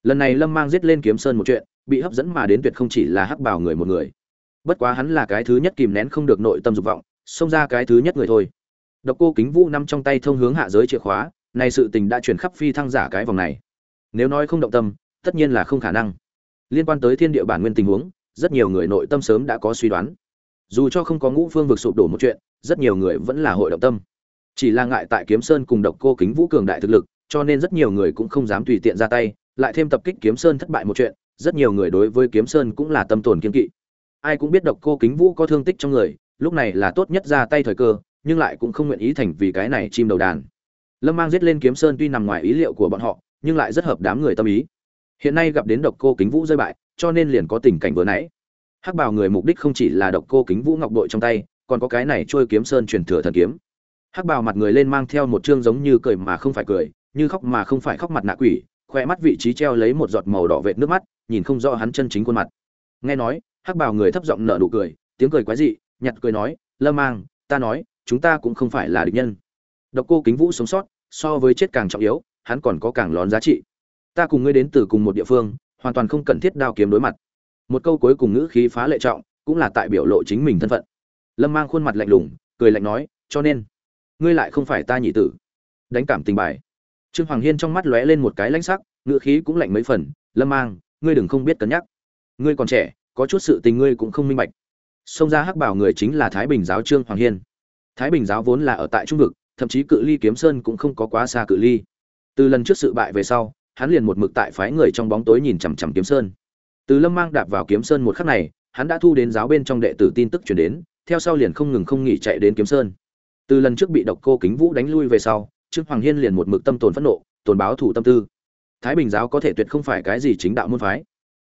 Lần này lâm mang giết lên kiếm sơn một chuyện, bị hấp dẫn mà đến tuyệt không chỉ là hắc bảo người một người. Bất quá hắn là cái thứ nhất kìm nén không được nội tâm dục vọng, xông ra cái thứ nhất người thôi. Độc cô kính vũ nằm trong tay thông hướng hạ giới chìa khóa, này sự tình đã chuyển khắp phi thăng giả cái vòng này. Nếu nói không động tâm, tất nhiên là không khả năng. Liên quan tới thiên địa bản nguyên tình huống, rất nhiều người nội tâm sớm đã có suy đoán dù cho không có ngũ phương vực sụp đổ một chuyện, rất nhiều người vẫn là hội động tâm. Chỉ là ngại tại kiếm sơn cùng độc cô kính vũ cường đại thực lực, cho nên rất nhiều người cũng không dám tùy tiện ra tay, lại thêm tập kích kiếm sơn thất bại một chuyện, rất nhiều người đối với kiếm sơn cũng là tâm tồn kiên kỵ. Ai cũng biết độc cô kính vũ có thương tích trong người, lúc này là tốt nhất ra tay thời cơ, nhưng lại cũng không nguyện ý thành vì cái này chim đầu đàn. Lâm mang giết lên kiếm sơn tuy nằm ngoài ý liệu của bọn họ, nhưng lại rất hợp đám người tâm ý. Hiện nay gặp đến độc cô kính vũ rơi bại, cho nên liền có tình cảnh vừa nãy hắc bảo người mục đích không chỉ là độc cô kính vũ ngọc đội trong tay, còn có cái này trôi kiếm sơn truyền thừa thần kiếm. Hắc bào mặt người lên mang theo một chương giống như cười mà không phải cười, như khóc mà không phải khóc mặt nạ quỷ, khoe mắt vị trí treo lấy một giọt màu đỏ vệt nước mắt, nhìn không rõ hắn chân chính khuôn mặt. Nghe nói, hắc bào người thấp giọng nở nụ cười, tiếng cười quái dị, nhặt cười nói lơ mang, ta nói, chúng ta cũng không phải là địch nhân. Độc cô kính vũ sống sót, so với chết càng trọng yếu, hắn còn có càng lón giá trị. Ta cùng ngươi đến từ cùng một địa phương, hoàn toàn không cần thiết đao kiếm đối mặt một câu cuối cùng ngữ khí phá lệ trọng, cũng là tại biểu lộ chính mình thân phận. Lâm mang khuôn mặt lạnh lùng, cười lạnh nói, cho nên, ngươi lại không phải ta nhị tử. Đánh cảm tình bài. Trương hoàng hiên trong mắt lóe lên một cái lãnh sắc, ngữ khí cũng lạnh mấy phần, lâm mang, ngươi đừng không biết cân nhắc. Ngươi còn trẻ, có chút sự tình ngươi cũng không minh bạch. Xông ra hắc bảo người chính là thái bình giáo trương hoàng hiên. Thái bình giáo vốn là ở tại trung vực, thậm chí cự ly kiếm sơn cũng không có quá xa cự ly. Từ lần trước sự bại về sau, hắn liền một mực tại phái người trong bóng tối nhìn chằm chằm kiếm sơn từ lâm mang đạp vào kiếm sơn một khắc này, hắn đã thu đến giáo bên trong đệ tử tin tức chuyển đến, theo sau liền không ngừng không nghỉ chạy đến kiếm sơn. Từ lần trước bị độc cô kính vũ đánh lui về sau, trương hoàng hiên liền một mực tâm tồn phẫn nộ, tồn báo thủ tâm tư. Thái bình giáo có thể tuyệt không phải cái gì chính đạo môn phái.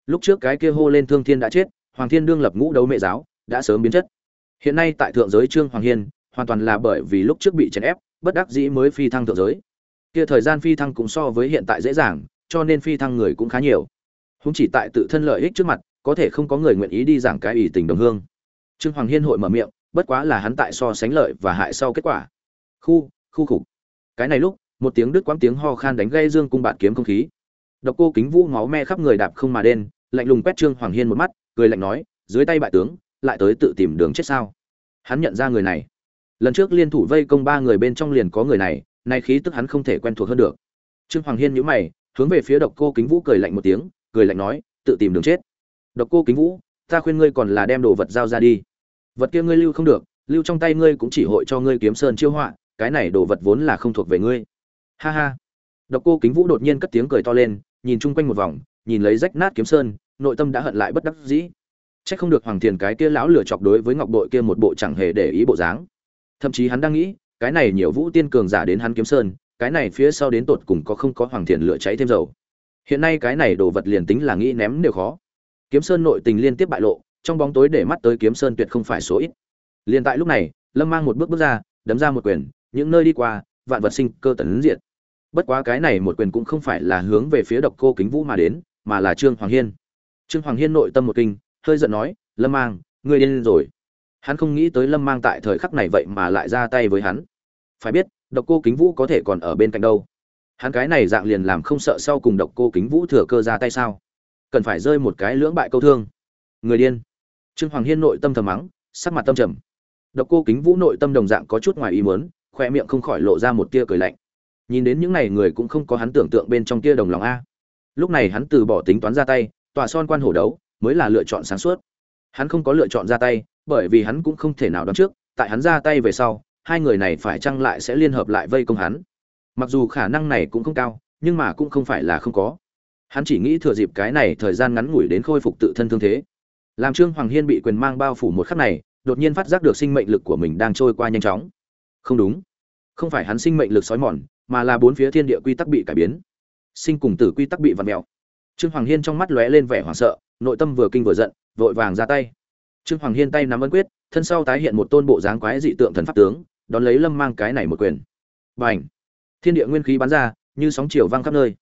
Lúc trước cái kia hô lên thương thiên đã chết, hoàng thiên đương lập ngũ đấu mẹ giáo, đã sớm biến chất. Hiện nay tại thượng giới trương hoàng hiên, hoàn toàn là bởi vì lúc trước bị chèn ép, bất đắc dĩ mới phi thăng thượng giới. Kia thời gian phi thăng cũng so với hiện tại dễ dàng, cho nên phi thăng người cũng khá nhiều không chỉ tại tự thân lợi ích trước mặt, có thể không có người nguyện ý đi giảng cái ủy tình đồng hương. Trương hoàng hiên hội mở miệng, bất quá là hắn tại so sánh lợi và hại sau kết quả. Khu khu khủng. cái này lúc, một tiếng đứt quãng tiếng ho khan đánh gây dương cung bạn kiếm không khí. Độc cô kính vũ máu me khắp người đạp không mà đen, lạnh lùng quét trương hoàng hiên một mắt, cười lạnh nói, dưới tay bại tướng, lại tới tự tìm đường chết sao? Hắn nhận ra người này. Lần trước liên thủ vây công ba người bên trong liền có người này, nay khí tức hắn không thể quen thuộc hơn được. Trương hoàng hiên nhíu mày, hướng về phía độc cô kính vũ cười lạnh một tiếng cười lạnh nói tự tìm đường chết. Độc cô kính vũ ta khuyên ngươi còn là đem đồ vật giao ra đi. Vật kia ngươi lưu không được lưu trong tay ngươi cũng chỉ hội cho ngươi kiếm sơn chiêu họa cái này đồ vật vốn là không thuộc về ngươi. Ha ha. Độc cô kính vũ đột nhiên cất tiếng cười to lên nhìn chung quanh một vòng nhìn lấy rách nát kiếm sơn nội tâm đã hận lại bất đắc dĩ. Chắc không được Hoàng Thiền cái kia lão lửa chọc đối với Ngọc Bội kia một bộ chẳng hề để ý bộ dáng. Thậm chí hắn đang nghĩ, cái này nhiều vũ tiên cường giả đến hắn kiếm sơn, cái này phía sau đến tột cùng có không có Hoàng Thiền lửa cháy thêm dầu. Hiện nay cái này đồ vật liền tính là nghĩ ném đều khó. Kiếm sơn nội tình liên tiếp bại lộ, trong bóng tối để mắt tới kiếm sơn tuyệt không phải số ít. liền tại lúc này, Lâm Mang một bước bước ra, đấm ra một quyền, những nơi đi qua, vạn vật sinh cơ tấn diện. Bất quá cái này một quyền cũng không phải là hướng về phía Độc Cô Kính Vũ mà đến, mà là Trương Hoàng Hiên. Trương Hoàng Hiên nội tâm một kinh, hơi giận nói lâm mang ngươi điên rồi hắn không nghĩ tới lâm mang tại thời khắc này vậy mà lại ra tay với hắn phải biết độc cô kính vũ có thể còn ở bên cạnh đâu hắn cái này dạng liền làm không sợ sau cùng độc cô kính vũ thừa cơ ra tay sao? Cần phải rơi một cái lưỡng bại câu thương. Người điên. Trương hoàng hiên nội tâm thầm mắng sắc mặt tâm trầm. Độc cô kính vũ nội tâm đồng dạng có chút ngoài ý muốn khoe miệng không khỏi lộ ra một tia cười lạnh. Nhìn đến những n à y người cũng không có hắn tưởng tượng bên trong tia đồng lòng a. Lúc này hắn từ bỏ tính toán ra tay tòa son quan hổ đấu mới là lựa chọn sáng suốt. Hắn không có lựa chọn ra tay, bởi vì hắn cũng không thể nào đoán trước, tại hắn ra tay về sau, hai người này phải chăng lại sẽ liên hợp lại vây công hắn. Mặc dù khả năng này cũng không cao, nhưng mà cũng không phải là không có. Hắn chỉ nghĩ thừa dịp cái này thời gian ngắn ngủi đến khôi phục tự thân thương thế. Làm Trương Hoàng Hiên bị quyền mang bao phủ một khắc này, đột nhiên phát giác được sinh mệnh lực của mình đang trôi qua nhanh chóng. Không đúng. Không phải hắn sinh mệnh lực sói mòn mà là bốn phía thiên địa quy tắc bị cải biến. Sinh cùng tử quy tắc bị vặn mẹo trương hoàng hiên trong mắt lóe lên vẻ hoảng sợ nội tâm vừa kinh vừa giận vội vàng ra tay. Trương hoàng hiên tay nắm ấn quyết thân sau tái hiện một tôn bộ dáng quái dị tượng thần pháp tướng đón lấy lâm mang cái này một quyền. Bành, thiên địa nguyên khí bắn ra, như sóng chiều vang khắp nơi.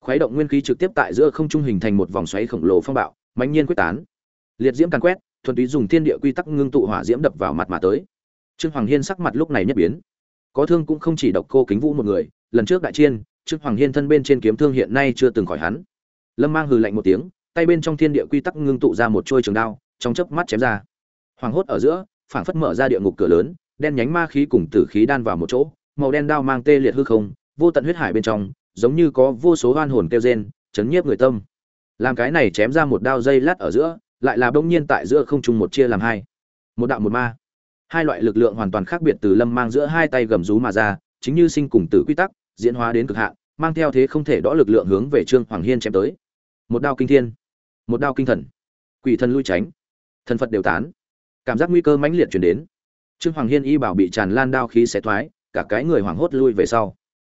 Khuấy động nguyên khí trực tiếp tại giữa không trung hình thành một vòng xoáy khổng lồ phong bạo, mãnh nhiên quyết tán. Liệt diễm càn quét, thuần túy dùng thiên địa quy tắc ngưng tụ hỏa diễm đập vào mặt mà tới. Trương hoàng hiên sắc mặt lúc này nhất biến. Có thương cũng không chỉ độc cô kính vũ một người, lần trước đại chiên, trương hoàng hiên thân bên trên kiếm thương hiện nay chưa từng khỏi hắn. Lâm mang hừ lạnh một tiếng, tay bên trong thiên địa quy tắc ngưng tụ ra một chuôi trường đao, trong chớp mắt chém ra. Hoàng hốt ở giữa, phảng phất mở ra địa ngục cửa lớn, đen nhánh ma khí cùng tử khí đan vào một chỗ màu đen đao mang tê liệt hư không, vô tận huyết hải bên trong, giống như có vô số oan hồn kêu rên, chấn nhiếp người tâm. Làm cái này chém ra một đao dây lát ở giữa, lại là bỗng nhiên tại giữa không trung một chia làm hai. Một đạo một ma. Hai loại lực lượng hoàn toàn khác biệt từ lâm mang giữa hai tay gầm rú mà ra, chính như sinh cùng tử quy tắc, diễn hóa đến cực hạn, mang theo thế không thể đỡ lực lượng hướng về trương hoàng hiên chém tới. Một đao kinh thiên. Một đao kinh thần. Quỷ thần lui tránh. Thần phật đều tán. Cảm giác nguy cơ mãnh liệt chuyển đến. Trương hoàng hiên y bảo bị tràn lan đao khí xé thoái cả cái người hoảng hốt lui về sau.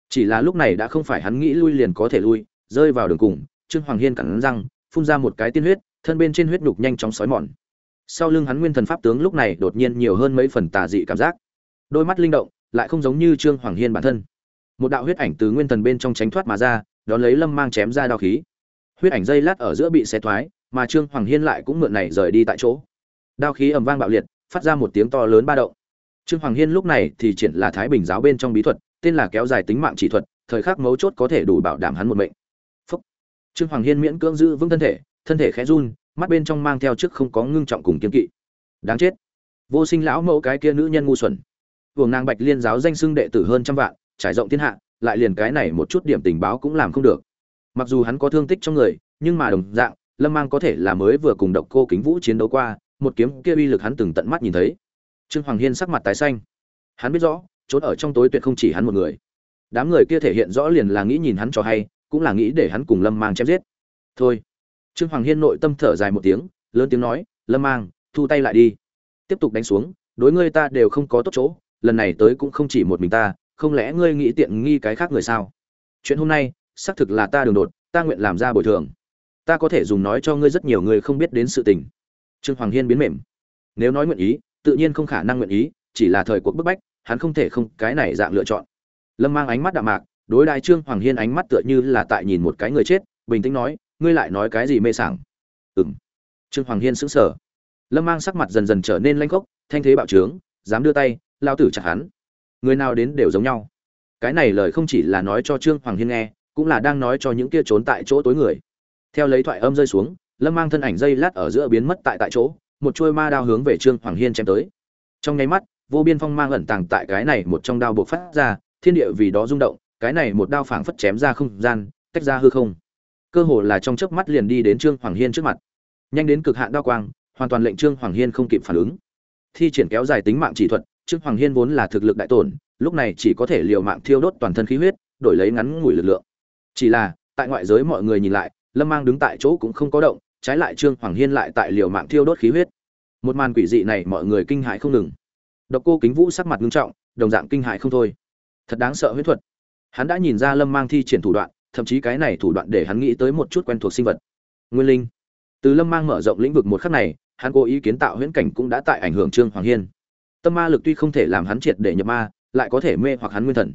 Chỉ là lúc này đã không phải hắn nghĩ lui liền có thể lui, rơi vào đường cùng, trương hoàng hiên cắn răng, phun ra một cái tiên huyết, thân bên trên huyết đục nhanh chóng sói mòn. Sau lưng hắn nguyên thần pháp tướng lúc này đột nhiên nhiều hơn mấy phần tà dị cảm giác. Đôi mắt linh động, lại không giống như trương hoàng hiên bản thân. Một đạo huyết ảnh từ nguyên thần bên trong tránh thoát mà ra, đón lấy lâm mang chém ra đao khí. Huyết ảnh dây lát ở giữa bị xé thoái, mà trương hoàng hiên lại cũng mượn này rời đi tại chỗ. Đao khí ầm vang bạo liệt, phát ra một tiếng to lớn ba động trương hoàng hiên lúc này thì triển là thái bình giáo bên trong bí thuật, tên là kéo dài tính mạng chỉ thuật, thời khắc mấu chốt có thể đủ bảo đảm hắn một mệnh. Phúc. trương hoàng hiên miễn cưỡng giữ vững thân thể thân thể khẽ run, mắt bên trong mang theo trước không có ngưng trọng cùng kiên kỵ. Đáng chết. Vô sinh lão mẫu cái kia nữ nhân ngu xuẩn. Vương nàng bạch liên giáo danh xưng đệ tử hơn trăm vạn, trải rộng thiên hạ, lại liền cái này một chút điểm tình báo cũng làm không được. Mặc dù hắn có thương tích trong người, nhưng mà đồng dạng, lâm mang có thể là mới vừa cùng độc cô kính vũ chiến đấu qua, một kiếm kia uy lực hắn từng tận mắt nhìn thấy trương hoàng hiên sắc mặt tái xanh. Hắn biết rõ, trốn ở trong tối tuyệt không chỉ hắn một người. Đám người kia thể hiện rõ liền là nghĩ nhìn hắn cho hay, cũng là nghĩ để hắn cùng lâm mang chém giết. Thôi. Trương hoàng hiên nội tâm thở dài một tiếng, lớn tiếng nói, lâm mang, thu tay lại đi. Tiếp tục đánh xuống, đối ngươi ta đều không có tốt chỗ, lần này tới cũng không chỉ một mình ta, không lẽ ngươi nghĩ tiện nghi cái khác người sao? Chuyện hôm nay, xác thực là ta đường đột, ta nguyện làm ra bồi thường. Ta có thể dùng nói cho ngươi rất nhiều người không biết đến sự tình. Trương hoàng hiên biến mềm. Nếu nói nguyện ý tự nhiên không khả năng nguyện ý, chỉ là thời cuộc bức bách, hắn không thể không cái này dạng lựa chọn. Lâm mang ánh mắt đạm mạc, đối đại trương hoàng hiên ánh mắt tựa như là tại nhìn một cái người chết, bình tĩnh nói, ngươi lại nói cái gì mê sảng? Ừm. trương hoàng hiên sững sờ. Lâm mang sắc mặt dần dần trở nên lanh khốc, thanh thế bạo trướng, dám đưa tay, lao tử chặt hắn. Người nào đến đều giống nhau. Cái này lời không chỉ là nói cho trương hoàng hiên nghe, cũng là đang nói cho những kia trốn tại chỗ tối người. Theo lấy thoại âm rơi xuống, lâm mang thân ảnh dây lát ở giữa biến mất tại tại chỗ một chuôi ma đao hướng về trương hoàng hiên chém tới. Trong nháy mắt, vô biên phong mang ẩn tàng tại cái này một trong đao buộc phát ra, thiên địa vì đó rung động, cái này một đao phảng phất chém ra không gian, tách ra hư không. Cơ hồ là trong chớp mắt liền đi đến trương hoàng hiên trước mặt. Nhanh đến cực hạn đao quang, hoàn toàn lệnh trương hoàng hiên không kịp phản ứng. Thi triển kéo dài tính mạng chỉ thuật, trương hoàng hiên vốn là thực lực đại tổn, lúc này chỉ có thể liều mạng thiêu đốt toàn thân khí huyết, đổi lấy ngắn ngủi lực lượng. Chỉ là, tại ngoại giới mọi người nhìn lại, lâm mang đứng tại chỗ cũng không có động trái lại trương hoàng hiên lại tại liều mạng thiêu đốt khí huyết. Một màn quỷ dị này mọi người kinh hãi không ngừng. Độc cô kính vũ sắc mặt nghiêm trọng, đồng dạng kinh hãi không thôi. Thật đáng sợ huyết thuật. Hắn đã nhìn ra lâm mang thi triển thủ đoạn, thậm chí cái này thủ đoạn để hắn nghĩ tới một chút quen thuộc sinh vật. Nguyên linh. Từ lâm mang mở rộng lĩnh vực một khắc này, hắn cố ý kiến tạo huyễn cảnh cũng đã tại ảnh hưởng trương hoàng hiên. Tâm ma lực tuy không thể làm hắn triệt để nhập ma, lại có thể mê hoặc hắn nguyên thần.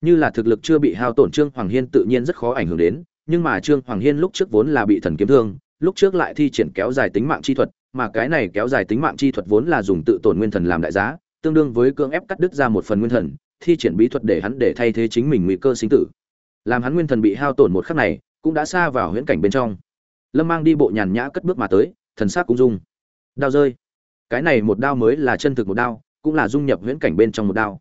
Như là thực lực chưa bị hao tổn trương hoàng hiên tự nhiên rất khó ảnh hưởng đến, nhưng mà trương hoàng hiên lúc trước vốn là bị thần kiếm thương lúc trước lại thi triển kéo dài tính mạng chi thuật, mà cái này kéo dài tính mạng chi thuật vốn là dùng tự tổn nguyên thần làm đại giá, tương đương với cưỡng ép cắt đứt ra một phần nguyên thần, thi triển bí thuật để hắn để thay thế chính mình nguy cơ sinh tử. Làm hắn nguyên thần bị hao tổn một khắc này, cũng đã xa vào huyễn cảnh bên trong. Lâm mang đi bộ nhàn nhã cất bước mà tới, thần sắc cũng dung đao rơi. Cái này một đao mới là chân thực một đao, cũng là dung nhập huyễn cảnh bên trong một đao.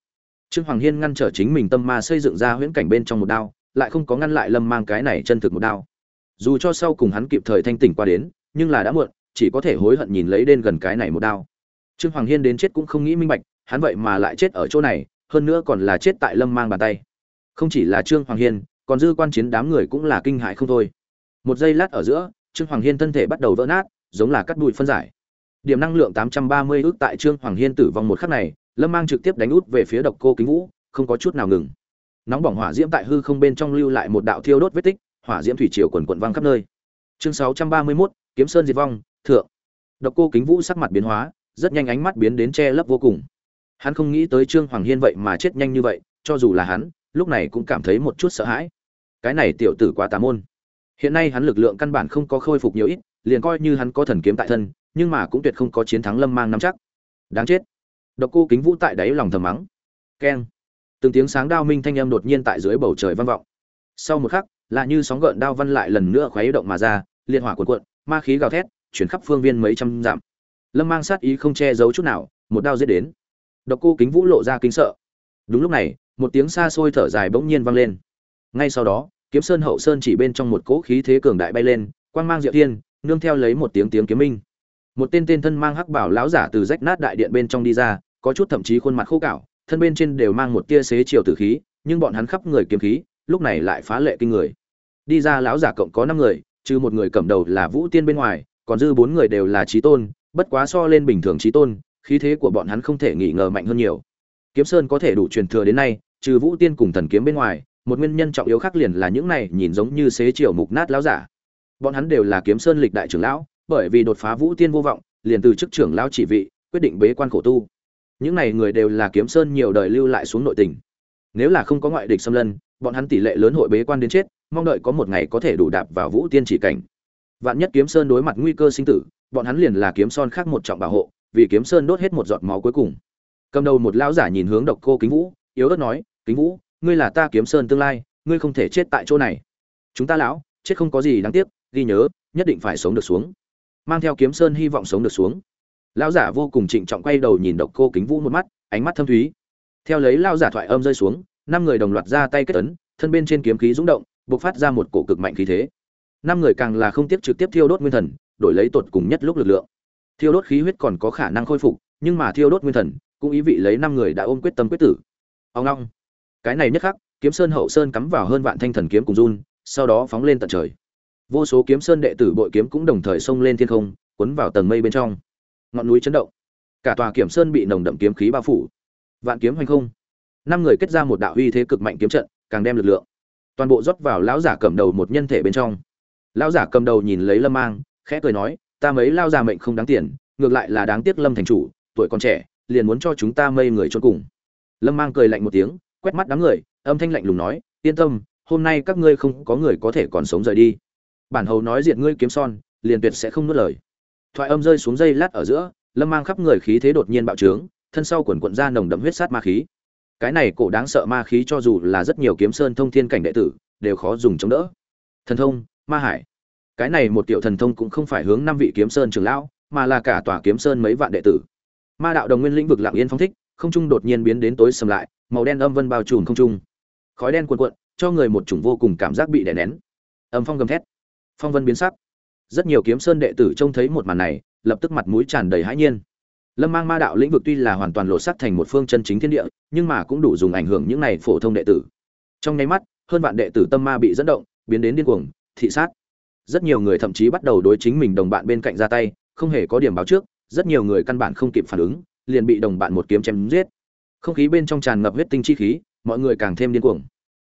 Trương hoàng hiên ngăn trở chính mình tâm ma xây dựng ra huyễn cảnh bên trong một đao, lại không có ngăn lại lâm mang cái này chân thực một đao dù cho sau cùng hắn kịp thời thanh tỉnh qua đến, nhưng là đã muộn, chỉ có thể hối hận nhìn lấy đến gần cái này một đao. Trương hoàng hiên đến chết cũng không nghĩ minh bạch, hắn vậy mà lại chết ở chỗ này, hơn nữa còn là chết tại lâm mang bàn tay. Không chỉ là trương hoàng hiên, còn dư quan chiến đám người cũng là kinh hại không thôi. Một giây lát ở giữa, trương hoàng hiên thân thể bắt đầu vỡ nát, giống là cắt bụi phân giải. Điểm năng lượng tám trăm ba mươi ước tại trương hoàng hiên tử vong một khắc này, lâm mang trực tiếp đánh út về phía độc cô kính vũ, không có chút nào ngừng. Nóng bỏng hỏa diễm tại hư không bên trong lưu lại một đạo thiêu đốt vết tích hỏa diễm thủy triều quần quận vang khắp nơi. Chương sáu trăm ba mươi 631, kiếm sơn diệt vong thượng. Độc cô kính vũ sắc mặt biến hóa rất nhanh ánh mắt biến đến che lấp vô cùng. Hắn không nghĩ tới trương hoàng hiên vậy mà chết nhanh như vậy cho dù là hắn lúc này cũng cảm thấy một chút sợ hãi. Cái này tiểu tử quá tà môn. Hiện nay hắn lực lượng căn bản không có khôi phục nhiều ít liền coi như hắn có thần kiếm tại thân nhưng mà cũng tuyệt không có chiến thắng lâm mang nắm chắc. Đáng chết. Độc cô kính vũ tại đáy lòng thầm mắng. Keng. Từng tiếng sáng đao minh thanh âm đột nhiên tại dưới bầu trời vang vọng. Sau một khắc là như sóng gợn đao văn lại lần nữa khuấy động mà ra liên hỏa cuộn cuộn, ma khí gào thét, chuyển khắp phương viên mấy trăm dặm. Lâm mang sát ý không che giấu chút nào, một đao giết đến. Độc cô kính vũ lộ ra kính sợ. Đúng lúc này, một tiếng xa xôi thở dài bỗng nhiên vang lên. Ngay sau đó, kiếm sơn hậu sơn chỉ bên trong một cỗ khí thế cường đại bay lên, quang mang diệu thiên, nương theo lấy một tiếng tiếng kiếm minh. Một tên tên thân mang hắc bảo lão giả từ rách nát đại điện bên trong đi ra, có chút thậm chí khuôn mặt khô cạo, thân bên trên đều mang một tia xế chiều tử khí, nhưng bọn hắn khắp người kiếm khí lúc này lại phá lệ kinh người. Đi ra lão giả cộng có năm người, trừ một người cầm đầu là vũ tiên bên ngoài, còn dư bốn người đều là trí tôn, bất quá so lên bình thường trí tôn, khí thế của bọn hắn không thể nghi ngờ mạnh hơn nhiều. Kiếm sơn có thể đủ truyền thừa đến nay, trừ vũ tiên cùng thần kiếm bên ngoài, một nguyên nhân trọng yếu khác liền là những này nhìn giống như xế chiều mục nát lão giả. Bọn hắn đều là kiếm sơn lịch đại trưởng lão, bởi vì đột phá vũ tiên vô vọng, liền từ chức trưởng lão chỉ vị, quyết định bế quan khổ tu. Những này người đều là kiếm sơn nhiều đời lưu lại xuống nội tình. Nếu là không có ngoại địch xâm lân bọn hắn tỷ lệ lớn hội bế quan đến chết, mong đợi có một ngày có thể đủ đạp vào vũ tiên chỉ cảnh. Vạn nhất kiếm sơn đối mặt nguy cơ sinh tử, bọn hắn liền là kiếm son khác một trọng bảo hộ, vì kiếm sơn đốt hết một giọt máu cuối cùng. Cầm đầu một lão giả nhìn hướng độc cô kính vũ, yếu ớt nói, kính vũ, ngươi là ta kiếm sơn tương lai, ngươi không thể chết tại chỗ này. Chúng ta lão, chết không có gì đáng tiếc, ghi nhớ, nhất định phải sống được xuống. Mang theo kiếm sơn hy vọng sống được xuống. Lão giả vô cùng trịnh trọng quay đầu nhìn độc cô kính vũ một mắt, ánh mắt thâm thúy. Theo lấy lao giả thoại âm rơi xuống năm người đồng loạt ra tay kết ấn, thân bên trên kiếm khí rúng động, bộc phát ra một cổ cực mạnh khí thế. Năm người càng là không tiếp trực tiếp thiêu đốt nguyên thần, đổi lấy tột cùng nhất lúc lực lượng. Thiêu đốt khí huyết còn có khả năng khôi phục, nhưng mà thiêu đốt nguyên thần, cũng ý vị lấy năm người đã ôm quyết tâm quyết tử. Ông long. Cái này nhất khắc, kiếm sơn hậu sơn cắm vào hơn vạn thanh thần kiếm cùng run, sau đó phóng lên tận trời. Vô số kiếm sơn đệ tử bội kiếm cũng đồng thời xông lên thiên không, cuốn vào tầng mây bên trong. Ngọn núi chấn động. Cả tòa kiểm sơn bị nồng đậm kiếm khí bao phủ. Vạn kiếm hoành không năm người kết ra một đạo uy thế cực mạnh kiếm trận, càng đem lực lượng toàn bộ rót vào lão giả cầm đầu một nhân thể bên trong. Lão giả cầm đầu nhìn lấy lâm mang, khẽ cười nói, ta mấy lao già mệnh không đáng tiền, ngược lại là đáng tiếc lâm thành chủ, tuổi còn trẻ, liền muốn cho chúng ta mây người trốn cùng. Lâm mang cười lạnh một tiếng, quét mắt đám người, âm thanh lạnh lùng nói, yên tâm, hôm nay các ngươi không có người có thể còn sống rời đi. Bản hầu nói diệt ngươi kiếm son, liền tuyệt sẽ không nuốt lời. Thoại âm rơi xuống dây lát ở giữa, lâm mang khắp người khí thế đột nhiên bạo trướng, thân sau quần quận ra nồng đậm huyết sát ma khí cái này cổ đáng sợ ma khí cho dù là rất nhiều kiếm sơn thông thiên cảnh đệ tử, đều khó dùng chống đỡ. Thần thông, ma hải. Cái này một tiểu thần thông cũng không phải hướng năm vị kiếm sơn trường lão, mà là cả tòa kiếm sơn mấy vạn đệ tử. Ma đạo đồng nguyên lĩnh vực lặng yên phong thích, không trung đột nhiên biến đến tối sầm lại, màu đen âm vân bao trùm không trung. Khói đen cuồn cuộn, cho người một chủng vô cùng cảm giác bị đè nén. Âm phong gầm thét. Phong vân biến sắc. Rất nhiều kiếm sơn đệ tử trông thấy một màn này, lập tức mặt mũi tràn đầy hãi nhiên lâm mang ma đạo lĩnh vực tuy là hoàn toàn lộ sắc thành một phương chân chính thiên địa, nhưng mà cũng đủ dùng ảnh hưởng những này phổ thông đệ tử. Trong nháy mắt, hơn vạn đệ tử tâm ma bị dẫn động, biến đến điên cuồng, thị sát. Rất nhiều người thậm chí bắt đầu đối chính mình đồng bạn bên cạnh ra tay, không hề có điểm báo trước, rất nhiều người căn bản không kịp phản ứng, liền bị đồng bạn một kiếm chém giết. Không khí bên trong tràn ngập huyết tinh chi khí, mọi người càng thêm điên cuồng.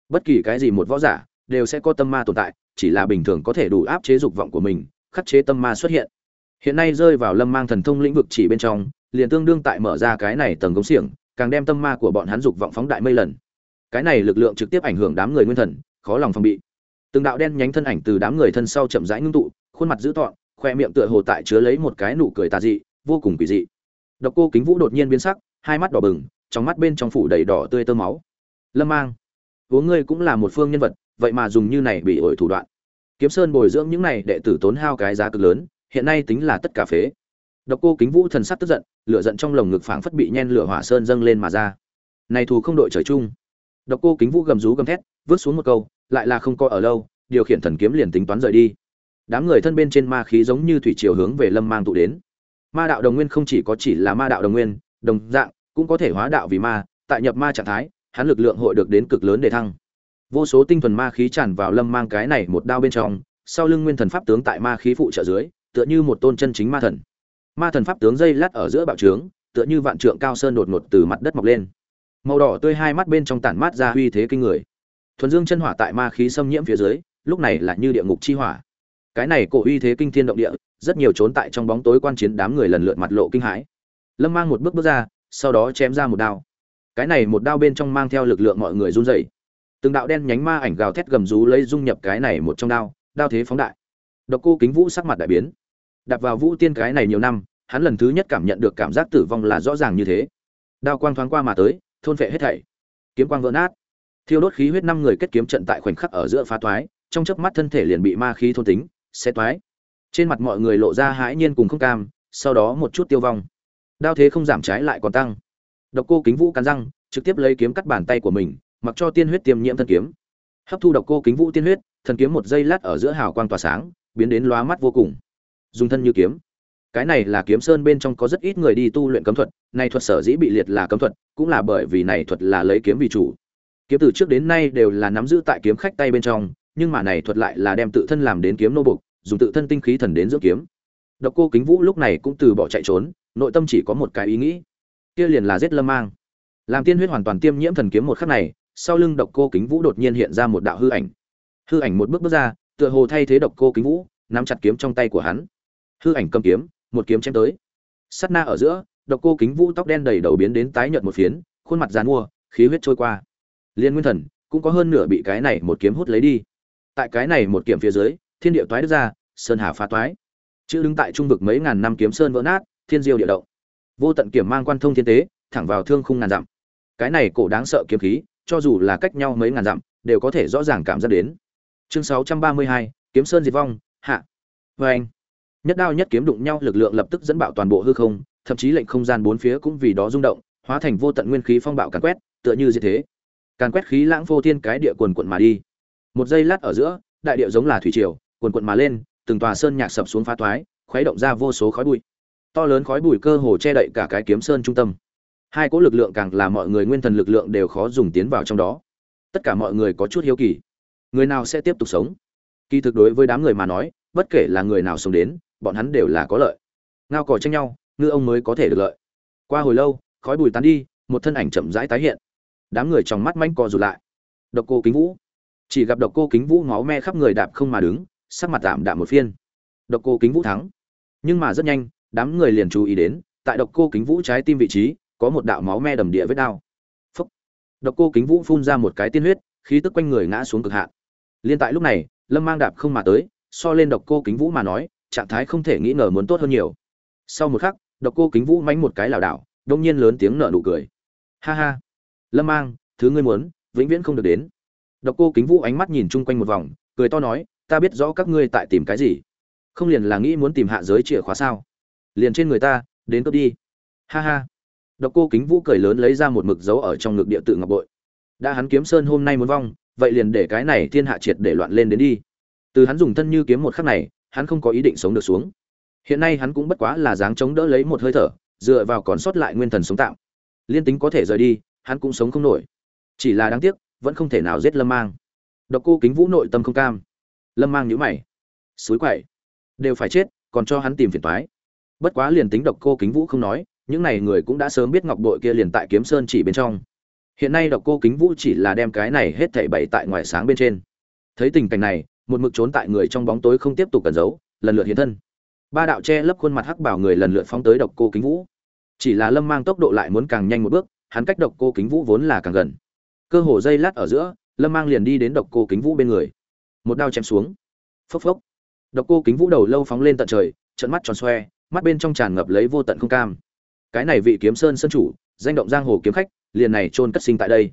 Bất kỳ cái gì một võ giả, đều sẽ có tâm ma tồn tại, chỉ là bình thường có thể đủ áp chế dục vọng của mình, khắc chế tâm ma xuất hiện hiện nay rơi vào lâm mang thần thông lĩnh vực chỉ bên trong, liền tương đương tại mở ra cái này tầng gống xiềng, càng đem tâm ma của bọn hắn dục vọng phóng đại mây lần. Cái này lực lượng trực tiếp ảnh hưởng đám người nguyên thần, khó lòng phòng bị. Từng đạo đen nhánh thân ảnh từ đám người thân sau chậm rãi ngưng tụ, khuôn mặt dữ tợn, khoe miệng tựa hồ tại chứa lấy một cái nụ cười tà dị, vô cùng kỳ dị. Độc cô kính vũ đột nhiên biến sắc, hai mắt đỏ bừng, trong mắt bên trong phủ đầy đỏ tươi tơ máu. Lâm mang, uống ngươi cũng là một phương nhân vật, vậy mà dùng như này bị ổi thủ đoạn. Kiếm sơn bồi dưỡng những này đệ tử tốn hao cái giá cực lớn hiện nay tính là tất cả phế. Độc cô kính vũ thần sắc tức giận, lửa giận trong lồng ngực phảng phất bị nhen lửa hỏa sơn dâng lên mà ra. Này thù không đội trời chung. Độc cô kính vũ gầm rú gầm thét, vứt xuống một câu, lại là không coi ở lâu, điều khiển thần kiếm liền tính toán rời đi. Đám người thân bên trên ma khí giống như thủy triều hướng về lâm mang tụ đến. Ma đạo đồng nguyên không chỉ có chỉ là ma đạo đồng nguyên, đồng dạng, cũng có thể hóa đạo vì ma, tại nhập ma trạng thái, hắn lực lượng hội được đến cực lớn để thăng. Vô số tinh thuần ma khí tràn vào lâm mang cái này một đao bên trong, sau lưng nguyên thần pháp tướng tại ma khí phụ trợ dưới tựa như một tôn chân chính ma thần. Ma thần pháp tướng dây lát ở giữa bạo trướng, tựa như vạn trượng cao sơn đột ngột từ mặt đất mọc lên. Màu đỏ tươi hai mắt bên trong tản mát ra uy thế kinh người. Thuần dương chân hỏa tại ma khí xâm nhiễm phía dưới, lúc này là như địa ngục chi hỏa. Cái này cổ uy thế kinh thiên động địa, rất nhiều trốn tại trong bóng tối quan chiến đám người lần lượt mặt lộ kinh hãi. Lâm mang một bước bước ra, sau đó chém ra một đao. Cái này một đao bên trong mang theo lực lượng mọi người run rẩy. Từng đạo đen nhánh ma ảnh gào thét gầm rú lấy dung nhập cái này một trong đao đao thế phóng đại. Độc cô kính vũ sắc mặt đại biến đạp vào vũ tiên cái này nhiều năm, hắn lần thứ nhất cảm nhận được cảm giác tử vong là rõ ràng như thế. Đao quang thoáng qua mà tới, thôn phệ hết thảy. Kiếm quang vỡ nát. Thiêu đốt khí huyết năm người kết kiếm trận tại khoảnh khắc ở giữa phá toái, trong chớp mắt thân thể liền bị ma khí thôn tính, xé toái. Trên mặt mọi người lộ ra hãi nhiên cùng không cam, sau đó một chút tiêu vong. Đao thế không giảm trái lại còn tăng. Độc cô kính vũ cắn răng, trực tiếp lấy kiếm cắt bàn tay của mình, mặc cho tiên huyết tiêm nhiễm thân kiếm. Hấp thu độc cô kính vũ tiên huyết, thần kiếm một giây lát ở giữa hào quang tỏa sáng, biến đến lóa mắt vô cùng dùng thân như kiếm. Cái này là kiếm sơn bên trong có rất ít người đi tu luyện cấm thuật, này thuật sở dĩ bị liệt là cấm thuật, cũng là bởi vì này thuật là lấy kiếm vì chủ. Kiếm từ trước đến nay đều là nắm giữ tại kiếm khách tay bên trong, nhưng mà này thuật lại là đem tự thân làm đến kiếm nô bục, dùng tự thân tinh khí thần đến dưỡng kiếm. Độc cô kính vũ lúc này cũng từ bỏ chạy trốn, nội tâm chỉ có một cái ý nghĩ. Kia liền là giết lâm mang. Làm tiên huyết hoàn toàn tiêm nhiễm thần kiếm một khắc này, sau lưng độc cô kính vũ đột nhiên hiện ra một đạo hư ảnh. Hư ảnh một bước bước ra, tựa hồ thay thế độc cô kính vũ, nắm chặt kiếm trong tay của hắn hư ảnh cầm kiếm một kiếm chém tới. Sát na ở giữa độc cô kính vũ tóc đen đầy đầu biến đến tái nhợt một phiến khuôn mặt dàn mua khí huyết trôi qua. Liên nguyên thần cũng có hơn nửa bị cái này một kiếm hút lấy đi. Tại cái này một kiếm phía dưới thiên địa toái ra sơn hà phá toái. Chữ đứng tại trung vực mấy ngàn năm kiếm sơn vỡ nát thiên diêu địa động. Vô tận kiểm mang quan thông thiên tế thẳng vào thương khung ngàn dặm. Cái này cổ đáng sợ kiếm khí cho dù là cách nhau mấy ngàn dặm đều có thể rõ ràng cảm giác đến. Chương 632, kiếm sơn diệt vong hạ. Vê anh nhất đao nhất kiếm đụng nhau, lực lượng lập tức dẫn bạo toàn bộ hư không, thậm chí lệnh không gian bốn phía cũng vì đó rung động, hóa thành vô tận nguyên khí phong bạo càn quét, tựa như diệt thế. Càn quét khí lãng vô thiên cái địa quần quận mà đi. Một giây lát ở giữa, đại địa giống là thủy triều, quần quận mà lên, từng tòa sơn nhạc sập xuống phá toái khuấy động ra vô số khói bụi. To lớn khói bụi cơ hồ che đậy cả cái kiếm sơn trung tâm. Hai cỗ lực lượng càng là mọi người nguyên thần lực lượng đều khó dùng tiến vào trong đó. Tất cả mọi người có chút hiếu kỳ. Người nào sẽ tiếp tục sống? Kỳ thực đối với đám người mà nói, bất kể là người nào sống đến bọn hắn đều là có lợi. Ngao còi tranh nhau, ngư ông mới có thể được lợi. Qua hồi lâu, khói bùi tán đi, một thân ảnh chậm rãi tái hiện. Đám người trong mắt manh co rụt lại. Độc cô kính vũ. Chỉ gặp độc cô kính vũ máu me khắp người đạp không mà đứng, sắc mặt tạm đạm một phiên. Độc cô kính vũ thắng. Nhưng mà rất nhanh, đám người liền chú ý đến, tại độc cô kính vũ trái tim vị trí, có một đạo máu me đầm địa vết đao phúc. Độc cô kính vũ phun ra một cái tiên huyết, khí tức quanh người ngã xuống cực hạn. Liên tại lúc này, lâm mang đạp không mà tới, so lên độc cô kính vũ mà nói trạng thái không thể nghĩ ngờ muốn tốt hơn nhiều. Sau một khắc, độc cô kính vũ mánh một cái lảo đảo, đông nhiên lớn tiếng nở nụ cười. Ha ha. Lâm mang, thứ ngươi muốn, vĩnh viễn không được đến. Độc cô kính vũ ánh mắt nhìn chung quanh một vòng, cười to nói, ta biết rõ các ngươi tại tìm cái gì. Không liền là nghĩ muốn tìm hạ giới chìa khóa sao? Liền trên người ta, đến cướp đi. Ha ha. Độc cô kính vũ cười lớn lấy ra một mực dấu ở trong ngực địa tự ngọc bội. Đã hắn kiếm sơn hôm nay muốn vong, vậy liền để cái này thiên hạ triệt để loạn lên đến đi. Từ hắn dùng thân như kiếm một khắc này hắn không có ý định sống được xuống. Hiện nay hắn cũng bất quá là dáng chống đỡ lấy một hơi thở, dựa vào còn sót lại nguyên thần sống tạm. Liên tính có thể rời đi, hắn cũng sống không nổi. Chỉ là đáng tiếc, vẫn không thể nào giết lâm mang. Độc cô kính vũ nội tâm không cam. Lâm mang nhữ mày. Suối quậy. Đều phải chết, còn cho hắn tìm phiền toái. Bất quá liền tính độc cô kính vũ không nói, những này người cũng đã sớm biết ngọc bội kia liền tại kiếm sơn chỉ bên trong. Hiện nay độc cô kính vũ chỉ là đem cái này hết thảy bày tại ngoài sáng bên trên. Thấy tình cảnh này một mực trốn tại người trong bóng tối không tiếp tục cẩn giấu, lần lượt hiện thân. Ba đạo che lấp khuôn mặt hắc bảo người lần lượt phóng tới độc cô kính vũ. Chỉ là lâm mang tốc độ lại muốn càng nhanh một bước, hắn cách độc cô kính vũ vốn là càng gần. Cơ hồ dây lát ở giữa, lâm mang liền đi đến độc cô kính vũ bên người. Một đao chém xuống. Phốc phốc. Độc cô kính vũ đầu lâu phóng lên tận trời trận mắt tròn xoe, mắt bên trong tràn ngập lấy vô tận không cam. Cái này vị kiếm sơn sân chủ, danh động giang hồ kiếm khách, liền này trôn cất sinh tại đây.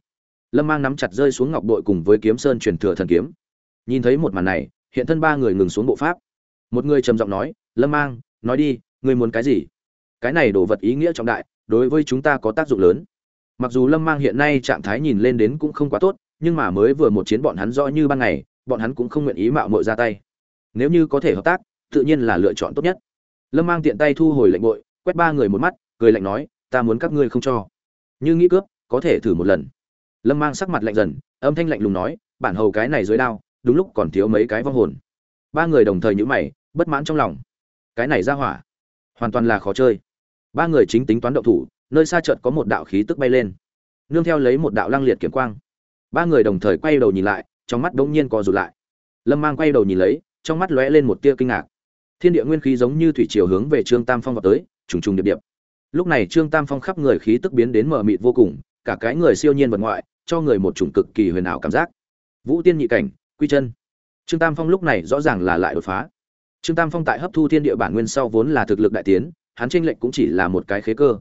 Lâm mang nắm chặt rơi xuống ngọc đội cùng với kiếm sơn truyền thừa thần kiếm nhìn thấy một màn này, hiện thân ba người ngừng xuống bộ pháp. Một người trầm giọng nói, lâm mang, nói đi, ngươi muốn cái gì? Cái này đồ vật ý nghĩa trọng đại, đối với chúng ta có tác dụng lớn. Mặc dù lâm mang hiện nay trạng thái nhìn lên đến cũng không quá tốt, nhưng mà mới vừa một chiến bọn hắn rõ như ban ngày, bọn hắn cũng không nguyện ý mạo mội ra tay. Nếu như có thể hợp tác, tự nhiên là lựa chọn tốt nhất. Lâm mang tiện tay thu hồi lệnh bội, quét ba người một mắt, cười lạnh nói, ta muốn các ngươi không cho. Như nghĩ cướp, có thể thử một lần. Lâm mang sắc mặt lạnh dần, âm thanh lạnh lùng nói, bản hầu cái này dưới đao đúng lúc còn thiếu mấy cái vong hồn. Ba người đồng thời nhữ mày, bất mãn trong lòng. Cái này ra hỏa, hoàn toàn là khó chơi. Ba người chính tính toán động thủ, nơi xa chợt có một đạo khí tức bay lên. Nương theo lấy một đạo lăng liệt kiếm quang. Ba người đồng thời quay đầu nhìn lại, trong mắt đống nhiên co rụt lại. Lâm mang quay đầu nhìn lấy, trong mắt lóe lên một tia kinh ngạc. Thiên địa nguyên khí giống như thủy chiều hướng về trương tam phong vào tới, trùng trùng điệp điệp. Lúc này trương tam phong khắp người khí tức biến đến mờ mịt vô cùng, cả cái người siêu nhiên vật ngoại, cho người một chủng cực kỳ huyền ảo cảm giác. Vũ tiên nhị cảnh quy chân. Trương tam phong lúc này rõ ràng là lại đột phá. Trương tam phong tại hấp thu thiên địa bản nguyên sau vốn là thực lực đại tiến, hắn tranh lệch cũng chỉ là một cái khế cơ.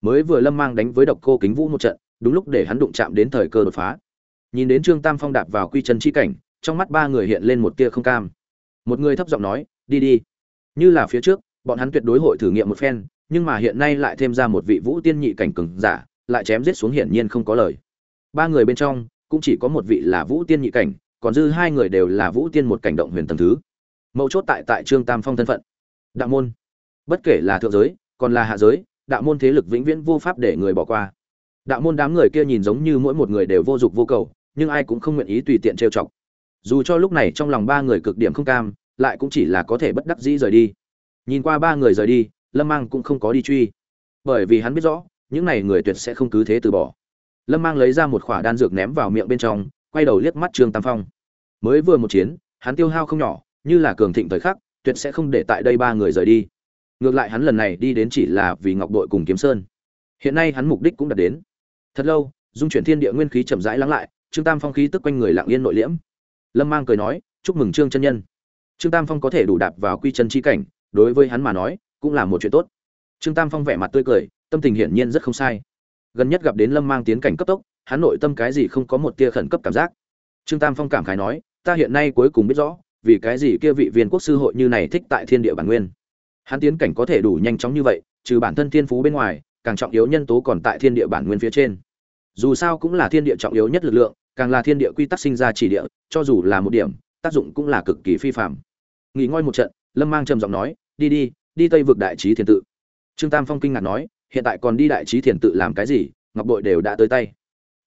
Mới vừa lâm mang đánh với độc cô kính vũ một trận, đúng lúc để hắn đụng chạm đến thời cơ đột phá. Nhìn đến trương tam phong đạp vào quy chân chi cảnh, trong mắt ba người hiện lên một tia không cam. Một người thấp giọng nói, đi đi. Như là phía trước, bọn hắn tuyệt đối hội thử nghiệm một phen, nhưng mà hiện nay lại thêm ra một vị vũ tiên nhị cảnh cường giả, lại chém giết xuống hiển nhiên không có lời. Ba người bên trong, cũng chỉ có một vị là vũ tiên nhị cảnh còn dư hai người đều là vũ tiên một cảnh động huyền tầng thứ. Mấu chốt tại tại trương tam phong thân phận. Đạo môn. Bất kể là thượng giới, còn là hạ giới, đạo môn thế lực vĩnh viễn vô pháp để người bỏ qua. Đạo môn đám người kia nhìn giống như mỗi một người đều vô dụng vô cầu, nhưng ai cũng không nguyện ý tùy tiện trêu chọc. Dù cho lúc này trong lòng ba người cực điểm không cam, lại cũng chỉ là có thể bất đắc dĩ rời đi. Nhìn qua ba người rời đi, lâm mang cũng không có đi truy. Bởi vì hắn biết rõ, những n à y người tuyệt sẽ không cứ thế từ bỏ. Lâm mang lấy ra một khỏa đan dược ném vào miệng bên trong quay đầu liếc mắt trương tam phong. Mới vừa một chiến, hắn tiêu hao không nhỏ, như là cường thịnh thời khắc, tuyệt sẽ không để tại đây ba người rời đi. Ngược lại hắn lần này đi đến chỉ là vì ngọc đội cùng kiếm sơn. Hiện nay hắn mục đích cũng đạt đến. Thật lâu, dung chuyển thiên địa nguyên khí chậm rãi lắng lại, trương tam phong khí tức quanh người lặng yên nội liễm. Lâm mang cười nói, chúc mừng trương chân nhân. Trương tam phong có thể đủ đạp vào quy chân chi cảnh, đối với hắn mà nói, cũng là một chuyện tốt. Trương tam phong vẻ mặt tươi cười, tâm tình hiển nhiên rất không sai. Gần nhất gặp đến lâm mang tiến cảnh cấp tốc hắn nội tâm cái gì không có một tia khẩn cấp cảm giác. Trương tam phong cảm khái nói, ta hiện nay cuối cùng biết rõ, vì cái gì kia vị viên quốc sư hội như này thích tại thiên địa bản nguyên. Hắn tiến cảnh có thể đủ nhanh chóng như vậy, trừ bản thân thiên phú bên ngoài, càng trọng yếu nhân tố còn tại thiên địa bản nguyên phía trên. Dù sao cũng là thiên địa trọng yếu nhất lực lượng, càng là thiên địa quy tắc sinh ra chỉ địa, cho dù là một điểm, tác dụng cũng là cực kỳ phi phạm nghỉ ngơi một trận, lâm mang trầm giọng nói, đi đi đi tây vực đại trí thiền tự. Trương tam phong kinh ngạc nói, hiện tại còn đi đại trí thiền tự làm cái gì? Ngọc bội đều đã tới tay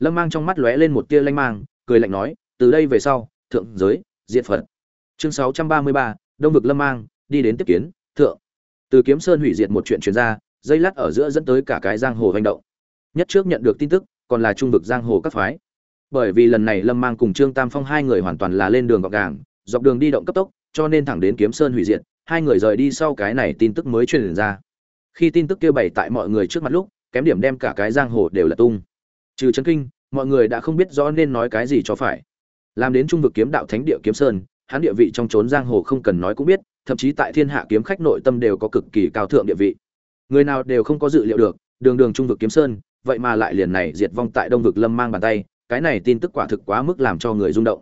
lâm mang trong mắt lóe lên một tia lanh mang, cười lạnh nói, từ đây về sau, thượng giới diện phật. Chương sáu trăm ba mươi ba, đông vực lâm mang, đi đến tiếp kiến, thượng. Từ kiếm sơn hủy diệt một chuyện truyền ra, dây lát ở giữa dẫn tới cả cái giang hồ hành động. Nhất trước nhận được tin tức, còn là trung vực giang hồ các phái. Bởi vì lần này lâm mang cùng trương tam phong hai người hoàn toàn là lên đường gọc gàng, dọc đường đi động cấp tốc, cho nên thẳng đến kiếm sơn hủy diệt, hai người rời đi sau cái này tin tức mới truyền ra. Khi tin tức kia bày tại mọi người trước mặt lúc, kém điểm đem cả cái giang hồ đều là tung trừ chấn kinh, mọi người đã không biết rõ nên nói cái gì cho phải. Làm đến trung vực kiếm đạo thánh địa kiếm sơn, hắn địa vị trong trốn giang hồ không cần nói cũng biết, thậm chí tại thiên hạ kiếm khách nội tâm đều có cực kỳ cao thượng địa vị. Người nào đều không có dự liệu được, đường đường trung vực kiếm sơn, vậy mà lại liền này diệt vong tại đông vực lâm mang bàn tay, cái này tin tức quả thực quá mức làm cho người rung động.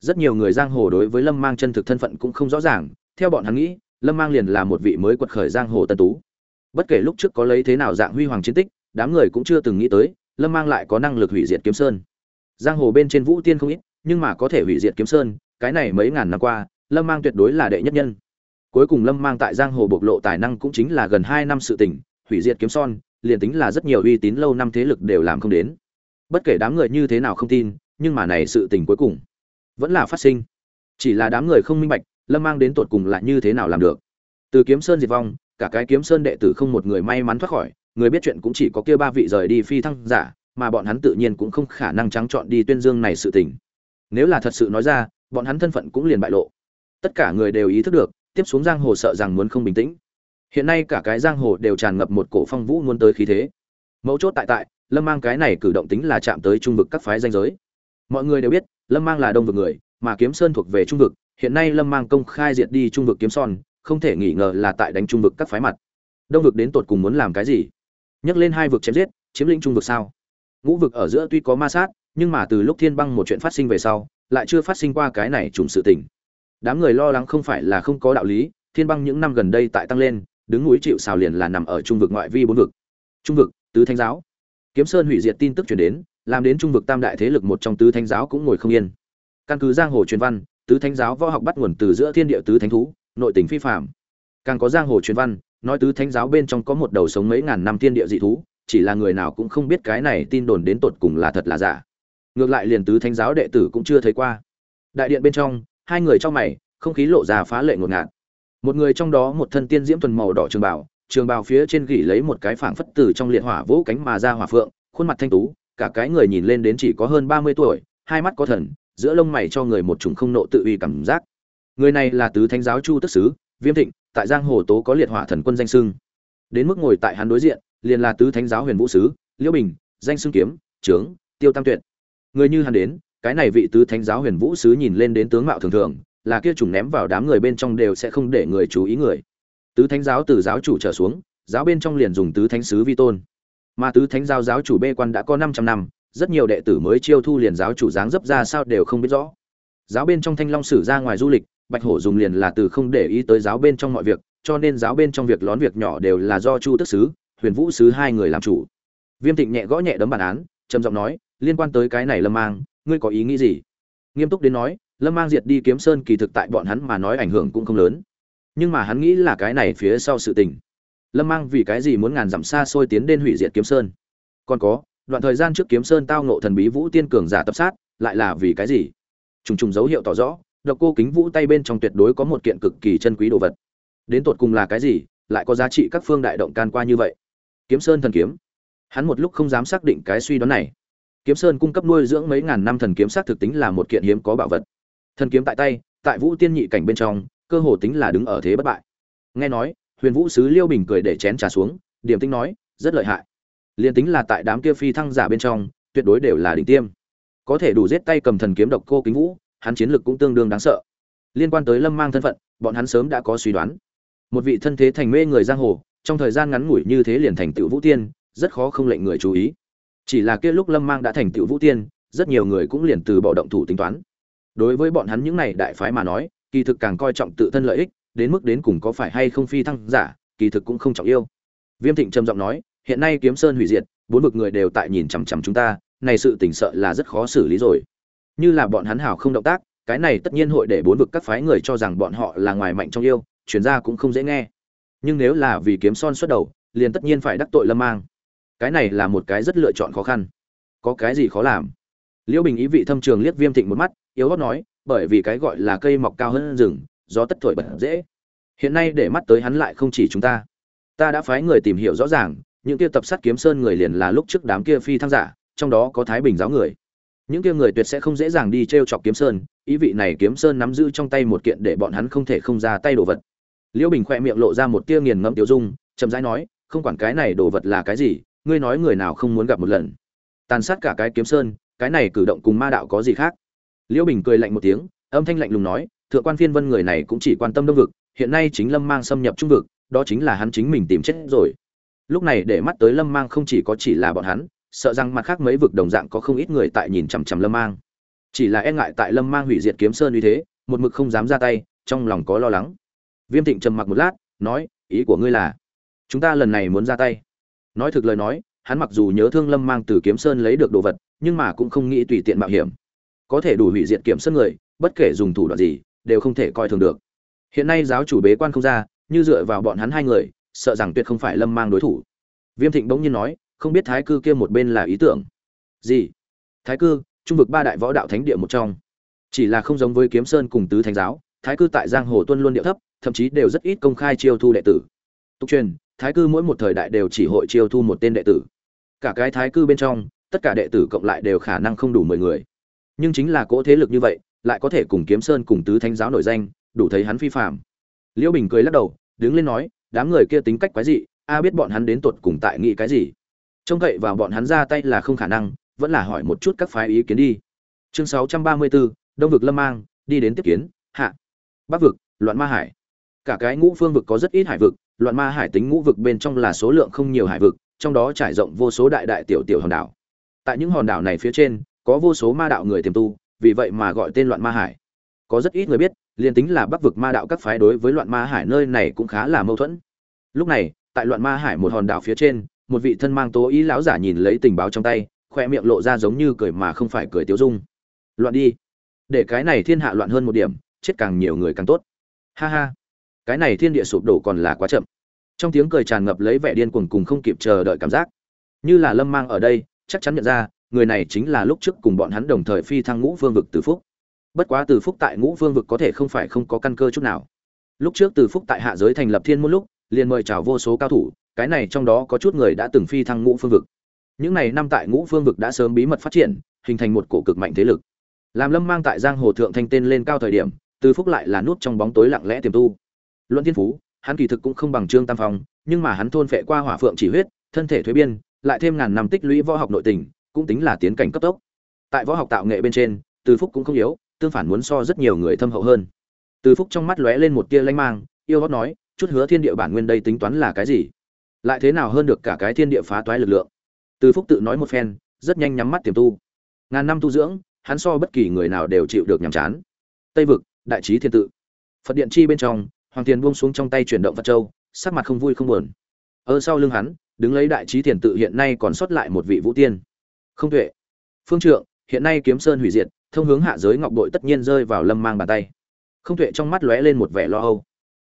Rất nhiều người giang hồ đối với lâm mang chân thực thân phận cũng không rõ ràng, theo bọn hắn nghĩ, lâm mang liền là một vị mới quật khởi giang hồ tân tú. Bất kể lúc trước có lấy thế nào dạng huy hoàng chiến tích, đám người cũng chưa từng nghĩ tới lâm mang lại có năng lực hủy diệt kiếm sơn. Giang hồ bên trên vũ tiên không ít, nhưng mà có thể hủy diệt kiếm sơn, cái này mấy ngàn năm qua, lâm mang tuyệt đối là đệ nhất nhân. Cuối cùng lâm mang tại giang hồ bộc lộ tài năng cũng chính là gần hai năm sự tỉnh hủy diệt kiếm son, liền tính là rất nhiều uy tín lâu năm thế lực đều làm không đến. Bất kể đám người như thế nào không tin, nhưng mà này sự tình cuối cùng vẫn là phát sinh. Chỉ là đám người không minh bạch, lâm mang đến tột cùng là như thế nào làm được. Từ kiếm sơn diệt vong, cả cái kiếm sơn đệ tử không một người may mắn thoát khỏi người biết chuyện cũng chỉ có kia ba vị rời đi phi thăng giả, mà bọn hắn tự nhiên cũng không khả năng trắng chọn đi tuyên dương này sự tình. Nếu là thật sự nói ra, bọn hắn thân phận cũng liền bại lộ. Tất cả người đều ý thức được, tiếp xuống giang hồ sợ rằng muốn không bình tĩnh. Hiện nay cả cái giang hồ đều tràn ngập một cổ phong vũ muốn tới khí thế. Mấu chốt tại tại, lâm mang cái này cử động tính là chạm tới trung vực các phái danh giới. Mọi người đều biết, lâm mang là đông vực người, mà kiếm sơn thuộc về trung vực. Hiện nay lâm mang công khai diệt đi trung vực kiếm son, không thể nghi ngờ là tại đánh trung vực các phái mặt. Đông vực đến tột cùng muốn làm cái gì? Nhấc lên hai vực chém giết, chiếm lĩnh trung vực sao? Ngũ vực ở giữa tuy có ma sát, nhưng mà từ lúc thiên băng một chuyện phát sinh về sau, lại chưa phát sinh qua cái này trùng sự tình. Đám người lo lắng không phải là không có đạo lý, thiên băng những năm gần đây tại tăng lên, đứng núi chịu xào liền là nằm ở trung vực ngoại vi bốn vực. Trung vực, tứ thánh giáo. Kiếm sơn hủy diệt tin tức chuyển đến, làm đến trung vực tam đại thế lực một trong tứ thánh giáo cũng ngồi không yên. Căn cứ giang hồ truyền văn, tứ thánh giáo võ học bắt nguồn từ giữa thiên địa tứ thánh thú, nội tình phi phạm càng có giang hồ truyền văn nói tứ thánh giáo bên trong có một đầu sống mấy ngàn năm thiên địa dị thú, chỉ là người nào cũng không biết cái này tin đồn đến tột cùng là thật là giả. Ngược lại liền tứ thánh giáo đệ tử cũng chưa thấy qua. Đại điện bên trong, hai người trong mày, không khí lộ ra phá lệ ngột ngạt. Một người trong đó một thân tiên diễm thuần màu đỏ trường bảo trường bào phía trên gỉ lấy một cái phảng phất từ trong liệt hỏa vỗ cánh mà ra hỏa phượng, khuôn mặt thanh tú, cả cái người nhìn lên đến chỉ có hơn ba mươi tuổi, hai mắt có thần, giữa lông mày cho người một chủng không nộ tự uy cảm giác. Người này là tứ thánh giáo chu tức sứ, viêm thịnh tại giang hồ tố có liệt hỏa thần quân danh sưng. Đến mức ngồi tại hắn đối diện, liền là tứ thánh giáo huyền vũ sứ, liễu bình, danh xưng kiếm, trướng, tiêu tam tuyệt. Người như hắn đến, cái này vị tứ thánh giáo huyền vũ sứ nhìn lên đến tướng mạo thường thường, là kia trùng ném vào đám người bên trong đều sẽ không để người chú ý người. Tứ thánh giáo từ giáo chủ trở xuống, giáo bên trong liền dùng tứ thánh sứ vi tôn. Mà tứ thánh giáo giáo chủ bê quan đã có 500 năm, rất nhiều đệ tử mới chiêu thu liền giáo chủ dáng dấp ra sao đều không biết rõ. Giáo bên trong thanh long sử ra ngoài du lịch bạch hổ dùng liền là từ không để ý tới giáo bên trong mọi việc, cho nên giáo bên trong việc lón việc nhỏ đều là do chu tức sứ, huyền vũ sứ hai người làm chủ. Viêm thịnh nhẹ gõ nhẹ đấm bản án, trầm giọng nói, liên quan tới cái này lâm mang, ngươi có ý nghĩ gì? Nghiêm túc đến nói, lâm mang diệt đi kiếm sơn kỳ thực tại bọn hắn mà nói ảnh hưởng cũng không lớn. Nhưng mà hắn nghĩ là cái này phía sau sự tình. Lâm mang vì cái gì muốn ngàn dặm xa xôi tiến đến hủy diệt kiếm sơn? Còn có, đoạn thời gian trước kiếm sơn tao nộ thần bí vũ tiên cường giả tập sát, lại là vì cái gì? Trùng trùng dấu hiệu tỏ rõ độc cô kính vũ tay bên trong tuyệt đối có một kiện cực kỳ chân quý đồ vật. Đến tột cùng là cái gì, lại có giá trị các phương đại động can qua như vậy? Kiếm sơn thần kiếm. Hắn một lúc không dám xác định cái suy đoán này. Kiếm sơn cung cấp nuôi dưỡng mấy ngàn năm thần kiếm xác thực tính là một kiện hiếm có bảo vật. Thần kiếm tại tay, tại vũ tiên nhị cảnh bên trong, cơ hồ tính là đứng ở thế bất bại. Nghe nói, huyền vũ sứ liêu bình cười để chén trà xuống, điểm tinh nói, rất lợi hại. Liền tính là tại đám kia phi thăng giả bên trong, tuyệt đối đều là đỉnh tiêm. Có thể đủ giết tay cầm thần kiếm độc cô kính vũ hắn chiến lực cũng tương đương đáng sợ. Liên quan tới lâm mang thân phận, bọn hắn sớm đã có suy đoán. Một vị thân thế thành mê người giang hồ, trong thời gian ngắn ngủi như thế liền thành tựu vũ tiên, rất khó không lệnh người chú ý. Chỉ là kia lúc lâm mang đã thành tựu vũ tiên, rất nhiều người cũng liền từ bỏ động thủ tính toán. Đối với bọn hắn những này đại phái mà nói, kỳ thực càng coi trọng tự thân lợi ích, đến mức đến cùng có phải hay không phi thăng giả, kỳ thực cũng không trọng yêu. Viêm thịnh trầm giọng nói, hiện nay kiếm sơn hủy diệt, bốn vực người đều tại nhìn chằm chằm chúng ta, này sự tình sợ là rất khó xử lý rồi như là bọn hắn hảo không động tác, cái này tất nhiên hội để bốn vực các phái người cho rằng bọn họ là ngoài mạnh trong yêu chuyển ra cũng không dễ nghe. Nhưng nếu là vì kiếm son xuất đầu, liền tất nhiên phải đắc tội lâm mang. Cái này là một cái rất lựa chọn khó khăn. Có cái gì khó làm? Liễu bình ý vị thâm trường liếc viêm thịnh một mắt, yếu gót nói, bởi vì cái gọi là cây mọc cao hơn rừng, gió tất thổi bật dễ. Hiện nay để mắt tới hắn lại không chỉ chúng ta. Ta đã phái người tìm hiểu rõ ràng, những kia tập sát kiếm sơn người liền là lúc trước đám kia phi thăng giả, trong đó có thái bình giáo người những kia người tuyệt sẽ không dễ dàng đi t r e o chọc kiếm sơn, ý vị này kiếm sơn nắm giữ trong tay một kiện để bọn hắn không thể không ra tay đồ vật. Liễu bình khoe miệng lộ ra một tia nghiền ngẫm tiêu dung, chậm rãi nói, không quản cái này đồ vật là cái gì, ngươi nói người nào không muốn gặp một lần. Tàn sát cả cái kiếm sơn, cái này cử động cùng ma đạo có gì khác? Liễu bình cười lạnh một tiếng, âm thanh lạnh lùng nói, thượng quan phiên vân người này cũng chỉ quan tâm đông vực, hiện nay chính lâm mang xâm nhập trung vực, đó chính là hắn chính mình tìm chết rồi. Lúc này để mắt tới lâm mang không chỉ có chỉ là bọn hắn sợ rằng mặt khác mấy vực đồng dạng có không ít người tại nhìn chằm chằm lâm mang. Chỉ là e ngại tại lâm mang hủy diệt kiếm sơn uy thế, một mực không dám ra tay, trong lòng có lo lắng. Viêm thịnh trầm mặc một lát, nói, ý của ngươi là, chúng ta lần này muốn ra tay. Nói thực lời nói, hắn mặc dù nhớ thương lâm mang từ kiếm sơn lấy được đồ vật, nhưng mà cũng không nghĩ tùy tiện mạo hiểm. Có thể đủ hủy diệt kiểm sơn người, bất kể dùng thủ đoạn gì, đều không thể coi thường được. Hiện nay giáo chủ bế quan không ra, như dựa vào bọn hắn hai người, sợ rằng tuyệt không phải lâm mang đối thủ. Viêm thịnh bỗng nhiên nói không biết thái cư kia một bên là ý tưởng. Gì? Thái cư, trung vực ba đại võ đạo thánh địa một trong. Chỉ là không giống với kiếm sơn cùng tứ thánh giáo, thái cư tại giang hồ tuân luôn điệu thấp, thậm chí đều rất ít công khai chiêu thu đệ tử. Tục truyền, thái cư mỗi một thời đại đều chỉ hội chiêu thu một tên đệ tử. Cả cái thái cư bên trong, tất cả đệ tử cộng lại đều khả năng không đủ mười người. Nhưng chính là cỗ thế lực như vậy, lại có thể cùng kiếm sơn cùng tứ thánh giáo nổi danh, đủ thấy hắn phi phạm liễu bình cười lắc đầu, đứng lên nói, đám người kia tính cách quái dị, a biết bọn hắn đến tột cùng tại nghị cái gì? Trông cậy vào bọn hắn ra tay là không khả năng vẫn là hỏi một chút các phái ý kiến đi. Chương 634, đông vực lâm mang đi đến tiếp kiến hạ. Bắc vực loạn ma hải. Cả cái ngũ phương vực có rất ít hải vực loạn ma hải tính ngũ vực bên trong là số lượng không nhiều hải vực trong đó trải rộng vô số đại đại tiểu tiểu hòn đảo. Tại những hòn đảo này phía trên có vô số ma đạo người tiềm tu vì vậy mà gọi tên loạn ma hải. Có rất ít người biết liền tính là bắc vực ma đạo các phái đối với loạn ma hải nơi này cũng khá là mâu thuẫn. Lúc này tại loạn ma hải một hòn đảo phía trên một vị thân mang tố ý lão giả nhìn lấy tình báo trong tay khoe miệng lộ ra giống như cười mà không phải cười tiêu dung. Loạn đi. Để cái này thiên hạ loạn hơn một điểm, chết càng nhiều người càng tốt. Ha ha. Cái này thiên địa sụp đổ còn là quá chậm. Trong tiếng cười tràn ngập lấy vẻ điên cuồng cùng không kịp chờ đợi cảm giác. Như là lâm mang ở đây, chắc chắn nhận ra, người này chính là lúc trước cùng bọn hắn đồng thời phi thăng ngũ phương vực từ phúc. Bất quá từ phúc tại ngũ phương vực có thể không phải không có căn cơ chút nào. Lúc trước từ phúc tại hạ giới thành lập thiên môn lúc, liền mời chào vô số cao thủ cái này trong đó có chút người đã từng phi thăng ngũ phương vực. Những này năm tại ngũ phương vực đã sớm bí mật phát triển, hình thành một cổ cực mạnh thế lực. Làm lâm mang tại giang hồ thượng thanh tên lên cao thời điểm, từ phúc lại là nút trong bóng tối lặng lẽ tiềm tu. Luận thiên phú, hắn kỳ thực cũng không bằng trương tam phong, nhưng mà hắn thôn phệ qua hỏa phượng chỉ huyết, thân thể thuế biên, lại thêm ngàn năm tích lũy võ học nội tình, cũng tính là tiến cảnh cấp tốc. Tại võ học tạo nghệ bên trên, từ phúc cũng không yếu, tương phản muốn so rất nhiều người thâm hậu hơn. Từ phúc trong mắt lóe lên một tia lanh mang, yêu hót nói, chút hứa thiên địa bản nguyên đây tính toán là cái gì? Lại thế nào hơn được cả cái thiên địa phá toái lực lượng. Từ phúc tự nói một phen, rất nhanh nhắm mắt tiềm tu. Ngàn năm tu dưỡng, hắn so bất kỳ người nào đều chịu được nhàm chán. Tây vực, đại trí thiên tự. Phật điện chi bên trong, hoàng tiền buông xuống trong tay chuyển động phật châu, sắc mặt không vui không buồn. Ở sau lưng hắn, đứng lấy đại trí thiền tự hiện nay còn sót lại một vị vũ tiên. Không tuệ. Phương trượng, hiện nay kiếm sơn hủy diệt, thông hướng hạ giới ngọc bội tất nhiên rơi vào lâm mang bàn tay. Không tuệ trong mắt lóe lên một vẻ lo âu.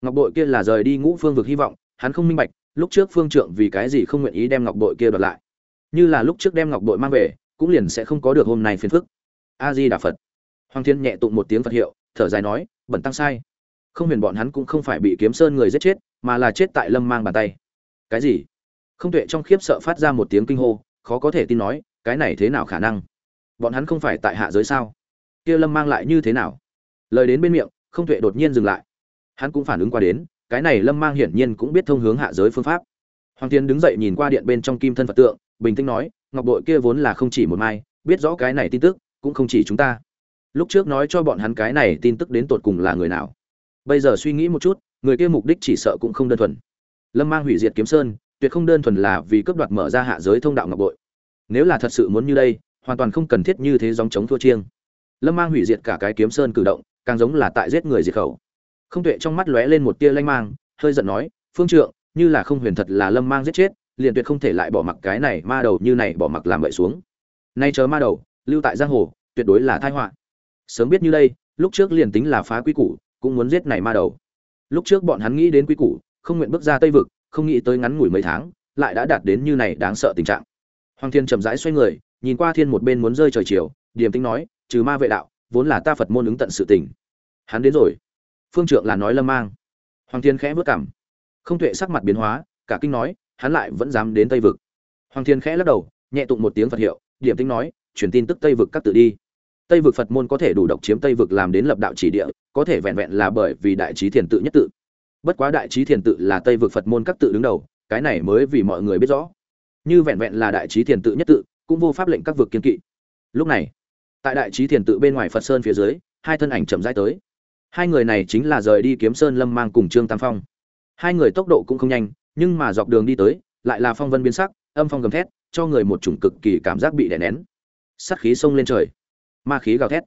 Ngọc bội kia là rời đi ngũ phương vực hy vọng, hắn không minh bạch lúc trước phương trượng vì cái gì không nguyện ý đem ngọc bội kia đoạt lại? Như là lúc trước đem ngọc bội mang về, cũng liền sẽ không có được hôm nay phiền phức. A di đà phật. Hoàng thiên nhẹ tụng một tiếng phật hiệu, thở dài nói, bẩn tăng sai. Không huyền bọn hắn cũng không phải bị kiếm sơn người giết chết, mà là chết tại lâm mang bàn tay. Cái gì? Không tuệ trong khiếp sợ phát ra một tiếng kinh hô, khó có thể tin nói, cái này thế nào khả năng? Bọn hắn không phải tại hạ giới sao? Kia lâm mang lại như thế nào? Lời đến bên miệng, không tuệ đột nhiên dừng lại. Hắn cũng phản ứng qua đến cái này lâm mang hiển nhiên cũng biết thông hướng hạ giới phương pháp. Hoàng tiến đứng dậy nhìn qua điện bên trong kim thân phật tượng, bình tĩnh nói, ngọc bội kia vốn là không chỉ một mai, biết rõ cái này tin tức, cũng không chỉ chúng ta. Lúc trước nói cho bọn hắn cái này tin tức đến tột cùng là người nào. Bây giờ suy nghĩ một chút, người kia mục đích chỉ sợ cũng không đơn thuần. Lâm mang hủy diệt kiếm sơn, tuyệt không đơn thuần là vì cấp đoạt mở ra hạ giới thông đạo ngọc bội. Nếu là thật sự muốn như đây, hoàn toàn không cần thiết như thế dòng chống thua chiêng. Lâm mang hủy diệt cả cái kiếm sơn cử động, càng giống là tại giết người diệt khẩu không tuệ trong mắt lóe lên một tia lanh mang, hơi giận nói, phương trượng, như là không huyền thật là lâm mang giết chết, liền tuyệt không thể lại bỏ mặc cái này ma đầu như này bỏ mặc làm vậy xuống. Nay chờ ma đầu, lưu tại giang hồ, tuyệt đối là tai họa. Sớm biết như đây, lúc trước liền tính là phá quy củ, cũng muốn giết này ma đầu. Lúc trước bọn hắn nghĩ đến quy củ, không nguyện bước ra tây vực, không nghĩ tới ngắn ngủi mấy tháng, lại đã đạt đến như này đáng sợ tình trạng. Hoàng thiên chậm rãi xoay người, nhìn qua thiên một bên muốn rơi trời chiều, điềm tĩnh nói, trừ ma vệ đạo, vốn là ta phật môn ứng tận sự tình. Hắn đến rồi phương trượng là nói lâm mang. Hoàng thiên khẽ vất cảm. Không tuệ sắc mặt biến hóa, cả kinh nói, hắn lại vẫn dám đến tây vực. Hoàng thiên khẽ lắc đầu, nhẹ tụng một tiếng phật hiệu, điểm tính nói, truyền tin tức tây vực các tự đi. Tây vực phật môn có thể đủ độc chiếm tây vực làm đến lập đạo chỉ địa, có thể vẹn vẹn là bởi vì đại trí thiền tự nhất tự. Bất quá đại trí thiền tự là tây vực phật môn các tự đứng đầu, cái này mới vì mọi người biết rõ. Như vẹn vẹn là đại trí thiền tự nhất tự, cũng vô pháp lệnh các vực kiên kỵ. Lúc này, tại đại trí thiền tự bên ngoài phật sơn phía dưới, hai thân ảnh chậm rãi tới hai người này chính là rời đi kiếm sơn lâm mang cùng trương tam phong. Hai người tốc độ cũng không nhanh, nhưng mà dọc đường đi tới, lại là phong vân biến sắc, âm phong gầm thét, cho người một chủng cực kỳ cảm giác bị đè nén. Sát khí xông lên trời, ma khí gào thét.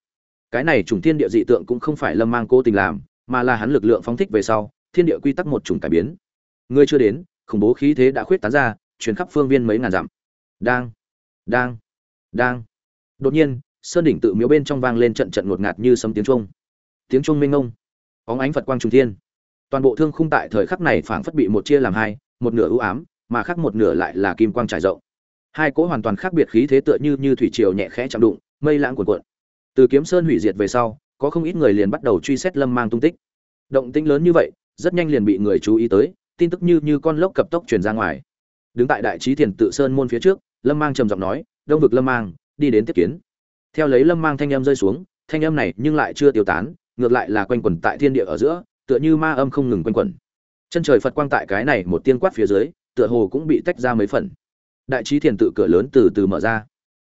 Cái này chủng thiên địa dị tượng cũng không phải lâm mang cố tình làm, mà là hắn lực lượng phóng thích về sau, thiên địa quy tắc một chủng cải biến. Người chưa đến, khủng bố khí thế đã khuyết tán ra chuyến khắp phương viên mấy ngàn dặm. Đang đang đang. Đột nhiên, sơn đỉnh tự miếu bên trong vang lên trận trận ngột ngạt như sấm tiếng trung tiếng trung minh ngông óng ánh phật quang trung thiên. Toàn bộ thương khung tại thời khắc này phảng phất bị một chia làm hai, một nửa ưu ám, mà khác một nửa lại là kim quang trải rộng. Hai cỗ hoàn toàn khác biệt khí thế tựa như như thủy triều nhẹ khẽ chạm đụng, mây lãng cuộn cuộn. Từ kiếm sơn hủy diệt về sau, có không ít người liền bắt đầu truy xét lâm mang tung tích. Động tĩnh lớn như vậy, rất nhanh liền bị người chú ý tới, tin tức như như con lốc cập tốc truyền ra ngoài. Đứng tại đại trí thiền tự sơn môn phía trước, lâm mang trầm giọng nói, đông vực lâm mang, đi đến tiếp kiến. Theo lấy lâm mang thanh âm rơi xuống, thanh âm này nhưng lại chưa tiêu tán ngược lại là quanh quẩn tại thiên địa ở giữa, tựa như ma âm không ngừng quanh quẩn. Chân trời phật quang tại cái này một tiên quát phía dưới, tựa hồ cũng bị tách ra mấy phần. Đại trí thiền tự cửa lớn từ từ mở ra.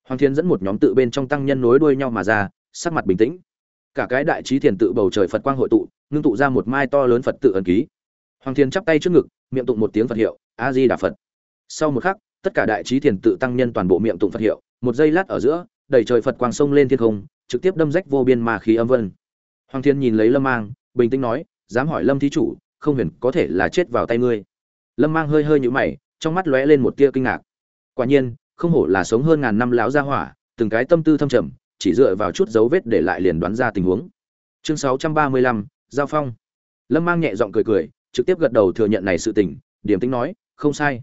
Hoàng thiên dẫn một nhóm tự bên trong tăng nhân nối đuôi nhau mà ra, sắc mặt bình tĩnh. Cả cái đại trí thiền tự bầu trời phật quang hội tụ, ngưng tụ ra một mai to lớn phật tự ẩn ký. Hoàng thiên chắp tay trước ngực, miệng tụng một tiếng phật hiệu a di đà phật. Sau một khắc, tất cả đại trí thiền tự tăng nhân toàn bộ miệng tụng phật hiệu, một giây lát ở giữa, đầy trời phật quang sông lên thiên không, trực tiếp đâm rách vô biên ma khí âm vân hoàng thiên nhìn lấy lâm mang, bình tĩnh nói, dám hỏi lâm thí chủ, không huyền có thể là chết vào tay ngươi. Lâm mang hơi hơi nhũ mày, trong mắt lóe lên một tia kinh ngạc. Quả nhiên, không hổ là sống hơn ngàn năm láo ra hỏa, từng cái tâm tư thâm trầm, chỉ dựa vào chút dấu vết để lại liền đoán ra tình huống. Chương sáu trăm ba mươi lăm, giao phong. Lâm mang nhẹ giọng cười cười, trực tiếp gật đầu thừa nhận này sự tình điểm tính nói, không sai.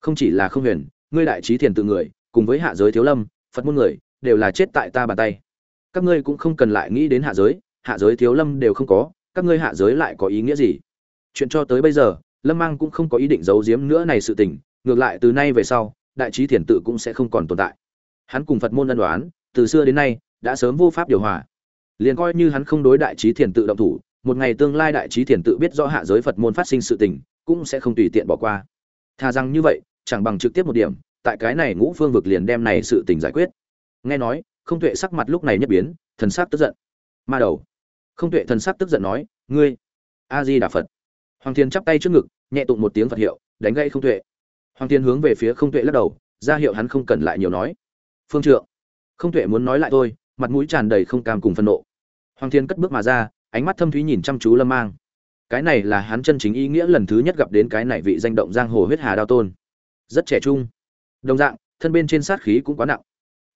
Không chỉ là không huyền, ngươi đại trí thiền tự người, cùng với hạ giới thiếu lâm, phật môn người, đều là chết tại ta bàn tay. Các ngươi cũng không cần lại nghĩ đến hạ giới hạ giới thiếu lâm đều không có, các ngươi hạ giới lại có ý nghĩa gì? Chuyện cho tới bây giờ, lâm mang cũng không có ý định giấu giếm nữa này sự tình, ngược lại từ nay về sau, đại trí thiền tự cũng sẽ không còn tồn tại. Hắn cùng phật môn ân đoán từ xưa đến nay, đã sớm vô pháp điều hòa. Liền coi như hắn không đối đại trí thiền tự động thủ, một ngày tương lai đại trí thiền tự biết rõ hạ giới phật môn phát sinh sự tình, cũng sẽ không tùy tiện bỏ qua. Thà rằng như vậy, chẳng bằng trực tiếp một điểm, tại cái này ngũ phương vực liền đem này sự tình giải quyết. Nghe nói, không tuệ sắc mặt lúc này nhất biến, thần sắc tức giận. Ma đầu không tuệ thần sắc tức giận nói, ngươi a di đà phật. Hoàng thiên chắp tay trước ngực, nhẹ tụng một tiếng phật hiệu, đánh gãy không tuệ. Hoàng thiên hướng về phía không tuệ lắc đầu, ra hiệu hắn không cần lại nhiều nói. Phương trượng, không tuệ muốn nói lại thôi, mặt mũi tràn đầy không cam cùng phân nộ. Hoàng thiên cất bước mà ra, ánh mắt thâm thúy nhìn chăm chú lâm mang. Cái này là hắn chân chính ý nghĩa lần thứ nhất gặp đến cái này vị danh động giang hồ huyết hà đao tôn. Rất trẻ trung. Đồng dạng, thân bên trên sát khí cũng quá nặng.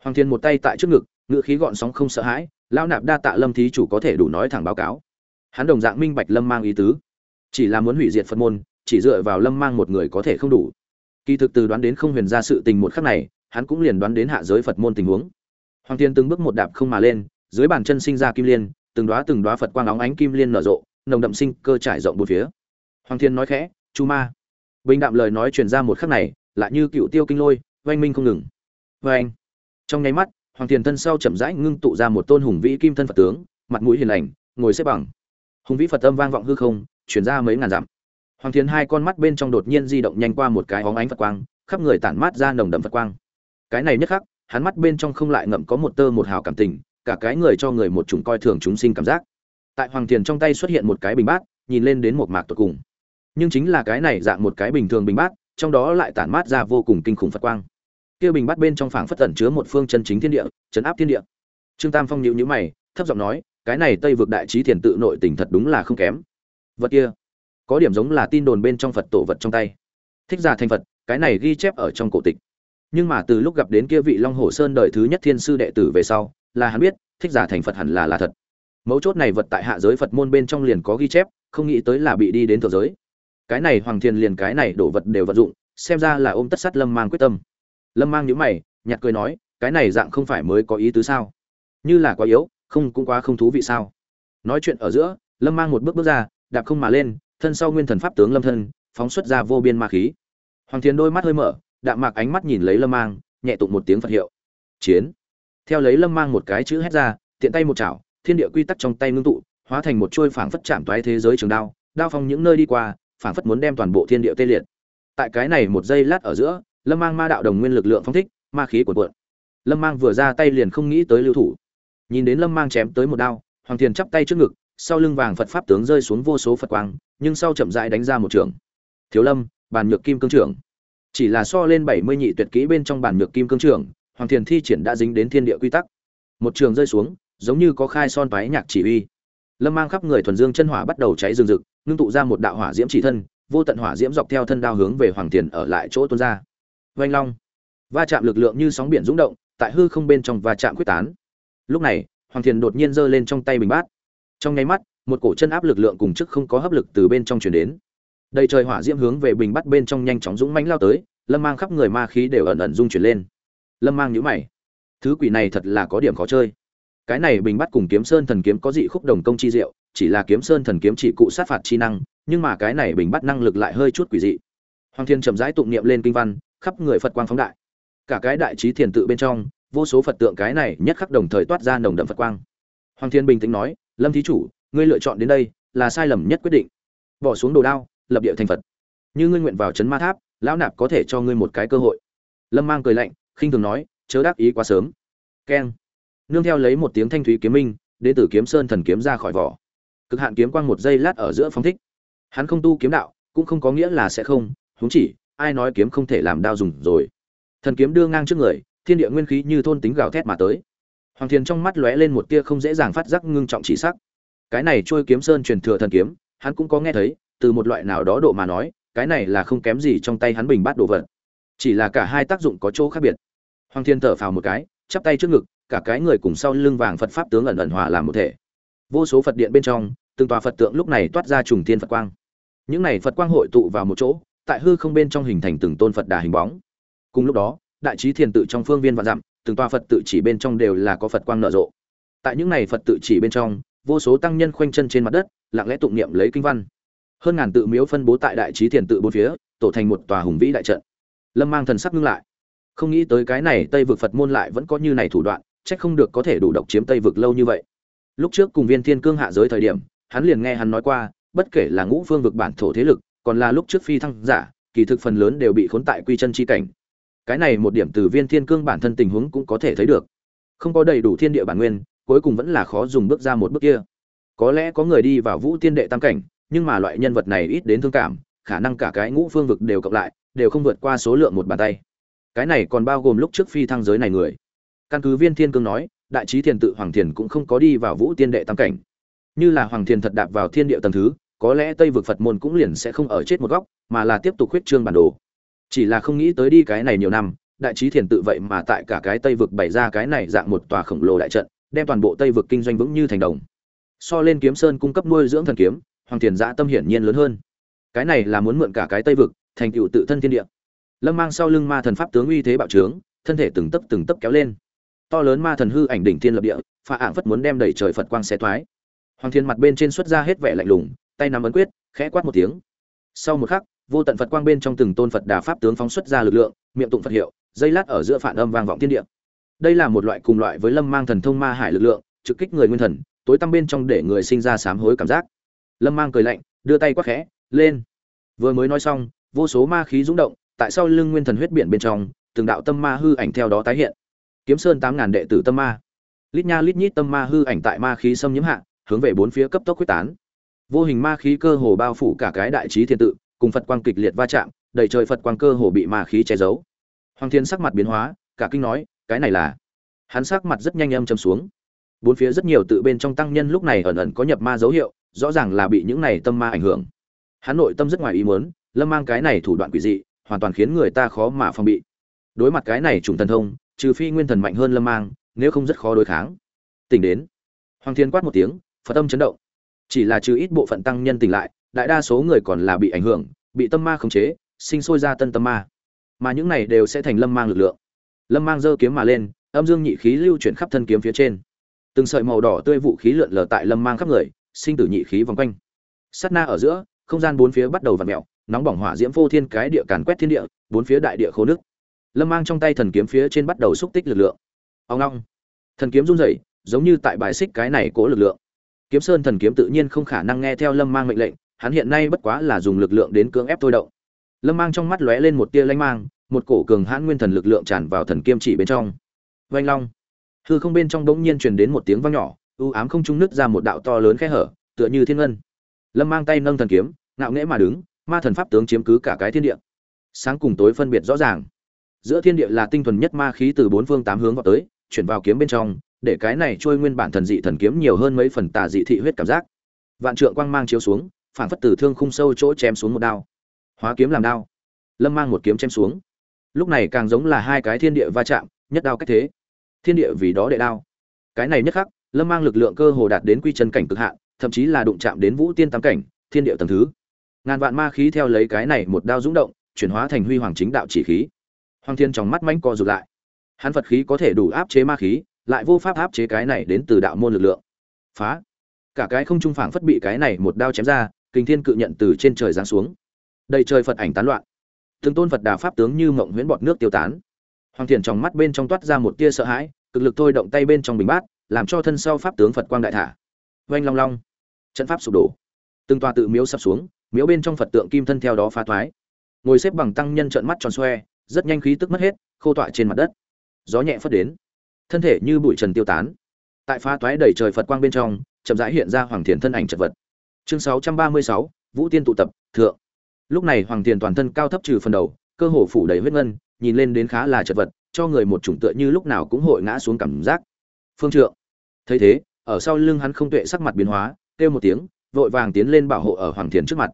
Hoàng thiên một tay tại trước ngực ngự khí gọn sóng không sợ hãi lão nạp đa tạ lâm thí chủ có thể đủ nói thẳng báo cáo. Hắn đồng dạng minh bạch lâm mang ý tứ. Chỉ là muốn hủy diệt phật môn, chỉ dựa vào lâm mang một người có thể không đủ. Kỳ thực từ đoán đến không huyền ra sự tình một khắc này, hắn cũng liền đoán đến hạ giới phật môn tình huống. Hoàng thiên từng bước một đạp không mà lên, dưới bàn chân sinh ra kim liên, từng đóa từng đóa phật quang óng ánh kim liên nở rộ, nồng đậm sinh cơ trải rộng bốn phía. Hoàng thiên nói khẽ, chu ma. Bình đạm lời nói truyền ra một khắc này, lại như cựu tiêu kinh lôi, oanh minh không ngừng. Vê trong nháy mắt hoàng thiền thân sau chậm rãi ngưng tụ ra một tôn hùng vĩ kim thân phật tướng, mặt mũi hiền lành, ngồi xếp bằng. Hùng vĩ phật âm vang vọng hư không chuyển ra mấy ngàn dặm. Hoàng thiền hai con mắt bên trong đột nhiên di động nhanh qua một cái óng ánh phật quang, khắp người tản mát ra nồng đậm phật quang. Cái này nhất khắc, hắn mắt bên trong không lại ngậm có một tơ một hào cảm tình, cả cái người cho người một chủng coi thường chúng sinh cảm giác. Tại hoàng thiền trong tay xuất hiện một cái bình bát, nhìn lên đến một mạc tột cùng. Nhưng chính là cái này dạng một cái bình thường bình bát, trong đó lại tản mát ra vô cùng kinh khủng phật quang kia bình bát bên trong phảng phất tẩn chứa một phương chân chính thiên địa, chấn áp thiên địa. Trương tam phong nhíu nhíu mày, thấp giọng nói, cái này tây vực đại trí thiền tự nội tình thật đúng là không kém. Vật kia, có điểm giống là tin đồn bên trong phật tổ vật trong tay. Thích giả thành phật, cái này ghi chép ở trong cổ tịch. Nhưng mà từ lúc gặp đến kia vị long hồ sơn đời thứ nhất thiên sư đệ tử về sau, là hắn biết, thích giả thành phật hẳn là là thật. Mấu chốt này vật tại hạ giới phật môn bên trong liền có ghi chép, không nghĩ tới là bị đi đến thượng giới. Cái này hoàng thiên liền cái này đổ vật đều vận dụng, xem ra là ôm tất sắt lâm mang quyết tâm lâm mang nhíu mày, nhạt cười nói, cái này dạng không phải mới có ý tứ sao? Như là quá yếu, không cũng quá không thú vị sao? Nói chuyện ở giữa, lâm mang một bước bước ra, đạp không mà lên, thân sau nguyên thần pháp tướng lâm thân, phóng xuất ra vô biên ma khí. Hoàng thiền đôi mắt hơi mở, đạm mạc ánh mắt nhìn lấy lâm mang, nhẹ tụng một tiếng phật hiệu. Chiến. Theo lấy lâm mang một cái chữ hét ra, tiện tay một chảo, thiên địa quy tắc trong tay ngưng tụ, hóa thành một trôi phảng phất chạm toái thế giới trường đao đao phong những nơi đi qua, phảng phất muốn đem toàn bộ thiên địa tê liệt. Tại cái này một giây lát ở giữa lâm mang ma đạo đồng nguyên lực lượng phong thích, ma khí cuộn cuộn. Lâm mang vừa ra tay liền không nghĩ tới lưu thủ. Nhìn đến lâm mang chém tới một đao, hoàng thiền chắp tay trước ngực, sau lưng vàng phật pháp tướng rơi xuống vô số phật quang, nhưng sau chậm rãi đánh ra một trường. Thiếu lâm, bàn nhược kim cương trưởng. Chỉ là so lên bảy mươi nhị tuyệt kỹ bên trong bàn nhược kim cương trưởng, hoàng thiền thi triển đã dính đến thiên địa quy tắc. Một trường rơi xuống, giống như có khai son toái nhạc chỉ uy lâm mang khắp người thuần dương chân hỏa bắt đầu cháy rừng rực, ngưng tụ ra một đạo hỏa diễm chỉ thân, vô tận hỏa diễm dọc theo thân đao hướng về hoàng thiền ở lại chỗ tuôn ra vanh long. Va chạm lực lượng như sóng biển rung động, tại hư không bên trong va chạm quyết tán. Lúc này, hoàng thiền đột nhiên giơ lên trong tay bình bát. Trong nháy mắt, một cổ chân áp lực lượng cùng chức không có hấp lực từ bên trong chuyển đến. Đầy trời hỏa diễm hướng về bình bắt bên trong nhanh chóng dũng mãnh lao tới, lâm mang khắp người ma khí đều ẩn ẩn rung chuyển lên. Lâm mang nhíu mày. Thứ quỷ này thật là có điểm khó chơi. Cái này bình bắt cùng kiếm sơn thần kiếm có dị khúc đồng công chi diệu, chỉ là kiếm sơn thần kiếm chỉ cụ sát phạt chi năng, nhưng mà cái này bình bắt năng lực lại hơi chút quỷ dị. Hoàng thiên chậm rãi tụng niệm lên kinh văn khắp người phật quang phóng đại. Cả cái đại trí thiền tự bên trong, vô số phật tượng cái này nhất khắc đồng thời toát ra nồng đậm phật quang. Hoàng thiên bình tĩnh nói, lâm thí chủ, ngươi lựa chọn đến đây là sai lầm nhất quyết định. Bỏ xuống đồ đao, lập địa thành phật. Như ngươi nguyện vào chấn ma tháp, lão nạp có thể cho ngươi một cái cơ hội. Lâm mang cười lạnh, khinh thường nói, chớ đáp ý quá sớm. Keng. Nương theo lấy một tiếng thanh thúy kiếm minh đến từ kiếm sơn thần kiếm ra khỏi vỏ. Cực hạn kiếm quang một giây lát ở giữa phóng thích. Hắn không tu kiếm đạo, cũng không có nghĩa là sẽ không, huống chỉ ai nói kiếm không thể làm đao dùng rồi. Thần kiếm đưa ngang trước người, thiên địa nguyên khí như thôn tính gào thét mà tới. Hoàng thiền trong mắt lóe lên một tia không dễ dàng phát giác ngưng trọng chỉ sắc. Cái này trôi kiếm sơn truyền thừa thần kiếm, hắn cũng có nghe thấy, từ một loại nào đó độ mà nói, cái này là không kém gì trong tay hắn bình bát đồ vật. Chỉ là cả hai tác dụng có chỗ khác biệt. Hoàng thiên thở phào một cái, chắp tay trước ngực, cả cái người cùng sau lưng vàng phật pháp tướng ẩn ẩn hòa làm một thể. Vô số phật điện bên trong, từng tòa phật tượng lúc này toát ra trùng thiên phật quang. Những này phật quang hội tụ vào một chỗ tại hư không bên trong hình thành từng tôn phật đà hình bóng. Cùng lúc đó, đại trí thiền tự trong phương viên vạn dặm, từng tòa phật tự chỉ bên trong đều là có phật quang nở rộ. Tại những này phật tự chỉ bên trong, vô số tăng nhân khoanh chân trên mặt đất, lặng lẽ tụng niệm lấy kinh văn. Hơn ngàn tự miếu phân bố tại đại trí thiền tự bốn phía, tổ thành một tòa hùng vĩ đại trận. Lâm mang thần sắc ngưng lại. Không nghĩ tới cái này tây vực phật môn lại vẫn có như này thủ đoạn trách không được có thể đủ độc chiếm tây vực lâu như vậy. Lúc trước cùng viên thiên cương hạ giới thời điểm, hắn liền nghe hắn nói qua, bất kể là ngũ phương vực bản thổ thế lực còn là lúc trước phi thăng giả, kỳ thực phần lớn đều bị khốn tại quy chân chi cảnh. Cái này một điểm từ viên thiên cương bản thân tình huống cũng có thể thấy được. Không có đầy đủ thiên địa bản nguyên, cuối cùng vẫn là khó dùng bước ra một bước kia. Có lẽ có người đi vào vũ tiên đệ tam cảnh, nhưng mà loại nhân vật này ít đến thương cảm, khả năng cả cái ngũ phương vực đều cộng lại, đều không vượt qua số lượng một bàn tay. Cái này còn bao gồm lúc trước phi thăng giới này người. Căn cứ viên thiên cương nói, đại trí thiền tự hoàng thiền cũng không có đi vào vũ tiên đệ tam cảnh. Như là hoàng thiền thật đạp vào thiên địa tầng thứ có lẽ tây vực phật môn cũng liền sẽ không ở chết một góc, mà là tiếp tục khuyết trương bản đồ. Chỉ là không nghĩ tới đi cái này nhiều năm, đại trí thiền tự vậy mà tại cả cái tây vực bày ra cái này dạng một tòa khổng lồ đại trận, đem toàn bộ tây vực kinh doanh vững như thành đồng. So lên kiếm sơn cung cấp nuôi dưỡng thần kiếm, hoàng thiền giã tâm hiển nhiên lớn hơn. Cái này là muốn mượn cả cái tây vực, thành tựu tự thân thiên địa. Lâm mang sau lưng ma thần pháp tướng uy thế bạo trướng, thân thể từng tấp từng tấp kéo lên. To lớn ma thần hư ảnh đỉnh thiên lập địa pha ạng phất muốn đem đẩy trời phật quang xé thoái hoàng thiên mặt bên trên xuất ra hết vẻ lạnh lùng tay nắm ấn quyết, khẽ quát một tiếng. Sau một khắc, vô tận phật quang bên trong từng tôn phật đà pháp tướng phóng xuất ra lực lượng, miệng tụng phật hiệu, dây lát ở giữa phản âm vang vọng thiên địa. Đây là một loại cùng loại với lâm mang thần thông ma hải lực lượng, trực kích người nguyên thần, tối tăm bên trong để người sinh ra sám hối cảm giác. Lâm mang cười lạnh, đưa tay quát khẽ, lên. Vừa mới nói xong, vô số ma khí rung động, tại sau lưng nguyên thần huyết biển bên trong, từng đạo tâm ma hư ảnh theo đó tái hiện. Kiếm sơn tám ngàn đệ tử tâm ma. Lít nha lít nhít tâm ma hư ảnh tại ma khí xâm nhiễm hạ, hướng về bốn phía cấp tốc quyết tán vô hình ma khí cơ hồ bao phủ cả cái đại trí thiên tự, cùng phật quang kịch liệt va chạm, đầy trời phật quang cơ hồ bị ma khí che giấu. Hoàng thiên sắc mặt biến hóa, cả kinh nói, cái này là? Hắn sắc mặt rất nhanh âm châm xuống. Bốn phía rất nhiều tự bên trong tăng nhân lúc này ẩn ẩn có nhập ma dấu hiệu, rõ ràng là bị những này tâm ma ảnh hưởng. Hắn nội tâm rất ngoài ý muốn, lâm mang cái này thủ đoạn quỷ dị, hoàn toàn khiến người ta khó mà phòng bị. Đối mặt cái này trùng thần thông, trừ phi nguyên thần mạnh hơn lâm mang, nếu không rất khó đối kháng. Tỉnh đến. Hoàng thiên quát một tiếng, phật tâm chấn động chỉ là trừ ít bộ phận tăng nhân tỉnh lại, đại đa số người còn là bị ảnh hưởng, bị tâm ma khống chế, sinh sôi ra tân tâm ma. Mà những này đều sẽ thành lâm mang lực lượng. Lâm mang giơ kiếm mà lên, âm dương nhị khí lưu chuyển khắp thân kiếm phía trên. Từng sợi màu đỏ tươi vũ khí lượn lờ tại lâm mang khắp người, sinh tử nhị khí vòng quanh. Sát na ở giữa, không gian bốn phía bắt đầu vặn mèo, nóng bỏng hỏa diễm vô thiên cái địa càn quét thiên địa, bốn phía đại địa khô nước. Lâm mang trong tay thần kiếm phía trên bắt đầu xúc tích lực lượng. Ông long thần kiếm run rẩy, giống như tại bài xích cái này cố lực lượng kiếm sơn thần kiếm tự nhiên không khả năng nghe theo lâm mang mệnh lệnh, hắn hiện nay bất quá là dùng lực lượng đến cưỡng ép thôi động. Lâm mang trong mắt lóe lên một tia lanh mang, một cổ cường hãn nguyên thần lực lượng tràn vào thần kiếm chỉ bên trong. Vành long. Hư không bên trong bỗng nhiên truyền đến một tiếng vang nhỏ, u ám không trung nứt ra một đạo to lớn khe hở, tựa như thiên ngân. Lâm mang tay nâng thần kiếm, ngạo nghễ mà đứng, ma thần pháp tướng chiếm cứ cả cái thiên địa. Sáng cùng tối phân biệt rõ ràng. Giữa thiên địa là tinh thuần nhất ma khí từ bốn phương tám hướng vào tới, chuyển vào kiếm bên trong để cái này trôi nguyên bản thần dị thần kiếm nhiều hơn mấy phần tà dị thị huyết cảm giác. Vạn trượng quang mang chiếu xuống phản phất từ thương khung sâu chỗ chém xuống một đao. Hóa kiếm làm đao. Lâm mang một kiếm chém xuống. Lúc này càng giống là hai cái thiên địa va chạm, nhất đao cách thế. Thiên địa vì đó đệ đao. Cái này nhất khắc, lâm mang lực lượng cơ hồ đạt đến quy chân cảnh cực hạn, thậm chí là đụng chạm đến vũ tiên tam cảnh, thiên địa tầng thứ. Ngàn vạn ma khí theo lấy cái này một đao rung động, chuyển hóa thành huy hoàng chính đạo chỉ khí. Hoàng thiên trong mắt mãnh co rụt lại. Hắn phật khí có thể đủ áp chế ma khí lại vô pháp áp chế cái này đến từ đạo môn lực lượng. Phá. Cả cái không trung phảng phất bị cái này một đao chém ra kinh thiên cự nhận từ trên trời giáng xuống. Đầy trời phật ảnh tán loạn. Từng tôn phật đà pháp tướng như mộng huyễn bọt nước tiêu tán. Hoàng thiền trong mắt bên trong toát ra một tia sợ hãi, cực lực thôi động tay bên trong bình bát, làm cho thân sau pháp tướng phật quang đại thả. Oanh long long. Trận pháp sụp đổ. Từng tòa tự miếu sập xuống, miếu bên trong phật tượng kim thân theo đó phá thoái. Ngồi xếp bằng tăng nhân trợn mắt tròn xoe, rất nhanh khí tức mất hết, khô tọa trên mặt đất. Gió nhẹ phất đến thân thể như bụi trần tiêu tán. Tại phá toái đầy trời phật quang bên trong chậm rãi hiện ra hoàng thiền thân ảnh chật vật. Chương 636, vũ tiên tụ tập thượng. Lúc này hoàng thiền toàn thân cao thấp trừ phần đầu cơ hồ phủ đầy huyết ngân nhìn lên đến khá là chật vật cho người một chủng tựa như lúc nào cũng hội ngã xuống cảm giác. Phương trượng. Thấy thế ở sau lưng hắn không tuệ sắc mặt biến hóa kêu một tiếng vội vàng tiến lên bảo hộ ở hoàng thiền trước mặt.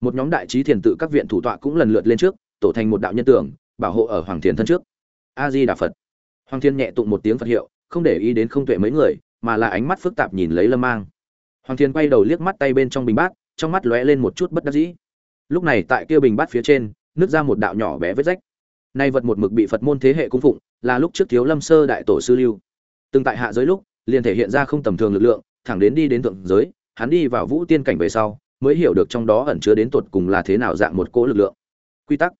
Một nhóm đại trí thiền tự các viện thủ tọa cũng lần lượt lên trước tổ thành một đạo nhân tưởng bảo hộ ở hoàng thiền thân trước. A di đà phật hoàng thiên nhẹ tụng một tiếng phật hiệu, không để ý đến không tuệ mấy người, mà là ánh mắt phức tạp nhìn lấy lâm mang. Hoàng thiên quay đầu liếc mắt tay bên trong bình bát, trong mắt lóe lên một chút bất đắc dĩ. Lúc này tại kia bình bát phía trên, nứt ra một đạo nhỏ bé vết rách. Nay vật một mực bị phật môn thế hệ cung phụng, là lúc trước thiếu lâm sơ đại tổ sư lưu. Từng tại hạ giới lúc, liền thể hiện ra không tầm thường lực lượng, thẳng đến đi đến thượng giới, hắn đi vào vũ tiên cảnh về sau, mới hiểu được trong đó ẩn chứa đến tột cùng là thế nào dạng một cỗ lực lượng. Quy tắc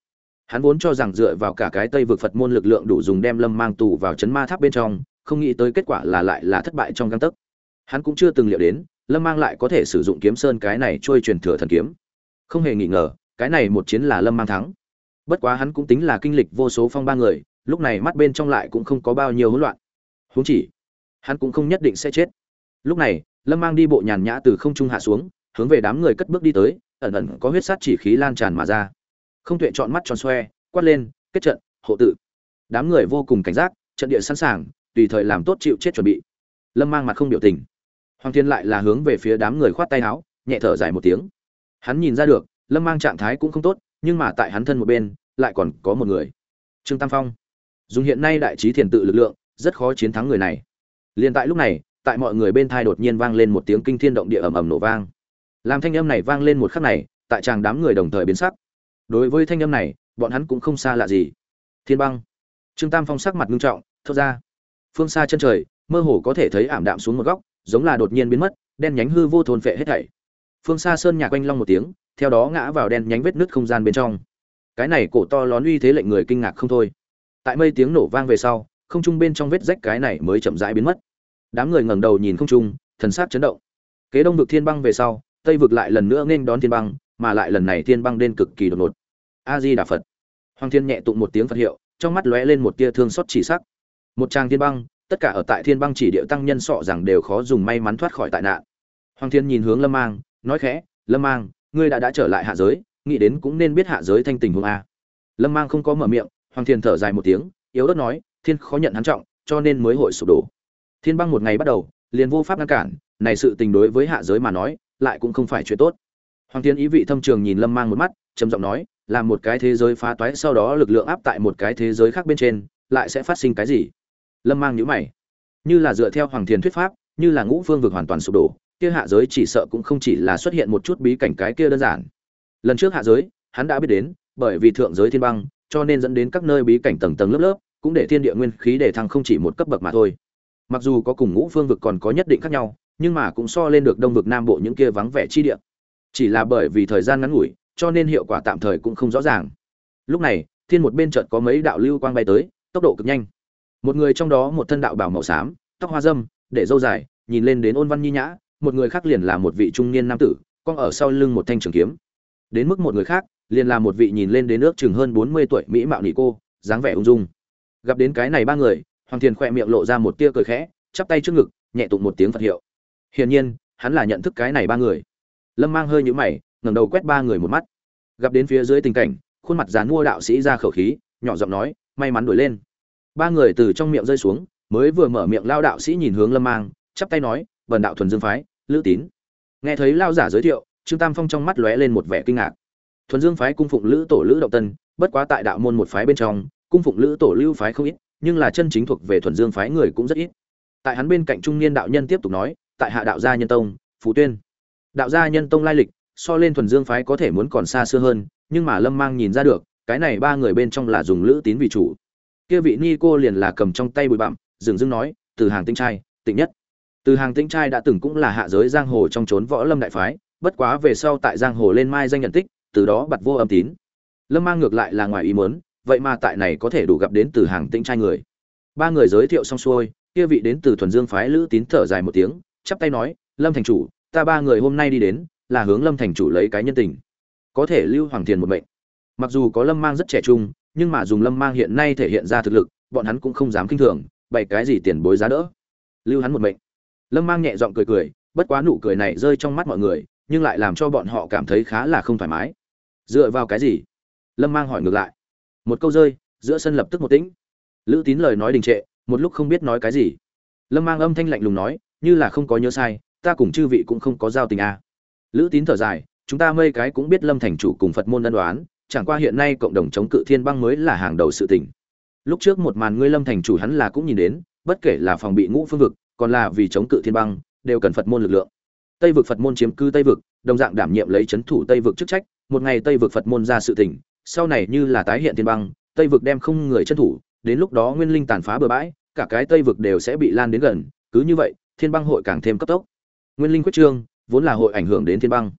hắn vốn cho rằng dựa vào cả cái tây vực phật môn lực lượng đủ dùng đem lâm mang tù vào chấn ma tháp bên trong, không nghĩ tới kết quả là lại là thất bại trong găng tấc. Hắn cũng chưa từng liệu đến, lâm mang lại có thể sử dụng kiếm sơn cái này trôi truyền thừa thần kiếm. Không hề nghi ngờ, cái này một chiến là lâm mang thắng. Bất quá hắn cũng tính là kinh lịch vô số phong ba người, lúc này mắt bên trong lại cũng không có bao nhiêu hỗn loạn. Huống chỉ, hắn cũng không nhất định sẽ chết. Lúc này, lâm mang đi bộ nhàn nhã từ không trung hạ xuống, hướng về đám người cất bước đi tới, ẩn ẩn có huyết sát chỉ khí lan tràn mà ra không tuệ chọn mắt tròn xoe, quát lên, kết trận, hộ tự đám người vô cùng cảnh giác, trận địa sẵn sàng, tùy thời làm tốt chịu chết chuẩn bị. Lâm mang mặt không biểu tình. Hoàng thiên lại là hướng về phía đám người khoát tay áo, nhẹ thở dài một tiếng. Hắn nhìn ra được, lâm mang trạng thái cũng không tốt, nhưng mà tại hắn thân một bên, lại còn có một người. Trương tam phong. Dùng hiện nay đại trí thiền tự lực lượng, rất khó chiến thắng người này. Liền tại lúc này, tại mọi người bên thai đột nhiên vang lên một tiếng kinh thiên động địa ầm ầm nổ vang. Làm thanh âm này vang lên một khắc này, tại chàng đám người đồng thời biến sắc đối với thanh âm này, bọn hắn cũng không xa lạ gì. Thiên băng. Trương tam phong sắc mặt nghiêm trọng, thốt ra. Phương xa chân trời, mơ hồ có thể thấy ảm đạm xuống một góc, giống là đột nhiên biến mất, đen nhánh hư vô thôn phệ hết thảy. Phương xa sơn nhạc quanh long một tiếng, theo đó ngã vào đen nhánh vết nứt không gian bên trong. Cái này cổ to lón uy thế lệnh người kinh ngạc không thôi. Tại mây tiếng nổ vang về sau, không trung bên trong vết rách cái này mới chậm rãi biến mất. Đám người ngẩng đầu nhìn không trung, thần sắc chấn động. Kế đông vực thiên băng về sau, tây vực lại lần nữa nên đón thiên băng mà lại lần này thiên băng đen cực kỳ đột ngột. A di đà phật hoàng thiên nhẹ tụng một tiếng phật hiệu, trong mắt lóe lên một tia thương xót chỉ sắc. Một trang thiên băng, tất cả ở tại thiên băng chỉ điệu tăng nhân sọ rằng đều khó dùng may mắn thoát khỏi tai nạn. Hoàng thiên nhìn hướng lâm mang, nói khẽ, lâm mang, ngươi đã đã trở lại hạ giới, nghĩ đến cũng nên biết hạ giới thanh tình huống a. Lâm mang không có mở miệng, hoàng thiên thở dài một tiếng, yếu ớt nói, thiên khó nhận hắn trọng, cho nên mới hội sụp đổ. Thiên băng một ngày bắt đầu, liền vô pháp ngăn cản, này sự tình đối với hạ giới mà nói, lại cũng không phải chuyện tốt hoàng thiên ý vị thâm trường nhìn lâm mang một mắt, trầm giọng nói là một cái thế giới phá toái, sau đó lực lượng áp tại một cái thế giới khác bên trên, lại sẽ phát sinh cái gì? Lâm mang nhíu mày. Như là dựa theo hoàng thiên thuyết pháp, như là ngũ phương vực hoàn toàn sụp đổ, kia hạ giới chỉ sợ cũng không chỉ là xuất hiện một chút bí cảnh cái kia đơn giản. Lần trước hạ giới, hắn đã biết đến, bởi vì thượng giới thiên băng, cho nên dẫn đến các nơi bí cảnh tầng tầng lớp lớp, cũng để thiên địa nguyên khí để thăng không chỉ một cấp bậc mà thôi. Mặc dù có cùng ngũ phương vực còn có nhất định khác nhau, nhưng mà cũng so lên được đông vực nam bộ những kia vắng vẻ chi địa chỉ là bởi vì thời gian ngắn ngủi, cho nên hiệu quả tạm thời cũng không rõ ràng. Lúc này, thiên một bên chợt có mấy đạo lưu quang bay tới, tốc độ cực nhanh. Một người trong đó một thân đạo bảo màu xám, tóc hoa dâm, để dâu dài, nhìn lên đến ôn văn nhi nhã, một người khác liền là một vị trung niên nam tử, con ở sau lưng một thanh trường kiếm. Đến mức một người khác, liền là một vị nhìn lên đến nước chừng hơn bốn mươi tuổi mỹ mạo nị cô, dáng vẻ ung dung. Gặp đến cái này ba người, hoàng thiền khoe miệng lộ ra một tia cười khẽ, chắp tay trước ngực, nhẹ tụng một tiếng phật hiệu. Hiển nhiên, hắn là nhận thức cái này ba người lâm mang hơi nhũ mày, ngẩng đầu quét ba người một mắt. Gặp đến phía dưới tình cảnh, khuôn mặt dán mua đạo sĩ ra khẩu khí, nhỏ giọng nói, may mắn đuổi lên. Ba người từ trong miệng rơi xuống, mới vừa mở miệng lao đạo sĩ nhìn hướng lâm mang, chắp tay nói vần đạo thuần dương phái, lữ tín. Nghe thấy lao giả giới thiệu, trương tam phong trong mắt lóe lên một vẻ kinh ngạc. Thuần dương phái cung phụng lữ tổ lữ động tân, bất quá tại đạo môn một phái bên trong, cung phụng lữ tổ lưu phái không ít, nhưng là chân chính thuộc về thuần dương phái người cũng rất ít. Tại hắn bên cạnh trung niên đạo nhân tiếp tục nói, tại hạ đạo gia nhân tông phú tuyên đạo gia nhân tông lai lịch, so lên thuần dương phái có thể muốn còn xa xưa hơn, nhưng mà lâm mang nhìn ra được, cái này ba người bên trong là dùng lữ tín vì chủ. Kia vị ni cô liền là cầm trong tay bụi bặm, dừng dưng nói, từ hàng tinh trai, tịnh nhất. Từ hàng tinh trai đã từng cũng là hạ giới giang hồ trong trốn võ lâm đại phái, bất quá về sau tại giang hồ lên mai danh nhận tích, từ đó bật vô âm tín. Lâm mang ngược lại là ngoài ý muốn, vậy mà tại này có thể đủ gặp đến từ hàng tinh trai người. Ba người giới thiệu xong xuôi, kia vị đến từ thuần dương phái lữ tín thở dài một tiếng, chắp tay nói, lâm thành chủ ta ba người hôm nay đi đến, là hướng lâm thành chủ lấy cái nhân tình. Có thể lưu hoàng thiền một mệnh. Mặc dù có lâm mang rất trẻ trung, nhưng mà dùng lâm mang hiện nay thể hiện ra thực lực, bọn hắn cũng không dám kinh thường, bày cái gì tiền bối giá đỡ. Lưu hắn một mệnh. Lâm mang nhẹ giọng cười cười, bất quá nụ cười này rơi trong mắt mọi người, nhưng lại làm cho bọn họ cảm thấy khá là không thoải mái. Dựa vào cái gì? Lâm mang hỏi ngược lại. Một câu rơi, giữa sân lập tức một tĩnh. Lữ tín lời nói đình trệ, một lúc không biết nói cái gì. Lâm mang âm thanh lạnh lùng nói, như là không có nhớ sai ta cùng chư vị cũng không có giao tình à. lữ tín thở dài, chúng ta mây cái cũng biết lâm thành chủ cùng phật môn ân đoán chẳng qua hiện nay cộng đồng chống cự thiên băng mới là hàng đầu sự tình. Lúc trước một màn ngươi lâm thành chủ hắn là cũng nhìn đến, bất kể là phòng bị ngũ phương vực, còn là vì chống cự thiên băng, đều cần phật môn lực lượng. Tây vực phật môn chiếm cư tây vực, đồng dạng đảm nhiệm lấy c h ấ n thủ tây vực chức trách, một ngày tây vực phật môn ra sự tỉnh sau này như là tái hiện thiên băng, tây vực đem không người c thủ, đến lúc đó nguyên linh tàn phá bừa bãi, cả cái tây vực đều sẽ bị lan đến gần, cứ như vậy, thiên băng hội càng thêm cấp tốc nguyên linh quyết trương, vốn là hội ảnh hưởng đến thiên băng.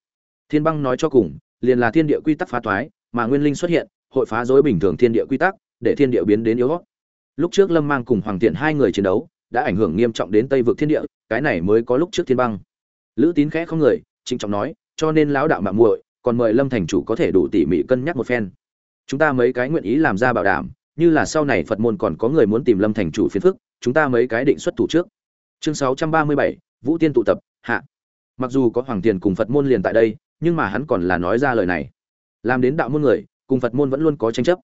Thiên băng nói cho cùng, liền là thiên địa quy tắc phá toái, mà nguyên linh xuất hiện, hội phá rối bình thường thiên địa quy tắc, để thiên địa biến đến yếu gót lúc trước lâm mang cùng hoàng tiện hai người chiến đấu, đã ảnh hưởng nghiêm trọng đến tây vực thiên địa, cái này mới có lúc trước thiên băng. Lữ tín khẽ không người, trịnh trọng nói, cho nên lão đạo mạng muội, còn mời lâm thành chủ có thể đủ tỉ mỉ cân nhắc một phen. Chúng ta mấy cái nguyện ý làm ra bảo đảm, như là sau này phật môn còn có người muốn tìm lâm thành chủ phiền phức, chúng ta mấy cái định xuất thủ trước. Chương sáu trăm ba mươi bảy, vũ tiên tụ tập hạ. Mặc dù có hoàng tiền cùng phật môn liền tại đây, nhưng mà hắn còn là nói ra lời này. Làm đến đạo môn người, cùng phật môn vẫn luôn có tranh chấp.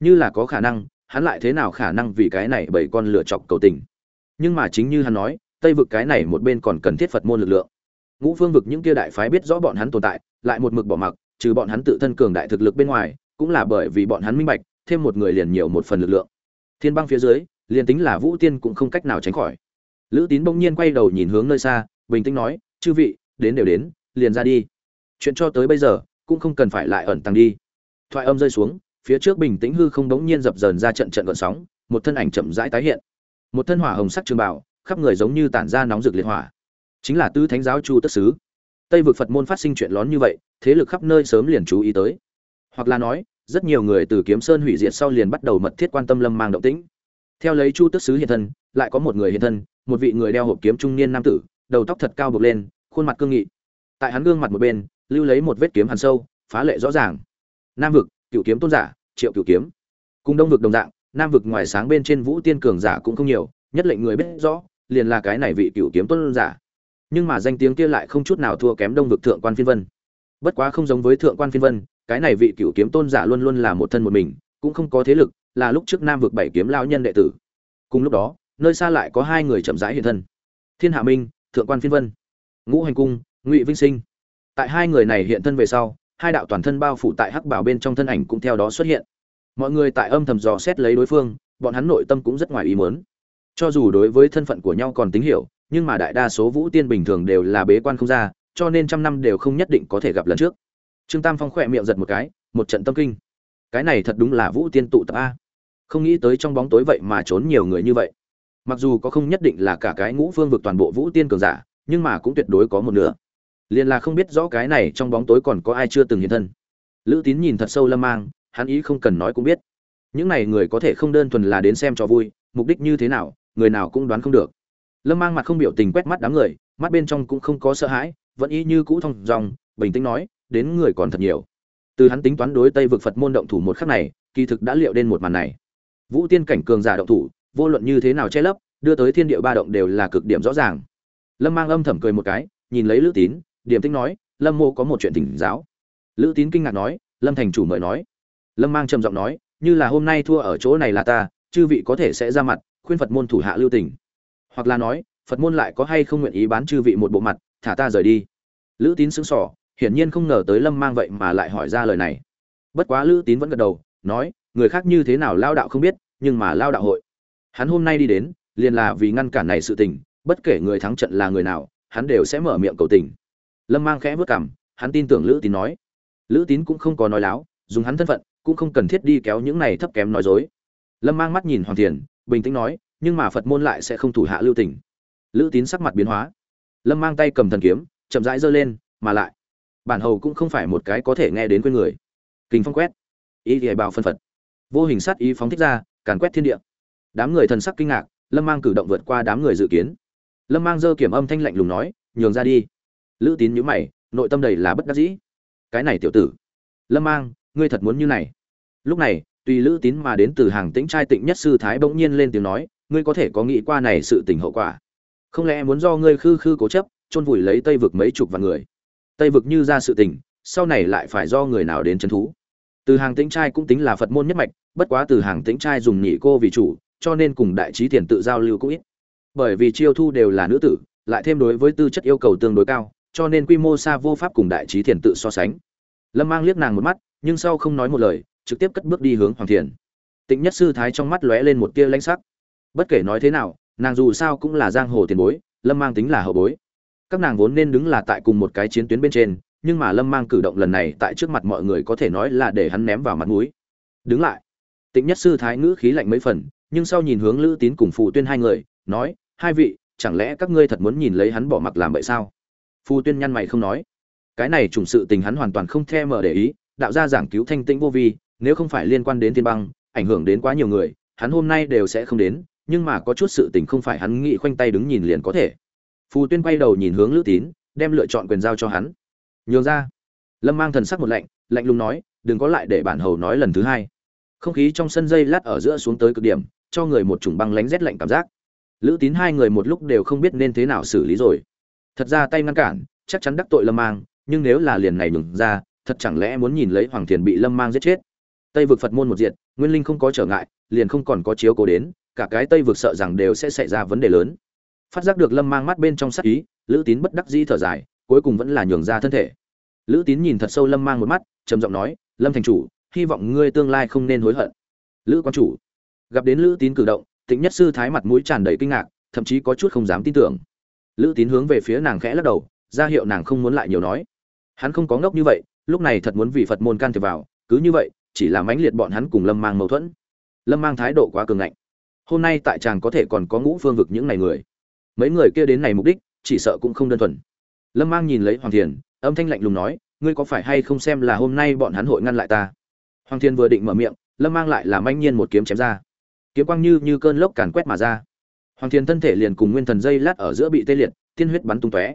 Như là có khả năng, hắn lại thế nào khả năng vì cái này bảy con lựa chọc cầu tình. Nhưng mà chính như hắn nói, tây vực cái này một bên còn cần thiết phật môn lực lượng. Ngũ phương vực những kia đại phái biết rõ bọn hắn tồn tại, lại một mực bỏ mặc, trừ bọn hắn tự thân cường đại thực lực bên ngoài, cũng là bởi vì bọn hắn minh bạch, thêm một người liền nhiều một phần lực lượng. Thiên băng phía dưới, liền tính là vũ tiên cũng không cách nào tránh khỏi. Lữ tín bỗng nhiên quay đầu nhìn hướng nơi xa bình tĩnh nói, chư vị, đến đều đến, liền ra đi. Chuyện cho tới bây giờ, cũng không cần phải lại ẩn tăng đi. Thoại âm rơi xuống, phía trước bình tĩnh hư không đống nhiên dập dờn ra trận trận gợn sóng, một thân ảnh chậm rãi tái hiện. Một thân hỏa hồng sắc trường bảo khắp người giống như tản ra nóng rực liệt hỏa. Chính là tư thánh giáo chu tất sứ. Tây vực phật môn phát sinh chuyện lón như vậy, thế lực khắp nơi sớm liền chú ý tới. Hoặc là nói, rất nhiều người từ kiếm sơn hủy diệt sau liền bắt đầu mật thiết quan tâm lâm mang động tĩnh. Theo lấy chu tức sứ hiện thân, lại có một người hiện thân, một vị người đeo hộp kiếm trung niên nam tử đầu tóc thật cao buộc lên, khuôn mặt cương nghị. Tại hắn gương mặt một bên, lưu lấy một vết kiếm hàn sâu, phá lệ rõ ràng. Nam vực, cựu kiếm tôn giả, triệu cựu kiếm. Cùng đông vực đồng dạng, nam vực ngoài sáng bên trên vũ tiên cường giả cũng không nhiều, nhất lệnh người biết rõ, liền là cái này vị cựu kiếm tôn giả. Nhưng mà danh tiếng kia lại không chút nào thua kém đông vực thượng quan phiên vân. Bất quá không giống với thượng quan phiên vân, cái này vị cựu kiếm tôn giả luôn luôn là một thân một mình, cũng không có thế lực, là lúc trước nam vực bảy kiếm lao nhân đệ tử. Cùng lúc đó, nơi xa lại có hai người chậm rãi hiện thân. Thiên hạ minh thượng quan phiên vân, ngũ hành cung, ngụy vinh sinh. Tại hai người này hiện thân về sau, hai đạo toàn thân bao phủ tại hắc bảo bên trong thân ảnh cũng theo đó xuất hiện. Mọi người tại âm thầm dò xét lấy đối phương, bọn hắn nội tâm cũng rất ngoài ý muốn. Cho dù đối với thân phận của nhau còn tính hiểu, nhưng mà đại đa số vũ tiên bình thường đều là bế quan không ra, cho nên trăm năm đều không nhất định có thể gặp lần trước. Trương tam phong khỏe miệng giật một cái, một trận tâm kinh. Cái này thật đúng là vũ tiên tụ tập a. Không nghĩ tới trong bóng tối vậy mà trốn nhiều người như vậy mặc dù có không nhất định là cả cái ngũ phương vực toàn bộ vũ tiên cường giả, nhưng mà cũng tuyệt đối có một nửa. Liền là không biết rõ cái này trong bóng tối còn có ai chưa từng hiện thân. Lữ tín nhìn thật sâu lâm mang, hắn ý không cần nói cũng biết. Những này người có thể không đơn thuần là đến xem cho vui, mục đích như thế nào, người nào cũng đoán không được. Lâm mang mặt không biểu tình quét mắt đám người, mắt bên trong cũng không có sợ hãi, vẫn y như cũ thông dòng bình tĩnh nói, đến người còn thật nhiều. Từ hắn tính toán đối tây vực phật môn động thủ một khắc này, kỳ thực đã liệu đến một màn này. Vũ tiên cảnh cường giả động thủ vô luận như thế nào che lấp, đưa tới thiên địa ba động đều là cực điểm rõ ràng. Lâm mang âm thầm cười một cái, nhìn lấy lữ tín điểm tinh nói, lâm mô có một chuyện thỉnh giáo. Lữ tín kinh ngạc nói, lâm thành chủ mời nói. Lâm mang trầm giọng nói, như là hôm nay thua ở chỗ này là ta, chư vị có thể sẽ ra mặt, khuyên phật môn thủ hạ lưu tình. Hoặc là nói, phật môn lại có hay không nguyện ý bán chư vị một bộ mặt, thả ta rời đi. Lữ tín xứng sỏ hiển nhiên không ngờ tới lâm mang vậy mà lại hỏi ra lời này. Bất quá lữ tín vẫn gật đầu, nói, người khác như thế nào lao đạo không biết, nhưng mà lao đạo hội hắn hôm nay đi đến, liền là vì ngăn cản này sự tình, bất kể người thắng trận là người nào, hắn đều sẽ mở miệng cầu tình. Lâm mang khẽ vớt cảm hắn tin tưởng lữ tín nói. Lữ tín cũng không có nói láo, dùng hắn thân phận, cũng không cần thiết đi kéo những này thấp kém nói dối. Lâm mang mắt nhìn hoàng thiền, bình tĩnh nói, nhưng mà phật môn lại sẽ không thủ hạ lưu tình. Lữ tín sắc mặt biến hóa. Lâm mang tay cầm thần kiếm, chậm rãi giơ lên, mà lại, bản hầu cũng không phải một cái có thể nghe đến quên người. Kinh phong quét. Ý thì bào phân phật. Vô hình sát ý phóng thích ra, càn quét thiên địa đám người thần sắc kinh ngạc, lâm mang cử động vượt qua đám người dự kiến. Lâm mang dơ kiểm âm thanh lạnh lùng nói, nhường ra đi. Lữ tín nhíu mày, nội tâm đầy là bất đắc dĩ. Cái này tiểu tử. Lâm mang, ngươi thật muốn như này? Lúc này, tùy lữ tín mà đến từ hàng tĩnh trai tịnh nhất sư thái bỗng nhiên lên tiếng nói, ngươi có thể có nghĩ qua này sự tình hậu quả? Không lẽ muốn do ngươi khư khư cố chấp, chôn vùi lấy tây vực mấy chục vạn người? Tây vực như ra sự tình, sau này lại phải do người nào đến trấn thú? Từ hàng tĩnh trai cũng tính là phật môn nhất mạch, bất quá từ hàng tĩnh trai dùng nhị cô vì chủ cho nên cùng đại trí thiền tự giao lưu cũng ít. Bởi vì chiêu thu đều là nữ tử, lại thêm đối với tư chất yêu cầu tương đối cao, cho nên quy mô xa vô pháp cùng đại trí thiền tự so sánh. Lâm mang liếc nàng một mắt, nhưng sau không nói một lời, trực tiếp cất bước đi hướng hoàng thiền. Tịnh nhất sư thái trong mắt lóe lên một tia lãnh sắc. Bất kể nói thế nào, nàng dù sao cũng là giang hồ tiền bối, lâm mang tính là hậu bối. Các nàng vốn nên đứng là tại cùng một cái chiến tuyến bên trên, nhưng mà lâm mang cử động lần này tại trước mặt mọi người có thể nói là để hắn ném vào mặt mũi. Đứng lại. Tịnh nhất sư thái ngữ khí lạnh mấy phần nhưng sau nhìn hướng lữ tín cùng phù tuyên hai người, nói, hai vị, chẳng lẽ các ngươi thật muốn nhìn lấy hắn bỏ mặc làm vậy sao? Phù tuyên nhăn mày không nói. Cái này trùng sự tình hắn hoàn toàn không thèm mở để ý, đạo gia giảng cứu thanh tĩnh vô vi, nếu không phải liên quan đến thiên băng, ảnh hưởng đến quá nhiều người, hắn hôm nay đều sẽ không đến, nhưng mà có chút sự tình không phải hắn nghĩ khoanh tay đứng nhìn liền có thể. Phù tuyên quay đầu nhìn hướng lữ tín, đem lựa chọn quyền giao cho hắn. Nhường ra. Lâm mang thần sắc một lạnh lạnh lùng nói, đừng có lại để bản hầu nói lần thứ hai. Không khí trong sân dây lát ở giữa xuống tới cực điểm cho người một chủng băng lánh rét lạnh cảm giác. Lữ tín hai người một lúc đều không biết nên thế nào xử lý rồi. Thật ra tay ngăn cản chắc chắn đắc tội lâm mang nhưng nếu là liền này nhường ra thật chẳng lẽ muốn nhìn lấy hoàng thiền bị lâm mang giết chết? Tây vực phật môn một diện, nguyên linh không có trở ngại liền không còn có chiếu cố đến cả cái tây vực sợ rằng đều sẽ xảy ra vấn đề lớn. Phát giác được lâm mang mắt bên trong sắc ý lữ tín bất đắc dĩ thở dài cuối cùng vẫn là nhường ra thân thể. Lữ tín nhìn thật sâu lâm mang một mắt trầm giọng nói lâm thành chủ hy vọng ngươi tương lai không nên hối hận. Lữ quan chủ gặp đến lữ tín cử động, tịnh nhất sư thái mặt mũi tràn đầy kinh ngạc, thậm chí có chút không dám tin tưởng. Lữ tín hướng về phía nàng khẽ lắc đầu, ra hiệu nàng không muốn lại nhiều nói. Hắn không có ngốc như vậy, lúc này thật muốn vì phật môn can thiệp vào, cứ như vậy, chỉ là mãnh liệt bọn hắn cùng lâm mang mâu thuẫn. Lâm mang thái độ quá cường ngạnh. Hôm nay tại chàng có thể còn có ngũ phương vực những này người. Mấy người kia đến này mục đích, chỉ sợ cũng không đơn thuần. Lâm mang nhìn lấy hoàng thiền, âm thanh lạnh lùng nói, ngươi có phải hay không xem là hôm nay bọn hắn hội ngăn lại ta? Hoàng thiền vừa định mở miệng, lâm mang lại làm anh nhiên một kiếm chém ra kiếm quang như như cơn lốc càn quét mà ra. Hoàng thiên thân thể liền cùng nguyên thần dây lát ở giữa bị tê liệt, tiên huyết bắn tung tóe.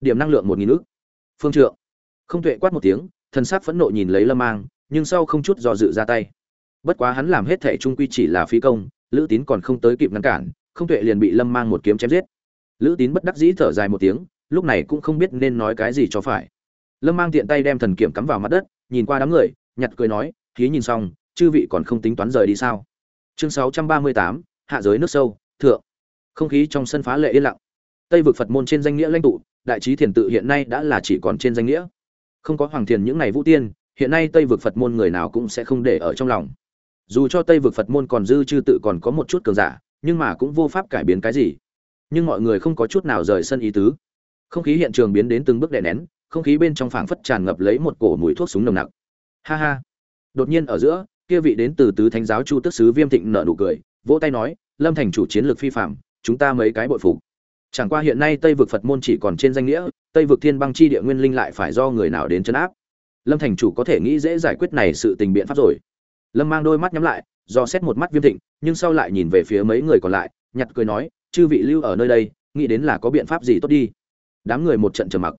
Điểm năng lượng một nghìn ước phương trượng. Không tuệ quát một tiếng, thần sắc phẫn nộ nhìn lấy lâm mang, nhưng sau không chút do dự ra tay. Bất quá hắn làm hết thẻ trung quy chỉ là phí công, lữ tín còn không tới kịp ngăn cản, không tuệ liền bị lâm mang một kiếm chém giết. Lữ tín bất đắc dĩ thở dài một tiếng, lúc này cũng không biết nên nói cái gì cho phải. Lâm mang tiện tay đem thần kiểm cắm vào mặt đất, nhìn qua đám người, nhặt cười nói khí nhìn xong, chư vị còn không tính toán rời đi sao? Chương sáu trăm ba mươi tám, hạ giới nước sâu, thượng. Không khí trong sân phá lệ yên lặng. Tây vực phật môn trên danh nghĩa lãnh tụ, đại trí thiền tự hiện nay đã là chỉ còn trên danh nghĩa. Không có hoàng thiền những ngày vũ tiên, hiện nay tây vực phật môn người nào cũng sẽ không để ở trong lòng. Dù cho tây vực phật môn còn dư chư tự còn có một chút cường giả, nhưng mà cũng vô pháp cải biến cái gì. Nhưng mọi người không có chút nào rời sân ý tứ. Không khí hiện trường biến đến từng bước đè nén, không khí bên trong phảng phất tràn ngập lấy một cổ mùi thuốc súng nồng nặc. Ha ha. Đột nhiên ở giữa kia vị đến từ tứ thánh giáo chu tức sứ viêm thịnh nở nụ cười, vỗ tay nói, lâm thành chủ chiến lược phi phạm, chúng ta mấy cái bội phục. Chẳng qua hiện nay tây vực phật môn chỉ còn trên danh nghĩa, tây vực thiên băng chi địa nguyên linh lại phải do người nào đến chấn áp. Lâm thành chủ có thể nghĩ dễ giải quyết này sự tình biện pháp rồi. Lâm mang đôi mắt nhắm lại, do xét một mắt viêm thịnh, nhưng sau lại nhìn về phía mấy người còn lại, nhặt cười nói, chư vị lưu ở nơi đây, nghĩ đến là có biện pháp gì tốt đi. Đám người một trận trầm mặc.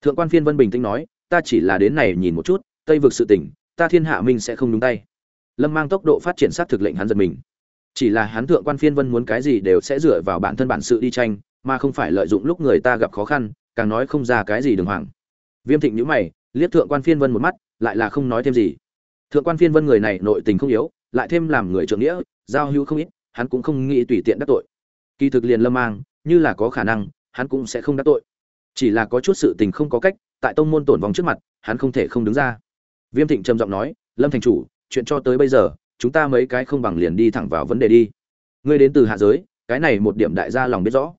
Thượng quan phiên vân bình tĩnh nói, ta chỉ là đến này nhìn một chút, tây vực sự tỉnh ta thiên hạ minh sẽ không đúng tay lâm mang tốc độ phát triển sát thực lệnh hắn giật mình. Chỉ là hắn thượng quan phiên vân muốn cái gì đều sẽ dựa vào bản thân bản sự đi tranh, mà không phải lợi dụng lúc người ta gặp khó khăn, càng nói không ra cái gì đường hoàng. Viêm thịnh nhữ mày, liếc thượng quan phiên vân một mắt, lại là không nói thêm gì. Thượng quan phiên vân người này nội tình không yếu, lại thêm làm người trưởng nghĩa, giao hữu không ít, hắn cũng không nghĩ tùy tiện đắc tội. Kỳ thực liền lâm mang, như là có khả năng, hắn cũng sẽ không đắc tội. Chỉ là có chút sự tình không có cách, tại tông môn tổn vong trước mặt, hắn không thể không đứng ra. Viêm thịnh trầm giọng nói, lâm thành chủ chuyện cho tới bây giờ, chúng ta mấy cái không bằng liền đi thẳng vào vấn đề đi. Ngươi đến từ hạ giới, cái này một điểm đại gia lòng biết rõ.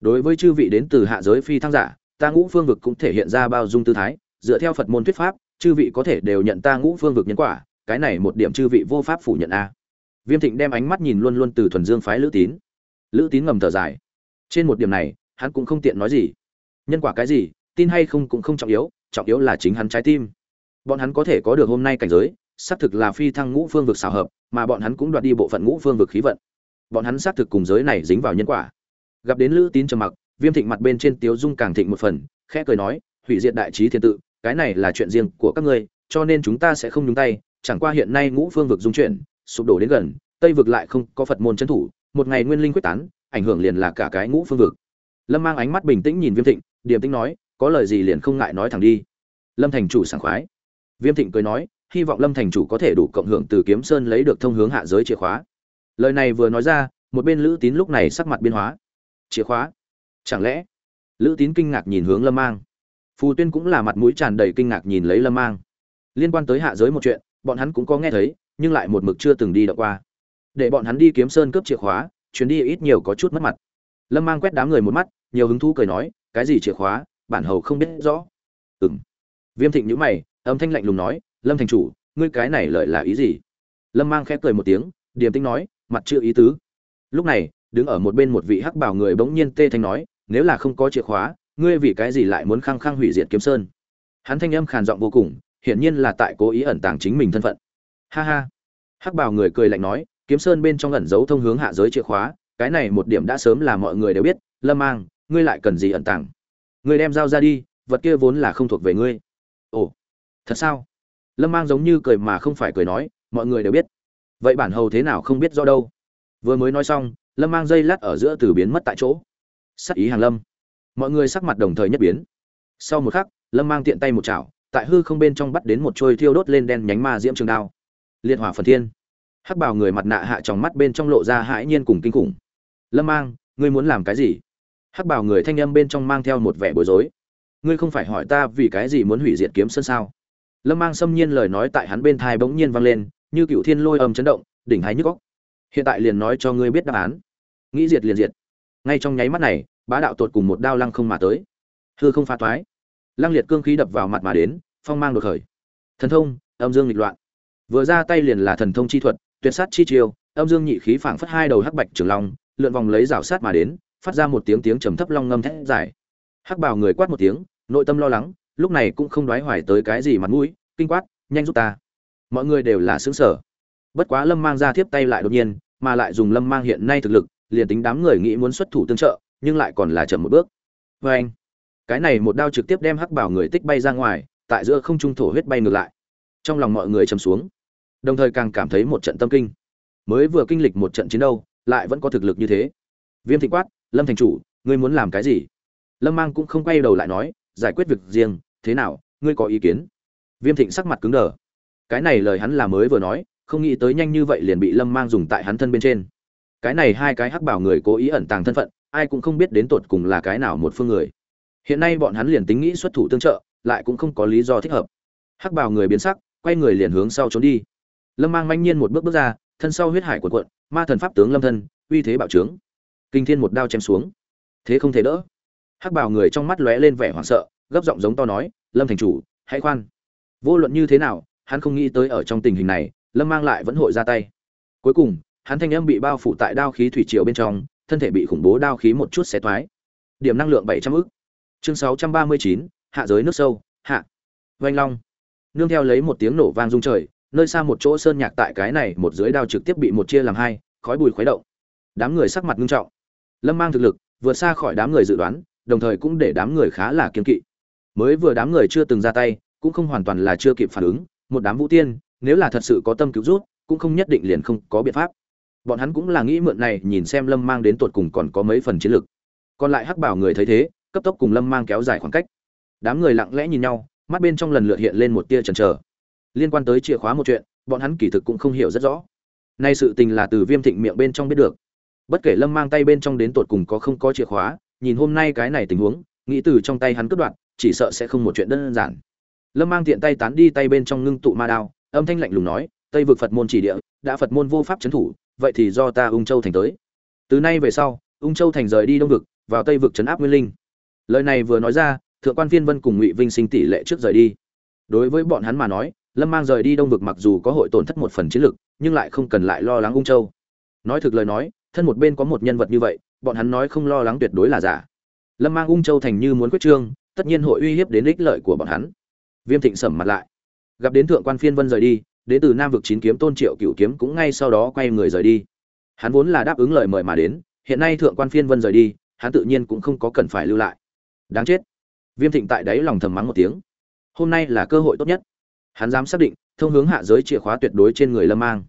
Đối với chư vị đến từ hạ giới phi thăng giả, ta ngũ phương vực cũng thể hiện ra bao dung tư thái, dựa theo phật môn thuyết pháp, chư vị có thể đều nhận ta ngũ phương vực nhân quả, cái này một điểm chư vị vô pháp phủ nhận a. Viêm thịnh đem ánh mắt nhìn luôn luôn từ thuần dương phái lữ tín. Lữ tín ngầm thở dài. Trên một điểm này, hắn cũng không tiện nói gì. Nhân quả cái gì, tin hay không cũng không trọng yếu trọng yếu là chính hắn trái tim. Bọn hắn có thể có được hôm nay cảnh giới xác thực là phi thăng ngũ phương vực xảo hợp, mà bọn hắn cũng đoạt đi bộ phận ngũ phương vực khí vận. Bọn hắn xác thực cùng giới này dính vào nhân quả. Gặp đến lữ tín trầm mặc, viêm thịnh mặt bên trên tiếu dung càng thịnh một phần, khẽ cười nói, hủy diệt đại trí thiên tự, cái này là chuyện riêng của các ngươi, cho nên chúng ta sẽ không nhúng tay, chẳng qua hiện nay ngũ phương vực dung chuyển, sụp đổ đến gần, tây vực lại không có phật môn trấn thủ, một ngày nguyên linh quyết tán, ảnh hưởng liền là cả cái ngũ phương vực. Lâm mang ánh mắt bình tĩnh nhìn viêm thịnh, điềm tĩnh nói, có lời gì liền không ngại nói thẳng đi. Lâm thành chủ sảng khoái. Viêm thịnh cười nói hy vọng lâm thành chủ có thể đủ cộng hưởng từ kiếm sơn lấy được thông hướng hạ giới chìa khóa. Lời này vừa nói ra, một bên lữ tín lúc này sắc mặt biên hóa. Chìa khóa? Chẳng lẽ? Lữ tín kinh ngạc nhìn hướng lâm mang. Phù tuyên cũng là mặt mũi tràn đầy kinh ngạc nhìn lấy lâm mang. Liên quan tới hạ giới một chuyện, bọn hắn cũng có nghe thấy, nhưng lại một mực chưa từng đi đọc qua. Để bọn hắn đi kiếm sơn cướp chìa khóa, chuyến đi ít nhiều có chút mất mặt. Lâm mang quét đám người một mắt, nhiều hứng thú cười nói, cái gì chìa khóa? Bản hầu không biết rõ. Ừng viêm thịnh nhữ mày, âm thanh lạnh lùng nói lâm thành chủ, ngươi cái này lợi là ý gì? Lâm mang khẽ cười một tiếng, điềm tĩnh nói, mặt chưa ý tứ. Lúc này, đứng ở một bên một vị hắc bảo người bỗng nhiên tê thanh nói, nếu là không có chìa khóa, ngươi vì cái gì lại muốn khăng khăng hủy diệt kiếm sơn? Hắn thanh âm khàn giọng vô cùng, hiển nhiên là tại cố ý ẩn tàng chính mình thân phận. Ha ha. Hắc bảo người cười lạnh nói, kiếm sơn bên trong ẩn giấu thông hướng hạ giới chìa khóa, cái này một điểm đã sớm là mọi người đều biết. Lâm mang, ngươi lại cần gì ẩn tàng? Ngươi đem dao ra đi, vật kia vốn là không thuộc về ngươi. Ồ, thật sao? Lâm mang giống như cười mà không phải cười nói, mọi người đều biết. Vậy bản hầu thế nào không biết do đâu. Vừa mới nói xong, lâm mang dây lát ở giữa từ biến mất tại chỗ. Sắc ý hàng lâm. Mọi người sắc mặt đồng thời nhất biến. Sau một khắc, lâm mang tiện tay một chảo, tại hư không bên trong bắt đến một trôi thiêu đốt lên đen nhánh ma diễm trường đao. Liệt hỏa phần thiên. Hắc bào người mặt nạ hạ tròng mắt bên trong lộ ra hãi nhiên cùng kinh khủng. Lâm mang, ngươi muốn làm cái gì? Hắc bào người thanh âm bên trong mang theo một vẻ bối rối. Ngươi không phải hỏi ta vì cái gì muốn hủy diệt kiếm sơn sao? Lâm mang xâm nhiên lời nói tại hắn bên thai bỗng nhiên vang lên, như cựu thiên lôi âm chấn động, đỉnh hái nhức góc hiện tại liền nói cho ngươi biết đáp án. Nghĩ diệt liền diệt. Ngay trong nháy mắt này, bá đạo tột cùng một đao lăng không mà tới. Hư không pha toái lăng liệt cương khí đập vào mặt mà đến, phong mang đột khởi. Thần thông, âm dương nghịch loạn. Vừa ra tay liền là thần thông chi thuật, tuyệt sát chi chiêu, âm dương nhị khí phảng phất hai đầu hắc bạch trường long, lượn vòng lấy rào sát mà đến, phát ra một tiếng tiếng trầm thấp long ngâm thét dài. Hắc bào người quát một tiếng, nội tâm lo lắng lúc này cũng không đoái hoài tới cái gì mặt mũi, kinh quát, nhanh giúp ta. Mọi người đều là xứng sở bất quá lâm mang ra thiếp tay lại đột nhiên, mà lại dùng lâm mang hiện nay thực lực, liền tính đám người nghĩ muốn xuất thủ tương trợ, nhưng lại còn là chậm một bước. Vê anh, cái này một đao trực tiếp đem hắc bảo người tích bay ra ngoài, tại giữa không trung thổ huyết bay ngược lại. Trong lòng mọi người chầm xuống, đồng thời càng cảm thấy một trận tâm kinh. Mới vừa kinh lịch một trận chiến đấu lại vẫn có thực lực như thế. Viêm thị quát, lâm thành chủ, ngươi muốn làm cái gì? Lâm mang cũng không quay đầu lại nói giải quyết việc riêng, thế nào, ngươi có ý kiến? Viêm thịnh sắc mặt cứng đờ. Cái này lời hắn là mới vừa nói, không nghĩ tới nhanh như vậy liền bị lâm mang dùng tại hắn thân bên trên. Cái này hai cái hắc bảo người cố ý ẩn tàng thân phận, ai cũng không biết đến tột cùng là cái nào một phương người. Hiện nay bọn hắn liền tính nghĩ xuất thủ tương trợ, lại cũng không có lý do thích hợp. Hắc bảo người biến sắc, quay người liền hướng sau trốn đi. Lâm mang manh nhiên một bước bước ra, thân sau huyết hải cuộn cuộn, ma thần pháp tướng lâm thân, uy thế bạo trướng. Kinh thiên một đao chém xuống. Thế không thể đỡ hắc bảo người trong mắt lóe lên vẻ hoảng sợ, gấp giọng giống to nói, lâm thành chủ, hãy khoan. Vô luận như thế nào, hắn không nghĩ tới ở trong tình hình này, lâm mang lại vẫn hội ra tay. Cuối cùng, hắn thanh âm bị bao phủ tại đao khí thủy triều bên trong, thân thể bị khủng bố đao khí một chút xé toái. Điểm năng lượng bảy trăm ức. Chương sáu trăm ba mươi chín, hạ giới nước sâu, hạ. Vanh long. Nương theo lấy một tiếng nổ vang rung trời, nơi xa một chỗ sơn nhạc tại cái này một dưới đao trực tiếp bị một chia làm hai, khói bùi khuấy động. Đám người sắc mặt nghiêm trọng. Lâm mang thực lực, vượt xa khỏi đám người dự đoán đồng thời cũng để đám người khá là kiên kỵ. Mới vừa đám người chưa từng ra tay, cũng không hoàn toàn là chưa kịp phản ứng, một đám vũ tiên, nếu là thật sự có tâm cứu rút, cũng không nhất định liền không có biện pháp. Bọn hắn cũng là nghĩ mượn này nhìn xem lâm mang đến tột cùng còn có mấy phần chiến lược còn lại hắc bảo người thấy thế, cấp tốc cùng lâm mang kéo dài khoảng cách. Đám người lặng lẽ nhìn nhau, mắt bên trong lần lượt hiện lên một tia chần chờ. Liên quan tới chìa khóa một chuyện, bọn hắn kỳ thực cũng không hiểu rất rõ. Nay sự tình là từ viêm thịnh miệng bên trong biết được. Bất kể lâm mang tay bên trong đến tột cùng có không có chìa khóa nhìn hôm nay cái này tình huống, nghĩ từ trong tay hắn cướp đoạt, chỉ sợ sẽ không một chuyện đơn giản. Lâm mang tiện tay tán đi tay bên trong ngưng tụ ma đao, âm thanh lạnh lùng nói, tây vực phật môn chỉ địa, đã phật môn vô pháp trấn thủ, vậy thì do ta ung châu thành tới. Từ nay về sau, ung châu thành rời đi đông vực, vào tây vực trấn áp nguyên linh. Lời này vừa nói ra, thượng quan viên vân cùng ngụy vinh sinh tỷ lệ trước rời đi. Đối với bọn hắn mà nói, lâm mang rời đi đông vực mặc dù có hội tổn thất một phần chiến lực, nhưng lại không cần lại lo lắng ung châu. Nói thực lời nói, thân một bên có một nhân vật như vậy bọn hắn nói không lo lắng tuyệt đối là giả. Lâm mang ung châu thành như muốn quyết trương, tất nhiên hội uy hiếp đến ích lợi của bọn hắn. Viêm thịnh sầm mặt lại. Gặp đến thượng quan phiên vân rời đi, đến từ nam vực chín kiếm tôn triệu cựu kiếm cũng ngay sau đó quay người rời đi. Hắn vốn là đáp ứng lời mời mà đến, hiện nay thượng quan phiên vân rời đi, hắn tự nhiên cũng không có cần phải lưu lại. Đáng chết. Viêm thịnh tại đấy lòng thầm mắng một tiếng. Hôm nay là cơ hội tốt nhất. Hắn dám xác định, thông hướng hạ giới chìa khóa tuyệt đối trên người lâm mang.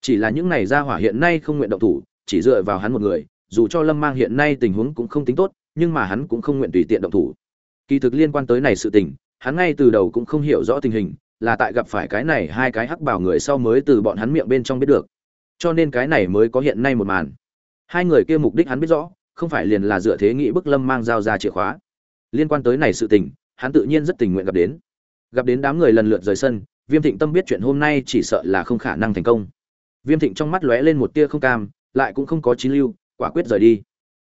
Chỉ là những này ra hỏa hiện nay không nguyện động thủ, chỉ dựa vào hắn một người dù cho lâm mang hiện nay tình huống cũng không tính tốt, nhưng mà hắn cũng không nguyện tùy tiện động thủ. Kỳ thực liên quan tới này sự tình, hắn ngay từ đầu cũng không hiểu rõ tình hình, là tại gặp phải cái này hai cái hắc bảo người sau mới từ bọn hắn miệng bên trong biết được. Cho nên cái này mới có hiện nay một màn. Hai người kia mục đích hắn biết rõ, không phải liền là dựa thế nghĩ bức lâm mang giao ra chìa khóa. Liên quan tới này sự tình, hắn tự nhiên rất tình nguyện gặp đến. Gặp đến đám người lần lượt rời sân, viêm thịnh tâm biết chuyện hôm nay chỉ sợ là không khả năng thành công. Viêm thịnh trong mắt lóe lên một tia không cam, lại cũng không có chí lưu quả quyết rời đi.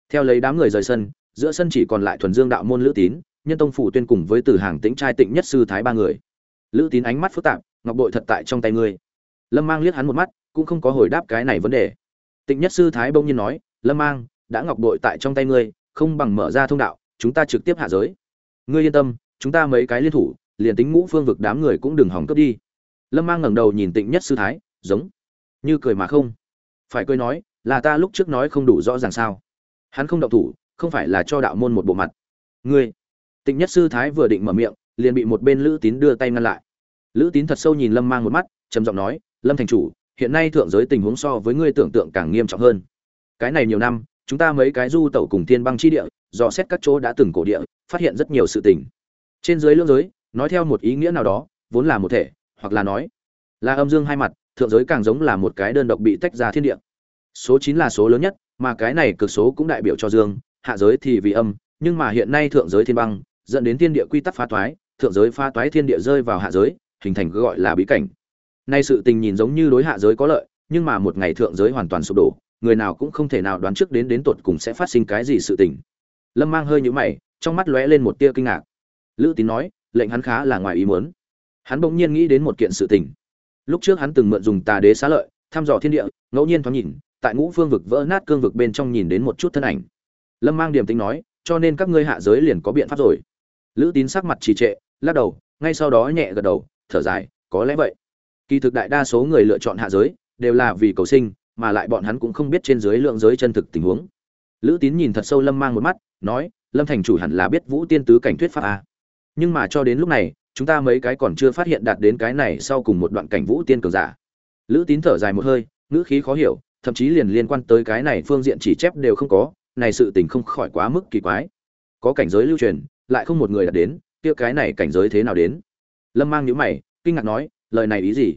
Theo lấy đám người rời sân, giữa sân chỉ còn lại thuần dương đạo môn lữ tín, nhân tông phủ tuyên cùng với từ hàng tĩnh trai tịnh nhất sư thái ba người. Lữ tín ánh mắt phức tạp, ngọc bội thật tại trong tay ngươi. Lâm mang liếc hắn một mắt, cũng không có hồi đáp cái này vấn đề. Tịnh nhất sư thái bỗng nhiên nói, lâm mang, đã ngọc bội tại trong tay ngươi, không bằng mở ra thông đạo, chúng ta trực tiếp hạ giới. Ngươi yên tâm, chúng ta mấy cái liên thủ, liền tính ngũ phương vực đám người cũng đừng hỏng cướp đi. Lâm mang ngẩng đầu nhìn tịnh nhất sư thái, giống như cười mà không. Phải cười nói là ta lúc trước nói không đủ rõ ràng sao? Hắn không động thủ, không phải là cho đạo môn một bộ mặt. Ngươi, tịnh nhất sư thái vừa định mở miệng, liền bị một bên lữ tín đưa tay ngăn lại. Lữ tín thật sâu nhìn lâm mang một mắt, trầm giọng nói, lâm thành chủ, hiện nay thượng giới tình huống so với ngươi tưởng tượng càng nghiêm trọng hơn. Cái này nhiều năm, chúng ta mấy cái du tẩu cùng thiên băng chi địa, dò xét các chỗ đã từng cổ địa, phát hiện rất nhiều sự tình. Trên dưới lưỡng giới, nói theo một ý nghĩa nào đó, vốn là một thể, hoặc là nói, là âm dương hai mặt, thượng giới càng giống là một cái đơn độc bị tách ra thiên địa số chín là số lớn nhất, mà cái này cực số cũng đại biểu cho dương, hạ giới thì vì âm, nhưng mà hiện nay thượng giới thiên băng, dẫn đến thiên địa quy tắc phá toái, thượng giới phá toái thiên địa rơi vào hạ giới, hình thành gọi là bí cảnh. Nay sự tình nhìn giống như đối hạ giới có lợi, nhưng mà một ngày thượng giới hoàn toàn sụp đổ, người nào cũng không thể nào đoán trước đến đến tột cùng sẽ phát sinh cái gì sự tình. Lâm mang hơi nhũ mày, trong mắt lóe lên một tia kinh ngạc. Lữ tín nói, lệnh hắn khá là ngoài ý muốn. Hắn bỗng nhiên nghĩ đến một kiện sự tình. Lúc trước hắn từng mượn dùng tà đế xá lợi, thăm dò thiên địa, ngẫu nhiên thoáng nhìn tại ngũ phương vực vỡ nát cương vực bên trong nhìn đến một chút thân ảnh. Lâm mang điềm tính nói, cho nên các ngươi hạ giới liền có biện pháp rồi. Lữ tín sắc mặt trì trệ, lắc đầu, ngay sau đó nhẹ gật đầu, thở dài, có lẽ vậy. Kỳ thực đại đa số người lựa chọn hạ giới, đều là vì cầu sinh, mà lại bọn hắn cũng không biết trên dưới lượng giới chân thực tình huống. Lữ tín nhìn thật sâu lâm mang một mắt, nói, lâm thành chủ hẳn là biết vũ tiên tứ cảnh thuyết pháp a nhưng mà cho đến lúc này, chúng ta mấy cái còn chưa phát hiện đạt đến cái này sau cùng một đoạn cảnh vũ tiên cường giả. Lữ tín thở dài một hơi, ngữ khí khó hiểu thậm chí liền liên quan tới cái này phương diện chỉ chép đều không có, này sự tình không khỏi quá mức kỳ quái. Có cảnh giới lưu truyền, lại không một người đạt đến, kia cái này cảnh giới thế nào đến? Lâm mang nhíu mày, kinh ngạc nói, lời này ý gì?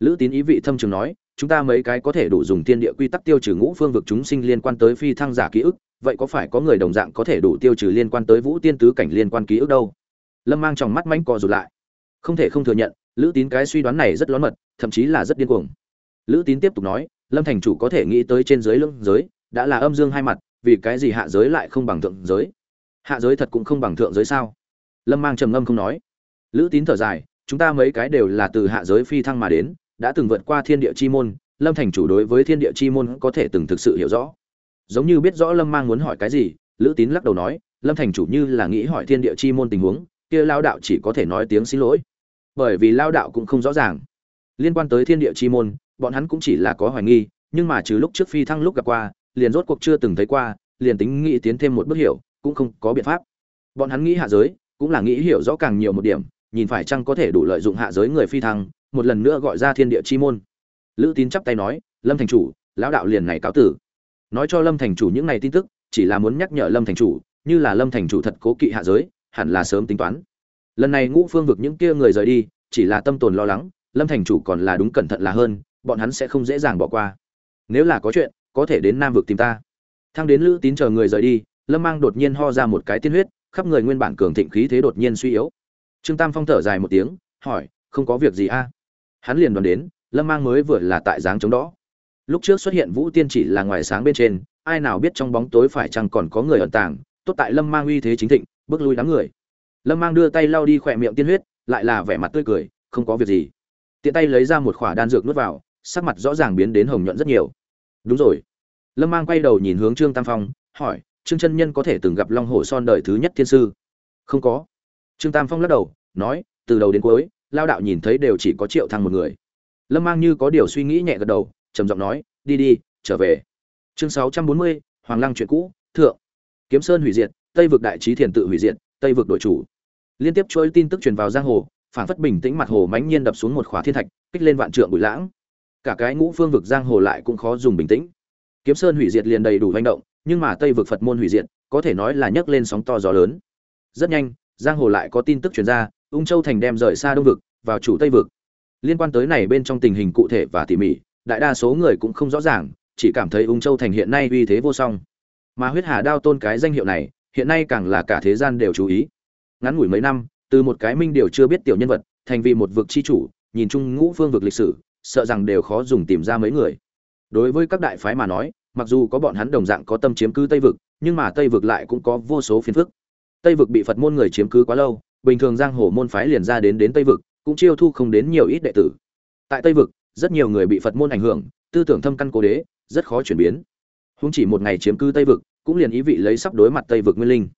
Lữ tín ý vị thâm trường nói, chúng ta mấy cái có thể đủ dùng thiên địa quy tắc tiêu trừ ngũ phương vực chúng sinh liên quan tới phi thăng giả ký ức, vậy có phải có người đồng dạng có thể đủ tiêu trừ liên quan tới vũ tiên tứ cảnh liên quan ký ức đâu? Lâm mang trong mắt mánh co rụt lại. Không thể không thừa nhận, lữ tín cái suy đoán này rất lón mật, thậm chí là rất điên cuồng. Lữ tín tiếp tục nói lâm thành chủ có thể nghĩ tới trên giới lưng giới, đã là âm dương hai mặt, vì cái gì hạ giới lại không bằng thượng giới? Hạ giới thật cũng không bằng thượng giới sao? Lâm mang trầm ngâm không nói. Lữ tín thở dài, chúng ta mấy cái đều là từ hạ giới phi thăng mà đến, đã từng vượt qua thiên địa chi môn, lâm thành chủ đối với thiên địa chi môn có thể từng thực sự hiểu rõ. Giống như biết rõ lâm mang muốn hỏi cái gì, lữ tín lắc đầu nói, lâm thành chủ như là nghĩ hỏi thiên địa chi môn tình huống, kia lao đạo chỉ có thể nói tiếng xin lỗi. Bởi vì lao đạo cũng không rõ ràng. Liên quan tới thiên địa chi môn bọn hắn cũng chỉ là có hoài nghi, nhưng mà trừ lúc trước phi thăng lúc gặp qua, liền rốt cuộc chưa từng thấy qua, liền tính nghĩ tiến thêm một bước hiểu, cũng không có biện pháp. Bọn hắn nghĩ hạ giới, cũng là nghĩ hiểu rõ càng nhiều một điểm, nhìn phải chăng có thể đủ lợi dụng hạ giới người phi thăng, một lần nữa gọi ra thiên địa chi môn. Lữ tín chắp tay nói, lâm thành chủ, lão đạo liền này cáo tử. Nói cho lâm thành chủ những này tin tức, chỉ là muốn nhắc nhở lâm thành chủ, như là lâm thành chủ thật cố kỵ hạ giới, hẳn là sớm tính toán. Lần này ngũ phương vực những kia người rời đi, chỉ là tâm tồn lo lắng, lâm thành chủ còn là đúng cẩn thận là hơn bọn hắn sẽ không dễ dàng bỏ qua. Nếu là có chuyện, có thể đến nam vực tìm ta. Thang đến lữ tín chờ người rời đi, lâm mang đột nhiên ho ra một cái tiên huyết, khắp người nguyên bản cường thịnh khí thế đột nhiên suy yếu. Trương tam phong thở dài một tiếng, hỏi, không có việc gì a? Hắn liền đoán đến, lâm mang mới vừa là tại dáng chống đó. Lúc trước xuất hiện vũ tiên chỉ là ngoài sáng bên trên, ai nào biết trong bóng tối phải chăng còn có người ẩn tàng, tốt tại lâm mang uy thế chính thịnh, bước lui đám người. Lâm mang đưa tay lau đi khỏe miệng tiên huyết, lại là vẻ mặt tươi cười, không có việc gì. Tiện tay lấy ra một khỏa đan dược nuốt vào sắc mặt rõ ràng biến đến hồng nhuận rất nhiều. Đúng rồi. Lâm mang quay đầu nhìn hướng trương tam phong, hỏi, trương chân nhân có thể từng gặp long hổ son đời thứ nhất thiên sư? Không có. Trương tam phong lắc đầu, nói, từ đầu đến cuối, lao đạo nhìn thấy đều chỉ có triệu thăng một người. Lâm mang như có điều suy nghĩ nhẹ gật đầu, trầm giọng nói, đi đi, trở về. Chương sáu trăm bốn mươi, hoàng lăng chuyện cũ, thượng. Kiếm sơn hủy diệt, tây vực đại trí thiền tự hủy diệt, tây vực đội chủ. Liên tiếp chuỗi tin tức truyền vào giang hồ phản phất bình tĩnh mặt hồ mãnh nhiên đập xuống một khóa thiên thạch, kích lên vạn trượng bụi lãng cả cái ngũ phương vực giang hồ lại cũng khó dùng bình tĩnh. Kiếm sơn hủy diệt liền đầy đủ manh động, nhưng mà tây vực phật môn hủy diệt, có thể nói là nhấc lên sóng to gió lớn. Rất nhanh, giang hồ lại có tin tức truyền ra, ung châu thành đem rời xa đông vực, vào chủ tây vực. Liên quan tới này bên trong tình hình cụ thể và tỉ mỉ, đại đa số người cũng không rõ ràng, chỉ cảm thấy ung châu thành hiện nay uy thế vô song. Mà huyết hà đao tôn cái danh hiệu này, hiện nay càng là cả thế gian đều chú ý. Ngắn ngủi mấy năm, từ một cái minh điều chưa biết tiểu nhân vật, thành vì một vực chi chủ, nhìn chung ngũ phương vực lịch sử sợ rằng đều khó dùng tìm ra mấy người. Đối với các đại phái mà nói, mặc dù có bọn hắn đồng dạng có tâm chiếm cứ tây vực, nhưng mà tây vực lại cũng có vô số phiền phức. Tây vực bị phật môn người chiếm cứ quá lâu, bình thường giang hồ môn phái liền ra đến đến tây vực, cũng chiêu thu không đến nhiều ít đệ tử. Tại tây vực, rất nhiều người bị phật môn ảnh hưởng, tư tưởng thâm căn cố đế, rất khó chuyển biến. Huống chỉ một ngày chiếm cứ tây vực, cũng liền ý vị lấy sắp đối mặt tây vực nguyên linh.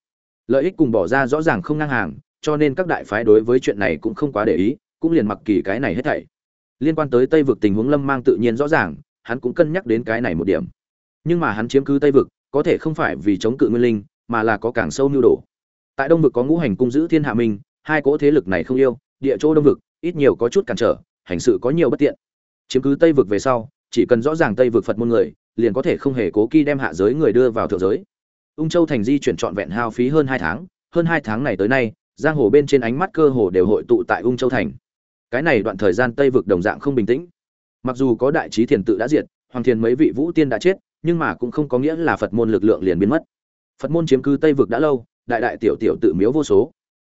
Lợi ích cùng bỏ ra rõ ràng không ngang hàng, cho nên các đại phái đối với chuyện này cũng không quá để ý, cũng liền mặc kỳ cái này hết thảy liên quan tới tây vực tình huống lâm mang tự nhiên rõ ràng, hắn cũng cân nhắc đến cái này một điểm. Nhưng mà hắn chiếm cứ tây vực, có thể không phải vì chống cự nguyên linh, mà là có càng sâu nhu đồ. Tại đông vực có ngũ hành cung giữ thiên hạ minh, hai cỗ thế lực này không yêu, địa chỗ đông vực, ít nhiều có chút cản trở, hành sự có nhiều bất tiện. Chiếm cứ tây vực về sau, chỉ cần rõ ràng tây vực phật môn người, liền có thể không hề cố kỳ đem hạ giới người đưa vào thượng giới. Ung châu thành di chuyển trọn vẹn hao phí hơn hai tháng, hơn hai tháng này tới nay, giang hồ bên trên ánh mắt cơ hồ đều hội tụ tại ung châu thành cái này đoạn thời gian tây vực đồng dạng không bình tĩnh. Mặc dù có đại trí thiền tự đã diệt, hoàng thiền mấy vị vũ tiên đã chết, nhưng mà cũng không có nghĩa là phật môn lực lượng liền biến mất. Phật môn chiếm cứ tây vực đã lâu, đại đại tiểu tiểu tự miếu vô số.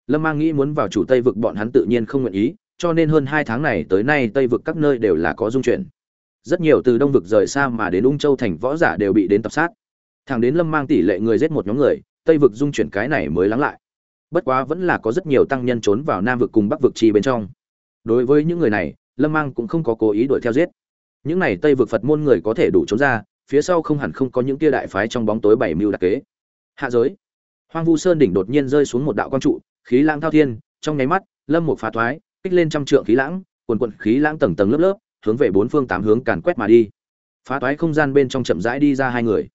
Lâm mang nghĩ muốn vào chủ tây vực bọn hắn tự nhiên không nguyện ý, cho nên hơn hai tháng này tới nay tây vực các nơi đều là có dung chuyển. Rất nhiều từ đông vực rời xa mà đến ung châu thành võ giả đều bị đến tập sát. Thẳng đến lâm mang tỷ lệ người giết một nhóm người, tây vực dung chuyển cái này mới lắng lại. Bất quá vẫn là có rất nhiều tăng nhân trốn vào nam vực cùng bắc vực chi bên trong đối với những người này, lâm mang cũng không có cố ý đuổi theo giết. Những này tây vực phật môn người có thể đủ trốn ra, phía sau không hẳn không có những tia đại phái trong bóng tối bảy mưu đặc kế. Hạ giới. Hoang vu sơn đỉnh đột nhiên rơi xuống một đạo quang trụ, khí lãng thao thiên, trong nháy mắt, lâm một phá thoái, kích lên trăm trượng khí lãng, quần quận khí lãng tầng tầng lớp lớp, hướng về bốn phương tám hướng càn quét mà đi. Phá toái không gian bên trong chậm rãi đi ra hai người.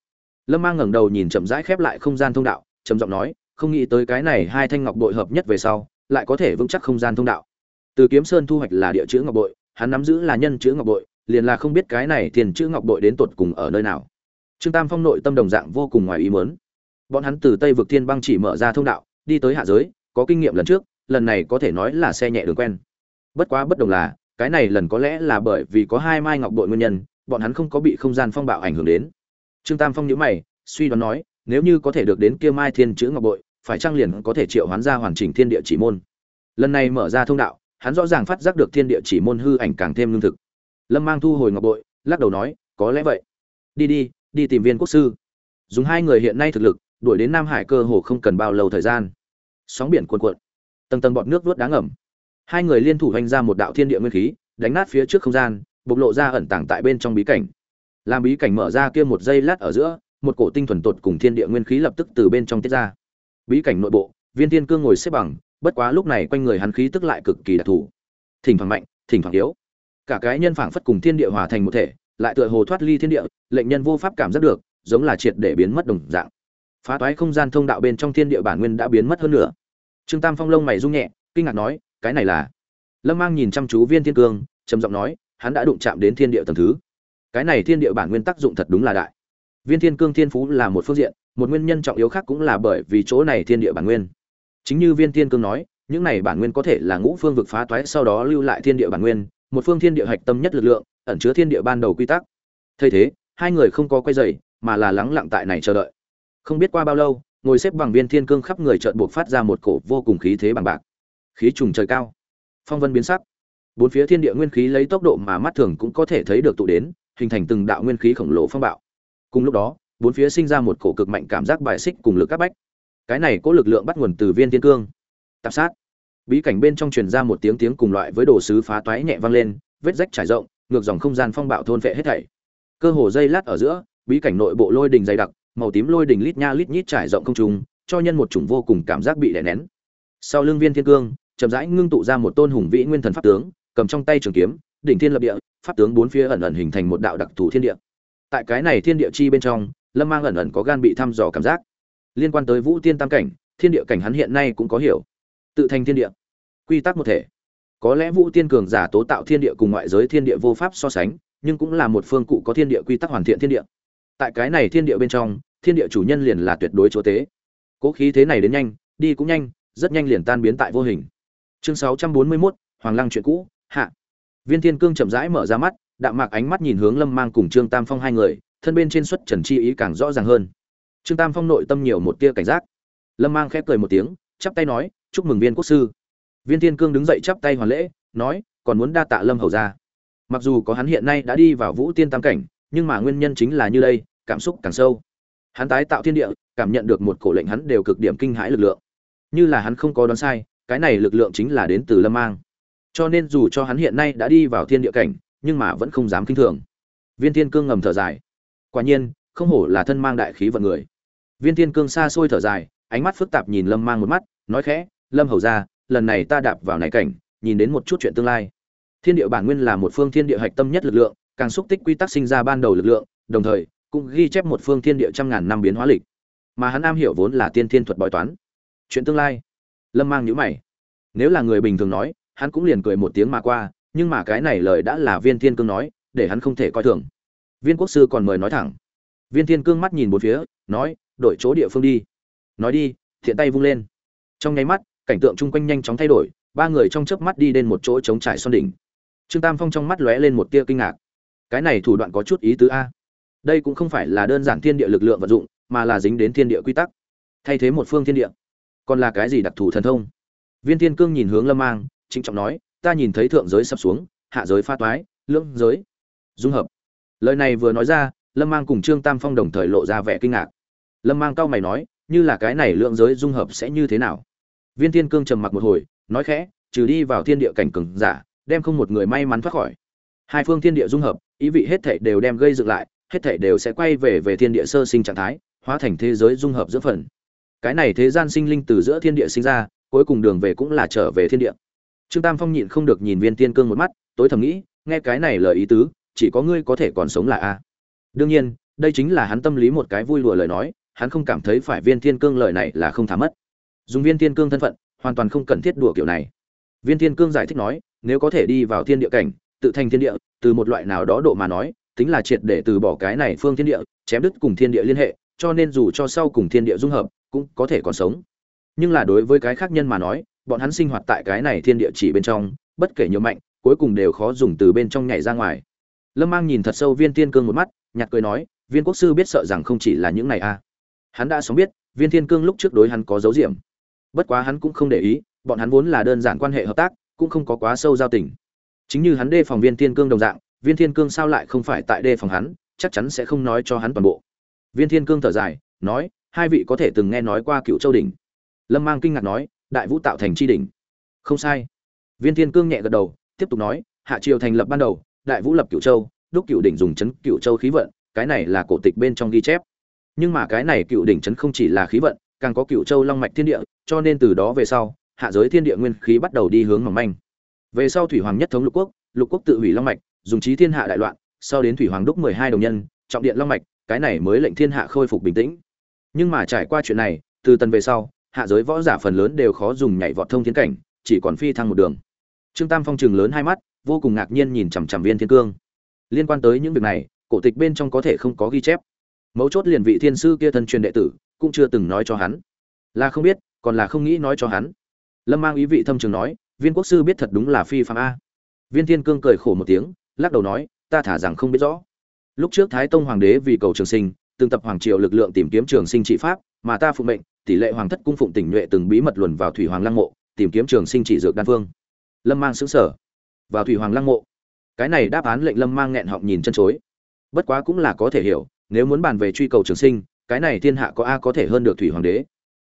Lâm mang ngẩng đầu nhìn chậm rãi khép lại không gian thông đạo, trầm giọng nói, không nghĩ tới cái này hai thanh ngọc đội hợp nhất về sau, lại có thể vững chắc không gian thông đạo từ kiếm sơn thu hoạch là địa chữ ngọc bội, hắn nắm giữ là nhân chữ ngọc bội, liền là không biết cái này tiền chữ ngọc bội đến tột cùng ở nơi nào. Trương tam phong nội tâm đồng dạng vô cùng ngoài ý muốn. Bọn hắn từ tây vực thiên băng chỉ mở ra thông đạo, đi tới hạ giới, có kinh nghiệm lần trước, lần này có thể nói là xe nhẹ đường quen. Bất quá bất đồng là, cái này lần có lẽ là bởi vì có hai mai ngọc bội nguyên nhân, bọn hắn không có bị không gian phong bạo ảnh hưởng đến. Trương tam phong nhíu mày, suy đoán nói, nếu như có thể được đến kia mai thiên chữ ngọc bội, phải trang liền có thể triệu hoán ra hoàn chỉnh thiên địa chỉ môn. Lần này mở ra thông đạo hắn rõ ràng phát giác được thiên địa chỉ môn hư ảnh càng thêm lương thực. Lâm mang thu hồi ngọc bội, lắc đầu nói, có lẽ vậy. Đi đi đi tìm viên quốc sư. Dùng hai người hiện nay thực lực, đuổi đến nam hải cơ hồ không cần bao lâu thời gian. Sóng biển cuồn cuộn, tầng tầng bọt nước vớt đáng ẩm hai người liên thủ hành ra một đạo thiên địa nguyên khí, đánh nát phía trước không gian, bộc lộ ra ẩn tàng tại bên trong bí cảnh. Làm bí cảnh mở ra kia một giây lát ở giữa, một cổ tinh thuần tột cùng thiên địa nguyên khí lập tức từ bên trong tiết ra. Bí cảnh nội bộ, viên thiên cương ngồi xếp bằng bất quá lúc này quanh người hắn khí tức lại cực kỳ đặc thù. Thỉnh thoảng mạnh, thỉnh thoảng yếu. Cả cái nhân phảng phất cùng thiên địa hòa thành một thể, lại tựa hồ thoát ly thiên địa, lệnh nhân vô pháp cảm giác được, giống là triệt để biến mất đồng dạng. Phá toái không gian thông đạo bên trong thiên địa bản nguyên đã biến mất hơn nữa. Trương tam phong lông mày rung nhẹ, kinh ngạc nói, cái này là? Lâm mang nhìn chăm chú viên thiên cương, trầm giọng nói, hắn đã đụng chạm đến thiên địa tầng thứ. Cái này thiên địa bản nguyên tác dụng thật đúng là đại. Viên thiên cương thiên phú là một phương diện, một nguyên nhân trọng yếu khác cũng là bởi vì chỗ này thiên địa bản nguyên chính như viên thiên cương nói, những này bản nguyên có thể là ngũ phương vực phá toái, sau đó lưu lại thiên địa bản nguyên, một phương thiên địa hạch tâm nhất lực lượng, ẩn chứa thiên địa ban đầu quy tắc. Thay thế, hai người không có quay dày mà là lắng lặng tại này chờ đợi. Không biết qua bao lâu, ngồi xếp bằng viên thiên cương khắp người trợn buộc phát ra một cổ vô cùng khí thế bằng bạc. Khí trùng trời cao. Phong vân biến sắc. Bốn phía thiên địa nguyên khí lấy tốc độ mà mắt thường cũng có thể thấy được tụ đến, hình thành từng đạo nguyên khí khổng lồ phong bạo. Cùng lúc đó, bốn phía sinh ra một cổ cực mạnh cảm giác bài xích cùng lực các bách cái này có lực lượng bắt nguồn từ viên thiên cương. Tạp sát. Bí cảnh bên trong truyền ra một tiếng tiếng cùng loại với đồ sứ phá toái nhẹ vang lên, vết rách trải rộng, ngược dòng không gian phong bạo thôn vệ hết thảy. Cơ hồ dây lát ở giữa, bí cảnh nội bộ lôi đình dày đặc, màu tím lôi đình lít nha lít nhít trải rộng không trùng cho nhân một chủng vô cùng cảm giác bị đè nén. Sau lưng viên thiên cương, chậm rãi ngưng tụ ra một tôn hùng vĩ nguyên thần pháp tướng, cầm trong tay trường kiếm, đỉnh thiên lập địa, pháp tướng bốn phía ẩn ẩn hình thành một đạo đặc thù thiên địa. Tại cái này thiên địa chi bên trong, lâm mang ẩn ẩn có gan bị thăm dò cảm giác liên quan tới vũ tiên tam cảnh thiên địa cảnh hắn hiện nay cũng có hiểu. Tự thành thiên địa quy tắc một thể. Có lẽ vũ tiên cường giả tố tạo thiên địa cùng ngoại giới thiên địa vô pháp so sánh nhưng cũng là một phương cụ có thiên địa quy tắc hoàn thiện thiên địa. Tại cái này thiên địa bên trong thiên địa chủ nhân liền là tuyệt đối chúa tế cố khí thế này đến nhanh đi cũng nhanh rất nhanh liền tan biến tại vô hình. Chương 641, hoàng lăng chuyện cũ hạ. Viên thiên cương chậm rãi mở ra mắt đạm mạc ánh mắt nhìn hướng lâm mang cùng trương tam phong hai người thân bên trên xuất trần chi ý càng rõ ràng hơn trương tam phong nội tâm nhiều một tia cảnh giác. Lâm mang khép cười một tiếng, chắp tay nói, chúc mừng viên quốc sư. Viên thiên cương đứng dậy chắp tay hoàn lễ, nói, còn muốn đa tạ lâm hầu ra mặc dù có hắn hiện nay đã đi vào vũ tiên tam cảnh, nhưng mà nguyên nhân chính là như đây, cảm xúc càng sâu. Hắn tái tạo thiên địa, cảm nhận được một cổ lệnh hắn đều cực điểm kinh hãi lực lượng. Như là hắn không có đoán sai, cái này lực lượng chính là đến từ lâm mang. Cho nên dù cho hắn hiện nay đã đi vào thiên địa cảnh, nhưng mà vẫn không dám kinh thường. Viên thiên cương ngầm thở dài. Quả nhiên, không hổ là thân mang đại khí vận người viên thiên cương xa xôi thở dài, ánh mắt phức tạp nhìn lâm mang một mắt, nói khẽ, lâm hầu ra lần này ta đạp vào này cảnh, nhìn đến một chút chuyện tương lai. Thiên địa bản nguyên là một phương thiên địa hạch tâm nhất lực lượng, càng xúc tích quy tắc sinh ra ban đầu lực lượng, đồng thời, cũng ghi chép một phương thiên địa trăm ngàn năm biến hóa lịch. Mà hắn am hiểu vốn là tiên thiên thuật bói toán. Chuyện tương lai. Lâm mang nhữ mày. Nếu là người bình thường nói, hắn cũng liền cười một tiếng mà qua, nhưng mà cái này lời đã là viên thiên cương nói, để hắn không thể coi thường. Viên quốc sư còn mời nói thẳng. Viên thiên cương mắt nhìn một phía, nói đổi chỗ địa phương đi. Nói đi, thiện tay vung lên. Trong nháy mắt, cảnh tượng chung quanh nhanh chóng thay đổi, ba người trong chớp mắt đi đến một chỗ trống trải son đỉnh. Trương tam phong trong mắt lóe lên một tia kinh ngạc. Cái này thủ đoạn có chút ý tứ a. Đây cũng không phải là đơn giản thiên địa lực lượng vận dụng, mà là dính đến thiên địa quy tắc. Thay thế một phương thiên địa, còn là cái gì đặc thù thần thông? Viên thiên cương nhìn hướng lâm mang, trịnh trọng nói, ta nhìn thấy thượng giới sập xuống, hạ giới pha toái, lưỡng giới. Dung hợp. Lời này vừa nói ra, lâm mang cùng trương tam phong đồng thời lộ ra vẻ kinh ngạc lâm mang cao mày nói, như là cái này lượng giới dung hợp sẽ như thế nào? Viên thiên cương trầm mặc một hồi, nói khẽ, trừ đi vào thiên địa cảnh cường giả, đem không một người may mắn thoát khỏi. Hai phương thiên địa dung hợp, ý vị hết thể đều đem gây dựng lại, hết thể đều sẽ quay về về thiên địa sơ sinh trạng thái, hóa thành thế giới dung hợp giữa phần. Cái này thế gian sinh linh từ giữa thiên địa sinh ra, cuối cùng đường về cũng là trở về thiên địa. Trương tam phong nhịn không được nhìn viên tiên cương một mắt, tối thầm nghĩ, nghe cái này lời ý tứ, chỉ có ngươi có thể còn sống là a. Đương nhiên, đây chính là hắn tâm lý một cái vui lùa lời nói hắn không cảm thấy phải viên thiên cương lời này là không thả mất. Dùng viên thiên cương thân phận, hoàn toàn không cần thiết đùa kiểu này. Viên thiên cương giải thích nói, nếu có thể đi vào thiên địa cảnh, tự thành thiên địa, từ một loại nào đó độ mà nói, tính là triệt để từ bỏ cái này phương thiên địa, chém đứt cùng thiên địa liên hệ, cho nên dù cho sau cùng thiên địa dung hợp, cũng có thể còn sống. Nhưng là đối với cái khác nhân mà nói, bọn hắn sinh hoạt tại cái này thiên địa chỉ bên trong, bất kể nhiều mạnh, cuối cùng đều khó dùng từ bên trong nhảy ra ngoài. Lâm mang nhìn thật sâu viên thiên cương một mắt nhặt cười nói, viên quốc sư biết sợ rằng không chỉ là những này a à hắn đã sống biết, viên thiên cương lúc trước đối hắn có dấu diệm. Bất quá hắn cũng không để ý, bọn hắn vốn là đơn giản quan hệ hợp tác, cũng không có quá sâu giao tình. Chính như hắn đề phòng viên thiên cương đồng dạng, viên thiên cương sao lại không phải tại đề phòng hắn, chắc chắn sẽ không nói cho hắn toàn bộ. Viên thiên cương thở dài, nói, hai vị có thể từng nghe nói qua cựu châu đỉnh. Lâm mang kinh ngạc nói, đại vũ tạo thành tri đỉnh. Không sai. Viên thiên cương nhẹ gật đầu, tiếp tục nói, hạ triều thành lập ban đầu, đại vũ lập cựu châu, đúc cựu đỉnh dùng chấn cựu châu khí vận, cái này là cổ tịch bên trong ghi chép nhưng mà cái này cựu đỉnh chấn không chỉ là khí vận, càng có cựu châu long mạch thiên địa, cho nên từ đó về sau, hạ giới thiên địa nguyên khí bắt đầu đi hướng mỏng manh. Về sau thủy hoàng nhất thống lục quốc lục quốc tự hủy long mạch, dùng trí thiên hạ đại loạn, sau đến thủy hoàng đúc mười hai đồng nhân, trọng điện long mạch, cái này mới lệnh thiên hạ khôi phục bình tĩnh. Nhưng mà trải qua chuyện này, từ tần về sau, hạ giới võ giả phần lớn đều khó dùng nhảy vọt thông thiên cảnh, chỉ còn phi thăng một đường. Trương tam phong trường lớn hai mắt, vô cùng ngạc nhiên nhìn chằm chằm viên thiên cương. Liên quan tới những việc này, cổ tịch bên trong có thể không có ghi chép mấu chốt liền vị thiên sư kia thân truyền đệ tử, cũng chưa từng nói cho hắn. Là không biết, còn là không nghĩ nói cho hắn. Lâm mang ý vị thâm trường nói, viên quốc sư biết thật đúng là phi phạm a. Viên thiên cương cười khổ một tiếng, lắc đầu nói, ta thả rằng không biết rõ. Lúc trước thái tông hoàng đế vì cầu trường sinh, từng tập hoàng triều lực lượng tìm kiếm trường sinh trị pháp, mà ta phụ mệnh, tỷ lệ hoàng thất cung phụng tỉnh nhuệ từng bí mật luồn vào thủy hoàng lăng mộ, tìm kiếm trường sinh trị dược đan phương. Lâm mang xứng sở vào thủy hoàng lăng mộ? Cái này đáp án lệnh lâm mang nghẹn họng nhìn chân chối. Bất quá cũng là có thể hiểu nếu muốn bàn về truy cầu trường sinh, cái này thiên hạ có a có thể hơn được thủy hoàng đế.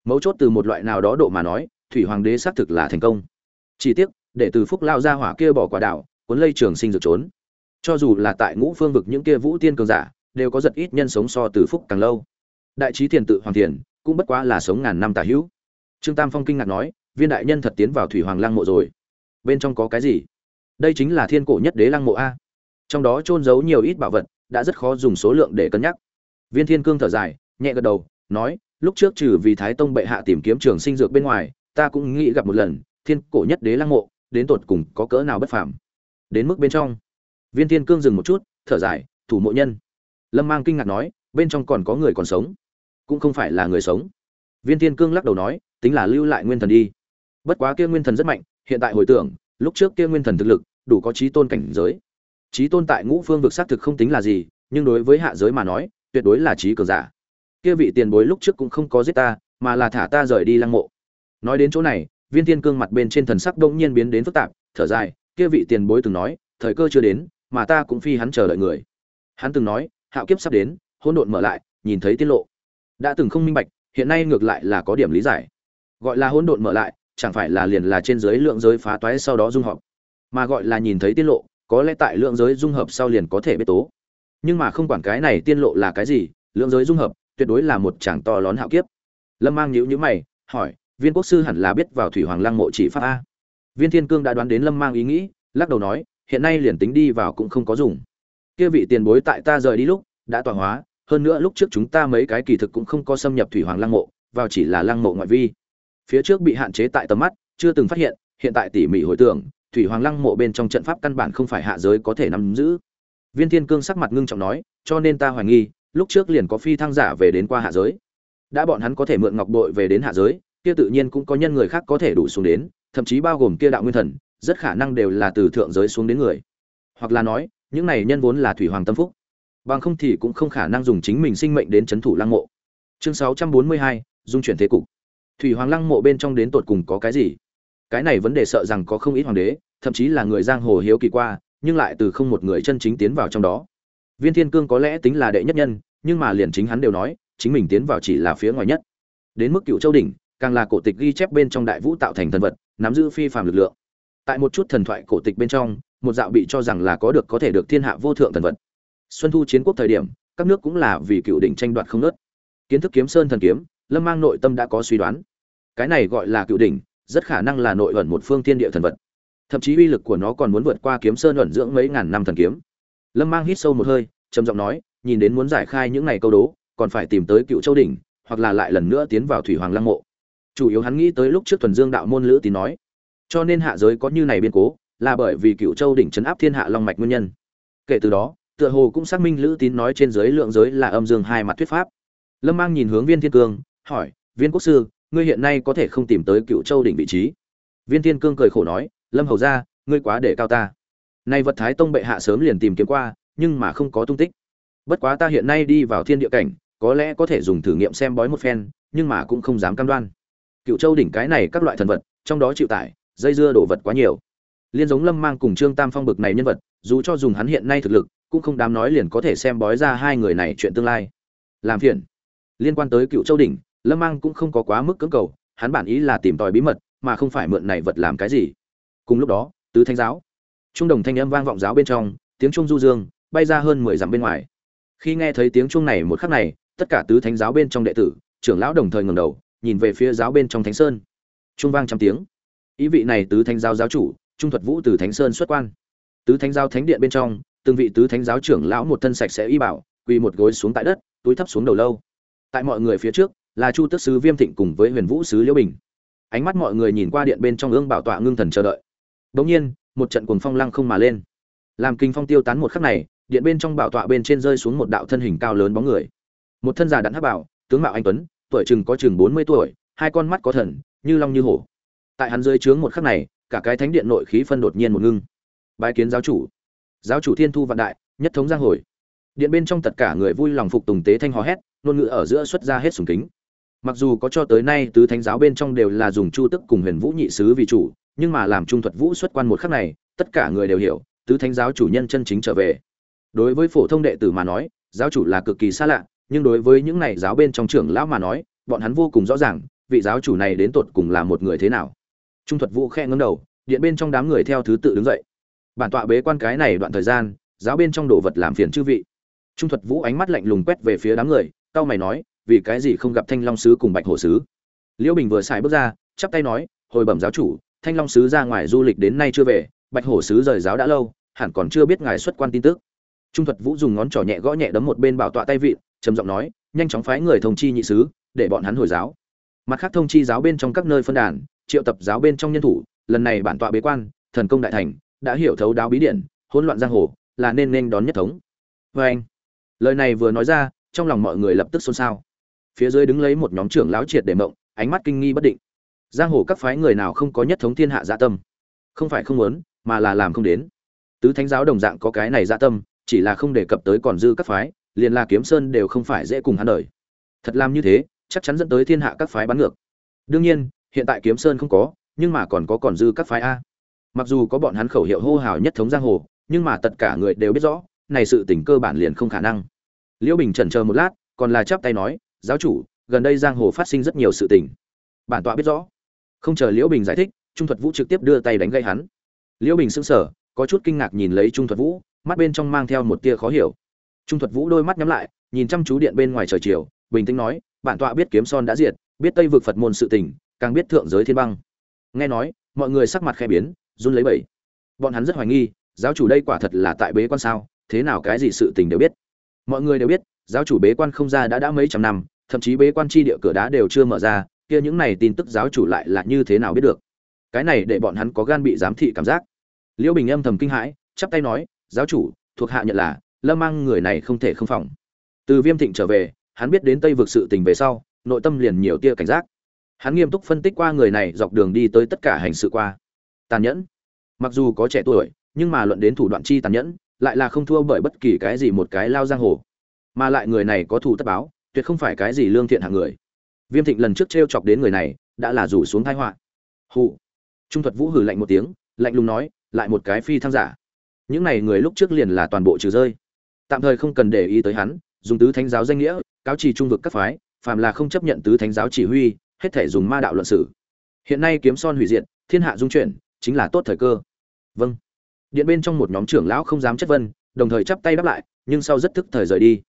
Mấu chốt từ một loại nào đó độ mà nói, thủy hoàng đế xác thực là thành công. Chỉ tiếc, để từ phúc lao ra hỏa kia bỏ quả đảo, cuốn lây trường sinh dược trốn. Cho dù là tại ngũ phương vực những kia vũ tiên cường giả, đều có rất ít nhân sống so từ phúc càng lâu. Đại trí thiền tự hoàng thiền, cũng bất quá là sống ngàn năm tả hữu. Trương tam phong kinh ngạc nói, viên đại nhân thật tiến vào thủy hoàng lăng mộ rồi. Bên trong có cái gì? Đây chính là thiên cổ nhất đế lăng mộ a. Trong đó trôn giấu nhiều ít bảo vật đã rất khó dùng số lượng để cân nhắc. Viên thiên cương thở dài, nhẹ gật đầu, nói, lúc trước trừ vì thái tông bệ hạ tìm kiếm trường sinh dược bên ngoài, ta cũng nghĩ gặp một lần, thiên cổ nhất đế lăng mộ, đến tột cùng có cỡ nào bất phàm. Đến mức bên trong, viên thiên cương dừng một chút, thở dài, thủ mộ nhân. Lâm mang kinh ngạc nói, bên trong còn có người còn sống? Cũng không phải là người sống. Viên thiên cương lắc đầu nói, tính là lưu lại nguyên thần đi. Bất quá kia nguyên thần rất mạnh, hiện tại hồi tưởng, lúc trước kia nguyên thần thực lực, đủ có trí tôn cảnh giới trí tôn tại ngũ phương vực xác thực không tính là gì, nhưng đối với hạ giới mà nói, tuyệt đối là trí cường giả. Kia vị tiền bối lúc trước cũng không có giết ta, mà là thả ta rời đi lăng mộ. Nói đến chỗ này, viên thiên cương mặt bên trên thần sắc đông nhiên biến đến phức tạp, thở dài, kia vị tiền bối từng nói, thời cơ chưa đến, mà ta cũng phi hắn chờ đợi người. Hắn từng nói, hạo kiếp sắp đến, hỗn độn mở lại, nhìn thấy tiết lộ. Đã từng không minh bạch, hiện nay ngược lại là có điểm lý giải. Gọi là hỗn độn mở lại, chẳng phải là liền là trên dưới lượng giới phá toái sau đó dung hợp, mà gọi là nhìn thấy tiết lộ có lẽ tại lượng giới dung hợp sau liền có thể biết tố. Nhưng mà không quản cái này tiên lộ là cái gì, lượng giới dung hợp tuyệt đối là một chàng to lớn hạo kiếp. Lâm mang nhíu nhíu mày, hỏi, viên quốc sư hẳn là biết vào thủy hoàng lăng mộ chỉ pháp a? Viên thiên cương đã đoán đến lâm mang ý nghĩ, lắc đầu nói, hiện nay liền tính đi vào cũng không có dùng. Kia vị tiền bối tại ta rời đi lúc đã tọa hóa, hơn nữa lúc trước chúng ta mấy cái kỳ thực cũng không có xâm nhập thủy hoàng lăng mộ, vào chỉ là lăng mộ ngoại vi. Phía trước bị hạn chế tại tầm mắt, chưa từng phát hiện hiện tại tỉ mỉ hồi tưởng thủy hoàng lăng mộ bên trong trận pháp căn bản không phải hạ giới có thể nắm giữ. Viên thiên cương sắc mặt ngưng trọng nói cho nên ta hoài nghi lúc trước liền có phi thăng giả về đến qua hạ giới. Đã bọn hắn có thể mượn ngọc bội về đến hạ giới kia tự nhiên cũng có nhân người khác có thể đủ xuống đến thậm chí bao gồm kia đạo nguyên thần rất khả năng đều là từ thượng giới xuống đến người. Hoặc là nói những này nhân vốn là thủy hoàng tâm phúc. Bằng không thì cũng không khả năng dùng chính mình sinh mệnh đến chấn thủ lăng mộ. Chương 642, dung chuyển thế cục. Thủy hoàng lăng mộ bên trong đến tột cùng có cái gì? Cái này vấn đề sợ rằng có không ít hoàng đế, thậm chí là người giang hồ hiếu kỳ qua, nhưng lại từ không một người chân chính tiến vào trong đó. Viên thiên cương có lẽ tính là đệ nhất nhân, nhưng mà liền chính hắn đều nói, chính mình tiến vào chỉ là phía ngoài nhất. Đến mức cựu châu đỉnh, càng là cổ tịch ghi chép bên trong đại vũ tạo thành thần vật, nắm giữ phi phàm lực lượng. Tại một chút thần thoại cổ tịch bên trong, một dạo bị cho rằng là có được có thể được thiên hạ vô thượng thần vật. Xuân thu chiến quốc thời điểm, các nước cũng là vì cựu đỉnh tranh đoạt không nớt kiến thức kiếm sơn thần kiếm, lâm mang nội tâm đã có suy đoán. Cái này gọi là cựu đỉnh rất khả năng là nội ẩn một phương thiên địa thần vật. Thậm chí uy lực của nó còn muốn vượt qua kiếm sơn ẩn dưỡng mấy ngàn năm thần kiếm. Lâm mang hít sâu một hơi, trầm giọng nói, nhìn đến muốn giải khai những này câu đố, còn phải tìm tới cựu châu đỉnh, hoặc là lại lần nữa tiến vào thủy hoàng lăng mộ. Chủ yếu hắn nghĩ tới lúc trước thuần dương đạo môn lữ tín nói. Cho nên hạ giới có như này biên cố, là bởi vì cựu châu đỉnh chấn áp thiên hạ long mạch nguyên nhân. Kể từ đó, tựa hồ cũng xác minh lữ tín nói trên giới lượng giới là âm dương hai mặt thuyết pháp. Lâm mang nhìn hướng viên thiên cương, hỏi, viên quốc sư ngươi hiện nay có thể không tìm tới cựu châu đỉnh vị trí. Viên thiên cương cười khổ nói, lâm hầu ra ngươi quá để cao ta. Nay vật thái tông bệ hạ sớm liền tìm kiếm qua, nhưng mà không có tung tích. Bất quá ta hiện nay đi vào thiên địa cảnh, có lẽ có thể dùng thử nghiệm xem bói một phen, nhưng mà cũng không dám cam đoan. Cựu châu đỉnh cái này các loại thần vật, trong đó chịu tải, dây dưa đổ vật quá nhiều. Liên giống lâm mang cùng trương tam phong bực này nhân vật, dù cho dùng hắn hiện nay thực lực, cũng không đám nói liền có thể xem bói ra hai người này chuyện tương lai. Làm phiền. Liên quan tới cựu châu đỉnh lâm mang cũng không có quá mức cưỡng cầu, hắn bản ý là tìm tòi bí mật, mà không phải mượn này vật làm cái gì. Cùng lúc đó, tứ thanh giáo, trung đồng thanh âm vang vọng giáo bên trong, tiếng trung du dương, bay ra hơn mười dặm bên ngoài. Khi nghe thấy tiếng trung này một khắc này, tất cả tứ thánh giáo bên trong đệ tử, trưởng lão đồng thời ngẩng đầu, nhìn về phía giáo bên trong thánh sơn. Trung vang trăm tiếng. Ý vị này tứ thánh giáo giáo chủ, trung thuật vũ từ thánh sơn xuất quan. Tứ thánh giáo thánh điện bên trong, từng vị tứ thánh giáo trưởng lão một thân sạch sẽ y bảo, quỳ một gối xuống tại đất, túi thấp xuống đầu lâu. Tại mọi người phía trước là chu tước sứ viêm thịnh cùng với huyền vũ sứ liễu bình. Ánh mắt mọi người nhìn qua điện bên trong ương bảo tọa ngưng thần chờ đợi. Bỗng nhiên, một trận cuồng phong lăng không mà lên. Làm kinh phong tiêu tán một khắc này, điện bên trong bảo tọa bên trên rơi xuống một đạo thân hình cao lớn bóng người. Một thân già đặn hắc bảo, tướng mạo anh tuấn, tuổi chừng có chừng bốn mươi tuổi, hai con mắt có thần, như long như hổ. Tại hắn dưới trướng một khắc này, cả cái thánh điện nội khí phân đột nhiên một ngưng. Bái kiến giáo chủ. Giáo chủ thiên thu vạn đại, nhất thống giang hồi. Điện bên trong tất cả người vui lòng phục tùng tế thanh hò hét, ngôn ngữ ở giữa xuất ra hết sùng kính mặc dù có cho tới nay tứ thánh giáo bên trong đều là dùng chu tức cùng huyền vũ nhị sứ vì chủ, nhưng mà làm trung thuật vũ xuất quan một khắc này, tất cả người đều hiểu, tứ thánh giáo chủ nhân chân chính trở về. Đối với phổ thông đệ tử mà nói, giáo chủ là cực kỳ xa lạ, nhưng đối với những này giáo bên trong trưởng lão mà nói, bọn hắn vô cùng rõ ràng, vị giáo chủ này đến tột cùng là một người thế nào. Trung thuật vũ khe ngấm đầu, điện bên trong đám người theo thứ tự đứng dậy. Bản tọa bế quan cái này đoạn thời gian, giáo bên trong đồ vật làm phiền chư vị. Trung thuật vũ ánh mắt lạnh lùng quét về phía đám người tao mày nói vì cái gì không gặp thanh long sứ cùng bạch hổ sứ? Liễu bình vừa xài bước ra, chắp tay nói, hồi bẩm giáo chủ, thanh long sứ ra ngoài du lịch đến nay chưa về, bạch hổ sứ rời giáo đã lâu, hẳn còn chưa biết ngài xuất quan tin tức. Trung thuật vũ dùng ngón trỏ nhẹ gõ nhẹ đấm một bên bảo tọa tay vị trầm giọng nói, nhanh chóng phái người thông chi nhị sứ, để bọn hắn hồi giáo. Mặt khác thông chi giáo bên trong các nơi phân đàn, triệu tập giáo bên trong nhân thủ, lần này bản tọa bế quan, thần công đại thành, đã hiểu thấu đáo bí điện hỗn loạn giang hồ, là nên nên đón nhất thống. Vê anh lời này vừa nói ra, trong lòng mọi người lập tức xôn xao phía dưới đứng lấy một nhóm trưởng lão triệt để mộng, ánh mắt kinh nghi bất định. Giang hồ các phái người nào không có nhất thống thiên hạ dạ tâm? Không phải không muốn, mà là làm không đến. Tứ thánh giáo đồng dạng có cái này dạ tâm, chỉ là không đề cập tới còn dư các phái, liền là kiếm sơn đều không phải dễ cùng hắn đời thật làm như thế, chắc chắn dẫn tới thiên hạ các phái bắn ngược. Đương nhiên, hiện tại kiếm sơn không có, nhưng mà còn có còn dư các phái a. Mặc dù có bọn hắn khẩu hiệu hô hào nhất thống giang hồ, nhưng mà tất cả người đều biết rõ, này sự tình cơ bản liền không khả năng. Liễu bình chần chờ một lát, còn là chắp tay nói giáo chủ, gần đây giang hồ phát sinh rất nhiều sự tình. Bản tọa biết rõ. Không chờ liễu bình giải thích, trung thuật vũ trực tiếp đưa tay đánh gây hắn. Liễu bình sững sờ, có chút kinh ngạc nhìn lấy trung thuật vũ, mắt bên trong mang theo một tia khó hiểu. Trung thuật vũ đôi mắt nhắm lại, nhìn chăm chú điện bên ngoài trời chiều, bình tĩnh nói, bản tọa biết kiếm son đã diệt, biết tây vực phật môn sự tình, càng biết thượng giới thiên băng. Nghe nói, mọi người sắc mặt khẽ biến, run lấy bẩy. Bọn hắn rất hoài nghi, giáo chủ đây quả thật là tại bế quan sao? Thế nào cái gì sự tình đều biết? Mọi người đều biết, giáo chủ bế quan không ra đã đã mấy trăm năm thậm chí bế quan chi địa cửa đá đều chưa mở ra, kia những này tin tức giáo chủ lại là như thế nào biết được? Cái này để bọn hắn có gan bị giám thị cảm giác. Liễu bình âm thầm kinh hãi, chắp tay nói, giáo chủ, thuộc hạ nhận là, lâm mang người này không thể không phòng. Từ viêm thịnh trở về, hắn biết đến tây vực sự tình về sau, nội tâm liền nhiều tia cảnh giác. Hắn nghiêm túc phân tích qua người này dọc đường đi tới tất cả hành sự qua. Tàn nhẫn. Mặc dù có trẻ tuổi, nhưng mà luận đến thủ đoạn chi tàn nhẫn, lại là không thua bởi bất kỳ cái gì một cái lao giang hồ. Mà lại người này có thủ tất báo tuyệt không phải cái gì lương thiện hạng người. Viêm thịnh lần trước t r e o chọc đến người này, đã là rủ xuống thái họa. Hụ trung thuật vũ hử lạnh một tiếng, lạnh lùng nói, lại một cái phi thăng giả. Những này người lúc trước liền là toàn bộ trừ rơi. Tạm thời không cần để ý tới hắn, dùng tứ thánh giáo danh nghĩa, cáo trì trung vực các phái, phàm là không chấp nhận tứ thánh giáo chỉ huy, hết thể dùng ma đạo luận sử. Hiện nay kiếm son hủy diệt, thiên hạ dung chuyển, chính là tốt thời cơ. Vâng. Điện bên trong một nhóm trưởng lão không dám chất vân đồng thời chắp tay đáp lại, nhưng sau rất thức thời rời đi.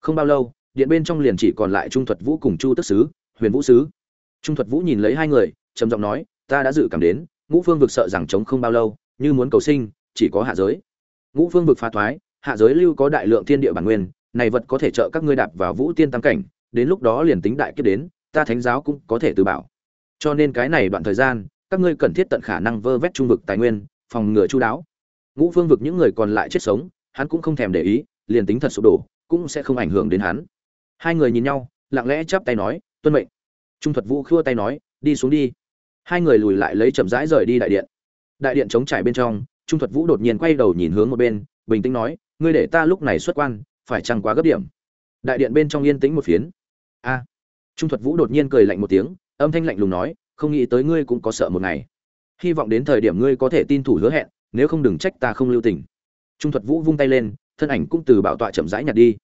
Không bao lâu điện bên trong liền chỉ còn lại trung thuật vũ cùng chu tức sứ, huyền vũ sứ. Trung thuật vũ nhìn lấy hai người, trầm giọng nói, ta đã dự cảm đến, ngũ phương vực sợ rằng chống không bao lâu, như muốn cầu sinh, chỉ có hạ giới. Ngũ phương vực phá thoái, hạ giới lưu có đại lượng thiên địa bản nguyên, này vật có thể trợ các ngươi đạp vào vũ tiên tam cảnh, đến lúc đó liền tính đại kiếp đến, ta thánh giáo cũng có thể từ bảo. Cho nên cái này đoạn thời gian, các ngươi cần thiết tận khả năng vơ vét trung vực tài nguyên, phòng ngừa chu đáo. Ngũ phương vực những người còn lại chết sống, hắn cũng không thèm để ý, liền tính thật sụp đổ, cũng sẽ không ảnh hưởng đến hắn hai người nhìn nhau, lặng lẽ chắp tay nói, tuân mệnh. Trung thuật vũ khua tay nói, đi xuống đi. Hai người lùi lại lấy chậm rãi rời đi đại điện. Đại điện chống trải bên trong, trung thuật vũ đột nhiên quay đầu nhìn hướng một bên, bình tĩnh nói, ngươi để ta lúc này xuất quan, phải chăng quá gấp điểm? Đại điện bên trong yên tĩnh một phiến. A. Trung thuật vũ đột nhiên cười lạnh một tiếng, âm thanh lạnh lùng nói, không nghĩ tới ngươi cũng có sợ một ngày. Hy vọng đến thời điểm ngươi có thể tin thủ hứa hẹn, nếu không đừng trách ta không lưu tình. Trung thuật vũ vung tay lên, thân ảnh cũng từ bảo tọa chậm rãi nhặt đi.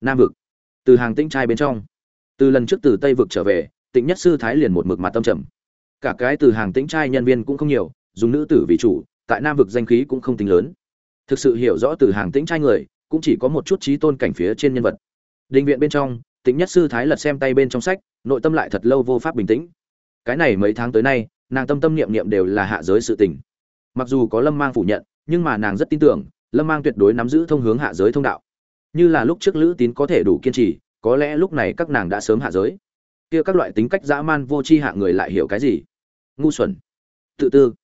Nam vực từ hàng tĩnh trai bên trong. Từ lần trước từ tây vực trở về, tịnh nhất sư thái liền một mực mặt tâm trầm. Cả cái từ hàng tĩnh trai nhân viên cũng không nhiều, dùng nữ tử vì chủ, tại nam vực danh khí cũng không tính lớn. Thực sự hiểu rõ từ hàng tĩnh trai người, cũng chỉ có một chút trí tôn cảnh phía trên nhân vật. Định viện bên trong, tịnh nhất sư thái lật xem tay bên trong sách, nội tâm lại thật lâu vô pháp bình tĩnh. Cái này mấy tháng tới nay, nàng tâm tâm niệm niệm đều là hạ giới sự tình. Mặc dù có lâm mang phủ nhận, nhưng mà nàng rất tin tưởng, lâm mang tuyệt đối nắm giữ thông hướng hạ giới thông đạo như là lúc trước lữ tín có thể đủ kiên trì, có lẽ lúc này các nàng đã sớm hạ giới. Kia các loại tính cách dã man vô tri hạ người lại hiểu cái gì? Ngu xuẩn. Tự tư.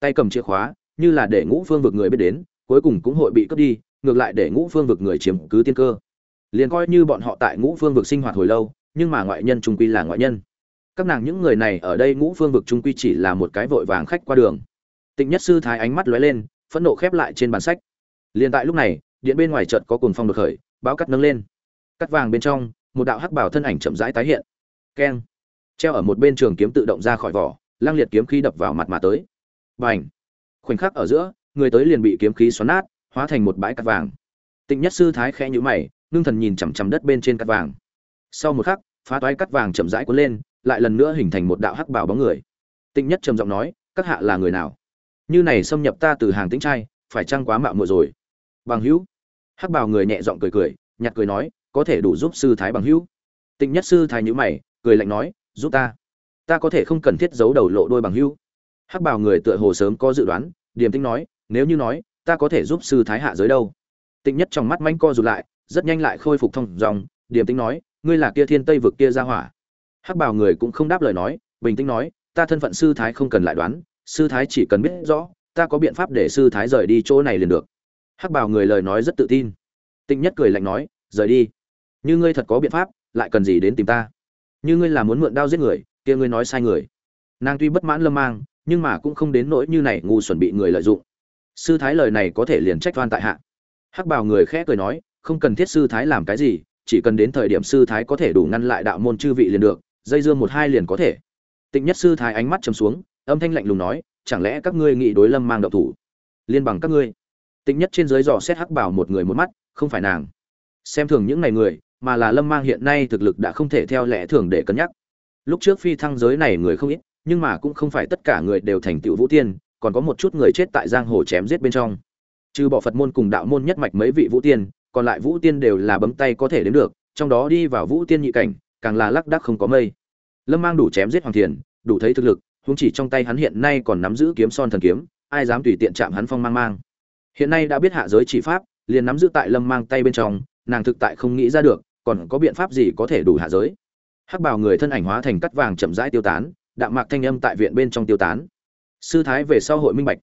Tay cầm chìa khóa, như là để ngũ phương vực người biết đến, cuối cùng cũng hội bị cướp đi, ngược lại để ngũ phương vực người chiếm cứ tiên cơ. Liền coi như bọn họ tại ngũ phương vực sinh hoạt hồi lâu, nhưng mà ngoại nhân trung quy là ngoại nhân. Các nàng những người này ở đây ngũ phương vực trung quy chỉ là một cái vội vàng khách qua đường. Tịnh nhất sư thái ánh mắt lóe lên, phẫn nộ khép lại trên bản sách. Liền tại lúc này điện bên ngoài chợt có cuồng phong đột khởi báo cắt nâng lên. Cắt vàng bên trong, một đạo hắc bảo thân ảnh chậm rãi tái hiện. Keng. Treo ở một bên trường kiếm tự động ra khỏi vỏ, lang liệt kiếm khí đập vào mặt mà tới. Bành. Khoảnh khắc ở giữa, người tới liền bị kiếm khí xoắn nát, hóa thành một bãi cắt vàng. Tịnh nhất sư thái khẽ nhíu mày, ngưng thần nhìn chằm chằm đất bên trên cắt vàng. Sau một khắc, phá toái cắt vàng chậm rãi cuốn lên, lại lần nữa hình thành một đạo hắc bảo bóng người. Tịnh nhất trầm giọng nói, các hạ là người nào? Như này xâm nhập ta từ hàng tĩnh trai, phải chăng quá mạo muội rồi? Bằng hữu hắc bào người nhẹ giọng cười cười nhặt cười nói, có thể đủ giúp sư thái bằng hữu. Tịnh nhất sư thái nhữ mày, cười lạnh nói, giúp ta. Ta có thể không cần thiết giấu đầu lộ đôi bằng hữu. Hắc bào người tựa hồ sớm có dự đoán, điềm tĩnh nói, nếu như nói, ta có thể giúp sư thái hạ giới đâu? Tịnh nhất trong mắt manh co rụt lại, rất nhanh lại khôi phục thông dòng, điềm tĩnh nói, ngươi là kia thiên tây vực kia ra hỏa. Hắc bào người cũng không đáp lời nói, bình tĩnh nói, ta thân phận sư thái không cần lại đoán, sư thái chỉ cần biết rõ, ta có biện pháp để sư thái rời đi chỗ này liền được hắc bảo người lời nói rất tự tin. Tịnh nhất cười lạnh nói, rời đi. Như ngươi thật có biện pháp, lại cần gì đến tìm ta? Như ngươi là muốn mượn đao giết người, kia ngươi nói sai người. Nàng tuy bất mãn lâm mang, nhưng mà cũng không đến nỗi như này ngu xuẩn bị người lợi dụng. Sư thái lời này có thể liền trách toan tại hạ. Hắc bảo người khẽ cười nói, không cần thiết sư thái làm cái gì, chỉ cần đến thời điểm sư thái có thể đủ ngăn lại đạo môn chư vị liền được, dây dưa một hai liền có thể. Tịnh nhất sư thái ánh mắt chầm xuống, âm thanh lạnh lùng nói, chẳng lẽ các ngươi nghĩ đối lâm mang độc thủ? Liên bằng các ngươi tịnh nhất trên dưới dò xét hắc bảo một người một mắt, không phải nàng. Xem thường những này người, mà là lâm mang hiện nay thực lực đã không thể theo lẽ thường để cân nhắc. Lúc trước phi thăng giới này người không ít, nhưng mà cũng không phải tất cả người đều thành tựu vũ tiên, còn có một chút người chết tại giang hồ chém giết bên trong. Trừ bỏ phật môn cùng đạo môn nhất mạch mấy vị vũ tiên, còn lại vũ tiên đều là bấm tay có thể đến được, trong đó đi vào vũ tiên nhị cảnh, càng là lắc đắc không có mây. Lâm mang đủ chém giết hoàng thiền, đủ thấy thực lực, huống chỉ trong tay hắn hiện nay còn nắm giữ kiếm son thần kiếm, ai dám tùy tiện chạm hắn phong mang mang hiện nay đã biết hạ giới chỉ pháp, liền nắm giữ tại lâm mang tay bên trong, nàng thực tại không nghĩ ra được, còn có biện pháp gì có thể đủ hạ giới. Hắc bảo người thân ảnh hóa thành cắt vàng chậm rãi tiêu tán, đạm mạc thanh âm tại viện bên trong tiêu tán. Sư thái về sau hội minh bạch.